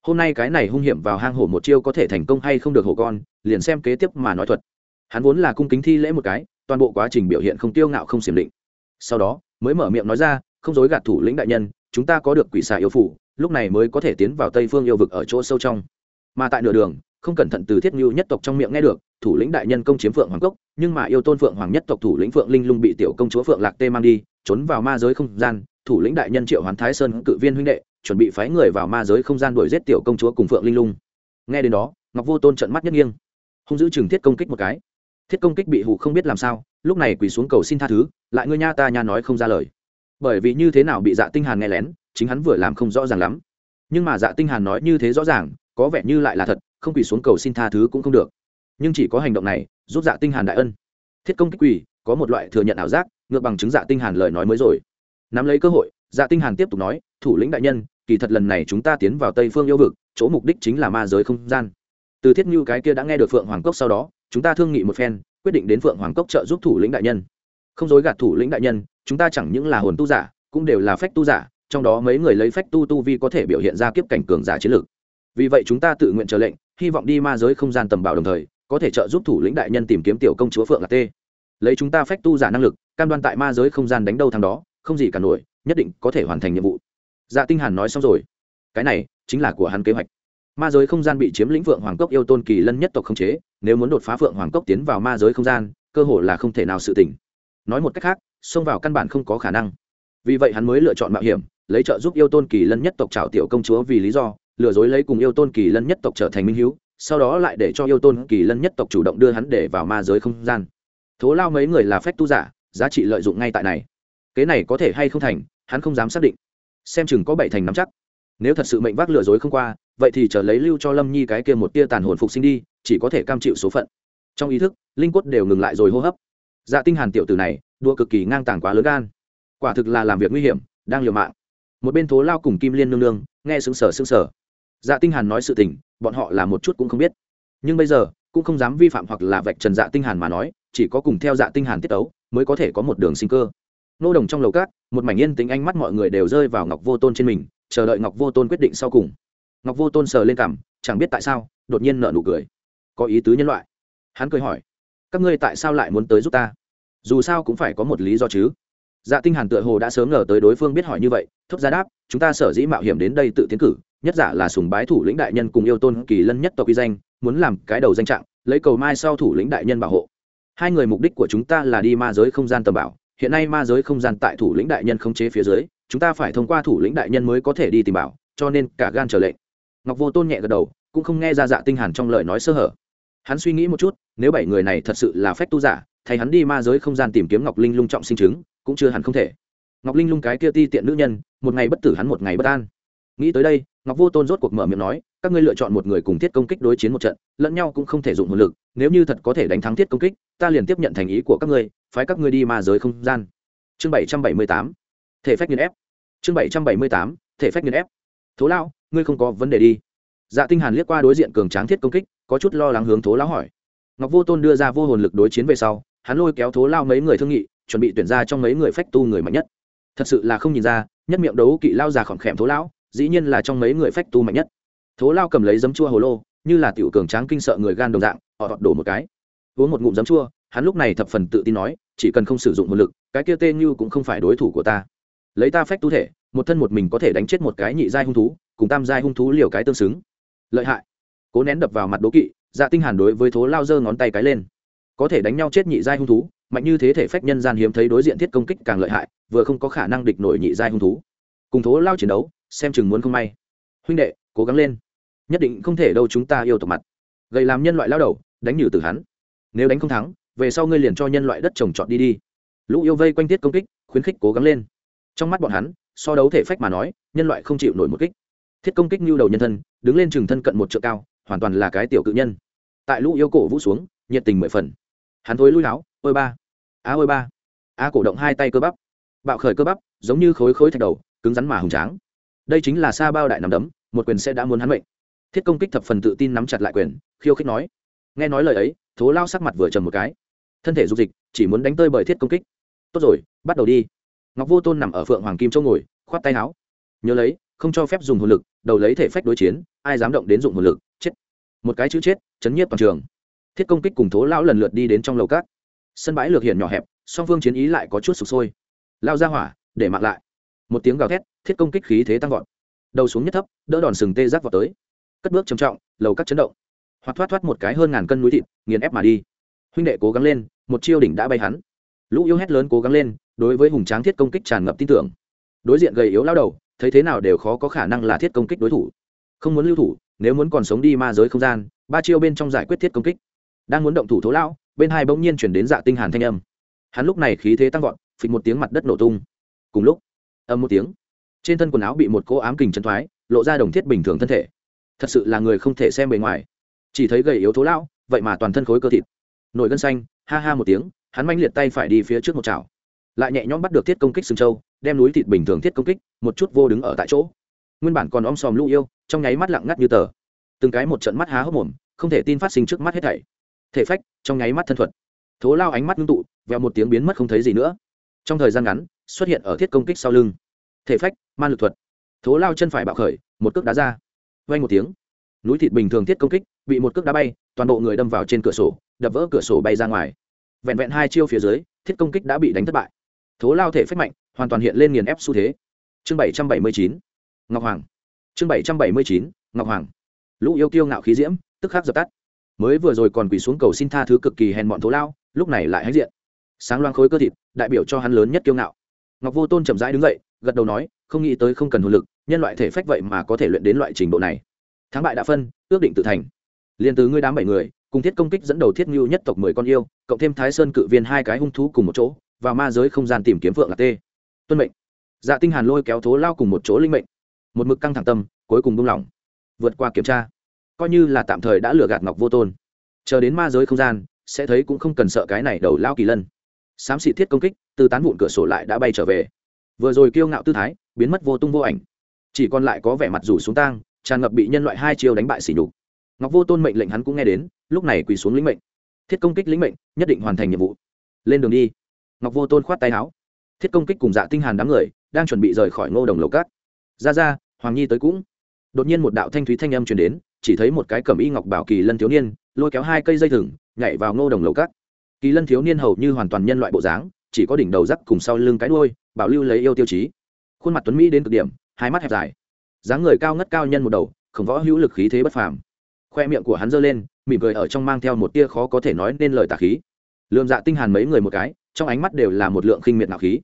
Hôm nay cái này hung hiểm vào hang hổ một chiêu có thể thành công hay không được hổ con, liền xem kế tiếp mà nói thuật. Hắn vốn là cung kính thi lễ một cái, toàn bộ quá trình biểu hiện không tiêu ngạo không xiểm định. Sau đó, mới mở miệng nói ra, không dối gạt thủ lĩnh đại nhân, chúng ta có được quỷ xà yêu phủ lúc này mới có thể tiến vào tây phương yêu vực ở chỗ sâu trong. Mà tại nửa đường, không cẩn thận từ thiết ngưu nhất tộc trong miệng nghe được, thủ lĩnh đại nhân công chiếm phượng hoàng cốc, nhưng mà yêu tôn phượng hoàng nhất tộc thủ lĩnh phượng linh lung bị tiểu công chúa phượng lạc tê mang đi, trốn vào ma giới không gian, thủ lĩnh đại nhân triệu hoán thái sơn cự viên huynh đệ, chuẩn bị phái người vào ma giới không gian đuổi giết tiểu công chúa cùng phượng linh lung. Nghe đến đó, ngọc vô tôn trận mắt nhất nghiêng. Hung giữ chừng thiết công kích một cái. Thiết công kích bị hụ không biết làm sao, lúc này quỳ xuống cầu xin tha thứ, lại ngươi nha ta nha nói không ra lời. Bởi vì như thế nào bị dạ tinh hàn nghe lén chính hắn vừa làm không rõ ràng lắm. Nhưng mà dạ tinh hàn nói như thế rõ ràng, có vẻ như lại là thật, không quỳ xuống cầu xin tha thứ cũng không được. Nhưng chỉ có hành động này, giúp dạ tinh hàn đại ân. Thiết công kích quỳ, có một loại thừa nhận ảo giác, ngược bằng chứng dạ tinh hàn lời nói mới rồi. Nắm lấy cơ hội dạ tinh hàn tiếp tục nói, thủ lĩnh đại nhân, kỳ thật lần này chúng ta tiến vào tây phương yêu vực, chỗ mục đích chính là ma giới không gian. Từ thiết như cái kia đã nghe được phượng hoàng cốc sau đó, chúng ta thương nghị một phen, quyết định đến phượng hoàng cốc trợ giúp thủ lĩnh đại nhân. Không dối gạt thủ lĩnh đại nhân, chúng ta chẳng những là hồn tu giả, cũng đều là phách tu giả trong đó mấy người lấy phách tu tu vi có thể biểu hiện ra kiếp cảnh cường giả chiến lược. Vì vậy chúng ta tự nguyện chờ lệnh, hy vọng đi ma giới không gian tầm bảo đồng thời, có thể trợ giúp thủ lĩnh đại nhân tìm kiếm tiểu công chúa phượng lạc tê. Lấy chúng ta phách tu giả năng lực, cam đoan tại ma giới không gian đánh đâu thằng đó, không gì cả nổi, nhất định có thể hoàn thành nhiệm vụ. Dạ tinh hàn nói xong rồi. Cái này chính là của hắn kế hoạch. Ma giới không gian bị chiếm lĩnh phượng hoàng cốc yêu tôn kỳ lân nhất tộc không chế, nếu muốn đột phá phượng hoàng cốc tiến vào ma giới không gian, cơ hội là không thể nào sự tỉnh. Nói một cách khác, xông vào căn bản không có khả năng. Vì vậy hắn mới lựa chọn mạo hiểm lấy trợ giúp yêu tôn kỳ lân nhất tộc trào tiểu công chúa vì lý do, lừa dối lấy cùng yêu tôn kỳ lân nhất tộc trở thành minh hiếu sau đó lại để cho yêu tôn kỳ lân nhất tộc chủ động đưa hắn để vào ma giới không gian. Thố lao mấy người là phép tu giả, giá trị lợi dụng ngay tại này. Kế này có thể hay không thành, hắn không dám xác định. Xem chừng có bảy thành nắm chắc. Nếu thật sự mệnh vác lừa dối không qua, vậy thì chờ lấy lưu cho lâm nhi cái kia một tia tàn hồn phục sinh đi, chỉ có thể cam chịu số phận. Trong ý thức, linh quất đều ngừng lại rồi hô hấp. Dạ tinh hàn tiểu tử này, đua cực kỳ ngang tàng quá lớn gan. Quả thực là làm việc nguy hiểm, đang liều mạng một bên thố lao cùng kim liên nương nương, nghe sững sờ sững sờ. Dạ tinh hàn nói sự tình, bọn họ là một chút cũng không biết. Nhưng bây giờ, cũng không dám vi phạm hoặc là vạch trần dạ tinh hàn mà nói, chỉ có cùng theo dạ tinh hàn tiết tấu, mới có thể có một đường sinh cơ. Nô đồng trong lầu cát một mảnh yên tĩnh ánh mắt mọi người đều rơi vào ngọc vô tôn trên mình, chờ đợi ngọc vô tôn quyết định sau cùng. Ngọc vô tôn sờ lên cằm, chẳng biết tại sao, đột nhiên nở nụ cười. Có ý tứ nhân loại. Hắn cười hỏi, các ngươi tại sao lại muốn tới giúp ta? Dù sao cũng phải có một lý do chứ dạ tinh hàn tựa hồ đã sớm ngờ tới đối phương biết hỏi như vậy thúc ra đáp, chúng ta sở dĩ mạo hiểm đến đây tự tiến cử, nhất giả là sùng bái thủ lĩnh đại nhân cùng yêu tôn kỳ lân nhất tộc uy danh, muốn làm cái đầu danh trạng, lấy cầu mai sau thủ lĩnh đại nhân bảo hộ. Hai người mục đích của chúng ta là đi ma giới không gian tầm bảo, hiện nay ma giới không gian tại thủ lĩnh đại nhân không chế phía dưới, chúng ta phải thông qua thủ lĩnh đại nhân mới có thể đi tìm bảo, cho nên cả gan trở lệnh. Ngọc vô tôn nhẹ gật đầu, cũng không nghe ra dạ tinh hàn trong lời nói sơ hở. Hắn suy nghĩ một chút, nếu bảy người này thật sự là phách tu giả, thay hắn đi ma giới không gian tìm kiếm ngọc linh lung trọng sinh chứng cũng chưa hẳn không thể. Ngọc linh lung cái kia ti tiện nữ nhân, một ngày bất tử hắn một ngày bất an. Nghĩ tới đây, ngọc vô tôn rốt cuộc mở miệng nói, các ngươi lựa chọn một người cùng thiết công kích đối chiến một trận, lẫn nhau cũng không thể dụng hồn lực, nếu như thật có thể đánh thắng thiết công kích, ta liền tiếp nhận thành ý của các ngươi, phái các ngươi đi ma giới không gian. Chương bảy trăm bảy mươi tám, thể phách nghiên ép. Chương bảy trăm bảy mươi tám, thể phách nghiên ép. Thố lao ngươi không có vấn đề đi. Dạ tinh hàn liếc qua đối diện cường tráng thiết công kích, có chút lo lắng hướng thố lao hỏi. Ngọc vô tôn đưa ra vô hồn lực đối chiến về sau, hắn lôi kéo thố lao mấy người thương nghị chuẩn bị tuyển ra trong mấy người phách tu người mạnh nhất. Thật sự là không nhìn ra, nhất miệng đấu kỵ lao già khỏm khẽm thố lão, dĩ nhiên là trong mấy người phách tu mạnh nhất. Thố lao cầm lấy giấm chua hồ lô, như là tiểu cường tráng kinh sợ người gan đồng dạng, họ đổ một cái. Uống một ngụm giấm chua, hắn lúc này thập phần tự tin nói, chỉ cần không sử dụng một lực, cái kia tên như cũng không phải đối thủ của ta. Lấy ta phách tu thể, một thân một mình có thể đánh chết một cái nhị giai hung thú, cùng tam giai hung thú liều cái tương xứng. Lợi hại. Cố nén đập vào mặt đố kỵ dạ tinh hàn đối với thố lao giơ ngón tay cái lên. Có thể đánh nhau chết nhị giai hung thú mạnh như thế thể phách nhân gian hiếm thấy đối diện thiết công kích càng lợi hại, vừa không có khả năng địch nổi nhị giai hung thú. Cùng thố lao chiến đấu, xem chừng muốn không may. Huynh đệ, cố gắng lên. Nhất định không thể đâu chúng ta yêu tộc mặt. Gầy làm nhân loại lao đầu, đánh nhử từ hắn. Nếu đánh không thắng, về sau ngươi liền cho nhân loại đất trồng trọt đi đi. Lũ yêu vây quanh tiết công kích, khuyến khích cố gắng lên. Trong mắt bọn hắn, so đấu thể phách mà nói, nhân loại không chịu nổi một kích. Thiết công kích như đầu nhân thân, đứng lên chừng thân cận một chợ cao, hoàn toàn là cái tiểu cự nhân. Tại lũ yêu cổ vũ xuống, nhiệt tình mười phần. Hắn thối lui láo ôi ba, á ôi ba. A cổ động hai tay cơ bắp, bạo khởi cơ bắp, giống như khối khối thạch đầu, cứng rắn mà hùng tráng. Đây chính là sa bao đại nằm đấm, một quyền sẽ đã muốn hắn mệnh. Thiết công kích thập phần tự tin nắm chặt lại quyền, khiêu khích nói. Nghe nói lời ấy, thố lao sắc mặt vừa trầm một cái. Thân thể dục dịch, chỉ muốn đánh tơi bởi thiết công kích. Tốt rồi, bắt đầu đi. Ngọc vô tôn nằm ở phượng hoàng kim châu ngồi, khoát tay áo. Nhớ lấy, không cho phép dùng hồn lực, đầu lấy thể phách đối chiến, ai dám động đến dụng hồn lực, chết. Một cái chữ chết, chấn nhiếp toàn trường. Thiết công kích cùng thố lão lần lượt đi đến trong lầu cát sân bãi lược hiện nhỏ hẹp, song phương chiến ý lại có chút sụp sôi. Lao ra hỏa, để mặc lại. Một tiếng gào thét, thiết công kích khí thế tăng vọt. Đầu xuống nhất thấp, đỡ đòn sừng tê giác vào tới. Cất bước trầm trọng, lầu cắt chấn động. Hoặc thoát thoát một cái hơn ngàn cân núi thịt, nghiền ép mà đi. Huynh đệ cố gắng lên, một chiêu đỉnh đã bay hắn. Lũ yêu hét lớn cố gắng lên, đối với hùng tráng thiết công kích tràn ngập tin tưởng. Đối diện gầy yếu lao đầu, thấy thế nào đều khó có khả năng là thiết công kích đối thủ. Không muốn lưu thủ, nếu muốn còn sống đi ma giới không gian, ba chiêu bên trong giải quyết thiết công kích. Đang muốn động thủ thố lão bên hai bỗng nhiên chuyển đến dạ tinh hàn thanh âm. Hắn lúc này khí thế tăng vọt, phịch một tiếng mặt đất nổ tung. Cùng lúc, âm một tiếng, trên thân quần áo bị một cô ám kình chân thoái, lộ ra đồng thiết bình thường thân thể. Thật sự là người không thể xem bề ngoài. Chỉ thấy gầy yếu thố lão, vậy mà toàn thân khối cơ thịt. Nổi gân xanh, ha ha một tiếng, hắn manh liệt tay phải đi phía trước một chảo. Lại nhẹ nhõm bắt được thiết công kích sừng châu, đem núi thịt bình thường thiết công kích, một chút vô đứng ở tại chỗ. Nguyên bản còn om sòm lũ yêu, trong nháy mắt lặng ngắt như tờ. Từng cái một trận mắt há hốc mồm, không thể tin phát sinh trước mắt hết thảy thể phách, trong nháy mắt thân thuật. Thố lao ánh mắt ngưng tụ vẹo một tiếng biến mất không thấy gì nữa. Trong thời gian ngắn, xuất hiện ở thiết công kích sau lưng. Thể phách, man lực thuật. Thố lao chân phải bạo khởi, một cước đá ra. Vay một tiếng. Núi thịt bình thường thiết công kích, bị một cước đá bay, toàn bộ người đâm vào trên cửa sổ, đập vỡ cửa sổ bay ra ngoài. Vẹn vẹn hai chiêu phía dưới, thiết công kích đã bị đánh thất bại. Thố lao thể phách mạnh, hoàn toàn hiện lên nghiền ép xu thế. Chương bảy trăm bảy mươi chín, ngọc hoàng. Chương bảy trăm bảy mươi chín, ngọc hoàng. Lũ yêu kiêu ngạo khí diễm, tức khắc dập tắt mới vừa rồi còn quỳ xuống cầu xin tha thứ cực kỳ hèn bọn thố lao, lúc này lại hãnh diện. Sáng loang khối cơ thịt, đại biểu cho hắn lớn nhất kiêu ngạo. Ngọc vô tôn chậm rãi đứng dậy, gật đầu nói, không nghĩ tới không cần hồn lực, nhân loại thể phách vậy mà có thể luyện đến loại trình độ này. Thắng bại đã phân, ước định tự thành. Liền từ ngươi đám bảy người, cùng thiết công kích dẫn đầu thiết ngưu nhất tộc mười con yêu, cộng thêm thái sơn cự viên hai cái hung thú cùng một chỗ, và ma giới không gian tìm kiếm phượng là tê. Tuân mệnh. Dạ tinh hàn lôi kéo thố lao cùng một chỗ linh mệnh. Một mực căng thẳng tâm, cuối cùng buông lỏng. Vượt qua kiểm tra coi như là tạm thời đã lừa gạt ngọc vô tôn. Chờ đến ma giới không gian, sẽ thấy cũng không cần sợ cái này đầu lao kỳ lân. Xám xị thiết công kích, từ tán vụn cửa sổ lại đã bay trở về. Vừa rồi kiêu ngạo tư thái, biến mất vô tung vô ảnh. Chỉ còn lại có vẻ mặt rủ xuống tang, tràn ngập bị nhân loại hai chiêu đánh bại xỉ nhục. Ngọc vô tôn mệnh lệnh hắn cũng nghe đến, lúc này quỳ xuống lĩnh mệnh. Thiết công kích lĩnh mệnh, nhất định hoàn thành nhiệm vụ. Lên đường đi. Ngọc vô tôn khoát tay áo. Thiết công kích cùng dạ tinh hàn đám người, đang chuẩn bị rời khỏi ngô đồng lầu cát. Ra ra, hoàng nhi tới cũng. Đột nhiên một đạo thanh thúy thanh âm truyền đến chỉ thấy một cái cẩm y ngọc bảo kỳ lân thiếu niên, lôi kéo hai cây dây thừng, nhảy vào ngô đồng lầu cắt kỳ lân thiếu niên hầu như hoàn toàn nhân loại bộ dáng, chỉ có đỉnh đầu rắc cùng sau lưng cái đuôi, bảo lưu lấy yêu tiêu chí. Khuôn mặt tuấn mỹ đến cực điểm, hai mắt hẹp dài. Dáng người cao ngất cao nhân một đầu, khổng võ hữu lực khí thế bất phàm. Khoe miệng của hắn giơ lên, mỉm cười ở trong mang theo một tia khó có thể nói nên lời tà khí. Lượm dạ tinh hàn mấy người một cái, trong ánh mắt đều là một lượng khinh miệt nạo khí.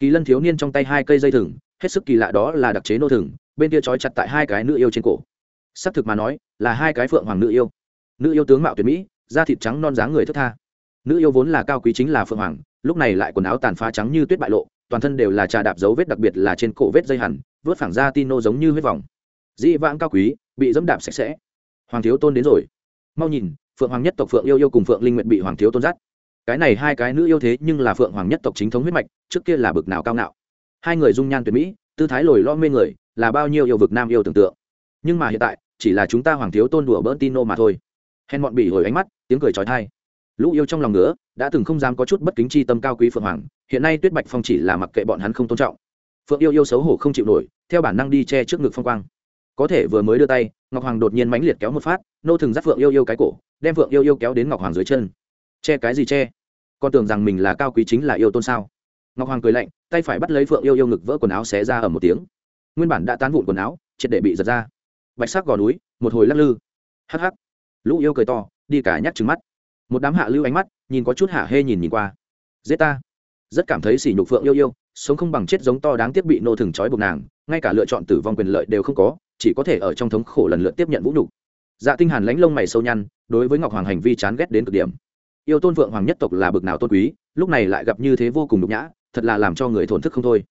Kỳ lân thiếu niên trong tay hai cây dây thừng, hết sức kỳ lạ đó là đặc chế nô thừng, bên kia trói chặt tại hai cái nữ yêu trên cổ xác thực mà nói, là hai cái phượng hoàng nữ yêu. Nữ yêu tướng mạo tuyệt mỹ, da thịt trắng non dáng người thất tha. Nữ yêu vốn là cao quý chính là phượng hoàng, lúc này lại quần áo tàn phá trắng như tuyết bại lộ, toàn thân đều là trà đạp dấu vết đặc biệt là trên cổ vết dây hẳn, vớt phẳng ra tino giống như huyết vòng. Dĩ vãng cao quý, bị dẫm đạp sạch sẽ. Hoàng thiếu tôn đến rồi. Mau nhìn, phượng hoàng nhất tộc phượng yêu yêu cùng phượng linh nguyện bị hoàng thiếu tôn dắt. Cái này hai cái nữ yêu thế nhưng là phượng hoàng nhất tộc chính thống huyết mạch, trước kia là bực nào cao ngạo. Hai người dung nhan tuyệt mỹ, tư thái lồi lo mê người, là bao nhiêu yêu vực nam yêu tưởng tượng. Nhưng mà hiện tại chỉ là chúng ta hoàng thiếu tôn đùa bỡn tino mà thôi. Hèn bọn bị hồi ánh mắt, tiếng cười trói thai. Lũ yêu trong lòng nữa đã từng không dám có chút bất kính chi tâm cao quý phượng hoàng, hiện nay tuyết bạch phong chỉ là mặc kệ bọn hắn không tôn trọng. Phượng yêu yêu xấu hổ không chịu nổi, theo bản năng đi che trước ngực phong quang. Có thể vừa mới đưa tay, ngọc hoàng đột nhiên mãnh liệt kéo một phát, nô thường dắt phượng yêu yêu cái cổ, đem phượng yêu yêu kéo đến ngọc hoàng dưới chân. Che cái gì che? Con tưởng rằng mình là cao quý chính là yêu tôn sao? Ngọc hoàng cười lạnh, tay phải bắt lấy phượng yêu yêu ngực vỡ quần áo xé ra ở một tiếng. Nguyên bản đã tán vụn quần áo, triệt để bị giật ra bạch sắc gò núi, một hồi lắc lư. Hắc hắc. Lũ yêu cười to, đi cả nhắc trứng mắt. Một đám hạ lưu ánh mắt, nhìn có chút hạ hê nhìn nhìn qua. Dễ ta. Rất cảm thấy sỉ nhục phượng yêu yêu, sống không bằng chết giống to đáng tiếc bị nô thừng trói buộc nàng, ngay cả lựa chọn tử vong quyền lợi đều không có, chỉ có thể ở trong thống khổ lần lượt tiếp nhận vũ nhục. Dạ tinh hàn lánh lông mày sâu nhăn, đối với ngọc hoàng hành vi chán ghét đến cực điểm. Yêu tôn vượng hoàng nhất tộc là bực nào tôn quý, lúc này lại gặp như thế vô cùng nhục nhã, thật là làm cho người thổn thức không thôi.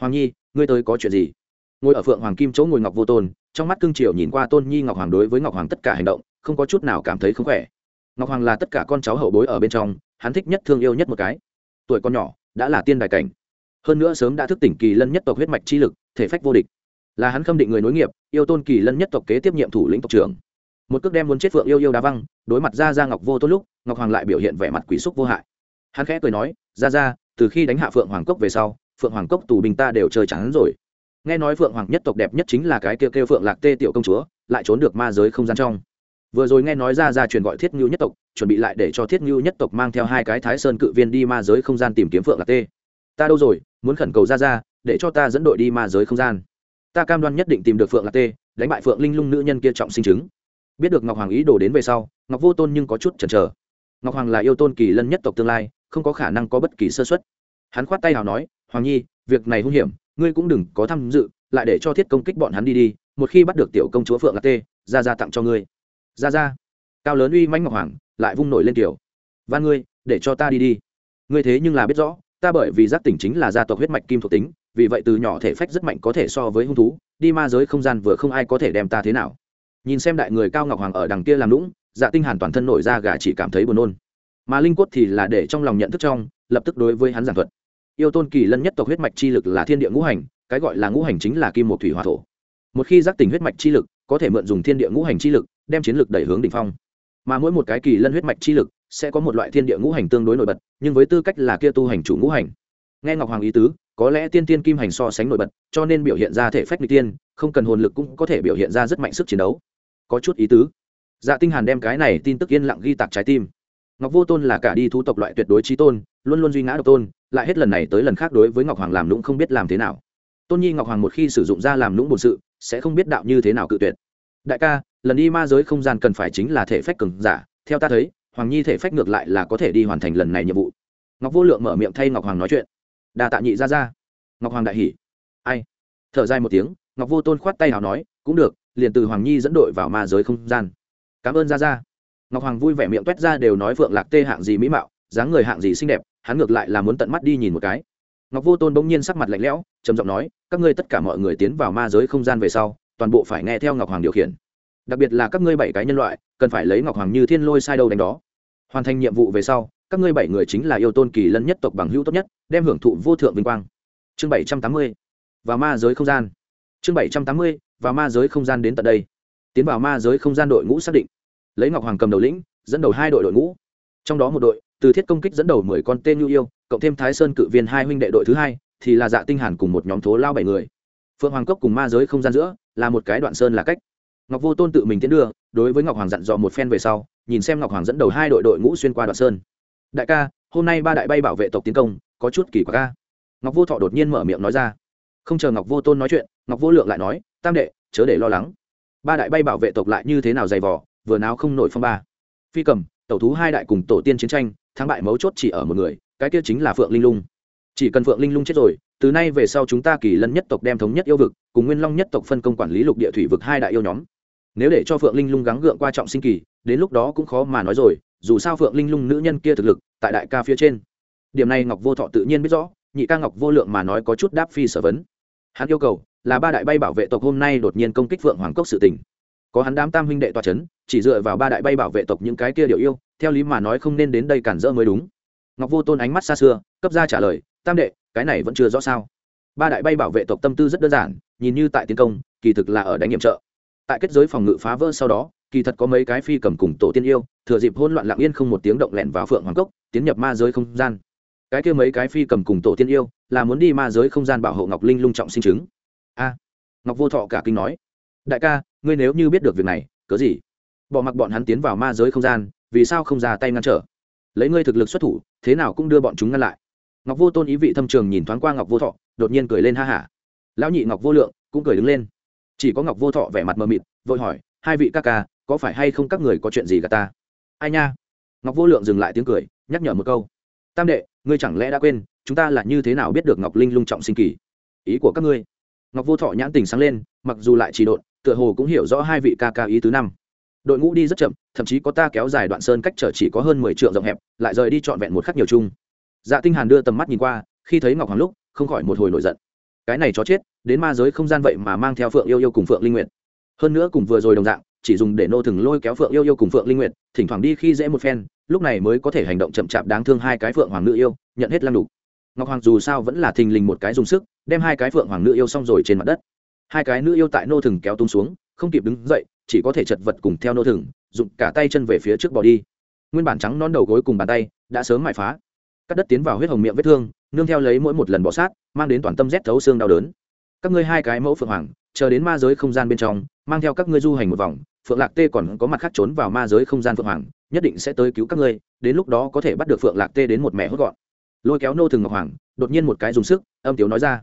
Hoàng nhi, ngươi tới có chuyện gì? Ngồi ở phượng hoàng kim chỗ ngồi ngọc vô tôn trong mắt cương triều nhìn qua tôn nhi ngọc hoàng đối với ngọc hoàng tất cả hành động, không có chút nào cảm thấy không khỏe. Ngọc hoàng là tất cả con cháu hậu bối ở bên trong, hắn thích nhất thương yêu nhất một cái. Tuổi con nhỏ, đã là tiên đại cảnh. Hơn nữa sớm đã thức tỉnh kỳ lân nhất tộc huyết mạch chi lực, thể phách vô địch. Là hắn khâm định người nối nghiệp, yêu tôn kỳ lân nhất tộc kế tiếp nhiệm thủ lĩnh tộc trưởng. Một cước đem muốn chết phượng yêu yêu đá văng, đối mặt ra ra ngọc vô tốt lúc, ngọc hoàng lại biểu hiện vẻ mặt quỷ xúc vô hại. Hắn khẽ cười nói ra ra từ khi đánh hạ phượng hoàng cốc về sau, phượng hoàng cốc tù bình ta đều chơi chán rồi nghe nói phượng hoàng nhất tộc đẹp nhất chính là cái kêu kêu phượng lạc tê tiểu công chúa, lại trốn được ma giới không gian trong. Vừa rồi nghe nói ra ra truyền gọi thiết ngưu nhất tộc, chuẩn bị lại để cho thiết ngưu nhất tộc mang theo hai cái thái sơn cự viên đi ma giới không gian tìm kiếm phượng lạc tê. Ta đâu rồi, muốn khẩn cầu ra ra, để cho ta dẫn đội đi ma giới không gian. Ta cam đoan nhất định tìm được phượng lạc tê, đánh bại phượng linh lung nữ nhân kia trọng sinh chứng. Biết được ngọc hoàng ý đồ đến về sau, ngọc vô tôn nhưng có chút chần chờ. Ngọc hoàng là yêu tôn kỳ lân nhất tộc tương lai, không có khả năng có bất kỳ sơ xuất hắn khoát tay nào nói, hoàng nhi, việc này hung hiểm ngươi cũng đừng có tham dự, lại để cho thiết công kích bọn hắn đi đi, một khi bắt được tiểu công chúa phượng là tê, ra ra tặng cho ngươi. Ra ra. Cao lớn uy mãnh ngọc hoàng, lại vung nổi lên tiểu. Van ngươi, để cho ta đi đi. Ngươi thế nhưng là biết rõ, ta bởi vì giác tỉnh chính là gia tộc huyết mạch kim thuộc tính, vì vậy từ nhỏ thể phách rất mạnh có thể so với hung thú, đi ma giới không gian vừa không ai có thể đem ta thế nào. Nhìn xem đại người cao ngọc hoàng ở đằng kia làm lũng dạ tinh hàn toàn thân nổi ra gà chỉ cảm thấy buồn nôn. Mà linh quất thì là để trong lòng nhận thức trong, lập tức đối với hắn giảng thuật yêu tôn kỳ lân nhất tộc huyết mạch chi lực là thiên địa ngũ hành, cái gọi là ngũ hành chính là kim một thủy hỏa thổ. Một khi giác tỉnh huyết mạch chi lực, có thể mượn dùng thiên địa ngũ hành chi lực, đem chiến lực đẩy hướng đỉnh phong. Mà mỗi một cái kỳ lân huyết mạch chi lực, sẽ có một loại thiên địa ngũ hành tương đối nổi bật, nhưng với tư cách là kia tu hành chủ ngũ hành. Nghe ngọc hoàng ý tứ, có lẽ tiên tiên kim hành so sánh nổi bật, cho nên biểu hiện ra thể phách n tiên, không cần hồn lực cũng có thể biểu hiện ra rất mạnh sức chiến đấu. Có chút ý tứ. Dạ tinh hàn đem cái này tin tức yên lặng ghi tạc trái tim. Ngọc vô tôn là cả đi thu tộc loại tuyệt đối trí tôn, luôn luôn duy ngã độc tôn lại hết lần này tới lần khác đối với ngọc hoàng làm lũng không biết làm thế nào. Tôn nhi ngọc hoàng một khi sử dụng ra làm lũng bổn sự, sẽ không biết đạo như thế nào cự tuyệt. Đại ca, lần đi ma giới không gian cần phải chính là thể phách cường giả, theo ta thấy, hoàng nhi thể phách ngược lại là có thể đi hoàn thành lần này nhiệm vụ. Ngọc vô lượng mở miệng thay ngọc hoàng nói chuyện. Đà tạ nhị ra ra ngọc hoàng đại hỉ. Ai? Thở dài một tiếng, ngọc vô tôn khoát tay nào nói, cũng được, liền từ hoàng nhi dẫn đội vào ma giới không gian. Cảm ơn ra ra ngọc hoàng vui vẻ miệng t u é t ra đều nói phượng lạc tê hạng gì mỹ mạo, dáng người hạng gì xinh đẹp hắn ngược lại là muốn tận mắt đi nhìn một cái. Ngọc vô tôn bỗng nhiên sắc mặt lạnh lẽo, trầm giọng nói, các ngươi tất cả mọi người tiến vào ma giới không gian về sau, toàn bộ phải nghe theo ngọc hoàng điều khiển. Đặc biệt là các ngươi bảy cái nhân loại, cần phải lấy ngọc hoàng như thiên lôi sai đầu đánh đó. Hoàn thành nhiệm vụ về sau, các ngươi bảy người chính là yêu tôn kỳ lân nhất tộc bằng hữu tốt nhất, đem hưởng thụ vô thượng vinh quang. Chương bảy trăm tám mươi và ma giới không gian. Chương bảy trăm tám mươi và ma giới không gian đến tận đây. Tiến vào ma giới không gian đội ngũ xác định. Lấy ngọc hoàng cầm đầu lĩnh, dẫn đầu hai đội đội ngũ. Trong đó một đội từ thiết công kích dẫn đầu mười con tên nhu yêu, cộng thêm thái sơn cự viên hai huynh đệ đội thứ hai, thì là dạ tinh hàn cùng một nhóm thố lao bảy người. Phượng hoàng cốc cùng ma giới không gian giữa, là một cái đoạn sơn là cách. Ngọc vô tôn tự mình tiến đưa, đối với ngọc hoàng dặn dò một phen về sau, nhìn xem ngọc hoàng dẫn đầu hai đội đội ngũ xuyên qua đoạn sơn. Đại ca, hôm nay ba đại bay bảo vệ tộc tiến công, có chút kỳ quặc ca ngọc vô thọ đột nhiên mở miệng nói ra. Không chờ ngọc vô tôn nói chuyện, ngọc vô lượng lại nói, tam đệ, chớ để lo lắng. Ba đại bay bảo vệ tộc lại như thế nào dày vỏ vừa nào không nổi phong ba. Phi cầm, tẩu thú hai đại cùng tổ tiên chiến tranh thắng bại mấu chốt chỉ ở một người, cái kia chính là phượng linh lung. Chỉ cần phượng linh lung chết rồi, từ nay về sau chúng ta kỳ lân nhất tộc đem thống nhất yêu vực, cùng nguyên long nhất tộc phân công quản lý lục địa thủy vực hai đại yêu nhóm. Nếu để cho phượng linh lung gắng gượng qua trọng sinh kỳ, đến lúc đó cũng khó mà nói rồi, dù sao phượng linh lung nữ nhân kia thực lực, tại đại ca phía trên. Điểm này ngọc vô thọ tự nhiên biết rõ, nhị ca ngọc vô lượng mà nói có chút đáp phi sở vấn. Hắn yêu cầu là ba đại bay bảo vệ tộc hôm nay đột nhiên công kích phượng hoàng cốc sự tỉnh có hắn đám tam huynh đệ tòa c h ấ n chỉ dựa vào ba đại bay bảo vệ tộc những cái kia điều yêu, theo lý mà nói không nên đến đây cản rỡ mới đúng. Ngọc vô tôn ánh mắt xa xưa, cấp ra trả lời, tam đệ, cái này vẫn chưa rõ sao? Ba đại bay bảo vệ tộc tâm tư rất đơn giản, nhìn như tại tiến công, kỳ thực là ở đánh nhiệm trợ. Tại kết giới phòng ngự phá vỡ sau đó, kỳ thật có mấy cái phi cầm cùng tổ tiên yêu, thừa dịp hôn loạn lặng yên không một tiếng động lẹn vào phượng hoàng cốc, tiến nhập ma giới không gian. Cái kia mấy cái phi cầm cùng tổ tiên yêu, là muốn đi ma giới không gian bảo hộ ngọc linh lung trọng sinh chứng. A, ngọc vô thọ cả kinh nói đại ca, ngươi nếu như biết được việc này, cớ gì? Bỏ mặc bọn hắn tiến vào ma giới không gian, vì sao không ra tay ngăn trở? Lấy ngươi thực lực xuất thủ, thế nào cũng đưa bọn chúng ngăn lại. Ngọc vô tôn ý vị thâm trường nhìn thoáng qua ngọc vô thọ, đột nhiên cười lên ha hả. Lão nhị ngọc vô lượng cũng cười đứng lên. Chỉ có ngọc vô thọ vẻ mặt mờ mịt, vội hỏi, hai vị ca ca, có phải hay không các người có chuyện gì cả ta? Ai nha. Ngọc vô lượng dừng lại tiếng cười, nhắc nhở một câu. Tam đệ, ngươi chẳng lẽ đã quên, chúng ta là như thế nào biết được ngọc linh lung trọng sinh kỳ? Ý của các ngươi. Ngọc vô thọ nhãn tình sáng lên, mặc dù lại chỉ độn tựa hồ cũng hiểu rõ hai vị ca ca ý thứ năm. Đội ngũ đi rất chậm, thậm chí có ta kéo dài đoạn sơn cách trở chỉ có hơn mười triệu rộng hẹp, lại rời đi trọn vẹn một khắc nhiều chung. Dạ tinh hàn đưa tầm mắt nhìn qua, khi thấy ngọc hoàng lúc, không khỏi một hồi nổi giận. Cái này chó chết, đến ma giới không gian vậy mà mang theo phượng yêu yêu cùng phượng linh nguyệt. Hơn nữa cùng vừa rồi đồng dạng, chỉ dùng để nô thừng lôi kéo phượng yêu yêu cùng phượng linh nguyệt, thỉnh thoảng đi khi dễ một phen, lúc này mới có thể hành động chậm chạp đáng thương hai cái phượng hoàng nữ yêu, nhận hết lăng đục. Ngọc hoàng dù sao vẫn là thình lình một cái dùng sức, đem hai cái phượng hoàng nữ yêu xong rồi trên mặt đất hai cái nữ yêu tại nô thừng kéo tung xuống, không kịp đứng dậy, chỉ có thể chật vật cùng theo nô thừng, dùng cả tay chân về phía trước bỏ đi. Nguyên bản trắng non đầu gối cùng bàn tay đã sớm mại phá. Cắt đất tiến vào huyết hồng miệng vết thương, nương theo lấy mỗi một lần bỏ sát, mang đến toàn tâm rét thấu xương đau đớn. Các ngươi hai cái mẫu phượng hoàng, chờ đến ma giới không gian bên trong, mang theo các ngươi du hành một vòng, phượng lạc tê còn có mặt khác trốn vào ma giới không gian phượng hoàng, nhất định sẽ tới cứu các ngươi, đến lúc đó có thể bắt được phượng lạc tê đến một mẹ hốt gọn. Lôi kéo nô thường ngọc hoàng, đột nhiên một cái dùng sức, âm tiếu nói ra.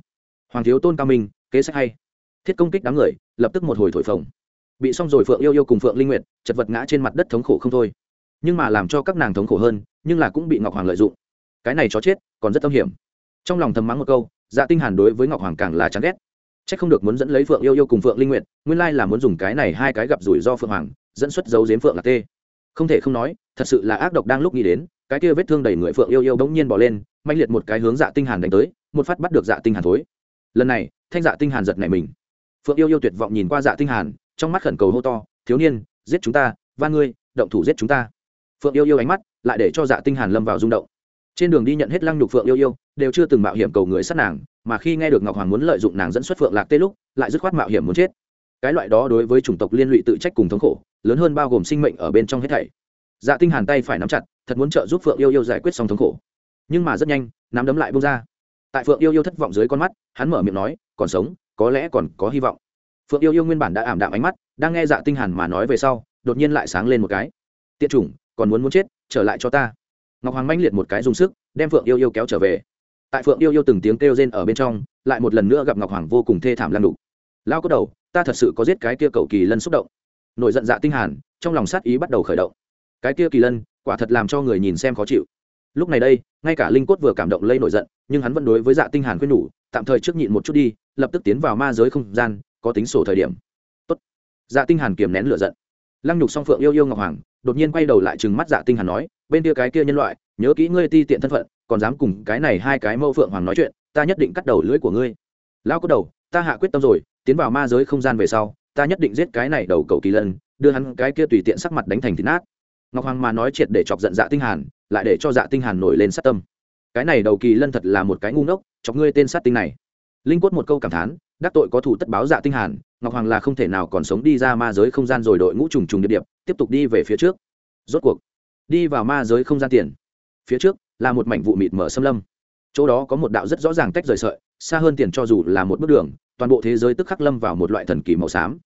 Hoàng thiếu tôn cao minh, kế sách hay thiết công kích đám người, lập tức một hồi thổi phồng. Bị xong rồi phượng yêu yêu cùng phượng linh nguyệt, chật vật ngã trên mặt đất thống khổ không thôi. Nhưng mà làm cho các nàng thống khổ hơn, nhưng là cũng bị ngọc hoàng lợi dụng. Cái này chó chết, còn rất âm hiểm. Trong lòng thầm mắng một câu dạ tinh hàn đối với ngọc hoàng càng là chán ghét. Chắc không được muốn dẫn lấy phượng yêu yêu cùng phượng linh nguyệt, nguyên lai là muốn dùng cái này hai cái gặp rủi do phượng hoàng, dẫn xuất dấu giếm phượng là tê. Không thể không nói, thật sự là ác độc đang lúc nghĩ đến, cái kia vết thương đầy người phượng yêu yêu bỗng nhiên bỏ lên mạnh liệt một cái hướng dạ tinh hàn đánh tới, một phát bắt được dạ tinh hàn thối. Lần này, thanh dạ tinh hàn giật nảy mình phượng yêu yêu tuyệt vọng nhìn qua dạ tinh hàn, trong mắt khẩn cầu hô to, thiếu niên, giết chúng ta và ngươi, động thủ giết chúng ta. Phượng yêu yêu ánh mắt lại để cho dạ tinh hàn lâm vào rung động. Trên đường đi nhận hết lăng nhục phượng yêu yêu, đều chưa từng mạo hiểm cầu người sát nàng, mà khi nghe được ngọc hoàng muốn lợi dụng nàng dẫn xuất phượng lạc tê lúc, lại dứt khoát mạo hiểm muốn chết. Cái loại đó đối với chủng tộc liên lụy tự trách cùng thống khổ, lớn hơn bao gồm sinh mệnh ở bên trong hết thảy. Dạ tinh hàn tay phải nắm chặt, thật muốn trợ giúp phượng yêu yêu giải quyết xong thống khổ. Nhưng mà rất nhanh, nắm đấm lại bung ra. Tại phượng yêu yêu thất vọng dưới con mắt, hắn mở miệng nói, còn sống có lẽ còn có hy vọng. Phượng yêu yêu nguyên bản đã ảm đạm ánh mắt, đang nghe dạ tinh hàn mà nói về sau, đột nhiên lại sáng lên một cái. Tiện chủng, còn muốn muốn chết, trở lại cho ta. Ngọc hoàng manh liệt một cái dùng sức, đem phượng yêu yêu kéo trở về. Tại phượng yêu yêu từng tiếng kêu rên ở bên trong, lại một lần nữa gặp ngọc hoàng vô cùng thê thảm lăn đục lao có đầu, ta thật sự có giết cái kia cầu kỳ lân xúc động. Nổi giận dạ tinh hàn, trong lòng sát ý bắt đầu khởi động. Cái kia kỳ lân, quả thật làm cho người nhìn xem khó chịu. Lúc này đây, ngay cả linh cốt vừa cảm động lây nổi giận, nhưng hắn vẫn đối với dạ tinh hàn khuyên nhủ, tạm thời trước nhịn một chút đi lập tức tiến vào ma giới không gian, có tính sổ thời điểm. Tốt. Dạ tinh hàn kiềm nén lửa giận. Lăng nhục song phượng yêu yêu ngọc hoàng, đột nhiên quay đầu lại trừng mắt dạ tinh hàn nói, bên kia cái kia nhân loại, nhớ kỹ ngươi ti tiện thân phận, còn dám cùng cái này hai cái mâu phượng hoàng nói chuyện, ta nhất định cắt đầu lưỡi của ngươi. Lão có đầu, ta hạ quyết tâm rồi, tiến vào ma giới không gian về sau, ta nhất định giết cái này đầu cầu kỳ lân, đưa hắn cái kia tùy tiện sắc mặt đánh thành thịt nát. Ngọc hoàng mà nói triệt để chọc giận dạ tinh hàn, lại để cho dạ tinh hàn nổi lên sát tâm. Cái này đầu kỳ lân thật là một cái ngu ngốc, chọc ngươi tên sát tinh này linh quất một câu cảm thán, đắc tội có thủ tất báo dạ tinh hàn, ngọc hoàng là không thể nào còn sống đi ra ma giới không gian rồi đội ngũ trùng trùng điệp điệp, tiếp tục đi về phía trước. Rốt cuộc, đi vào ma giới không gian tiền. Phía trước, là một mảnh vụ mịt mở xâm lâm. Chỗ đó có một đạo rất rõ ràng tách rời sợi, xa hơn tiền cho dù là một bước đường, toàn bộ thế giới tức khắc lâm vào một loại thần kỳ màu xám.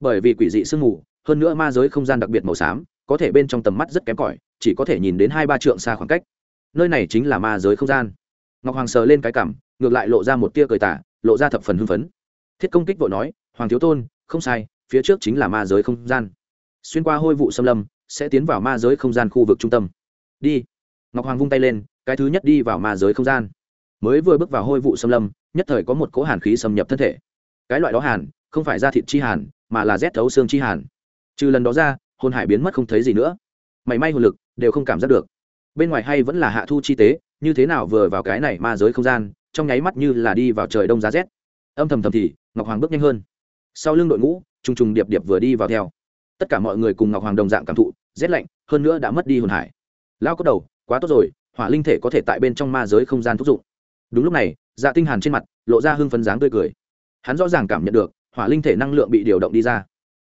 Bởi vì quỷ dị sương mù, hơn nữa ma giới không gian đặc biệt màu xám, có thể bên trong tầm mắt rất kém cỏi, chỉ có thể nhìn đến hai ba trượng xa khoảng cách. Nơi này chính là ma giới không gian. Ngọc hoàng sờ lên cái cảm ngược lại lộ ra một tia cười tả, lộ ra thập phần hưng phấn. Thiết công kích vội nói, hoàng thiếu tôn, không sai, phía trước chính là ma giới không gian. Xuyên qua hôi vụ xâm lâm, sẽ tiến vào ma giới không gian khu vực trung tâm. Đi. Ngọc hoàng vung tay lên, cái thứ nhất đi vào ma giới không gian. Mới vừa bước vào hôi vụ xâm lâm, nhất thời có một cỗ hàn khí xâm nhập thân thể. Cái loại đó hàn, không phải da thịt chi hàn, mà là rét thấu xương chi hàn. Trừ lần đó ra, hồn hải biến mất không thấy gì nữa. Mảy may hồn lực đều không cảm giác được. Bên ngoài hay vẫn là hạ thu chi tế, như thế nào vừa vào cái này ma giới không gian trong nháy mắt như là đi vào trời đông giá rét. Âm thầm thầm thì, ngọc hoàng bước nhanh hơn. Sau lưng đội ngũ, trùng trùng điệp điệp vừa đi vào theo. Tất cả mọi người cùng ngọc hoàng đồng dạng cảm thụ, rét lạnh, hơn nữa đã mất đi hồn hải. Lao có đầu, quá tốt rồi, hỏa linh thể có thể tại bên trong ma giới không gian thúc dụng. Đúng lúc này dạ tinh hàn trên mặt, lộ ra hưng phấn dáng tươi cười. Hắn rõ ràng cảm nhận được, hỏa linh thể năng lượng bị điều động đi ra.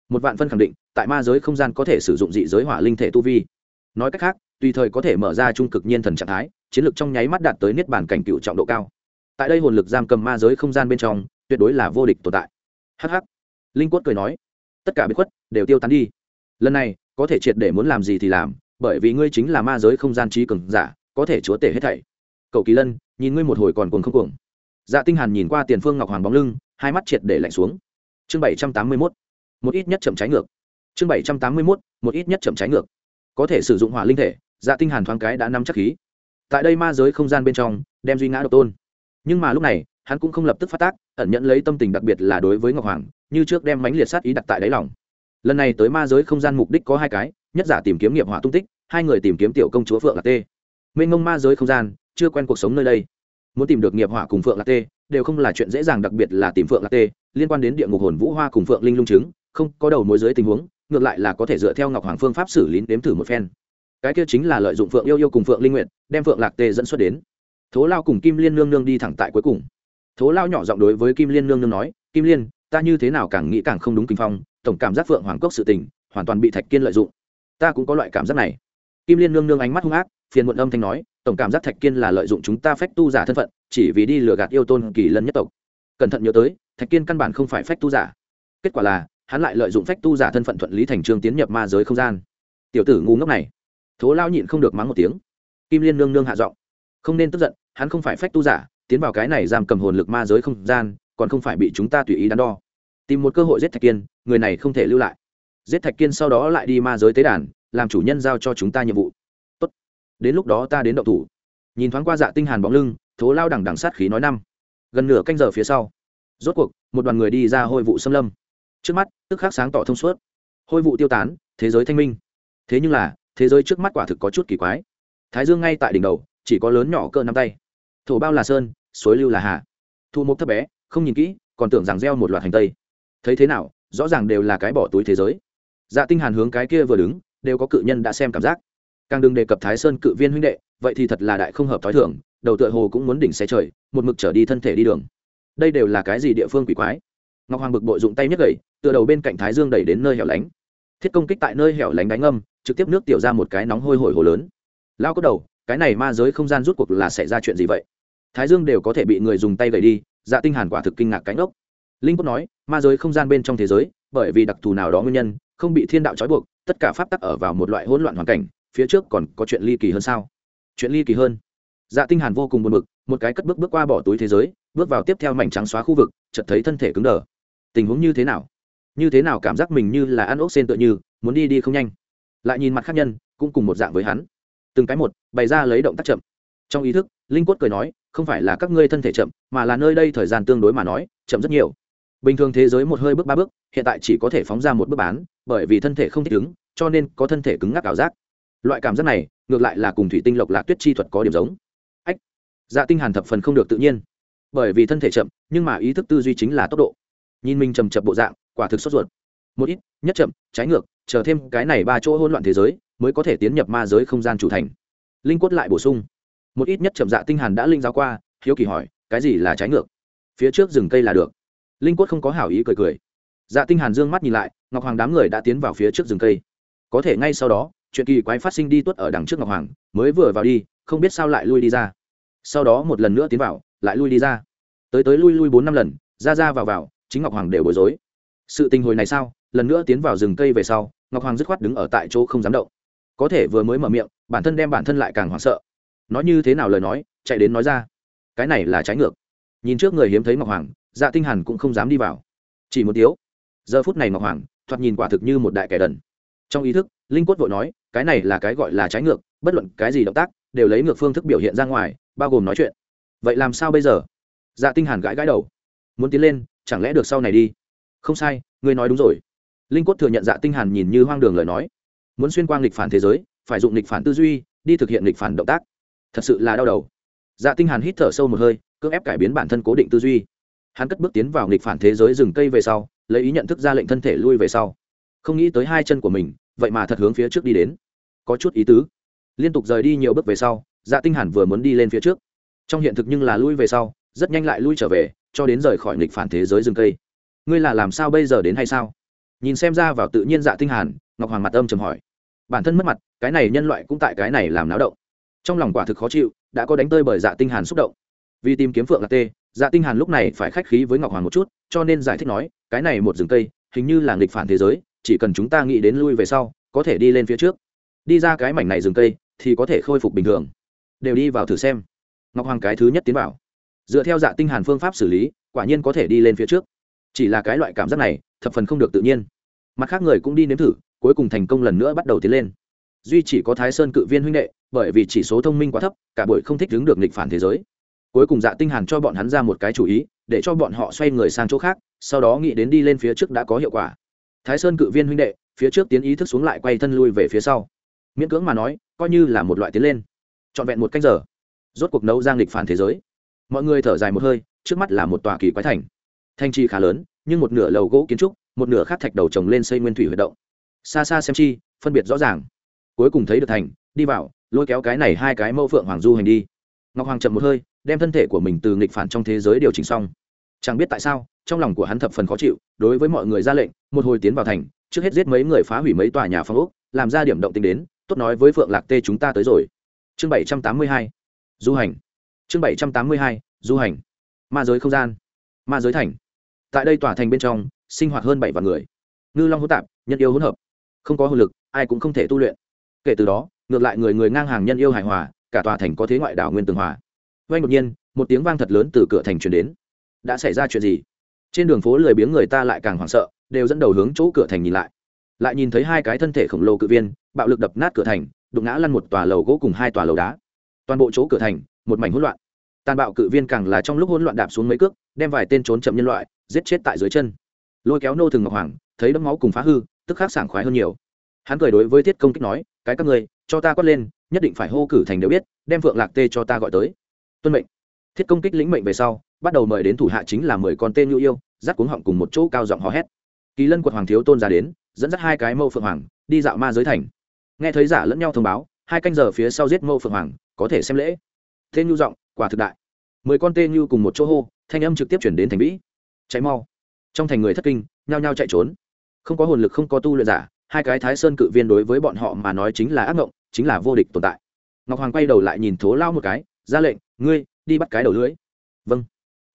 Một vạn phân khẳng định, tại ma giới không gian có thể sử dụng dị giới hỏa linh thể tu vi. Nói cách khác, tùy thời có thể mở ra trung cực nhiên thần trạng thái, chiến lược trong nháy mắt đạt tới niết bàn cảnh cựu trọng độ cao tại đây hồn lực giam cầm ma giới không gian bên trong, tuyệt đối là vô địch tồn tại. Hh linh quất cười nói, tất cả bí khuất đều tiêu tán đi. Lần này, có thể triệt để muốn làm gì thì làm, bởi vì ngươi chính là ma giới không gian trí cường giả, có thể chúa tể hết thảy. Cậu kỳ lân, nhìn ngươi một hồi còn cuồng không cuồng. Dạ tinh hàn nhìn qua tiền phương ngọc hoàng bóng lưng, hai mắt triệt để lạnh xuống. Chương bảy trăm tám mươi 781 một ít nhất chậm trái ngược. Chương bảy trăm tám mươi 781 một ít nhất chậm trái ngược. Có thể sử dụng hỏa linh thể dạ tinh hàn thoáng cái đã nắm chắc khí. Tại đây ma giới không gian bên trong, đem duy ngã độc tôn nhưng mà lúc này, hắn cũng không lập tức phát tác, ẩn nhận lấy tâm tình đặc biệt là đối với ngọc hoàng, như trước đem mánh liệt sát ý đặt tại đáy lòng. Lần này tới ma giới không gian mục đích có hai cái, nhất giả tìm kiếm nghiệp hỏa tung tích, hai người tìm kiếm tiểu công chúa phượng lạc tê. Mênh mông ma giới không gian, chưa quen cuộc sống nơi đây. Muốn tìm được nghiệp hỏa cùng phượng lạc tê, đều không là chuyện dễ dàng, đặc biệt là tìm phượng lạc tê, liên quan đến địa ngục hồn vũ hoa cùng phượng linh lung chứng, không có đầu mối dưới tình huống, ngược lại là có thể dựa theo ngọc hoàng phương pháp xử lý đếm thử một phen. Cái kia chính là lợi dụng phượng yêu yêu cùng phượng linh nguyện đem phượng lạc tê dẫn xuất đến thố lao cùng kim liên nương nương đi thẳng tại cuối cùng. Thố lao nhỏ giọng đối với kim liên nương nương nói, kim liên, ta như thế nào càng nghĩ càng không đúng kinh phong, tổng cảm giác phượng hoàng cốc sự tình, hoàn toàn bị thạch kiên lợi dụng. Ta cũng có loại cảm giác này. Kim liên nương nương ánh mắt hung ác, phiền muộn âm thanh nói, tổng cảm giác thạch kiên là lợi dụng chúng ta phách tu giả thân phận, chỉ vì đi lừa gạt yêu tôn kỳ lân nhất tộc. Cẩn thận nhớ tới, thạch kiên căn bản không phải phách tu giả. Kết quả là, hắn lại lợi dụng phách tu giả thân phận thuận lý thành trương tiến nhập ma giới không gian. Tiểu tử ngu ngốc này. Thố lao nhịn không được mắng một tiếng. Kim liên nương nương hạ giọng không nên tức giận, hắn không phải phách tu giả, tiến vào cái này giam cầm hồn lực ma giới không gian, còn không phải bị chúng ta tùy ý đắn đo. Tìm một cơ hội giết thạch kiên, người này không thể lưu lại. Giết thạch kiên sau đó lại đi ma giới tế đàn, làm chủ nhân giao cho chúng ta nhiệm vụ. Tốt. đến lúc đó ta đến động thủ. Nhìn thoáng qua dạ tinh hàn bóng lưng, thố lao đằng đằng sát khí nói năm. Gần nửa canh giờ phía sau, rốt cuộc, một đoàn người đi ra hôi vụ xâm lâm. Trước mắt, tức khắc sáng tỏ thông suốt. Hôi vụ tiêu tán, thế giới thanh minh. Thế nhưng là, thế giới trước mắt quả thực có chút kỳ quái. Thái dương ngay tại đỉnh đầu chỉ có lớn nhỏ cỡ nắm tay. Thổ bao là sơn, suối lưu là hà. Thu mục thấp bé, không nhìn kỹ, còn tưởng rằng gieo một loạt hành tây. Thấy thế nào, rõ ràng đều là cái bỏ túi thế giới. Dạ tinh hàn hướng cái kia vừa đứng, đều có cự nhân đã xem cảm giác. Càng đừng đề cập thái sơn cự viên huynh đệ, vậy thì thật là đại không hợp thói thường, đầu tựa hồ cũng muốn đỉnh xe trời, một mực trở đi thân thể đi đường. Đây đều là cái gì địa phương quỷ quái? Ngọc hoàng bực bội dụng tay nhấc gậy, tựa đầu bên cạnh thái dương đẩy đến nơi hẻo lánh. Thiết công kích tại nơi hẻo lánh đánh âm trực tiếp nước tiểu ra một cái nóng hôi hổi hồ lớn. Lao có đầu cái này ma giới không gian rút cuộc là xảy ra chuyện gì vậy? Thái dương đều có thể bị người dùng tay gậy đi dạ tinh hàn quả thực kinh ngạc cánh ốc linh cốt nói, ma giới không gian bên trong thế giới, bởi vì đặc thù nào đó nguyên nhân, không bị thiên đạo trói buộc, tất cả pháp tắc ở vào một loại hỗn loạn hoàn cảnh, phía trước còn có chuyện ly kỳ hơn sao? Chuyện ly kỳ hơn? Dạ tinh hàn vô cùng buồn bực, một cái cất bước bước qua bỏ túi thế giới, bước vào tiếp theo mảnh trắng xóa khu vực, chợt thấy thân thể cứng đờ. Tình huống như thế nào? Như thế nào cảm giác mình như là ăn ốc sen tựa như, muốn đi đi không nhanh. Lại nhìn mặt khác nhân, cũng cùng một dạng với hắn từng cái một, bày ra lấy động tác chậm. Trong ý thức, linh quất cười nói, không phải là các ngươi thân thể chậm, mà là nơi đây thời gian tương đối mà nói, chậm rất nhiều. Bình thường thế giới một hơi bước ba bước, hiện tại chỉ có thể phóng ra một bước bán, bởi vì thân thể không thích ứng, cho nên có thân thể cứng ngắc ảo giác. Loại cảm giác này, ngược lại là cùng thủy tinh lộc lạc tuyết chi thuật có điểm giống. Ách dạ tinh hàn thập phần không được tự nhiên. Bởi vì thân thể chậm, nhưng mà ý thức tư duy chính là tốc độ. Nhìn mình chậm chậm bộ dạng, quả thực sốt ruột. Một ít, nhất chậm, trái ngược, chờ thêm cái này ba chỗ hỗn loạn thế giới mới có thể tiến nhập ma giới không gian chủ thành. Linh quất lại bổ sung. Một ít nhất chậm dạ tinh hàn đã linh giáo qua, hiếu kỳ hỏi, cái gì là trái ngược? Phía trước rừng cây là được. Linh quất không có hảo ý cười cười. Dạ tinh hàn dương mắt nhìn lại, ngọc hoàng đám người đã tiến vào phía trước rừng cây. Có thể ngay sau đó, chuyện kỳ quái phát sinh đi tuất ở đằng trước ngọc hoàng, mới vừa vào đi, không biết sao lại lui đi ra. Sau đó một lần nữa tiến vào, lại lui đi ra. Tới tới lui lui bốn năm lần, ra ra vào vào, chính ngọc hoàng đều bối rối. Sự tình hồi này sao? Lần nữa tiến vào rừng cây về sau, ngọc hoàng dứt khoát đứng ở tại chỗ không dám động có thể vừa mới mở miệng, bản thân đem bản thân lại càng hoảng sợ. Nói như thế nào lời nói, chạy đến nói ra. Cái này là trái ngược. Nhìn trước người hiếm thấy ngọc hoàng dạ tinh hàn cũng không dám đi vào. Chỉ một tiếu. Giờ phút này ngọc hoàng, thoạt nhìn quả thực như một đại kẻ đần. Trong ý thức, linh quất vội nói, cái này là cái gọi là trái ngược, bất luận cái gì động tác, đều lấy ngược phương thức biểu hiện ra ngoài, bao gồm nói chuyện. Vậy làm sao bây giờ? Dạ tinh hàn gãi gãi đầu. Muốn tiến lên, chẳng lẽ được sau này đi? Không sai, ngươi nói đúng rồi. Linh quất thừa nhận dạ tinh hàn nhìn như hoang đường lời nói muốn xuyên qua nghịch phản thế giới, phải dụng nghịch phản tư duy, đi thực hiện nghịch phản động tác. Thật sự là đau đầu. Dạ tinh hàn hít thở sâu một hơi, cưỡng ép cải biến bản thân cố định tư duy. Hắn cất bước tiến vào nghịch phản thế giới rừng cây về sau, lấy ý nhận thức ra lệnh thân thể lui về sau. Không nghĩ tới hai chân của mình, vậy mà thật hướng phía trước đi đến. Có chút ý tứ. Liên tục rời đi nhiều bước về sau dạ tinh hàn vừa muốn đi lên phía trước. Trong hiện thực nhưng là lui về sau, rất nhanh lại lui trở về, cho đến rời khỏi nghịch phản thế giới rừng cây. Ngươi là làm sao bây giờ đến hay sao? Nhìn xem ra vào tự nhiên dạ tinh hàn, ngọc hoàng mặt âm trầm hỏi bản thân mất mặt, cái này nhân loại cũng tại cái này làm náo động. Trong lòng quả thực khó chịu, đã có đánh tơi bởi dạ tinh hàn xúc động. Vì tìm kiếm phượng là tê dạ tinh hàn lúc này phải khách khí với ngọc hoàng một chút, cho nên giải thích nói, cái này một rừng cây, hình như là nghịch phản thế giới, chỉ cần chúng ta nghĩ đến lui về sau, có thể đi lên phía trước. Đi ra cái mảnh này rừng cây, thì có thể khôi phục bình thường. Đều đi vào thử xem. Ngọc hoàng cái thứ nhất tiến vào. Dựa theo dạ tinh hàn phương pháp xử lý, quả nhiên có thể đi lên phía trước. Chỉ là cái loại cảm giác này, thập phần không được tự nhiên. Mặt khác người cũng đi nếm thử cuối cùng thành công lần nữa bắt đầu tiến lên. Duy chỉ có thái sơn cự viên huynh đệ, bởi vì chỉ số thông minh quá thấp, cả buổi không thích đứng được nghịch phản thế giới. Cuối cùng dạ tinh hàn cho bọn hắn ra một cái chủ ý, để cho bọn họ xoay người sang chỗ khác, sau đó nghĩ đến đi lên phía trước đã có hiệu quả. Thái sơn cự viên huynh đệ, phía trước tiến ý thức xuống lại quay thân lui về phía sau. Miễn cưỡng mà nói, coi như là một loại tiến lên. Trọn vẹn một canh giờ, rốt cuộc nấu giang lịch phản thế giới. Mọi người thở dài một hơi, trước mắt là một tòa kỳ quái thành. Thành trì khá lớn, nhưng một nửa lầu gỗ kiến trúc, một nửa khác thạch đầu trồng lên xây nguyên thủy huy động xa xa xem chi, phân biệt rõ ràng. Cuối cùng thấy được thành, đi vào, lôi kéo cái này hai cái mẫu phượng hoàng du hành đi. Ngọc hoàng chậm một hơi, đem thân thể của mình từ nghịch phản trong thế giới điều chỉnh xong. Chẳng biết tại sao, trong lòng của hắn thập phần khó chịu, đối với mọi người ra lệnh, một hồi tiến vào thành, trước hết giết mấy người phá hủy mấy tòa nhà phong ốc, làm ra điểm động tính đến, tốt nói với phượng lạc tê chúng ta tới rồi. Chương bảy trăm tám mươi hai, du hành. Chương bảy trăm tám mươi hai, du hành. Ma giới không gian. Ma giới thành. Tại đây tòa thành bên trong, sinh hoạt hơn bảy vạn người. Ngư long hỗn tạp, nhân yêu hỗn hợp không có hồn lực, ai cũng không thể tu luyện. Kể từ đó, ngược lại người người ngang hàng nhân yêu hài hòa, cả tòa thành có thế ngoại đảo nguyên tường hòa. Vay đột nhiên, một tiếng vang thật lớn từ cửa thành truyền đến. Đã xảy ra chuyện gì? Trên đường phố lười biếng người ta lại càng hoảng sợ, đều dẫn đầu hướng chỗ cửa thành nhìn lại. Lại nhìn thấy hai cái thân thể khổng lồ cự viên, bạo lực đập nát cửa thành, đụng ngã lăn một tòa lầu gỗ cùng hai tòa lầu đá. Toàn bộ chỗ cửa thành, một mảnh hỗn loạn. Tàn bạo cự viên càng là trong lúc hỗn loạn đạp xuống mấy cước, đem vài tên trốn chậm nhân loại giết chết tại dưới chân. Lôi kéo nô thường ngọc hoàng, thấy đấm máu cùng phá hư tức khắc sảng khoái hơn nhiều. Hắn cười đối với thiết công kích nói, cái các ngươi, cho ta quát lên, nhất định phải hô cử thành đều biết, đem phượng lạc tê cho ta gọi tới. Tuân mệnh. Thiết công kích lĩnh mệnh về sau, bắt đầu mời đến thủ hạ chính là mười con tên nhu yêu, dắt cuống họng cùng một chỗ cao giọng hò hét. Kỳ lân quật hoàng thiếu tôn ra đến, dẫn dắt hai cái mâu phượng hoàng, đi dạo ma giới thành. Nghe thấy giả lẫn nhau thông báo, hai canh giờ phía sau giết mâu phượng hoàng, có thể xem lễ. Tên nhu giọng, quả thực đại. Mười con tên nhu cùng một chỗ hô, thanh âm trực tiếp chuyển đến thành vĩ. Cháy mau. Trong thành người thất kinh, nhao nhao chạy trốn không có hồn lực, không có tu luyện giả, hai cái thái sơn cự viên đối với bọn họ mà nói chính là ác mộng chính là vô địch tồn tại. Ngọc hoàng quay đầu lại nhìn thố lao một cái, ra lệnh, ngươi, đi bắt cái đầu lưới. Vâng.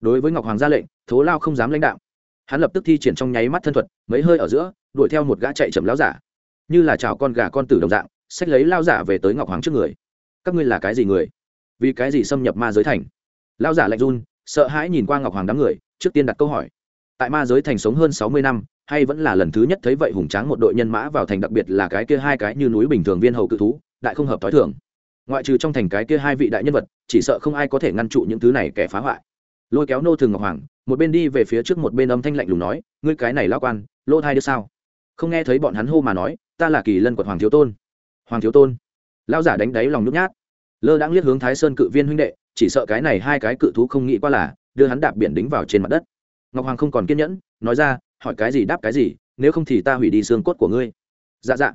Đối với ngọc hoàng ra lệnh, thố lao không dám lãnh đạo. Hắn lập tức thi triển trong nháy mắt thân thuật, mấy hơi ở giữa, đuổi theo một gã chạy chậm lao giả. Như là chào con gà con tử đồng dạng, xách lấy lao giả về tới ngọc hoàng trước người. Các ngươi là cái gì người? Vì cái gì xâm nhập ma giới thành? Lao giả lạnh run, sợ hãi nhìn qua ngọc hoàng đám người, trước tiên đặt câu hỏi. Tại ma giới thành sống hơn sáu mươi năm hay vẫn là lần thứ nhất thấy vậy hùng tráng một đội nhân mã vào thành đặc biệt là cái kia hai cái như núi bình thường viên hầu cự thú, đại không hợp t h o i thường. Ngoại trừ trong thành cái kia hai vị đại nhân vật, chỉ sợ không ai có thể ngăn trụ những thứ này kẻ phá hoại. Lôi kéo nô thường ngọc hoàng, một bên đi về phía trước một bên âm thanh lạnh lùng nói, ngươi cái này lao quan lô thai đứa sao? Không nghe thấy bọn hắn hô mà nói, ta là kỳ lân quật hoàng thiếu tôn. Hoàng thiếu tôn? Lao giả đánh đáy lòng nhút nhát. Lơ đãng liếc hướng thái sơn cự viên huynh đệ, chỉ sợ cái này hai cái cự thú không nghĩ qua là đưa hắn đạp biển đính vào trên mặt đất. Ngọc hoàng không còn kiên nhẫn, nói ra hỏi cái gì đáp cái gì, nếu không thì ta hủy đi xương cốt của ngươi. Dạ dạ.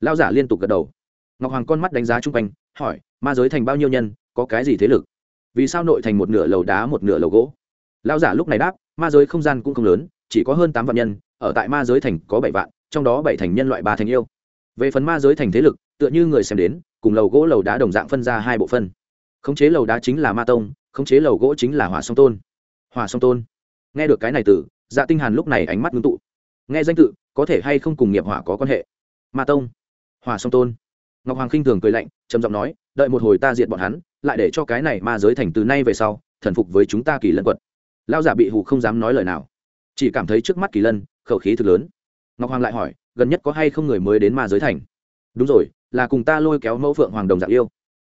Lao giả liên tục gật đầu. Ngọc hoàng con mắt đánh giá chung quanh, hỏi, ma giới thành bao nhiêu nhân, có cái gì thế lực? Vì sao nội thành một nửa lầu đá, một nửa lầu gỗ? Lão giả lúc này đáp, ma giới không gian cũng không lớn, chỉ có hơn tám vạn nhân, ở tại ma giới thành có bảy vạn, trong đó bảy thành nhân loại ba thành yêu. Về phần ma giới thành thế lực, tựa như người xem đến, cùng lầu gỗ lầu đá đồng dạng phân ra hai bộ phân. Khống chế lầu đá chính là ma tông, khống chế lầu gỗ chính là hỏa song tôn. Hỏa song tôn. Nghe được cái này từ dạ tinh hàn lúc này ánh mắt ngưng tụ. Nghe danh tự, có thể hay không cùng nghiệp hỏa có quan hệ? Ma tông. Hỏa song tôn. Ngọc hoàng khinh thường cười lạnh, trầm giọng nói, đợi một hồi ta diệt bọn hắn, lại để cho cái này ma giới thành từ nay về sau, thần phục với chúng ta kỳ lân quật lao giả bị hù không dám nói lời nào. Chỉ cảm thấy trước mắt kỳ lân, khẩu khí thực lớn. Ngọc hoàng lại hỏi, gần nhất có hay không người mới đến ma giới thành? Đúng rồi, là cùng ta lôi kéo mẫu phượng hoàng đồng dạng yêu.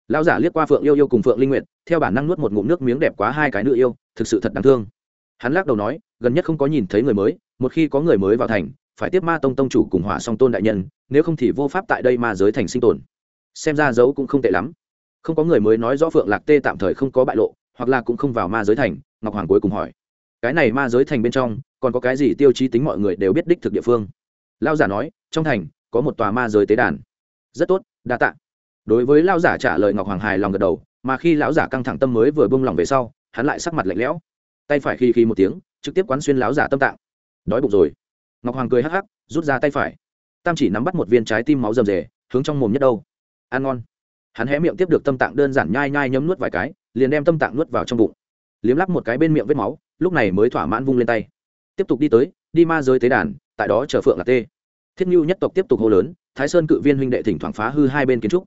Lão giả liếc qua phượng yêu yêu cùng phượng linh nguyện theo bản năng nuốt một ngụm nước miếng đẹp quá hai cái nữ yêu, thực sự thật đáng thương hắn lắc đầu nói, gần nhất không có nhìn thấy người mới, một khi có người mới vào thành, phải tiếp ma tông tông chủ cùng hỏa song tôn đại nhân, nếu không thì vô pháp tại đây ma giới thành sinh tồn. Xem ra dấu cũng không tệ lắm. Không có người mới nói rõ phượng lạc tê tạm thời không có bại lộ, hoặc là cũng không vào ma giới thành, ngọc hoàng cuối cùng hỏi. Cái này ma giới thành bên trong, còn có cái gì tiêu chí tính mọi người đều biết đích thực địa phương? Lao giả nói, trong thành, có một tòa ma giới tế đàn. Rất tốt, đa tạ. Đối với lao giả trả lời ngọc hoàng hài lòng gật đầu, mà khi lão giả căng thẳng tâm mới vừa bông lòng về sau, hắn lại sắc mặt lạnh lẽo tay phải khi khi một tiếng, trực tiếp quán xuyên láo giả tâm tạng. Đói bụng rồi. Ngọc hoàng cười hắc hắc, rút ra tay phải. Tam chỉ nắm bắt một viên trái tim máu rầm rề, hướng trong mồm nhất đâu. Ăn ngon. Hắn hé miệng tiếp được tâm tạng đơn giản nhai nhai nhấm nuốt vài cái, liền đem tâm tạng nuốt vào trong bụng. Liếm lắp một cái bên miệng vết máu, lúc này mới thỏa mãn vung lên tay. Tiếp tục đi tới, đi ma giới tế đàn, tại đó chờ phượng là tê. Thiết nhu nhất tộc tiếp tục hô lớn, thái sơn cự viên huynh đệ thỉnh thoảng phá hư hai bên kiến trúc.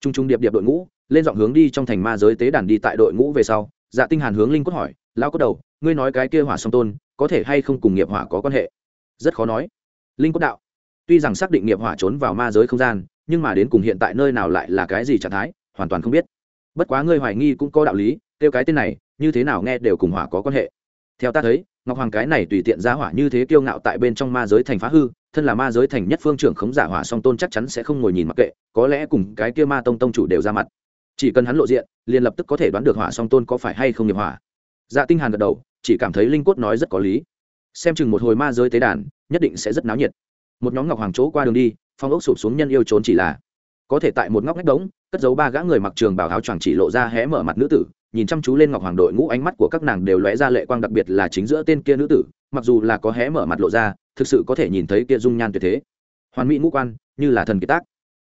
T r u n g t r u n g điệp điệp đội ngũ, lên dọn hướng đi trong thành ma giới tế đàn đi tại đội ngũ về sau dạ tinh hàn hướng linh cốt hỏi lão cốt đầu, ngươi nói cái kia hỏa song tôn, có thể hay không cùng nghiệp hỏa có quan hệ? Rất khó nói. Linh cốt đạo. Tuy rằng xác định nghiệp hỏa trốn vào ma giới không gian, nhưng mà đến cùng hiện tại nơi nào lại là cái gì trạng thái, hoàn toàn không biết. Bất quá ngươi hoài nghi cũng có đạo lý, kêu cái tên này, như thế nào nghe đều cùng hỏa có quan hệ. Theo ta thấy, ngọc hoàng cái này tùy tiện ra hỏa như thế kiêu ngạo tại bên trong ma giới thành phá hư, thân là ma giới thành nhất phương trưởng khống giả hỏa song tôn chắc chắn sẽ không ngồi nhìn mặc kệ, có lẽ cùng cái kia ma tông tông chủ đều ra mặt. Chỉ cần hắn lộ diện, liền lập tức có thể đoán được hỏa song tôn có phải hay không nghiệp hỏa dạ tinh hàn gật đầu, chỉ cảm thấy linh cốt nói rất có lý. Xem chừng một hồi ma giới tế đàn, nhất định sẽ rất náo nhiệt. Một nhóm ngọc hoàng chỗ qua đường đi, phong ốc sụp xuống nhân yêu trốn chỉ là. Có thể tại một ngóc ngách đống, cất giấu ba gã người mặc trường bảo áo choàng chỉ lộ ra hé mở mặt nữ tử, nhìn chăm chú lên ngọc hoàng đội ngũ ánh mắt của các nàng đều lóe ra lệ quang đặc biệt là chính giữa tên kia nữ tử, mặc dù là có hé mở mặt lộ ra, thực sự có thể nhìn thấy kia dung nhan tuyệt thế. Hoàn mỹ ngũ quan, như là thần kiệt tác.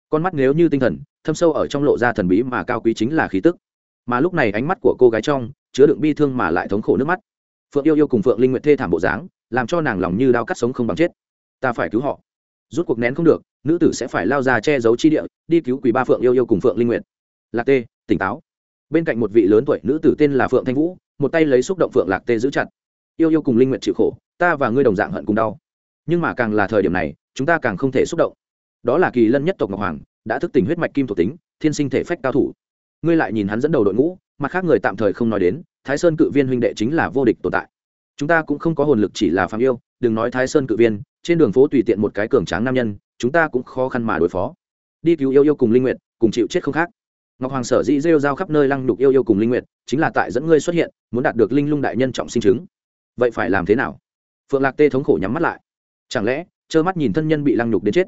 Con mắt nếu như tinh thần, thâm sâu ở trong lộ ra thần bí mà cao quý chính là khí tức. Mà lúc này ánh mắt của cô gái trong chứa đựng bi thương mà lại thống khổ nước mắt. Phượng yêu yêu cùng phượng linh nguyện thê thảm bộ dáng, làm cho nàng lòng như đau cắt sống không bằng chết. Ta phải cứu họ. Rút cuộc nén không được, nữ tử sẽ phải lao ra che giấu chi địa, đi cứu quỷ ba phượng yêu yêu cùng phượng linh nguyện lạc tê, tỉnh táo. Bên cạnh một vị lớn tuổi nữ tử tên là phượng thanh vũ, một tay lấy xúc động phượng lạc tê giữ chặt. Yêu yêu cùng linh nguyện chịu khổ, ta và ngươi đồng dạng hận cùng đau. Nhưng mà càng là thời điểm này, chúng ta càng không thể xúc động. Đó là kỳ lân nhất tộc ngọc hoàng, đã thức tỉnh huyết mạch kim thuộc tính, thiên sinh thể phách cao thủ. Ngươi lại nhìn hắn dẫn đầu đội ngũ mặt khác người tạm thời không nói đến, thái sơn cự viên huynh đệ chính là vô địch tồn tại. Chúng ta cũng không có hồn lực chỉ là phạm yêu, đừng nói thái sơn cự viên, trên đường phố tùy tiện một cái cường tráng nam nhân, chúng ta cũng khó khăn mà đối phó. Đi cứu yêu yêu cùng linh nguyện cùng chịu chết không khác. Ngọc hoàng sở dĩ rêu rao khắp nơi lăng đục yêu yêu cùng linh nguyện chính là tại dẫn ngươi xuất hiện, muốn đạt được linh lung đại nhân trọng sinh chứng. Vậy phải làm thế nào? Phượng lạc tê thống khổ nhắm mắt lại. Chẳng lẽ, trơ mắt nhìn thân nhân bị lăng nhục đến chết?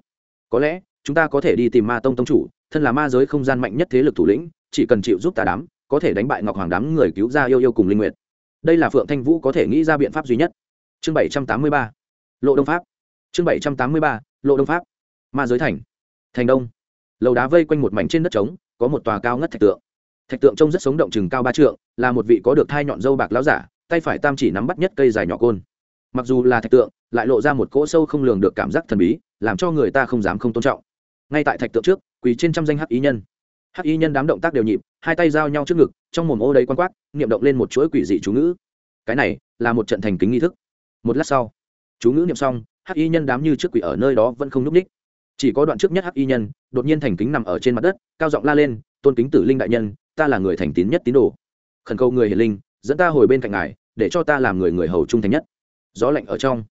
Có lẽ, chúng ta có thể đi tìm ma tông tông chủ, thân là ma giới không gian mạnh nhất thế lực thủ lĩnh, chỉ cần chịu giúp ta đám có thể đánh bại ngọc hoàng đám người cứu ra yêu yêu cùng linh nguyệt. Đây là phượng thanh vũ có thể nghĩ ra biện pháp duy nhất. Chương bảy trăm tám mươi ba. Lộ đông pháp. Chương bảy trăm tám mươi ba. Lộ đông pháp. Ma giới thành. Thành đông. Lầu đá vây quanh một mảnh trên đất trống, có một tòa cao ngất thạch tượng. Thạch tượng trông rất sống động chừng cao ba trượng, là một vị có được thai nhọn dâu bạc láo giả, tay phải tam chỉ nắm bắt nhất cây dài nhỏ côn. Mặc dù là thạch tượng, lại lộ ra một cỗ sâu không lường được cảm giác thần bí, làm cho người ta không dám không tôn trọng. Ngay tại thạch tượng trước, quỳ trên trăm danh hắc ý nhân hắc Y nhân đám động tác đều nhịp, hai tay giao nhau trước ngực, trong mồm ô đầy quan quát, niệm động lên một chuỗi quỷ dị chú ngữ. Cái này là một trận thành kính nghi thức. Một lát sau, chú ngữ niệm xong, hắc y nhân đám như trước quỷ ở nơi đó vẫn không n ú c ních chỉ có đoạn trước nhất hắc y nhân, đột nhiên thành kính nằm ở trên mặt đất, cao giọng la lên, tôn kính tử linh đại nhân, ta là người thành tín nhất tín đồ. Khẩn cầu người hiền linh, dẫn ta hồi bên cạnh ngài, để cho ta làm người người hầu trung thành nhất. Gió lạnh ở trong,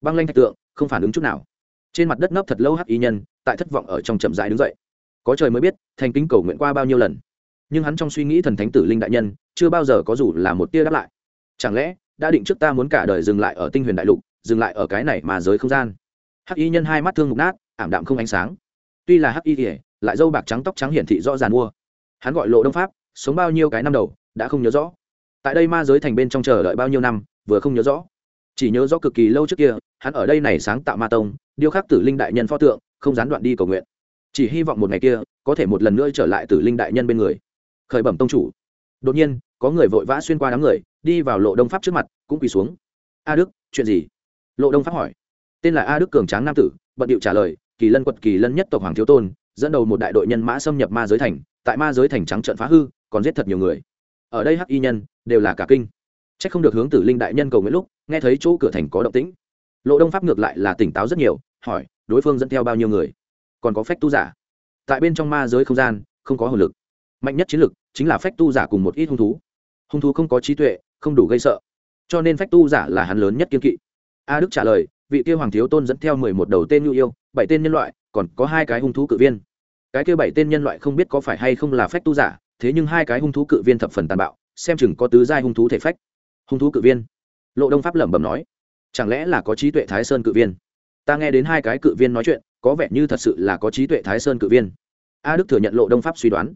băng lanh thạch tượng, không phản ứng chút nào. Trên mặt đất nấp thật lâu hắc y nhân, tại thất vọng ở trong chậm rãi đứng dậy. Có trời mới biết thành kính cầu nguyện qua bao nhiêu lần. Nhưng hắn trong suy nghĩ thần thánh tử linh đại nhân, chưa bao giờ có dù là một tia đáp lại. Chẳng lẽ, đã định trước ta muốn cả đời dừng lại ở tinh huyền đại lục, dừng lại ở cái này mà giới không gian? Hắc y nhân hai mắt thương mục nát, ảm đạm không ánh sáng. Tuy là hắc y kỉa lại dâu bạc trắng tóc trắng hiển thị rõ ràng mua. Hắn gọi lộ đông pháp, sống bao nhiêu cái năm đầu, đã không nhớ rõ. Tại đây ma giới thành bên trong chờ đợi bao nhiêu năm, vừa không nhớ rõ. Chỉ nhớ rõ cực kỳ lâu trước kia, hắn ở đây này sáng tạo ma tông, điêu khắc tử linh đại nhân pho tượng, không gián đoạn đi cầu nguyện chỉ hy vọng một ngày kia, có thể một lần nữa trở lại tử linh đại nhân bên người. Khởi bẩm tông chủ. Đột nhiên, có người vội vã xuyên qua đám người, đi vào lộ đông pháp trước mặt, cũng quỳ xuống. A đức, chuyện gì? Lộ đông pháp hỏi. Tên là a đức cường tráng nam tử, bận điệu trả lời, kỳ lân quật kỳ lân nhất tộc hoàng thiếu tôn, dẫn đầu một đại đội nhân mã xâm nhập ma giới thành, tại ma giới thành trắng trận phá hư, còn giết thật nhiều người. Ở đây hắc y nhân, đều là cả kinh. C h ắ c không được hướng tử linh đại nhân cầu nguyễn lúc, nghe thấy chỗ cửa thành có động tĩnh. Lộ đông pháp ngược lại là tỉnh táo rất nhiều, hỏi, đối phương dẫn theo bao nhiêu người? Còn có phách tu giả. Tại bên trong ma giới không gian, không có hồn lực. Mạnh nhất chiến lực chính là phách tu giả cùng một ít hung thú. Hung thú không có trí tuệ, không đủ gây sợ. Cho nên phách tu giả là hắn lớn nhất kiên kỵ. A đức trả lời, vị kia hoàng thiếu tôn dẫn theo mười một đầu tên nhu yêu, bảy tên nhân loại, còn có hai cái hung thú cự viên. Cái kia bảy tên nhân loại không biết có phải hay không là phách tu giả, thế nhưng hai cái hung thú cự viên thập phần tàn bạo, xem chừng có tứ giai hung thú thể phách. Hung thú cự viên. Lộ đông pháp lẩm bẩm nói, chẳng lẽ là có trí tuệ thái sơn cự viên? Ta nghe đến hai cái cự viên nói chuyện có vẻ như thật sự là có trí tuệ thái sơn cự viên. A đức thừa nhận lộ đông pháp suy đoán.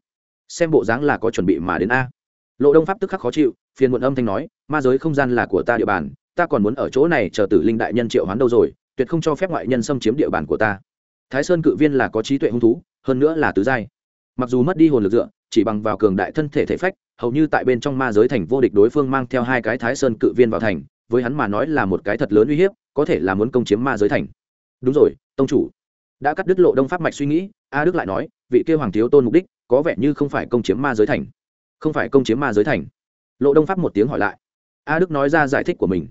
Xem bộ dáng là có chuẩn bị mà đến a. Lộ đông pháp tức khắc khó chịu, phiền muộn âm thanh nói, ma giới không gian là của ta địa bàn, ta còn muốn ở chỗ này chờ tử linh đại nhân triệu hoán đâu rồi, tuyệt không cho phép ngoại nhân xâm chiếm địa bàn của ta. Thái sơn cự viên là có trí tuệ hung thú, hơn nữa là tứ giai. Mặc dù mất đi hồn lực dựa, chỉ bằng vào cường đại thân thể thể phách, hầu như tại bên trong ma giới thành vô địch đối phương mang theo hai cái thái sơn cự viên vào thành, với hắn mà nói là một cái thật lớn uy hiếp, có thể là muốn công chiếm ma giới thành. Đúng rồi, tông chủ đã cắt đứt lộ đông pháp mạch suy nghĩ, a đức lại nói, vị kêu hoàng thiếu tôn mục đích có vẻ như không phải công chiếm ma giới thành. Không phải công chiếm ma giới thành. Lộ đông pháp một tiếng hỏi lại. A đức nói ra giải thích của mình.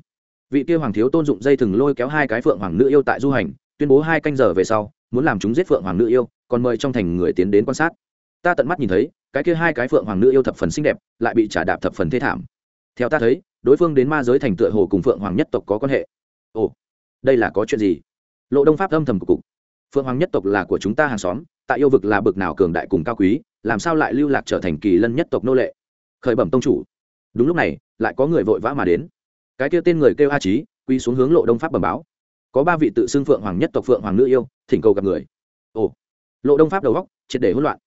Vị kia hoàng thiếu tôn dụng dây thừng lôi kéo hai cái phượng hoàng nữ yêu tại du hành, tuyên bố hai canh giờ về sau, muốn làm chúng giết phượng hoàng nữ yêu, còn mời trong thành người tiến đến quan sát. Ta tận mắt nhìn thấy, cái kia hai cái phượng hoàng nữ yêu thập phần xinh đẹp, lại bị trả đạp thập phần thê thảm. Theo ta thấy, đối phương đến ma giới thành tựa hồ cùng phượng hoàng nhất tộc có quan hệ. Ồ, đây là có chuyện gì? Lộ đông pháp âm thầm của cục phượng hoàng nhất tộc là của chúng ta hàng xóm, tại yêu vực là bực nào cường đại cùng cao quý, làm sao lại lưu lạc trở thành kỳ lân nhất tộc nô lệ? Khởi bẩm tông chủ. Đúng lúc này, lại có người vội vã mà đến. Cái kia tên người kêu a trí quy xuống hướng lộ đông pháp bẩm báo. Có ba vị tự xưng phượng hoàng nhất tộc phượng hoàng nữ yêu, thỉnh cầu gặp người. Ồ. Lộ đông pháp đầu góc triệt để hỗn loạn.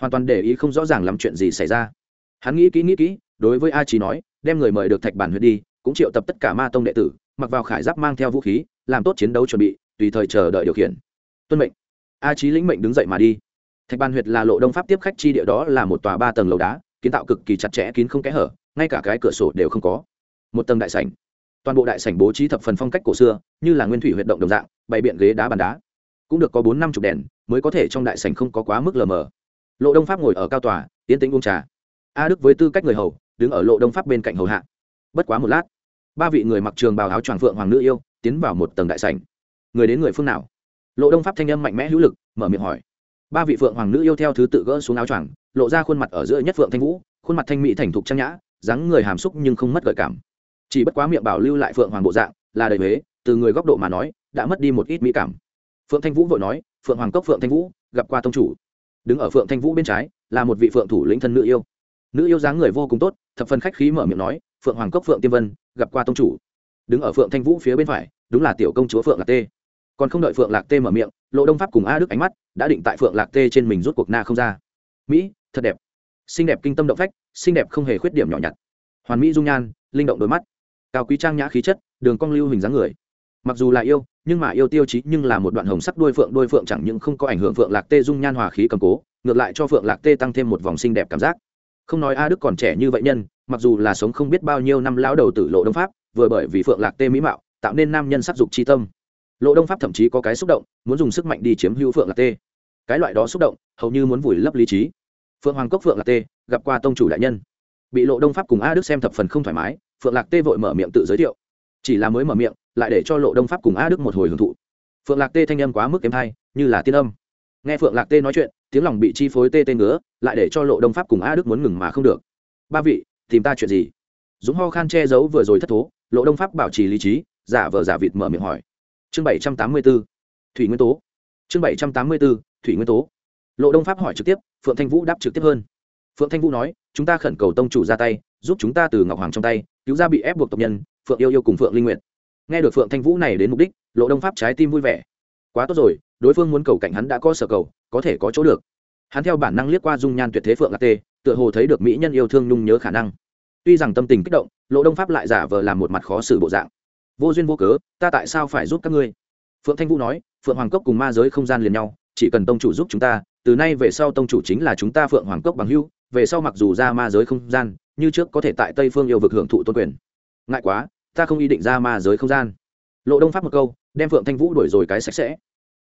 Hoàn toàn để ý không rõ ràng làm chuyện gì xảy ra. Hắn nghĩ kỹ nghĩ kỹ, đối với a trí nói, đem người mời được thạch bản huyện đi, cũng triệu tập tất cả ma tông đệ tử, mặc vào khải giáp mang theo vũ khí, làm tốt chiến đấu chuẩn bị, tùy thời chờ đợi điều khiển tuân mệnh. A trí lĩnh mệnh đứng dậy mà đi. Thạch Ban huyệt là lộ đông pháp tiếp khách chi địa đó là một tòa ba tầng lầu đá, kiến tạo cực kỳ chặt chẽ, kín không kẽ hở, ngay cả cái cửa sổ đều không có. Một tầng đại sảnh. Toàn bộ đại sảnh bố trí thập phần phong cách cổ xưa, như là nguyên thủy huyệt động đồng dạng, bày biện ghế đá bàn đá. Cũng được có bốn năm chục đèn, mới có thể trong đại sảnh không có quá mức lờ mờ. Lộ đông pháp ngồi ở cao tòa, tiến tĩnh uống trà. A đức với tư cách người hầu, đứng ở lộ đông pháp bên cạnh hầu hạ. Bất quá một lát, ba vị người mặc trường bào áo choàng phượng hoàng nữ yêu, tiến vào một tầng đại sảnh. Người đến người phương nào? Lộ đông pháp thanh âm mạnh mẽ hữu lực, mở miệng hỏi. Ba vị phượng hoàng nữ yêu theo thứ tự gỡ xuống áo choàng, lộ ra khuôn mặt ở giữa nhất phượng thanh vũ, khuôn mặt thanh mỹ thành thục trang nhã, dáng người hàm xúc nhưng không mất gợi cảm. Chỉ bất quá miệng bảo lưu lại phượng hoàng bộ dạng, là đầy huế, từ người góc độ mà nói, đã mất đi một ít mỹ cảm. Phượng thanh vũ vội nói, phượng hoàng cốc phượng thanh vũ, gặp qua tông chủ. Đứng ở phượng thanh vũ bên trái, là một vị phượng thủ lĩnh thân nữ yêu. Nữ yêu dáng người vô cùng tốt, thập phần khách khí mở miệng nói, phượng hoàng cốc phượng tiêm vân, gặp qua tông chủ. Đứng ở phượng thanh vũ phía bên phải, đúng là tiểu công chúa phượng lạc tê còn không đợi phượng lạc tê mở miệng, lộ đông pháp cùng a đức ánh mắt đã định tại phượng lạc tê trên mình rút cuộc na không ra. Mỹ, thật đẹp. Xinh đẹp kinh tâm động phách, xinh đẹp không hề khuyết điểm nhỏ nhặt. Hoàn mỹ dung nhan, linh động đôi mắt. Cao quý trang nhã khí chất, đường cong lưu hình dáng người. Mặc dù là yêu, nhưng mà yêu tiêu chí nhưng là một đoạn hồng sắc đôi phượng đôi phượng chẳng những không có ảnh hưởng phượng lạc tê dung nhan hòa khí cầm cố, ngược lại cho phượng lạc tê tăng thêm một vòng xinh đẹp cảm giác. Không nói a đức còn trẻ như vậy nhân, mặc dù là sống không biết bao nhiêu năm lão đầu tử lộ đông pháp, vừa bởi vì phượng lạc tê mỹ mạo, tạo nên nam nhân sắc dục chi tâm lộ đông pháp thậm chí có cái xúc động, muốn dùng sức mạnh đi chiếm hữu phượng lạc tê. Cái loại đó xúc động, hầu như muốn vùi lấp lý trí. Phượng hoàng cốc, phượng lạc tê, gặp qua tông chủ đại nhân. Bị lộ đông pháp cùng a đức xem thập phần không thoải mái, phượng lạc tê vội mở miệng tự giới thiệu. Chỉ là mới mở miệng, lại để cho lộ đông pháp cùng a đức một hồi hưởng thụ. Phượng lạc tê thanh âm quá mức kém hay, như là tiên âm. Nghe phượng lạc tê nói chuyện, tiếng lòng bị chi phối tê tê ngứa, lại để cho lộ đông pháp cùng a đức muốn ngừng mà không được. Ba vị, tìm ta chuyện gì? Dũng ho khan che giấu vừa rồi thất thố, lộ đông pháp bảo trì lý trí, giả vờ giả vịt mở miệng hỏi chương bảy trăm tám mươi b ố thủy nguyên tố. Chương bảy trăm tám mươi b ố thủy nguyên tố. Lộ đông pháp hỏi trực tiếp, phượng thanh vũ đáp trực tiếp hơn. Phượng thanh vũ nói, chúng ta khẩn cầu tông chủ ra tay, giúp chúng ta từ ngọc hoàng trong tay, cứu ra bị ép buộc tộc nhân, phượng yêu yêu cùng phượng linh nguyện nghe được phượng thanh vũ này đến mục đích, lộ đông pháp trái tim vui vẻ. Quá tốt rồi, đối phương muốn cầu cảnh hắn đã có sở cầu, có thể có chỗ được. Hắn theo bản năng liếc qua dung nhan tuyệt thế phượng lạc tê, tựa hồ thấy được mỹ nhân yêu thương nhung nhớ khả năng. Tuy rằng tâm tình kích động, lộ đông pháp lại giả vờ làm một mặt khó xử bộ dạng vô duyên vô cớ, ta tại sao phải giúp các ngươi? Phượng thanh vũ nói, phượng hoàng cốc cùng ma giới không gian liền nhau, chỉ cần tông chủ giúp chúng ta, từ nay về sau tông chủ chính là chúng ta phượng hoàng cốc bằng hưu về sau mặc dù ra ma giới không gian, như trước có thể tại tây phương yêu vực hưởng thụ tôn quyền. Ngại quá, ta không ý định ra ma giới không gian. Lộ đông pháp một câu, đem phượng thanh vũ đuổi rồi cái sạch sẽ.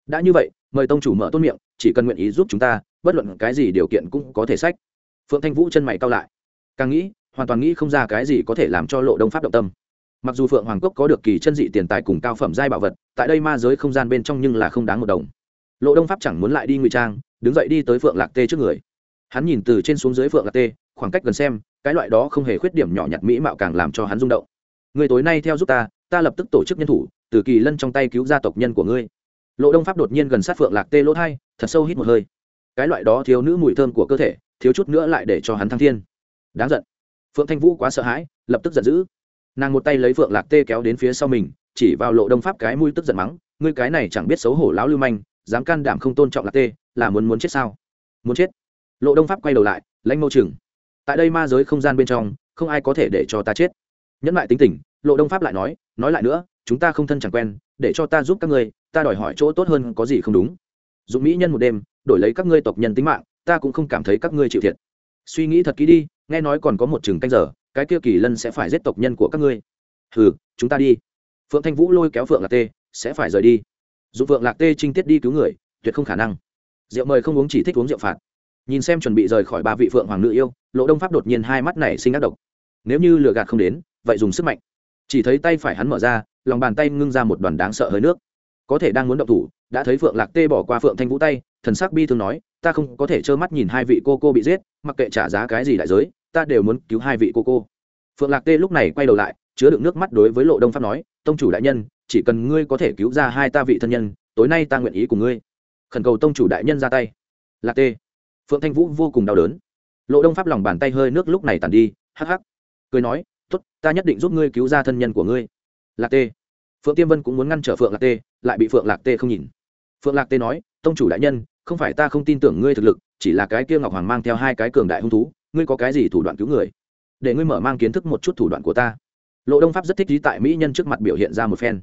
Đã như vậy, mời tông chủ mở tôn miệng, chỉ cần nguyện ý giúp chúng ta, bất luận cái gì điều kiện cũng có thể sách. Phượng thanh vũ chân mày cao lại. Càng nghĩ, hoàn toàn nghĩ không ra cái gì có thể làm cho lộ đông pháp động tâm mặc dù phượng hoàng cốc có được kỳ chân dị tiền tài cùng cao phẩm giai bảo vật, tại đây ma giới không gian bên trong nhưng là không đáng một đồng. Lộ đông pháp chẳng muốn lại đi ngụy trang, đứng dậy đi tới phượng lạc tê trước người. Hắn nhìn từ trên xuống dưới phượng lạc tê, khoảng cách gần xem, cái loại đó không hề khuyết điểm nhỏ nhặt mỹ mạo càng làm cho hắn rung động. Người tối nay theo giúp ta ta lập tức tổ chức nhân thủ, từ kỳ lân trong tay cứu gia tộc nhân của ngươi. Lộ đông pháp đột nhiên gần sát phượng lạc tê lỗ thai, thật sâu hít một hơi. Cái loại đó thiếu nữ mùi thơm của cơ thể, thiếu chút nữa lại để cho hắn thăng thiên. Đáng giận. Phượng thanh vũ quá sợ hãi, lập tức giận dữ nàng một tay lấy phượng lạc tê kéo đến phía sau mình, chỉ vào lộ đông pháp cái mũi tức giận mắng, ngươi cái này chẳng biết xấu hổ lão lưu manh, dám can đảm không tôn trọng lạc tê, là muốn muốn chết sao? Muốn chết? Lộ đông pháp quay đầu lại, lãnh mâu chừng. Tại đây ma giới không gian bên trong, không ai có thể để cho ta chết. Nhẫn lại tính tình, lộ đông pháp lại nói nói lại nữa, chúng ta không thân chẳng quen, để cho ta giúp các ngươi, ta đòi hỏi chỗ tốt hơn có gì không đúng. Dụng mỹ nhân một đêm, đổi lấy các ngươi tộc nhân tính mạng, ta cũng không cảm thấy các ngươi chịu thiệt. Suy nghĩ thật kỹ đi, nghe nói còn có một chừng canh giờ cái kia kỳ lân sẽ phải giết tộc nhân của các ngươi. Hừ, chúng ta đi. Phượng thanh vũ lôi kéo phượng lạc tê, sẽ phải rời đi. Dù phượng lạc tê trinh tiết đi cứu người, tuyệt không khả năng. Rượu mời không uống chỉ thích uống rượu phạt. Nhìn xem chuẩn bị rời khỏi ba vị phượng hoàng nữ yêu, lộ đông pháp đột nhiên hai mắt này sinh ác độc. Nếu như lừa gạt không đến, vậy dùng sức mạnh. Chỉ thấy tay phải hắn mở ra, lòng bàn tay ngưng ra một đoàn đáng sợ hơi nước. Có thể đang muốn động thủ, đã thấy phượng lạc tê bỏ qua phượng thanh vũ tay, thần sắc bi thường nói, ta không có thể trơ mắt nhìn hai vị cô cô bị giết, mặc kệ trả giá cái gì đại giới ta đều muốn cứu hai vị cô cô. Phượng lạc tê lúc này quay đầu lại, chứa đựng nước mắt đối với lộ đông pháp nói, tông chủ đại nhân, chỉ cần ngươi có thể cứu ra hai ta vị thân nhân, tối nay ta nguyện ý cùng ngươi. Khẩn cầu tông chủ đại nhân ra tay. Lạc tê. Phượng thanh vũ vô cùng đau đớn. Lộ đông pháp lòng bàn tay hơi nước lúc này tàn đi, hắc hắc. Cười nói t ố t ta nhất định giúp ngươi cứu ra thân nhân của ngươi. Lạc tê. Phượng tiêm vân cũng muốn ngăn trở phượng lạc tê, lại bị phượng lạc tê không nhìn. Phượng lạc tê nói, tông chủ đại nhân, không phải ta không tin tưởng ngươi thực lực, chỉ là cái kia ngọc hoàng mang theo hai cái cường đại hung thú ngươi có cái gì thủ đoạn cứu người? Để ngươi mở mang kiến thức một chút thủ đoạn của ta. Lộ đông pháp rất thích lý tại mỹ nhân trước mặt biểu hiện ra một phen.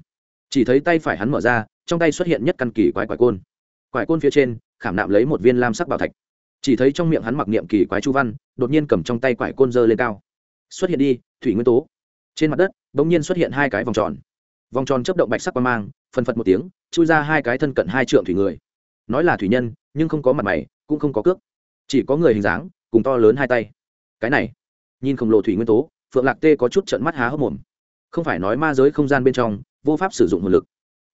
Chỉ thấy tay phải hắn mở ra, trong tay xuất hiện nhất căn kỳ quái quái côn. Quái côn phía trên, khảm nạm lấy một viên lam sắc bảo thạch. Chỉ thấy trong miệng hắn mặc niệm kỳ quái chu văn, đột nhiên cầm trong tay quải côn dơ lên cao. Xuất hiện đi, thủy nguyên tố. Trên mặt đất đ ỗ n g nhiên xuất hiện hai cái vòng tròn. Vòng tròn chấp động bạch sắc qua mang, phân phật một tiếng, chui ra hai cái thân cận hai trượng thủy người. Nói là thủy nhân, nhưng không có mặt mày, cũng không có cước. Chỉ có người hình dáng cùng to lớn hai tay. Cái này, nhìn khổng lồ thủy nguyên tố, phượng lạc tê có chút trận mắt há hốc mồm. Không phải nói ma giới không gian bên trong, vô pháp sử dụng hồn lực.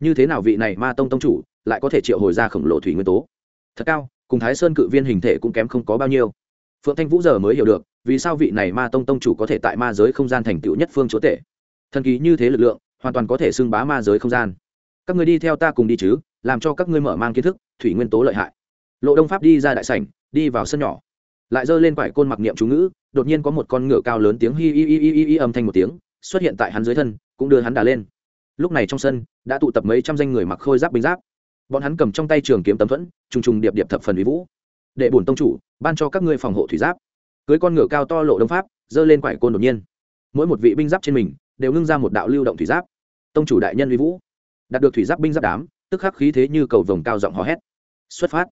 Như thế nào vị này ma tông tông chủ lại có thể triệu hồi ra khổng lồ thủy nguyên tố? Thật cao, cùng thái sơn cự viên hình thể cũng kém không có bao nhiêu. Phượng thanh vũ giờ mới hiểu được, vì sao vị này ma tông tông chủ có thể tại ma giới không gian thành tựu nhất phương chúa tể. Thần kỳ như thế lực lượng, hoàn toàn có thể xưng bá ma giới không gian. Các người đi theo ta cùng đi chứ, làm cho các ngươi mở mang kiến thức, thủy nguyên tố lợi hại. Lộ đông pháp đi ra đại sảnh, đi vào sân nhỏ lại giơ lên quải côn mặc niệm chú ngữ, đột nhiên có một con ngựa cao lớn tiếng hi hi hi hi hi âm thanh một tiếng, xuất hiện tại hắn dưới thân, cũng đưa hắn đà lên. Lúc này trong sân, đã tụ tập mấy trăm danh người mặc khôi giáp binh giáp. Bọn hắn cầm trong tay trường kiếm tấm thuẫn, trùng trùng điệp điệp thập phần uy vũ. Để bổn tông chủ, ban cho các ngươi phòng hộ thủy giáp. Cưới con ngựa cao to lộ đông pháp, giơ lên quải côn đột nhiên. Mỗi một vị binh giáp trên mình, đều ngưng ra một đạo lưu động thủy giáp. Tông chủ đại nhân uy vũ. Đạt được thủy giáp binh giáp đám, tức khắc khí thế như cầu vồng cao giọng hò hét. Xuất phát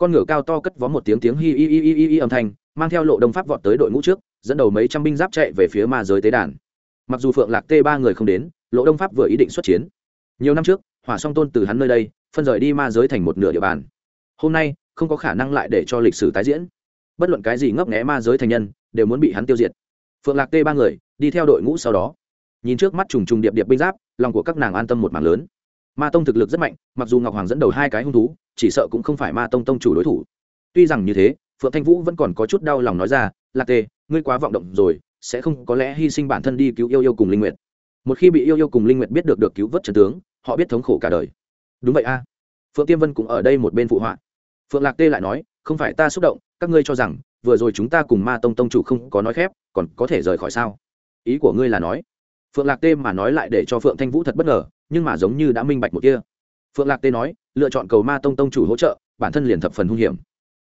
con ngựa cao to cất vó một tiếng tiếng hi hi hi hi hi âm thanh, mang theo lộ đông pháp vọt tới đội ngũ trước, dẫn đầu mấy trăm binh giáp chạy về phía ma giới tế đàn. Mặc dù phượng lạc t ba người không đến, lộ đông pháp vừa ý định xuất chiến. Nhiều năm trước, hỏa song tôn từ hắn nơi đây, phân rời đi ma giới thành một nửa địa bàn. Hôm nay, không có khả năng lại để cho lịch sử tái diễn. Bất luận cái gì ngấp nghé ma giới thành nhân, đều muốn bị hắn tiêu diệt. Phượng lạc tê ba người, đi theo đội ngũ sau đó. Nhìn trước mắt trùng trùng điệp điệp binh giáp, lòng của các nàng an tâm một mảng lớn. Ma tông thực lực rất mạnh, mặc dù ngọc hoàng dẫn đầu hai cái hung thú chỉ sợ cũng không phải ma tông tông chủ đối thủ. Tuy rằng như thế, phượng thanh vũ vẫn còn có chút đau lòng nói ra, lạc tê ngươi quá vọng động rồi, sẽ không có lẽ hy sinh bản thân đi cứu yêu yêu cùng linh nguyệt. Một khi bị yêu yêu cùng linh nguyệt biết được được cứu vớt trần tướng, họ biết thống khổ cả đời. Đúng vậy a. Phượng tiêm vân cũng ở đây một bên phụ họa. Phượng lạc tê lại nói, không phải ta xúc động, các ngươi cho rằng, vừa rồi chúng ta cùng ma tông tông chủ không có nói khép, còn có thể rời khỏi sao? Ý của ngươi là nói. Phượng lạc tê mà nói lại để cho phượng thanh vũ thật bất ngờ, nhưng mà giống như đã minh bạch một kia. Phượng lạc tê nói lựa chọn cầu ma tông tông chủ hỗ trợ, bản thân liền thập phần hung hiểm.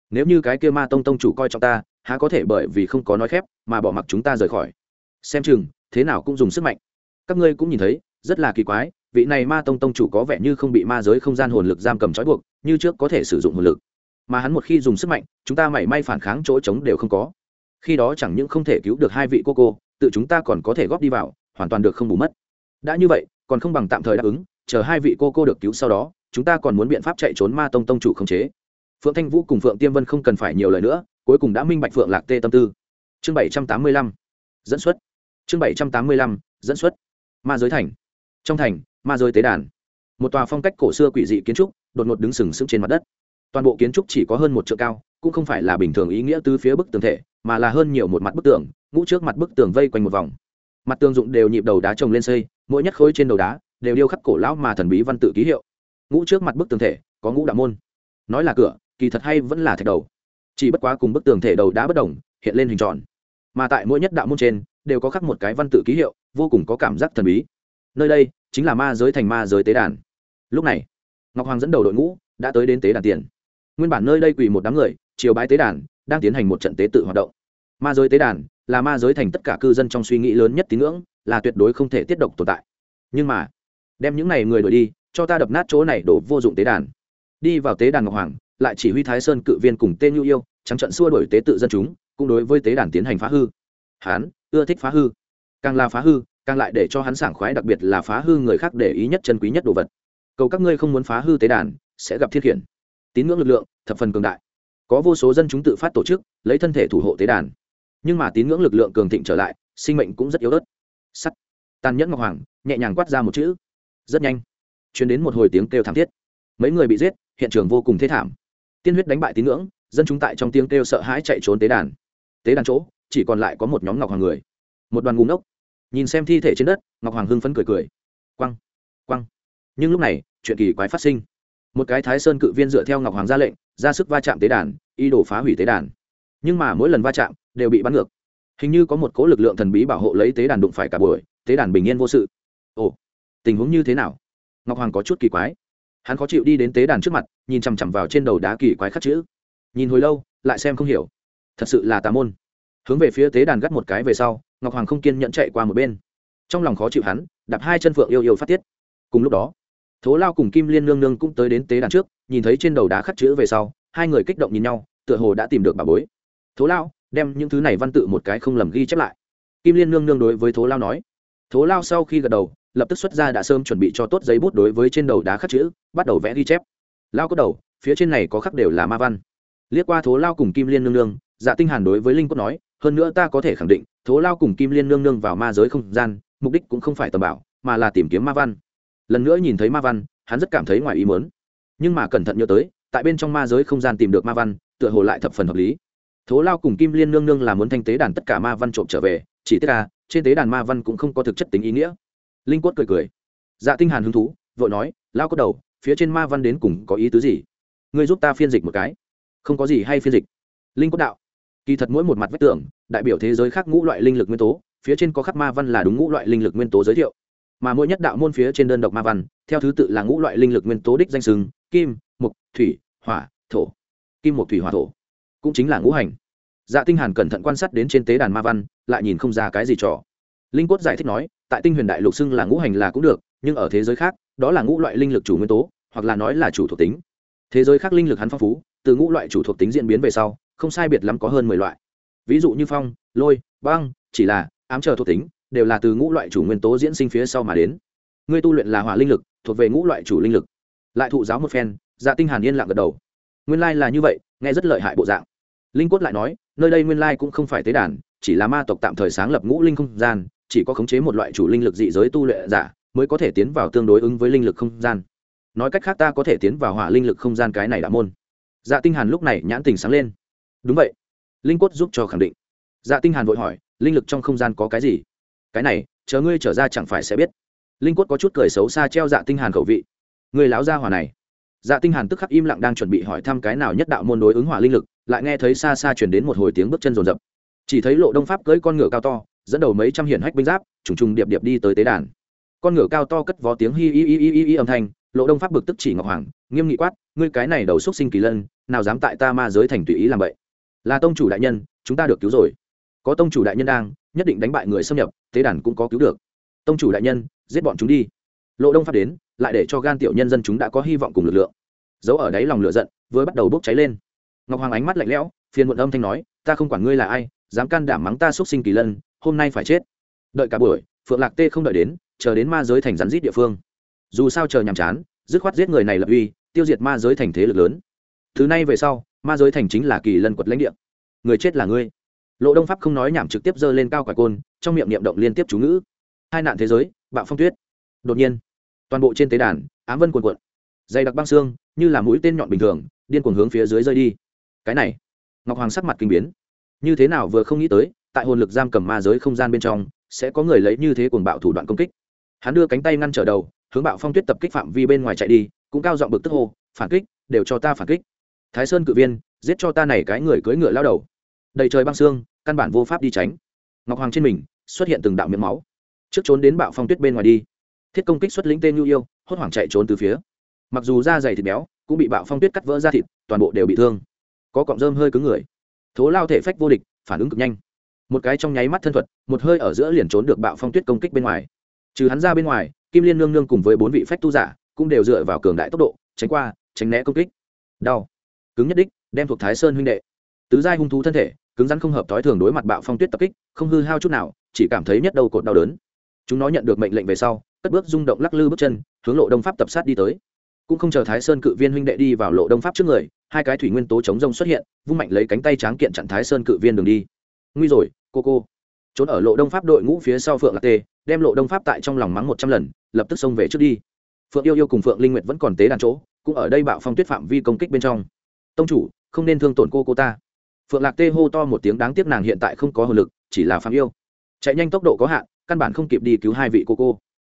Nếu như cái kia ma tông tông chủ coi trọng ta, há có thể bởi vì không có nói khép, mà bỏ mặc chúng ta rời khỏi. Xem chừng, thế nào cũng dùng sức mạnh. Các ngươi cũng nhìn thấy, rất là kỳ quái, vị này ma tông tông chủ có vẻ như không bị ma giới không gian hồn lực giam cầm trói buộc, như trước có thể sử dụng hồn lực. Mà hắn một khi dùng sức mạnh, chúng ta mảy may phản kháng chỗ trống đều không có. Khi đó chẳng những không thể cứu được hai vị cô cô, tự chúng ta còn có thể góp đi vào, hoàn toàn được không bù mất. Đã như vậy, còn không bằng tạm thời đáp ứng, chờ hai vị cô cô được cứu sau đó chúng ta còn muốn biện pháp chạy trốn ma tông tông chủ khống chế. Phượng thanh vũ cùng phượng tiêm vân không cần phải nhiều lời nữa, cuối cùng đã minh bạch phượng lạc tê tâm tư. Chương bảy trăm tám mươi lăm, dẫn xuất. Chương bảy trăm tám mươi lăm, dẫn xuất. Ma giới thành. Trong thành, ma giới tế đàn. Một tòa phong cách cổ xưa quỷ dị kiến trúc, đột ngột đứng sừng sững trên mặt đất. Toàn bộ kiến trúc chỉ có hơn một trượng cao, cũng không phải là bình thường ý nghĩa từ phía bức tường thể, mà là hơn nhiều một mặt bức tường, ngũ trước mặt bức tường vây quanh một vòng. Mặt tường dụng đều nhịp đầu đá trồng lên xây, mỗi nhất khối trên đầu đá đều điêu khắc cổ lão mà thần bí văn tự ký hiệu ngũ trước mặt bức tường thể, có ngũ đạo môn. Nói là cửa, kỳ thật hay vẫn là thạch đầu. Chỉ bất quá cùng bức tường thể đầu đã bất đồng, hiện lên hình tròn. Mà tại mỗi nhất đạo môn trên, đều có khắc một cái văn tự ký hiệu, vô cùng có cảm giác thần bí. Nơi đây, chính là ma giới thành ma giới tế đàn. Lúc này, ngọc hoàng dẫn đầu đội ngũ, đã tới đến tế đàn tiền. Nguyên bản nơi đây quỳ một đám người, chiều bái tế đàn, đang tiến hành một trận tế tự hoạt động. Ma giới tế đàn, là ma giới thành tất cả cư dân trong suy nghĩ lớn nhất tín ngưỡng, là tuyệt đối không thể tiết độc tồn tại. Nhưng mà, đem những này người đổi đi cho ta đập nát chỗ này đổ vô dụng tế đàn. Đi vào tế đàn ngọc hoàng, lại chỉ huy thái sơn cự viên cùng tên nhu yêu, trắng trận xua đổi tế tự dân chúng, cũng đối với tế đàn tiến hành phá hư. Hán ưa thích phá hư. Càng là phá hư, càng lại để cho hắn sảng khoái, đặc biệt là phá hư người khác để ý nhất chân quý nhất đồ vật. Cầu các ngươi không muốn phá hư tế đàn, sẽ gặp thiết khiển. Tín ngưỡng lực lượng, thập phần cường đại. Có vô số dân chúng tự phát tổ chức, lấy thân thể thủ hộ tế đàn. Nhưng mà tín ngưỡng lực lượng cường thịnh trở lại, sinh mệnh cũng rất yếu ớt. Sắt. Tàn nhẫn ngọc hoàng, nhẹ nhàng quát ra một chữ. Rất nhanh chuyển đến một hồi tiếng kêu thảm thiết. Mấy người bị giết, hiện trường vô cùng thế thảm. Tiên huyết đánh bại tín ngưỡng, dân chúng tại trong tiếng kêu sợ hãi chạy trốn tế đàn. Tế đàn chỗ, chỉ còn lại có một nhóm ngọc hoàng người. Một đoàn ngùng ốc nhìn xem thi thể trên đất, ngọc hoàng hưng phấn cười cười. Quăng quăng. Nhưng lúc này, chuyện kỳ quái phát sinh. Một cái thái sơn cự viên dựa theo ngọc hoàng ra lệnh, ra sức va chạm tế đàn, y đổ phá hủy tế đàn. Nhưng mà mỗi lần va chạm, đều bị bắn ngược. Hình như có một cố lực lượng thần bí bảo hộ lấy tế đàn đụng phải cả buổi, tế đàn bình yên vô sự. Ồ, tình huống như thế nào? Ngọc hoàng có chút kỳ quái. Hắn khó chịu đi đến tế đàn trước mặt, nhìn chằm chằm vào trên đầu đá kỳ quái khắc chữ. Nhìn hồi lâu, lại xem không hiểu. Thật sự là tà môn. Hướng về phía tế đàn gắt một cái về sau, ngọc hoàng không kiên nhận chạy qua một bên. Trong lòng khó chịu hắn, đạp hai chân phượng yêu yêu phát tiết. Cùng lúc đó, thố lao cùng kim liên nương nương cũng tới đến tế đàn trước, nhìn thấy trên đầu đá khắc chữ về sau, hai người kích động nhìn nhau, tựa hồ đã tìm được bà bối. Thố lao, đem những thứ này văn tự một cái không lầm ghi chép lại. Kim liên nương nương đối với thố lao nói. Thố lao sau khi gật đầu lập tức xuất ra đã sớm chuẩn bị cho tốt giấy bút đối với trên đầu đá khắc chữ, bắt đầu vẽ ghi chép. Lao có đầu, phía trên này có khắc đều là ma văn. Liếc qua thố lao cùng kim liên nương nương dạ tinh hàn đối với linh cốt nói, hơn nữa ta có thể khẳng định, thố lao cùng kim liên nương nương vào ma giới không gian, mục đích cũng không phải tầm bảo, mà là tìm kiếm ma văn. Lần nữa nhìn thấy ma văn, hắn rất cảm thấy ngoài ý muốn. Nhưng mà cẩn thận nhớ tới, tại bên trong ma giới không gian tìm được ma văn, tựa hồ lại thập phần hợp lý. Thố lao cùng kim liên nương nương là muốn thanh tế đàn tất cả ma văn trộm trở về, chỉ tức là, trên tế đàn ma văn cũng không có thực chất tính ý nghĩa linh quất cười cười. Dạ tinh hàn hứng thú, vội nói lao có đầu, phía trên ma văn đến cùng có ý tứ gì? Ngươi giúp ta phiên dịch một cái. Không có gì hay phiên dịch. Linh quất đạo. Kỳ thật mỗi một mặt vách tường, đại biểu thế giới khác ngũ loại linh lực nguyên tố, phía trên có khắc ma văn là đúng ngũ loại linh lực nguyên tố giới thiệu. Mà mỗi nhất đạo môn phía trên đơn độc ma văn, theo thứ tự là ngũ loại linh lực nguyên tố đích danh sừng kim mục thủy, hỏa, thổ. Kim mục thủy, hỏa, thổ. Cũng chính là ngũ hành. Dạ tinh hàn cẩn thận quan sát đến trên tế đàn ma văn, lại nhìn không ra cái gì trò. Linh quất giải thích nói tại tinh huyền đại lục xưng là ngũ hành là cũng được, nhưng ở thế giới khác, đó là ngũ loại linh lực chủ nguyên tố, hoặc là nói là chủ thuộc tính. Thế giới khác linh lực hắn phong phú, từ ngũ loại chủ thuộc tính diễn biến về sau, không sai biệt lắm có hơn mười loại. Ví dụ như phong, lôi, băng, chỉ là ám chờ thuộc tính, đều là từ ngũ loại chủ nguyên tố diễn sinh phía sau mà đến. Ngươi tu luyện là hỏa linh lực, thuộc về ngũ loại chủ linh lực. Lại thụ giáo một phen dạ tinh hàn yên lặng gật đầu. Nguyên lai là như vậy, nghe rất lợi hại bộ dạng. Linh quất lại nói, nơi đây nguyên lai cũng không phải tế đàn, chỉ là ma tộc tạm thời sáng lập ngũ linh không gian chỉ có khống chế một loại chủ linh lực dị giới tu luyện giả mới có thể tiến vào tương đối ứng với linh lực không gian. Nói cách khác ta có thể tiến vào hỏa linh lực không gian cái này đã môn. Dạ tinh hàn lúc này nhãn tình sáng lên. Đúng vậy. Linh quất giúp cho khẳng định. Dạ tinh hàn vội hỏi, linh lực trong không gian có cái gì? Cái này, chờ ngươi trở ra chẳng phải sẽ biết. Linh quất có chút cười xấu xa treo dạ tinh hàn khẩu vị. Người lão gia hỏa này. Dạ tinh hàn tức khắc im lặng đang chuẩn bị hỏi thăm cái nào nhất đạo môn đối ứng hỏa linh lực, lại nghe thấy xa xa truyền đến một hồi tiếng bước chân rồn rập. Chỉ thấy lộ đông pháp cưỡi con ngựa cao to dẫn đầu mấy trăm hiển hách binh giáp, trùng trùng điệp điệp đi tới tế đàn. Con ngựa cao to cất vó tiếng hi hi hi hi hi âm thanh, lộ đông pháp bực tức chỉ ngọc hoàng, nghiêm nghị quát, ngươi cái này đầu xúc sinh kỳ lân, nào dám tại ta ma giới thành tùy ý làm vậy? Là tông chủ đại nhân, chúng ta được cứu rồi. Có tông chủ đại nhân đang, nhất định đánh bại người xâm nhập, tế đàn cũng có cứu được. Tông chủ đại nhân, giết bọn chúng đi. Lộ đông pháp đến, lại để cho gan tiểu nhân dân chúng đã có hy vọng cùng lực lượng. Giấu ở đáy lòng lửa giận, vừa bắt đầu bốc cháy lên. Ngọc hoàng ánh mắt lạnh lẽo, phiền muộn âm thanh nói, ta không quản ngươi là ai, dám can đảm mắng ta xúc sinh kỳ lân hôm nay phải chết. Đợi cả buổi, phượng lạc tê không đợi đến, chờ đến ma giới thành rắn rít địa phương. Dù sao chờ nhàm chán, dứt khoát giết người này lập uy, tiêu diệt ma giới thành thế lực lớn. Thứ này về sau, ma giới thành chính là kỳ lân quật lãnh địa. Người chết là ngươi. Lộ đông pháp không nói nhảm trực tiếp giơ lên cao quả côn, trong miệng niệm động liên tiếp chú ngữ. Hai nạn thế giới, bạo phong tuyết. Đột nhiên, toàn bộ trên tế đàn, ám vân cuồn cuộn. Dày đặc băng xương, như là mũi tên nhọn bình thường, điên cuồng hướng phía dưới rơi đi. Cái này, ngọc hoàng sắc mặt kinh biến. Như thế nào vừa không nghĩ tới tại hồn lực giam cầm ma giới không gian bên trong, sẽ có người lấy như thế cuồng bạo thủ đoạn công kích. Hắn đưa cánh tay ngăn trở đầu, hướng bạo phong tuyết tập kích phạm vi bên ngoài chạy đi, cũng cao giọng bực tức hô, phản kích, đều cho ta phản kích. Thái sơn cự viên, giết cho ta này cái người cưỡi ngựa lao đầu. Đầy trời băng xương, căn bản vô pháp đi tránh. Ngọc hoàng trên mình, xuất hiện từng đạo miệng máu. Trước trốn đến bạo phong tuyết bên ngoài đi. Thiết công kích xuất lĩnh tên nhu yêu, hốt hoảng chạy trốn từ phía. Mặc dù da dày thịt béo, cũng bị bạo phong tuyết cắt vỡ ra thịt, toàn bộ đều bị thương. Có cọng rơm hơi cứng người. Thố lao thể phách vô địch, phản ứng cực nhanh một cái trong nháy mắt thân thuật, một hơi ở giữa liền trốn được bạo phong tuyết công kích bên ngoài. Trừ hắn ra bên ngoài, kim liên nương nương cùng với bốn vị phách tu giả cũng đều dựa vào cường đại tốc độ, tránh qua, tránh né công kích. Đau. Cứng nhất đích, đem thuộc thái sơn huynh đệ. Tứ giai hung thú thân thể, cứng rắn không hợp thói thường đối mặt bạo phong tuyết tập kích, không hư hao chút nào, chỉ cảm thấy nhất đầu cột đau đớn. Chúng nó nhận được mệnh lệnh về sau, cất bước rung động lắc lư bước chân, hướng lộ đông pháp tập sát đi tới. Cũng không chờ thái sơn cự viên huynh đệ đi vào lộ đông pháp trước người, hai cái thủy nguyên tố chống rông xuất hiện, vung mạnh lấy cánh tay tráng kiện chặn thái sơn cự viên đường đi. Nguy rồi cô cô. Trốn ở lộ đông pháp đội ngũ phía sau phượng lạc tê, đem lộ đông pháp tại trong lòng mắng một trăm lần, lập tức xông về trước đi. Phượng yêu yêu cùng phượng linh nguyệt vẫn còn tế đàn chỗ, cũng ở đây bạo phong tuyết phạm vi công kích bên trong. Tông chủ, không nên thương tổn cô cô ta. Phượng lạc tê hô to một tiếng đáng tiếc nàng hiện tại không có hồn lực, chỉ là phạm yêu. Chạy nhanh tốc độ có hạn, căn bản không kịp đi cứu hai vị cô cô.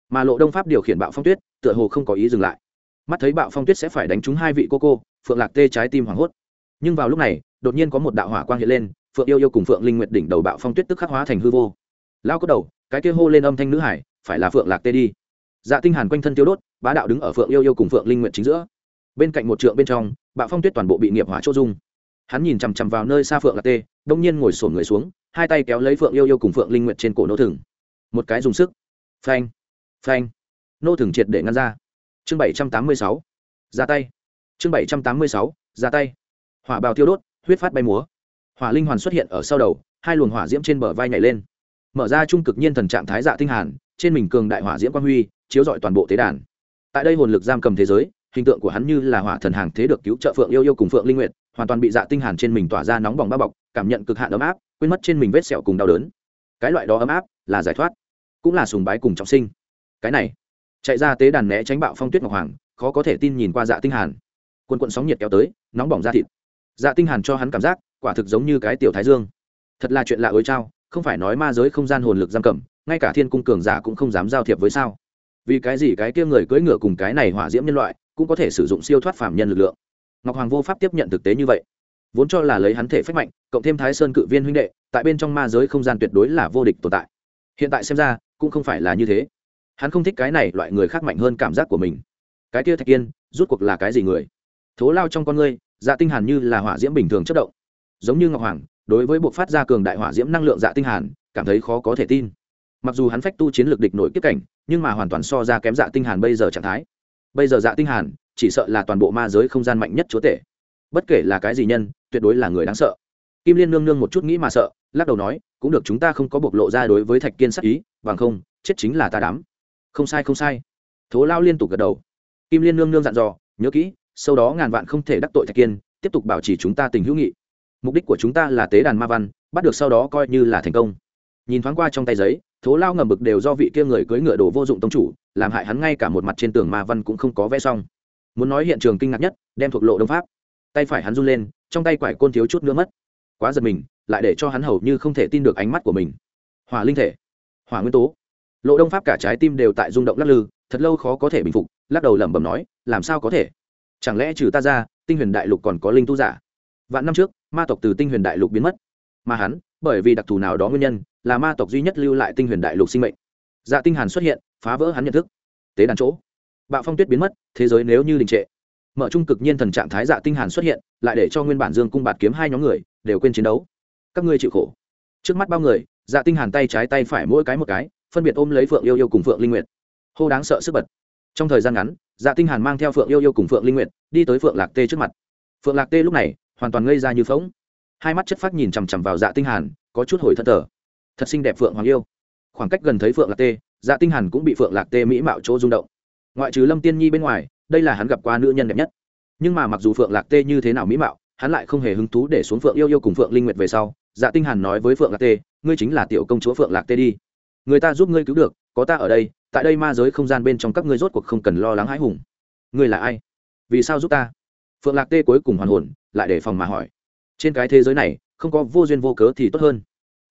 Mà lộ đông pháp điều khiển bạo phong tuyết, tựa hồ không có ý dừng lại. Mắt thấy bạo phong tuyết sẽ phải đánh trúng hai vị cô cô, phượng lạc tê trái tim hoảng hốt. Nhưng vào lúc này, đột nhiên có một đạo hỏa quang hiện lên phượng yêu yêu cùng phượng linh nguyệt đỉnh đầu bạo phong tuyết tức khắc hóa thành hư vô. Lao có đầu, cái kia hô lên âm thanh nữ hải, phải là phượng lạc tê đi. Dạ tinh hàn quanh thân tiêu đốt, bá đạo đứng ở phượng yêu yêu cùng phượng linh nguyệt chính giữa. Bên cạnh một trượng bên trong, bạo phong tuyết toàn bộ bị nghiệp hóa chỗ dung. Hắn nhìn chằm chằm vào nơi xa phượng lạc tê, đông nhiên ngồi sổn người xuống, hai tay kéo lấy phượng yêu yêu cùng phượng linh nguyệt trên cổ nô thừng. Một cái dùng sức. Phanh phanh. Nô thừng triệt để ngăn ra. Chương bảy trăm tám mươi sáu, ra tay. Chương bảy trăm tám mươi sáu, ra tay. Hỏa bào tiêu đốt, huyết phát bay múa hỏa linh hoàn xuất hiện ở sau đầu, hai luồng hỏa diễm trên bờ vai nhảy lên. Mở ra trung cực nhiên thần trạng thái dạ tinh hàn, trên mình cường đại hỏa diễm quang huy, chiếu rọi toàn bộ tế đàn. Tại đây hồn lực giam cầm thế giới, hình tượng của hắn như là hỏa thần hàng thế được cứu trợ phượng yêu yêu cùng phượng linh nguyệt, hoàn toàn bị dạ tinh hàn trên mình tỏa ra nóng bỏng bao bọc, cảm nhận cực hạn ấm áp, quên mất trên mình vết sẹo cùng đau đớn. Cái loại đó ấm áp là giải thoát, cũng là sùng bái cùng trọng sinh. Cái này, chạy ra tế đàn né tránh bạo phong tuyết ngọc hoàng, khó có thể tin nhìn qua dạ tinh hàn. Quân cuộn sóng nhiệt kéo tới, nóng bỏng da thịt. Dạ tinh hàn cho hắn cảm giác quả thực giống như cái tiểu thái dương. Thật là chuyện lạ ối trao, không phải nói ma giới không gian hồn lực giam cầm, ngay cả thiên cung cường giả cũng không dám giao thiệp với sao. Vì cái gì cái kia người cưỡi ngựa cùng cái này hỏa diễm nhân loại cũng có thể sử dụng siêu thoát phạm nhân lực lượng? Ngọc hoàng vô pháp tiếp nhận thực tế như vậy. Vốn cho là lấy hắn thể phách mạnh, cộng thêm thái sơn cự viên huynh đệ, tại bên trong ma giới không gian tuyệt đối là vô địch tồn tại. Hiện tại xem ra, cũng không phải là như thế. Hắn không thích cái này loại người khác mạnh hơn cảm giác của mình. Cái kia thạch kiên rút cuộc là cái gì người? Thố lao trong con ngươi dạ tinh hàn như là hỏa diễm bình thường chất động giống như ngọc hoàng, đối với buộc phát ra cường đại hỏa diễm năng lượng dạ tinh hàn, cảm thấy khó có thể tin. Mặc dù hắn phách tu chiến lược địch nổi kiếp cảnh, nhưng mà hoàn toàn so ra kém dạ tinh hàn bây giờ trạng thái. Bây giờ dạ tinh hàn, chỉ sợ là toàn bộ ma giới không gian mạnh nhất chúa tể. Bất kể là cái gì nhân, tuyệt đối là người đáng sợ. Kim liên nương nương một chút nghĩ mà sợ, lắc đầu nói, cũng được, chúng ta không có bộc lộ ra đối với thạch kiên sắc ý, bằng không, chết chính là ta đám. Không sai không sai. Thố lao liên tục gật đầu. Kim liên nương nương dặn dò, nhớ kỹ, sau đó ngàn vạn không thể đắc tội thạch kiên, tiếp tục bảo trì chúng ta tình hữu nghị mục đích của chúng ta là tế đàn ma văn, bắt được sau đó coi như là thành công. Nhìn thoáng qua trong tay giấy, thố lao ngầm bực đều do vị kia người cưỡi ngựa đồ vô dụng tông chủ, làm hại hắn ngay cả một mặt trên tường ma văn cũng không có vẽ xong. Muốn nói hiện trường kinh ngạc nhất, đem thuộc lộ đông pháp. Tay phải hắn run lên, trong tay quải côn thiếu chút nữa mất. Quá giật mình, lại để cho hắn hầu như không thể tin được ánh mắt của mình. Hỏa linh thể, hỏa nguyên tố. Lộ đông pháp cả trái tim đều tại rung động lắc lư, thật lâu khó có thể bình phục, lắc đầu lẩm bẩm nói, làm sao có thể? Chẳng lẽ trừ ta ra, tinh huyền đại lục còn có linh tu giả? Vạn năm trước ma tộc từ tinh huyền đại lục biến mất. Mà hắn, bởi vì đặc thù nào đó nguyên nhân, là ma tộc duy nhất lưu lại tinh huyền đại lục sinh mệnh. Dạ tinh hàn xuất hiện, phá vỡ hắn nhận thức. Tế đàn chỗ. Bạo phong tuyết biến mất, thế giới nếu như đình trệ. Mở trung cực nhiên thần trạng thái dạ tinh hàn xuất hiện, lại để cho nguyên bản dương cung bạt kiếm hai nhóm người, đều quên chiến đấu. Các ngươi chịu khổ. Trước mắt bao người dạ tinh hàn tay trái tay phải mỗi cái một cái, phân biệt ôm lấy phượng yêu yêu cùng phượng linh nguyệt. Hô đáng sợ sức bật. Trong thời gian ngắn dạ tinh hàn mang theo phượng yêu yêu cùng phượng linh nguyệt, đi tới phượng lạc tê trước mặt. Phượng lạc tê lúc này hoàn toàn ngây ra như phóng hai mắt chất phát nhìn chằm chằm vào dạ tinh hàn, có chút hồi thất thở thật xinh đẹp phượng hoàng yêu. Khoảng cách gần thấy phượng lạc tê dạ tinh hàn cũng bị phượng lạc tê mỹ mạo chỗ rung động. Ngoại trừ lâm tiên nhi bên ngoài, đây là hắn gặp qua nữ nhân đẹp nhất. Nhưng mà mặc dù phượng lạc tê như thế nào mỹ mạo, hắn lại không hề hứng thú để xuống phượng yêu yêu cùng phượng linh nguyệt về sau. Dạ tinh hàn nói với phượng lạc tê, ngươi chính là tiểu công chúa phượng lạc tê đi. Người ta giúp ngươi cứu được, có ta ở đây, tại đây ma giới không gian bên trong các ngươi rốt cuộc không cần lo lắng hãi hùng. Ngươi là ai? Vì sao giúp ta? Phượng lạc tê cuối cùng hoàn hồn, lại để phòng mà hỏi. Trên cái thế giới này, không có vô duyên vô cớ thì tốt hơn.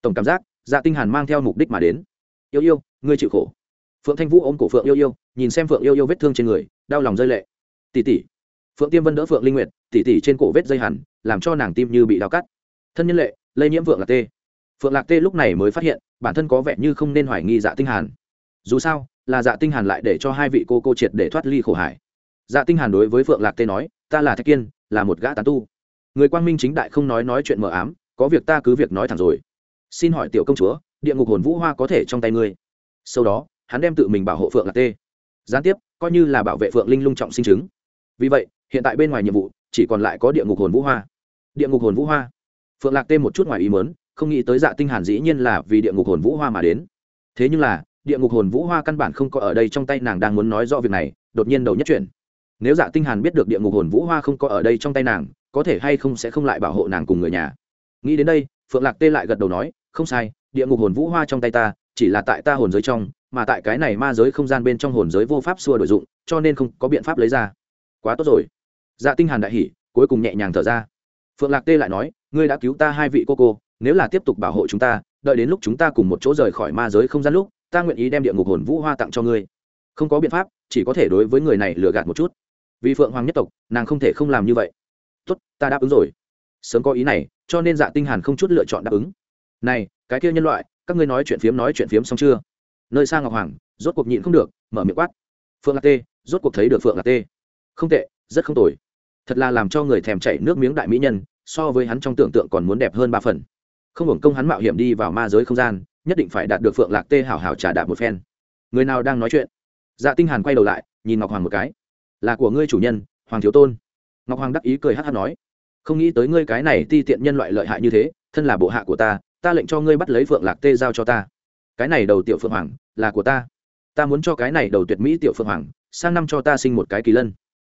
Tổng cảm giác dạ tinh hàn mang theo mục đích mà đến. Yêu yêu, ngươi chịu khổ. Phượng thanh vũ ôm cổ phượng yêu yêu, nhìn xem phượng yêu yêu vết thương trên người, đau lòng rơi lệ. Tỷ tỷ. Phượng tiêm vân đỡ phượng linh nguyệt, tỷ tỷ trên cổ vết dây hẳn, làm cho nàng tim như bị đau cắt. Thân nhân lệ, lây nhiễm phượng lạc tê. Phượng lạc tê lúc này mới phát hiện, bản thân có vẻ như không nên hoài nghi dạ tinh hàn. Dù sao, là dạ tinh hàn lại để cho hai vị cô cô triệt để thoát ly khổ hải. Dạ tinh hàn đối với phượng lạc tê nói ta là thạch kiên, là một gã tán tu. Người quang minh chính đại không nói nói chuyện mờ ám, có việc ta cứ việc nói thẳng rồi. Xin hỏi tiểu công chúa, địa ngục hồn vũ hoa có thể trong tay ngươi? Sau đó, hắn đem tự mình bảo hộ phượng lạc tê. Gián tiếp, coi như là bảo vệ phượng linh lung trọng sinh chứng. Vì vậy, hiện tại bên ngoài nhiệm vụ, chỉ còn lại có địa ngục hồn vũ hoa. Địa ngục hồn vũ hoa. Phượng lạc tê một chút ngoài ý mớn không nghĩ tới dạ tinh hàn dĩ nhiên là vì địa ngục hồn vũ hoa mà đến. Thế nhưng là, địa ngục hồn vũ hoa căn bản không có ở đây trong tay nàng đang muốn nói rõ việc này, đột nhiên đầu nhất chuyển nếu dạ tinh hàn biết được địa ngục hồn vũ hoa không có ở đây trong tay nàng, có thể hay không sẽ không lại bảo hộ nàng cùng người nhà. Nghĩ đến đây, phượng lạc tê lại gật đầu nói, không sai, địa ngục hồn vũ hoa trong tay ta, chỉ là tại ta hồn giới trong, mà tại cái này ma giới không gian bên trong hồn giới vô pháp xua đổi dụng, cho nên không có biện pháp lấy ra. Quá tốt rồi. Dạ tinh hàn đại hỉ, cuối cùng nhẹ nhàng thở ra. Phượng lạc tê lại nói, ngươi đã cứu ta hai vị cô cô, nếu là tiếp tục bảo hộ chúng ta, đợi đến lúc chúng ta cùng một chỗ rời khỏi ma giới không gian lúc, ta nguyện ý đem địa ngục hồn vũ hoa tặng cho ngươi. Không có biện pháp, chỉ có thể đối với người này lừa gạt một chút vì phượng hoàng nhất tộc, nàng không thể không làm như vậy. Tốt, ta đáp ứng rồi. Sớm có ý này, cho nên dạ tinh hàn không chút lựa chọn đáp ứng. Này, cái kia nhân loại, các ngươi nói chuyện phiếm nói chuyện phiếm xong chưa? Nơi xa ngọc hoàng, rốt cuộc nhịn không được, mở miệng quát. Phượng lạc tê, rốt cuộc thấy được phượng lạc tê. Không tệ, rất không tồi. Thật là làm cho người thèm chảy nước miếng đại mỹ nhân, so với hắn trong tưởng tượng còn muốn đẹp hơn ba phần. Không hưởng công hắn mạo hiểm đi vào ma giới không gian, nhất định phải đạt được phượng lạc tê hảo hảo trả đạp một phen. Người nào đang nói chuyện? Dạ tinh hàn quay đầu lại, nhìn ngọc hoàng một cái là của ngươi chủ nhân, hoàng thiếu tôn. Ngọc hoàng đắc ý cười hát hát nói, không nghĩ tới ngươi cái này ti tiện nhân loại lợi hại như thế, thân là bộ hạ của ta ta lệnh cho ngươi bắt lấy phượng lạc tê giao cho ta. Cái này đầu tiểu phượng hoàng, là của ta. Ta muốn cho cái này đầu tuyệt mỹ tiểu phượng hoàng, sang năm cho ta sinh một cái kỳ lân.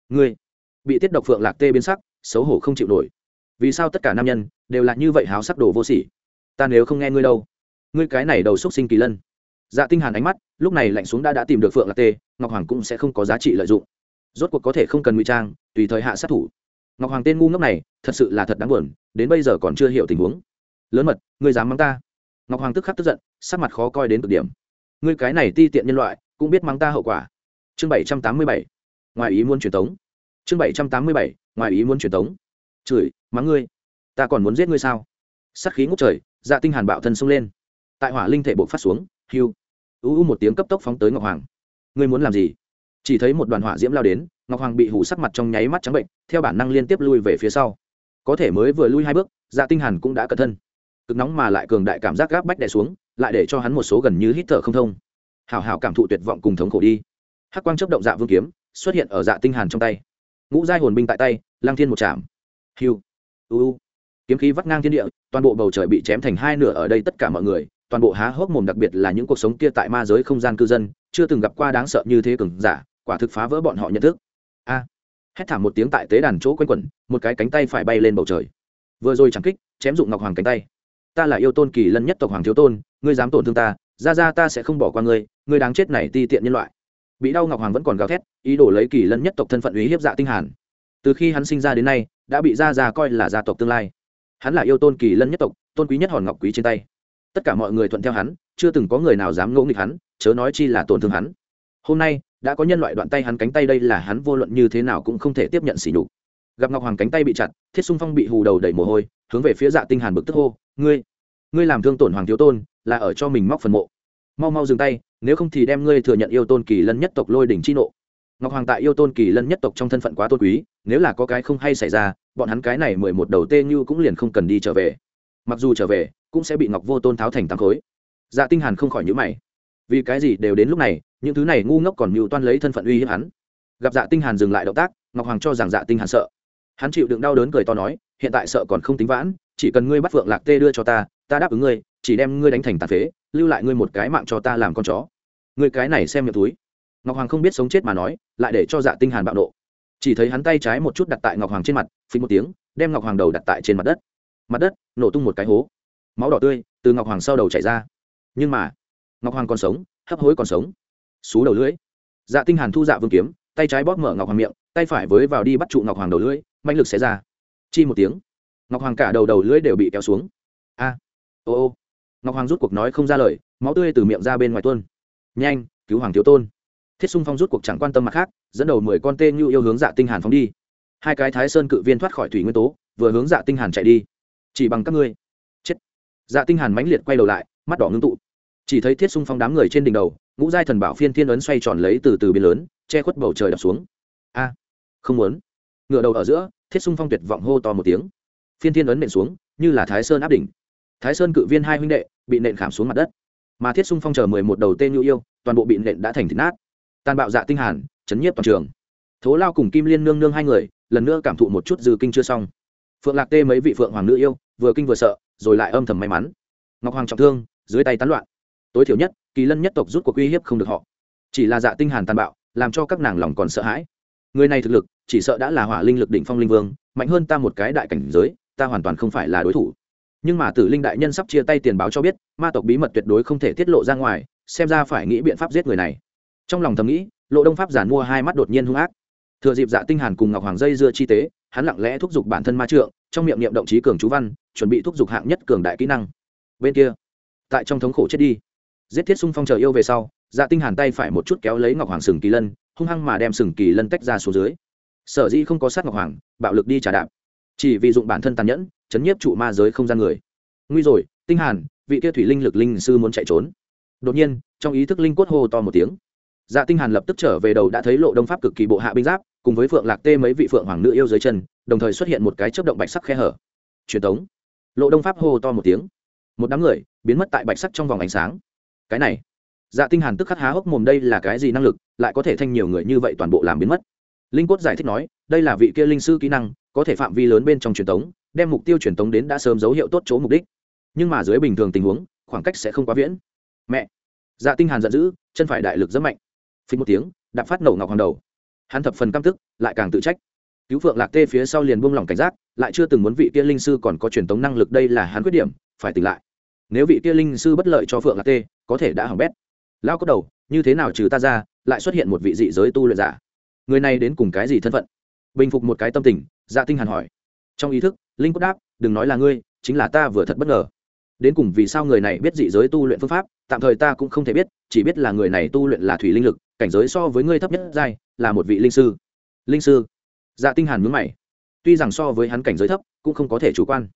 Ngươi, bị tiết độc phượng lạc tê biến sắc, xấu hổ không chịu nổi. Vì sao tất cả nam nhân, đều là như vậy háo sắc đồ vô sỉ? Ta nếu không nghe ngươi đâu. Ngươi cái này đầu xúc sinh kỳ lân. Dạ tinh hàn ánh mắt, lúc này lạnh xuống đã đã tìm được phượng lạc tê, ngọc hoàng cũng sẽ không có giá trị lợi dụng rốt cuộc có thể không cần ngụy trang, tùy thời hạ sát thủ. Ngọc hoàng tên ngu ngốc này, thật sự là thật đáng buồn, đến bây giờ còn chưa hiểu tình huống. Lớn mật, ngươi dám mắng ta? Ngọc hoàng tức khắc tức giận, sắc mặt khó coi đến cực điểm. Ngươi cái này ti tiện nhân loại, cũng biết mắng ta hậu quả. Chương bảy trăm tám mươi bảy, ngoài ý muốn truyền tống. Chương bảy trăm tám mươi bảy, ngoài ý muốn truyền tống. Chửi, mắng ngươi. Ta còn muốn giết ngươi sao? Sắc khí ngút trời dạ tinh hàn bạo thân xông lên. Tại hỏa linh thể bộ phát xuống hưu u u một tiếng cấp tốc phóng tới ngọc hoàng. Ngươi muốn làm gì? Chỉ thấy một đoàn hỏa diễm lao đến, ngọc hoàng bị hủ sắc mặt trong nháy mắt trắng bệnh, theo bản năng liên tiếp lui về phía sau. Có thể mới vừa lui hai bước dạ tinh hàn cũng đã cẩn thân. Cực nóng mà lại cường đại cảm giác gáp bách đè xuống, lại để cho hắn một số gần như hít thở không thông. Hảo hảo cảm thụ tuyệt vọng cùng thống khổ đi. Hắc quang chớp động dạ vương kiếm, xuất hiện ở dạ tinh hàn trong tay. Ngũ giai hồn binh tại tay lang thiên một chạm hiu. U. Kiếm khí vắt ngang thiên địa, toàn bộ bầu trời bị chém thành hai nửa ở đây tất cả mọi người, toàn bộ há hốc mồm, đặc biệt là những cuộc sống kia tại ma giới không gian cư dân, chưa từng gặp qua đáng sợ như thế cường giả quả thực phá vỡ bọn họ nhận thức. A, hét thảm một tiếng tại tế đàn chỗ quanh quẩn, một cái cánh tay phải bay lên bầu trời. Vừa rồi chẳng kích, chém dụng ngọc hoàng cánh tay. Ta là yêu tôn kỳ lân nhất tộc hoàng thiếu tôn, ngươi dám tổn thương ta, ra ra ta sẽ không bỏ qua ngươi ngươi đáng chết này ti tiện nhân loại. Bị đau ngọc hoàng vẫn còn gào thét, ý đồ lấy kỳ lân nhất tộc thân phận uy hiếp dạ tinh hàn. Từ khi hắn sinh ra đến nay, đã bị gia gia coi là gia tộc tương lai. Hắn là yêu tôn kỳ lân nhất tộc, tôn quý nhất hòn ngọc quý trên tay. Tất cả mọi người thuận theo hắn, chưa từng có người nào dám ngỗ nghịch hắn, chớ nói chi là tổn thương hắn. Hôm nay đã có nhân loại đoạn tay hắn cánh tay đây là hắn vô luận như thế nào cũng không thể tiếp nhận sỉ nhục. Gặp ngọc hoàng cánh tay bị chặt, thiết sung phong bị hù đầu đầy mồ hôi, hướng về phía dạ tinh hàn bực tức hô, ngươi ngươi làm thương tổn hoàng thiếu tôn, là ở cho mình móc phần mộ. Mau mau dừng tay, nếu không thì đem ngươi thừa nhận yêu tôn kỳ lân nhất tộc lôi đỉnh chi nộ. Ngọc hoàng tại yêu tôn kỳ lân nhất tộc trong thân phận quá tôn quý, nếu là có cái không hay xảy ra, bọn hắn cái này mười một đầu tê như cũng liền không cần đi trở về. Mặc dù trở về, cũng sẽ bị ngọc vô tôn tháo thành tám khối. Dạ tinh hàn không khỏi nhíu mày vì cái gì đều đến lúc này, những thứ này ngu ngốc còn mưu toan lấy thân phận uy hiếp hắn. Gặp dạ tinh hàn dừng lại động tác, ngọc hoàng cho rằng dạ tinh hàn sợ. Hắn chịu đựng đau đớn cười to nói, hiện tại sợ còn không tính vãn, chỉ cần ngươi bắt phượng lạc tê đưa cho ta ta đáp ứng ngươi, chỉ đem ngươi đánh thành tàn phế, lưu lại ngươi một cái mạng cho ta làm con chó. Ngươi cái này xem miệng túi. Ngọc hoàng không biết sống chết mà nói, lại để cho dạ tinh hàn bạo nộ. Chỉ thấy hắn tay trái một chút đặt tại ngọc hoàng trên mặt, phình một tiếng, đem ngọc hoàng đầu đặt tại trên mặt đất. Mặt đất, nổ tung một cái hố. Máu đỏ tươi, từ ngọc hoàng sau đầu chảy ra. Nhưng mà ngọc hoàng còn sống, hấp hối còn sống. Xú đầu lưỡi. Dạ tinh hàn thu dạ vương kiếm, tay trái bóp mở ngọc hoàng miệng, tay phải với vào đi bắt trụ ngọc hoàng đầu lưỡi mạnh lực xé ra. Chi một tiếng, ngọc hoàng cả đầu đầu lưỡi đều bị kéo xuống. A, ô ô. Ngọc hoàng rút cuộc nói không ra lời, máu tươi từ miệng ra bên ngoài tuôn. Nhanh, cứu hoàng thiếu tôn. Thiết sung phong rút cuộc chẳng quan tâm mặt khác, dẫn đầu mười con tên như yêu hướng dạ tinh hàn phóng đi. Hai cái thái sơn cự viên thoát khỏi thủy nguyên tố, vừa hướng dạ tinh hàn chạy đi. Chỉ bằng các ngươi. Chết. Dạ tinh hàn mãnh liệt quay đầu lại, mắt đỏ ngưng tụ chỉ thấy thiết sung phong đám người trên đỉnh đầu, ngũ giai thần bảo phiên thiên ấn xoay tròn lấy từ từ biến lớn, che khuất bầu trời đập xuống. A, không muốn. Ngựa đầu ở giữa, thiết sung phong tuyệt vọng hô to một tiếng. Phiên thiên ấn nện xuống, như là thái sơn áp đỉnh. Thái sơn cự viên hai huynh đệ, bị nện khảm xuống mặt đất. Mà thiết sung phong chờ mười một đầu tên nhu yêu, toàn bộ bị nện đã thành thịt nát. Tàn bạo dạ tinh hàn, chấn nhiếp toàn trường. Thố lao cùng kim liên nương nương hai người, lần nữa cảm thụ một chút dư kinh chưa xong. Phượng lạc tê mấy vị phượng hoàng nữ yêu, vừa kinh vừa sợ, rồi lại âm thầm may mắn. Ngọc hoàng trọng thương, dưới tay tán loạn tối thiểu nhất, kỳ lân nhất tộc rút cuộc uy hiếp không được họ. Chỉ là dạ tinh hàn tàn bạo, làm cho các nàng lòng còn sợ hãi. Người này thực lực, chỉ sợ đã là hỏa linh lực đỉnh phong linh vương, mạnh hơn ta một cái đại cảnh giới, ta hoàn toàn không phải là đối thủ. Nhưng mà tử linh đại nhân sắp chia tay tiền báo cho biết, ma tộc bí mật tuyệt đối không thể tiết lộ ra ngoài, xem ra phải nghĩ biện pháp giết người này. Trong lòng thầm nghĩ, lộ đông pháp giản mua hai mắt đột nhiên hung ác. Thừa dịp dạ tinh hàn cùng ngọc hoàng dây dưa chi tế, hắn lặng lẽ thúc giục bản thân ma trượng, trong miệng niệm động trí cường chú văn, chuẩn bị thúc giục hạng nhất cường đại kỹ năng. Bên kia, tại trong thống khổ chết đi giết thiết xung phong chờ yêu về sau dạ tinh hàn tay phải một chút kéo lấy ngọc hoàng sừng kỳ lân, hung hăng mà đem sừng kỳ lân tách ra xuống dưới. Sở dĩ không có sát ngọc hoàng, bạo lực đi trả đạp. Chỉ vì dụng bản thân tàn nhẫn, chấn nhiếp trụ ma giới không gian người. Nguy rồi, tinh hàn, vị kia thủy linh lực linh sư muốn chạy trốn. Đột nhiên, trong ý thức linh quất hô to một tiếng. Dạ tinh hàn lập tức trở về đầu đã thấy lộ đông pháp cực kỳ bộ hạ binh giáp, cùng với phượng lạc tê mấy vị phượng hoàng nữ yêu dưới chân, đồng thời xuất hiện một cái chớp động bạch sắc khe hở. Truyền tống. Lộ đông pháp hô to một tiếng. Một đám người, biến mất tại bạch sắc trong vòng ánh sáng cái này. Dạ tinh hàn tức khắc há hốc mồm, đây là cái gì năng lực, lại có thể thanh nhiều người như vậy toàn bộ làm biến mất. Linh quất giải thích nói, đây là vị kia linh sư kỹ năng, có thể phạm vi lớn bên trong truyền tống, đem mục tiêu truyền tống đến đã sớm dấu hiệu tốt chỗ mục đích. Nhưng mà dưới bình thường tình huống, khoảng cách sẽ không quá viễn. Mẹ! Dạ tinh hàn giận dữ, chân phải đại lực rất mạnh. Phình một tiếng, đạp phát nổ ngọc hoàng đầu. Hắn thập phần căm tức, lại càng tự trách. Cứu phượng lạc tê phía sau liền buông lỏng cảnh giác, lại chưa từng muốn vị kia linh sư còn có truyền tống năng lực, đây là hắn quyết điểm, phải tỉnh lại. Nếu vị kia linh sư bất lợi cho phượng lạc tê có thể đã hỏng bét. Lao có đầu, như thế nào trừ ta ra, lại xuất hiện một vị dị giới tu luyện giả? Người này đến cùng cái gì thân phận? Bình phục một cái tâm tình dạ tinh hàn hỏi. Trong ý thức, linh cốt đáp, đừng nói là ngươi, chính là ta vừa thật bất ngờ. Đến cùng vì sao người này biết dị giới tu luyện phương pháp, tạm thời ta cũng không thể biết, chỉ biết là người này tu luyện là thủy linh lực, cảnh giới so với ngươi thấp nhất giai, là một vị linh sư. Linh sư? Dạ tinh hàn nhướng mày. Tuy rằng so với hắn cảnh giới thấp, cũng không có thể chủ quan.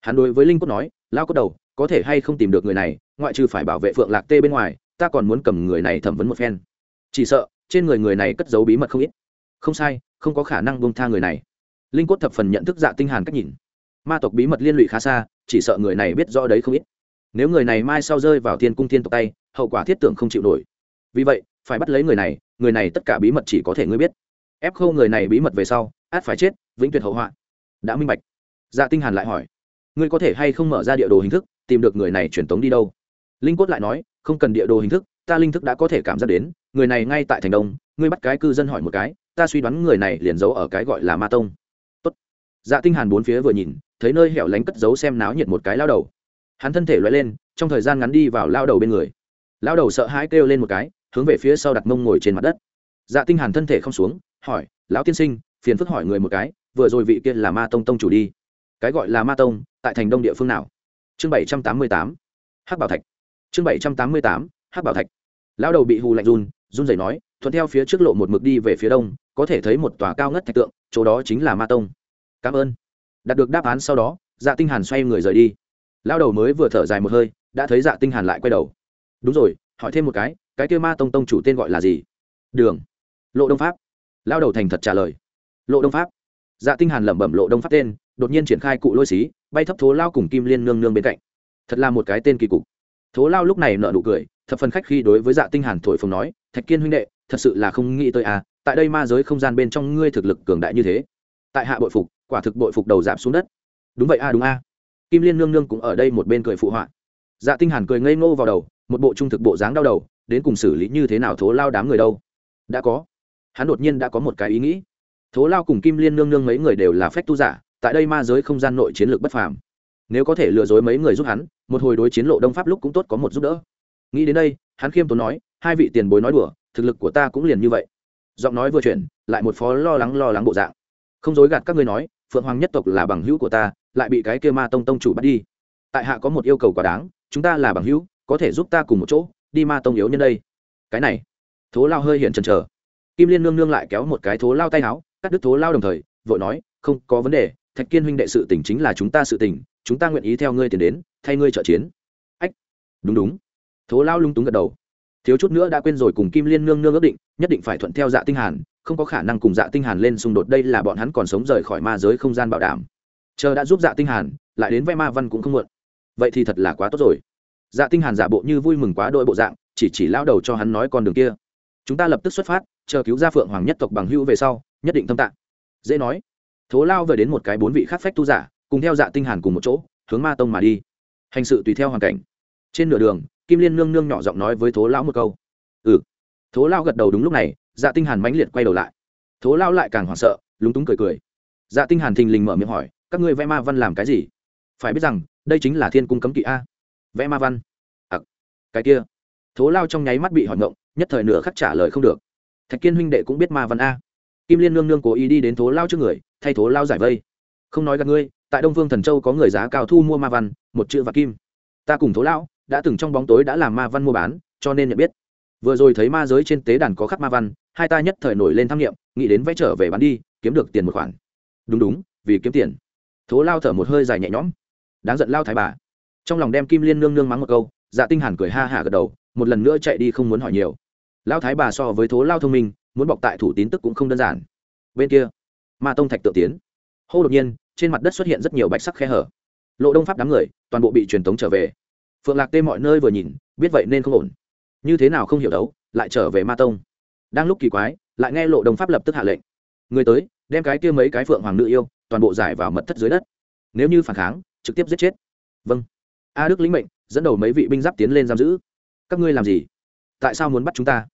Hắn đối với linh cốt nói lao cốt đầu, có thể hay không tìm được người này, ngoại trừ phải bảo vệ phượng lạc tê bên ngoài, ta còn muốn cầm người này thẩm vấn một phen. Chỉ sợ, trên người người này cất giấu bí mật không ít. Không sai, không có khả năng bông tha người này. Linh cốt thập phần nhận thức dạ tinh hàn cách nhìn. Ma tộc bí mật liên lụy khá xa, chỉ sợ người này biết rõ đấy không ít. Nếu người này mai sau rơi vào thiên cung thiên tộc tay, hậu quả thiết tưởng không chịu nổi. Vì vậy, phải bắt lấy người này người này tất cả bí mật chỉ có thể ngươi biết. Ép khâu người này bí mật về sau, át phải chết, vĩnh tuyệt hậu họa. Đã minh bạch. Dạ tinh hàn lại hỏi ngươi có thể hay không mở ra địa đồ hình thức, tìm được người này truyền tống đi đâu? Linh cốt lại nói, không cần địa đồ hình thức, ta linh thức đã có thể cảm giác đến, người này ngay tại thành đông, ngươi bắt cái cư dân hỏi một cái, ta suy đoán người này liền giấu ở cái gọi là ma tông. Tốt. Dạ tinh hàn bốn phía vừa nhìn, thấy nơi hẻo lánh cất giấu xem náo nhiệt một cái lao đầu. Hắn thân thể loại lên, trong thời gian ngắn đi vào lao đầu bên người. Lao đầu sợ hãi kêu lên một cái, hướng về phía sau đặt mông ngồi trên mặt đất. Dạ tinh hàn thân thể không xuống, hỏi, lão tiên sinh, phiền phức hỏi người một cái, vừa rồi vị kia là ma tông tông chủ đi cái gọi là ma tông, tại thành đông địa phương nào? Chương bảy trăm tám mươi tám, hắc bảo thạch. Chương bảy trăm tám mươi tám, hắc bảo thạch. Lão đầu bị hù lạnh run run rẩy nói, thuận theo phía trước lộ một mực đi về phía đông, có thể thấy một tòa cao ngất thạch tượng, chỗ đó chính là ma tông. Cảm ơn. Đạt được đáp án sau đó dạ tinh hàn xoay người rời đi. Lão đầu mới vừa thở dài một hơi, đã thấy dạ tinh hàn lại quay đầu. Đúng rồi, hỏi thêm một cái cái kia ma tông tông chủ tên gọi là gì? Đường. Lộ đông pháp. Lao đầu thành thật trả lời. Lộ đông pháp dạ tinh hàn lẩm bẩm lộ đông phát tên, đột nhiên triển khai cụ lôi xí, bay thấp thố lao cùng kim liên nương nương bên cạnh. Thật là một cái tên kỳ cục. Thố lao lúc này nở nụ cười, thập phần khách khi đối với dạ tinh hàn thổi phồng nói, thạch kiên huynh đệ, thật sự là không nghĩ tới à tại đây ma giới không gian bên trong ngươi thực lực cường đại như thế. Tại hạ bội phục, quả thực bội phục đầu giảm xuống đất. Đúng vậy a đúng a kim liên nương nương cũng ở đây một bên cười phụ họa. Dạ tinh hàn cười ngây ngô vào đầu, một bộ trung thực bộ dáng đau đầu, đến cùng xử lý như thế nào thố lao đám người đâu? Đã có. Hắn đột nhiên đã có một cái ý nghĩ thố lao cùng kim liên nương nương mấy người đều là phách tu giả, tại đây ma giới không gian nội chiến lược bất phàm. Nếu có thể lừa dối mấy người giúp hắn, một hồi đối chiến lộ đông pháp lúc cũng tốt có một giúp đỡ. Nghĩ đến đây, hắn khiêm tốn nói, hai vị tiền bối nói đùa, thực lực của ta cũng liền như vậy. Giọng nói vừa chuyển, lại một phó lo lắng lo lắng bộ dạng. Không dối gạt các ngươi nói, phượng hoàng nhất tộc là bằng hữu của ta, lại bị cái kia ma tông tông chủ bắt đi. Tại hạ có một yêu cầu quá đáng, chúng ta là bằng hữu, có thể giúp ta cùng một chỗ, đi ma tông yếu nhân đây. Cái này, thố lao hơi hiện chần trờ kim liên nương nương lại kéo một cái thố lao tay áo cắt đứt thố lao đồng thời vội nói không có vấn đề thạch kiên huynh đệ sự tỉnh chính là chúng ta sự tỉnh, chúng ta nguyện ý theo ngươi tiền đến thay ngươi trợ chiến. Ách đúng đúng. Thố lao lung túng gật đầu. Thiếu chút nữa đã quên rồi cùng kim liên nương nương ước định nhất định phải thuận theo dạ tinh hàn không có khả năng cùng dạ tinh hàn lên xung đột đây là bọn hắn còn sống rời khỏi ma giới không gian bảo đảm. Chờ đã giúp dạ tinh hàn lại đến vẽ ma văn cũng không muộn. Vậy thì thật là quá tốt rồi. Dạ tinh hàn giả bộ như vui mừng quá đội bộ dạng chỉ chỉ lao đầu cho hắn nói con đường kia. Chúng ta lập tức xuất phát chờ cứu ra phượng hoàng nhất tộc bằng hữu về sau nhất định thâm tạng. Dễ nói. Thố lao về đến một cái bốn vị khác phách tu giả cùng theo dạ tinh hàn cùng một chỗ hướng ma tông mà đi. Hành sự tùy theo hoàn cảnh. Trên nửa đường kim liên nương nương nhỏ giọng nói với thố lão một câu. Ừ. Thố lao gật đầu đúng lúc này dạ tinh hàn mãnh liệt quay đầu lại. Thố lao lại càng hoảng sợ lúng túng cười cười. Dạ tinh hàn thình lình mở miệng hỏi các ngươi vẽ ma văn làm cái gì? Phải biết rằng đây chính là thiên cung cấm kỵ a. Vẽ ma văn? À, cái kia. Thố lao trong nháy mắt bị hỏi ngộng nhất thời nửa khắc trả lời không được. Thạch kiên huynh đệ cũng biết ma văn a kim liên nương nương cố ý đi đến thố lao trước người, thay thố lao giải vây. Không nói gặp ngươi, tại đông phương thần châu có người giá cao thu mua ma văn, một chữ và kim. Ta cùng thố lao đã từng trong bóng tối đã làm ma văn mua bán, cho nên nhận biết. Vừa rồi thấy ma giới trên tế đàn có khắc ma văn, hai ta nhất thời nổi lên tham nghiệm nghĩ đến vẽ trở về bán đi, kiếm được tiền một khoản. Đúng đúng, vì kiếm tiền. Thố lao thở một hơi dài nhẹ nhõm. Đáng giận lao thái bà. Trong lòng đem kim liên nương nương mắng một câu dạ tinh hàn cười ha hả gật đầu, một lần nữa chạy đi không muốn hỏi nhiều. Lao thái bà so với thố lao thông minh muốn bọc tại thủ tín tức cũng không đơn giản. Bên kia, ma tông thạch tự tiến. Hô đột nhiên, trên mặt đất xuất hiện rất nhiều bạch sắc khe hở. Lộ đông pháp đám người, toàn bộ bị truyền tống trở về. Phượng lạc tê mọi nơi vừa nhìn, biết vậy nên không ổn. Như thế nào không hiểu đấu, lại trở về ma tông. Đang lúc kỳ quái, lại nghe lộ đông pháp lập tức hạ lệnh. Người tới, đem cái kia mấy cái phượng hoàng nữ yêu, toàn bộ giải vào mật thất dưới đất. Nếu như phản kháng, trực tiếp giết chết. Vâng. A đức lĩnh mệnh, dẫn đầu mấy vị binh giáp tiến lên giam giữ. Các ngươi làm gì? Tại sao muốn bắt chúng ta?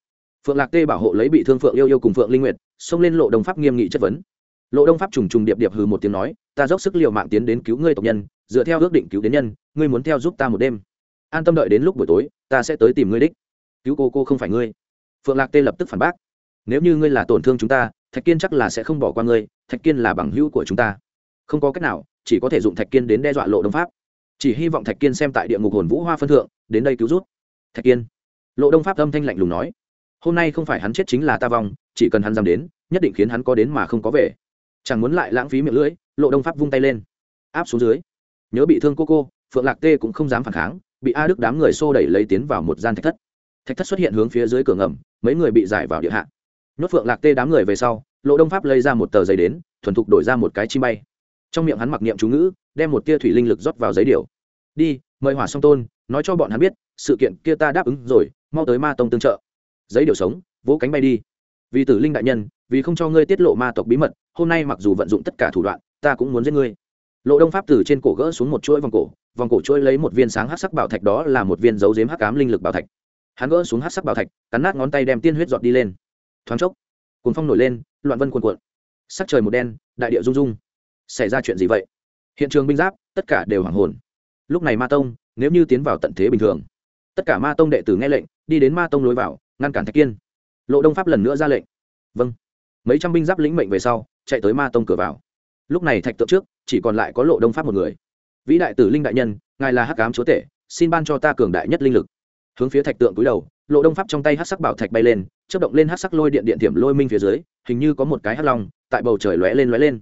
Phượng lạc tê bảo hộ lấy bị thương phượng yêu yêu cùng phượng linh nguyệt, xông lên lộ đông pháp nghiêm nghị chất vấn. Lộ đông pháp trùng trùng điệp điệp hừ một tiếng nói, ta dốc sức l i ề u mạng tiến đến cứu ngươi tộc nhân, dựa theo ước định cứu đến nhân, ngươi muốn theo giúp ta một đêm. An tâm đợi đến lúc buổi tối, ta sẽ tới tìm ngươi đích. Cứu cô cô không phải ngươi. Phượng lạc tê lập tức phản bác, nếu như ngươi là tổn thương chúng ta, thạch kiên chắc là sẽ không bỏ qua ngươi, thạch kiên là bằng hữu của chúng ta. Không có cách nào, chỉ có thể dụng thạch kiên đến đe dọa lộ đông pháp. Chỉ hy vọng thạch kiên xem tại địa ngục hồn vũ hoa phân thượng, đến đây cứu rút thạch kiên. Lộ đông pháp âm thanh lạnh lùng nói hôm nay không phải hắn chết chính là ta vong, chỉ cần hắn dám đến, nhất định khiến hắn có đến mà không có về. Chẳng muốn lại lãng phí miệng lưỡi, lộ đông pháp vung tay lên. Áp xuống dưới. Nhớ bị thương cô cô, phượng lạc tê cũng không dám phản kháng, bị a đức đám người xô đẩy lấy tiến vào một gian thạch thất. Thạch thất xuất hiện hướng phía dưới cửa ngầm, mấy người bị giải vào địa hạ. Nhốt phượng lạc tê đám người về sau, lộ đông pháp lấy ra một tờ giấy đến, thuần thục đổi ra một cái chim bay. Trong miệng hắn mặc niệm chú ngữ, đem một tia thủy linh lực rót vào giấy điều đi, mời hỏa song tôn, nói cho bọn hắn biết, sự kiện kia ta đáp ứng rồi, mau tới ma tông tương trợ giấy điều sống, vỗ cánh bay đi. Vì tử linh đại nhân, vì không cho ngươi tiết lộ ma tộc bí mật, hôm nay mặc dù vận dụng tất cả thủ đoạn, ta cũng muốn giết ngươi. Lộ đông pháp từ trên cổ gỡ xuống một chuỗi vòng cổ vòng cổ chuỗi lấy một viên sáng hát sắc bảo thạch đó là một viên dấu dếm hắc cám linh lực bảo thạch. Hắn gỡ xuống hát sắc bảo thạch, cắn nát ngón tay đem tiên huyết giọt đi lên. Thoáng chốc cuốn phong nổi lên, loạn vân cuồn cuộn. Sắc trời một đen, đại địa rung rung. Xảy ra chuyện gì vậy? Hiện trường binh giáp, tất cả đều hoảng hồn. Lúc này ma tông, nếu như tiến vào tận thế bình thường, tất cả ma tông đệ tử nghe lệnh, đi đến ma tông lối vào ngăn cản thạch kiên. Lộ đông pháp lần nữa ra lệnh. Vâng. Mấy trăm binh giáp lĩnh mệnh về sau, chạy tới ma tông cửa vào. Lúc này thạch tượng trước, chỉ còn lại có lộ đông pháp một người. Vĩ đại tử linh đại nhân, ngài là hắc cám chúa tể, xin ban cho ta cường đại nhất linh lực. Hướng phía thạch tượng cúi đầu, lộ đông pháp trong tay hát sắc bảo thạch bay lên chất động lên hát sắc lôi điện điện thiểm lôi minh phía dưới, hình như có một cái hắc long, tại bầu trời lóe lên lóe lên.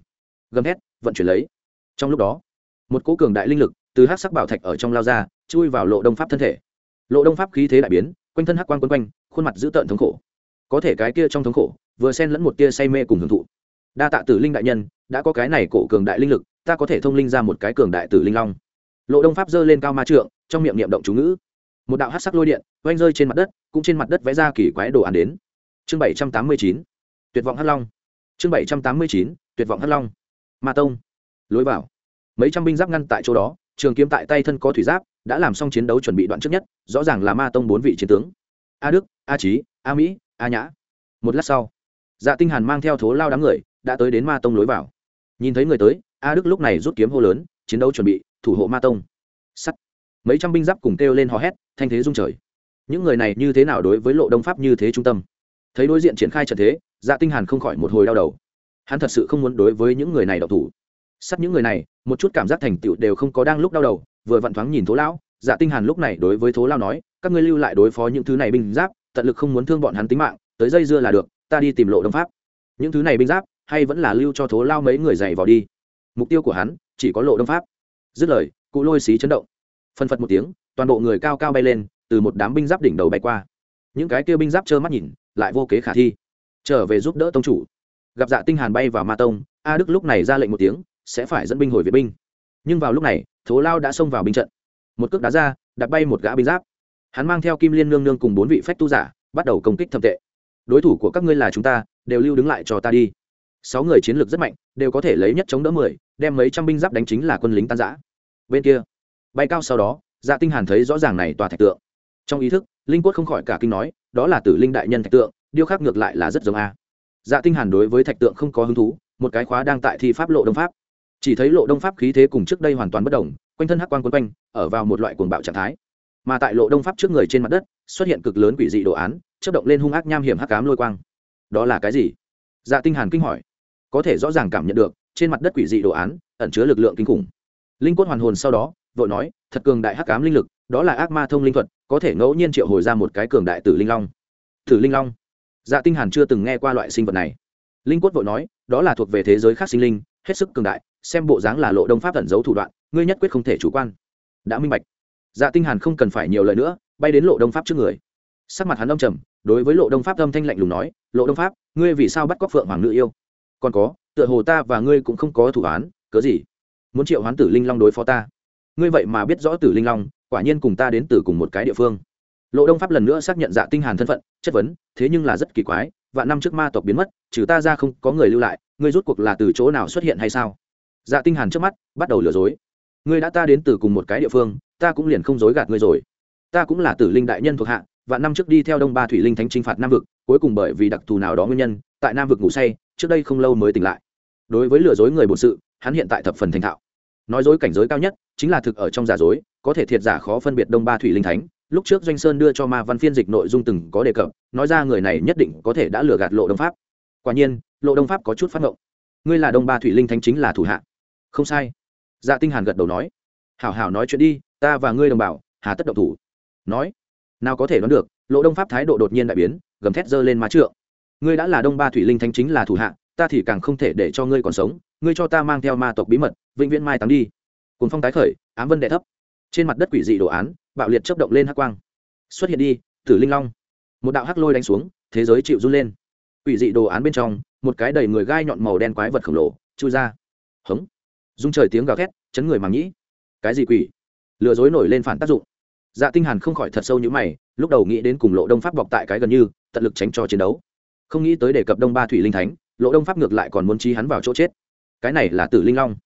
Gầm hét vận chuyển lấy. Trong lúc đó, một cỗ cường đại linh lực từ hát sắc bảo thạch ở trong lao ra, chui vào lộ đông pháp thân thể. Lộ đông pháp khí thế đại biến quanh thân hắc quang quấn quanh, khuôn mặt dữ tợn thống khổ. Có thể cái kia trong thống khổ, vừa xen lẫn một tia say mê cùng hưởng thụ. Đa tạ tử linh đại nhân, đã có cái này cổ cường đại linh lực, ta có thể thông linh ra một cái cường đại tử linh long. Lộ đông pháp giơ lên cao ma trượng, trong miệng niệm động chú ngữ. Một đạo hát sắc lôi điện oanh rơi trên mặt đất, cũng trên mặt đất vẽ ra kỳ quái đồ án đến. Chương bảy trăm tám mươi chín, tuyệt vọng hắc long. Chương bảy trăm tám mươi chín, tuyệt vọng hắc long. Ma tông. Lối vào. Mấy trăm binh giáp ngăn tại chỗ đó, trường kiếm tại tay thân có thủy giáp đã làm xong chiến đấu chuẩn bị đoạn trước nhất, rõ ràng là ma tông bốn vị chiến tướng. A đức, a trí a mỹ, a nhã. Một lát sau dạ tinh hàn mang theo thố lao đám người, đã tới đến ma tông lối vào. Nhìn thấy người tới, a đức lúc này rút kiếm hô lớn, chiến đấu chuẩn bị, thủ hộ ma tông. Sắt. Mấy trăm binh giáp cùng kêu lên hò hét, thanh thế rung trời. Những người này như thế nào đối với lộ đông pháp như thế trung tâm? Thấy đối diện triển khai trận thế dạ tinh hàn không khỏi một hồi đau đầu. Hắn thật sự không muốn đối với những người này đậu thủ. Sắt những người này, một chút cảm giác thành tựu đều không có đang lúc đau đầu vừa vặn thoáng nhìn thố lão dạ tinh hàn lúc này đối với thố lao nói, các ngươi lưu lại đối phó những thứ này binh giáp, tận lực không muốn thương bọn hắn tính mạng, tới dây dưa là được, ta đi tìm lộ đông pháp. Những thứ này binh giáp, hay vẫn là lưu cho thố lao mấy người dày vào đi. Mục tiêu của hắn, chỉ có lộ đông pháp. Dứt lời, cụ lôi xí chấn động. Phân phật một tiếng, toàn bộ người cao cao bay lên, từ một đám binh giáp đỉnh đầu bay qua. Những cái kia binh giáp trơ mắt nhìn, lại vô kế khả thi. Trở về giúp đỡ tông chủ. Gặp dạ tinh hàn bay vào ma tông, a đức lúc này ra lệnh một tiếng, sẽ phải dẫn binh hồi viện binh nhưng vào lúc này, thố lao đã xông vào binh trận. Một cước đá ra đặt bay một gã binh giáp. Hắn mang theo kim liên nương nương cùng bốn vị phách tu giả, bắt đầu công kích thâm tệ. Đối thủ của các ngươi là chúng ta, đều lưu đứng lại cho ta đi. Sáu người chiến lược rất mạnh, đều có thể lấy nhất chống đỡ mười, đem mấy trăm binh giáp đánh chính là quân lính tan giã bên kia, bay cao sau đó dạ tinh hàn thấy rõ ràng này tòa thạch tượng. Trong ý thức, linh quất không khỏi cả kinh nói, đó là tử linh đại nhân thạch tượng điêu khắc ngược lại là rất giống a. Dạ tinh hàn đối với thạch tượng không có hứng thú, một cái khóa đang tại thi pháp lộ đông pháp chỉ thấy lộ đông pháp khí thế cùng trước đây hoàn toàn bất đồng, quanh thân hắc quang quấn quanh, ở vào một loại cuồng bạo trạng thái. Mà tại lộ đông pháp trước người trên mặt đất, xuất hiện cực lớn quỷ dị đồ án, chớp động lên hung ác nham hiểm hắc ám lôi quang. Đó là cái gì? Dạ tinh hàn kinh hỏi. Có thể rõ ràng cảm nhận được, trên mặt đất quỷ dị đồ án, ẩn chứa lực lượng kinh khủng. Linh quất hoàn hồn sau đó, vội nói, thật cường đại hắc ám linh lực, đó là ác ma thông linh thuật, có thể ngẫu nhiên triệu hồi ra một cái cường đại tử linh long. Tử linh long? Dạ tinh hàn chưa từng nghe qua loại sinh vật này. Linh quất vội nói, đó là thuộc về thế giới khác sinh linh, hết sức cường đại xem bộ dáng là lộ đông pháp ẩn giấu thủ đoạn, ngươi nhất quyết không thể chủ quan. Đã minh bạch. Dạ tinh hàn không cần phải nhiều lời nữa, bay đến lộ đông pháp trước người. Sắc mặt hắn âm trầm, đối với lộ đông pháp âm thanh lạnh lùng nói, lộ đông pháp, ngươi vì sao bắt cóc phượng hoàng nữ yêu? Còn có, tựa hồ ta và ngươi cũng không có thủ án, cớ gì? Muốn triệu hoán tử linh long đối phó ta. Ngươi vậy mà biết rõ tử linh long, quả nhiên cùng ta đến từ cùng một cái địa phương. Lộ đông pháp lần nữa xác nhận dạ tinh hàn thân phận, chất vấn, thế nhưng là rất kỳ quái, vạn năm trước ma tộc biến mất, trừ ta ra không có người lưu lại, ngươi rút cuộc là từ chỗ nào xuất hiện hay sao? Dạ tinh hàn trước mắt bắt đầu lừa dối. Ngươi đã ta đến từ cùng một cái địa phương, ta cũng liền không dối gạt ngươi rồi. Ta cũng là tử linh đại nhân thuộc hạ, vạn năm trước đi theo đông ba thủy linh thánh chinh phạt nam vực, cuối cùng bởi vì đặc thù nào đó nguyên nhân, tại nam vực ngủ say, trước đây không lâu mới tỉnh lại. Đối với lừa dối người bổn sự, hắn hiện tại thập phần thành thạo. Nói dối cảnh giới cao nhất chính là thực ở trong giả dối, có thể thiệt giả khó phân biệt đông ba thủy linh thánh. Lúc trước doanh sơn đưa cho ma văn phiên dịch nội dung từng có đề cập, nói ra người này nhất định có thể đã lừa gạt lộ đông pháp. Quả nhiên, lộ đông pháp có chút phát ngộng. Ngươi là đông ba thủy linh thánh chính là thủ hạ không sai. Dạ tinh hàn gật đầu nói. Hảo hảo nói chuyện đi, ta và ngươi đồng bảo hà tất động thủ. Nói. Nào có thể đoán được Lỗ đông pháp thái độ đột nhiên đại biến, gầm thét dơ lên má trượng. Ngươi đã là đông ba thủy linh thánh chính là thủ hạ, ta thì càng không thể để cho ngươi còn sống, ngươi cho ta mang theo ma tộc bí mật, vĩnh viễn mai táng đi. Cùng phong tái khởi, ám vân đệ thấp. Trên mặt đất quỷ dị đồ án, bạo liệt chớp động lên hắc quang. Xuất hiện đi, tử linh long. Một đạo hắc lôi đánh xuống, thế giới chịu run lên. Quỷ dị đồ án bên trong, một cái đầy người gai nhọn màu đen quái vật khổng lồ, chui ra. Hống dung trời tiếng gào thét, chấn người màng nhĩ. Cái gì quỷ? Lừa dối nổi lên phản tác dụng. Dạ tinh hàn không khỏi thật sâu như mày, lúc đầu nghĩ đến cùng lộ đông pháp bọc tại cái gần như, tận lực tránh cho chiến đấu. Không nghĩ tới đề cập đông ba thủy linh thánh, lộ đông pháp ngược lại còn muốn trí hắn vào chỗ chết. Cái này là tử linh long.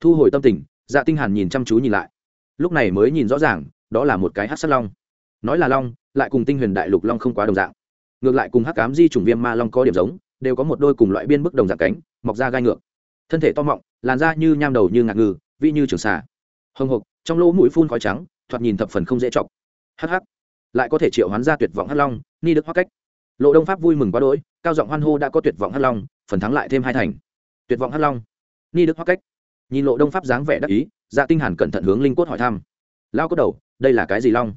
Thu hồi tâm tình dạ tinh hàn nhìn chăm chú nhìn lại. Lúc này mới nhìn rõ ràng, đó là một cái hắc sát long. Nói là long, lại cùng tinh huyền đại lục long không quá đồng dạng. Ngược lại cùng hắc ám di trùng viêm ma long có điểm giống, đều có một đôi cùng loại biên bức đồng dạng cánh, mọc ra gai ngược. Thân thể to mọng làn da như nham đầu như ngạc ngư vị như trường xà. Hồng hộc, trong lỗ mũi phun khói trắng, thoạt nhìn thập phần không dễ chọc. Hắc hắc. Lại có thể triệu hoán ra tuyệt vọng hắc long, ni đức hoắc cách. Lộ đông pháp vui mừng quá đỗi, cao giọng hoan hô đã có tuyệt vọng hắc long, phần thắng lại thêm hai thành. Tuyệt vọng hắc long, ni đức hoắc cách. Nhìn lộ đông pháp dáng vẻ đắc ý dạ tinh hàn cẩn thận hướng linh cốt hỏi thăm. Lao cốt đầu, đây là cái gì long?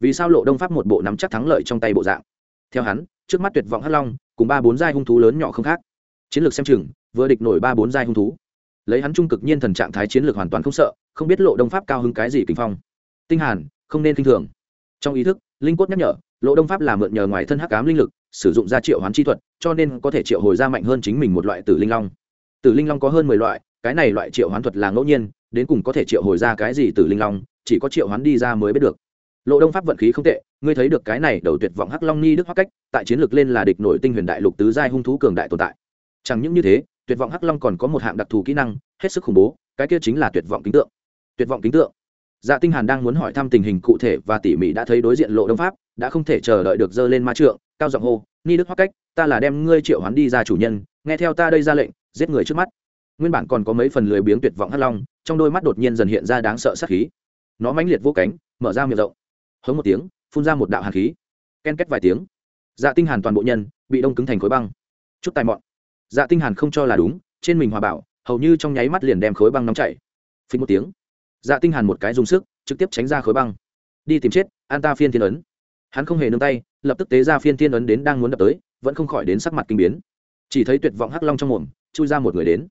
Vì sao lộ đông pháp một bộ nắm chắc thắng lợi trong tay bộ dạng? Theo hắn, trước mắt tuyệt vọng hắc long, cùng ba bốn giai hung thú lớn nhỏ không khác. Chiến lược xem chừng, vừa địch nổi ba bốn giai hung thú lấy hắn trung cực nhiên thần trạng thái chiến lược hoàn toàn không sợ, không biết lộ đông pháp cao hứng cái gì kinh phong. Tinh hàn, không nên kinh thường. Trong ý thức, linh cốt nhắc nhở, lộ đông pháp là mượn nhờ ngoài thân hắc ám linh lực, sử dụng ra triệu hoán chi thuật, cho nên có thể triệu hồi ra mạnh hơn chính mình một loại tử linh long. Tử linh long có hơn mười loại, cái này loại triệu hoán thuật là ngẫu nhiên, đến cùng có thể triệu hồi ra cái gì tử linh long, chỉ có triệu hoán đi ra mới biết được. Lộ đông pháp vận khí không tệ, ngươi thấy được cái này đầu tuyệt vọng hắc long ni đức hoắc cách, tại chiến lược lên là địch nổi tinh huyền đại lục tứ giai hung thú cường đại tồn tại. Chẳng những như thế tuyệt vọng hắc long còn có một hạng đặc thù kỹ năng, hết sức khủng bố, cái kia chính là tuyệt vọng kính tượng. Tuyệt vọng kính tượng. Dạ tinh hàn đang muốn hỏi thăm tình hình cụ thể và tỉ mỉ đã thấy đối diện lộ đông pháp, đã không thể chờ đợi được dơ lên ma trượng, cao giọng hô, ni đức hoắc cách, ta là đem ngươi triệu hoán đi ra chủ nhân, nghe theo ta đây ra lệnh, giết người trước mắt. Nguyên bản còn có mấy phần lười biếng tuyệt vọng hắc long, trong đôi mắt đột nhiên dần hiện ra đáng sợ sát khí. Nó mãnh liệt vô cánh, mở ra miệng rộng. Hống một tiếng, phun ra một đạo hàn khí. Ken két vài tiếng. Dạ tinh hàn toàn bộ nhân, bị đông cứng thành khối băng. Chút tài mọn dạ tinh hàn không cho là đúng, trên mình hòa bảo, hầu như trong nháy mắt liền đem khối băng nóng chảy. Phình một tiếng dạ tinh hàn một cái dùng sức, trực tiếp tránh ra khối băng. Đi tìm chết, an ta phiên thiên ấn. Hắn không hề nương tay, lập tức tế ra phiên thiên ấn đến đang muốn đập tới, vẫn không khỏi đến sắc mặt kinh biến. Chỉ thấy tuyệt vọng hắc long trong mồm, chui ra một người đến.